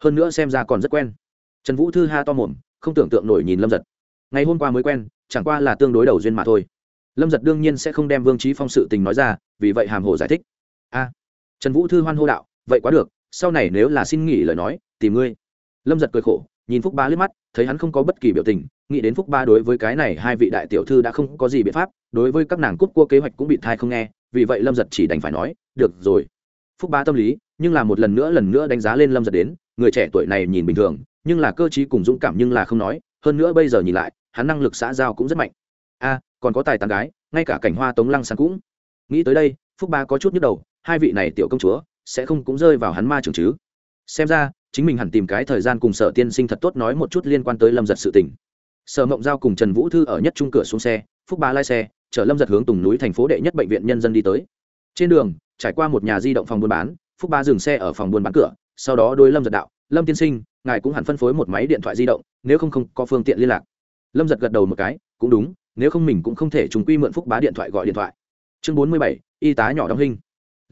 Hơn nữa xem ra còn rất quen. Trần vũ thư ha to mồm, không tưởng tượng nổi nhìn lâm giật. Ngày hôm qua mới quen, chẳng qua là tương đối đầu duyên mà thôi. Lâm giật đương nhiên sẽ không đem vương trí phong sự tình nói ra, vì vậy hàm hồ giải thích. A. Trần vũ thư hoan hô đạo, vậy quá được sau này nếu là xin nghỉ lời nói, tìm ngươi. Lâm giật cười khổ, nhìn phúc ba liếc mắt, thấy hắn không có bất kỳ biểu tình, nghĩ đến phúc ba đối với cái này hai vị đại tiểu thư đã không có gì biện pháp, đối với các nàng cúp cua kế hoạch cũng bị thai không nghe, vì vậy lâm giật chỉ đành phải nói, được rồi. Phúc ba tâm lý, nhưng là một lần nữa lần nữa đánh giá lên lâm giật đến, người trẻ tuổi này nhìn bình thường, nhưng là cơ t cùng dũng cảm nhưng là không nói, hơn nữa bây giờ nhìn lại, hắn năng lực xã giao cũng rất mạnh. A, còn có tài tán gái, ngay cả cảnh hoa tống lăng sáng cũng. Nghĩ tới đây, phúc ba có chút nhức đầu, hai vị này tiểu công chúa sẽ không cũng rơi vào hắn ma trường chứ? Xem ra, chính mình hẳn tìm cái thời gian cùng sở tiên sinh thật tốt nói một chút liên quan tới lâm giật sự tình. Sở mộng giao cùng trần vũ thư ở nhất trung cửa xuống xe, phúc ba lai xe, chở lâm giật hướng tùng núi thành phố đệ nhất bệnh viện nhân dân đi tới. Trên đường, trải qua một nhà di động phòng buôn bán, phúc ba dừng xe ở phòng buôn bán cửa, sau đó đôi lâm giật đạo, lâm tiên sinh, ngài cũng hẳn phân phối một máy điện thoại di động, nếu không không có phương tiện liên lạc. Lâm giật gật đầu một cái, cũng đúng, nếu không mình cũng không thể trùng quy mượn phúc bá điện thoại gọi điện thoại. Chương bốn mươi bảy, y tá nhỏ đóng hình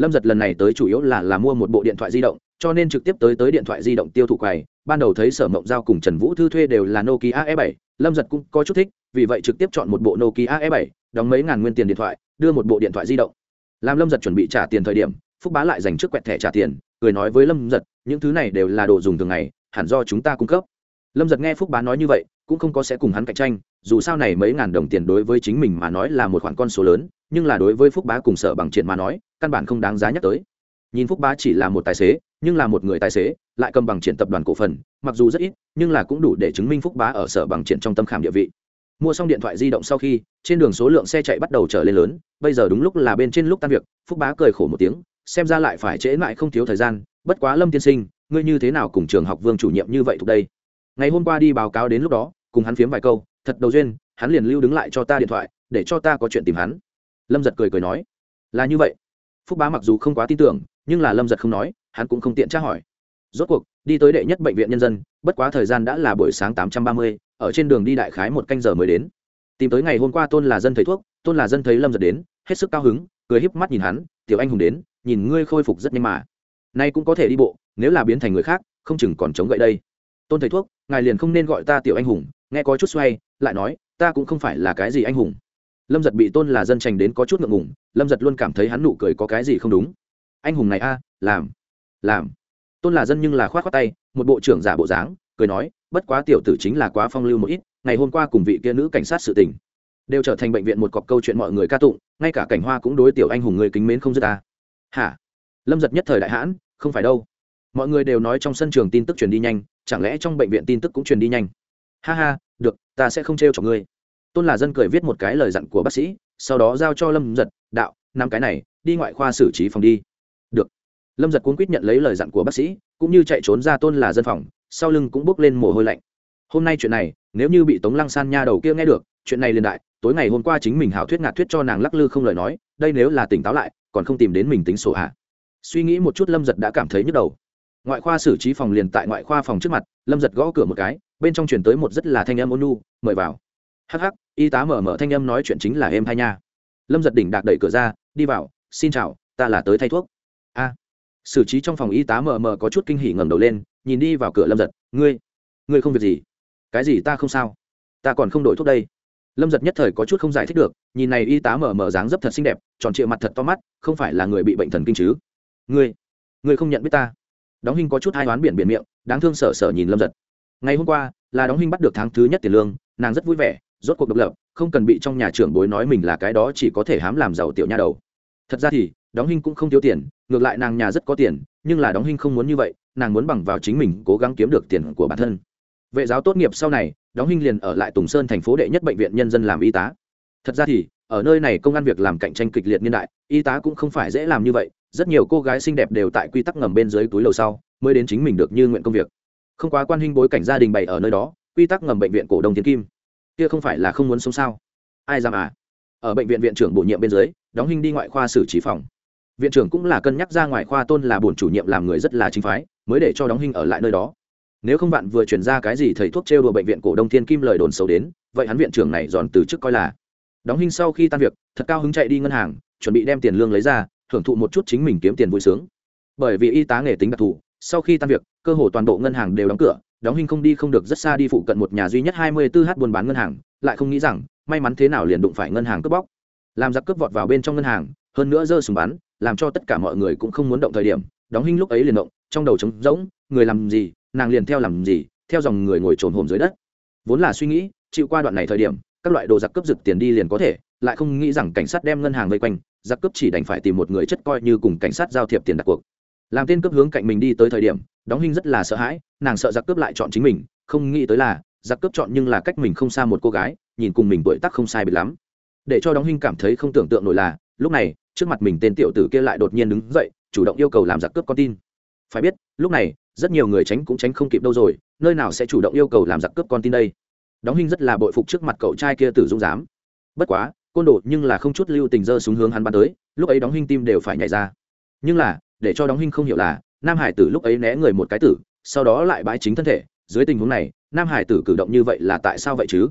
lâm giật lần này tới chủ yếu là là mua một bộ điện thoại di động, cho nên trực tiếp tới tới điện thoại di động tiêu thụ quầy. Ban đầu thấy sở mộng giao cùng trần vũ thư thuê đều là nokia e 7 lâm giật cũng có chút thích, vì vậy trực tiếp chọn một bộ nokia e 7 đóng mấy ngàn nguyên tiền điện thoại, đưa một bộ điện thoại di động. Làm lâm giật chuẩn bị trả tiền thời điểm, phúc bá lại dành trước quẹt thẻ trả tiền, cười nói với lâm giật, những thứ này đều là đồ dùng thường ngày, hẳn do chúng ta cung cấp. Lâm giật nghe phúc bá nói như vậy, cũng không có sẽ cùng hắn cạnh tranh, dù sao này mấy ngàn đồng tiền đối với chính mình mà nói là một khoản con số lớn nhưng là đối với phúc bá cùng sở bằng triển mà nói, căn bản không đáng giá nhắc tới. Nhìn phúc bá chỉ là một tài xế, nhưng là một người tài xế, lại cầm bằng triển tập đoàn cổ phần, mặc dù rất ít, nhưng là cũng đủ để chứng minh phúc bá ở sở bằng triển trong tâm khảm địa vị. Mua xong điện thoại di động sau khi, trên đường số lượng xe chạy bắt đầu trở lên lớn, bây giờ đúng lúc là bên trên lúc tan việc, phúc bá cười khổ một tiếng, xem ra lại phải trễ lại không thiếu thời gian, bất quá lâm tiên sinh, ngươi như thế nào cùng trường học vương chủ nhiệm như vậy thuộc đây? Ngày hôm qua đi báo cáo đến lúc đó, cùng hắn phiếm vài câu, thật đầu duyên, hắn liền lưu đứng lại cho ta điện thoại, để cho ta có chuyện tìm hắn lâm giật cười cười nói, là như vậy. Phúc bá mặc dù không quá tin tưởng, nhưng là lâm giật không nói, hắn cũng không tiện tra hỏi. Rốt cuộc, đi tới đệ nhất bệnh viện nhân dân, bất quá thời gian đã là buổi sáng tám trăm ba mươi, ở trên đường đi đại khái một canh giờ mới đến. Tìm tới ngày hôm qua tôn là dân thầy thuốc, tôn là dân thấy lâm giật đến, hết sức cao hứng, cười híp mắt nhìn hắn, tiểu anh hùng đến, nhìn ngươi khôi phục rất nhanh mà. Nay cũng có thể đi bộ, nếu là biến thành người khác, không chừng còn chống gậy đây. Tôn thầy thuốc, ngài liền không nên gọi ta tiểu anh hùng. Nghe có chút xoay, lại nói, ta cũng không phải là cái gì anh hùng lâm giật bị tôn là dân trành đến có chút ngượng ngùng, lâm giật luôn cảm thấy hắn nụ cười có cái gì không đúng. Anh hùng này a, làm làm. Tôn là dân nhưng là k h o á t khoác tay, một bộ trưởng giả bộ dáng, cười nói, bất quá tiểu tử chính là quá phong lưu một ít, ngày hôm qua cùng vị kia nữ cảnh sát sự tình, đều trở thành bệnh viện một cọc câu chuyện mọi người ca tụng, ngay cả cảnh hoa cũng đối tiểu anh hùng người kính mến không dứt ta. Hả? Lâm giật nhất thời đại hãn, không phải đâu. Mọi người đều nói trong sân trường tin tức truyền đi nhanh, chẳng lẽ trong bệnh viện tin tức cũng truyền đi nhanh? Ha ha, được, ta sẽ không trêu cho ngươi tôn là dân cười viết một cái lời dặn của bác sĩ, sau đó giao cho lâm giật, đạo, năm cái này, đi ngoại khoa xử trí phòng đi. Được. Lâm giật cuốn quýt nhận lấy lời dặn của bác sĩ, cũng như chạy trốn ra tôn là dân phòng, sau lưng cũng bốc lên mồ hôi lạnh. Hôm nay chuyện này, nếu như bị tống lăng san nha đầu kia nghe được, chuyện này liền đại, tối ngày hôm qua chính mình hảo thuyết ngạt thuyết cho nàng lắc lư không lời nói, đây nếu là tỉnh táo lại, còn không tìm đến mình tính sổ hạ suy nghĩ một chút, lâm giật đã cảm thấy nhức đầu. Ngoại khoa xử trí phòng liền tại ngoại khoa phòng trước mặt, lâm giật gõ cửa một cái, bên trong chuyển tới một rất là thanh âm ôn nu mời vào hh y tá mở mở thanh âm nói chuyện chính là em hai nha. Lâm giật đỉnh đạc đẩy cửa ra, đi vào, xin chào, ta là tới thay thuốc. A. Xử trí trong phòng y tá mờ mờ có chút kinh hỉ ngẩng đầu lên, nhìn đi vào cửa lâm giật, ngươi ngươi không việc gì? Cái gì ta không sao? Ta còn không đổi thuốc đây. Lâm giật nhất thời có chút không giải thích được, nhìn này y tá mờ mờ dáng dấp thật xinh đẹp, tròn trịa mặt thật to mắt, không phải là người bị bệnh thần kinh chứ? Ngươi ngươi không nhận biết ta? Đóng hình có chút hai đoán biển biển miệng, đáng thương sở sở nhìn lâm giật. Ngày hôm qua, là đóng hình bắt được tháng thứ nhất tiền lương, nàng rất vui vẻ rốt cuộc độc lập, không cần bị trong nhà trưởng bối nói mình là cái đó, chỉ có thể hám làm giàu tiểu nha đầu. Thật ra thì, đóng hình cũng không thiếu tiền, ngược lại nàng nhà rất có tiền, nhưng là đóng hình không muốn như vậy, nàng muốn bằng vào chính mình cố gắng kiếm được tiền của bản thân. Vệ giáo tốt nghiệp sau này, đóng hình liền ở lại tùng sơn thành phố đệ nhất bệnh viện nhân dân làm y tá. Thật ra thì, ở nơi này công an việc làm cạnh tranh kịch liệt niên đại, y tá cũng không phải dễ làm như vậy, rất nhiều cô gái xinh đẹp đều tại quy tắc ngầm bên dưới túi lầu sau, mới đến chính mình được như nguyện công việc. Không quá quan hình bối cảnh gia đình bày ở nơi đó, quy tắc ngầm bệnh viện cổ đông Thiên kim kia không phải là không muốn sống sao? Ai dám à? Ở bệnh viện viện trưởng bổ nhiệm bên dưới, đóng hình đi ngoại khoa xử trí phòng. Viện trưởng cũng là cân nhắc ra ngoài khoa tôn là bổn chủ nhiệm làm người rất là chính phái, mới để cho đóng hình ở lại nơi đó. Nếu không bạn vừa chuyển ra cái gì thầy thuốc trêu đùa bệnh viện cổ đông thiên kim lời đồn xấu đến, vậy hắn viện trưởng này dọn từ chức coi là. Đóng hình sau khi tan việc, thật cao hứng chạy đi ngân hàng, chuẩn bị đem tiền lương lấy ra hưởng thụ một chút chính mình kiếm tiền vui sướng. Bởi vì y tá nghề tính đặc thù, sau khi tan việc, cơ hồ toàn bộ ngân hàng đều đóng cửa đóng hình không đi không được, rất xa đi phụ cận một nhà duy nhất hai mươi 24 h buôn bán ngân hàng, lại không nghĩ rằng, may mắn thế nào liền đụng phải ngân hàng cướp bóc. Làm giặc cướp vọt vào bên trong ngân hàng, hơn nữa giơ súng bắn, làm cho tất cả mọi người cũng không muốn động thời điểm, đóng hình lúc ấy liền động, trong đầu trống rỗng, người làm gì, nàng liền theo làm gì, theo dòng người ngồi trồn hồn dưới đất. Vốn là suy nghĩ, chịu qua đoạn này thời điểm, các loại đồ giặc cướp giật tiền đi liền có thể, lại không nghĩ rằng cảnh sát đem ngân hàng vây quanh, giặc cướp chỉ đành phải tìm một người chất coi như cùng cảnh sát giao thiệp tiền đặt cuộc. Làm tên cướp hướng cạnh mình đi tới thời điểm đóng hình rất là sợ hãi, nàng sợ giặc cướp lại chọn chính mình, không nghĩ tới là giặc cướp chọn nhưng là cách mình không xa một cô gái, nhìn cùng mình tuổi tác không sai biệt lắm. Để cho đóng hình cảm thấy không tưởng tượng nổi là, lúc này, trước mặt mình tên tiểu tử kia lại đột nhiên đứng dậy, chủ động yêu cầu làm giặc cướp con tin. Phải biết, lúc này, rất nhiều người tránh cũng tránh không kịp đâu rồi, nơi nào sẽ chủ động yêu cầu làm giặc cướp con tin đây? Đóng hình rất là bội phục trước mặt cậu trai kia tử dung dám. Bất quá, côn đồ nhưng là không chút lưu tình dơ xuống hướng hắn bắn tới, lúc ấy đóng hình tim đều phải nhảy ra. Nhưng là, để cho đóng hình không hiểu là nam hải tử lúc ấy né người một cái tử, sau đó lại bãi chính thân thể. Dưới tình huống này, nam hải tử cử động như vậy là tại sao vậy chứ?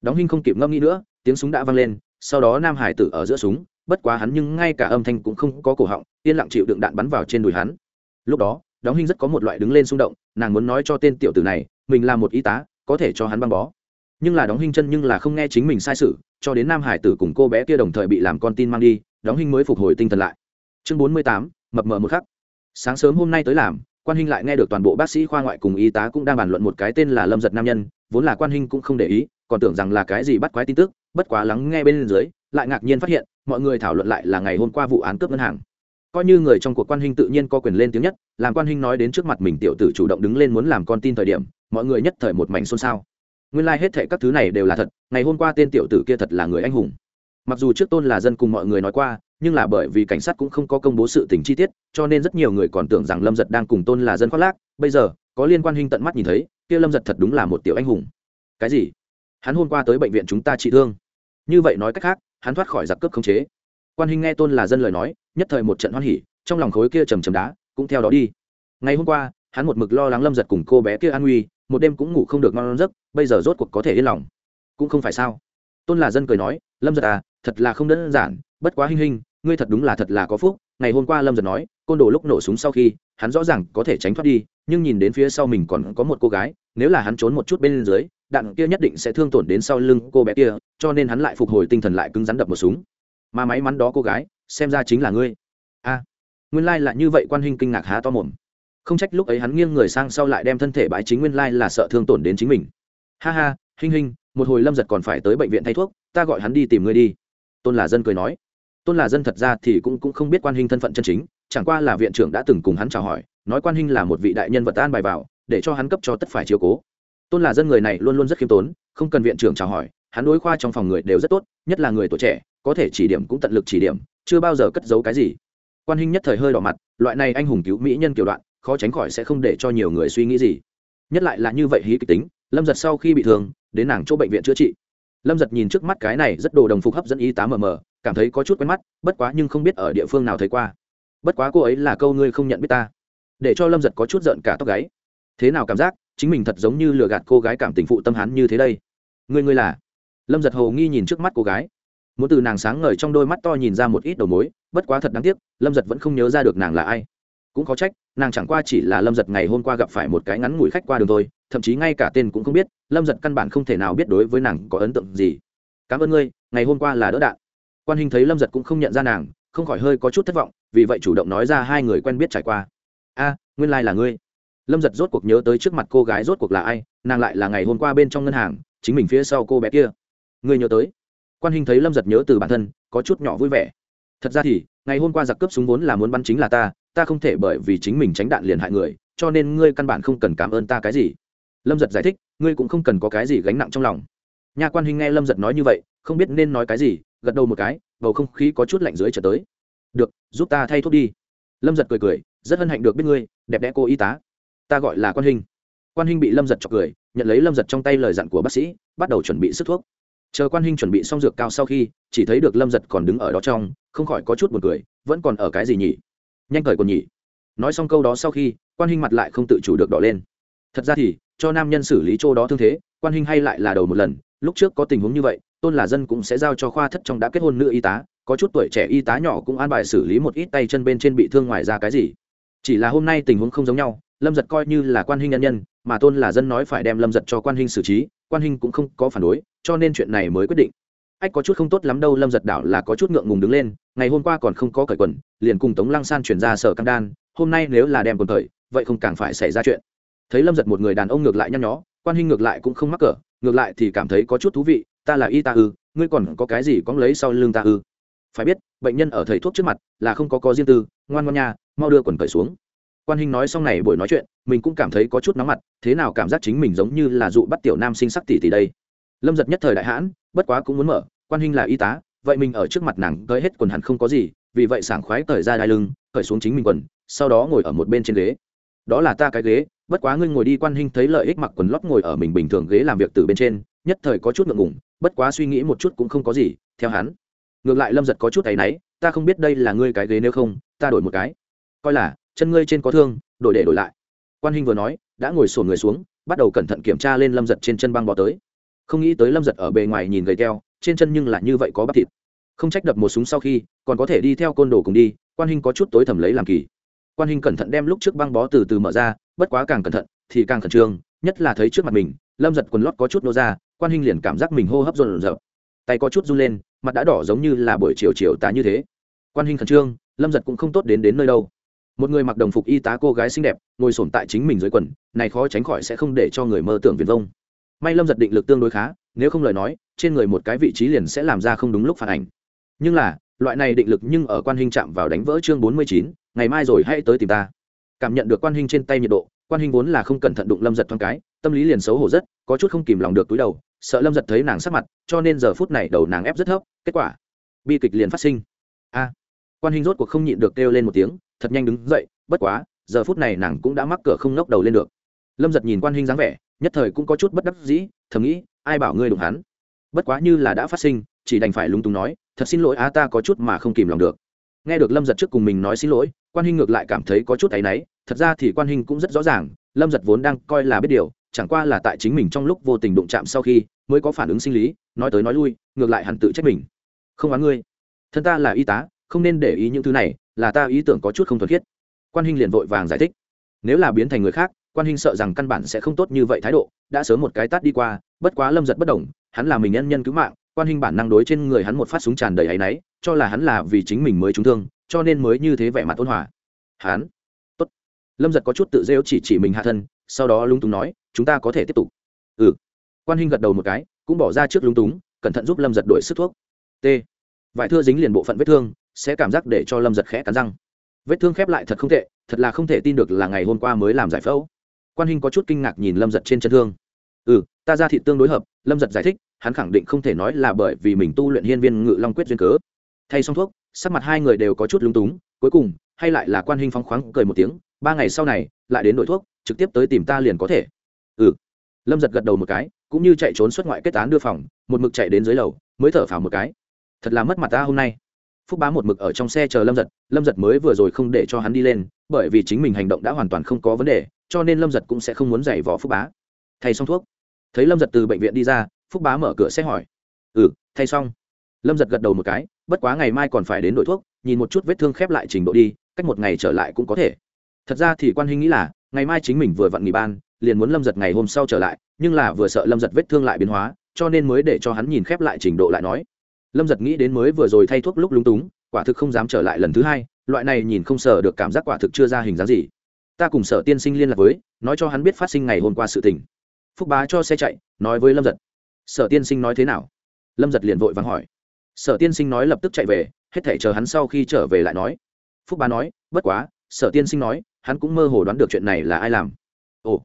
Đóng Hinh không kịp ngâm nghĩ nữa, tiếng súng đã vang lên, sau đó nam hải tử ở giữa súng, bất quá hắn nhưng ngay cả âm thanh cũng không có cổ họng, yên lặng chịu đựng đạn bắn vào trên đùi hắn. Lúc đó, đóng Hinh rất có một loại đứng lên xung động, nàng muốn nói cho tên tiểu tử này, mình là một y tá, có thể cho hắn băng bó. Nhưng là đóng Hinh chân nhưng là không nghe chính mình sai sự, cho đến nam hải tử cùng cô bé kia đồng thời bị làm con tin mang đi, đóng Hinh mới phục hồi tinh thần lại. Chương bốn mươi tám, mập mờ một khắc sáng sớm hôm nay tới làm, quan Hinh lại nghe được toàn bộ bác sĩ khoa ngoại cùng y tá cũng đang bàn luận một cái tên là lâm giật nam nhân, vốn là quan Hinh cũng không để ý, còn tưởng rằng là cái gì bắt quái tin tức, bất quá lắng nghe bên dưới, lại ngạc nhiên phát hiện, mọi người thảo luận lại là ngày hôm qua vụ án cướp ngân hàng. Coi như người trong cuộc quan Hinh tự nhiên có quyền lên tiếng nhất, làm quan Hinh nói đến trước mặt mình tiểu tử chủ động đứng lên muốn làm con tin thời điểm, mọi người nhất thời một mảnh xôn xao. Nguyên lai、like、hết thệ các thứ này đều là thật, ngày hôm qua tên tiểu tử kia thật là người anh hùng. Mặc dù trước tôn là dân cùng mọi người nói qua nhưng là bởi vì cảnh sát cũng không có công bố sự tình chi tiết, cho nên rất nhiều người còn tưởng rằng lâm giật đang cùng tôn là dân khoác lác. Bây giờ, có liên quan hình tận mắt nhìn thấy, kia lâm giật thật đúng là một tiểu anh hùng. Cái gì? Hắn hôm qua tới bệnh viện chúng ta trị thương. Như vậy nói cách khác, hắn thoát khỏi giặc cướp khống chế. Quan hình nghe tôn là dân lời nói, nhất thời một trận hoan hỉ, trong lòng khối kia trầm trầm đá, cũng theo đó đi. Ngày hôm qua, hắn một mực lo lắng lâm giật cùng cô bé kia an nguy, một đêm cũng ngủ không được ngon giấc, bây giờ rốt cuộc có thể yên lòng. Cũng không phải sao. Tôn là dân cười nói, lâm giật à thật là không đơn giản, bất quá hinh hinh ngươi thật đúng là thật là có phúc, ngày hôm qua lâm giật nói, côn đồ lúc nổ súng sau khi, hắn rõ ràng có thể tránh thoát đi, nhưng nhìn đến phía sau mình còn có một cô gái, nếu là hắn trốn một chút bên dưới, đạn kia nhất định sẽ thương tổn đến sau lưng cô bé kia, cho nên hắn lại phục hồi tinh thần lại cứng rắn đập một súng. Mà may mắn đó cô gái, xem ra chính là ngươi. A, nguyên lai、like、là như vậy, quan hình kinh ngạc há to mồm. Không trách lúc ấy hắn nghiêng người sang sau lại đem thân thể bãi chính nguyên lai、like、là sợ thương tổn đến chính mình. Ha ha hinh hinh một hồi lâm giật còn phải tới bệnh viện thay thuốc, ta gọi hắn đi tìm ngươi đi. Tôn là dân cười nói tôn là dân thật ra thì cũng, cũng không biết quan hình thân phận chân chính chẳng qua là viện trưởng đã từng cùng hắn chào hỏi nói quan hình là một vị đại nhân vật an bài vào để cho hắn cấp cho tất phải chiếu cố. Tôn là dân người này luôn luôn rất khiêm tốn không cần viện trưởng chào hỏi hắn đối khoa trong phòng người đều rất tốt nhất là người tuổi trẻ có thể chỉ điểm cũng tận lực chỉ điểm chưa bao giờ cất giấu cái gì. Quan hình nhất thời hơi đỏ mặt loại này anh hùng cứu mỹ nhân kiểu đoạn khó tránh khỏi sẽ không để cho nhiều người suy nghĩ gì. Nhất lại là như vậy hí kịch tính lâm giật sau khi bị thương đến nàng chỗ bệnh viện chữa trị. Lâm giật nhìn trước mắt cái này rất đồ đồng phục hấp dẫn y tá mờ mờ cảm thấy có chút quen mắt, bất quá nhưng không biết ở địa phương nào thấy qua. Bất quá cô ấy là câu ngươi không nhận biết ta. Để cho lâm giật có chút giận cả tóc gáy. Thế nào cảm giác, chính mình thật giống như lừa gạt cô gái cảm tình phụ tâm hắn như thế đây. Ngươi ngươi là? Lâm giật hầu nghi nhìn trước mắt cô gái. Muốn từ nàng sáng ngời trong đôi mắt to nhìn ra một ít đầu mối, bất quá thật đáng tiếc, lâm giật vẫn không nhớ ra được nàng là ai. Cũng có trách, nàng chẳng qua chỉ là lâm giật ngày hôm qua gặp phải một cái ngắn ngủi khách qua đường thôi, thậm chí ngay cả tên cũng không biết, lâm giật căn bản không thể nào biết đối với nàng có ấn tượng gì. Cảm ơn ngươi, ngày hôm qua là đỡ đạn quan hình thấy lâm giật cũng không nhận ra nàng, không khỏi hơi có chút thất vọng, vì vậy chủ động nói ra hai người quen biết trải qua. A, nguyên lai、like、là ngươi. Lâm giật rốt cuộc nhớ tới trước mặt cô gái rốt cuộc là ai, nàng lại là ngày hôm qua bên trong ngân hàng, chính mình phía sau cô bé kia. Ngươi nhớ tới. Quan hình thấy lâm giật nhớ từ bản thân, có chút nhỏ vui vẻ. Thật ra thì, ngày hôm qua giặc cướp súng vốn là muốn bắn chính là ta ta không thể bởi vì chính mình tránh đạn liền hại người, cho nên ngươi căn bản không cần cảm ơn ta cái gì. Lâm giật giải thích, ngươi cũng không cần có cái gì gánh nặng trong lòng. Nhà quan hình nghe lâm giật nói như vậy, không biết nên nói cái gì gật đầu một cái, bầu không khí có chút lạnh dưới trở tới. Được, giúp ta thay thuốc đi. Lâm giật cười cười, rất hân hạnh được biết ngươi, đẹp đẽ cô y tá. Ta gọi là quan hình. Quan hình bị lâm giật chọc cười, nhận lấy lâm giật trong tay lời dặn của bác sĩ, bắt đầu chuẩn bị sức thuốc. Chờ quan hình chuẩn bị xong dược cao sau khi, chỉ thấy được lâm giật còn đứng ở đó trong, không khỏi có chút b u ồ n cười, vẫn còn ở cái gì nhỉ? Nhanh cởi còn nhỉ. Nói xong câu đó sau khi, quan hình mặt lại không tự chủ được đỏ lên. Thật ra thì, cho nam nhân xử lý chỗ đó thương thế, quan hình hay lại là đầu một lần, lúc trước có tình huống như vậy tôn là dân cũng sẽ giao cho khoa thất trong đã kết hôn nữ y tá, có chút tuổi trẻ y tá nhỏ cũng an bài xử lý một ít tay chân bên trên bị thương ngoài ra cái gì. Chỉ là hôm nay tình huống không giống nhau, lâm giật coi như là quan huynh nhân nhân, mà tôn là dân nói phải đem lâm giật cho quan huynh xử trí, quan huynh cũng không có phản đối, cho nên chuyện này mới quyết định. Ách có chút không tốt lắm đâu, lâm giật đảo là có chút ngượng ngùng đứng lên, ngày hôm qua còn không có cởi quần, liền cùng tống lăng san chuyển ra sở cam đan, hôm nay nếu là đem quần thời, vậy không càng phải xảy ra chuyện. Thấy lâm giật một người đàn ông ngược lại nhăn nhó, quan huynh ngược lại cũng không mắc cỡ, ngược lại thì cảm thấy có chút thú vị ta là y ta ư, ngươi còn có cái gì có lấy sau lưng ta ư? Phải biết, bệnh nhân ở thầy thuốc trước mặt là không có có riêng tư, ngoan ngoan nha, mau đưa quần cởi xuống. Quan hình nói xong này buổi nói chuyện, mình cũng cảm thấy có chút nóng mặt, thế nào cảm giác chính mình giống như là dụ bắt tiểu nam sinh sắc tỷ tỷ đây? Lâm giật nhất thời đại hãn, bất quá cũng muốn mở, quan hình là y tá, vậy mình ở trước mặt nàng cởi hết quần hẳn không có gì, vì vậy sảng khoái cởi ra đai lưng, cởi xuống chính mình quần, sau đó ngồi ở một bên trên ghế. Đó là ta cái ghế, bất quá ngươi ngồi đi quan hình thấy lợi ích mặc quần lót ngồi ở mình bình thường ghế làm việc từ bên trên, nhất thời có chút ngượng ngùng bất quá suy nghĩ một chút cũng không có gì, theo hắn. Ngược lại lâm giật có chút tay náy, ta không biết đây là ngươi cái ghế nếu không, ta đổi một cái. Coi là, chân ngươi trên có thương, đổi để đổi lại. Quan hình vừa nói, đã ngồi sổn người xuống, bắt đầu cẩn thận kiểm tra lên lâm giật trên chân băng bò tới. Không nghĩ tới lâm giật ở bề ngoài nhìn gầy keo trên chân nhưng lại như vậy có bắp thịt. Không trách đập một súng sau khi, còn có thể đi theo côn đồ cùng đi, quan hình có chút tối thầm lấy làm kỳ. Quan hình cẩn thận đem lúc trước băng bó từ từ mở ra, bất quá càng cẩn thận thì càng khẩn trương, nhất là thấy trước mặt mình, lâm giật quần lót có chút nô ra quan hình liền cảm giác mình hô hấp rộn rợn tay có chút run lên, mặt đã đỏ giống như là buổi chiều chiều tá như thế. Quan hình khẩn trương, lâm giật cũng không tốt đến đến nơi đâu. Một người mặc đồng phục y tá cô gái xinh đẹp, ngồi sổm tại chính mình dưới quần, này khó tránh khỏi sẽ không để cho người mơ tưởng viền vông. May lâm giật định lực tương đối khá, nếu không lời nói, trên người một cái vị trí liền sẽ làm ra không đúng lúc phản ảnh. Nhưng là, loại này định lực nhưng ở quan hình chạm vào đánh vỡ chương bốn mươi chín, ngày mai rồi hãy tới tìm ta. Cảm nhận được quan hình trên tay nhiệt độ, quan hình vốn là không cẩn thận đụng lâm giật thoáng cái, tâm lý liền xấu hổ rất, có chút không kìm lòng được túi đầu sợ lâm giật thấy nàng sắc mặt cho nên giờ phút này đầu nàng ép rất thấp kết quả bi kịch liền phát sinh. A quan hình rốt cuộc không nhịn được kêu lên một tiếng thật nhanh đứng dậy bất quá giờ phút này nàng cũng đã mắc cửa không ngóc đầu lên được. Lâm giật nhìn quan hình dáng vẻ nhất thời cũng có chút bất đắc dĩ thầm nghĩ ai bảo ngươi đụng hắn. Bất quá như là đã phát sinh chỉ đành phải lúng túng nói thật xin lỗi a, ta có chút mà không kìm lòng được. Nghe được lâm giật trước cùng mình nói xin lỗi quan hình ngược lại cảm thấy có chút áy náy thật ra thì quan hình cũng rất rõ ràng lâm giật vốn đang coi là biết điều chẳng qua là tại chính mình trong lúc vô tình đụng chạm sau khi mới có phản ứng sinh lý, nói tới nói lui, ngược lại hẳn tự trách mình. Không oán ngươi. Thân ta là y tá, không nên để ý những thứ này, là ta ý tưởng có chút không thuần khiết. Quan hình liền vội vàng giải thích. Nếu là biến thành người khác, quan hình sợ rằng căn bản sẽ không tốt như vậy thái độ, đã sớm một cái tát đi qua, bất quá lâm giật bất đồng hắn là mình nhân nhân cứu mạng, quan hình bản năng đối trên người hắn một phát súng tràn đầy áy náy, cho là hắn là vì chính mình mới trúng thương, cho nên mới như thế vẻ mặt ôn hòa. Hắn, tốt. Lâm giật có chút tự rêu chỉ chỉ mình hạ thân, sau đó lúng túng nói chúng ta có thể tiếp tục. Ừ. Quan Hinh gật đầu một cái, cũng bỏ ra trước lúng túng, cẩn thận giúp lâm giật đổi sức thuốc. T. Vải thưa dính liền bộ phận vết thương, sẽ cảm giác để cho lâm giật khẽ cắn răng. Vết thương khép lại thật không tệ, thật là không thể tin được là ngày hôm qua mới làm giải phẫu. Quan Hinh có chút kinh ngạc nhìn lâm giật trên chân thương. Ừ ta ra thị tương đối hợp, lâm giật giải thích, hắn khẳng định không thể nói là bởi vì mình tu luyện hiên viên ngự long quyết duyên cớ. Thay xong thuốc, sắc mặt hai người đều có chút lúng túng, cuối cùng, hay lại là quan Hinh phóng khoáng cười một tiếng, ba ngày sau này, lại đến đổi thuốc, trực tiếp tới tìm ta liền có thể ừ. Lâm giật gật đầu một cái, cũng như chạy trốn xuất ngoại kết án đưa phòng, một mực chạy đến dưới lầu, mới thở phào một cái. Thật là mất mặt ta hôm nay. Phúc bá một mực ở trong xe chờ lâm giật lâm giật mới vừa rồi không để cho hắn đi lên, bởi vì chính mình hành động đã hoàn toàn không có vấn đề, cho nên lâm giật cũng sẽ không muốn giày vò phúc bá. Thay xong thuốc. Thấy lâm giật từ bệnh viện đi ra, phúc bá mở cửa xe hỏi. Ừ thay xong. Lâm giật gật đầu một cái, bất quá ngày mai còn phải đến đổi thuốc, nhìn một chút vết thương khép lại trình độ đi, cách một ngày trở lại cũng có thể. Thật ra thì quan hình nghĩ là, ngày mai chính mình vừa vặn nghỉ ban liền muốn lâm giật ngày hôm sau trở lại, nhưng là vừa sợ lâm giật vết thương lại biến hóa, cho nên mới để cho hắn nhìn khép lại trình độ lại nói. Lâm giật nghĩ đến mới vừa rồi thay thuốc lúc lúng túng, quả thực không dám trở lại lần thứ hai, loại này nhìn không sợ được cảm giác quả thực chưa ra hình dáng gì. Ta cùng sở tiên sinh liên lạc với, nói cho hắn biết phát sinh ngày hôm qua sự tình. Phúc bá cho xe chạy, nói với lâm giật. Sở tiên sinh nói thế nào? Lâm giật liền vội vắng hỏi. Sở tiên sinh nói lập tức chạy về, hết thể chờ hắn sau khi trở về lại nói. Phúc bá nói, bất quá sở tiên sinh nói, hắn cũng mơ hồ đoán được chuyện này là ai làm. Ồ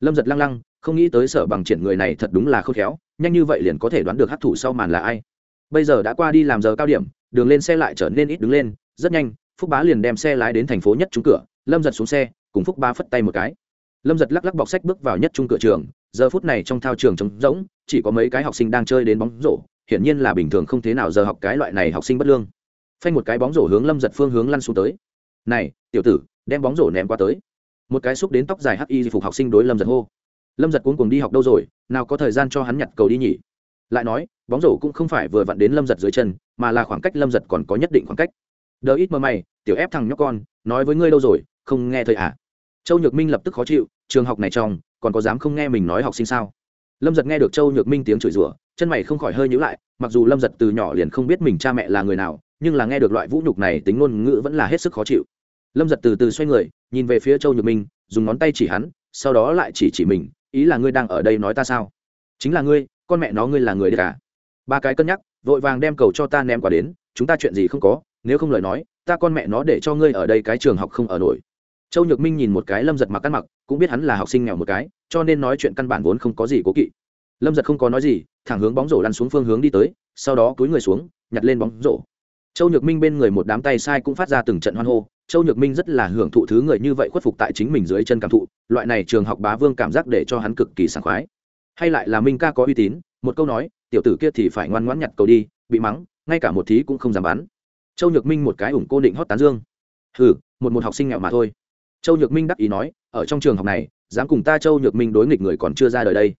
lâm giật lăng lăng, không nghĩ tới sở bằng triển người này thật đúng là khôn khéo, nhanh như vậy liền có thể đoán được hát thủ sau màn là ai. Bây giờ đã qua đi làm giờ cao điểm, đường lên xe lại trở nên ít đứng lên, rất nhanh, phúc bá liền đem xe lái đến thành phố nhất trúng cửa, lâm giật xuống xe, cùng phúc bá phất tay một cái. Lâm giật lắc lắc bọc sách bước vào nhất trung cửa trường, giờ phút này trong thao trường trống rỗng, chỉ có mấy cái học sinh đang chơi đến bóng rổ, hiển nhiên là bình thường không thế nào giờ học cái loại này học sinh bất lương. Phanh một cái bóng rổ hướng lâm giật phương hướng lăn xuống tới. Này, tiểu tử, đem bóng rổ ném qua tới một cái xúc đến tóc dài hắc y phục học sinh đối lâm giật hô lâm giật cuốn cùng đi học đâu rồi nào có thời gian cho hắn nhặt cầu đi nhỉ lại nói bóng rổ cũng không phải vừa vặn đến lâm giật dưới chân mà là khoảng cách lâm giật còn có nhất định khoảng cách đờ ít mơ mày, tiểu ép thằng nhóc con, nói với ngươi đâu rồi, không nghe thời à? Châu nhược minh lập tức khó chịu, trường học này trong, còn có dám không nghe mình nói học sinh sao? Lâm giật nghe được châu nhược minh tiếng chửi rủa, chân mày không khỏi hơi nhữ lại, mặc dù lâm giật từ nhỏ liền không biết mình cha mẹ là người nào, nhưng là nghe được loại vũ nhục này tính ngôn ngữ vẫn là hết sức khó chịu lâm giật từ từ xoay người, nhìn về phía châu nhược minh, dùng ngón tay chỉ hắn, sau đó lại chỉ chỉ mình, ý là ngươi đang ở đây nói ta sao? Chính là ngươi, con mẹ nó ngươi là người đấy cả à? ba cái cân nhắc, vội vàng đem cầu cho ta ném quả đến, chúng ta chuyện gì không có, nếu không lời nói, ta con mẹ nó để cho ngươi ở đây cái trường học không ở nổi. Châu nhược minh nhìn một cái lâm giật mặc ăn mặc, cũng biết hắn là học sinh nghèo một cái, cho nên nói chuyện căn bản vốn không có gì cố kỵ. Lâm giật không có nói gì, thẳng hướng bóng rổ lăn xuống phương hướng đi tới, sau đó cúi người xuống, nhặt lên bóng rổ. Châu nhược minh bên người một đám tay sai cũng phát ra từng trận hoan hô châu nhược minh rất là hưởng thụ thứ người như vậy khuất phục tại chính mình dưới chân cảm thụ loại này trường học bá vương cảm giác để cho hắn cực kỳ sảng khoái. Hay lại là minh ca có uy tín một câu nói tiểu tử kia thì phải ngoan ngoãn nhặt cầu đi bị mắng ngay cả một thí cũng không dám bắn châu nhược minh một cái ủng cô định hót tán dương. Hừ, một một học sinh nghèo mà thôi. Châu nhược minh đắc ý nói ở trong trường học này dám cùng ta châu nhược minh đối nghịch người còn chưa ra đời đây.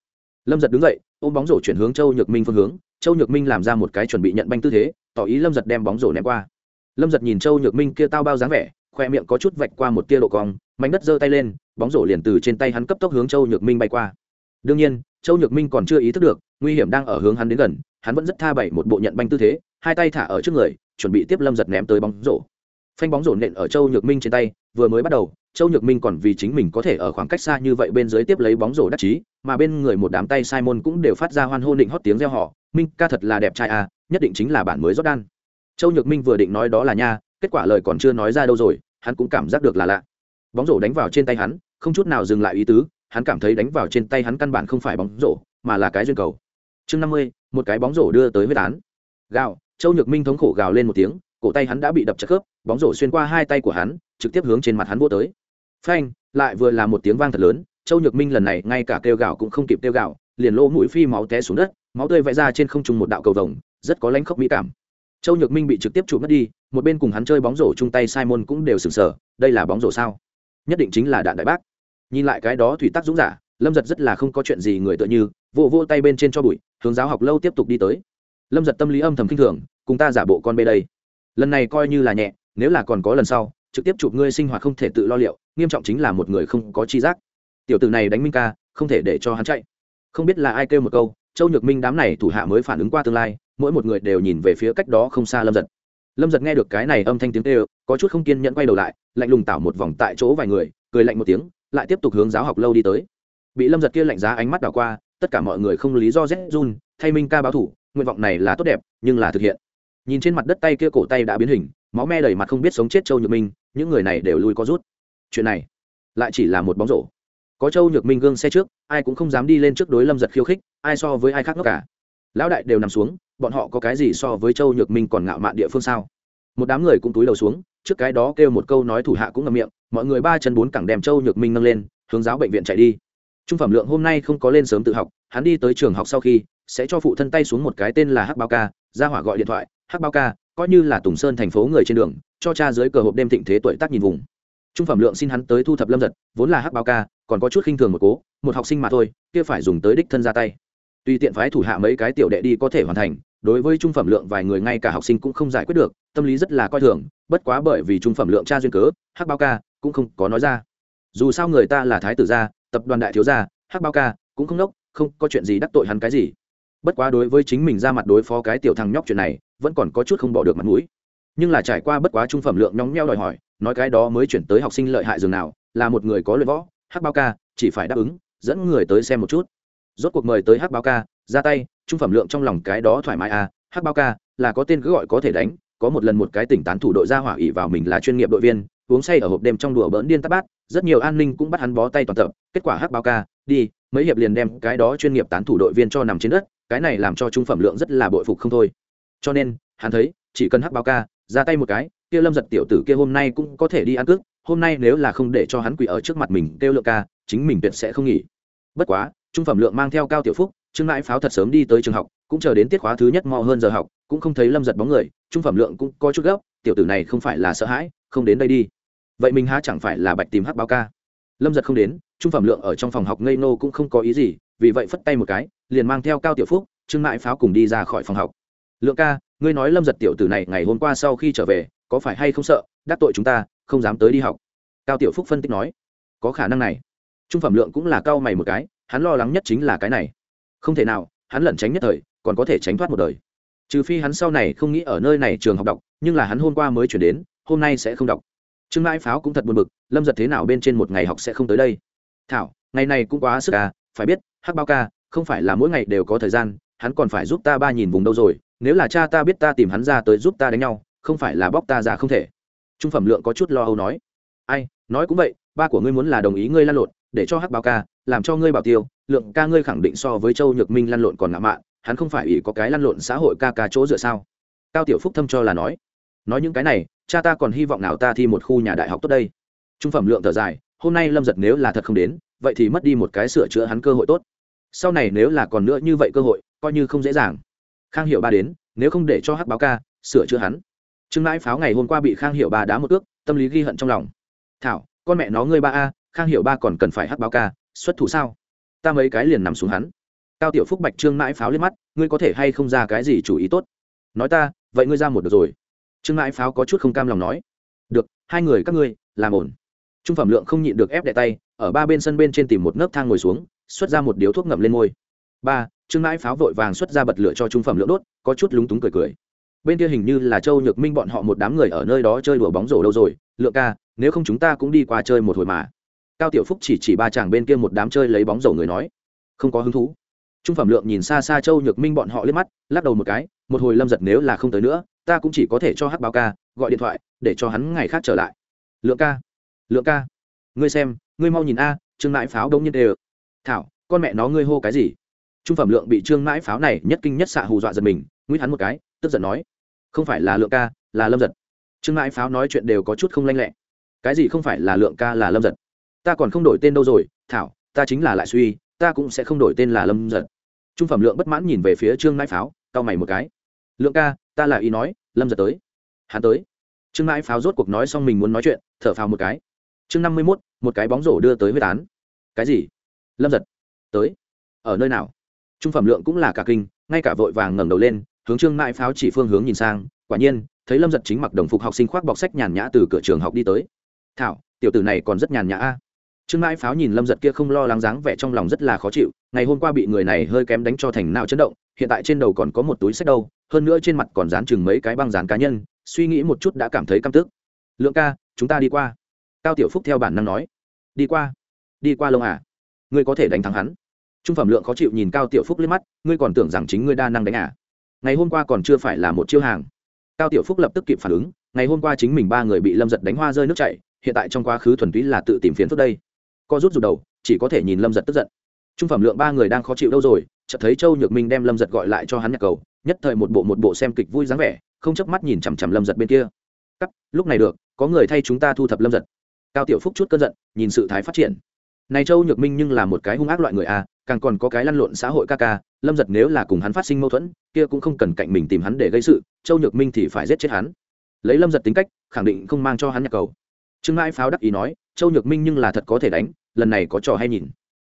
Lâm giật đứng dậy ôm bóng rổ chuyển hướng châu nhược minh phương hướng châu nhược minh làm ra một cái chuẩn bị nhận banh tư thế tỏ ý lâm giật đem bóng rổ ném qua. Lâm giật nhìn châu nhược minh kia tao bao dáng vẻ khoe miệng có chút vạch qua một tia độ cong, mảnh đất giơ tay lên, bóng rổ liền từ trên tay hắn cấp tốc hướng châu nhược minh bay qua. Đương nhiên, châu nhược minh còn chưa ý thức được, nguy hiểm đang ở hướng hắn đến gần, hắn vẫn rất tha bậy một bộ nhận banh tư thế, hai tay thả ở trước người, chuẩn bị tiếp lâm giật ném tới bóng rổ. Phanh bóng rổ nện ở châu nhược minh trên tay, vừa mới bắt đầu, châu nhược minh còn vì chính mình có thể ở khoảng cách xa như vậy bên dưới tiếp lấy bóng rổ đắc chí, mà bên người một đám tay simon cũng đều phát ra hoan hô định hót tiếng reo họ minh, ca thật là đẹp trai à nhất định chính là bản mới jordan. Châu nhược minh vừa định nói đó là nha, kết quả lời còn chưa nói ra đâu rồi hắn cũng cảm giác được là lạ. Bóng rổ đánh vào trên tay hắn, không chút nào dừng lại ý tứ, hắn cảm thấy đánh vào trên tay hắn căn bản không phải bóng rổ, mà là cái duyên cầu. Chương năm mươi, một cái bóng rổ đưa tới huyết án gào, châu nhược minh thống khổ gào lên một tiếng, cổ tay hắn đã bị đập chặt khớp, bóng rổ xuyên qua hai tay của hắn, trực tiếp hướng trên mặt hắn vô tới. Phanh, lại vừa là một tiếng vang thật lớn, châu nhược minh lần này ngay cả kêu gào cũng không kịp kêu gào, liền lỗ mũi phi máu té xuống đất, máu tươi vẽ ra trên không trung một đạo cầu vồng, rất có lãnh khốc mỹ cảm châu nhược minh bị trực tiếp chụp mất đi, một bên cùng hắn chơi bóng rổ chung tay simon cũng đều sừng sờ, đây là bóng rổ sao? Nhất định chính là đạn đại bác. Nhìn lại cái đó thủy tắc dũng giả, lâm giật rất là không có chuyện gì người tựa như vô vô tay bên trên cho bụi, hướng giáo học lâu tiếp tục đi tới. Lâm giật tâm lý âm thầm k i n h thường, cùng ta giả bộ con bê đây. Lần này coi như là nhẹ, nếu là còn có lần sau, trực tiếp chụp ngươi sinh hoạt không thể tự lo liệu, nghiêm trọng chính là một người không có chi giác. Tiểu t ử này đánh minh ca, không thể để cho hắn chạy. Không biết là ai kêu một câu, châu nhược minh đám này thủ hạ mới phản ứng qua tương lai mỗi một người đều nhìn về phía cách đó không xa lâm giật lâm giật nghe được cái này âm thanh tiếng kêu, có chút không kiên nhẫn quay đầu lại, lạnh lùng tảo một vòng tại chỗ vài người, cười lạnh một tiếng, lại tiếp tục hướng giáo học lâu đi tới. Bị lâm giật kia lạnh giá ánh mắt đảo qua, tất cả mọi người không lý do rét run, thay minh ca báo thủ, nguyện vọng này là tốt đẹp, nhưng là thực hiện. Nhìn trên mặt đất tay kia cổ tay đã biến hình, máu me đầy mặt không biết sống chết châu nhược minh, những người này đều lui có rút. Chuyện này, lại chỉ là một bóng rổ. Có châu nhược minh gương xe trước, ai cũng không dám đi lên trước đối lâm giật khiêu khích, ai so với ai khác nữa cả lão đại đều nằm xuống, bọn họ có cái gì so với châu nhược minh còn ngạo mạn địa phương sao? Một đám người cũng túi đầu xuống, trước cái đó kêu một câu nói thủ hạ cũng ngậm miệng, mọi người ba chân bốn cẳng đem châu nhược minh nâng lên, hướng giáo bệnh viện chạy đi. Trung phẩm lượng hôm nay không có lên sớm tự học, hắn đi tới trường học sau khi, sẽ cho phụ thân tay xuống một cái tên là hắc bao ca, ra hỏa gọi điện thoại, hắc bao ca, coi như là tùng sơn thành phố người trên đường, cho cha dưới cờ hộp đêm thịnh thế tuổi tác nhìn vùng. Trung phẩm lượng xin hắn tới thu thập lâm giật, vốn là hắc bao ca, còn có chút khinh thường một cố, một học sinh mà thôi, kia phải dùng tới đích thân ra tay tùy tiện phái thủ hạ mấy cái tiểu đệ đi có thể hoàn thành, đối với trung phẩm lượng vài người ngay cả học sinh cũng không giải quyết được, tâm lý rất là coi thường, bất quá bởi vì trung phẩm lượng cha duyên cớ, hắc bao ca cũng không có nói ra. Dù sao người ta là thái tử gia, tập đoàn đại thiếu gia, hắc bao ca cũng không đốc không có chuyện gì đắc tội hắn cái gì. Bất quá đối với chính mình ra mặt đối phó cái tiểu thằng nhóc chuyện này, vẫn còn có chút không bỏ được mặt mũi. Nhưng là trải qua bất quá trung phẩm lượng nhóng nheo đòi hỏi, nói cái đó mới chuyển tới học sinh lợi hại dường nào, là một người có luyện võ, hắc bao ca chỉ phải đáp ứng, dẫn người tới xem một chút rốt cuộc mời tới hắc báo ca, ra tay, trung phẩm lượng trong lòng cái đó thoải mái à hắc báo ca là có tên cứ gọi có thể đánh, có một lần một cái tỉnh tán thủ đội ra hỏa ỉ vào mình là chuyên nghiệp đội viên, uống say ở hộp đêm trong đùa bỡn điên tắt bát, rất nhiều an ninh cũng bắt hắn bó tay toàn tập, kết quả hắc báo ca đi, mấy hiệp liền đem cái đó chuyên nghiệp tán thủ đội viên cho nằm trên đất, cái này làm cho trung phẩm lượng rất là bội phục không thôi. Cho nên, hắn thấy, chỉ cần hắc báo ca ra tay một cái, kia lâm giật tiểu tử kia hôm nay cũng có thể đi ăn cước, hôm nay nếu là không để cho hắn quỳ ở trước mặt mình kêu lượng ca, chính mình tuyệt sẽ không nghỉ. Bất quá trung phẩm lượng mang theo cao tiểu phúc, trương mãi pháo thật sớm đi tới trường học, cũng chờ đến tiết khóa thứ nhất mò hơn giờ học, cũng không thấy lâm giật bóng người, trung phẩm lượng cũng có chút gấp, tiểu tử này không phải là sợ hãi, không đến đây đi. Vậy mình há chẳng phải là bạch tìm hắc báo ca? Lâm giật không đến, trung phẩm lượng ở trong phòng học ngây nô cũng không có ý gì, vì vậy phất tay một cái, liền mang theo cao tiểu phúc, trương mãi pháo cùng đi ra khỏi phòng học. Lượng ca, ngươi nói lâm giật tiểu tử này ngày hôm qua sau khi trở về, có phải hay không sợ, đắc tội chúng ta, không dám tới đi học? Cao tiểu phúc phân tích nói, có khả năng này. Trung phẩm lượng cũng là cao mày một cái hắn lo lắng nhất chính là cái này. Không thể nào, hắn lẩn tránh nhất thời, còn có thể tránh thoát một đời. Trừ phi hắn sau này không nghĩ ở nơi này trường học đọc, nhưng là hắn hôm qua mới chuyển đến, hôm nay sẽ không đọc. Trương mãi pháo cũng thật buồn bực, lâm giật thế nào bên trên một ngày học sẽ không tới đây? Thảo, ngày này cũng quá sức à phải biết, hắc bao ca, không phải là mỗi ngày đều có thời gian, hắn còn phải giúp ta ba nhìn vùng đâu rồi, nếu là cha ta biết ta tìm hắn ra tới giúp ta đánh nhau, không phải là bóc ta ra không thể. Trung phẩm lượng có chút lo âu nói. Ai, nói cũng vậy, ba của ngươi muốn là đồng ý ngươi lăn lộn để cho hắc Báo ca làm cho ngươi bảo tiêu, lượng ca ngươi khẳng định so với châu nhược minh lăn lộn còn ngạo mạn, hắn không phải ủy có cái lăn lộn xã hội ca ca chỗ dựa sao? Cao tiểu phúc thâm cho là nói. Nói những cái này, cha ta còn hy vọng nào ta thi một khu nhà đại học tốt đây? Trung phẩm lượng thở dài, hôm nay lâm giật nếu là thật không đến, vậy thì mất đi một cái sửa chữa hắn cơ hội tốt. Sau này nếu là còn nữa như vậy cơ hội, coi như không dễ dàng. Khang hiệu ba đến, nếu không để cho hắc báo ca sửa chữa hắn. Trương mãi pháo ngày hôm qua bị khang hiệu ba đá một ước, tâm lý ghi hận trong lòng. Thảo, con mẹ nó ngươi ba a khang hiệu ba còn cần phải hắc báo ca, xuất thủ sao? Ta mấy cái liền nằm xuống hắn. Cao tiểu phúc bạch trương mãi pháo lên mắt, ngươi có thể hay không ra cái gì chủ ý tốt? Nói ta, vậy ngươi ra một được rồi. Trương mãi pháo có chút không cam lòng nói. Được, hai người các ngươi, làm ổn. Trung phẩm lượng không nhịn được ép đẻ tay, ở ba bên sân bên trên tìm một nấc thang ngồi xuống, xuất ra một điếu thuốc ngậm lên môi. Ba, trương mãi pháo vội vàng xuất ra bật lửa cho trung phẩm lượng đốt, có chút lúng túng cười cười. Bên kia hình như là châu nhược minh bọn họ một đám người ở nơi đó chơi đùa bóng rổ đâu rồi. Lượng ca, nếu không chúng ta cũng đi qua chơi một hồi mà cao tiểu phúc chỉ chỉ ba chàng bên kia một đám chơi lấy bóng rổ người nói, không có hứng thú. Trung phẩm lượng nhìn xa xa châu nhược minh bọn họ liếc mắt, lắc đầu một cái, một hồi lâm giật nếu là không tới nữa, ta cũng chỉ có thể cho hắc báo ca gọi điện thoại, để cho hắn ngày khác trở lại. Lượng ca lượng ca, ngươi xem, ngươi mau nhìn a, trương mãi pháo đông nhiên đều. Thảo, con mẹ nó ngươi hô cái gì? Trung phẩm lượng bị trương mãi pháo này nhất kinh nhất xạ hù dọa giật mình nguyễn hắn một cái, tức giận nói, không phải là lượng ca, là lâm giật. Trương mãi pháo nói chuyện đều có chút không lanh lẹ. Cái gì không phải là lượng ca, là lâm giật? Ta còn không đổi tên đâu rồi, thảo, ta chính là lại suy, ta cũng sẽ không đổi tên là lâm giật. Trung phẩm lượng bất mãn nhìn về phía trương mãi pháo, cau mày một cái. Lượng ca, ta là ý nói, lâm giật tới. Hắn tới. Trương mãi pháo rốt cuộc nói xong mình muốn nói chuyện, thở phào một cái. Chương năm mươi mốt, một cái bóng rổ đưa tới huyết án cái gì? Lâm giật. Tới. Ở nơi nào? Trung phẩm lượng cũng là cả kinh, ngay cả vội vàng ngẩng đầu lên, hướng trương mãi pháo chỉ phương hướng nhìn sang, quả nhiên, thấy lâm giật chính mặc đồng phục học sinh khoác bọc sách nhàn nhã từ cửa trường học đi tới. Thảo, tiểu tử này còn rất nhàn nhã a trương mãi pháo nhìn lâm giật kia không lo lắng dáng vẻ trong lòng rất là khó chịu, ngày hôm qua bị người này hơi kém đánh cho thành nào chấn động, hiện tại trên đầu còn có một túi sách đâu, hơn nữa trên mặt còn dán chừng mấy cái băng dán cá nhân, suy nghĩ một chút đã cảm thấy căm tức. Lượng ca, chúng ta đi qua. Cao tiểu phúc theo bản năng nói. Đi qua đi qua lông à? Ngươi có thể đánh thắng hắn. Trung phẩm lượng khó chịu nhìn cao tiểu phúc lên mắt, ngươi còn tưởng rằng chính ngươi đa năng đánh à? Ngày hôm qua còn chưa phải là một chiêu hàng. Cao tiểu phúc lập tức kịp phản ứng, ngày hôm qua chính mình ba người bị lâm giật đánh hoa rơi nước chảy, hiện tại trong quá khứ thuần túy là tự tìm phiền phức đây co rút rụt đầu, chỉ có thể nhìn lâm giật tức giận. Trung phẩm lượng ba người đang khó chịu đâu rồi, chợt thấy châu nhược minh đem lâm giật gọi lại cho hắn nhạc cầu, nhất thời một bộ một bộ xem kịch vui dáng vẻ, không chớp mắt nhìn chằm chằm lâm giật bên kia. Cắt, lúc này được, có người thay chúng ta thu thập lâm giật. Cao tiểu phúc chút cơn giận, nhìn sự thái phát triển. Này châu nhược minh nhưng là một cái hung ác loại người a, càng còn có cái lăn lộn xã hội ca ca, lâm giật nếu là cùng hắn phát sinh mâu thuẫn, kia cũng không cần cạnh mình tìm hắn để gây sự, châu nhược minh thì phải giết chết hắn. Lấy lâm giật tính cách, khẳng định không mang cho hắn nhạc cầu. Trương mãi pháo đắc ý nói châu nhược minh nhưng là thật có thể đánh, lần này có trò hay nhìn.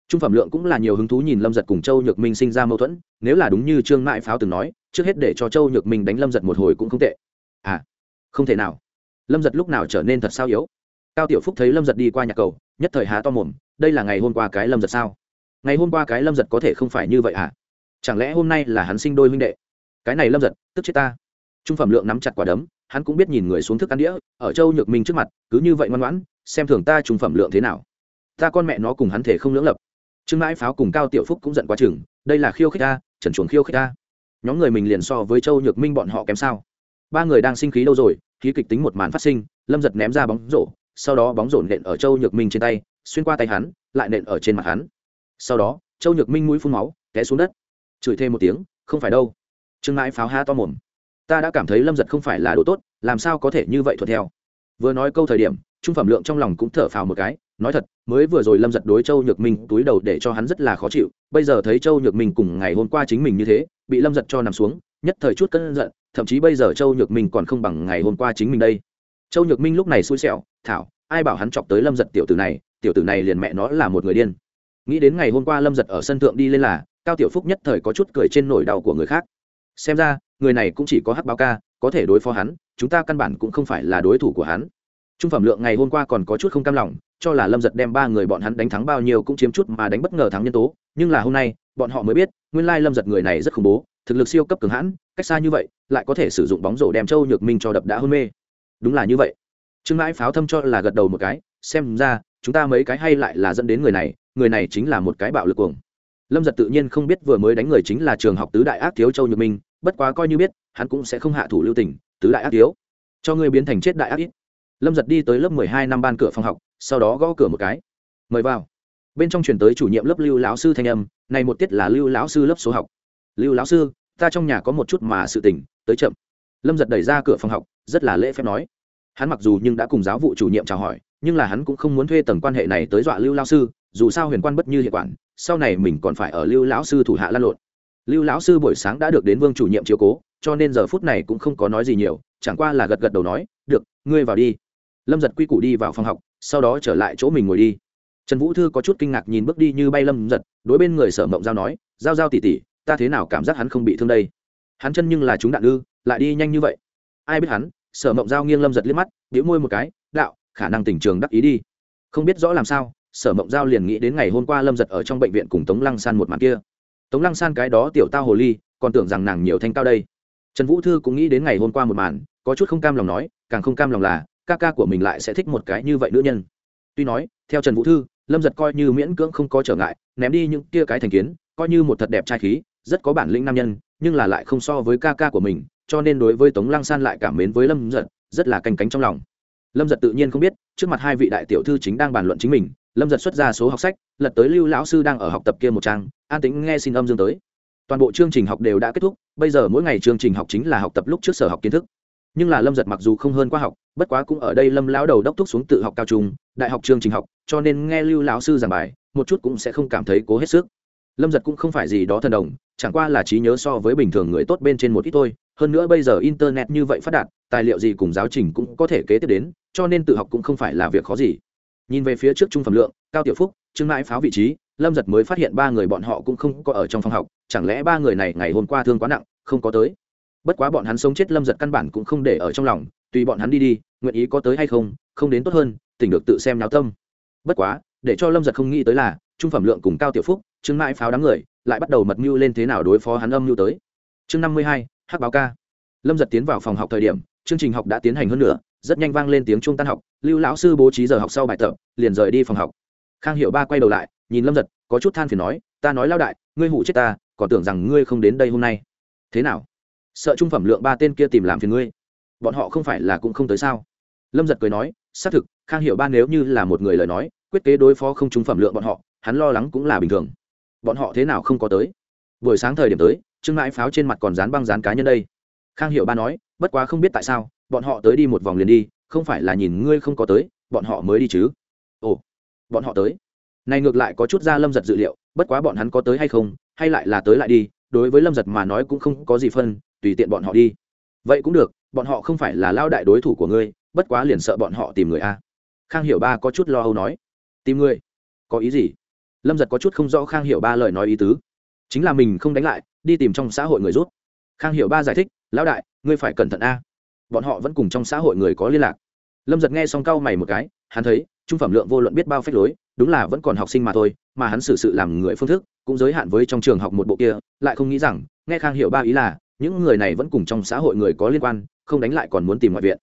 Trung phẩm lượng cũng là nhiều hứng thú nhìn lâm giật cùng châu nhược minh sinh ra mâu thuẫn, nếu là đúng như trương mãi pháo từng nói, trước hết để cho châu nhược minh đánh lâm giật một hồi cũng không tệ. À không thể nào. Lâm giật lúc nào trở nên thật sao yếu? Cao tiểu phúc thấy lâm giật đi qua nhà cầu, nhất thời há to mồm, đây là ngày hôm qua cái lâm giật sao? Ngày hôm qua cái lâm giật có thể không phải như vậy à? Chẳng lẽ hôm nay là hắn sinh đôi huynh đệ? Cái này lâm giật, tức chết ta. Trung phẩm lượng nắm chặt quả đấm, hắn cũng biết nhìn người xuống thức ăn đĩa, ở châu nhược minh trước mặt, cứ như vậy ngoan ngoãn xem thường ta trung phẩm lượng thế nào. Ta con mẹ nó cùng hắn thể không lưỡng lập. Trương mãi pháo cùng cao tiểu phúc cũng giận quá chừng, đây là khiêu khích ta, trần chuồng khiêu khích ta. Nhóm người mình liền so với châu nhược minh bọn họ kém sao. Ba người đang sinh khí đâu rồi, khí kịch tính một màn phát sinh, lâm giật ném ra bóng rổ, sau đó bóng rổ nện ở châu nhược minh trên tay, xuyên qua tay hắn, lại nện ở trên mặt hắn. Sau đó, châu nhược minh mũi phun máu, té xuống đất. Chửi thêm một tiếng, không phải đâu. Trương mãi pháo ha to mồm. Ta đã cảm thấy lâm giật không phải là đồ tốt, làm sao có thể như vậy thuận theo? Vừa nói câu thời điểm trung phẩm lượng trong lòng cũng thở phào một cái, nói thật, mới vừa rồi lâm giật đối châu nhược minh túi đầu để cho hắn rất là khó chịu, bây giờ thấy châu nhược minh cùng ngày hôm qua chính mình như thế, bị lâm giật cho nằm xuống, nhất thời chút cân giận, thậm chí bây giờ châu nhược minh còn không bằng ngày hôm qua chính mình đây. Châu nhược minh lúc này xui xẻo, thảo, ai bảo hắn chọc tới lâm giật tiểu tử này, tiểu tử này liền mẹ nó là một người điên. Nghĩ đến ngày hôm qua lâm giật ở sân thượng đi lên là, cao tiểu phúc nhất thời có chút cười trên nỗi đau của người khác. Xem ra, người này cũng chỉ có hắc báo ca, có thể đối phó hắn, chúng ta căn bản cũng không phải là đối thủ của hắn trung phẩm lượng ngày hôm qua còn có chút không cam lòng, cho là lâm giật đem ba người bọn hắn đánh thắng bao nhiêu cũng chiếm chút mà đánh bất ngờ thắng nhân tố, nhưng là hôm nay, bọn họ mới biết, nguyên lai lâm giật người này rất khủng bố, thực lực siêu cấp cường hãn, cách xa như vậy, lại có thể sử dụng bóng rổ đem châu nhược minh cho đập đã hôn mê. Đúng là như vậy. Trương mãi pháo thâm cho là gật đầu một cái, xem ra, chúng ta mấy cái hay lại là dẫn đến người này người này chính là một cái bạo lực cuồng. Lâm giật tự nhiên không biết vừa mới đánh người chính là trường học tứ đại ác thiếu châu nhược minh, bất quá coi như biết, hắn cũng sẽ không hạ thủ lưu tình, tứ đại ác thiếu. Cho ngươi biến thành chết đại ác ít lâm giật đi tới lớp mười hai năm ban cửa phòng học, sau đó gõ cửa một cái. Mời vào. Bên trong chuyển tới chủ nhiệm lớp lưu lão sư thanh âm, này một tiết là lưu lão sư lớp số học. Lưu lão sư, ta trong nhà có một chút mà sự tỉnh tới chậm. Lâm giật đẩy ra cửa phòng học, rất là lễ phép nói. Hắn mặc dù nhưng đã cùng giáo vụ chủ nhiệm chào hỏi, nhưng là hắn cũng không muốn thuê tầng quan hệ này tới dọa lưu lão sư, dù sao huyền quan bất như hiệu quản, sau này mình còn phải ở lưu lão sư thủ hạ lan lộn. Lưu lão sư buổi sáng đã được đến vương chủ nhiệm chiếu cố, cho nên giờ phút này cũng không có nói gì nhiều, chẳng qua là gật gật đầu nói, được, ngươi vào đi lâm giật quy củ đi vào phòng học, sau đó trở lại chỗ mình ngồi đi. Trần vũ thư có chút kinh ngạc nhìn bước đi như bay lâm giật, đối bên người sở mộng giao nói, giao giao tỉ tỉ ta thế nào cảm giác hắn không bị thương đây? Hắn chân nhưng là chúng đạn ư, lại đi nhanh như vậy. Ai biết hắn? Sở mộng giao nghiêng lâm giật liếc mắt đĩu môi một cái, đạo, khả năng tỉnh trường đắc ý đi. Không biết rõ làm sao, sở mộng giao liền nghĩ đến ngày hôm qua lâm giật ở trong bệnh viện cùng tống lăng san một mặt kia. Tống lăng san cái đó tiểu tao hồ ly, còn tưởng rằng nàng nhiều thanh cao đây. Trần vũ thư cũng nghĩ đến ngày hôm qua một màn, có chút không cam lòng nói, càng không cam lòng là ca ca của mình lại sẽ thích một cái như vậy nữ nhân. Tuy nói, theo trần vũ thư, lâm giật coi như miễn cưỡng không có trở ngại, ném đi những kia cái thành kiến, coi như một thật đẹp trai khí, rất có bản lĩnh nam nhân, nhưng là lại không so với ca ca của mình, cho nên đối với tống lăng san lại cảm mến với lâm giật, rất là canh cánh trong lòng. Lâm giật tự nhiên không biết, trước mặt hai vị đại tiểu thư chính đang bàn luận chính mình, lâm giật xuất ra số học sách, lật tới lưu lão sư đang ở học tập kia một trang, an tính nghe xin âm dương tới. Toàn bộ chương trình học đều đã kết thúc, bây giờ mỗi ngày chương trình học chính là học tập lúc trước sở học kiến thức nhưng là lâm giật mặc dù không hơn khoa học, bất quá cũng ở đây lâm lão đầu đốc thúc xuống tự học cao trung, đại học chương trình học, cho nên nghe lưu lão sư giảng bài, một chút cũng sẽ không cảm thấy cố hết sức. Lâm giật cũng không phải gì đó thần đồng, chẳng qua là trí nhớ so với bình thường người tốt bên trên một ít thôi. Hơn nữa bây giờ internet như vậy phát đạt, tài liệu gì cùng giáo trình cũng có thể kế tiếp đến, cho nên tự học cũng không phải là việc khó gì. Nhìn về phía trước trung phẩm lượng, cao tiểu phúc, trương mãi pháo vị trí, lâm giật mới phát hiện ba người bọn họ cũng không có ở trong phòng học, chẳng lẽ ba người này ngày hôm qua thương quá nặng, không có tới? Bất quá bọn hắn sống chết lâm giật căn bản cũng không để ở trong lòng, tùy bọn hắn đi đi, nguyện ý có tới hay không không đến tốt hơn, tỉnh được tự xem náo tâm. Bất quá, để cho lâm giật không nghĩ tới là, trung phẩm lượng cùng cao tiểu phúc chứng mãi pháo đám người, lại bắt đầu mật mưu lên thế nào đối phó hắn âm mưu tới. Chương năm mươi hai, hắc báo ca. Lâm giật tiến vào phòng học thời điểm, chương trình học đã tiến hành hơn nữa rất nhanh vang lên tiếng trung tan học, lưu lão sư bố trí giờ học sau bài tập, liền rời đi phòng học. Khang hiệu ba quay đầu lại, nhìn lâm giật, có chút than phiền nói, ta nói lao đại, ngươi hụ chết ta, còn tưởng rằng ngươi không đến đây hôm nay. Thế nào? Sợ trung phẩm lượng ba tên kia tìm làm phiền ngươi. Bọn họ không phải là cũng không tới sao? Lâm giật cười nói, xác thực, khang hiệu ba nếu như là một người lời nói, quyết kế đối phó không trung phẩm lượng bọn họ, hắn lo lắng cũng là bình thường. Bọn họ thế nào không có tới? Buổi sáng thời điểm tới, trương mãi pháo trên mặt còn dán băng dán cá nhân đây. Khang hiệu ba nói, bất quá không biết tại sao, bọn họ tới đi một vòng liền đi, không phải là nhìn ngươi không có tới, bọn họ mới đi chứ. Ồ, bọn họ tới. Này ngược lại có chút ra lâm giật dự liệu, bất quá bọn hắn có tới hay không, hay lại là tới lại đi, đối với lâm giật mà nói cũng không có gì phân tùy tiện bọn họ đi. Vậy cũng được, bọn họ không phải là lao đại đối thủ của ngươi, bất quá liền sợ bọn họ tìm người a. Khang hiểu ba có chút lo âu nói. Tìm người? Có ý gì? Lâm giật có chút không rõ khang hiểu ba lời nói ý tứ. Chính là mình không đánh lại, đi tìm trong xã hội người rút khang hiểu ba giải thích, lão đại, ngươi phải cẩn thận a. Bọn họ vẫn cùng trong xã hội người có liên lạc. Lâm giật nghe xong cau mày một cái, hắn thấy, trung phẩm lượng vô luận biết bao phép lối, đúng là vẫn còn học sinh mà thôi, mà hắn xử sự làm người phương thức, cũng giới hạn với trong trường học một bộ kia, lại không nghĩ rằng, nghe khang hiểu ba ý là những người này vẫn cùng trong xã hội người có liên quan, không đánh lại còn muốn tìm ngoại viện.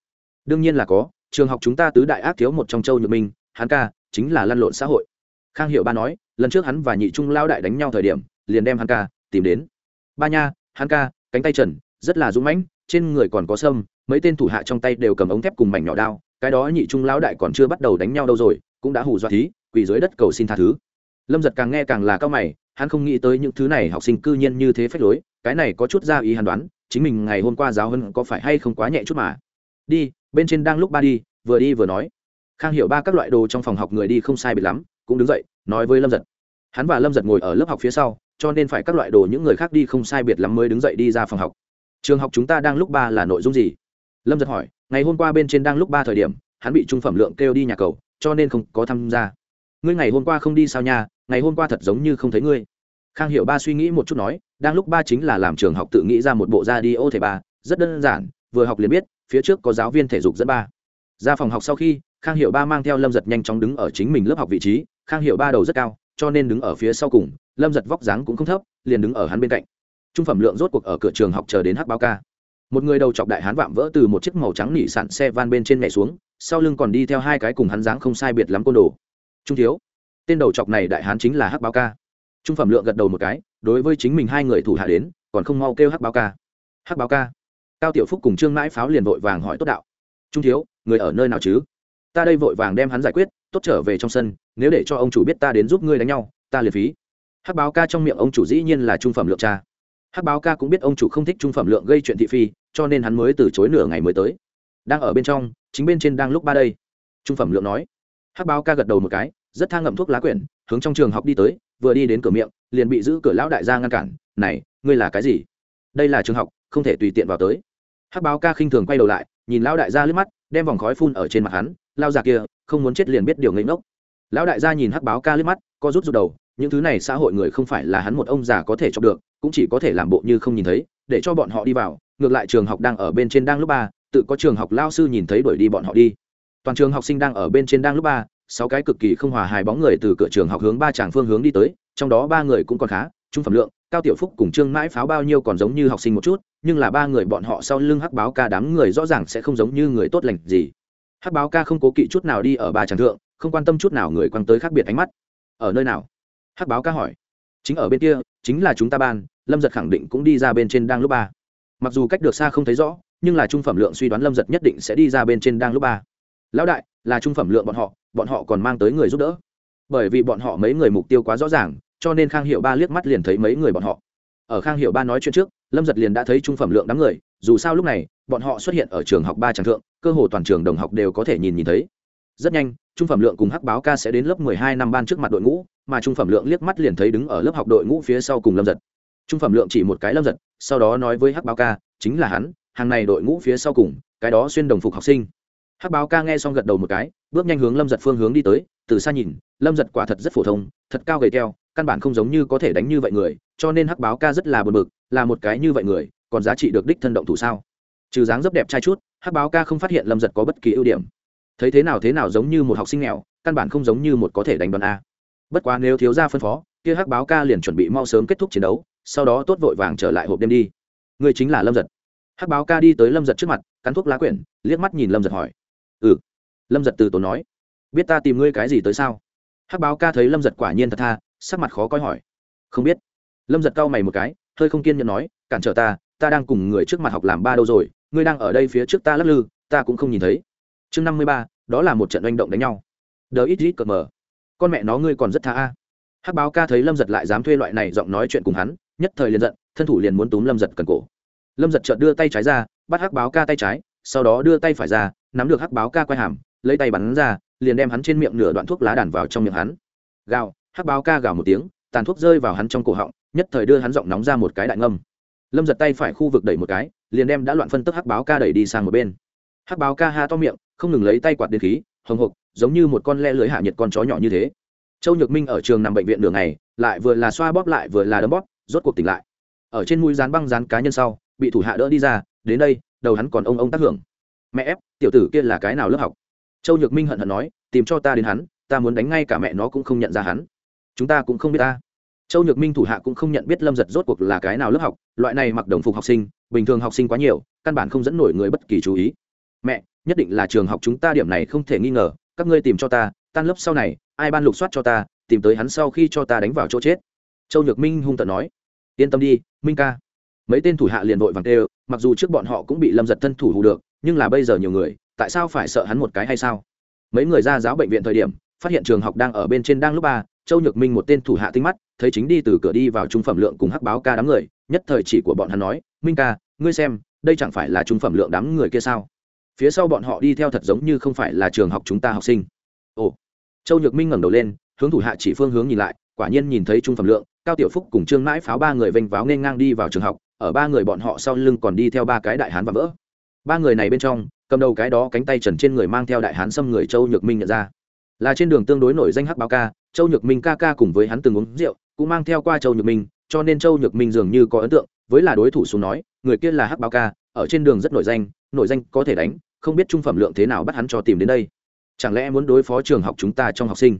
Đương nhiên là có, trường học chúng ta tứ đại ác thiếu một trong châu nhược minh, hắn ca, chính là lăn lộn xã hội. Khang hiệu ba nói, lần trước hắn và nhị trung lao đại đánh nhau thời điểm, liền đem hắn ca, tìm đến. Ba nha, hắn ca, cánh tay trần, rất là dũng mãnh, trên người còn có sâm, mấy tên thủ hạ trong tay đều cầm ống thép cùng mảnh nhỏ đao, cái đó nhị trung lão đại còn chưa bắt đầu đánh nhau đâu rồi, cũng đã hù dọa thí, quỳ dưới đất cầu xin tha thứ. Lâm giật càng nghe càng là cao mày, hắn không nghĩ tới những thứ này học sinh cư nhiên như thế phách lối cái này có chút ra ý hàn đoán, chính mình ngày hôm qua giáo hơn có phải hay không quá nhẹ chút mà. Đi, bên trên đang lúc ba đi, vừa đi vừa nói. Khang hiểu ba các loại đồ trong phòng học người đi không sai biệt lắm, cũng đứng dậy, nói với lâm giật. Hắn và lâm giật ngồi ở lớp học phía sau, cho nên phải các loại đồ những người khác đi không sai biệt lắm mới đứng dậy đi ra phòng học. Trường học chúng ta đang lúc ba là nội dung gì? Lâm giật hỏi, ngày hôm qua bên trên đang lúc ba thời điểm, hắn bị trung phẩm lượng kêu đi nhà cầu, cho nên không có tham gia. Ngươi ngày hôm qua không đi sao nhà ngày hôm qua thật giống như không thấy ngươi khang hiểu ba suy nghĩ một chút nói, đang lúc ba chính là làm trường học tự nghĩ ra một bộ ra đi ô thể ba, rất đơn giản, vừa học liền biết, phía trước có giáo viên thể dục dẫn ba. Ra phòng học sau khi, khang hiệu ba mang theo lâm giật nhanh chóng đứng ở chính mình lớp học vị trí, khang hiệu ba đầu rất cao, cho nên đứng ở phía sau cùng, lâm giật vóc dáng cũng không thấp, liền đứng ở hắn bên cạnh. Trung phẩm lượng rốt cuộc ở cửa trường học chờ đến hắc báo ca. Một người đầu chọc đại hán vạm vỡ từ một chiếc màu trắng nỉ sạn xe van bên trên nhảy xuống, sau lưng còn đi theo hai cái cùng hắn dáng không sai biệt lắm côn đồ. Trung thiếu, tên đầu chọc này đại hán chính là hắc báo ca trung phẩm lượng gật đầu một cái, đối với chính mình hai người thủ hạ đến, còn không mau kêu hắc báo ca. Hắc báo ca. Cao tiểu phúc cùng trương mãi pháo liền vội vàng hỏi tốt đạo. Trung thiếu, người ở nơi nào chứ? Ta đây vội vàng đem hắn giải quyết, tốt trở về trong sân, nếu để cho ông chủ biết ta đến giúp ngươi đánh nhau, ta liền phí. Hắc báo ca trong miệng ông chủ dĩ nhiên là trung phẩm lượng cha. Hắc báo ca cũng biết ông chủ không thích trung phẩm lượng gây chuyện thị phi, cho nên hắn mới từ chối nửa ngày mới tới. Đang ở bên trong, chính bên trên đang lúc ba đây. Trung phẩm lượng nói. Hắc báo ca gật đầu một cái, rất tha ngậm thuốc lá quyển, hướng trong trường học đi tới vừa đi đến cửa miệng, liền bị giữ cửa lão đại gia ngăn cản, này, ngươi là cái gì? Đây là trường học, không thể tùy tiện vào tới. Hắc báo ca khinh thường quay đầu lại, nhìn lão đại gia lướt mắt, đem vòng khói phun ở trên mặt hắn, lao già kia, không muốn chết liền biết điều nghênh ngốc. Lão đại gia nhìn hắc báo ca lướt mắt, co rút rút đầu, những thứ này xã hội người không phải là hắn một ông già có thể chọc được, cũng chỉ có thể làm bộ như không nhìn thấy, để cho bọn họ đi vào, ngược lại trường học đang ở bên trên đang lúc ba, tự có trường học lao sư nhìn thấy đuổi đi bọn họ đi. Toàn trường học sinh đang ở bên trên đang lúc ba sáu cái cực kỳ không hòa hài bóng người từ cửa trường học hướng ba chàng phương hướng đi tới, trong đó ba người cũng còn khá, trung phẩm lượng, cao tiểu phúc cùng trương mãi pháo bao nhiêu còn giống như học sinh một chút, nhưng là ba người bọn họ sau lưng hắc báo ca đám người rõ ràng sẽ không giống như người tốt lành gì. Hắc báo ca không cố kỵ chút nào đi ở ba tràng thượng, không quan tâm chút nào người quăng tới khác biệt ánh mắt. Ở nơi nào? Hắc báo ca hỏi. Chính ở bên kia, chính là chúng ta ban, lâm giật khẳng định cũng đi ra bên trên đang lúc ba. Mặc dù cách được xa không thấy rõ, nhưng là trung phẩm lượng suy đoán lâm giật nhất định sẽ đi ra bên trên đang lúc ba lão đại, là trung phẩm lượng bọn họ bọn họ còn mang tới người giúp đỡ. Bởi vì bọn họ mấy người mục tiêu quá rõ ràng, cho nên khang hiệu ba liếc mắt liền thấy mấy người bọn họ. Ở khang hiệu ba nói chuyện trước, lâm giật liền đã thấy trung phẩm lượng đám người, dù sao lúc này, bọn họ xuất hiện ở trường học ba tràng thượng, cơ hồ toàn trường đồng học đều có thể nhìn nhìn thấy. Rất nhanh, trung phẩm lượng cùng hắc báo ca sẽ đến lớp mười hai năm ban trước mặt đội ngũ, mà trung phẩm lượng liếc mắt liền thấy đứng ở lớp học đội ngũ phía sau cùng lâm giật. Trung phẩm lượng chỉ một cái lâm giật, sau đó nói với hắc báo ca, chính là hắn, hàng này đội ngũ phía sau cùng, cái đó xuyên đồng phục học sinh hắc báo ca nghe xong gật đầu một cái, bước nhanh hướng lâm giật phương hướng đi tới, từ xa nhìn, lâm giật quả thật rất phổ thông, thật cao gầy teo, căn bản không giống như có thể đánh như vậy người, cho nên hắc báo ca rất là bờ mực là một cái như vậy người, còn giá trị được đích thân động thủ sao? Trừ dáng rất đẹp trai chút, hắc báo ca không phát hiện lâm giật có bất kỳ ưu điểm. Thấy thế nào thế nào giống như một học sinh nghèo, căn bản không giống như một có thể đánh đoàn a. Bất quá nếu thiếu ra phân phó, kia hắc báo ca liền chuẩn bị mau sớm kết thúc chiến đấu, sau đó tốt vội vàng trở lại hộp đêm đi. Người chính là lâm giật. Hắc báo ca đi tới lâm giật trước mặt, cắn thuốc lá quyển, liếc mắt nhìn lâm giật hỏi ừ. Lâm giật từ tốn nói. Biết ta tìm ngươi cái gì tới sao? Hắc báo ca thấy lâm giật quả nhiên thật tha, sắc mặt khó coi hỏi. Không biết. Lâm giật cau mày một cái, hơi không kiên nhẫn nói, cản trở ta ta đang cùng người trước mặt học làm ba đâu rồi, ngươi đang ở đây phía trước ta lắc lư, ta cũng không nhìn thấy. Chương năm mươi ba, đó là một trận oanh động đánh nhau. Đờ ít ít cờ mờ. Con mẹ nó ngươi còn rất tha a. Hắc báo ca thấy lâm giật lại dám thuê loại này giọng nói chuyện cùng hắn, nhất thời liền giận, thân thủ liền muốn túm lâm giật cần cổ. Lâm giật chợt đưa tay trái ra, bắt hắc báo ca tay trái sau đó đưa tay phải ra, nắm được hắc báo ca quay hàm, lấy tay bắn ra, liền đem hắn trên miệng nửa đoạn thuốc lá đàn vào trong miệng hắn. Gào, hắc báo ca gào một tiếng, tàn thuốc rơi vào hắn trong cổ họng, nhất thời đưa hắn giọng nóng ra một cái đại ngâm. Lâm giật tay phải khu vực đẩy một cái, liền đem đã loạn phân tức hắc báo ca đẩy đi sang một bên. Hắc báo ca ha to miệng, không ngừng lấy tay quạt đến khí, hồng hộc, giống như một con le lưới hạ nhiệt con chó nhỏ như thế. Châu nhược minh ở trường nằm bệnh viện đường này lại vừa là xoa bóp lại vừa là đấm bóp, rốt cuộc tỉnh lại. Ở trên mũi dán băng dán cá nhân sau, bị thủ hạ đỡ đi ra đến đây, đầu hắn còn ông ông tác hưởng. Mẹ ép, tiểu tử kia là cái nào lớp học? Châu nhược minh hận hận nói, tìm cho ta đến hắn, ta muốn đánh ngay cả mẹ nó cũng không nhận ra hắn. Chúng ta cũng không biết ta. Châu nhược minh thủ hạ cũng không nhận biết lâm giật rốt cuộc là cái nào lớp học, loại này mặc đồng phục học sinh, bình thường học sinh quá nhiều, căn bản không dẫn nổi người bất kỳ chú ý. Mẹ, nhất định là trường học chúng ta điểm này không thể nghi ngờ, các ngươi tìm cho ta, tan lớp sau này, ai ban lục soát cho ta, tìm tới hắn sau khi cho ta đánh vào chỗ chết. Châu nhược minh hung tận nói, yên tâm đi, minh ca mấy tên thủ hạ liền vội vàng tê mặc dù trước bọn họ cũng bị lâm giật thân thủ hù được, nhưng là bây giờ nhiều người, tại sao phải sợ hắn một cái hay sao? Mấy người ra giáo bệnh viện thời điểm, phát hiện trường học đang ở bên trên đang lúc ba, châu nhược minh một tên thủ hạ tinh mắt, thấy chính đi từ cửa đi vào trung phẩm lượng cùng hắc báo ca đám người, nhất thời chỉ của bọn hắn nói, minh ca, ngươi xem, đây chẳng phải là trung phẩm lượng đám người kia sao? Phía sau bọn họ đi theo thật giống như không phải là trường học chúng ta học sinh. Ồ. Châu nhược minh ngẩng đầu lên, hướng thủ hạ chỉ phương hướng nhìn lại, quả nhiên nhìn thấy trung phẩm lượng, cao tiểu phúc cùng trương mãi pháo ba người vênh váo nên ngang đi vào trường học ở ba người bọn họ sau lưng còn đi theo ba cái đại hán và vỡ. Ba người này bên trong, cầm đầu cái đó cánh tay trần trên người mang theo đại hán xâm người châu nhược minh nhận ra. Là trên đường tương đối nổi danh hắc báo ca, châu nhược minh ca ca cùng với hắn từng uống rượu, cũng mang theo qua châu nhược minh, cho nên châu nhược minh dường như có ấn tượng, với là đối thủ xuống nói, người kia là hắc báo ca, ở trên đường rất nổi danh nổi danh có thể đánh, không biết trung phẩm lượng thế nào bắt hắn cho tìm đến đây. Chẳng lẽ muốn đối phó trường học chúng ta trong học sinh?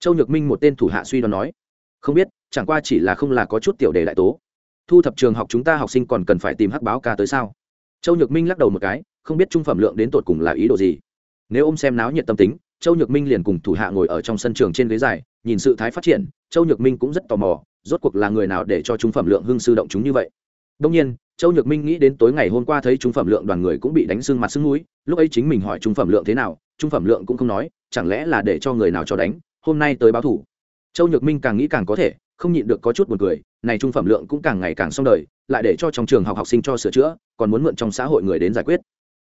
Châu nhược minh một tên thủ hạ suy đoán nói, không biết, chẳng qua chỉ là không là có chút tiểu đề đại tố thu thập trường học chúng ta học sinh còn cần phải tìm hắc báo ca tới sao? Châu nhược minh lắc đầu một cái, không biết trung phẩm lượng đến tột cùng là ý đồ gì. Nếu ông xem náo nhiệt tâm tính, châu nhược minh liền cùng thủ hạ ngồi ở trong sân trường trên ghế dài, nhìn sự thái phát triển, châu nhược minh cũng rất tò mò, rốt cuộc là người nào để cho trung phẩm lượng hưng sư động chúng như vậy. Đông nhiên, châu nhược minh nghĩ đến tối ngày hôm qua thấy trung phẩm lượng đoàn người cũng bị đánh sưng mặt sưng núi lúc ấy chính mình hỏi trung phẩm lượng thế nào, trung phẩm lượng cũng không nói, chẳng lẽ là để cho người nào cho đánh, hôm nay tới báo thủ. Châu nhược minh càng nghĩ càng có thể, không nhịn được có chút buồn cười này trung phẩm lượng cũng càng ngày càng xong đời, lại để cho trong trường học học sinh cho sửa chữa, còn muốn mượn trong xã hội người đến giải quyết.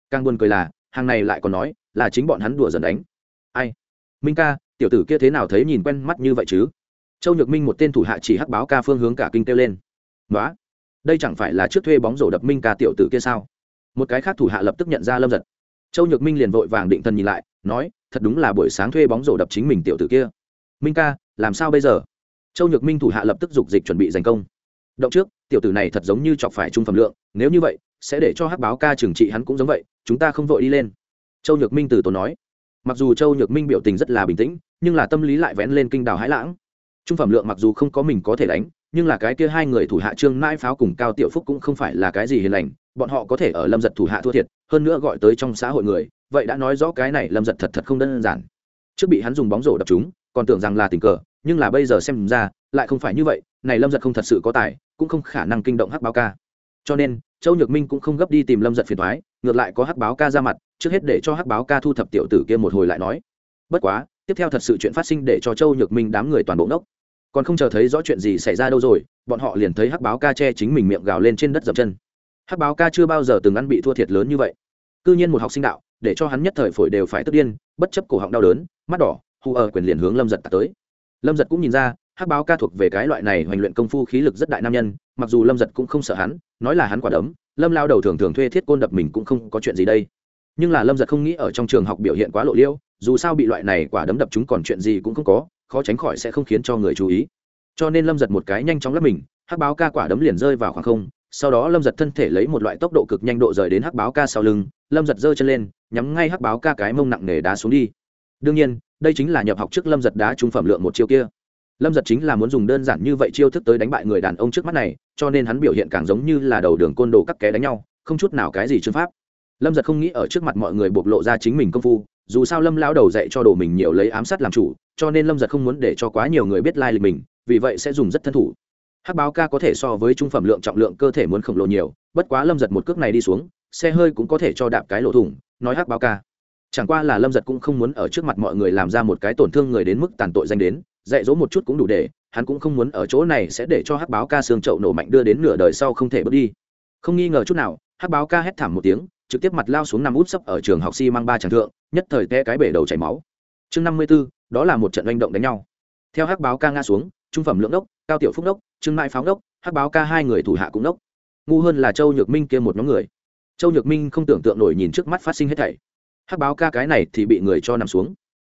Càng buồn cười là, hàng này lại còn nói là chính bọn hắn đùa dần đánh. Ai? Minh ca, tiểu tử kia thế nào thấy nhìn quen mắt như vậy chứ? Châu nhược minh một tên thủ hạ chỉ hắc báo ca phương hướng cả kinh kêu lên. Nói đây chẳng phải là trước thuê bóng rổ đập minh ca tiểu tử kia sao? Một cái khác thủ hạ lập tức nhận ra lâm giật. Châu nhược minh liền vội vàng định thần nhìn lại, nói, thật đúng là buổi sáng thuê bóng rổ đập chính mình tiểu tử kia. Minh ca, làm sao bây giờ? Châu nhược minh thủ hạ lập tức dục dịch chuẩn bị giành công. Động trước, tiểu tử này thật giống như chọc phải trung phẩm lượng, nếu như vậy, sẽ để cho hắc báo ca trừng trị hắn cũng giống vậy, chúng ta không vội đi lên. Châu nhược minh từ tốn nói. Mặc dù châu nhược minh biểu tình rất là bình tĩnh, nhưng là tâm lý lại vén lên kinh đào hãi lãng. Trung phẩm lượng mặc dù không có mình có thể đánh, nhưng là cái kia hai người thủ hạ trương mãi pháo cùng cao tiểu phúc cũng không phải là cái gì hiền lành, bọn họ có thể ở lâm giật thủ hạ thua thiệt, hơn nữa gọi tới trong xã hội người, vậy đã nói rõ cái này lâm giật thật thật không đơn giản. Trước bị hắn dùng bóng rổ đập chúng, còn tưởng rằng là tình cờ nhưng là bây giờ xem ra, lại không phải như vậy, này lâm giật không thật sự có tài, cũng không khả năng kinh động hắc báo ca. Cho nên, châu nhược minh cũng không gấp đi tìm lâm giật phiền thoái ngược lại có hắc báo ca ra mặt, trước hết để cho hắc báo ca thu thập tiểu tử kia một hồi lại nói. Bất quá, tiếp theo thật sự chuyện phát sinh để cho châu nhược minh đám người toàn bộ nốc còn không chờ thấy rõ chuyện gì xảy ra đâu rồi, bọn họ liền thấy hắc báo ca che chính mình miệng gào lên trên đất dập chân. Hắc báo ca chưa bao giờ từng ăn bị thua thiệt lớn như vậy. C ư nhiên một học sinh đạo, để cho hắn nhất thời phổi đều phải tức điên, bất chấp cổ họng đau đớn, mắt đỏ, hù ở quyền liền hướng lâm giật tạt tới lâm giật cũng nhìn ra, hắc báo ca thuộc về cái loại này hoành luyện công phu khí lực rất đại nam nhân, mặc dù lâm giật cũng không sợ hắn, nói là hắn quả đấm, lâm lao đầu thường thường thuê thiết côn đập mình cũng không có chuyện gì đây. Nhưng là lâm giật không nghĩ ở trong trường học biểu hiện quá lộ liêu dù sao bị loại này quả đấm đập chúng còn chuyện gì cũng không có, khó tránh khỏi sẽ không khiến cho người chú ý. Cho nên lâm giật một cái nhanh chóng lấp mình, hắc báo ca quả đấm liền rơi vào khoảng không, sau đó lâm giật thân thể lấy một loại tốc độ cực nhanh độ rời đến hắc báo ca sau lưng, lâm giật giơ chân lên, nhắm ngay hắc báo ca cái mông nặng nề đá xuống đi. Đương nhiên đây chính là nhập học trước lâm giật đá trung phẩm lượng một chiêu kia. Lâm giật chính là muốn dùng đơn giản như vậy chiêu thức tới đánh bại người đàn ông trước mắt này, cho nên hắn biểu hiện càng giống như là đầu đường côn đồ cắt ké đánh nhau, không chút nào cái gì chương pháp. Lâm giật không nghĩ ở trước mặt mọi người bộc lộ ra chính mình công phu, dù sao lâm lao đầu dạy cho đồ mình nhiều lấy ám sát làm chủ, cho nên lâm giật không muốn để cho quá nhiều người biết lai lịch mình, vì vậy sẽ dùng rất thân thủ. Hắc báo ca có thể so với trung phẩm lượng trọng lượng cơ thể muốn khổng lồ nhiều, bất quá lâm giật một cước này đi xuống, xe hơi cũng có thể cho đạp cái lộ thủng, nói hắc báo ca chẳng qua là lâm giật cũng không muốn ở trước mặt mọi người làm ra một cái tổn thương người đến mức tàn tội danh đến, dạy dỗ một chút cũng đủ để, hắn cũng không muốn ở chỗ này sẽ để cho hắc báo ca xương trậu nổ mạnh đưa đến nửa đời sau không thể bước đi. Không nghi ngờ chút nào, hắc báo ca hét thảm một tiếng, trực tiếp mặt lao xuống nằm út sấp ở trường học xi、si、mang ba tràng thượng, nhất thời te cái bể đầu chảy máu. Chương năm mươi b ố đó là một trận manh động đánh nhau. Theo hắc báo ca ngã xuống, trung phẩm lượng đốc, cao tiểu phúc đốc, trương mai pháo đốc, hắc báo ca hai người thủ hạ cũng đốc. Ngu hơn là châu nhược minh kia một nhóm người. Châu nhược minh không tưởng tượng nổi nhìn trước mắt phát sinh hết thảy hắc báo ca cái này thì bị người cho nằm xuống.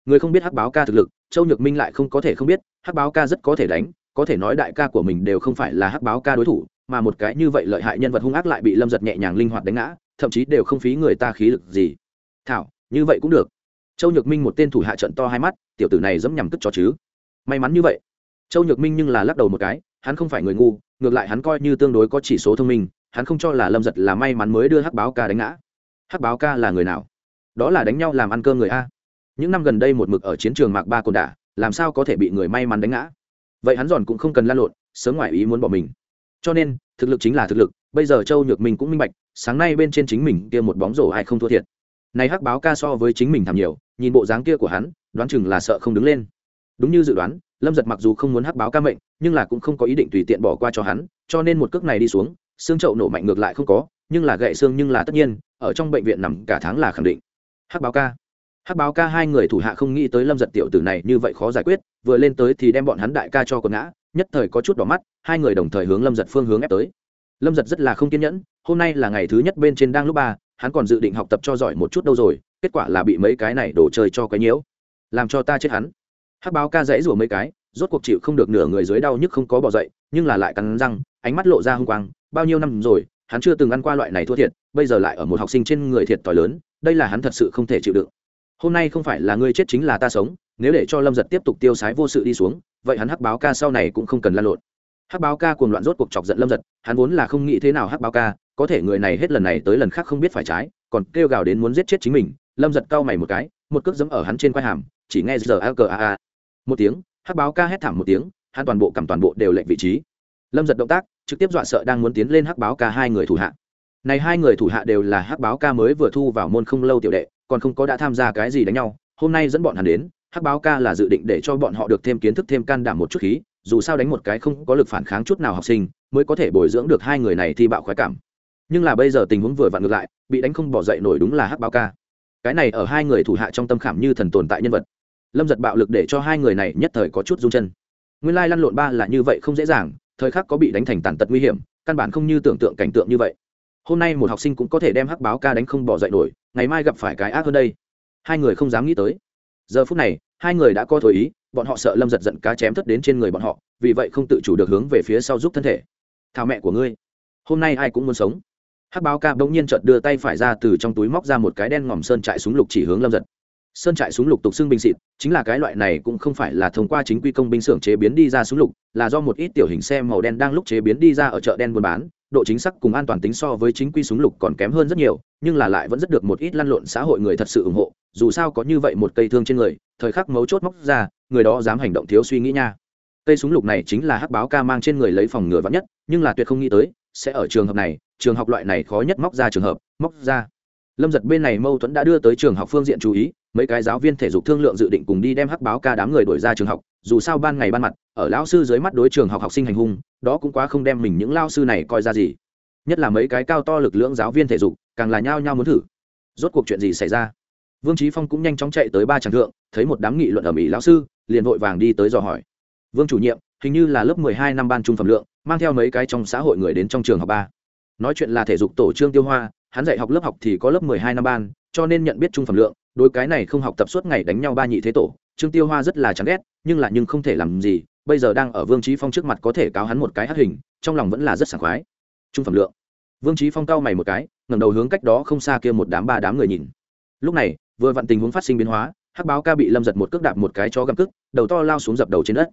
Người không biết hắc báo ca thực lực, châu nhược minh lại không có thể không biết, hắc báo ca rất có thể đánh, có thể nói đại ca của mình đều không phải là hắc báo ca đối thủ, mà một cái như vậy lợi hại nhân vật hung ác lại bị lâm giật nhẹ nhàng linh hoạt đánh ngã, thậm chí đều không phí người ta khí lực gì. Thảo, như vậy cũng được. Châu nhược minh một tên thủ hạ trận to hai mắt, tiểu tử này dẫm nhằm cất cho chứ. May mắn như vậy. Châu nhược minh nhưng là lắc đầu một cái, hắn không phải người ngu, ngược lại hắn coi như tương đối có chỉ số thông minh, hắn không cho là lâm giật là may mắn mới đưa hắc báo ca đánh ngã. Hắc báo ca là người nào? Đó là đánh nhau làm ăn cơm người a. Những năm gần đây một mực ở chiến trường mạc ba cồn đả, làm sao có thể bị người may mắn đánh ngã? Vậy hắn giòn cũng không cần lan lộn, sớm ngoài ý muốn bỏ mình. Cho nên, thực lực chính là thực lực, bây giờ châu nhược minh cũng minh bạch, sáng nay bên trên chính mình kia một bóng rổ ai không thua thiệt. Này hắc báo ca so với chính mình thảm nhiều, nhìn bộ dáng kia của hắn, đoán chừng là sợ không đứng lên. Đúng như dự đoán, lâm giật mặc dù không muốn hắc báo ca mệnh, nhưng là cũng không có ý định tùy tiện bỏ qua cho hắn, cho nên một cước này đi xuống, xương trậu nổ mạnh ngược lại không có, nhưng là gậy xương nhưng là tất nhiên, ở trong bệnh viện nằm cả tháng là khẳng định hắc báo ca. Hắc báo ca hai người thủ hạ không nghĩ tới lâm giật tiểu tử này như vậy khó giải quyết, vừa lên tới thì đem bọn hắn đại ca cho quần ngã, nhất thời có chút đỏ mắt, hai người đồng thời hướng lâm giật phương hướng ép tới. Lâm giật rất là không kiên nhẫn, hôm nay là ngày thứ nhất bên trên đang lúc ba, hắn còn dự định học tập cho giỏi một chút đâu rồi, kết quả là bị mấy cái này đổ chơi cho cái nhiễu. Làm cho ta chết hắn. Hắc báo ca dãy rủa mấy cái, rốt cuộc chịu không được nửa người dưới đau nhức không có bỏ dậy, nhưng là lại cắn răng, ánh mắt lộ ra hung quang, bao nhiêu năm rồi hắn chưa từng ăn qua loại này thua thiệt, bây giờ lại ở một học sinh trên người thiệt t lớn, đây là hắn thật sự không thể chịu đựng. Hôm nay không phải là ngươi chết chính là ta sống, nếu để cho lâm giật tiếp tục tiêu sái vô sự đi xuống, vậy hắn hắc báo ca sau này cũng không cần lan lộn. Hắc báo ca cuồng loạn rốt cuộc chọc giận lâm giật, hắn vốn là không nghĩ thế nào hắc báo ca, có thể người này hết lần này tới lần khác không biết phải trái, còn kêu gào đến muốn giết chết chính mình, lâm giật cau mày một cái, một cước dẫm ở hắn trên quai hàm, chỉ nghe giờ a cờ a a. Một tiếng, hắc báo ca hét thảm một tiếng, hắn toàn bộ cầm toàn bộ đều lệnh vị trí. Lâm giật động tác trực tiếp dọa sợ đang muốn tiến lên hắc báo ca hai người thủ hạ. Này hai người thủ hạ đều là hắc báo ca mới vừa thu vào môn không lâu tiểu đệ, còn không có đã tham gia cái gì đánh nhau, hôm nay dẫn bọn hắn đến, hắc báo ca là dự định để cho bọn họ được thêm kiến thức, thêm can đảm một chút khí, dù sao đánh một cái không có lực phản kháng chút nào học sinh, mới có thể bồi dưỡng được hai người này thi bạo khoái cảm. Nhưng là bây giờ tình huống vừa vặn ngược lại, bị đánh không bỏ dậy nổi đúng là hắc báo ca. Cái này ở hai người thủ hạ trong tâm khảm như thần tồn tại nhân vật. Lâm giật bạo lực để cho hai người này nhất thời có chút rung chân. Nguyên lai lăn lộn ba là như vậy không dễ dàng thời khắc có bị đánh thành tàn tật nguy hiểm, căn bản không như tưởng tượng cảnh tượng như vậy. Hôm nay một học sinh cũng có thể đem hắc báo ca đánh không bỏ dậy nổi, ngày mai gặp phải cái ác hơn đây. Hai người không dám nghĩ tới. Giờ phút này, hai người đã có thổi ý, bọn họ sợ lâm giật giận cá chém thất đến trên người bọn họ, vì vậy không tự chủ được hướng về phía sau giúp thân thể. Thảo mẹ của ngươi, hôm nay ai cũng muốn sống. Hắc báo ca bỗng nhiên chợt đưa tay phải ra từ trong túi móc ra một cái đen ngòm sơn trại súng lục chỉ hướng lâm giật sơn trại súng lục tục xưng binh xịt, chính là cái loại này cũng không phải là thông qua chính quy công binh xưởng chế biến đi ra súng lục, là do một ít tiểu hình xe màu đen đang lúc chế biến đi ra ở chợ đen buôn bán, độ chính xác cùng an toàn tính so với chính quy súng lục còn kém hơn rất nhiều, nhưng là lại vẫn rất được một ít lăn lộn xã hội người thật sự ủng hộ, dù sao có như vậy một cây thương trên người, thời khắc mấu chốt móc ra, người đó dám hành động thiếu suy nghĩ nha. Cây súng lục này chính là hắc báo ca mang trên người lấy phòng ngừa vắn nhất, nhưng là tuyệt không nghĩ tới, sẽ ở trường hợp này, trường học loại này khó nhất móc ra trường hợp, móc ra lâm giật bên này mâu thuẫn đã đưa tới trường học phương diện chú ý, mấy cái giáo viên thể dục thương lượng dự định cùng đi đem hắc báo ca đám người đổi ra trường học, dù sao ban ngày ban mặt, ở lão sư dưới mắt đối trường học học sinh hành hung, đó cũng quá không đem mình những lao sư này coi ra gì. Nhất là mấy cái cao to lực lượng giáo viên thể dục, càng là nhao nhao muốn thử. Rốt cuộc chuyện gì xảy ra? Vương trí phong cũng nhanh chóng chạy tới ba tràng thượng, thấy một đám nghị luận ở mỹ lão sư, liền vội vàng đi tới dò hỏi. Vương chủ nhiệm, hình như là lớp mười hai năm ban trung phẩm lượng, mang theo mấy cái trong xã hội người đến trong trường học ba. Nói chuyện là thể dục tổ trương tiêu hoa hắn dạy học lớp học thì có lớp mười hai năm ban, cho nên nhận biết trung phẩm lượng, đối cái này không học tập suốt ngày đánh nhau ba nhị thế tổ, trương tiêu hoa rất là chán ghét, nhưng là nhưng không thể làm gì, bây giờ đang ở vương trí phong trước mặt có thể cáo hắn một cái hát hình, trong lòng vẫn là rất sảng khoái. Trung phẩm lượng. Vương trí phong cau mày một cái, ngẩng đầu hướng cách đó không xa kia một đám ba đám người nhìn. Lúc này, vừa vặn tình huống phát sinh biến hóa, hắc báo ca bị lâm giật một cước đạp một cái chó găm cức đầu to lao xuống dập đầu trên đất.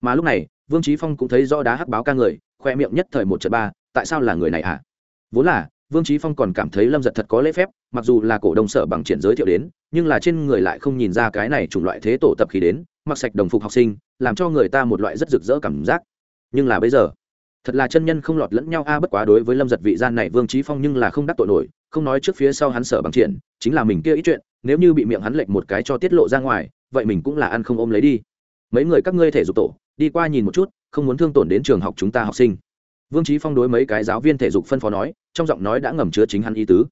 Mà lúc này, vương trí phong cũng thấy rõ đá hắc báo ca người, khoe miệng nhất thời một trận ba, tại sao là người này hả? À? vốn là vương trí phong còn cảm thấy lâm giật thật có lễ phép, mặc dù là cổ đông sở bằng triển giới thiệu đến, nhưng là trên người lại không nhìn ra cái này chủng loại thế tổ tập khí đến, mặc sạch đồng phục học sinh, làm cho người ta một loại rất rực rỡ cảm giác. Nhưng là bây giờ, thật là chân nhân không lọt lẫn nhau a, bất quá đối với lâm giật vị gian này vương trí phong nhưng là không đắc tội nổi, không nói trước phía sau hắn sở bằng triển, chính là mình kia ít chuyện, nếu như bị miệng hắn lệch một cái cho tiết lộ ra ngoài, vậy mình cũng là ăn không ôm lấy đi. Mấy người các ngươi thể dục tổ, đi qua nhìn một chút, không muốn thương tổn đến trường học chúng ta học sinh vương trí phong đối mấy cái giáo viên thể dục phân phó nói, trong giọng nói đã ngầm chứa chính hắn ý tứ.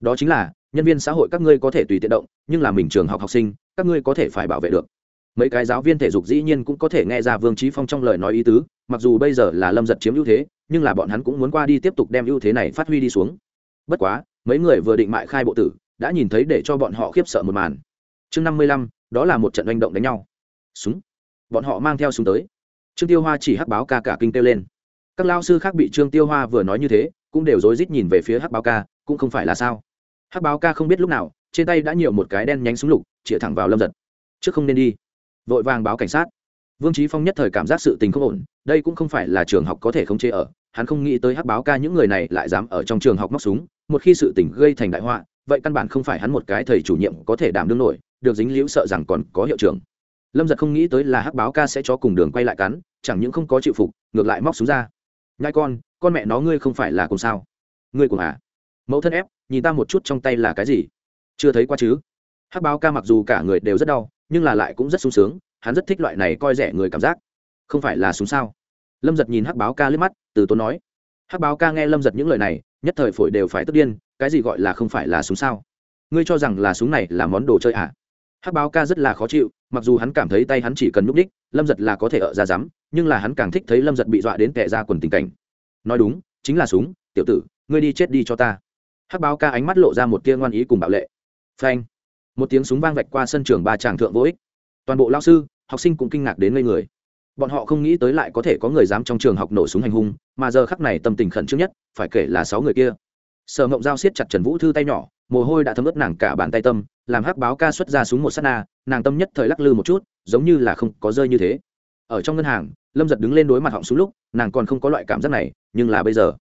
Đó chính là, nhân viên xã hội các ngươi có thể tùy tiện động, nhưng là mình trường học học sinh, các ngươi có thể phải bảo vệ được. Mấy cái giáo viên thể dục dĩ nhiên cũng có thể nghe ra vương trí phong trong lời nói ý tứ, mặc dù bây giờ là lâm giật chiếm ưu thế, nhưng là bọn hắn cũng muốn qua đi tiếp tục đem ưu thế này phát huy đi xuống. Bất quá, mấy người vừa định mại khai bộ tử, đã nhìn thấy để cho bọn họ khiếp sợ một màn. Chương năm mươi lăm, đó là một trận manh động đánh nhau. Súng. Bọn họ mang theo súng tới. Trương tiêu hoa chỉ hắc báo ca cả kinh kêu lên các lao sư khác bị trương tiêu hoa vừa nói như thế, cũng đều rối rít nhìn về phía hắc báo ca, cũng không phải là sao. Hắc báo ca không biết lúc nào, trên tay đã nhiều một cái đen nhánh súng lục, chĩa thẳng vào lâm giật. Trước không nên đi. Vội vàng báo cảnh sát. Vương trí phong nhất thời cảm giác sự tình không ổn, đây cũng không phải là trường học có thể không chế ở, hắn không nghĩ tới hắc báo ca những người này lại dám ở trong trường học móc súng, một khi sự tình gây thành đại họa, vậy căn bản không phải hắn một cái thầy chủ nhiệm có thể đảm đương nổi, được dính liễu sợ rằng còn có hiệu trưởng. Lâm giật không nghĩ tới là hắc báo ca sẽ cho cùng đường quay lại cắn, chẳng những không có chịu phục, ngược lại móc súng ra nhai con con mẹ nó ngươi không phải là cùng sao? Ngươi cùng à? Mẫu thân ép, nhìn ta một chút trong tay là cái gì? Chưa thấy qua chứ? Hắc báo ca mặc dù cả người đều rất đau, nhưng là lại cũng rất sung sướng, hắn rất thích loại này coi rẻ người cảm giác. Không phải là súng sao? Lâm giật nhìn hắc báo ca liếc mắt, từ tốn nói. Hắc báo ca nghe lâm giật những lời này, nhất thời phổi đều phải tức điên, cái gì gọi là không phải là súng sao? Ngươi cho rằng là súng này là món đồ chơi à? Hắc báo ca rất là khó chịu, mặc dù hắn cảm thấy tay hắn chỉ cần nhúc đích lâm giật là có thể ở ra dám, nhưng là hắn càng thích thấy lâm giật bị dọa đến tệ ra quần tình cảnh. Nói đúng, chính là súng, tiểu tử, ngươi đi chết đi cho ta. Hắc báo ca ánh mắt lộ ra một tia ngoan ý cùng bạo lệ. Phanh! Một tiếng súng vang vạch qua sân trường ba tràng thượng vô ích. Toàn bộ lao sư, học sinh cũng kinh ngạc đến ngây người. Bọn họ không nghĩ tới lại có thể có người dám trong trường học nổ súng hành hung, mà giờ khắc này tâm tình khẩn trương nhất, phải kể là sáu người kia. Sở ngộng giao siết chặt trần vũ thư tay nhỏ, mồ hôi đã thấm ướt nàng cả bàn tay tâm làm hắc báo ca xuất ra súng một s á t na, nàng tâm nhất thời lắc lư một chút, giống như là không có rơi như thế. Ở trong ngân hàng, lâm giật đứng lên đối mặt họng súng lúc, nàng còn không có loại cảm giác này, nhưng là bây giờ.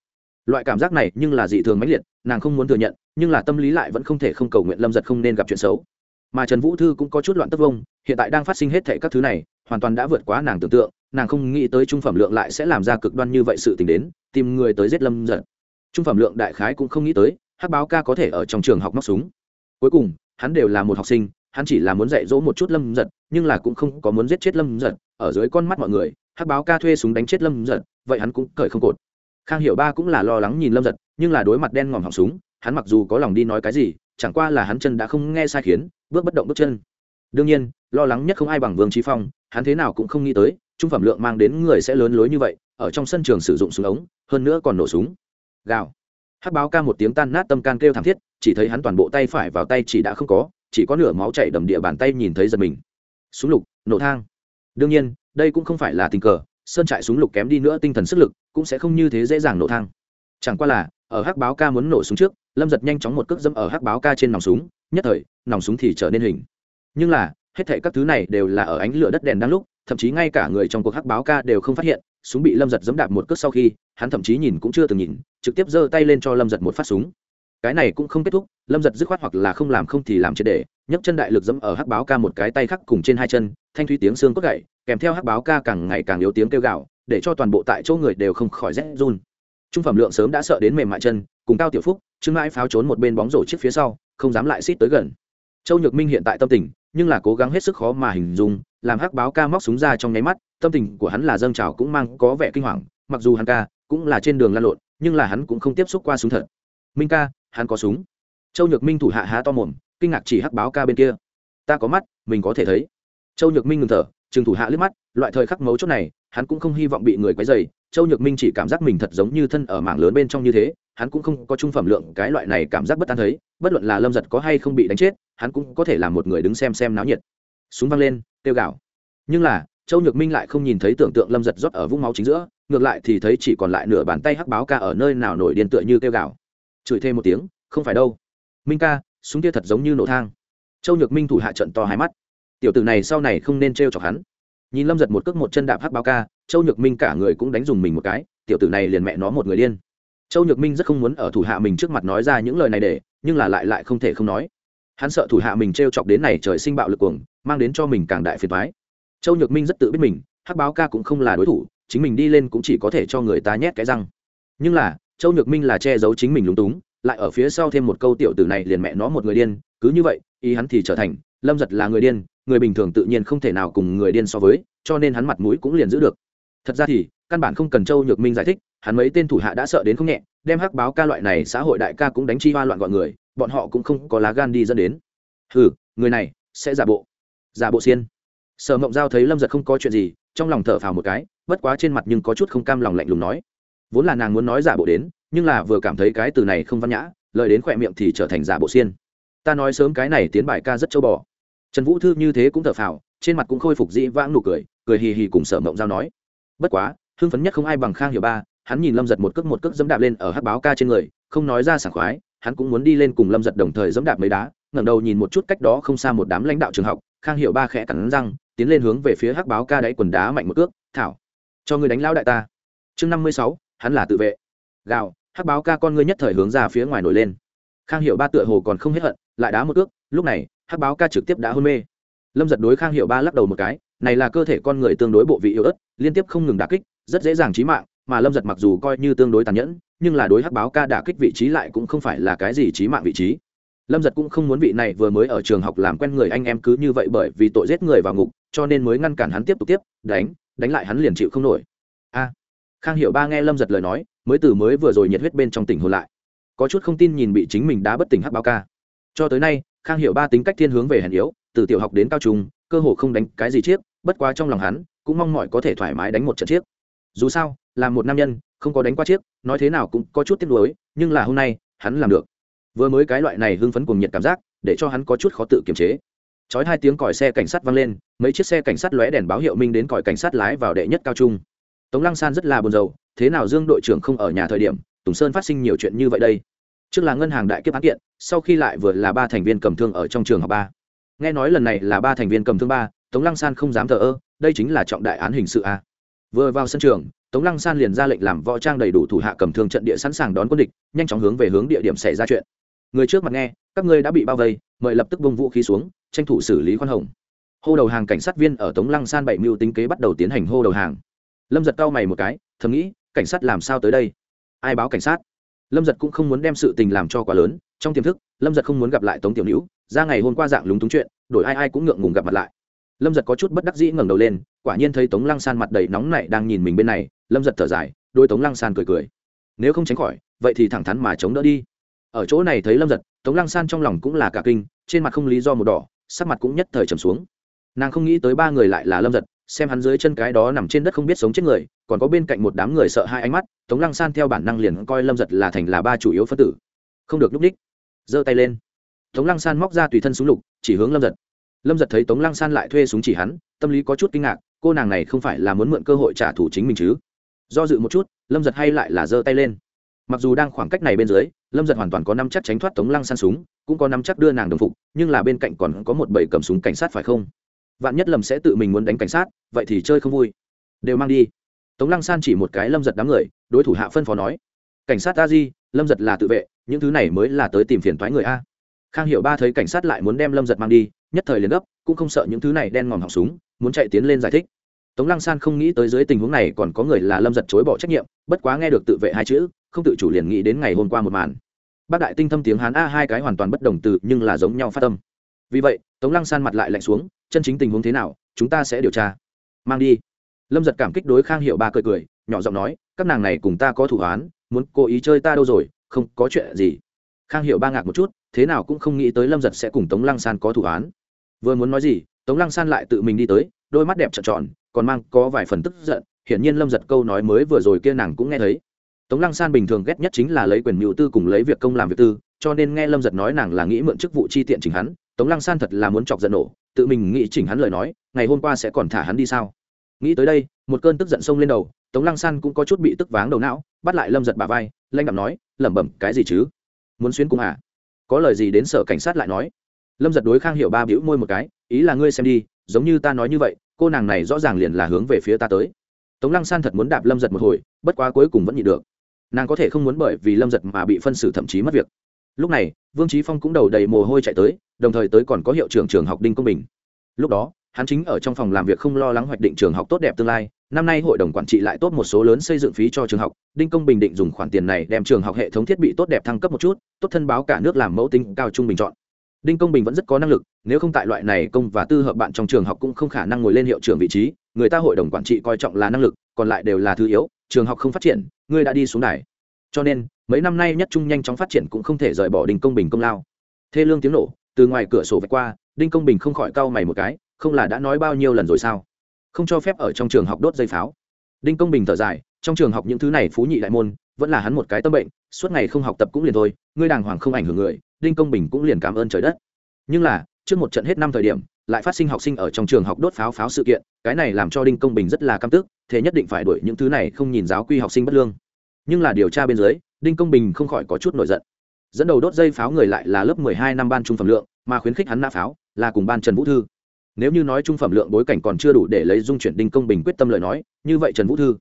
Loại cảm giác này nhưng là dị thường mãnh liệt, nàng không muốn thừa nhận, nhưng là tâm lý lại vẫn không thể không cầu nguyện lâm giật không nên gặp chuyện xấu. Mà trần vũ thư cũng có chút loạn tất vông, hiện tại đang phát sinh hết thệ các thứ này, hoàn toàn đã vượt quá nàng tưởng tượng, nàng không nghĩ tới trung phẩm lượng lại sẽ làm ra cực đoan như vậy sự t ì n h đến, tìm người tới giết lâm giật. Trung phẩm lượng đại khái cũng không nghĩ tới, hắc báo ca có thể ở trong trường học móc súng. Cuối cùng hắn đều là một học sinh, hắn chỉ là muốn dạy dỗ một chút lâm giật nhưng là cũng không có muốn giết chết lâm giật ở dưới con mắt mọi người, hắc báo ca thuê súng đánh chết lâm giật vậy hắn cũng cởi không cột. Khang hiểu ba cũng là lo lắng nhìn lâm giật nhưng là đối mặt đen ngòm họng súng, hắn mặc dù có lòng đi nói cái gì, chẳng qua là hắn chân đã không nghe sai khiến, bước bất động bước chân. Đương nhiên, lo lắng nhất không ai bằng vương trí phong, hắn thế nào cũng không nghĩ tới, trung phẩm lượng mang đến người sẽ lớn lối như vậy, ở trong sân trường sử dụng súng ống, hơn nữa còn nổ súng. Gào. Hắc báo ca một tiếng tan nát tâm can kêu thảm thiết chỉ thấy hắn toàn bộ tay phải vào tay chỉ đã không có, chỉ có nửa máu chảy đầm địa bàn tay nhìn thấy giật mình. Súng lục, nổ thang. Đương nhiên, đây cũng không phải là tình cờ, sơn trại súng lục kém đi nữa tinh thần sức lực, cũng sẽ không như thế dễ dàng nổ thang. Chẳng qua là, ở hắc báo ca muốn nổ súng trước, lâm giật nhanh chóng một cước dâm ở hắc báo ca trên nòng súng, nhất thời, nòng súng thì trở nên hình. Nhưng là, hết thệ các thứ này đều là ở ánh lửa đất đèn đang lúc, thậm chí ngay cả người trong cuộc hắc báo ca đều không phát hiện, súng bị lâm giật dẫm đạp một cước sau khi, hắn thậm chí nhìn cũng chưa từng nhìn, trực tiếp giơ tay lên cho lâm giật một phát súng cái này cũng không kết thúc, lâm giật dứt khoát hoặc là không làm không thì làm triệt để, nhấc chân đại lực dẫm ở hắc báo ca một cái tay khắc cùng trên hai chân, thanh thúy tiếng xương cốt gậy, kèm theo hắc báo ca càng ngày càng yếu tiếng kêu gạo để cho toàn bộ tại chỗ người đều không khỏi rét run. Trung phẩm lượng sớm đã sợ đến mềm mại chân, cùng cao tiểu phúc, trương mãi pháo trốn một bên bóng rổ chiếc phía sau, không dám lại xít tới gần. Châu nhược minh hiện tại tâm tình, nhưng là cố gắng hết sức khó mà hình dung, làm hắc báo ca móc súng ra trong nháy mắt, tâm tình của hắn là dâng trào cũng mang có vẻ kinh hoàng, mặc dù hắn ca cũng là trên đường lan lộn, nhưng là hắn cũng không tiếp xúc qua súng thật. Minh ca hắn có súng. Châu nhược minh thủ hạ há to mồm, kinh ngạc chỉ hắc báo ca bên kia. Ta có mắt, mình có thể thấy. Châu nhược minh ngừng thở chừng thủ hạ liếc mắt, loại thời khắc mấu chốt này, hắn cũng không hy vọng bị người quấy dày châu nhược minh chỉ cảm giác mình thật giống như thân ở mảng lớn bên trong như thế, hắn cũng không có trung phẩm lượng, cái loại này cảm giác bất an thấy, bất luận là lâm giật có hay không bị đánh chết, hắn cũng có thể là một người đứng xem xem náo nhiệt. Súng văng lên tiêu gạo nhưng là, châu nhược minh lại không nhìn thấy tưởng tượng lâm giật rót ở vũng máu chính giữa, ngược lại thì thấy chỉ còn lại nửa bàn tay hắc báo ca ở nơi nào nổi điên tựa như tiêu gạo chửi thêm một tiếng, không phải đâu. Minh ca, súng kia thật giống như nổ thang. Châu nhược minh thủ hạ trận to hai mắt. Tiểu tử này sau này không nên t chọc hắn. Nhìn lâm giật một cước một chân đạp hắc báo ca, châu nhược minh cả người cũng đánh dùng mình một cái, tiểu tử này liền mẹ nó một người điên. Châu nhược minh rất không muốn ở thủ hạ mình trước mặt nói ra những lời này để, nhưng là lại lại không thể không nói. Hắn sợ thủ hạ mình t r e o chọc đến này trời sinh bạo lực cuồng, mang đến cho mình càng đại phiền thoái châu nhược minh rất tự biết mình, hắc báo ca cũng không là đối thủ, chính mình đi lên cũng chỉ có thể cho người ta nhét cái răng. Nhưng là châu nhược minh là che giấu chính mình lúng túng, lại ở phía sau thêm một câu tiểu tử này liền mẹ nó một người điên, cứ như vậy, ý hắn thì trở thành, lâm giật là người điên, người bình thường tự nhiên không thể nào cùng người điên so với, cho nên hắn mặt mũi cũng liền giữ được. Thật ra thì, căn bản không cần châu nhược minh giải thích, hắn mấy tên thủ hạ đã sợ đến không nhẹ, đem hắc báo ca loại này xã hội đại ca cũng đánh chi hoa loạn gọi người, bọn họ cũng không có lá gan đi dẫn đến. Ừ người này sẽ giả bộ. Giả bộ xiên. Sở mộng giao thấy lâm giật không có chuyện gì, trong lòng thở phào một cái, bất quá trên mặt nhưng có chút không cam lòng lạnh lùng nói vốn là nàng muốn nói giả bộ đến, nhưng là vừa cảm thấy cái từ này không văn nhã, lời đến khỏe miệng thì trở thành giả bộ xiên. Ta nói sớm cái này tiến bài ca rất châu bò. Trần vũ thư như thế cũng thở phào, trên mặt cũng khôi phục dĩ vãng nụ cười cười hì hì cùng sở mộng giao nói. Bất quá, hưng phấn nhất không ai bằng khang hiểu ba, hắn nhìn lâm giật một cước một cước dẫm đạp lên ở hắc báo ca trên người, không nói ra sảng khoái, hắn cũng muốn đi lên cùng lâm giật đồng thời dẫm đạp mấy đá, ngẩng đầu nhìn một chút cách đó không xa một đám lãnh đạo trường học, khang hiểu ba khẽ cắn răng, tiến lên hướng về phía hắc báo ca đáy quần đá mạnh một cước, thảo, cho người đánh lao đại ta. Chương năm mươi sáu hắn là tự vệ. Gào, hắc báo ca con ngươi nhất thời hướng ra phía ngoài nổi lên. Khang Hiệu ba tựa hồ còn không hết hận, lại đá một ước lúc này, hắc báo ca trực tiếp đã hôn mê. Lâm giật đối khang Hiệu ba lắc đầu một cái, này là cơ thể con người tương đối bộ vị yếu ớt, liên tiếp không ngừng đà kích, rất dễ dàng chí mạng, mà lâm giật mặc dù coi như tương đối tàn nhẫn, nhưng là đối hắc báo ca đả kích vị trí lại cũng không phải là cái gì chí mạng vị trí. Lâm giật cũng không muốn vị này vừa mới ở trường học làm quen người anh em cứ như vậy bởi vì tội giết người vào ngục, cho nên mới ngăn cản hắn tiếp tục tiếp, đánh đánh lại hắn liền chịu không nổi. A khang Hiệu ba nghe lâm giật lời nói, mới từ mới vừa rồi nhiệt huyết bên trong tỉnh hồn lại. Có chút không tin nhìn bị chính mình đã bất tỉnh hắc báo ca. Cho tới nay, khang Hiệu ba tính cách thiên hướng về hèn yếu, từ tiểu học đến cao trung, cơ hồ không đánh cái gì chiếc, bất quá trong lòng hắn, cũng mong mọi có thể thoải mái đánh một trận chiếc. Dù sao, là một nam nhân, không có đánh qua chiếc, nói thế nào cũng có chút tiếc nuối, nhưng là hôm nay, hắn làm được. Vừa mới cái loại này hưng phấn cùng nhiệt cảm giác, để cho hắn có chút khó tự kiềm chế. Chói hai tiếng còi xe cảnh sát vang lên, mấy chiếc xe cảnh sát lóe đèn báo hiệu minh đến còi cảnh sát lái vào đệ nhất cao trung tống lăng san rất là buồn rầu, thế nào dương đội trưởng không ở nhà thời điểm, tùng sơn phát sinh nhiều chuyện như vậy đây? Trước là ngân hàng đại kiếp án kiện, sau khi lại vừa là ba thành viên cầm thương ở trong trường học ba. Nghe nói lần này là ba thành viên cầm thương ba, tống lăng san không dám thờ ơ, đây chính là trọng đại án hình sự a. Vừa vào sân trường, tống lăng san liền ra lệnh làm võ trang đầy đủ thủ hạ cầm thương trận địa sẵn sàng đón quân địch, nhanh chóng hướng về hướng địa điểm xảy ra chuyện. Người trước mặt nghe, các ngươi đã bị bao vây, mời lập tức bông vũ khí xuống, tranh thủ xử lý khoan hồng. Hô đầu hàng cảnh sát viên ở tống lăng san bảy mưu tính kế bắt đầu tiến hành hô đầu hàng lâm giật cau mày một cái, thầm nghĩ, cảnh sát làm sao tới đây? Ai báo cảnh sát? Lâm giật cũng không muốn đem sự tình làm cho quá lớn, trong tiềm thức, lâm giật không muốn gặp lại tống tiểu nữ ra ngày hôm qua dạng lúng túng chuyện, đổi ai ai cũng ngượng ngùng gặp mặt lại. Lâm giật có chút bất đắc dĩ ngẩng đầu lên, quả nhiên thấy tống lăng san mặt đầy nóng nảy đang nhìn mình bên này, lâm giật thở dài đôi tống lăng san cười cười. Nếu không tránh khỏi, vậy thì thẳng thắn mà chống đỡ đi. Ở chỗ này thấy lâm giật, tống lăng san trong lòng cũng là cả kinh, trên mặt không lý do một đỏ, sắc mặt cũng nhất thời trầm xuống. Nàng không nghĩ tới ba người lại là lâm giật xem hắn dưới chân cái đó nằm trên đất không biết sống chết người, còn có bên cạnh một đám người sợ hai ánh mắt, tống lăng san theo bản năng liền coi lâm giật là thành là ba chủ yếu phân tử. Không được núp đích. Giơ tay lên. Tống lăng san móc ra tùy thân súng lục, chỉ hướng lâm giật. Lâm giật thấy tống lăng san lại thuê súng chỉ hắn, tâm lý có chút kinh ngạc, cô nàng này không phải là muốn mượn cơ hội trả thù chính mình chứ? Do dự một chút, lâm giật hay lại là giơ tay lên. Mặc dù đang khoảng cách này bên dưới, lâm giật hoàn toàn có năm chắc tránh thoát tống lăng san súng, cũng có năm chắc đưa nàng đồng phục, nhưng là bên cạnh còn có một bầy cầm súng cảnh sát phải không? Vạn nhất lầm sẽ tự mình muốn đánh cảnh sát, vậy thì chơi không vui. Đều mang đi. Tống lăng san chỉ một cái lâm giật đám người, đối thủ hạ phân phó nói. Cảnh sát ta di, lâm giật là tự vệ, những thứ này mới là tới tìm phiền thoái người a. Khang Hiểu ba thấy cảnh sát lại muốn đem lâm giật mang đi, nhất thời liền gấp, cũng không sợ những thứ này đen ngòm họng súng, muốn chạy tiến lên giải thích. Tống lăng san không nghĩ tới dưới tình huống này còn có người là lâm giật chối bỏ trách nhiệm, bất quá nghe được tự vệ hai chữ, không tự chủ liền nghĩ đến ngày hôm qua một màn. Bác đại tinh thâm tiếng hán a hai cái hoàn toàn bất đồng từ, nhưng là giống nhau phát tâm. Vì vậy, tống lăng san mặt lại lạnh xuống chân chính tình huống thế nào, chúng ta sẽ điều tra. Mang đi. Lâm giật cảm kích đối khang hiệu ba cười cười, nhỏ giọng nói, các nàng này cùng ta có thủ án muốn cố ý chơi ta đâu rồi, không có chuyện gì. Khang hiệu ba ngạc một chút, thế nào cũng không nghĩ tới lâm giật sẽ cùng tống lăng san có thủ án vừa muốn nói gì, tống lăng san lại tự mình đi tới, đôi mắt đẹp trợn tròn, còn mang có vài phần tức giận, hiển nhiên lâm giật câu nói mới vừa rồi kia nàng cũng nghe thấy. Tống lăng san bình thường ghét nhất chính là lấy quyền mưu tư cùng lấy việc công làm việc tư, cho nên nghe lâm giật nói nàng là nghĩ mượn chức vụ chi tiện chỉnh hắn, tống lăng san thật là muốn chọc giận nổ tự mình nghĩ chỉnh hắn lời nói, ngày hôm qua sẽ còn thả hắn đi sao? Nghĩ tới đây, một cơn tức giận xông lên đầu, tống lăng san cũng có chút bị tức váng đầu não, bắt lại lâm giật bà vai lanh đạm nói, lẩm bẩm, cái gì chứ? Muốn xuyên cùng à? Có lời gì đến sở cảnh sát lại nói? Lâm giật đối khang hiểu ba bĩu môi một cái, ý là ngươi xem đi, giống như ta nói như vậy, cô nàng này rõ ràng liền là hướng về phía ta tới. Tống lăng san thật muốn đạp lâm giật một hồi, bất quá cuối cùng vẫn nhịn được. Nàng có thể không muốn bởi vì lâm giật mà bị phân xử thậm chí mất việc lúc này, vương trí phong cũng đầu đầy mồ hôi chạy tới, đồng thời tới còn có hiệu trưởng trường học đinh công bình. Lúc đó, hắn chính ở trong phòng làm việc không lo lắng hoạch định trường học tốt đẹp tương lai, năm nay hội đồng quản trị lại tốt một số lớn xây dựng phí cho trường học, đinh công bình định dùng khoản tiền này đem trường học hệ thống thiết bị tốt đẹp thăng cấp một chút, tốt thân báo cả nước làm mẫu tính cao trung bình chọn. Đinh công bình vẫn rất có năng lực, nếu không tại loại này công và tư hợp bạn trong trường học cũng không khả năng ngồi lên hiệu trưởng vị trí, người ta hội đồng quản trị coi trọng là năng lực, còn lại đều là thứ yếu, trường học không phát triển ngươi đã đi xuống đài. Cho nên mấy năm nay nhất trung nhanh chóng phát triển cũng không thể rời bỏ đinh công bình công lao. Thê lương tiếng nổ, từ ngoài cửa sổ vạch qua, đinh công bình không khỏi cau mày một cái, không là đã nói bao nhiêu lần rồi sao? Không cho phép ở trong trường học đốt dây pháo. Đinh công bình thở dài, trong trường học những thứ này phú nhị đại môn, vẫn là hắn một cái tâm bệnh, suốt ngày không học tập cũng liền thôi, ngươi đàng hoàng không ảnh hưởng người, đinh công bình cũng liền cảm ơn trời đất. Nhưng là, trước một trận hết năm thời điểm, lại phát sinh học sinh ở trong trường học đốt pháo pháo sự kiện, cái này làm cho đinh công bình rất là căm tức, thế nhất định phải đuổi những thứ này không nhìn giáo quy học sinh bất lương. Nhưng là điều tra bên dưới đinh công bình không khỏi có chút nổi giận. Dẫn đầu đốt dây pháo người lại là lớp mười hai năm ban trung phẩm lượng, mà khuyến khích hắn nã pháo là cùng ban trần vũ thư. Nếu như nói trung phẩm lượng bối cảnh còn chưa đủ để lấy dung chuyển đinh công bình quyết tâm lời nói, như vậy trần vũ thư,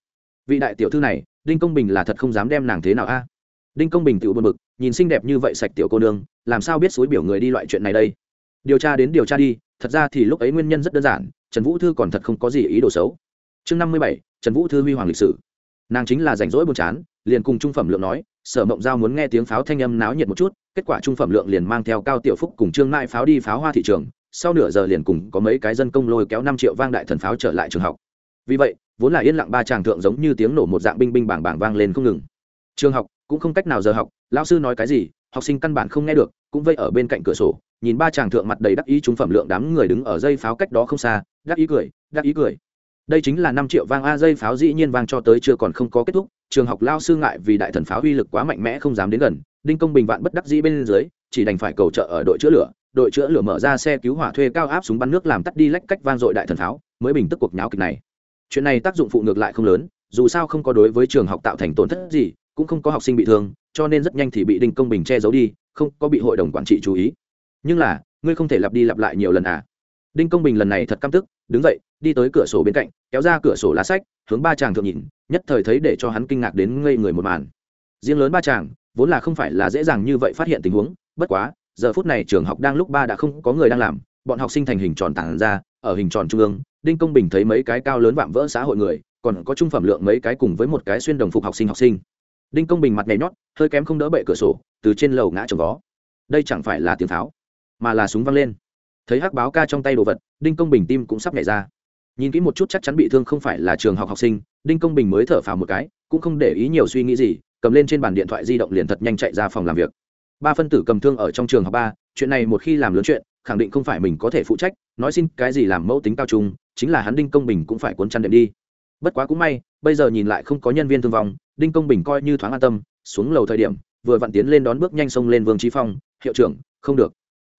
vị đại tiểu thư này, đinh công bình là thật không dám đem nàng thế nào a. Đinh công bình tự buồn bực, nhìn xinh đẹp như vậy sạch tiểu cô nương, làm sao biết xối biểu người đi loại chuyện này đây? Điều tra đến điều tra đi, thật ra thì lúc ấy nguyên nhân rất đơn giản, trần vũ thư còn thật không có gì ý đồ xấu. Chương năm mươi bảy, trần vũ thư huy hoàng lịch sử. Nàng chính là rảnh rỗi buồn chán, liền cùng trung phẩm lượng nói sở mộng giao muốn nghe tiếng pháo thanh âm náo nhiệt một chút, kết quả trung phẩm lượng liền mang theo cao tiểu phúc cùng trương mai pháo đi pháo hoa thị trường, sau nửa giờ liền cùng có mấy cái dân công lôi kéo năm triệu vang đại thần pháo trở lại trường học. Vì vậy, vốn là yên lặng ba tràng thượng giống như tiếng nổ một dạng binh binh bảng bảng vang lên không ngừng. Trường học cũng không cách nào giờ học, lão sư nói cái gì, học sinh căn bản không nghe được, cũng vây ở bên cạnh cửa sổ, nhìn ba chàng thượng mặt đầy đắc ý trung phẩm lượng đám người đứng ở dây pháo cách đó không xa, đắc ý cười, đắc ý cười. Đây chính là năm triệu vang a, dây pháo dĩ nhiên vang cho tới chưa còn không có kết thúc trường học lao sư ngại vì đại thần pháo uy lực quá mạnh mẽ không dám đến gần, đinh công bình vạn bất đắc dĩ bên dưới, chỉ đành phải cầu trợ ở đội chữa lửa, đội chữa lửa mở ra xe cứu hỏa thuê cao áp súng bắn nước làm tắt đi lách cách vang dội đại thần pháo, mới bình tức cuộc nháo kịch này. Chuyện này tác dụng phụ ngược lại không lớn, dù sao không có đối với trường học tạo thành tổn thất gì, cũng không có học sinh bị thương, cho nên rất nhanh thì bị đinh công bình che giấu đi, không có bị hội đồng quản trị chú ý. Nhưng là, ngươi không thể lặp đi lặp lại nhiều lần à? Đinh công bình lần này thật căm tức, đứng dậy, đi tới cửa sổ bên cạnh, kéo ra cửa sổ lá sách, hướng ba chàng thượng nhìn, nhất thời thấy để cho hắn kinh ngạc đến ngây người một màn. Riêng lớn ba chàng, vốn là không phải là dễ dàng như vậy phát hiện tình huống, bất quá, giờ phút này trường học đang lúc ba đã không có người đang làm, bọn học sinh thành hình tròn tản ra, ở hình tròn trung ương, đinh công bình thấy mấy cái cao lớn vạm vỡ xã hội người, còn có trung phẩm lượng mấy cái cùng với một cái xuyên đồng phục học sinh học sinh. Đinh công bình mặt nhảy nhót, hơi kém không đỡ bệ cửa sổ, từ trên lầu ngã trồng vó. Đây chẳng phải là tiếng pháo, mà là súng văng lên thấy hắc báo ca trong tay đồ vật, đinh công bình tim cũng sắp nhảy ra. Nhìn kỹ một chút chắc chắn bị thương không phải là trường học học sinh, đinh công bình mới thở phào một cái, cũng không để ý nhiều suy nghĩ gì, cầm lên trên bàn điện thoại di động liền thật nhanh chạy ra phòng làm việc. Ba phân tử cầm thương ở trong trường học ba, chuyện này một khi làm lớn chuyện, khẳng định không phải mình có thể phụ trách, nói xin cái gì làm mẫu tính cao trung, chính là hắn đinh công bình cũng phải cuốn chăn đệm đi. Bất quá cũng may, bây giờ nhìn lại không có nhân viên thương vong, đinh công bình coi như thoáng an tâm, xuống lầu thời điểm, vừa vặn tiến lên đón bước nhanh sông lên vương trí phong, hiệu trưởng, không được.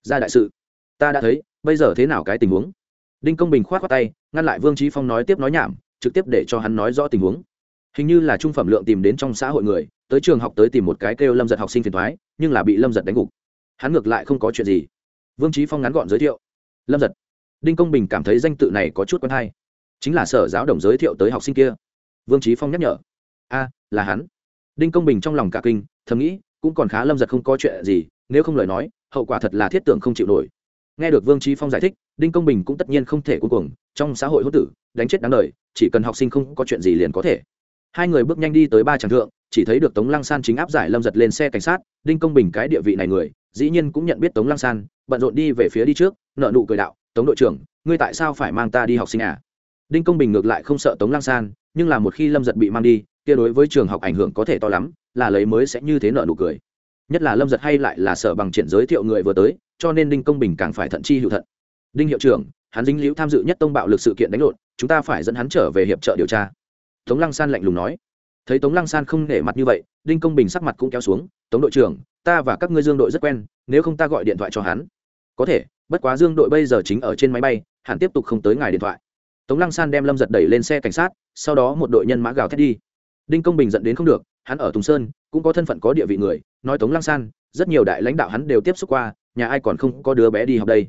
Ra đại sự ta đã thấy, bây giờ thế nào cái tình huống? Đinh công bình k h o á t khoác tay, ngăn lại vương trí phong nói tiếp nói nhảm, trực tiếp để cho hắn nói rõ tình huống. Hình như là trung phẩm lượng tìm đến trong xã hội người, tới trường học tới tìm một cái kêu lâm giật học sinh phiền thoái nhưng là bị lâm giật đánh gục. Hắn ngược lại không có chuyện gì. Vương trí phong ngắn gọn giới thiệu. Lâm giật. Đinh công bình cảm thấy danh tự này có chút quen hay. Chính là sở giáo đồng giới thiệu tới học sinh kia. Vương trí phong nhắc nhở. A, là hắn. Đinh công bình trong lòng cả kinh, thầm nghĩ, cũng còn khá lâm giật không có chuyện gì, nếu không lời nói, hậu quả thật là thiết tưởng không chịu nổi nghe được vương trí phong giải thích, đinh công bình cũng tất nhiên không thể cuối cùng trong xã hội hữu tử, đánh chết đáng đời, chỉ cần học sinh không có chuyện gì liền có thể. Hai người bước nhanh đi tới ba tràng thượng, chỉ thấy được tống lăng san chính áp giải lâm giật lên xe cảnh sát, đinh công bình cái địa vị này người, dĩ nhiên cũng nhận biết tống lăng san, bận rộn đi về phía đi trước nợ nụ cười đạo, tống đội trưởng, ngươi tại sao phải mang ta đi học sinh à? Đinh công bình ngược lại không sợ tống lăng san, nhưng là một khi lâm giật bị mang đi, kia đối với trường học ảnh hưởng có thể to lắm, là lấy mới sẽ như thế nợ nụ cười. Nhất là lâm giật hay lại là sở bằng triển giới thiệu người vừa tới cho nên đinh công bình càng phải thận chi hữu thận. Đinh hiệu trưởng, hắn dính liễu tham dự nhất tông bạo lực sự kiện đánh lộn, chúng ta phải dẫn hắn trở về hiệp trợ điều tra. Tống lăng san lạnh lùng nói. Thấy tống lăng san không nể mặt như vậy, đinh công bình sắc mặt cũng kéo xuống. Tống đội trưởng, ta và các ngươi dương đội rất quen, nếu không ta gọi điện thoại cho hắn. Có thể, bất quá dương đội bây giờ chính ở trên máy bay hẳn tiếp tục không tới ngài điện thoại. Tống lăng san đem lâm giật đẩy lên xe cảnh sát, sau đó một đội nhân mã gào thét đi. Đinh công bình dẫn đến không được, hắn ở tùng sơn, cũng có thân phận có địa vị người, nói tống lăng san, rất nhiều đại lãnh đạo hắn đều tiếp xúc qua nhà ai còn không có đứa bé đi học đây?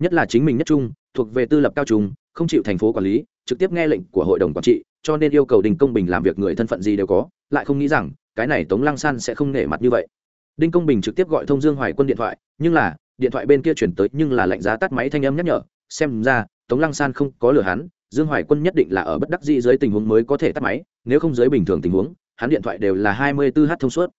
Nhất là chính mình nhất trung, thuộc về tư lập cao trung, không chịu thành phố quản lý, trực tiếp nghe lệnh của hội đồng quản trị, cho nên yêu cầu đinh công bình làm việc người thân phận gì đều có, lại không nghĩ rằng, cái này tống lăng san sẽ không nể mặt như vậy. Đinh công bình trực tiếp gọi thông dương hoài quân điện thoại, nhưng là, điện thoại bên kia chuyển tới nhưng là lệnh giá tắt máy thanh âm nhắc nhở, xem ra, tống lăng san không có lừa hắn, dương hoài quân nhất định là ở bất đắc dĩ dưới tình huống mới có thể tắt máy, nếu không dưới bình thường tình huống, hắn điện thoại đều là hai mươi 24 h thông suốt.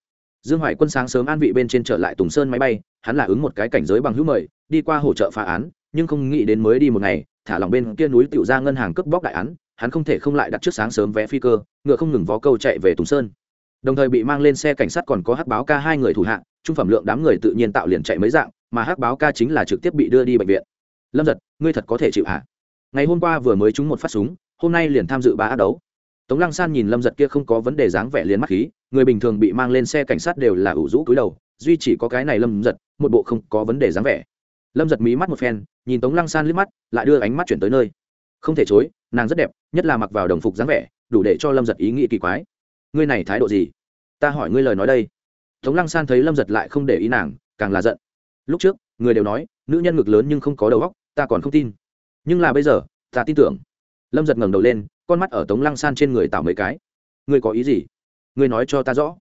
Dương hoài quân sáng sớm an vị bên trên trở lại tùng sơn máy bay hắn là ứng một cái cảnh giới bằng hữu mời, đi qua hỗ trợ phá án, nhưng không nghĩ đến mới đi một ngày, thả lòng bên kia núi tiểu ra ngân hàng cướp bóc đại án, hắn không thể không lại đặt trước sáng sớm vé phi cơ, ngựa không ngừng vó câu chạy về tùng sơn. Đồng thời bị mang lên xe cảnh sát còn có hắc báo ca hai người thủ hạ, trung phẩm lượng đám người tự nhiên tạo liền chạy mấy dạng, mà hắc báo ca chính là trực tiếp bị đưa đi bệnh viện. Lâm giật, ngươi thật có thể chịu hạ ngày hôm qua vừa mới trúng một phát súng, hôm nay liền tham dự ba ác đấu. Tống lăng san nhìn lâm giật kia không có vấn đề dáng vẻ liền mắt khí, người bình thường bị mang lên xe cảnh sát đều là ủ rũ cúi đầu duy chỉ có cái này lâm giật, một bộ không có vấn đề dáng vẻ. Lâm giật mí mắt một phen, nhìn tống lăng san liếc mắt, lại đưa ánh mắt chuyển tới nơi. Không thể chối, nàng rất đẹp, nhất là mặc vào đồng phục dáng vẻ, đủ để cho lâm giật ý nghĩ kỳ quái. Ngươi này thái độ gì? Ta hỏi ngươi lời nói đây. Tống lăng san thấy lâm giật lại không để ý nàng, càng là giận. Lúc trước, người đều nói, nữ nhân ngực lớn nhưng không có đầu óc, ta còn không tin. Nhưng là bây giờ, ta tin tưởng. Lâm giật ngẩng đầu lên, con mắt ở tống lăng san trên người tạo mấy cái. Ngươi có ý gì? Ngươi nói cho ta rõ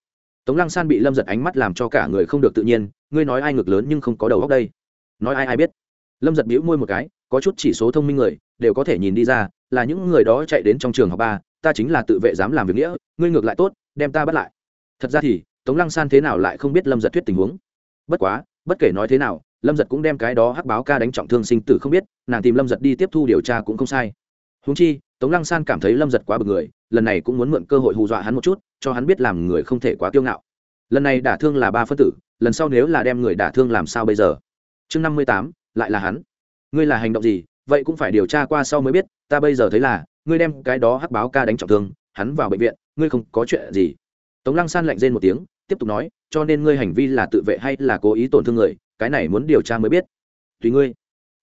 tống lăng san bị lâm giật ánh mắt làm cho cả người không được tự nhiên, ngươi nói ai ngực lớn nhưng không có đầu óc đây. Nói ai ai biết. Lâm giật bĩu môi một cái, có chút chỉ số thông minh người, đều có thể nhìn đi ra, là những người đó chạy đến trong trường học ba, ta chính là tự vệ dám làm việc nghĩa, ngươi ngược lại tốt, đem ta bắt lại. Thật ra thì, tống lăng san thế nào lại không biết lâm giật thuyết tình huống. Bất quá, bất kể nói thế nào, lâm giật cũng đem cái đó hắc báo ca đánh trọng thương sinh tử không biết, nàng tìm lâm giật đi tiếp thu điều tra cũng không sai. Húng chi, tống lăng san cảm thấy lâm giật quá bực người, lần này cũng muốn mượn cơ hội hù dọa hắn một chút cho hắn biết làm người không thể quá kiêu ngạo. Lần này đả thương là ba phân tử, lần sau nếu là đem người đả thương làm sao bây giờ? Chương năm mươi tám, lại là hắn. Ngươi là hành động gì? Vậy cũng phải điều tra qua sau mới biết, ta bây giờ thấy là, ngươi đem cái đó hắc báo ca đánh trọng thương, hắn vào bệnh viện, ngươi không có chuyện gì. Tống lăng san lạnh rên một tiếng, tiếp tục nói, cho nên ngươi hành vi là tự vệ hay là cố ý tổn thương người, cái này muốn điều tra mới biết. Tùy ngươi.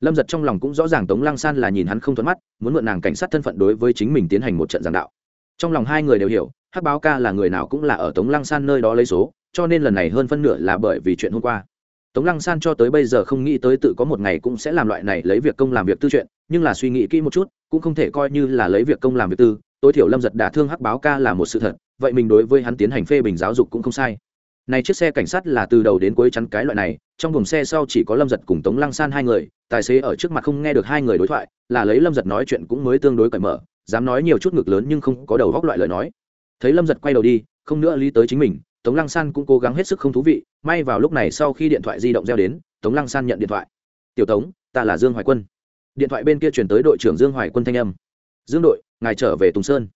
Lâm giật trong lòng cũng rõ ràng tống lăng san là nhìn hắn không thuận mắt, muốn mượn nàng cảnh sát thân phận đối với chính mình tiến hành một trận giảng đạo. Trong lòng hai người đều hiểu hắc báo ca là người nào cũng là ở tống lăng san nơi đó lấy số, cho nên lần này hơn phân nửa là bởi vì chuyện hôm qua. Tống lăng san cho tới bây giờ không nghĩ tới tự có một ngày cũng sẽ làm loại này lấy việc công làm việc tư chuyện, nhưng là suy nghĩ kỹ một chút, cũng không thể coi như là lấy việc công làm việc tư, tối thiểu lâm giật đả thương hắc báo ca là một sự thật, vậy mình đối với hắn tiến hành phê bình giáo dục cũng không sai. Này chiếc xe cảnh sát là từ đầu đến cuối chắn cái loại này, trong buồng xe sau chỉ có lâm giật cùng tống lăng san hai người, tài xế ở trước mặt không nghe được hai người đối thoại, là lấy lâm giật nói chuyện cũng mới tương đối cởi mở, dám nói nhiều chút ngực lớn nhưng không có đầu góc loại lời nói thấy lâm giật quay đầu đi, không nữa lý tới chính mình, tống lăng san cũng cố gắng hết sức không thú vị, may vào lúc này sau khi điện thoại di động reo đến, tống lăng san nhận điện thoại. Tiểu tống, ta là dương hoài quân. Điện thoại bên kia chuyển tới đội trưởng dương hoài quân thanh âm. Dương đội, ngài trở về tùng sơn.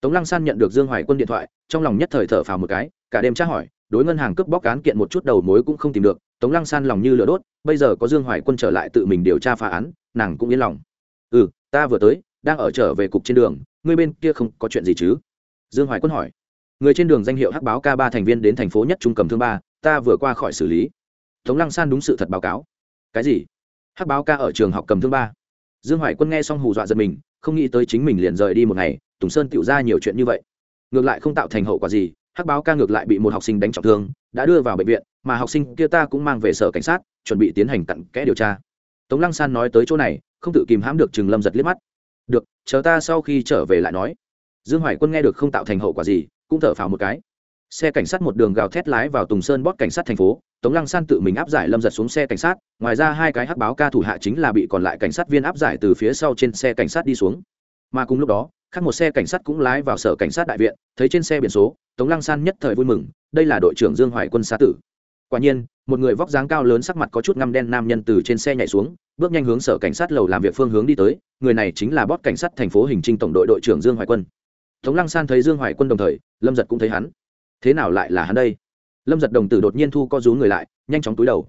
Tống lăng san nhận được dương hoài quân điện thoại, trong lòng nhất thời thở phào một cái, cả đêm tra hỏi, đối ngân hàng cướp bóc cán kiện một chút đầu mối cũng không tìm được, tống lăng san lòng như lửa đốt, bây giờ có dương hoài quân trở lại tự mình điều tra phá án, nàng cũng yên lòng. Ừ ta vừa tới, đang ở trở về cục trên đường, ngươi bên kia không có chuyện gì chứ? Dương hoài quân hỏi. Người trên đường danh hiệu hắc báo k ba thành viên đến thành phố nhất trung cầm thương ba, ta vừa qua khỏi xử lý. Tống lăng san đúng sự thật báo cáo. Cái gì? Hắc báo ca ở trường học cầm thương ba. Dương hoài quân nghe xong hù dọa giật mình, không nghĩ tới chính mình liền rời đi một ngày, tùng sơn Tiểu ra nhiều chuyện như vậy. Ngược lại không tạo thành hậu quả gì, hắc báo ca ngược lại bị một học sinh đánh trọng thương, đã đưa vào bệnh viện, mà học sinh kia ta cũng mang về sở cảnh sát, chuẩn bị tiến hành cặn kẽ điều tra. Tống lăng san nói tới chỗ này, không tự kìm hãm được chừng lâm giật liếc mắt. Được, chờ ta sau khi trở về lại nói dương hoài quân nghe được không tạo thành hậu quả gì, cũng thở phào một cái. Xe cảnh sát một đường gào thét lái vào tùng sơn bót cảnh sát thành phố, tống lăng san tự mình áp giải lâm giật xuống xe cảnh sát, ngoài ra hai cái hắc báo ca thủ hạ chính là bị còn lại cảnh sát viên áp giải từ phía sau trên xe cảnh sát đi xuống. Mà cùng lúc đó, khác một xe cảnh sát cũng lái vào sở cảnh sát đại viện, thấy trên xe biển số, tống lăng san nhất thời vui mừng, đây là đội trưởng dương hoài quân xá tử. Quả nhiên, một người vóc dáng cao lớn sắc mặt có chút ngăm đen nam nhân từ trên xe nhảy xuống, bước nhanh hướng sở cảnh sát lầu làm việc phương hướng đi tới, người này chính là bót cảnh sát thành phố hình trinh tổng đội đội trưởng dương hoài quân tống lăng san thấy dương hoài quân đồng thời, lâm giật cũng thấy hắn. Thế nào lại là hắn đây? Lâm giật đồng tử đột nhiên thu co rú người lại, nhanh chóng túi đầu.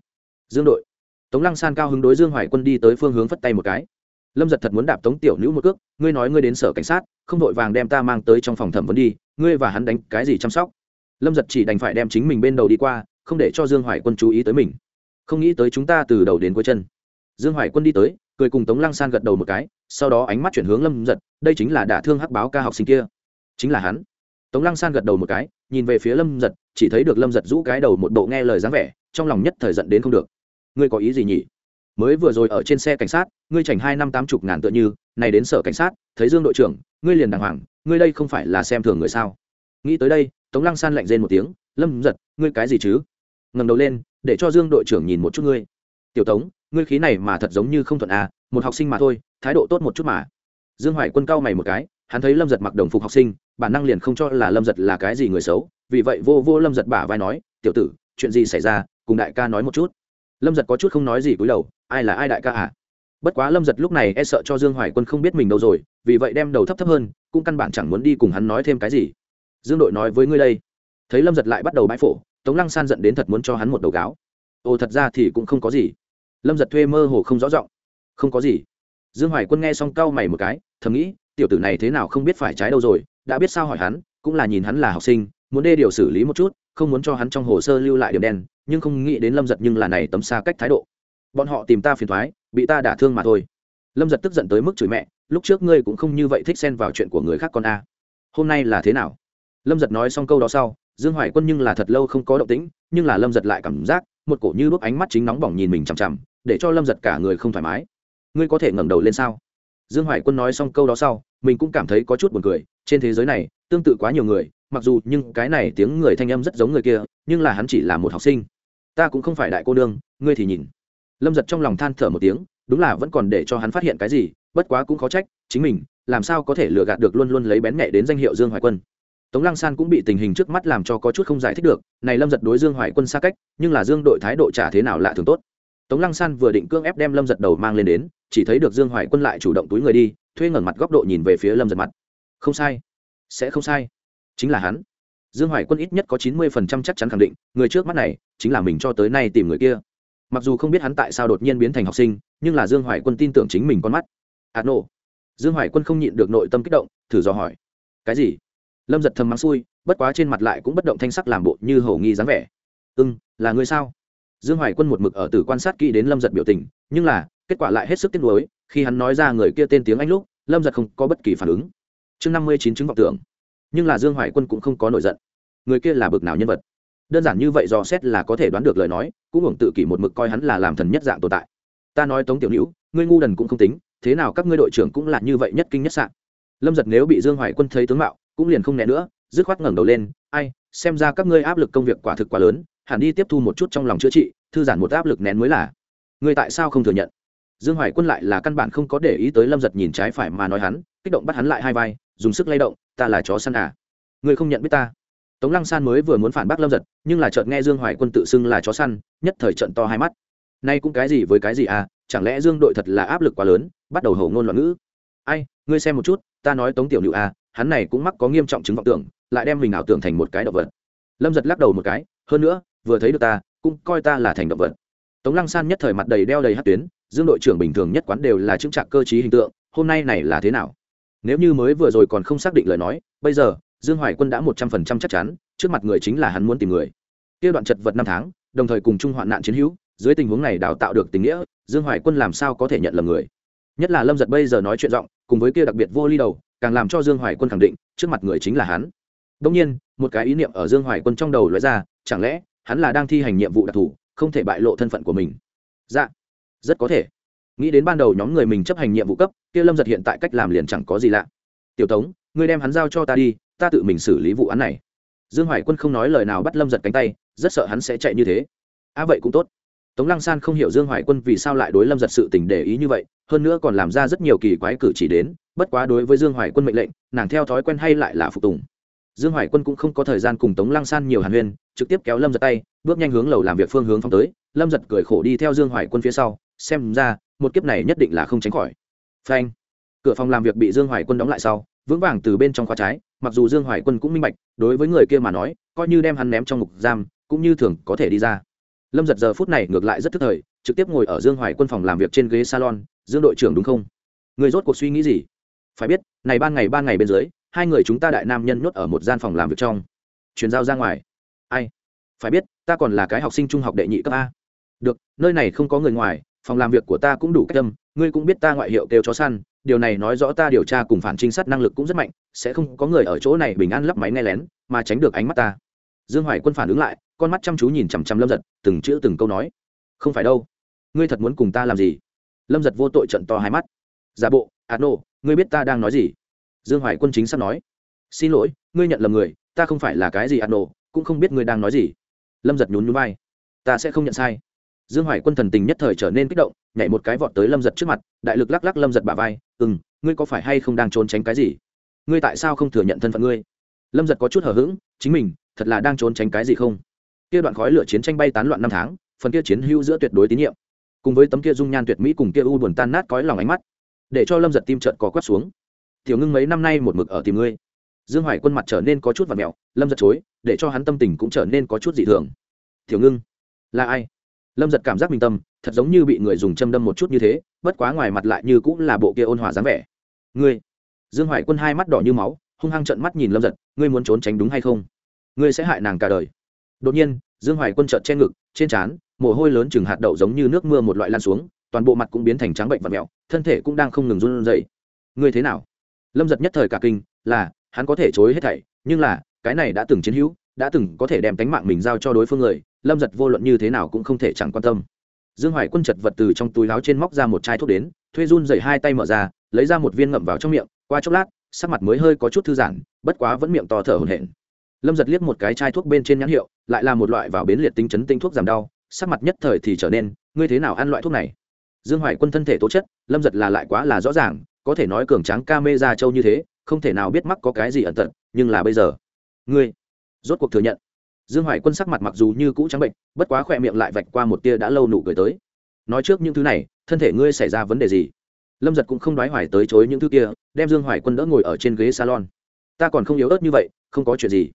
Dương đội. Tống lăng san cao hứng đối dương hoài quân đi tới phương hướng phất tay một cái. Lâm giật thật muốn đạp tống tiểu nữ một cước, ngươi nói ngươi đến sở cảnh sát, không vội vàng đem ta mang tới trong phòng thẩm vấn đi, ngươi và hắn đánh cái gì chăm sóc? Lâm giật chỉ đành phải đem chính mình bên đầu đi qua, không để cho dương hoài quân chú ý tới mình. Không nghĩ tới chúng ta từ đầu đến cuối chân. Dương hoài quân đi tới, cười cùng tống lăng san gật đầu một cái, sau đó ánh mắt chuyển hướng lâm giật, đây chính là đả thương hắc báo ca học sinh kia chính là hắn. Tống lăng san gật đầu một cái, nhìn về phía lâm giật, chỉ thấy được lâm giật rũ cái đầu một bộ nghe lời dáng vẻ, trong lòng nhất thời giận đến không được. Ngươi có ý gì nhỉ? Mới vừa rồi ở trên xe cảnh sát, ngươi chảnh hai năm tám chục ngàn tựa như, này đến sở cảnh sát, thấy dương đội trưởng, ngươi liền đàng hoàng, ngươi đây không phải là xem thường người sao? Nghĩ tới đây, tống lăng san lạnh rên một tiếng, lâm giật, ngươi cái gì chứ? Ngầm đầu lên, để cho dương đội trưởng nhìn một chút ngươi. Tiểu tống, ngươi khí này mà thật giống như không thuận à một học sinh mà thôi, thái độ tốt một chút mà. Dương hoài quân cao mày một cái hắn thấy lâm giật mặc đồng phục học sinh bản năng liền không cho là lâm giật là cái gì người xấu vì vậy vô vô lâm giật bả vai nói tiểu tử chuyện gì xảy ra cùng đại ca nói một chút lâm giật có chút không nói gì cúi đầu ai là ai đại ca à? bất quá lâm giật lúc này e sợ cho dương hoài quân không biết mình đâu rồi vì vậy đem đầu thấp thấp hơn cũng căn bản chẳng muốn đi cùng hắn nói thêm cái gì dương đội nói với ngươi đây thấy lâm giật lại bắt đầu bãi phổ tống lăng san giận đến thật muốn cho hắn một đầu gáo ồ thật ra thì cũng không có gì lâm giật thuê mơ hồ không rõ rộng không có gì dương hoài quân nghe xong cau mày một cái thầm nghĩ tiểu tử này thế nào không biết phải trái đâu rồi, đã biết sao hỏi hắn, cũng là nhìn hắn là học sinh, muốn đê điều xử lý một chút, không muốn cho hắn trong hồ sơ lưu lại điểm đen, nhưng không nghĩ đến lâm giật nhưng là này tấm xa cách thái độ. Bọn họ tìm ta phiền thoái, bị ta đả thương mà thôi. Lâm giật tức giận tới mức chửi mẹ, lúc trước ngươi cũng không như vậy thích xen vào chuyện của người khác con a. Hôm nay là thế nào? Lâm giật nói xong câu đó sau, dương hoài quân nhưng là thật lâu không có động tĩnh, nhưng là lâm giật lại cảm giác, một cổ như bức ánh mắt chính nóng bỏng nhìn mình chằm chằm, để cho lâm giật cả người không thoải mái. Ngươi có thể ngẩng đầu lên sao? Dương hoài quân nói xong câu đó sau, mình cũng cảm thấy có chút buồn cười, trên thế giới này, tương tự quá nhiều người, mặc dù nhưng cái này tiếng người thanh âm rất giống người kia, nhưng là hắn chỉ là một học sinh. Ta cũng không phải đại cô nương, ngươi thì nhìn. Lâm giật trong lòng than thở một tiếng, đúng là vẫn còn để cho hắn phát hiện cái gì, bất quá cũng khó trách, chính mình, làm sao có thể lừa gạt được luôn luôn lấy bén nhẹ đến danh hiệu dương hoài quân. Tống lăng san cũng bị tình hình trước mắt làm cho có chút không giải thích được, này lâm giật đối dương hoài quân xa cách, nhưng là dương đội thái độ trả thế nào lạ thường tốt tống lăng san vừa định cưỡng ép đem lâm giật đầu mang lên đến, chỉ thấy được dương hoài quân lại chủ động túi người đi, thuê ngẩn mặt góc độ nhìn về phía lâm giật mặt. Không sai. Sẽ không sai. Chính là hắn. Dương hoài quân ít nhất có chín mươi phần trăm chắc chắn khẳng định, người trước mắt này, chính là mình cho tới nay tìm người kia. Mặc dù không biết hắn tại sao đột nhiên biến thành học sinh, nhưng là dương hoài quân tin tưởng chính mình con mắt. Hạt nổ. Dương hoài quân không nhịn được nội tâm kích động, thử dò hỏi. Cái gì? Lâm giật thầm mắng xui, bất quá trên mặt lại cũng bất động thanh sắc làm bộ như hầu nghi dáng vẻ. Ưng là người sao? Dương hoài quân một mực ở tử quan sát kỹ đến lâm giật biểu tình, nhưng là, kết quả lại hết sức tiếc nuối, khi hắn nói ra người kia tên tiếng anh lúc, lâm giật không có bất kỳ phản ứng. Chương năm mươi chín chứng vọng tưởng. Nhưng là dương hoài quân cũng không có nổi giận. Người kia là bực nào nhân vật? Đơn giản như vậy do xét là có thể đoán được lời nói, cũng hưởng tự kỷ một mực coi hắn là làm thần nhất dạng tồn tại. Ta nói tống tiểu hữu ngươi ngu đần cũng không tính, thế nào các ngươi đội trưởng cũng là như vậy nhất kinh nhất sạn lâm giật nếu bị dương hoài quân thấy tướng mạo, cũng liền không né nữa, dứt khoát ngẩng đầu lên, ai xem ra các ngươi áp lực công việc quả thực quá lớn, hẳn đi tiếp thu một chút trong lòng chữa trị, thư giãn một áp lực nén mới là. Ngươi tại sao không thừa nhận? Dương hoài quân lại là căn bản không có để ý tới lâm giật nhìn trái phải mà nói hắn, kích động bắt hắn lại hai vai, dùng sức lay động, ta là chó săn à? Ngươi không nhận biết ta? Tống lăng san mới vừa muốn phản bác lâm giật, nhưng là chợt nghe dương hoài quân tự xưng là chó săn, nhất thời trận to hai mắt. Nay cũng cái gì với cái gì à? Chẳng lẽ dương đội thật là áp lực quá lớn? Bắt đầu hầu ngôn loạn ngữ. Ai, ngươi xem một chút, ta nói tống tiểu nữ à hắn này cũng mắc có nghiêm trọng chứng vọng tưởng lại đem mình ảo tưởng thành một cái động vật. Lâm giật lắc đầu một cái, hơn nữa, vừa thấy được ta, cũng coi ta là thành động vật. Tống lăng san nhất thời mặt đầy đeo đầy hát tuyến, dương đội trưởng bình thường nhất quán đều là chứng trạc cơ t hình tượng, hôm nay này là thế nào? Nếu như mới vừa rồi còn không xác định lời nói, bây giờ, dương hoài quân đã một trăm phần trăm chắc chắn, trước mặt người chính là hắn muốn tìm người. Kia đoạn chật vật năm tháng, đồng thời cùng chung hoạn nạn chiến hữu, dưới tình huống này đào tạo được tình nghĩa, dương hoài quân làm sao có thể nhận lầm người? Nhất là lâm giật bây giờ nói chuyện giọng, cùng với kia đặc biệt vô ly đầu, càng làm cho dương hoài quân khẳng định, trước mặt người chính là hắn đông nhiên, một cái ý niệm ở dương hoài quân trong đầu lóe ra, chẳng lẽ hắn là đang thi hành nhiệm vụ đặc thù, không thể bại lộ thân phận của mình? Dạ rất có thể. Nghĩ đến ban đầu nhóm người mình chấp hành nhiệm vụ cấp, kia lâm giật hiện tại cách làm liền chẳng có gì lạ. Tiểu tống, ngươi đem hắn giao cho ta đi, ta tự mình xử lý vụ án này. Dương hoài quân không nói lời nào bắt lâm giật cánh tay, rất sợ hắn sẽ chạy như thế. À vậy cũng tốt. Tống lăng san không hiểu dương hoài quân vì sao lại đối lâm giật sự tình để ý như vậy, hơn nữa còn làm ra rất nhiều kỳ quái cử chỉ đến, bất quá đối với dương hoài quân mệnh lệnh, nàng theo thói quen hay lại là phục tùng dương hoài quân cũng không có thời gian cùng tống lăng san nhiều hàn huyên, trực tiếp kéo lâm giật tay, bước nhanh hướng lầu làm việc phương hướng phong tới. Lâm giật cười khổ đi theo dương hoài quân phía sau, xem ra, một kiếp này nhất định là không tránh khỏi. Phanh. Cửa phòng làm việc bị dương hoài quân đóng lại sau, vững vàng từ bên trong khóa trái, mặc dù dương hoài quân cũng minh bạch, đối với người kia mà nói, coi như đem hắn ném trong ngục giam, cũng như thường có thể đi ra. Lâm giật giờ phút này ngược lại rất thức thời, trực tiếp ngồi ở dương hoài quân phòng làm việc trên ghế salon, dương đội trưởng đúng không? Người rốt cuộc suy nghĩ gì? Phải biết, này ban ngày ban ngày bên dưới hai người chúng ta đại nam nhân nhốt ở một gian phòng làm việc trong. Chuyển giao ra ngoài. Ai? Phải biết, ta còn là cái học sinh trung học đệ nhị cấp a. Được, nơi này không có người ngoài, phòng làm việc của ta cũng đủ cách tâm ngươi cũng biết ta ngoại hiệu kêu chó săn, điều này nói rõ ta điều tra cùng phản trinh sát năng lực cũng rất mạnh, sẽ không có người ở chỗ này bình an lắp máy nghe lén, mà tránh được ánh mắt ta. Dương hoài quân phản ứng lại, con mắt chăm chú nhìn chằm chằm lâm giật, từng chữ từng câu nói. Không phải đâu. Ngươi thật muốn cùng ta làm gì? Lâm giật vô tội trận to hai mắt. Giả bộ ạt nô, ngươi biết ta đang nói gì? Dương hoài quân chính sắp nói. Xin lỗi, ngươi nhận lầm người, ta không phải là cái gì ăn nổ cũng không biết ngươi đang nói gì. Lâm giật nhún nhún vai. Ta sẽ không nhận sai. Dương hoài quân thần tình nhất thời trở nên kích động, nhảy một cái vọt tới lâm giật trước mặt, đại lực lắc lắc lâm giật bà vai. Ừ m ngươi có phải hay không đang trốn tránh cái gì? Ngươi tại sao không thừa nhận thân phận ngươi? Lâm giật có chút hờ hững, chính mình, thật là đang trốn tránh cái gì không? Kia đoạn khói lửa chiến tranh bay tán loạn năm tháng, phần kia chiến hữu giữa tuyệt đối tín nhiệm. Cùng với tấm kia dung nhan tuyệt mỹ cùng kia u buồn tan nát cõi lòng ánh mắt, để cho lâm giật tim trợn có quắp xuống tiểu ngưng mấy năm nay một mực ở tìm ngươi. Dương hoài quân mặt trở nên có chút và mẹo, lâm giật chối, để cho hắn tâm tình cũng trở nên có chút dị thường. Tiểu ngưng, là ai? Lâm giật cảm giác bình tâm, thật giống như bị người dùng châm đâm một chút như thế, bất quá ngoài mặt lại như cũng là bộ kia ôn hòa dáng vẻ. Ngươi, dương hoài quân hai mắt đỏ như máu, hung hăng trận mắt nhìn lâm giật, ngươi muốn trốn tránh đúng hay không? Ngươi sẽ hại nàng cả đời. Đột nhiên, dương hoài quân trợt che ngực, trên trán, mồ hôi lớn chừng hạt đậu giống như nước mưa một loại lan xuống, toàn bộ mặt cũng biến thành trắng bệnh và mẹo, thân thể cũng đang không ngừng run rẩy. Ngươi thế nào? Lâm giật nhất thời cả kinh, là, hắn có thể chối hết thảy, nhưng là, cái này đã từng chiến hữu, đã từng có thể đem tánh mạng mình giao cho đối phương người, lâm giật vô luận như thế nào cũng không thể chẳng quan tâm. Dương hoài quân chật vật từ trong túi láo trên móc ra một chai thuốc đến, thuê run dày hai tay mở ra, lấy ra một viên ngậm vào trong miệng, qua chốc lát, sắc mặt mới hơi có chút thư giãn, bất quá vẫn miệng to thở hổn hển. Lâm giật liếc một cái chai thuốc bên trên nhãn hiệu, lại là một loại vào bến liệt tinh chấn tinh thuốc giảm đau, sắc mặt nhất thời thì trở nên, ngươi thế nào ăn loại thuốc này? Dương hoài quân thân thể tố chất, lâm giật là lại quá là rõ ràng có thể nói cường tráng ca mê ra châu như thế, không thể nào biết mắc có cái gì ẩn tận nhưng là bây giờ, ngươi rốt cuộc thừa nhận. Dương hoài quân sắc mặt mặc dù như cũ trắng bệnh, bất quá khỏe miệng lại vạch qua một tia đã lâu nụ cười tới. Nói trước những thứ này, thân thể ngươi xảy ra vấn đề gì? Lâm giật cũng không nói hoài tới chối những thứ kia, đem dương hoài quân đỡ ngồi ở trên ghế salon. Ta còn không yếu ớt như vậy, không có chuyện gì.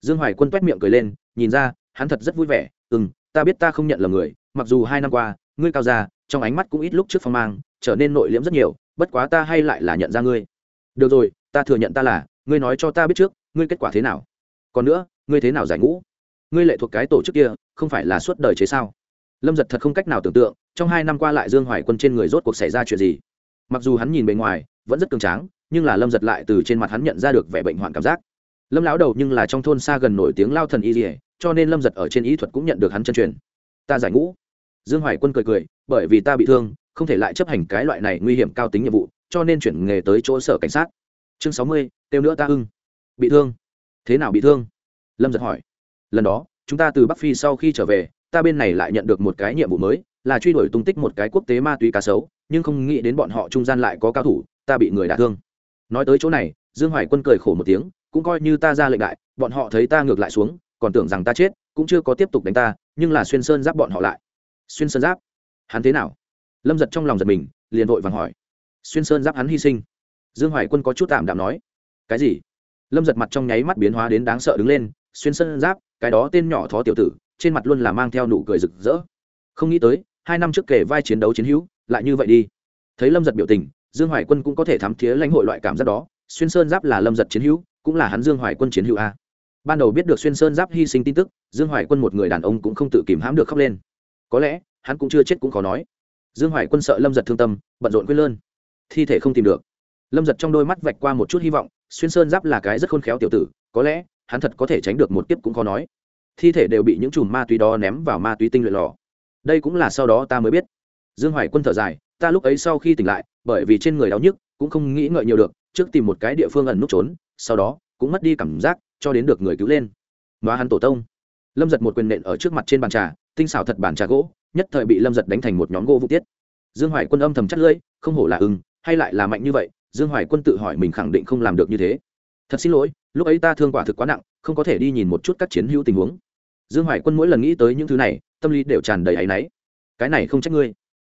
Dương hoài quân t miệng cười lên, nhìn ra, hắn thật rất vui vẻ. Ừ m ta biết ta không nhận là người, mặc dù hai năm qua, ngươi cao ra trong ánh mắt cũng ít lúc trước phong mang, trở nên nội liễm rất nhiều bất quá ta hay lại là nhận ra ngươi. Được rồi, ta thừa nhận ta là, ngươi nói cho ta biết trước, ngươi kết quả thế nào? Còn nữa, ngươi thế nào giải ngũ? Ngươi lệ thuộc cái tổ chức kia, không phải là suốt đời chế sao? Lâm giật thật không cách nào tưởng tượng, trong hai năm qua lại dương hoài quân trên người rốt cuộc xảy ra chuyện gì. Mặc dù hắn nhìn bề ngoài, vẫn rất cường tráng, nhưng là lâm giật lại từ trên mặt hắn nhận ra được vẻ bệnh hoạn cảm giác. Lâm lão đầu nhưng là trong thôn xa gần nổi tiếng lao thần y dỉa cho nên lâm giật ở trên y thuật cũng nhận được hắn chân truyền. Ta giải ngũ. Dương hoài quân cười cười, bởi vì ta bị thương không thể lại chấp hành cái loại này nguy hiểm cao tính nhiệm vụ, cho nên chuyển nghề tới chỗ sở cảnh sát. Chương sáu mươi, kêu nữa ta ưng. Bị thương. Thế nào bị thương? Lâm giật hỏi. Lần đó, chúng ta từ bắc phi sau khi trở về, ta bên này lại nhận được một cái nhiệm vụ mới, là truy đuổi tung tích một cái quốc tế ma túy cá sấu, nhưng không nghĩ đến bọn họ trung gian lại có cao thủ, ta bị người đả thương. Nói tới chỗ này, dương hoài quân cười khổ một tiếng, cũng coi như ta ra lệnh đại, bọn họ thấy ta ngược lại xuống, còn tưởng rằng ta chết, cũng chưa có tiếp tục đánh ta, nhưng là xuyên sơn giáp bọn họ lại. Xuyên sơn giáp? Hắn thế nào? Lâm giật trong lòng giật mình, liền vội vàng hỏi. Xuyên sơn giáp hắn hy sinh. Dương hoài quân có chút tạm đạm nói. Cái gì? Lâm giật mặt trong nháy mắt biến hóa đến đáng sợ đứng lên, xuyên sơn giáp, cái đó tên nhỏ thó tiểu tử, trên mặt luôn là mang theo nụ cười rực rỡ. Không nghĩ tới, hai năm trước kể vai chiến đấu chiến hữu, lại như vậy đi. Thấy lâm giật biểu tình, dương hoài quân cũng có thể thám thía lãnh hội loại cảm giác đó. Xuyên sơn giáp là lâm giật chiến hữu, cũng là hắn dương hoài quân chiến hữu a. Ban đầu biết được xuyên sơn giáp hy sinh tin tức, dương hoài quân một người đàn ông cũng không tự kìm hãm được khóc lên. Có lẽ, hắn cũng chưa chết cũng khó nói dương hoài quân sợ lâm giật thương tâm, bận rộn quyết lơn. Thi thể không tìm được. Lâm giật trong đôi mắt vạch qua một chút hy vọng, xuyên sơn giáp là cái rất khôn khéo tiểu tử, có lẽ, hắn thật có thể tránh được một kiếp cũng khó nói. Thi thể đều bị những chùm ma túy đó ném vào ma túy tinh luyện lò. Đây cũng là sau đó ta mới biết. Dương hoài quân thở dài, ta lúc ấy sau khi tỉnh lại, bởi vì trên người đau nhức, cũng không nghĩ ngợi nhiều được, trước tìm một cái địa phương ẩn nút trốn, sau đó, cũng mất đi cảm giác, cho đến được người cứu lên. Nói hắn tổ tông. Lâm giật một quyền nện ở trước mặt trên bàn trà tinh xảo thật bản trà gỗ, nhất thời bị lâm giật đánh thành một nhóm gỗ vũ tiết. Dương hoài quân âm thầm chắt lưỡi, không hổ là ưng, hay lại là mạnh như vậy, dương hoài quân tự hỏi mình khẳng định không làm được như thế. Thật xin lỗi, lúc ấy ta thương quả thực quá nặng, không có thể đi nhìn một chút các chiến hữu tình huống. Dương hoài quân mỗi lần nghĩ tới những thứ này, tâm lý đều tràn đầy áy náy. Cái này không trách ngươi.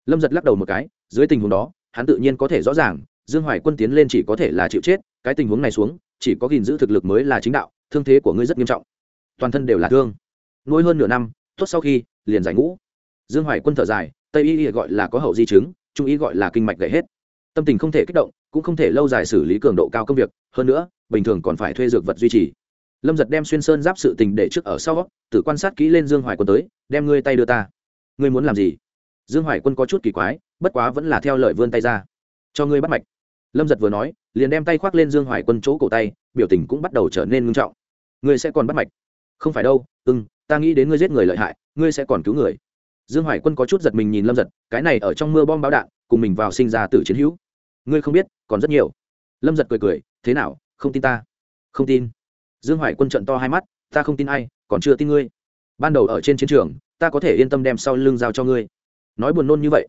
Lâm giật lắc đầu một cái, dưới tình huống đó, hắn tự nhiên có thể rõ ràng, dương hoài quân tiến lên chỉ có thể là chịu chết, cái tình huống này xuống, chỉ có gìn giữ thực lực mới là chính đạo, thương thế của ngươi rất nghiêm trọng. Toàn thân đều là thương. Nuôi hơn nửa năm tốt sau khi, liền giải ngũ. Dương hoài quân thở dài, tây y gọi là có hậu di chứng, trung y gọi là kinh mạch gãy hết. Tâm tình không thể kích động, cũng không thể lâu dài xử lý cường độ cao công việc, hơn nữa, bình thường còn phải thuê dược vật duy trì. Lâm giật đem xuyên sơn giáp sự tình để trước ở sau, tự quan sát kỹ lên dương hoài quân tới, đem ngươi tay đưa ta. Ngươi muốn làm gì? Dương hoài quân có chút kỳ quái, bất quá vẫn là theo lời vươn tay ra. Cho ngươi bắt mạch. Lâm giật vừa nói, liền đem tay khoác lên dương hoài quân chỗ cổ tay, biểu tình cũng bắt đầu trở nên ngưng trọng. Ngươi sẽ còn bắt mạch? Không phải đâu ưng ta nghĩ đến ngươi giết người lợi hại, ngươi sẽ còn cứu người. Dương hoài quân có chút giật mình nhìn lâm giật, cái này ở trong mưa bom báo đạn, cùng mình vào sinh ra từ chiến hữu. Ngươi không biết, còn rất nhiều. Lâm giật cười cười, thế nào, không tin ta? Không tin. Dương hoài quân trận to hai mắt, ta không tin ai, còn chưa tin ngươi. Ban đầu ở trên chiến trường, ta có thể yên tâm đem sau lưng giao cho ngươi. Nói buồn nôn như vậy.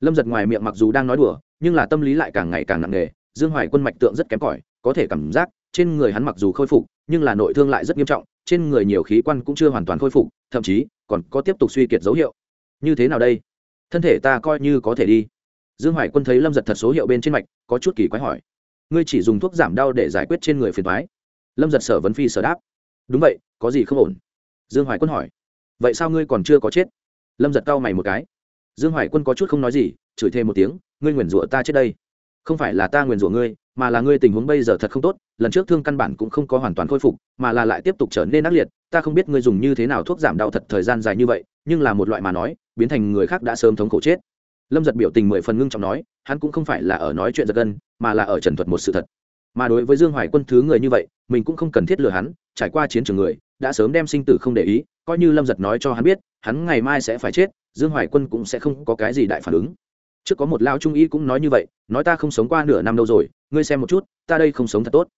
Lâm giật ngoài miệng mặc dù đang nói đùa, nhưng là tâm lý lại càng ngày càng nặng nề, dương hoài quân mạch tượng rất kém cỏi, có thể cảm giác, trên người hắn mặc dù khôi phục, nhưng là nội thương lại rất nghiêm trọng trên người nhiều khí quan cũng chưa hoàn toàn khôi phục, thậm chí còn có tiếp tục suy kiệt dấu hiệu. Như thế nào đây? Thân thể ta coi như có thể đi. Dương hoài quân thấy lâm giật thật số hiệu bên trên mạch, có chút kỳ quái hỏi. Ngươi chỉ dùng thuốc giảm đau để giải quyết trên người phiền thoái lâm giật sở vấn phi sở đáp. Đúng vậy, có gì không ổn? Dương hoài quân hỏi. Vậy sao ngươi còn chưa có chết? Lâm giật cau mày một cái. Dương hoài quân có chút không nói gì, chửi thêm một tiếng. Ngươi nguyền rủa ta chết đây. Không phải là ta nguyền rủa ngươi, mà là ngươi tình huống bây giờ thật không tốt lần trước thương căn bản cũng không có hoàn toàn khôi phục, mà là lại tiếp tục trở nên ác liệt. Ta không biết ngươi dùng như thế nào thuốc giảm đau thật thời gian dài như vậy, nhưng là một loại mà nói, biến thành người khác đã sớm thống khổ chết. Lâm giật biểu tình mười phần ngưng trọng nói, hắn cũng không phải là ở nói chuyện giật gân, mà là ở trần thuật một sự thật. Mà đối với dương hoài quân thứ người như vậy, mình cũng không cần thiết lừa hắn, trải qua chiến trường người, đã sớm đem sinh tử không để ý, coi như lâm giật nói cho hắn biết, hắn ngày mai sẽ phải chết, dương hoài quân cũng sẽ không có cái gì đại phản ứng. Trước có một lao trung y cũng nói như vậy, nói ta không sống qua nửa năm đâu rồi, ngươi xem một chút, ta đây không sống thật tốt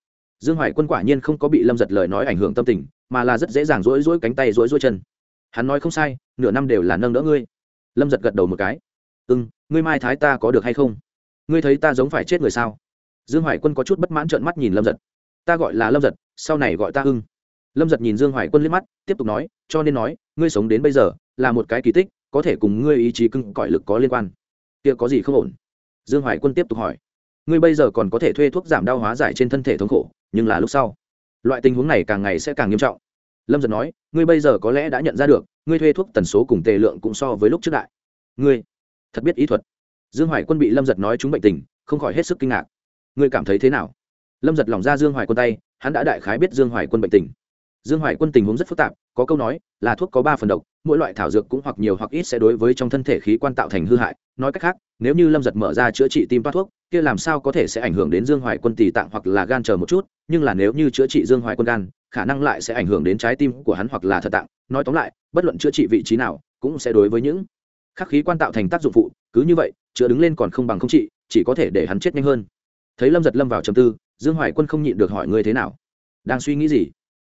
dương hoài quân quả nhiên không có bị lâm giật lời nói ảnh hưởng tâm tình, mà là rất dễ dàng rỗi rỗi cánh tay, rỗi rỗi chân. Hắn nói không sai, nửa năm đều là nâng đỡ ngươi. Lâm giật gật đầu một cái. Ưng ngươi mai thái ta có được hay không? Ngươi thấy ta giống phải chết người sao? Dương hoài quân có chút bất mãn trợn mắt nhìn lâm giật. Ta gọi là lâm giật, sau này gọi ta ưng. Lâm giật nhìn dương hoài quân liếc mắt, tiếp tục nói, cho nên nói, ngươi sống đến bây giờ, là một cái kỳ tích, có thể cùng ngươi ý chí cưng cõi lực có liên quan. Kia có gì không ổn? Dương hoài quân tiếp tục hỏi ngươi bây giờ còn có thể thuê thuốc giảm đau hóa giải trên thân thể thống khổ, nhưng là lúc sau, loại tình huống này càng ngày sẽ càng nghiêm trọng. Lâm giật nói, ngươi bây giờ có lẽ đã nhận ra được, ngươi thuê thuốc tần số cùng tề lượng cũng so với lúc trước đại. Ngươi, thật biết ý thuật. Dương hoài quân bị lâm giật nói chúng bệnh tình, không khỏi hết sức kinh ngạc. Ngươi cảm thấy thế nào? Lâm giật lỏng ra dương hoài quân tay, hắn đã đại khái biết dương hoài quân bệnh tình. Dương hoài quân tình huống rất phức tạp, có câu nói, là thuốc có ba phần độc mỗi loại thảo dược cũng hoặc nhiều hoặc ít sẽ đối với trong thân thể khí quan tạo thành hư hại. Nói cách khác, nếu như lâm giật mở ra chữa trị tim toát thuốc, kia làm sao có thể sẽ ảnh hưởng đến dương hoài quân tỳ tạng hoặc là gan chờ một chút, nhưng là nếu như chữa trị dương hoài quân gan, khả năng lại sẽ ảnh hưởng đến trái tim của hắn hoặc là thận tạng. Nói tóm lại, bất luận chữa trị vị trí nào, cũng sẽ đối với những khắc khí quan tạo thành tác dụng phụ, cứ như vậy, chữa đứng lên còn không bằng không trị, chỉ có thể để hắn chết nhanh hơn. Thấy lâm giật lâm vào trầm tư, dương hoài quân không nhịn được hỏi ngươi thế nào? Đang suy nghĩ gì?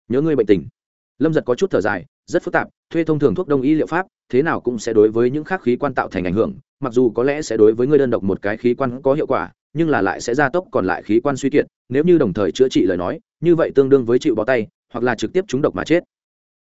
Nhớ ngươi bệnh tình. Lâm giật có chút thở dài, rất phức tạp thuê thông thường thuốc đông y liệu pháp, thế nào cũng sẽ đối với những khác khí quan tạo thành ảnh hưởng, mặc dù có lẽ sẽ đối với ngươi đơn độc một cái khí quan có hiệu quả, nhưng là lại sẽ gia tốc còn lại khí quan suy kiệt, nếu như đồng thời chữa trị lời nói, như vậy tương đương với chịu bó tay, hoặc là trực tiếp trúng độc mà chết.